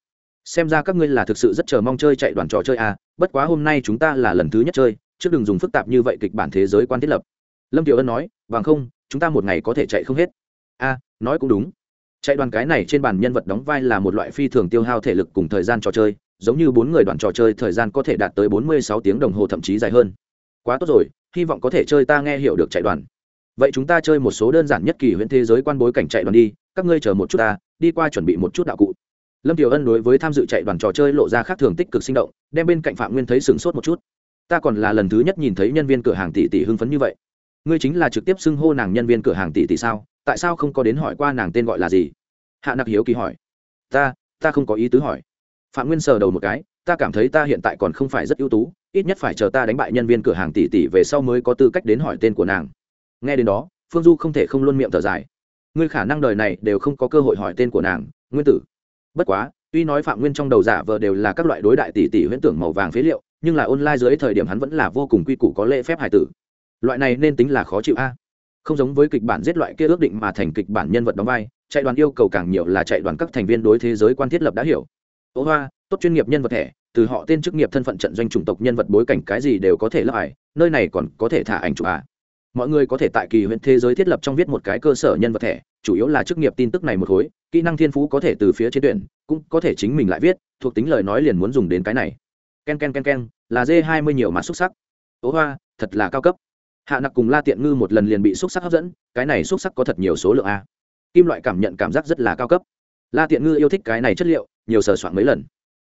Xem ra các ngươi là thực sự rất chờ mong chơi chạy đoàn trò chơi à bất quá hôm nay chúng ta là lần thứ nhất chơi chứ đừng dùng phức tạp như vậy kịch bản thế giới quan thiết lập. Lâm tiểu ân nói, bằng không, chúng ta một ngày có thể chạy không hết. A, nói cũng đúng. Chạy đoàn cái này trên bàn nhân vật đóng vai là một loại phi thường tiêu hao thể lực cùng thời gian trò chơi, giống như bốn người đoàn trò chơi thời gian có thể đạt tới bốn mươi sáu tiếng đồng hồ thậm chí dài hơn quá tốt rồi, hy vọng có thể chơi ta nghe hiểu được chạy đoàn. Vậy chúng ta chơi một số đơn giản nhất kỳ huyện thế giới quan bối cảnh chạy đoàn đi, các ngươi chờ một chút ta, đi qua chuẩn bị một chút đạo cụ. Lâm tiểu ân đối với tham dự chạy đoàn trò chơi lộ ra khác thường tích cực sinh động, đem bên cạnh phạm nguyên thấy sửng sốt một chút. Ta còn là lần thứ nhất nhìn thấy nhân viên cửa hàng tỷ tỷ hưng phấn như vậy. Ngươi chính là trực tiếp xưng hô nàng nhân viên cửa hàng tỷ tỷ sao? Tại sao không có đến hỏi qua nàng tên gọi là gì? Hạ nặc hiếu kỳ hỏi. Ta ta không có ý tứ hỏi. Phạm nguyên sờ đầu một cái, ta cảm thấy ta hiện tại còn không phải rất ưu tú ít nhất phải chờ ta đánh bại nhân viên cửa hàng tỷ tỷ về sau mới có tư cách đến hỏi tên của nàng. Nghe đến đó, phương du không thể không luôn miệng thở dài. Ngươi khả năng đời này đều không có cơ hội hỏi tên của nàng, nguyên tử. Bất quá, tuy nói phạm nguyên trong đầu giả vờ đều là các loại đối đại tỷ tỷ huyễn tưởng màu vàng phế liệu, nhưng là online dưới thời điểm hắn vẫn là vô cùng quy củ có lễ phép hải tử. Loại này nên tính là khó chịu a. À. Không giống với kịch bản giết loại kia ước định mà thành kịch bản nhân vật đóng vai, chạy đoàn yêu cầu càng nhiều là chạy đoàn các thành viên đối thế giới quan thiết lập đã hiểu. Ố hoa, tốt chuyên nghiệp nhân vật thẻ từ họ tên chức nghiệp thân phận trận doanh chủng tộc nhân vật bối cảnh cái gì đều có thể lấp ải, nơi này còn có thể thả ảnh chụp à? Mọi người có thể tại kỳ huyện thế giới thiết lập trong viết một cái cơ sở nhân vật thẻ, chủ yếu là chức nghiệp tin tức này một khối, kỹ năng thiên phú có thể từ phía trên tuyển, cũng có thể chính mình lại viết, thuộc tính lời nói liền muốn dùng đến cái này. K e n k e n k e n k e n là d hai mươi nhiều mà xúc sắc. Ố hoa, thật là cao cấp. Hạ nặc cùng la tiện ngư một lần liền bị xúc sắc hấp dẫn, cái này xúc sắc có thật nhiều số lượng a kim loại cảm nhận cảm giác rất là cao cấp. La tiện ngư yêu thích cái này chất liệu, nhiều sờ soạn mấy lần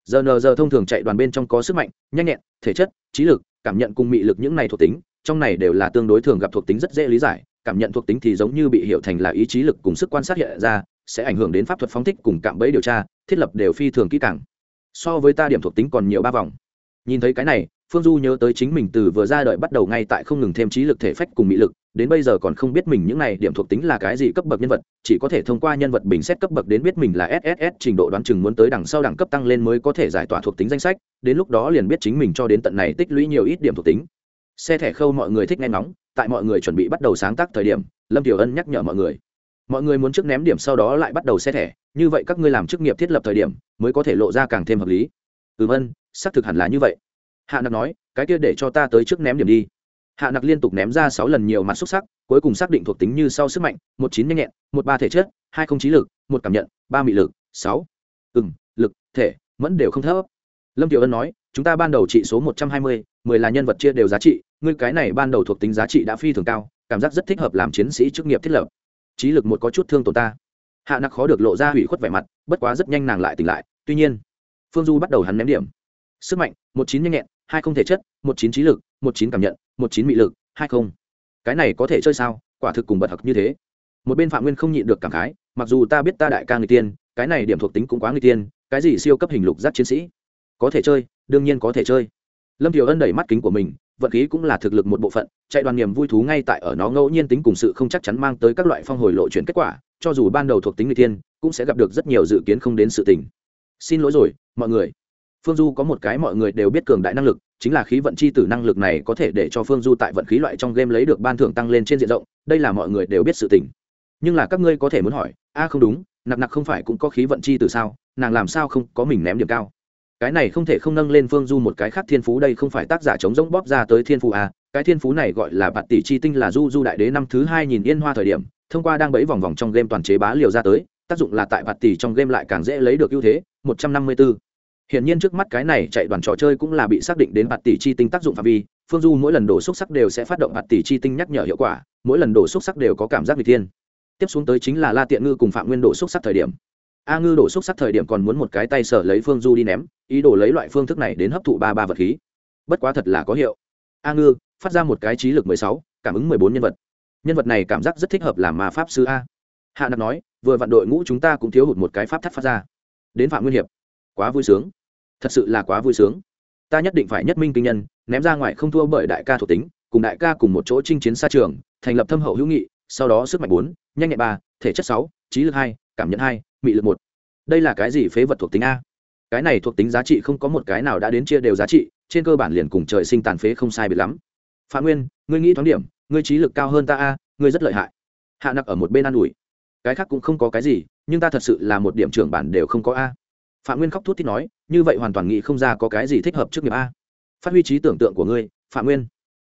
giờ nờ giờ thông thường chạy đoàn bên trong có sức mạnh, nhanh nhẹn, thể chất, trí lực, cảm nhận cùng mị lực những này thuộc tính, trong này đều là tương đối thường gặp thuộc tính rất dễ lý giải, cảm nhận thuộc tính thì giống như bị hiểu thành là ý chí lực cùng sức quan sát hiện ra, sẽ ảnh hưởng đến pháp thuật phóng thích cùng cạm bẫy điều tra, thiết lập đều phi thường kỹ càng. So với ta điểm thuộc tính còn nhiều ba vòng. Nhìn thấy cái này, phương du nhớ tới chính mình từ vừa ra đời bắt đầu ngay tại không ngừng thêm trí lực thể phách cùng mỹ lực đến bây giờ còn không biết mình những này điểm thuộc tính là cái gì cấp bậc nhân vật, chỉ có thể thông qua nhân vật bình xét cấp bậc đến biết mình là sss trình độ đoán chừng muốn tới đằng sau đẳng cấp tăng lên mới có thể giải tỏa thuộc tính danh sách, đến lúc đó liền biết chính mình cho đến tận này tích lũy nhiều ít điểm thuộc tính. Xe thẻ khâu mọi người thích nghe ngóng, tại mọi người chuẩn bị bắt đầu sáng tác thời điểm, lâm tiểu ân nhắc nhở mọi người. Mọi người muốn trước ném điểm sau đó lại bắt đầu xe thẻ, như vậy các ngươi làm chức nghiệp thiết lập thời điểm, mới có thể lộ ra càng thêm hợp lý. Ừm ân xác thực hẳn là như vậy. Hạ nặc nói, cái kia để cho ta tới trước ném điểm đi hạ nặc liên tục ném ra sáu lần nhiều mặt xúc sắc, cuối cùng xác định thuộc tính như sau sức mạnh, một chín nhanh nhẹn, một ba thể chất, hai không trí lực, một cảm nhận, ba mị lực, sáu. Ừng lực, thể, mẫn đều không thấp. Lâm tiểu ân nói, chúng ta ban đầu trị số một trăm hai mươi, mười là nhân vật chia đều giá trị, ngươi cái này ban đầu thuộc tính giá trị đã phi thường cao, cảm giác rất thích hợp làm chiến sĩ chức nghiệp thiết lập. Trí lực một có chút thương tổn ta. Hạ nặc khó được lộ ra hủy khuất vẻ mặt, bất quá rất nhanh nàng lại tỉnh lại. Tuy nhiên, phương du bắt đầu hắn ném điểm. Sức mạnh, một chín nhanh nhẹn hai không thể chất, một chín trí lực, một chín cảm nhận, một chín mị lực, hai không. Cái này có thể chơi sao? Quả thực cùng bật học như thế. Một bên phạm nguyên không nhịn được cảm khái, mặc dù ta biết ta đại ca người tiên, cái này điểm thuộc tính cũng quá người tiên, cái gì siêu cấp hình lục giác chiến sĩ? Có thể chơi, đương nhiên có thể chơi. Lâm thiều ân đẩy mắt kính của mình, vận khí cũng là thực lực một bộ phận, chạy đoàn niềm vui thú ngay tại ở nó ngẫu nhiên tính cùng sự không chắc chắn mang tới các loại phong hồi lộ chuyển kết quả, cho dù ban đầu thuộc tính người tiên, cũng sẽ gặp được rất nhiều dự kiến không đến sự tình. Xin lỗi rồi, mọi người phương du có một cái mọi người đều biết cường đại năng lực, chính là khí vận chi tử năng lực này có thể để cho phương du tại vận khí loại trong game lấy được ban thưởng tăng lên trên diện rộng, đây là mọi người đều biết sự tình. Nhưng là các ngươi có thể muốn hỏi, a, không đúng, nặc nặc không phải cũng có khí vận chi tử sao? Nàng làm sao không có mình ném điểm cao? Cái này không thể không nâng lên phương du một cái khác thiên phú, đây không phải tác giả chống rỗng bóp ra tới thiên phú a cái thiên phú này gọi là bạt tỷ chi tinh là du du đại đế năm thứ hai nhìn yên hoa thời điểm, thông qua đang bẫy vòng vòng trong game toàn chế bá liều ra tới, tác dụng là tại bạt tỷ trong game lại càng dễ lấy được ưu thế, một trăm năm mươi 154 Hiển nhiên trước mắt cái này chạy đoàn trò chơi cũng là bị xác định đến bạt tỷ chi tinh tác dụng phạm vi, Phương Du mỗi lần đổ xúc sắc đều sẽ phát động bạt tỷ chi tinh nhắc nhở hiệu quả, mỗi lần đổ xúc sắc đều có cảm giác bị thiên. Tiếp xuống tới chính là La Tiện Ngư cùng Phạm Nguyên đổ xúc sắc thời điểm. A Ngư đổ xúc sắc thời điểm còn muốn một cái tay sở lấy Phương Du đi ném, ý đồ lấy loại phương thức này đến hấp thụ ba ba vật khí. Bất quá thật là có hiệu. A Ngư phát ra một cái trí lực mười sáu, cảm ứng mười bốn nhân vật. Nhân vật này cảm giác rất thích hợp làm ma pháp sư a. Hạ Nặc nói, vừa vận đội ngũ chúng ta cũng thiếu hụt một cái pháp thắt phát ra. Đến Phạm Nguyên hiệp, quá vui sướng. Thật sự là quá vui sướng. Ta nhất định phải nhất minh kinh nhân, ném ra ngoài không thua bởi đại ca thuộc tính, cùng đại ca cùng một chỗ chinh chiến xa trường, thành lập thâm hậu hữu nghị, sau đó sức mạnh bốn, nhanh nhẹn ba, thể chất sáu, trí lực hai, cảm nhận hai, mị lực một. Đây là cái gì phế vật thuộc tính a? Cái này thuộc tính giá trị không có một cái nào đã đến chia đều giá trị, trên cơ bản liền cùng trời sinh tàn phế không sai biệt lắm. Phạm nguyên, ngươi nghĩ thoáng điểm, ngươi trí lực cao hơn ta a, ngươi rất lợi hại. Hạ nặc ở một bên an ủi. Cái khác cũng không có cái gì, nhưng ta thật sự là một điểm trưởng bản đều không có a phạm nguyên khóc thút thít nói, như vậy hoàn toàn nghĩ không ra có cái gì thích hợp trước nghiệp a. Phát huy trí tưởng tượng của ngươi, phạm nguyên.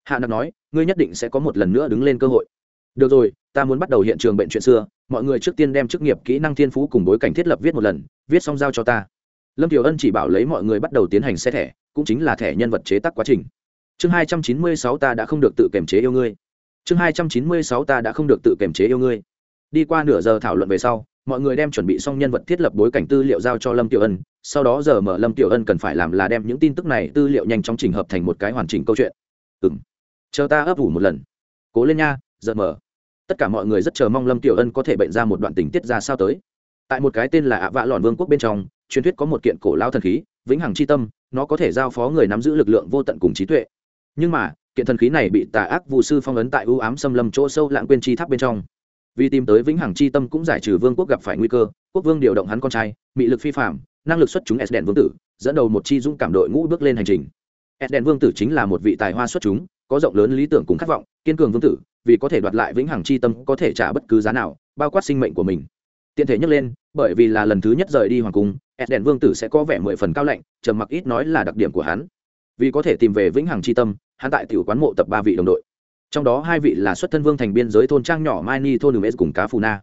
Hạ nặc nói, ngươi nhất định sẽ có một lần nữa đứng lên cơ hội. Được rồi, ta muốn bắt đầu hiện trường bệnh chuyện xưa, mọi người trước tiên đem chức nghiệp kỹ năng thiên phú cùng bối cảnh thiết lập viết một lần, viết xong giao cho ta. Lâm tiểu ân chỉ bảo lấy mọi người bắt đầu tiến hành xe thẻ, cũng chính là thẻ nhân vật chế tác quá trình. Chương hai trăm chín mươi sáu ta đã không được tự kiềm chế yêu ngươi. Chương hai trăm chín mươi sáu ta đã không được tự kiềm chế yêu ngươi. Đi qua nửa giờ thảo luận về sau mọi người đem chuẩn bị xong nhân vật thiết lập bối cảnh tư liệu giao cho lâm tiểu ân, sau đó giờ mở lâm tiểu ân cần phải làm là đem những tin tức này tư liệu nhanh chóng trình hợp thành một cái hoàn chỉnh câu chuyện. Ừ m chờ ta ấp ủ một lần. Cố lên nha, giờ mở. Tất cả mọi người rất chờ mong lâm tiểu ân có thể bệnh ra một đoạn tình tiết ra sao tới. Tại một cái tên là ạ vạ lòn vương quốc bên trong, truyền thuyết có một kiện cổ lao thần khí, vĩnh hằng c h i tâm, nó có thể giao phó người nắm giữ lực lượng vô tận cùng trí tuệ. Nhưng mà, kiện thần khí này bị tà ác vụ sư phong ấn tại ưu ám xâm lâm chỗ sâu lãng quên chi tháp bên trong vì tìm tới vĩnh hằng chi tâm cũng giải trừ vương quốc gặp phải nguy cơ, quốc vương điều động hắn con trai, mị lực phi phạm năng lực xuất chúng s đèn vương tử, dẫn đầu một chi dũng cảm đội ngũ bước lên hành trình. S đèn vương tử chính là một vị tài hoa xuất chúng, có rộng lớn lý tưởng cùng khát vọng, kiên cường vương tử, vì có thể đoạt lại vĩnh hằng chi tâm có thể trả bất cứ giá nào, bao quát sinh mệnh của mình. Tiện thể nhắc lên, bởi vì là lần thứ nhất rời đi hoàng cung, s đèn vương tử sẽ có vẻ mười phần cao lạnh, trầm mặc ít nói là đặc điểm của hắn. Vì có thể tìm về vĩnh hằng chi tâm, hắn tại tiểu quán mộ tập ba vị đồng đội trong đó hai vị là xuất thân vương thành biên giới thôn trang nhỏ mai ni thôn umes cùng cá phù na.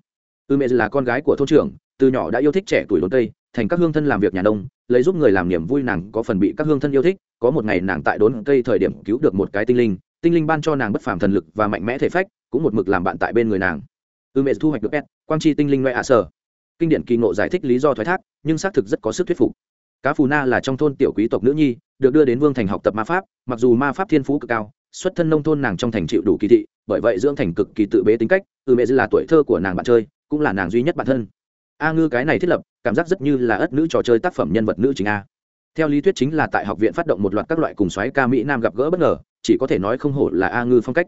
Umes là con gái của thôn trưởng, từ nhỏ đã yêu thích trẻ tuổi đốn tây, thành các hương thân làm việc nhà nông, lấy giúp người làm niềm vui nàng có phần bị các hương thân yêu thích, có một ngày nàng tại đốn cây thời điểm cứu được một cái tinh linh tinh linh ban cho nàng bất phàm thần lực và mạnh mẽ thể phách, cũng một mực làm bạn tại bên người nàng. Umes thu hoạch được pet, quang chi tinh linh loại ạ sở. Kinh điển kỳ ngộ giải thích lý do thoái thác, nhưng xác thực rất có sức thuyết phục. Cá phù na là trong thôn tiểu quý tộc nữ nhi, được đưa đến vương thành học tập ma pháp, mặc dù ma pháp thiên phú cực cao xuất thân nông thôn nàng trong thành chịu đủ kỳ thị, bởi vậy dưỡng thành cực kỳ tự bế tính cách, từ mẹ dư là tuổi thơ của nàng bạn chơi, cũng là nàng duy nhất bản thân. A ngư cái này thiết lập, cảm giác rất như là ất nữ trò chơi tác phẩm nhân vật nữ chính a. Theo lý thuyết chính là tại học viện phát động một loạt các loại cùng xoáy ca mỹ nam gặp gỡ bất ngờ, chỉ có thể nói không hổ là a ngư phong cách.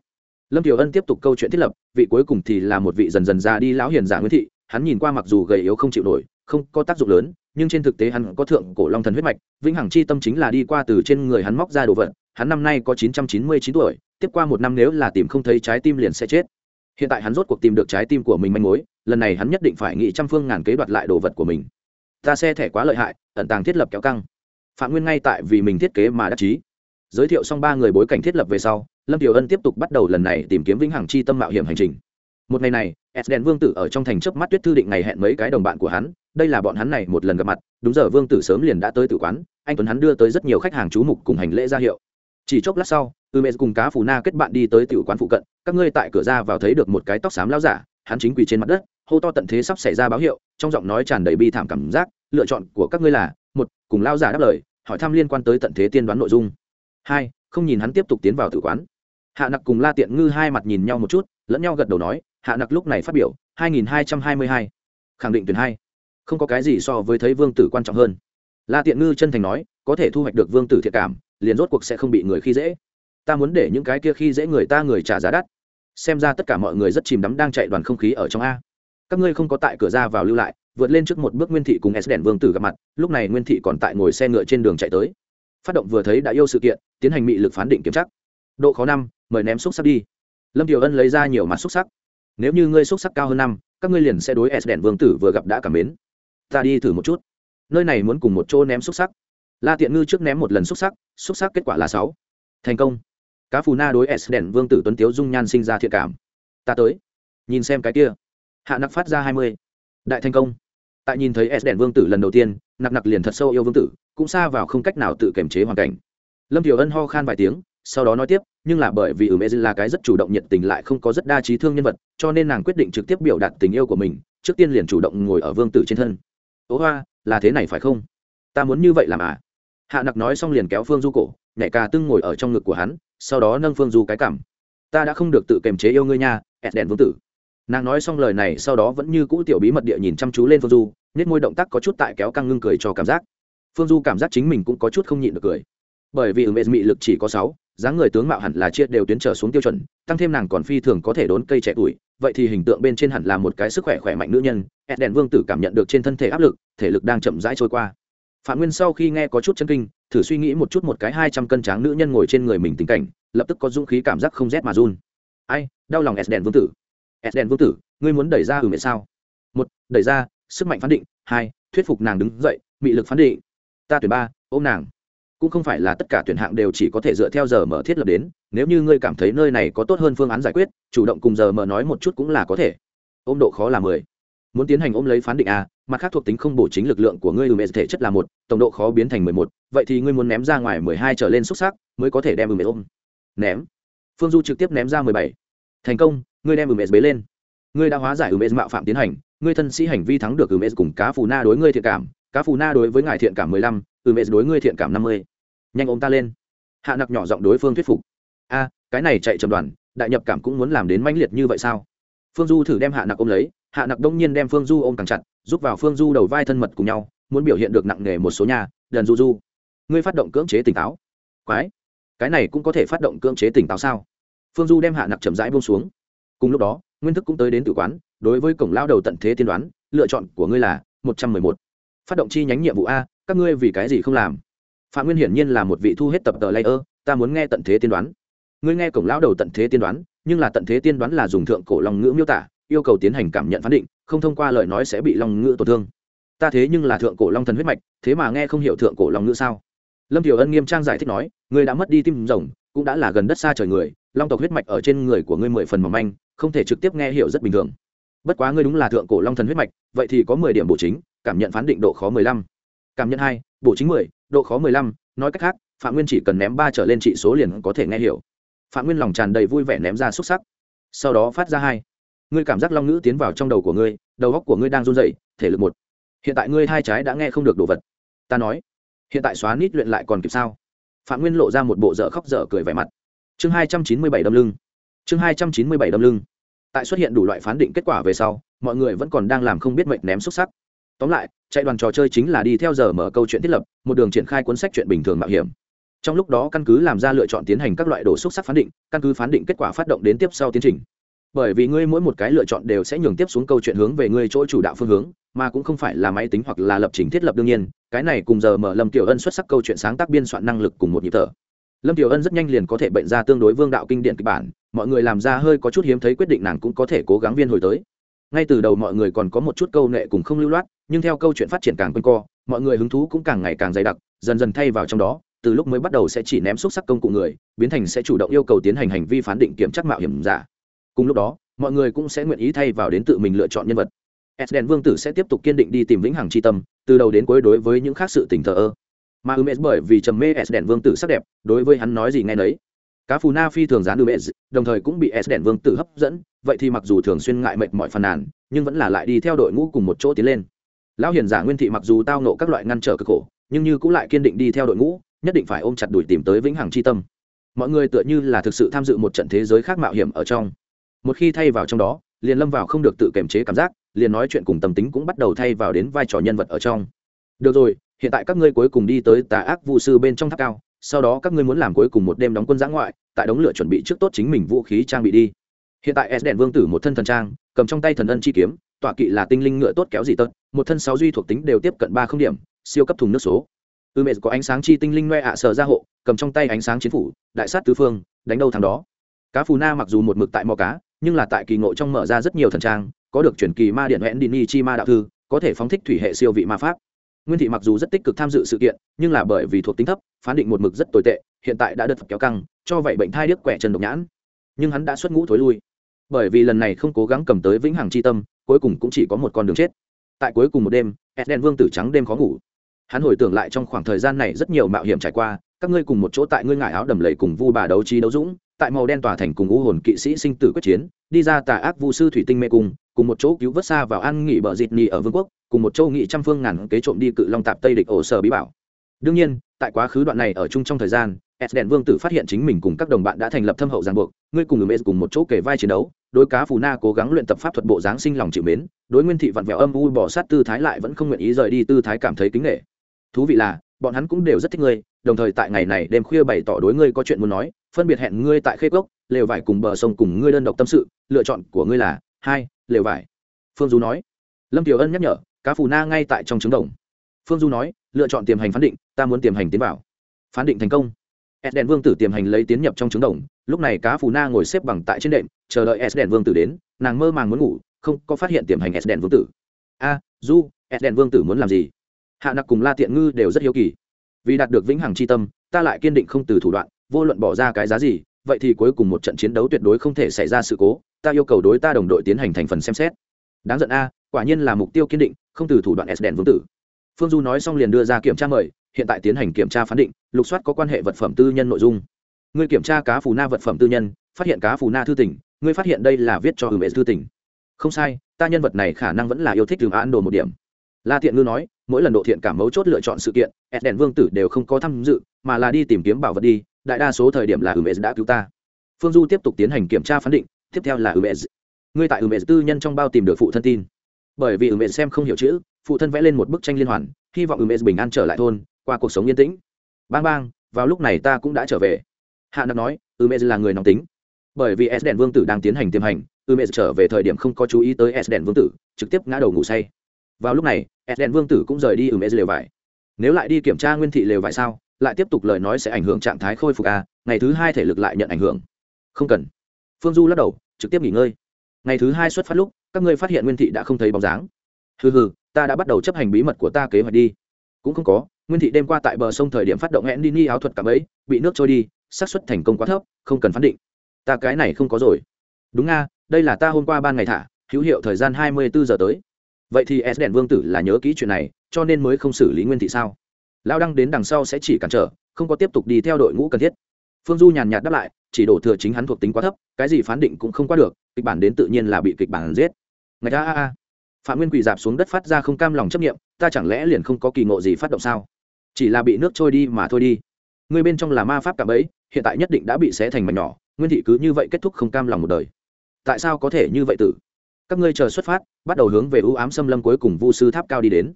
Lâm tiểu ân tiếp tục câu chuyện thiết lập, vị cuối cùng thì là một vị dần dần già đi lão hiền giả nguyễn thị, hắn nhìn qua mặc dù gầy yếu không chịu nổi, không có tác dụng lớn, nhưng trên thực tế hắn có thượng cổ long thần huyết mạch, vĩnh hằng chi tâm chính là đi qua từ trên người hắn móc ra đồ vật hắn năm nay có chín trăm chín mươi chín tuổi, tiếp qua một năm nếu là tìm không thấy trái tim liền sẽ chết. Hiện tại hắn rốt cuộc tìm được trái tim của mình manh mối, lần này hắn nhất định phải nghĩ trăm phương ngàn kế đoạt lại đồ vật của mình. Ta xe thẻ quá lợi hại, ẩn tàng thiết lập kéo căng. Phạm nguyên ngay tại vì mình thiết kế mà đắc chí. Giới thiệu xong ba người bối cảnh thiết lập về sau, lâm tiểu ân tiếp tục bắt đầu lần này tìm kiếm vĩnh hằng chi tâm mạo hiểm hành trình. Một ngày này, s đèn vương tử ở trong thành chớp mắt tuyết thư định ngày hẹn mấy cái đồng bạn của hắn, đây là bọn hắn này một lần gặp mặt, đúng giờ vương tử sớm liền đã tới tử quán, anh tuấn hắn đưa tới rất nhiều khách hàng chú mục cùng hành lễ ra hiệu chỉ chốc lát sau từ mẹ cùng cá phù na kết bạn đi tới tiểu quán phụ cận. Các ngươi tại cửa ra vào thấy được một cái tóc xám lao giả, hắn chính quỳ trên mặt đất, hô to tận thế sắp xảy ra báo hiệu, trong giọng nói tràn đầy bi thảm cảm giác. Lựa chọn của các ngươi là, một, cùng lao giả đáp lời, hỏi thăm liên quan tới tận thế tiên đoán nội dung. Hai, không nhìn hắn tiếp tục tiến vào tử quán. Hạ nặc cùng la tiện ngư hai mặt nhìn nhau một chút, lẫn nhau gật đầu nói, hạ nặc lúc này phát biểu 2222. khẳng định tuyển hai. Không có cái gì so với thấy vương tử quan trọng hơn. La tiện ngư chân thành nói, có thể thu hoạch được vương tử thiệt cảm liền rốt cuộc sẽ không bị người khi dễ. Ta muốn để những cái kia khi dễ người ta người trả giá đắt. Xem ra tất cả mọi người rất chìm đắm đang chạy đoàn không khí ở trong a. Các ngươi không có tại cửa ra vào lưu lại, vượt lên trước một bước nguyên thị cùng s đèn vương tử gặp mặt, lúc này nguyên thị còn tại ngồi xe ngựa trên đường chạy tới. Phát động vừa thấy đã yêu sự kiện, tiến hành mị lực phán định kiểm chắc. độ khó năm, mời ném xúc sắc đi. Lâm tiểu ân lấy ra nhiều mặt xúc sắc. Nếu như ngươi xúc sắc cao hơn năm, các ngươi liền sẽ đối s đèn vương tử vừa gặp đã cảm mến. Ta đi thử một chút. Nơi này muốn cùng một chỗ ném xúc sắc la tiện ngư trước ném một lần xúc sắc xúc sắc kết quả là sáu. Thành công. Cá phù na đối s đèn vương tử tuấn tiếu dung nhan sinh ra thiện cảm. Ta tới. Nhìn xem cái kia. Hạ nặc phát ra hai mươi. Đại thành công. Tại nhìn thấy s đèn vương tử lần đầu tiên, nặc nặc liền thật sâu yêu vương tử, cũng xa vào không cách nào tự kiềm chế hoàn cảnh. Lâm thiểu ân ho khan vài tiếng, sau đó nói tiếp, nhưng là bởi vì ừm là cái rất chủ động nhiệt tình lại không có rất đa trí thương nhân vật, cho nên nàng quyết định trực tiếp biểu đạt tình yêu của mình, trước tiên liền chủ động ngồi ở vương tử trên thân. Ố hoa, là thế này phải không? Ta muốn như vậy làm à? Hạ nặc nói xong liền kéo phương du cổ nhảy cà tưng ngồi ở trong ngực của hắn, sau đó nâng phương du cái cảm ta đã không được tự kiềm chế yêu ngươi nha, ẹt đèn vương tử. Nàng nói xong lời này, sau đó vẫn như cũ tiểu bí mật địa nhìn chăm chú lên phương du nhét môi động tác có chút tại kéo căng ngưng cười cho cảm giác. Phương du cảm giác chính mình cũng có chút không nhịn được cười. Bởi vì ứng mệ mị lực chỉ có sáu, dáng người tướng mạo hẳn là chia đều tiến trở xuống tiêu chuẩn, tăng thêm nàng còn phi thường có thể đốn cây trẻ tuổi, vậy thì hình tượng bên trên hẳn là một cái sức khỏe khỏe mạnh nữ nhân, ẹt đèn vương tử cảm nhận được trên thân thể áp lực, thể lực đang chậm rãi trôi qua phạm nguyên sau khi nghe có chút chân kinh, thử suy nghĩ một chút một cái hai trăm cân tráng nữ nhân ngồi trên người mình tình cảnh, lập tức có dũng khí cảm giác không rét mà run. Ai, đau lòng s đèn vương tử. S đèn vương tử, ngươi muốn đẩy ra ừ mẹ sao? Một, đẩy ra, sức mạnh phán định. Hai, thuyết phục nàng đứng dậy bị lực phán định. Ta tuyển ba, ôm nàng. Cũng không phải là tất cả tuyển hạng đều chỉ có thể dựa theo giờ mở thiết lập đến, nếu như ngươi cảm thấy nơi này có tốt hơn phương án giải quyết, chủ động cùng giờ mở nói một chút cũng là có thể. Ôm độ khó là mười. Muốn tiến hành ôm lấy phán định a mặt khác thuộc tính không bổ chính lực lượng của ngươi ùm thể chất là một, tổng độ khó biến thành mười một, vậy thì ngươi muốn ném ra ngoài mười hai trở lên xúc xác mới có thể đem ùm ôm. Ném. Phương du trực tiếp ném ra mười bảy. Thành công, ngươi đem ùm bế lên. Ngươi đã hóa giải ùm mạo phạm tiến hành, ngươi thân sĩ hành vi thắng được ùm cùng cá phù na đối ngươi thiện cảm, cá phù na đối với ngài thiện cảm mười lăm ùm đối ngươi thiện cảm năm mươi. Nhanh ôm ta lên. Hạ nặc nhỏ giọng đối phương thuyết phục. A, cái này chạy trầm đoàn, đại nhập cảm cũng muốn làm đến mãnh liệt như vậy sao? Phương du thử đem hạ nặc ôm lấy, hạ nặc đông nhiên đem phương du ôm càng chặt giúp vào phương du đầu vai thân mật cùng nhau, muốn biểu hiện được nặng nề một số nhà, đần du du. Ngươi phát động cưỡng chế tỉnh táo. Quái. Cái này cũng có thể phát động cưỡng chế tỉnh táo sao? Phương du đem hạ nặc chậm rãi buông xuống. Cùng lúc đó, nguyên thức cũng tới đến tử quán, đối với cổng lao đầu tận thế tiên đoán, lựa chọn của ngươi là một trăm mười một. Phát động chi nhánh nhiệm vụ a, các ngươi vì cái gì không làm? Phạm nguyên hiển nhiên là một vị thu hết tập tờ layer, ta muốn nghe tận thế tiên đoán. Ngươi nghe cổng lão đầu tận thế tiên đoán nhưng là tận thế tiên đoán là dùng thượng cổ long ngữ miêu tả, yêu cầu tiến hành cảm nhận phán định, không thông qua lời nói sẽ bị long ngữ tổn thương. Ta thế nhưng là thượng cổ long thần huyết mạch, thế mà nghe không hiểu thượng cổ long ngữ sao? Lâm tiểu ân nghiêm trang giải thích nói ngươi đã mất đi tim rồng, cũng đã là gần đất xa trời người, long tộc huyết mạch ở trên người của ngươi mười phần mỏng manh, không thể trực tiếp nghe hiểu rất bình thường. Bất quá ngươi đúng là thượng cổ long thần huyết mạch, vậy thì có mười điểm bổ chính, cảm nhận phán định độ khó mười lăm. Cảm nhận hai, bổ chính mười, độ khó mười lăm, nói cách khác, phạm nguyên chỉ cần ném ba trở lên trị số liền có thể nghe hiểu phạm nguyên lòng tràn đầy vui vẻ ném ra xúc sắc. Sau đó phát ra hai. Ngươi cảm giác long ngữ tiến vào trong đầu của ngươi, đầu góc của ngươi đang run dậy thể lực một. Hiện tại ngươi hai trái đã nghe không được đồ vật. Ta nói, hiện tại xóa nít luyện lại còn kịp sao? Phạm nguyên lộ ra một bộ dở khóc dở cười vẻ mặt. Chương hai trăm chín mươi bảy đâm lưng. Chương hai trăm chín mươi bảy đâm lưng. Tại xuất hiện đủ loại phán định kết quả về sau, mọi người vẫn còn đang làm không biết mệnh ném xúc sắc. Tóm lại, chạy đoàn trò chơi chính là đi theo giờ mở câu chuyện thiết lập, một đường triển khai cuốn sách chuyện bình thường mạo hiểm trong lúc đó căn cứ làm ra lựa chọn tiến hành các loại đồ xúc sắc phán định, căn cứ phán định kết quả phát động đến tiếp sau tiến trình. Bởi vì ngươi mỗi một cái lựa chọn đều sẽ nhường tiếp xuống câu chuyện hướng về ngươi chỗ chủ đạo phương hướng, mà cũng không phải là máy tính hoặc là lập trình thiết lập đương nhiên, cái này cùng giờ mở lâm tiểu ân xuất sắc câu chuyện sáng tác biên soạn năng lực cùng một nhịp thở. Lâm tiểu ân rất nhanh liền có thể bệnh ra tương đối vương đạo kinh điển kịch bản, mọi người làm ra hơi có chút hiếm thấy quyết định nàng cũng có thể cố gắng viên hồi tới. Ngay từ đầu mọi người còn có một chút câu nệ cùng không lưu loát, nhưng theo câu chuyện phát triển càng quanh co, mọi người hứng thú cũng càng ngày càng dày đặc, dần dần thay vào trong đó từ lúc mới bắt đầu sẽ chỉ ném xúc sắc công cụ người, biến thành sẽ chủ động yêu cầu tiến hành hành vi phán định kiểm tra mạo hiểm giả. Cùng lúc đó, mọi người cũng sẽ nguyện ý thay vào đến tự mình lựa chọn nhân vật. Esden vương tử sẽ tiếp tục kiên định đi tìm vĩnh hằng Chi tâm, từ đầu đến cuối đối với những khác sự tình thờ ơ. Mà ư bởi vì trầm mê Esden vương tử sắc đẹp, đối với hắn nói gì nghe nấy. Cá phù na phi thường gián ư đồng thời cũng bị Esden vương tử hấp dẫn, vậy thì mặc dù thường xuyên ngại mệt mỏi phàn nàn, nhưng vẫn là lại đi theo đội ngũ cùng một chỗ tiến lên. Lão hiền giả nguyên thị mặc dù tao ngộ các loại ngăn trở cực khổ, nhưng như cũng lại kiên định đi theo đội ngũ nhất định phải ôm chặt đuổi tìm tới vĩnh hằng chi tâm. Mọi người tựa như là thực sự tham dự một trận thế giới khác mạo hiểm ở trong. Một khi thay vào trong đó, liền lâm vào không được tự kiềm chế cảm giác, liền nói chuyện cùng tâm tính cũng bắt đầu thay vào đến vai trò nhân vật ở trong. Được rồi, hiện tại các ngươi cuối cùng đi tới tà ác vụ sư bên trong tháp cao, sau đó các ngươi muốn làm cuối cùng một đêm đóng quân giã ngoại, tại đống lửa chuẩn bị trước tốt chính mình vũ khí trang bị đi. Hiện tại s đèn vương tử một thân thần trang, cầm trong tay thần ân chi kiếm, tọa kỵ là tinh linh ngựa tốt kéo gì tớt một thân sáu duy thuộc tính đều tiếp cận ba không điểm, siêu cấp thùng nước số ư mẹ có ánh sáng chi tinh linh noe ạ sở ra hộ, cầm trong tay ánh sáng chiến phủ, đại sát tứ phương, đánh đâu thằng đó. Cá phù na mặc dù một mực tại mò cá, nhưng là tại kỳ ngộ trong mở ra rất nhiều thần trang, có được truyền kỳ ma điện hẹn đi chi ma đạo thư, có thể phóng thích thủy hệ siêu vị ma pháp. Nguyên thị mặc dù rất tích cực tham dự sự kiện, nhưng là bởi vì thuộc tính thấp, phán định một mực rất tồi tệ, hiện tại đã đợt kéo căng, cho vậy bệnh thai điếc quẻ trần độc nhãn. Nhưng hắn đã xuất ngũ thối lui. Bởi vì lần này không cố gắng cầm tới vĩnh hằng chi tâm, cuối cùng cũng chỉ có một con đường chết. Tại cuối cùng một đêm eden vương tử trắng đêm khó ngủ hắn hồi tưởng lại trong khoảng thời gian này rất nhiều mạo hiểm trải qua, các ngươi cùng một chỗ tại ngươi ngải áo đầm lầy cùng vu bà đấu trí đấu dũng, tại màu đen tòa thành cùng u hồn kỵ sĩ sinh tử quyết chiến, đi ra tà ác vu sư thủy tinh mê cung, cùng một chỗ cứu vớt xa vào ăn nghỉ bờ dịt nhì ở vương quốc, cùng một châu nghị trăm phương ngàn kế trộm đi cự long tạp tây địch ổ sở bí bảo. Đương nhiên, tại quá khứ đoạn này ở chung trong thời gian, s đèn vương tử phát hiện chính mình cùng các đồng bạn đã thành lập thâm hậu giang buộc, ngươi cùng người cùng một chỗ kể vai chiến đấu, đối cá phù na cố gắng luyện tập pháp thuật bộ dáng sinh lòng chịu mến, đối nguyên thị vặn vẹo âm u bỏ sát tư thái lại vẫn không nguyện ý rời đi tư thái cảm thấy kính nghệ thú vị là, bọn hắn cũng đều rất thích ngươi, đồng thời tại ngày này đêm khuya bày tỏ đối ngươi có chuyện muốn nói, phân biệt hẹn ngươi tại khê cốc lều vải cùng bờ sông cùng ngươi đơn độc tâm sự, lựa chọn của ngươi là, hai, lều vải. Phương du nói. Lâm tiểu ân nhắc nhở, cá phù na ngay tại trong trứng đồng. Phương du nói, lựa chọn tiềm hành phán định, ta muốn tiềm hành tiến vào. Phán định thành công. S đèn vương tử tiềm hành lấy tiến nhập trong trứng đồng, lúc này cá phù na ngồi xếp bằng tại trên đệm, chờ đợi s đèn vương tử đến, nàng mơ màng muốn ngủ, không có phát hiện tiềm hành s đèn vương tử. A, du s đèn vương tử muốn làm gì? Hạ nặc cùng la tiện ngư đều rất hiếu kỳ. Vì đạt được vĩnh hằng c h i tâm, ta lại kiên định không từ thủ đoạn, vô luận bỏ ra cái giá gì, vậy thì cuối cùng một trận chiến đấu tuyệt đối không thể xảy ra sự cố, ta yêu cầu đối ta đồng đội tiến hành thành phần xem xét. Đáng giận a, quả nhiên là mục tiêu kiên định, không từ thủ đoạn s đèn vương tử. Phương du nói xong liền đưa ra kiểm tra mời, hiện tại tiến hành kiểm tra phán định, lục soát có quan hệ vật phẩm tư nhân nội dung. Ngươi kiểm tra cá phù na vật phẩm tư nhân, phát hiện cá phù na thư tỉnh ngươi phát hiện đây là viết cho hưởng vệ thư tỉnh không sai, ta nhân vật này khả năng vẫn là yêu thích đường án đồ một điểm. La thiện ngư nói mỗi lần độ thiện cảm mấu chốt lựa chọn sự kiện, ed đèn vương tử đều không có tham dự, mà là đi tìm kiếm bảo vật đi, đại đa số thời điểm là hừm đã cứu ta. Phương du tiếp tục tiến hành kiểm tra phán định, tiếp theo là hừm Người ngươi tại hừm tư nhân trong bao tìm được phụ thân tin. Bởi vì hừm xem không hiểu chữ, phụ thân vẽ lên một bức tranh liên hoàn, hy vọng hừm bình an trở lại thôn, qua cuộc sống yên tĩnh. Bang bang, vào lúc này ta cũng đã trở về. Hạ nặc nói hừm là người nóng tính. Bởi vì s đèn vương tử đang tiến hành tiềm hành hừm trở về thời điểm không có chú ý tới s đèn vương tử, trực tiếp ngã đầu ngủ say vào lúc này s vương tử cũng rời đi hừm ệ lều vải. Nếu lại đi kiểm tra nguyên thị lều vải sao, lại tiếp tục lời nói sẽ ảnh hưởng trạng thái khôi phục a ngày thứ hai thể lực lại nhận ảnh hưởng. Không cần. Phương du lắc đầu, trực tiếp nghỉ ngơi. Ngày thứ hai xuất phát lúc, các ngươi phát hiện nguyên thị đã không thấy bóng dáng. Hừ hừ, ta đã bắt đầu chấp hành bí mật của ta kế hoạch đi. Cũng không có, nguyên thị đêm qua tại bờ sông thời điểm phát động hẹn đi ni áo thuật cảm ấy, bị nước trôi đi, xác suất thành công quá thấp, không cần phán định. Ta cái này không có rồi. Đúng nga đây là ta hôm qua ban ngày thả, hữu hiệu thời gian hai mươi bốn giờ tới vậy thì s đèn vương tử là nhớ kỹ chuyện này, cho nên mới không xử lý nguyên thị sao? Lao đăng đến đằng sau sẽ chỉ cản trở, không có tiếp tục đi theo đội ngũ cần thiết. Phương du nhàn nhạt đáp lại, chỉ đổ thừa chính hắn thuộc tính quá thấp, cái gì phán định cũng không qua được, kịch bản đến tự nhiên là bị kịch bản giết. Ngày a a a. Phạm nguyên quỳ dạp xuống đất phát ra không cam lòng chấp nghiệm ta chẳng lẽ liền không có kỳ ngộ gì phát động sao? Chỉ là bị nước trôi đi mà thôi đi. Người bên trong là ma pháp cả bấy hiện tại nhất định đã bị xé thành mảnh nhỏ, nguyên thị cứ như vậy kết thúc không cam lòng một đời. Tại sao có thể như vậy tử? Các ngươi chờ xuất phát, bắt đầu hướng về ưu ám xâm lâm cuối cùng vu sư tháp cao đi đến.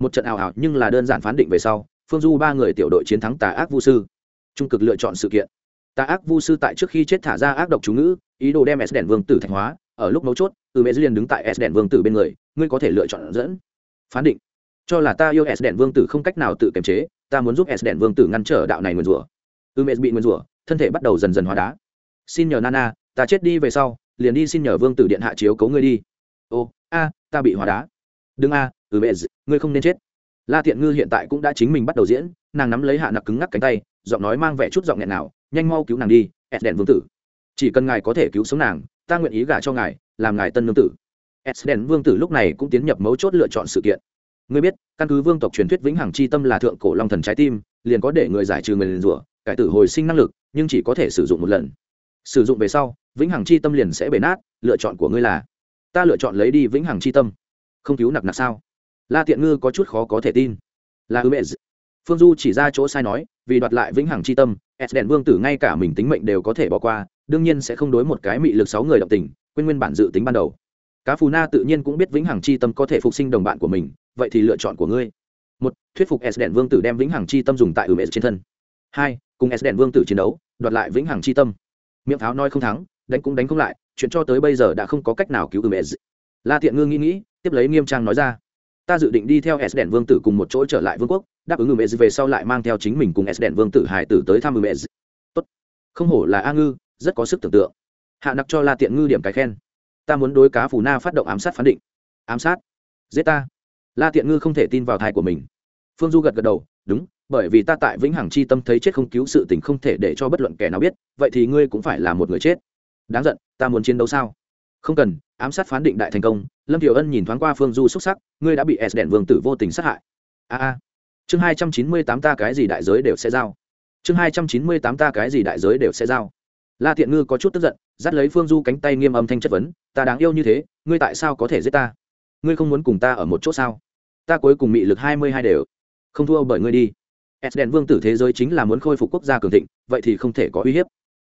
Một trận ảo ảo nhưng là đơn giản phán định về sau, phương du ba người tiểu đội chiến thắng tà ác vu sư. Trung cực lựa chọn sự kiện. Ta ác vu sư tại trước khi chết thả ra ác độc chú ngữ, ý đồ đem s đèn vương tử thạch hóa. Ở lúc mấu chốt, từ mẹ liền đứng tại s đèn vương tử bên người, ngươi có thể lựa chọn dẫn. Phán định. Cho là ta yêu s đèn vương tử không cách nào tự kiềm chế, ta muốn giúp s đèn vương tử ngăn trở đạo này nguyền rủa. Từ mẹ bị nguyền rủa, thân thể bắt đầu dần dần hóa đá. Xin nhờ nana, ta chết đi về sau liền đi xin nhờ vương tử điện hạ chiếu cấu ngươi đi. Ô, a, ta bị hóa đá. Đừng a từ bệ ngươi không nên chết. La tiện ngư hiện tại cũng đã chính mình bắt đầu diễn, nàng nắm lấy hạ nặc cứng ngắc cánh tay, giọng nói mang vẻ chút giọng nghẹn nào, nhanh mau cứu nàng đi s đèn vương tử. Chỉ cần ngài có thể cứu sống nàng, ta nguyện ý gả cho ngài, làm ngài tân nương tử. S đèn vương tử lúc này cũng tiến nhập mấu chốt lựa chọn sự kiện. Ngươi biết, căn cứ vương tộc truyền thuyết vĩnh hằng c h i tâm là thượng cổ long thần trái tim, liền có để người giải trừ người liền rủa, cải tử hồi sinh năng lực, nhưng chỉ có thể sử dụng một lần. Sử dụng về sau vĩnh hằng Chi tâm liền sẽ bể nát, lựa chọn của ngươi là, ta lựa chọn lấy đi vĩnh hằng Chi tâm. Không cứu nặc nặc sao? La tiện ngư có chút khó có thể tin. Là ư mẹ phương du chỉ ra chỗ sai nói, vì đoạt lại vĩnh hằng c h i tâm, s đèn vương tử ngay cả mình tính mệnh đều có thể bỏ qua, đương nhiên sẽ không đối một cái mị lực sáu người động tình, quên nguyên bản dự tính ban đầu. Cá phù na tự nhiên cũng biết vĩnh hằng chi tâm có thể phục sinh đồng bạn của mình, vậy thì lựa chọn của ngươi. Một, thuyết phục s đèn vương tử đem vĩnh hằng chi tâm dùng tại ừm trên thân. Hai, cùng s đèn vương tử chiến đấu, đoạt lại vĩnh hằng chi tâm. Miệng pháo nói không thắng đánh cũng đánh không lại, chuyện cho tới bây giờ đã không có cách nào cứu ừm la tiện ngư nghĩ nghĩ, tiếp lấy nghiêm trang nói ra, ta dự định đi theo s đèn vương tử cùng một chỗ trở lại vương quốc, đáp ứng ừm về sau lại mang theo chính mình cùng s đèn vương tử hải tử tới thăm ừm tốt. Không hổ là a ngư, rất có sức tưởng tượng. Hạ nặc cho la tiện ngư điểm cái khen. Ta muốn đối cá phù na phát động ám sát phán định. Ám sát? Giết ta? La tiện ngư không thể tin vào thai của mình. Phương du gật gật đầu, đúng, bởi vì ta tại vĩnh hằng chi tâm thấy chết không cứu sự tình không thể để cho bất luận kẻ nào biết, vậy thì ngươi cũng phải là một người chết đáng giận, ta muốn chiến đấu sao? Không cần, ám sát phán định đại thành công, lâm thiểu ân nhìn thoáng qua phương du xúc sắc, ngươi đã bị s đèn vương tử vô tình sát hại. A a. Chương hai trăm chín mươi tám ta cái gì đại giới đều sẽ giao. Chương hai trăm chín mươi tám ta cái gì đại giới đều sẽ giao. La tiện ngư có chút tức giận, dắt lấy phương du cánh tay nghiêm âm thanh chất vấn, ta đáng yêu như thế, ngươi tại sao có thể giết ta? Ngươi không muốn cùng ta ở một chỗ sao? Ta cuối cùng bị lực hai mươi hai đều. Không thua bởi ngươi đi. S đèn vương tử thế giới chính là muốn khôi phục quốc gia cường thịnh, vậy thì không thể có uy hiếp.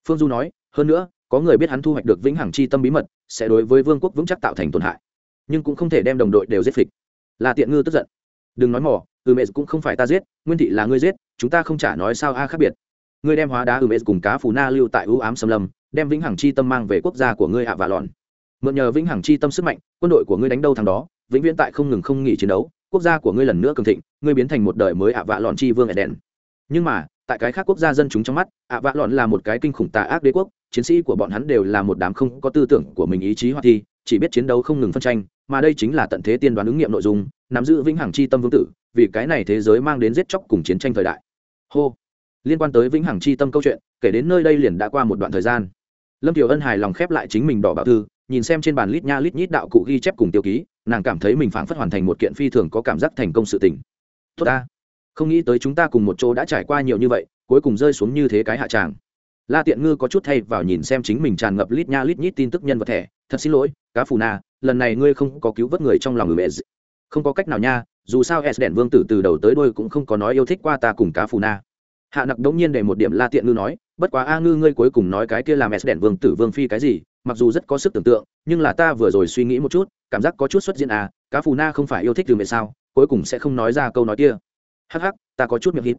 Phương du nói, hơn nữa có người biết hắn thu hoạch được vĩnh hằng chi tâm bí mật, sẽ đối với vương quốc vững chắc tạo thành tổn hại. Nhưng cũng không thể đem đồng đội đều giết phịch. Là tiện ngư tức giận. Đừng nói mỏ ừ mẹ cũng không phải ta giết, nguyên thị là ngươi giết, chúng ta không trả nói sao a khác biệt. Ngươi đem hóa đá ừ mẹ cùng cá phù na lưu tại ưu ám xâm lâm, đem vĩnh hằng chi tâm mang về quốc gia của ngươi hạ và lòn mượn nhờ vĩnh hằng chi tâm sức mạnh, quân đội của ngươi đánh đâu thằng đó, vĩnh viễn tại không ngừng không nghỉ chiến đấu, quốc gia của ngươi lần nữa cường thịnh, ngươi biến thành một đời mới ạ vạ lọn chi vương eden. Nhưng mà, tại cái khác quốc gia dân chúng trong mắt, ạ vạ lọn là một cái kinh khủng tà ác đế quốc chiến sĩ của bọn hắn đều là một đám không có tư tưởng của mình ý chí hoặc thi, chỉ biết chiến đấu không ngừng phân tranh, mà đây chính là tận thế tiên đoán ứng nghiệm nội dung, nắm giữ vĩnh hằng chi tâm vương tử, vì cái này thế giới mang đến giết chóc cùng chiến tranh thời đại. Hô. Liên quan tới vĩnh hằng chi tâm câu chuyện, kể đến nơi đây liền đã qua một đoạn thời gian. Lâm tiểu ân hài lòng khép lại chính mình đỏ bảo thư, nhìn xem trên bàn lít nha lít nhít đạo cụ ghi chép cùng tiêu ký, nàng cảm thấy mình phảng phất hoàn thành một kiện phi thường có cảm giác thành công sự tình. Tốt ta. Không nghĩ tới chúng ta cùng một chỗ đã trải qua nhiều như vậy, cuối cùng rơi xuống như thế cái hạ tràng la tiện ngư có chút thay vào nhìn xem chính mình tràn ngập lít nha lít nhít tin tức nhân vật thẻ. Thật xin lỗi, cá phù na, lần này ngươi không có cứu vớt người trong lòng người mẹ không có cách nào nha, dù sao s đèn vương tử từ đầu tới đôi cũng không có nói yêu thích qua ta cùng cá phù na. Hạ nặc đống nhiên để một điểm la tiện ngư nói, bất quá a ngư ngươi cuối cùng nói cái kia làm s đèn vương tử vương phi cái gì, mặc dù rất có sức tưởng tượng, nhưng là ta vừa rồi suy nghĩ một chút, cảm giác có chút xuất diễn à cá phù na không phải yêu thích từ mẹ sao, cuối cùng sẽ không nói ra câu nói kia. Hắc hắc, ta có chút miệng hít.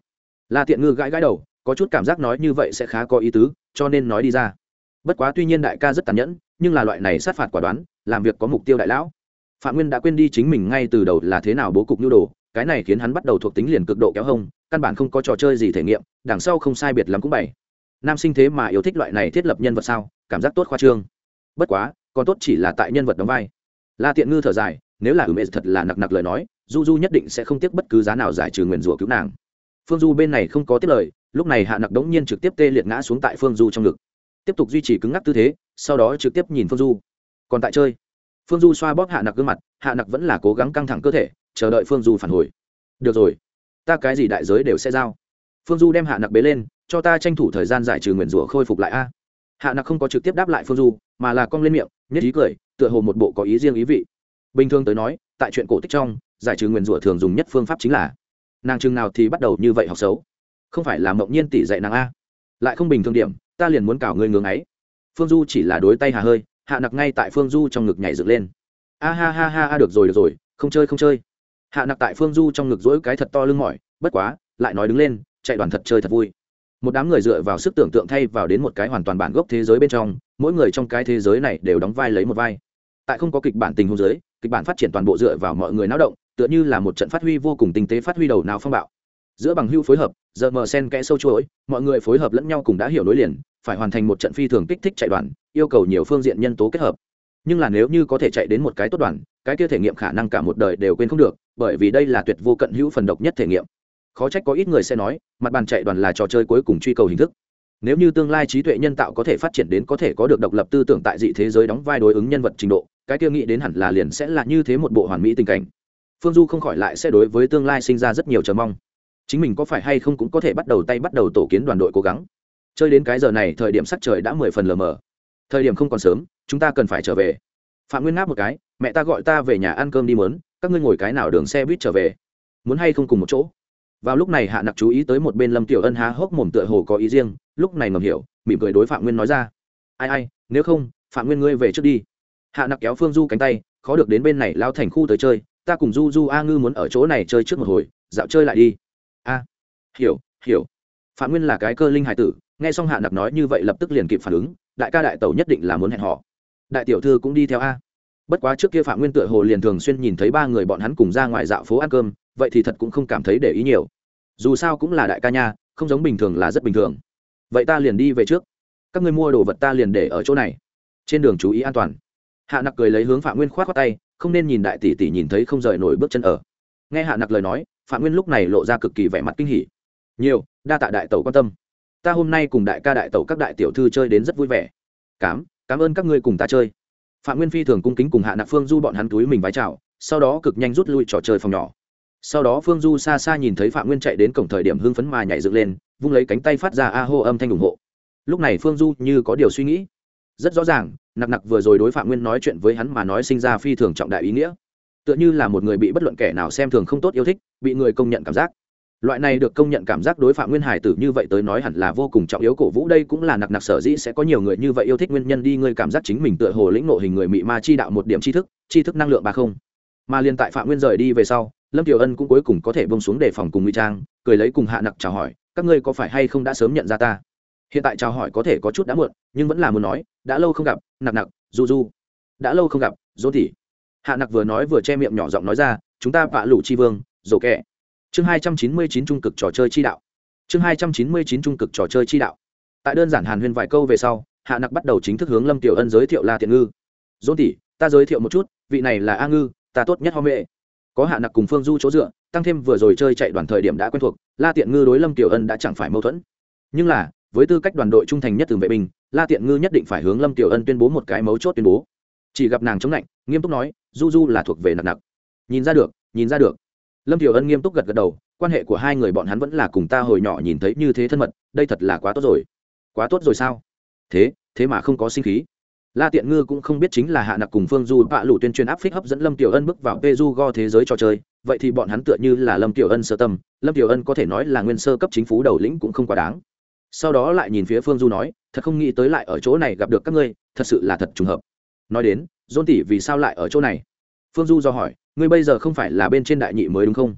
La tiện ngư gãi gãi đầu có chút cảm giác nói như vậy sẽ khá có ý tứ, cho nên nói đi ra. Bất quá tuy nhiên đại ca rất tàn nhẫn, nhưng là loại này sát phạt quả đoán, làm việc có mục tiêu đại lão. Phạm nguyên đã quên đi chính mình ngay từ đầu là thế nào bố cục nhu đồ, cái này khiến hắn bắt đầu thuộc tính liền cực độ kéo hông, căn bản không có trò chơi gì thể nghiệm, đằng sau không sai biệt lắm cũng bảy nam sinh thế mà yêu thích loại này thiết lập nhân vật sao, cảm giác tốt khoa trương. Bất quá, còn tốt chỉ là tại nhân vật đóng vai. La tiện ngư thở dài, nếu là ừm ệ thật là nặc nặc lời nói, du du nhất định sẽ không tiếc bất cứ giá nào giải trừ nguyền rủa cứu nàng. Phương du bên này không có tiết lời lúc này hạ nặc đống nhiên trực tiếp tê liệt ngã xuống tại phương du trong ngực tiếp tục duy trì cứng ngắc tư thế sau đó trực tiếp nhìn phương du còn tại chơi phương du xoa bóp hạ nặc gương mặt hạ nặc vẫn là cố gắng căng thẳng cơ thể chờ đợi phương du phản hồi được rồi ta cái gì đại giới đều sẽ giao phương du đem hạ nặc bế lên cho ta tranh thủ thời gian giải trừ nguyền rủa khôi phục lại a hạ nặc không có trực tiếp đáp lại phương du mà là cong lên miệng nhất ý cười tựa hồ một bộ có ý riêng ý vị bình thường tới nói tại chuyện cổ tích trong giải trừ nguyền rủa thường dùng nhất phương pháp chính là nàng chừng nào thì bắt đầu như vậy học xấu không phải là mộng nhiên tỷ dạy nàng a. Lại không bình thường điểm, ta liền muốn cào ngươi ngưỡng ấy. Phương du chỉ là đối tay hà hơi, hạ nặc ngay tại phương du trong ngực nhảy dựng lên. A ha ha ha, a, được rồi được rồi, không chơi không chơi. Hạ nặc tại phương du trong ngực dỗi cái thật to lưng mỏi, bất quá, lại nói đứng lên, chạy đoàn thật chơi thật vui. Một đám người dựa vào sức tưởng tượng thay vào đến một cái hoàn toàn bản gốc thế giới bên trong, mỗi người trong cái thế giới này đều đóng vai lấy một vai. Tại không có kịch bản tình huống giới kịch bản phát triển toàn bộ dựa vào mọi người náo động, tựa như là một trận phát huy vô cùng tinh tế phát huy đầu nào phong bạo giữa bằng hưu phối hợp, giờ mờ sen kẽ sâu chuỗi, mọi người phối hợp lẫn nhau cùng đã hiểu nối liền, phải hoàn thành một trận phi thường kích thích chạy đoàn, yêu cầu nhiều phương diện nhân tố kết hợp. Nhưng là nếu như có thể chạy đến một cái tốt đoàn, cái kia thể nghiệm khả năng cả một đời đều quên không được, bởi vì đây là tuyệt vô cận hữu phần độc nhất thể nghiệm. Khó trách có ít người sẽ nói, mặt bàn chạy đoàn là trò chơi cuối cùng truy cầu hình thức. Nếu như tương lai trí tuệ nhân tạo có thể phát triển đến có thể có được độc lập tư tưởng tại dị thế giới đóng vai đối ứng nhân vật trình độ, cái kia nghĩ đến hẳn là liền sẽ là như thế một bộ hoàn mỹ tình cảnh. Phương du không khỏi lại sẽ đối với tương lai sinh ra rất nhiều chờ mong chính mình có phải hay không cũng có thể bắt đầu tay bắt đầu tổ kiến đoàn đội cố gắng. Chơi đến cái giờ này, thời điểm sắc trời đã mười phần lờ mờ. Thời điểm không còn sớm, chúng ta cần phải trở về. Phạm nguyên ngáp một cái, mẹ ta gọi ta về nhà ăn cơm đi mớn, các ngươi ngồi cái nào đường xe buýt trở về? Muốn hay không cùng một chỗ? Vào lúc này hạ nặc chú ý tới một bên lâm tiểu ân há hốc mồm tựa hồ có ý riêng, lúc này ngầm hiểu, mỉm cười đối phạm nguyên nói ra, ai ai, nếu không, phạm nguyên ngươi về trước đi. Hạ nặc kéo phương du cánh tay, khó được đến bên này lao thành khu tới chơi, ta cùng du du a ngư muốn ở chỗ này chơi trước một hồi, dạo chơi lại đi a, hiểu hiểu. Phạm nguyên là cái cơ linh hải tử, nghe xong hạ nặc nói như vậy lập tức liền kịp phản ứng, đại ca đại tẩu nhất định là muốn hẹn họ. Đại tiểu thư cũng đi theo a. Bất quá trước kia phạm nguyên tựa hồ liền thường xuyên nhìn thấy ba người bọn hắn cùng ra ngoài dạo phố ăn cơm, vậy thì thật cũng không cảm thấy để ý nhiều. Dù sao cũng là đại ca nha, không giống bình thường là rất bình thường. Vậy ta liền đi về trước. Các người mua đồ vật ta liền để ở chỗ này. Trên đường chú ý an toàn. Hạ nặc cười lấy hướng phạm nguyên k h o á t khoác tay, không nên nhìn đại tỷ tỷ nhìn thấy không rời nổi bước chân ở. Nghe hạ nặc lời nói phạm nguyên lúc này lộ ra cực kỳ vẻ mặt kinh hỉ. Nhiều, đa tạ đại tẩu quan tâm. Ta hôm nay cùng đại ca đại tẩu các đại tiểu thư chơi đến rất vui vẻ. Cám cảm ơn các ngươi cùng ta chơi. Phạm nguyên phi thường cung kính cùng hạ nạp phương du bọn hắn túi mình vái chào, sau đó cực nhanh rút lui trò chơi phòng nhỏ. Sau đó phương du xa xa nhìn thấy phạm nguyên chạy đến cổng thời điểm hưng phấn mà nhảy dựng lên, vung lấy cánh tay phát ra a hô âm thanh ủng hộ. Lúc này phương du như có điều suy nghĩ. Rất rõ ràng, nặc nặc vừa rồi đối phạm nguyên nói chuyện với hắn mà nói sinh ra phi thường trọng đại ý nghĩa tựa như là một người bị bất luận kẻ nào xem thường không tốt yêu thích, bị người công nhận cảm giác. Loại này được công nhận cảm giác đối phạm nguyên hải tử như vậy tới nói hẳn là vô cùng trọng yếu cổ vũ, đây cũng là nặc nặc sở dĩ sẽ có nhiều người như vậy yêu thích nguyên nhân đi ngươi cảm giác chính mình tựa hồ lĩnh nộ hình người mị ma chi đạo một điểm tri thức tri thức năng lượng ba không. Mà liên tại phạm nguyên rời đi về sau, lâm tiểu ân cũng cuối cùng có thể bông xuống đề phòng cùng ngụy trang, cười lấy cùng hạ nặc chào hỏi, các ngươi có phải hay không đã sớm nhận ra ta? Hiện tại chào hỏi có thể có chút đã muộn, nhưng vẫn là muốn nói, đã lâu không gặp, nặc nặc, du du. Đã lâu không gặp, dỗ tỉ hạ nặc vừa nói vừa che miệng nhỏ giọng nói ra, chúng ta vạ lũ chi vương, rổ kẹ. Chương hai trăm chín mươi chín trung cực trò chơi chi đạo. Chương hai trăm chín mươi chín trung cực trò chơi chi đạo. Tại đơn giản hàn huyên vài câu về sau, hạ nặc bắt đầu chính thức hướng lâm tiểu ân giới thiệu la tiện ngư. Dỗ tỉ ta giới thiệu một chút, vị này là a ngư, ta tốt nhất ho mệ có hạ nặc cùng phương du chỗ dựa, tăng thêm vừa rồi chơi chạy đoàn thời điểm đã quen thuộc, la tiện ngư đối lâm tiểu ân đã chẳng phải mâu thuẫn. Nhưng là, với tư cách đoàn đội trung thành nhất từ vệ binh, la tiện ngư nhất định phải hướng lâm tiểu ân tuyên bố một cái mấu chốt tuyên bố. Chỉ gặp nàng chống lạnh, nghiêm túc nói du du là thuộc về nặc nặc. Nhìn ra được, nhìn ra được. Lâm thiểu ân nghiêm túc gật gật đầu, quan hệ của hai người bọn hắn vẫn là cùng ta hồi nhỏ nhìn thấy như thế thân mật, đây thật là quá tốt rồi. Quá tốt rồi sao? Thế thế mà không có sinh khí. La tiện ngư cũng không biết chính là hạ nặc cùng phương du bạ lụ tuyên truyền áp phích hấp dẫn lâm tiểu ân bước vào pê du go thế giới trò chơi. Vậy thì bọn hắn tựa như là lâm tiểu ân sơ tâm, lâm tiểu ân có thể nói là nguyên sơ cấp chính phủ đầu lĩnh cũng không quá đáng. Sau đó lại nhìn phía phương du nói, thật không nghĩ tới lại ở chỗ này gặp được các ngươi, thật sự là thật trùng hợp. Nói đến dôn tỷ vì sao lại ở chỗ này? Phương du do hỏi, ngươi bây giờ không phải là bên trên đại nhị mới đúng không?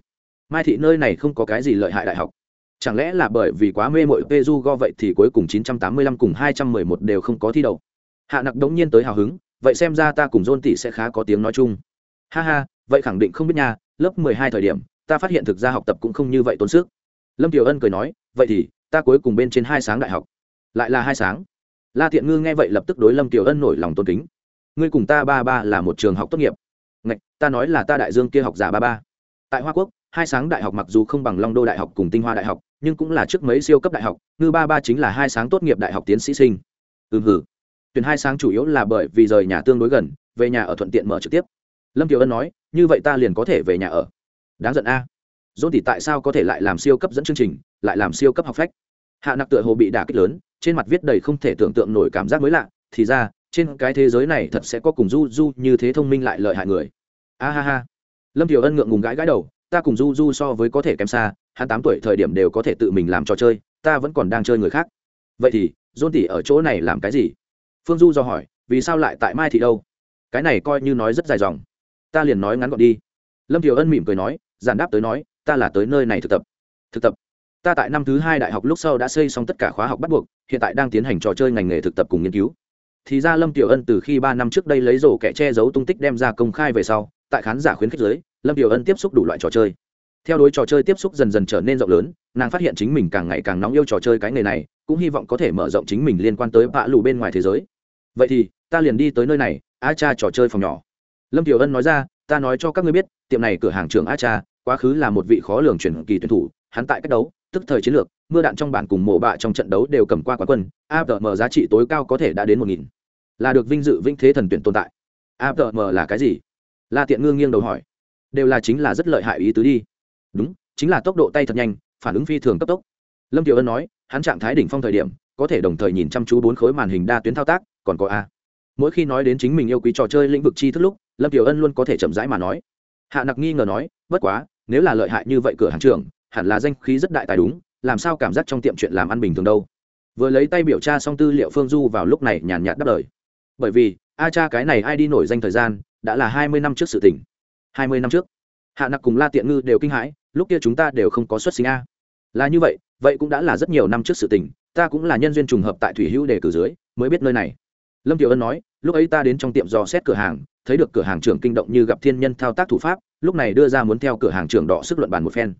Mai thị nơi này không có cái gì lợi hại đại học. Chẳng lẽ là bởi vì quá mê mội pê du go vậy thì cuối cùng 985 cùng 211 đều không có thi đậu? Hạ nặc đống nhiên tới hào hứng, vậy xem ra ta cùng dôn tỷ sẽ khá có tiếng nói chung. Ha ha, vậy khẳng định không biết nha, lớp mười hai thời điểm, ta phát hiện thực ra học tập cũng không như vậy tốn sức. Lâm tiểu ân cười nói, vậy thì, ta cuối cùng bên trên hai sáng đại học. Lại là hai sáng. La thiện ngư nghe vậy lập tức đối lâm tiểu ân nổi lòng tôn kính ngươi cùng ta ba ba là một trường học tốt nghiệp. Ngạch, ta nói là ta đại dương kia học giả ba ba. Tại hoa quốc, hai sáng đại học mặc dù không bằng long đô đại học cùng tinh hoa đại học, nhưng cũng là trước mấy siêu cấp đại học, ngư ba ba chính là hai sáng tốt nghiệp đại học tiến sĩ sinh. Ừm hử tuyển hai sáng chủ yếu là bởi vì rời nhà tương đối gần, về nhà ở thuận tiện mở trực tiếp. Lâm kiều ân nói, như vậy ta liền có thể về nhà ở. Đáng giận a. À. dôn tại sao có thể lại làm siêu cấp dẫn chương trình, lại làm siêu cấp học phách? Hạ nặc tựa hồ bị đả kích lớn, trên mặt viết đầy không thể tưởng tượng nổi cảm giác mới lạ, thì ra trên cái thế giới này thật sẽ có cùng du du như thế thông minh lại lợi hại người. A ha ha. Lâm tiểu ân ngượng ngùng gãi gãi đầu, ta cùng du du so với có thể kém xa, hắn tám tuổi thời điểm đều có thể tự mình làm trò chơi, ta vẫn còn đang chơi người khác. Vậy thì dôn tỷ ở chỗ này làm cái gì? Phương du do hỏi, vì sao lại tại mai thị đâu? Cái này coi như nói rất dài dòng. Ta liền nói ngắn gọn đi. Lâm thiểu ân mỉm cười nói, giản đáp tới nói, ta là tới nơi này thực tập. Thực tập? Ta tại năm thứ hai đại học lúc sau đã xây xong tất cả khóa học bắt buộc, hiện tại đang tiến hành trò chơi ngành nghề thực tập cùng nghiên cứu thì ra lâm tiểu ân từ khi ba năm trước đây lấy rổ kẻ che giấu tung tích đem ra công khai về sau, tại khán giả khuyến khích giới lâm tiểu ân tiếp xúc đủ loại trò chơi. Theo đối trò chơi tiếp xúc dần dần trở nên rộng lớn, nàng phát hiện chính mình càng ngày càng nóng yêu trò chơi cái nghề này, cũng hy vọng có thể mở rộng chính mình liên quan tới bạ lù bên ngoài thế giới. Vậy thì, ta liền đi tới nơi này, a cha trò chơi phòng nhỏ. Lâm tiểu ân nói ra, ta nói cho các ngươi biết, tiệm này cửa hàng trưởng a cha, quá khứ là một vị khó lường chuyển kỳ tuyển thủ, hắn tại cách đấu tức thời chiến lược, mưa đạn trong bản cùng mổ bạ trong trận đấu đều cầm qua quán quân apm giá trị tối cao có thể đã đến một nghìn. Là được vinh dự vinh thế thần tuyển tồn tại. Apm là cái gì? La tiện ngương nghiêng đầu hỏi. Đều là chính là rất lợi hại ý tứ đi. Đúng, chính là tốc độ tay thật nhanh, phản ứng phi thường cấp tốc. Lâm tiểu ân nói, hắn trạng thái đỉnh phong thời điểm, có thể đồng thời nhìn chăm chú bốn khối màn hình đa tuyến thao tác, còn có a. Mỗi khi nói đến chính mình yêu quý trò chơi lĩnh vực chi thức lúc, lâm tiểu ân luôn có thể chậm rãi mà nói. Hạ nặc nghi ngờ nói, bất quá, nếu là lợi hại như vậy cửa hàng trưởng hẳn là danh khí rất đại tài đúng, làm sao cảm giác trong tiệm chuyện làm ăn bình thường đâu. Vừa lấy tay biểu tra xong tư liệu phương du vào lúc này nhàn nhạt đáp lời. Bởi vì, a cha cái này ai đi nổi danh thời gian, đã là hai mươi năm trước sự tỉnh hai mươi năm trước. Hạ nặc cùng la tiện ngư đều kinh hãi, lúc kia chúng ta đều không có xuất sinh a. Là như vậy vậy cũng đã là rất nhiều năm trước sự tình, ta cũng là nhân duyên trùng hợp tại thủy hữu đề cử dưới, mới biết nơi này. Lâm tiểu ân nói, lúc ấy ta đến trong tiệm dò xét cửa hàng, thấy được cửa hàng trưởng kinh động như gặp thiên nhân thao tác thủ pháp, lúc này đưa ra muốn theo cửa hàng trưởng đọ sức luận bàn một phen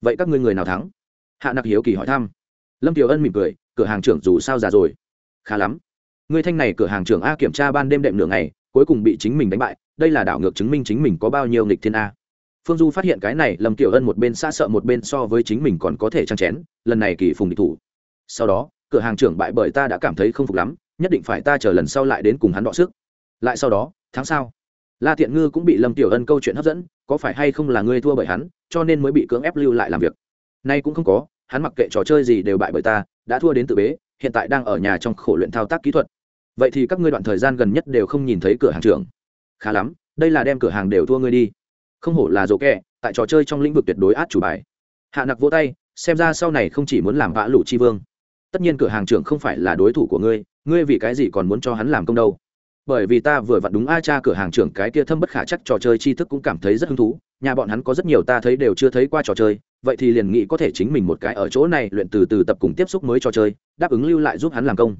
vậy các ngươi người nào thắng? Hạ nặc hiếu kỳ hỏi thăm. Lâm tiểu ân mỉm cười, cửa hàng trưởng dù sao già rồi. Khá lắm. Người thanh này cửa hàng trưởng a kiểm tra ban đêm đệm nửa ngày, cuối cùng bị chính mình đánh bại, đây là đảo ngược chứng minh chính mình có bao nhiêu nghịch thiên a. Phương du phát hiện cái này, lâm tiểu ân một bên xa sợ một bên so với chính mình còn có thể trang chén, lần này kỳ phùng địch thủ. Sau đó, cửa hàng trưởng bại bởi ta đã cảm thấy không phục lắm, nhất định phải ta chờ lần sau lại đến cùng hắn đọ sức. Lại sau đó, tháng sau la tiện ngư cũng bị lâm tiểu ân câu chuyện hấp dẫn, có phải hay không là ngươi thua bởi hắn, cho nên mới bị cưỡng ép lưu lại làm việc? Nay cũng không có, hắn mặc kệ trò chơi gì đều bại bởi ta, đã thua đến tự bế, hiện tại đang ở nhà trong khổ luyện thao tác kỹ thuật. Vậy thì các ngươi đoạn thời gian gần nhất đều không nhìn thấy cửa hàng trưởng. Khá lắm, đây là đem cửa hàng đều thua ngươi đi. Không hổ là dỗ kẹ, tại trò chơi trong lĩnh vực tuyệt đối át chủ bài. Hạ nặc vỗ tay, xem ra sau này không chỉ muốn làm vã lụ chi vương, tất nhiên cửa hàng trưởng không phải là đối thủ của ngươi ngươi vì cái gì còn muốn cho hắn làm công đâu? Bởi vì ta vừa vặn đúng a cha cửa hàng trưởng cái kia thâm bất khả chắc trò chơi tri thức cũng cảm thấy rất hứng thú, nhà bọn hắn có rất nhiều ta thấy đều chưa thấy qua trò chơi, vậy thì liền nghĩ có thể chính mình một cái ở chỗ này luyện từ từ tập cùng tiếp xúc mới trò chơi, đáp ứng lưu lại giúp hắn làm công.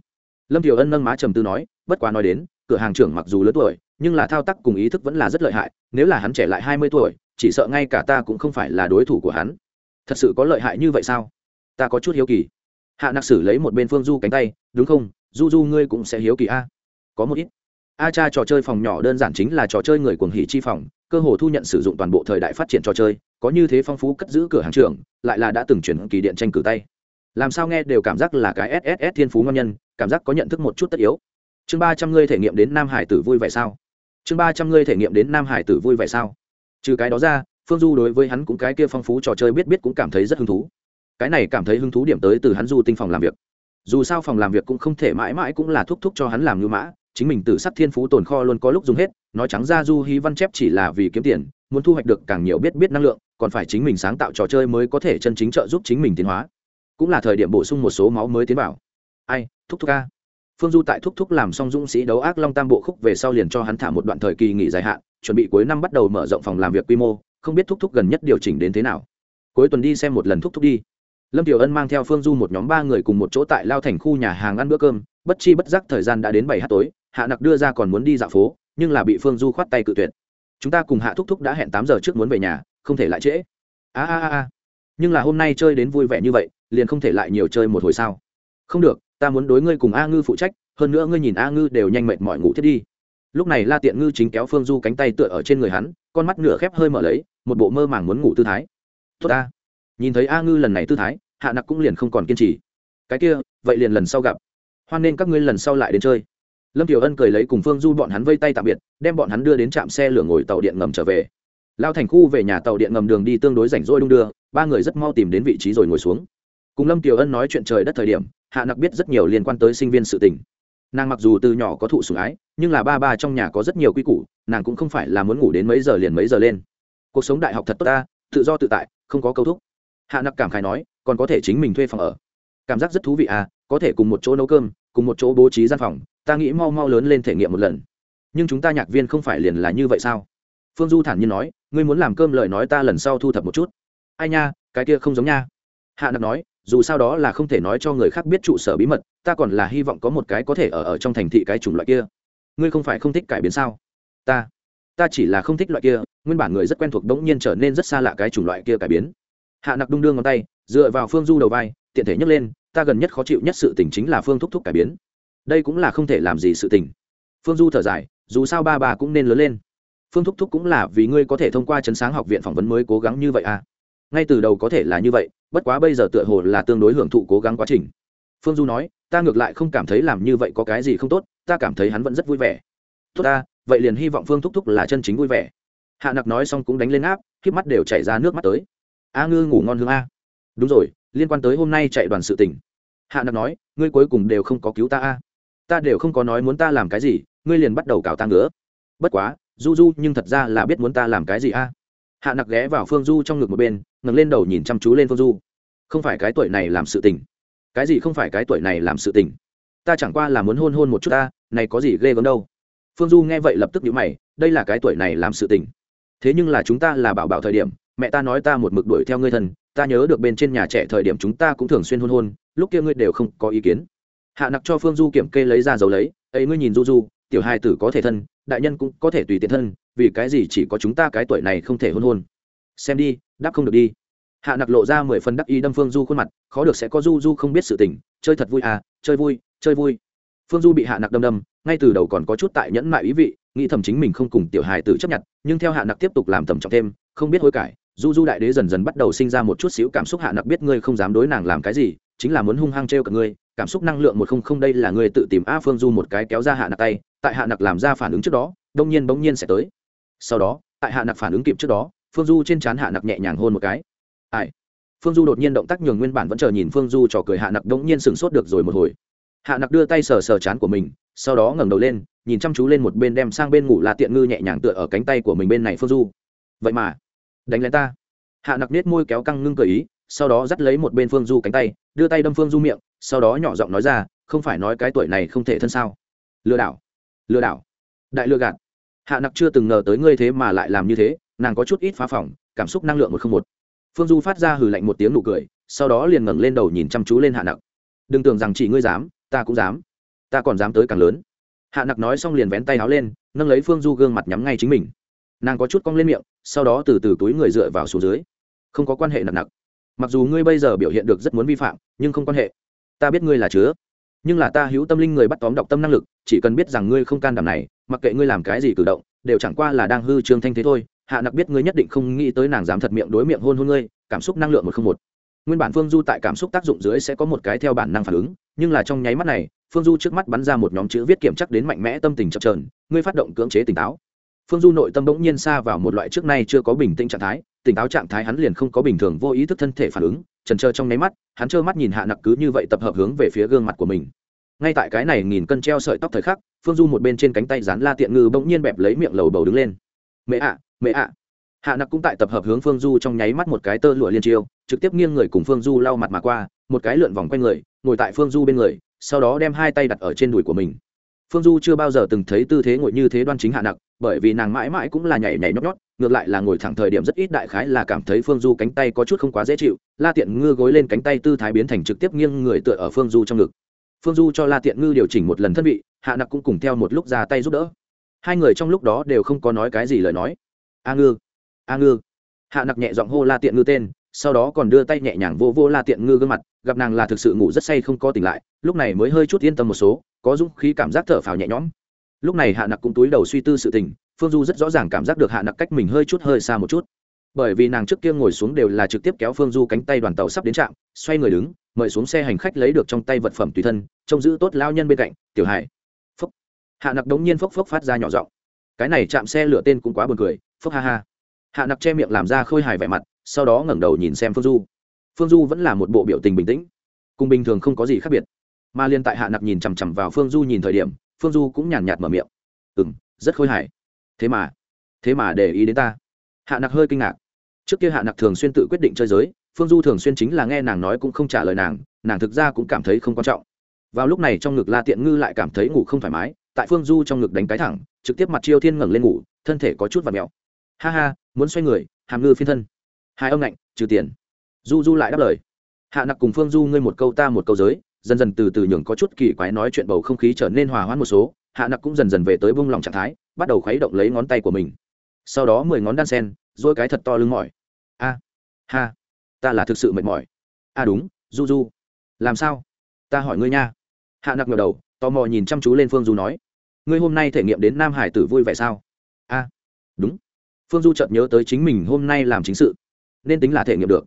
Lâm thiều ân nâng má trầm tư nói, bất quá nói đến, cửa hàng trưởng mặc dù lớn tuổi, nhưng là thao tác cùng ý thức vẫn là rất lợi hại, nếu là hắn trẻ lại hai mươi tuổi, chỉ sợ ngay cả ta cũng không phải là đối thủ của hắn. Thật sự có lợi hại như vậy sao? Ta có chút hiếu kỳ. Hạ nặc sử lấy một bên phương du cánh tay, đúng không? Du du ngươi cũng sẽ hiếu kỳ a. Có một ít a cha trò chơi phòng nhỏ đơn giản chính là trò chơi người cuồng hỉ chi phòng, cơ hồ thu nhận sử dụng toàn bộ thời đại phát triển trò chơi, có như thế phong phú cất giữ cửa hàng trường, lại là đã từng chuyển kỳ điện tranh cử tay. Làm sao nghe đều cảm giác là cái sss thiên phú ngon nhân, cảm giác có nhận thức một chút tất yếu. Chương ba trăm ngươi thể nghiệm đến nam hải tử vui vẻ sao? Chương ba trăm ngươi thể nghiệm đến nam hải tử vui vẻ sao? Trừ cái đó ra, phương du đối với hắn cũng cái kia phong phú trò chơi biết biết cũng cảm thấy rất hứng thú. Cái này cảm thấy hứng thú điểm tới từ hắn du tinh phòng làm việc. Dù sao phòng làm việc cũng không thể mãi mãi cũng là thúc thúc cho hắn làm như mã chính mình tự sắc thiên phú tồn kho luôn có lúc dùng hết, nói trắng ra du hí văn chép chỉ là vì kiếm tiền, muốn thu hoạch được càng nhiều biết biết năng lượng, còn phải chính mình sáng tạo trò chơi mới có thể chân chính trợ giúp chính mình tiến hóa. Cũng là thời điểm bổ sung một số máu mới tiến vào. Ai, thúc thúc ca phương du tại thúc thúc làm xong dũng sĩ đấu ác long tam bộ khúc về sau liền cho hắn thả một đoạn thời kỳ nghỉ dài hạn, chuẩn bị cuối năm bắt đầu mở rộng phòng làm việc quy mô, không biết thúc thúc gần nhất điều chỉnh đến thế nào. Cuối tuần đi xem một lần thúc thúc đi. Lâm tiểu ân mang theo phương du một nhóm ba người cùng một chỗ tại lao thành khu nhà hàng ăn bữa cơm, bất chi bất giác thời gian đã đến bảy h tối hạ nặc đưa ra còn muốn đi dạo phố, nhưng là bị phương du khoát tay cự tuyệt. Chúng ta cùng hạ thúc thúc đã hẹn tám giờ trước muốn về nhà, không thể lại trễ. A a a nhưng là hôm nay chơi đến vui vẻ như vậy, liền không thể lại nhiều chơi một hồi sao? Không được, ta muốn đối ngươi cùng a ngư phụ trách, hơn nữa ngươi nhìn a ngư đều nhanh mệt mỏi ngủ thiết đi. Lúc này la tiện ngư chính kéo phương du cánh tay tựa ở trên người hắn, con mắt nửa khép hơi mở lấy, một bộ mơ màng muốn ngủ tư thái. Tốt ta. Nhìn thấy a ngư lần này tư thái, hạ nặc cũng liền không còn kiên trì. Cái kia, vậy liền lần sau gặp. Hoan nên các ngươi lần sau lại đến chơi lâm tiểu ân cười lấy cùng phương du bọn hắn vây tay tạm biệt, đem bọn hắn đưa đến trạm xe lửa ngồi tàu điện ngầm trở về. Lao thành khu về nhà tàu điện ngầm đường đi tương đối rảnh rỗi đung đưa, ba người rất mau tìm đến vị trí rồi ngồi xuống. Cùng lâm tiểu ân nói chuyện trời đất thời điểm, hạ nặc biết rất nhiều liên quan tới sinh viên sự tình. Nàng mặc dù từ nhỏ có thụ sủng ái, nhưng là ba ba trong nhà có rất nhiều quy củ, nàng cũng không phải là muốn ngủ đến mấy giờ liền mấy giờ lên. Cuộc sống đại học thật tốt ta, tự do tự tại, không có câu thúc. Hạ nặc cảm khai nói, còn có thể chính mình thuê phòng ở. Cảm giác rất thú vị à có thể cùng một chỗ nấu cơm cùng một chỗ bố trí gian phòng, ta nghĩ mau mau lớn lên thể nghiệm một lần. Nhưng chúng ta nhạc viên không phải liền là như vậy sao? Phương du thản nhiên nói, ngươi muốn làm cơm lời nói ta lần sau thu thập một chút. Ai nha, cái kia không giống nha. Hạ nặc nói, dù sao đó là không thể nói cho người khác biết trụ sở bí mật, ta còn là hy vọng có một cái có thể ở ở trong thành thị cái chủng loại kia. Ngươi không phải không thích cải biến sao? Ta ta chỉ là không thích loại kia, nguyên bản người rất quen thuộc đ ố n g nhiên trở nên rất xa lạ cái chủng loại kia cải biến. Hạ nặc đung đương ngón tay, dựa vào phương du đầu vai, tiện thể nhấc lên ta gần nhất khó chịu nhất sự tình chính là phương thúc thúc cải biến. Đây cũng là không thể làm gì sự tình. Phương du thở dài, dù sao ba bà cũng nên lớn lên. Phương thúc thúc cũng là vì ngươi có thể thông qua chấn sáng học viện phỏng vấn mới cố gắng như vậy à? Ngay từ đầu có thể là như vậy, bất quá bây giờ tựa hồ là tương đối hưởng thụ cố gắng quá trình. Phương du nói, ta ngược lại không cảm thấy làm như vậy có cái gì không tốt, ta cảm thấy hắn vẫn rất vui vẻ. Tốt ta, vậy liền hy vọng phương thúc thúc là chân chính vui vẻ. Hạ nặc nói xong cũng đánh lên áp k mắt đều chảy ra nước mắt tới. A ngư ngủ ngon hương a. Đúng rồi liên quan tới hôm nay chạy đoàn sự tỉnh hạ nặc nói, ngươi cuối cùng đều không có cứu ta a. Ta đều không có nói muốn ta làm cái gì, ngươi liền bắt đầu cào ta ngứa. Bất quá, du du nhưng thật ra là biết muốn ta làm cái gì a. Hạ nặc ghé vào phương du trong ngực một bên, ngẩng lên đầu nhìn chăm chú lên phương du. Không phải cái tuổi này làm sự tình. Cái gì không phải cái tuổi này làm sự tình? Ta chẳng qua là muốn hôn hôn một chút ta, này có gì ghê gớm đâu. Phương du nghe vậy lập tức nhíu mày, đây là cái tuổi này làm sự tình. Thế nhưng là chúng ta là bảo bảo thời điểm, mẹ ta nói ta một mực đuổi theo ngươi thân ta nhớ được bên trên nhà trẻ thời điểm chúng ta cũng thường xuyên hôn hôn, lúc kia ngươi đều không có ý kiến. Hạ nặc cho phương du kiểm kê lấy ra dấu lấy, ấy, ngươi nhìn du du, tiểu hai tử có thể thân, đại nhân cũng có thể tùy tiện thân, vì cái gì chỉ có chúng ta cái tuổi này không thể hôn hôn? Xem đi, đáp không được đi. Hạ nặc lộ ra mười phần đắc ý đâm phương du khuôn mặt, khó được sẽ có du du không biết sự tình, chơi thật vui à chơi vui chơi vui. Phương du bị hạ nặc đâm đâm, ngay từ đầu còn có chút tại nhẫn mại ý vị, nghĩ thầm chính mình không cùng tiểu hài tử chấp nhận, nhưng theo hạ nặc tiếp tục làm tầm trọng thêm, không biết hối cải du du đại đế dần dần bắt đầu sinh ra một chút xíu cảm xúc hạ nặc biết ngươi không dám đối nàng làm cái gì, chính là muốn hung hăng t r cả ngươi, cảm xúc năng lượng một không không đây là ngươi tự tìm a phương du một cái kéo ra hạ nặc tay, tại hạ nặc làm ra phản ứng trước đó, đông nhiên bỗng nhiên sẽ tới. Sau đó, tại hạ nặc phản ứng kịp trước đó, phương du trên trán hạ nặc nhẹ nhàng hôn một cái. Ai? Phương du đột nhiên động tác nhường nguyên bản vẫn chờ nhìn phương du trò cười hạ nặc đống nhiên sửng sốt được rồi một hồi. Hạ nặc đưa tay sờ sờ chán của mình, sau đó ngẩng đầu lên, nhìn chăm chú lên một bên đem sang bên ngủ là tiện ngư nhẹ nhàng tựa ở cánh tay của mình bên này phương du. Vậy mà đánh lén ta. Hạ nặc nết môi kéo căng ngưng cờ ý, sau đó dắt lấy một bên phương du cánh tay, đưa tay đâm phương du miệng, sau đó nhỏ giọng nói ra, không phải nói cái tuổi này không thể thân sao? Lừa đảo lừa đảo, đại lừa gạt. Hạ nặc chưa từng ngờ tới ngươi thế mà lại làm như thế, nàng có chút ít phá phỏng cảm xúc năng lượng một không một. Phương du phát ra hừ lạnh một tiếng nụ cười, sau đó liền ngẩng lên đầu nhìn chăm chú lên hạ nặc. Đừng tưởng rằng chỉ ngươi dám, ta cũng dám, ta còn dám tới càng lớn. Hạ nặc nói xong liền vén tay áo lên, nâng lấy phương du gương mặt nhắm ngay chính mình nàng có chút cong lên miệng, sau đó từ từ túi người dựa vào xuống dưới. Không có quan hệ nặng nặc. Mặc dù ngươi bây giờ biểu hiện được rất muốn vi phạm, nhưng không quan hệ. Ta biết ngươi là chứa. Nhưng là ta hữu tâm linh người bắt tóm đọc tâm năng lực, chỉ cần biết rằng ngươi không can đảm này, mặc kệ ngươi làm cái gì cử động, đều chẳng qua là đang hư trương thanh thế thôi. Hạ nặc biết ngươi nhất định không nghĩ tới nàng dám thật miệng đối miệng hôn hôn ngươi, cảm xúc năng lượng một không một. Nguyên bản phương du tại cảm xúc tác dụng dưới sẽ có một cái theo bản năng phản ứng, nhưng là trong nháy mắt này, phương du trước mắt bắn ra một nhóm chữ viết kiểm chắc đến mạnh mẽ tâm tình chập trờn ngươi phát động cưỡng chế tỉnh táo phương du nội tâm bỗng nhiên xa vào một loại trước nay chưa có bình tĩnh trạng thái, tỉnh táo trạng thái hắn liền không có bình thường vô ý thức thân thể phản ứng, trần trơ trong nháy mắt, hắn trơ mắt nhìn hạ nặc cứ như vậy tập hợp hướng về phía gương mặt của mình. Ngay tại cái này nghìn cân treo sợi tóc thời khắc, phương du một bên trên cánh tay dán la tiện ngư bỗng nhiên bẹp lấy miệng lầu bầu đứng lên. Mẹ ạ mẹ ạ. Hạ nặc cũng tại tập hợp hướng phương du trong nháy mắt một cái tơ lụa liên chiêu, trực tiếp nghiêng người cùng phương du lau mặt mà qua, một cái lượn vòng quanh người, ngồi tại phương du bên người, sau đó đem hai tay đặt ở trên đùi của mình phương du chưa bao giờ từng thấy tư thế ngồi như thế đoan chính hạ nặc bởi vì nàng mãi mãi cũng là nhảy nhảy nhót nhót, ngược lại là ngồi thẳng thời điểm rất ít đại khái là cảm thấy phương du cánh tay có chút không quá dễ chịu, la tiện ngư gối lên cánh tay tư thái biến thành trực tiếp nghiêng người tựa ở phương du trong ngực. Phương du cho la tiện ngư điều chỉnh một lần thân vị, hạ nặc cũng cùng theo một lúc ra tay giúp đỡ. Hai người trong lúc đó đều không có nói cái gì lời nói. A ngư a ngư. Hạ nặc nhẹ giọng hô la tiện ngư tên sau đó còn đưa tay nhẹ nhàng vô vô la tiện ngư gương mặt, gặp nàng là thực sự ngủ rất say không có tỉnh lại, lúc này mới hơi chút yên tâm một số, có dũng khí cảm giác thở phào nhẹ nhõm. Lúc này hạ nặc cũng túi đầu suy tư sự tình, phương du rất rõ ràng cảm giác được hạ nặc cách mình hơi chút hơi xa một chút. Bởi vì nàng trước kia ngồi xuống đều là trực tiếp kéo phương du cánh tay đoàn tàu sắp đến trạm, xoay người đứng, mời xuống xe hành khách lấy được trong tay vật phẩm tùy thân, trông giữ tốt lao nhân bên cạnh, tiểu hải. Phúc. Hạ nặc đống nhiên phốc phốc phát ra nhỏ giọng. Cái này chạm xe lửa tên cũng quá buồn cười phúc ha ha. Hạ nặc che miệng làm ra khôi hài vẻ mặt sau đó ngẩng đầu nhìn xem phương du. Phương du vẫn là một bộ biểu tình bình tĩnh, cùng bình thường không có gì khác biệt. Mà liên tại hạ nặc nhìn chằm chằm vào phương du nhìn thời điểm, phương du cũng nhàn nhạt mở miệng. Ừ m rất khôi hài. Thế mà thế mà để ý đến ta. Hạ nặc hơi kinh ngạc. Trước kia hạ nặc thường xuyên tự quyết định chơi giới, phương du thường xuyên chính là nghe nàng nói cũng không trả lời nàng nàng thực ra cũng cảm thấy không quan trọng. Vào lúc này trong ngực la tiện ngư lại cảm thấy ngủ không thoải mái, tại phương du trong ngực đánh cái thẳng, trực tiếp mặt chiêu thiên ngẩng lên ngủ, thân thể có chút và mèo. Ha ha, muốn xoay người, hàm ngư phiên thân hai ông lạnh trừ tiền. Du du lại đáp lời. Hạ nặc cùng phương du ngươi một câu ta một câu giới, dần dần từ từ nhường có chút kỳ quái nói chuyện bầu không khí trở nên hòa hoãn một số, hạ nặc cũng dần dần về tới bông lòng trạng thái, bắt đầu khuấy động lấy ngón tay của mình. Sau đó mười ngón đan sen dỗi cái thật to lưng mỏi. A, ha, ta là thực sự mệt mỏi. A, đúng du du làm sao? Ta hỏi ngươi nha. Hạ nặc ngờ đầu, tò mò nhìn chăm chú lên phương du nói. Ngươi hôm nay thể nghiệm đến nam hải tử vui vẻ sao? A, đúng. Phương du chợt nhớ tới chính mình hôm nay làm chính sự nên tính là thể nghiệm được.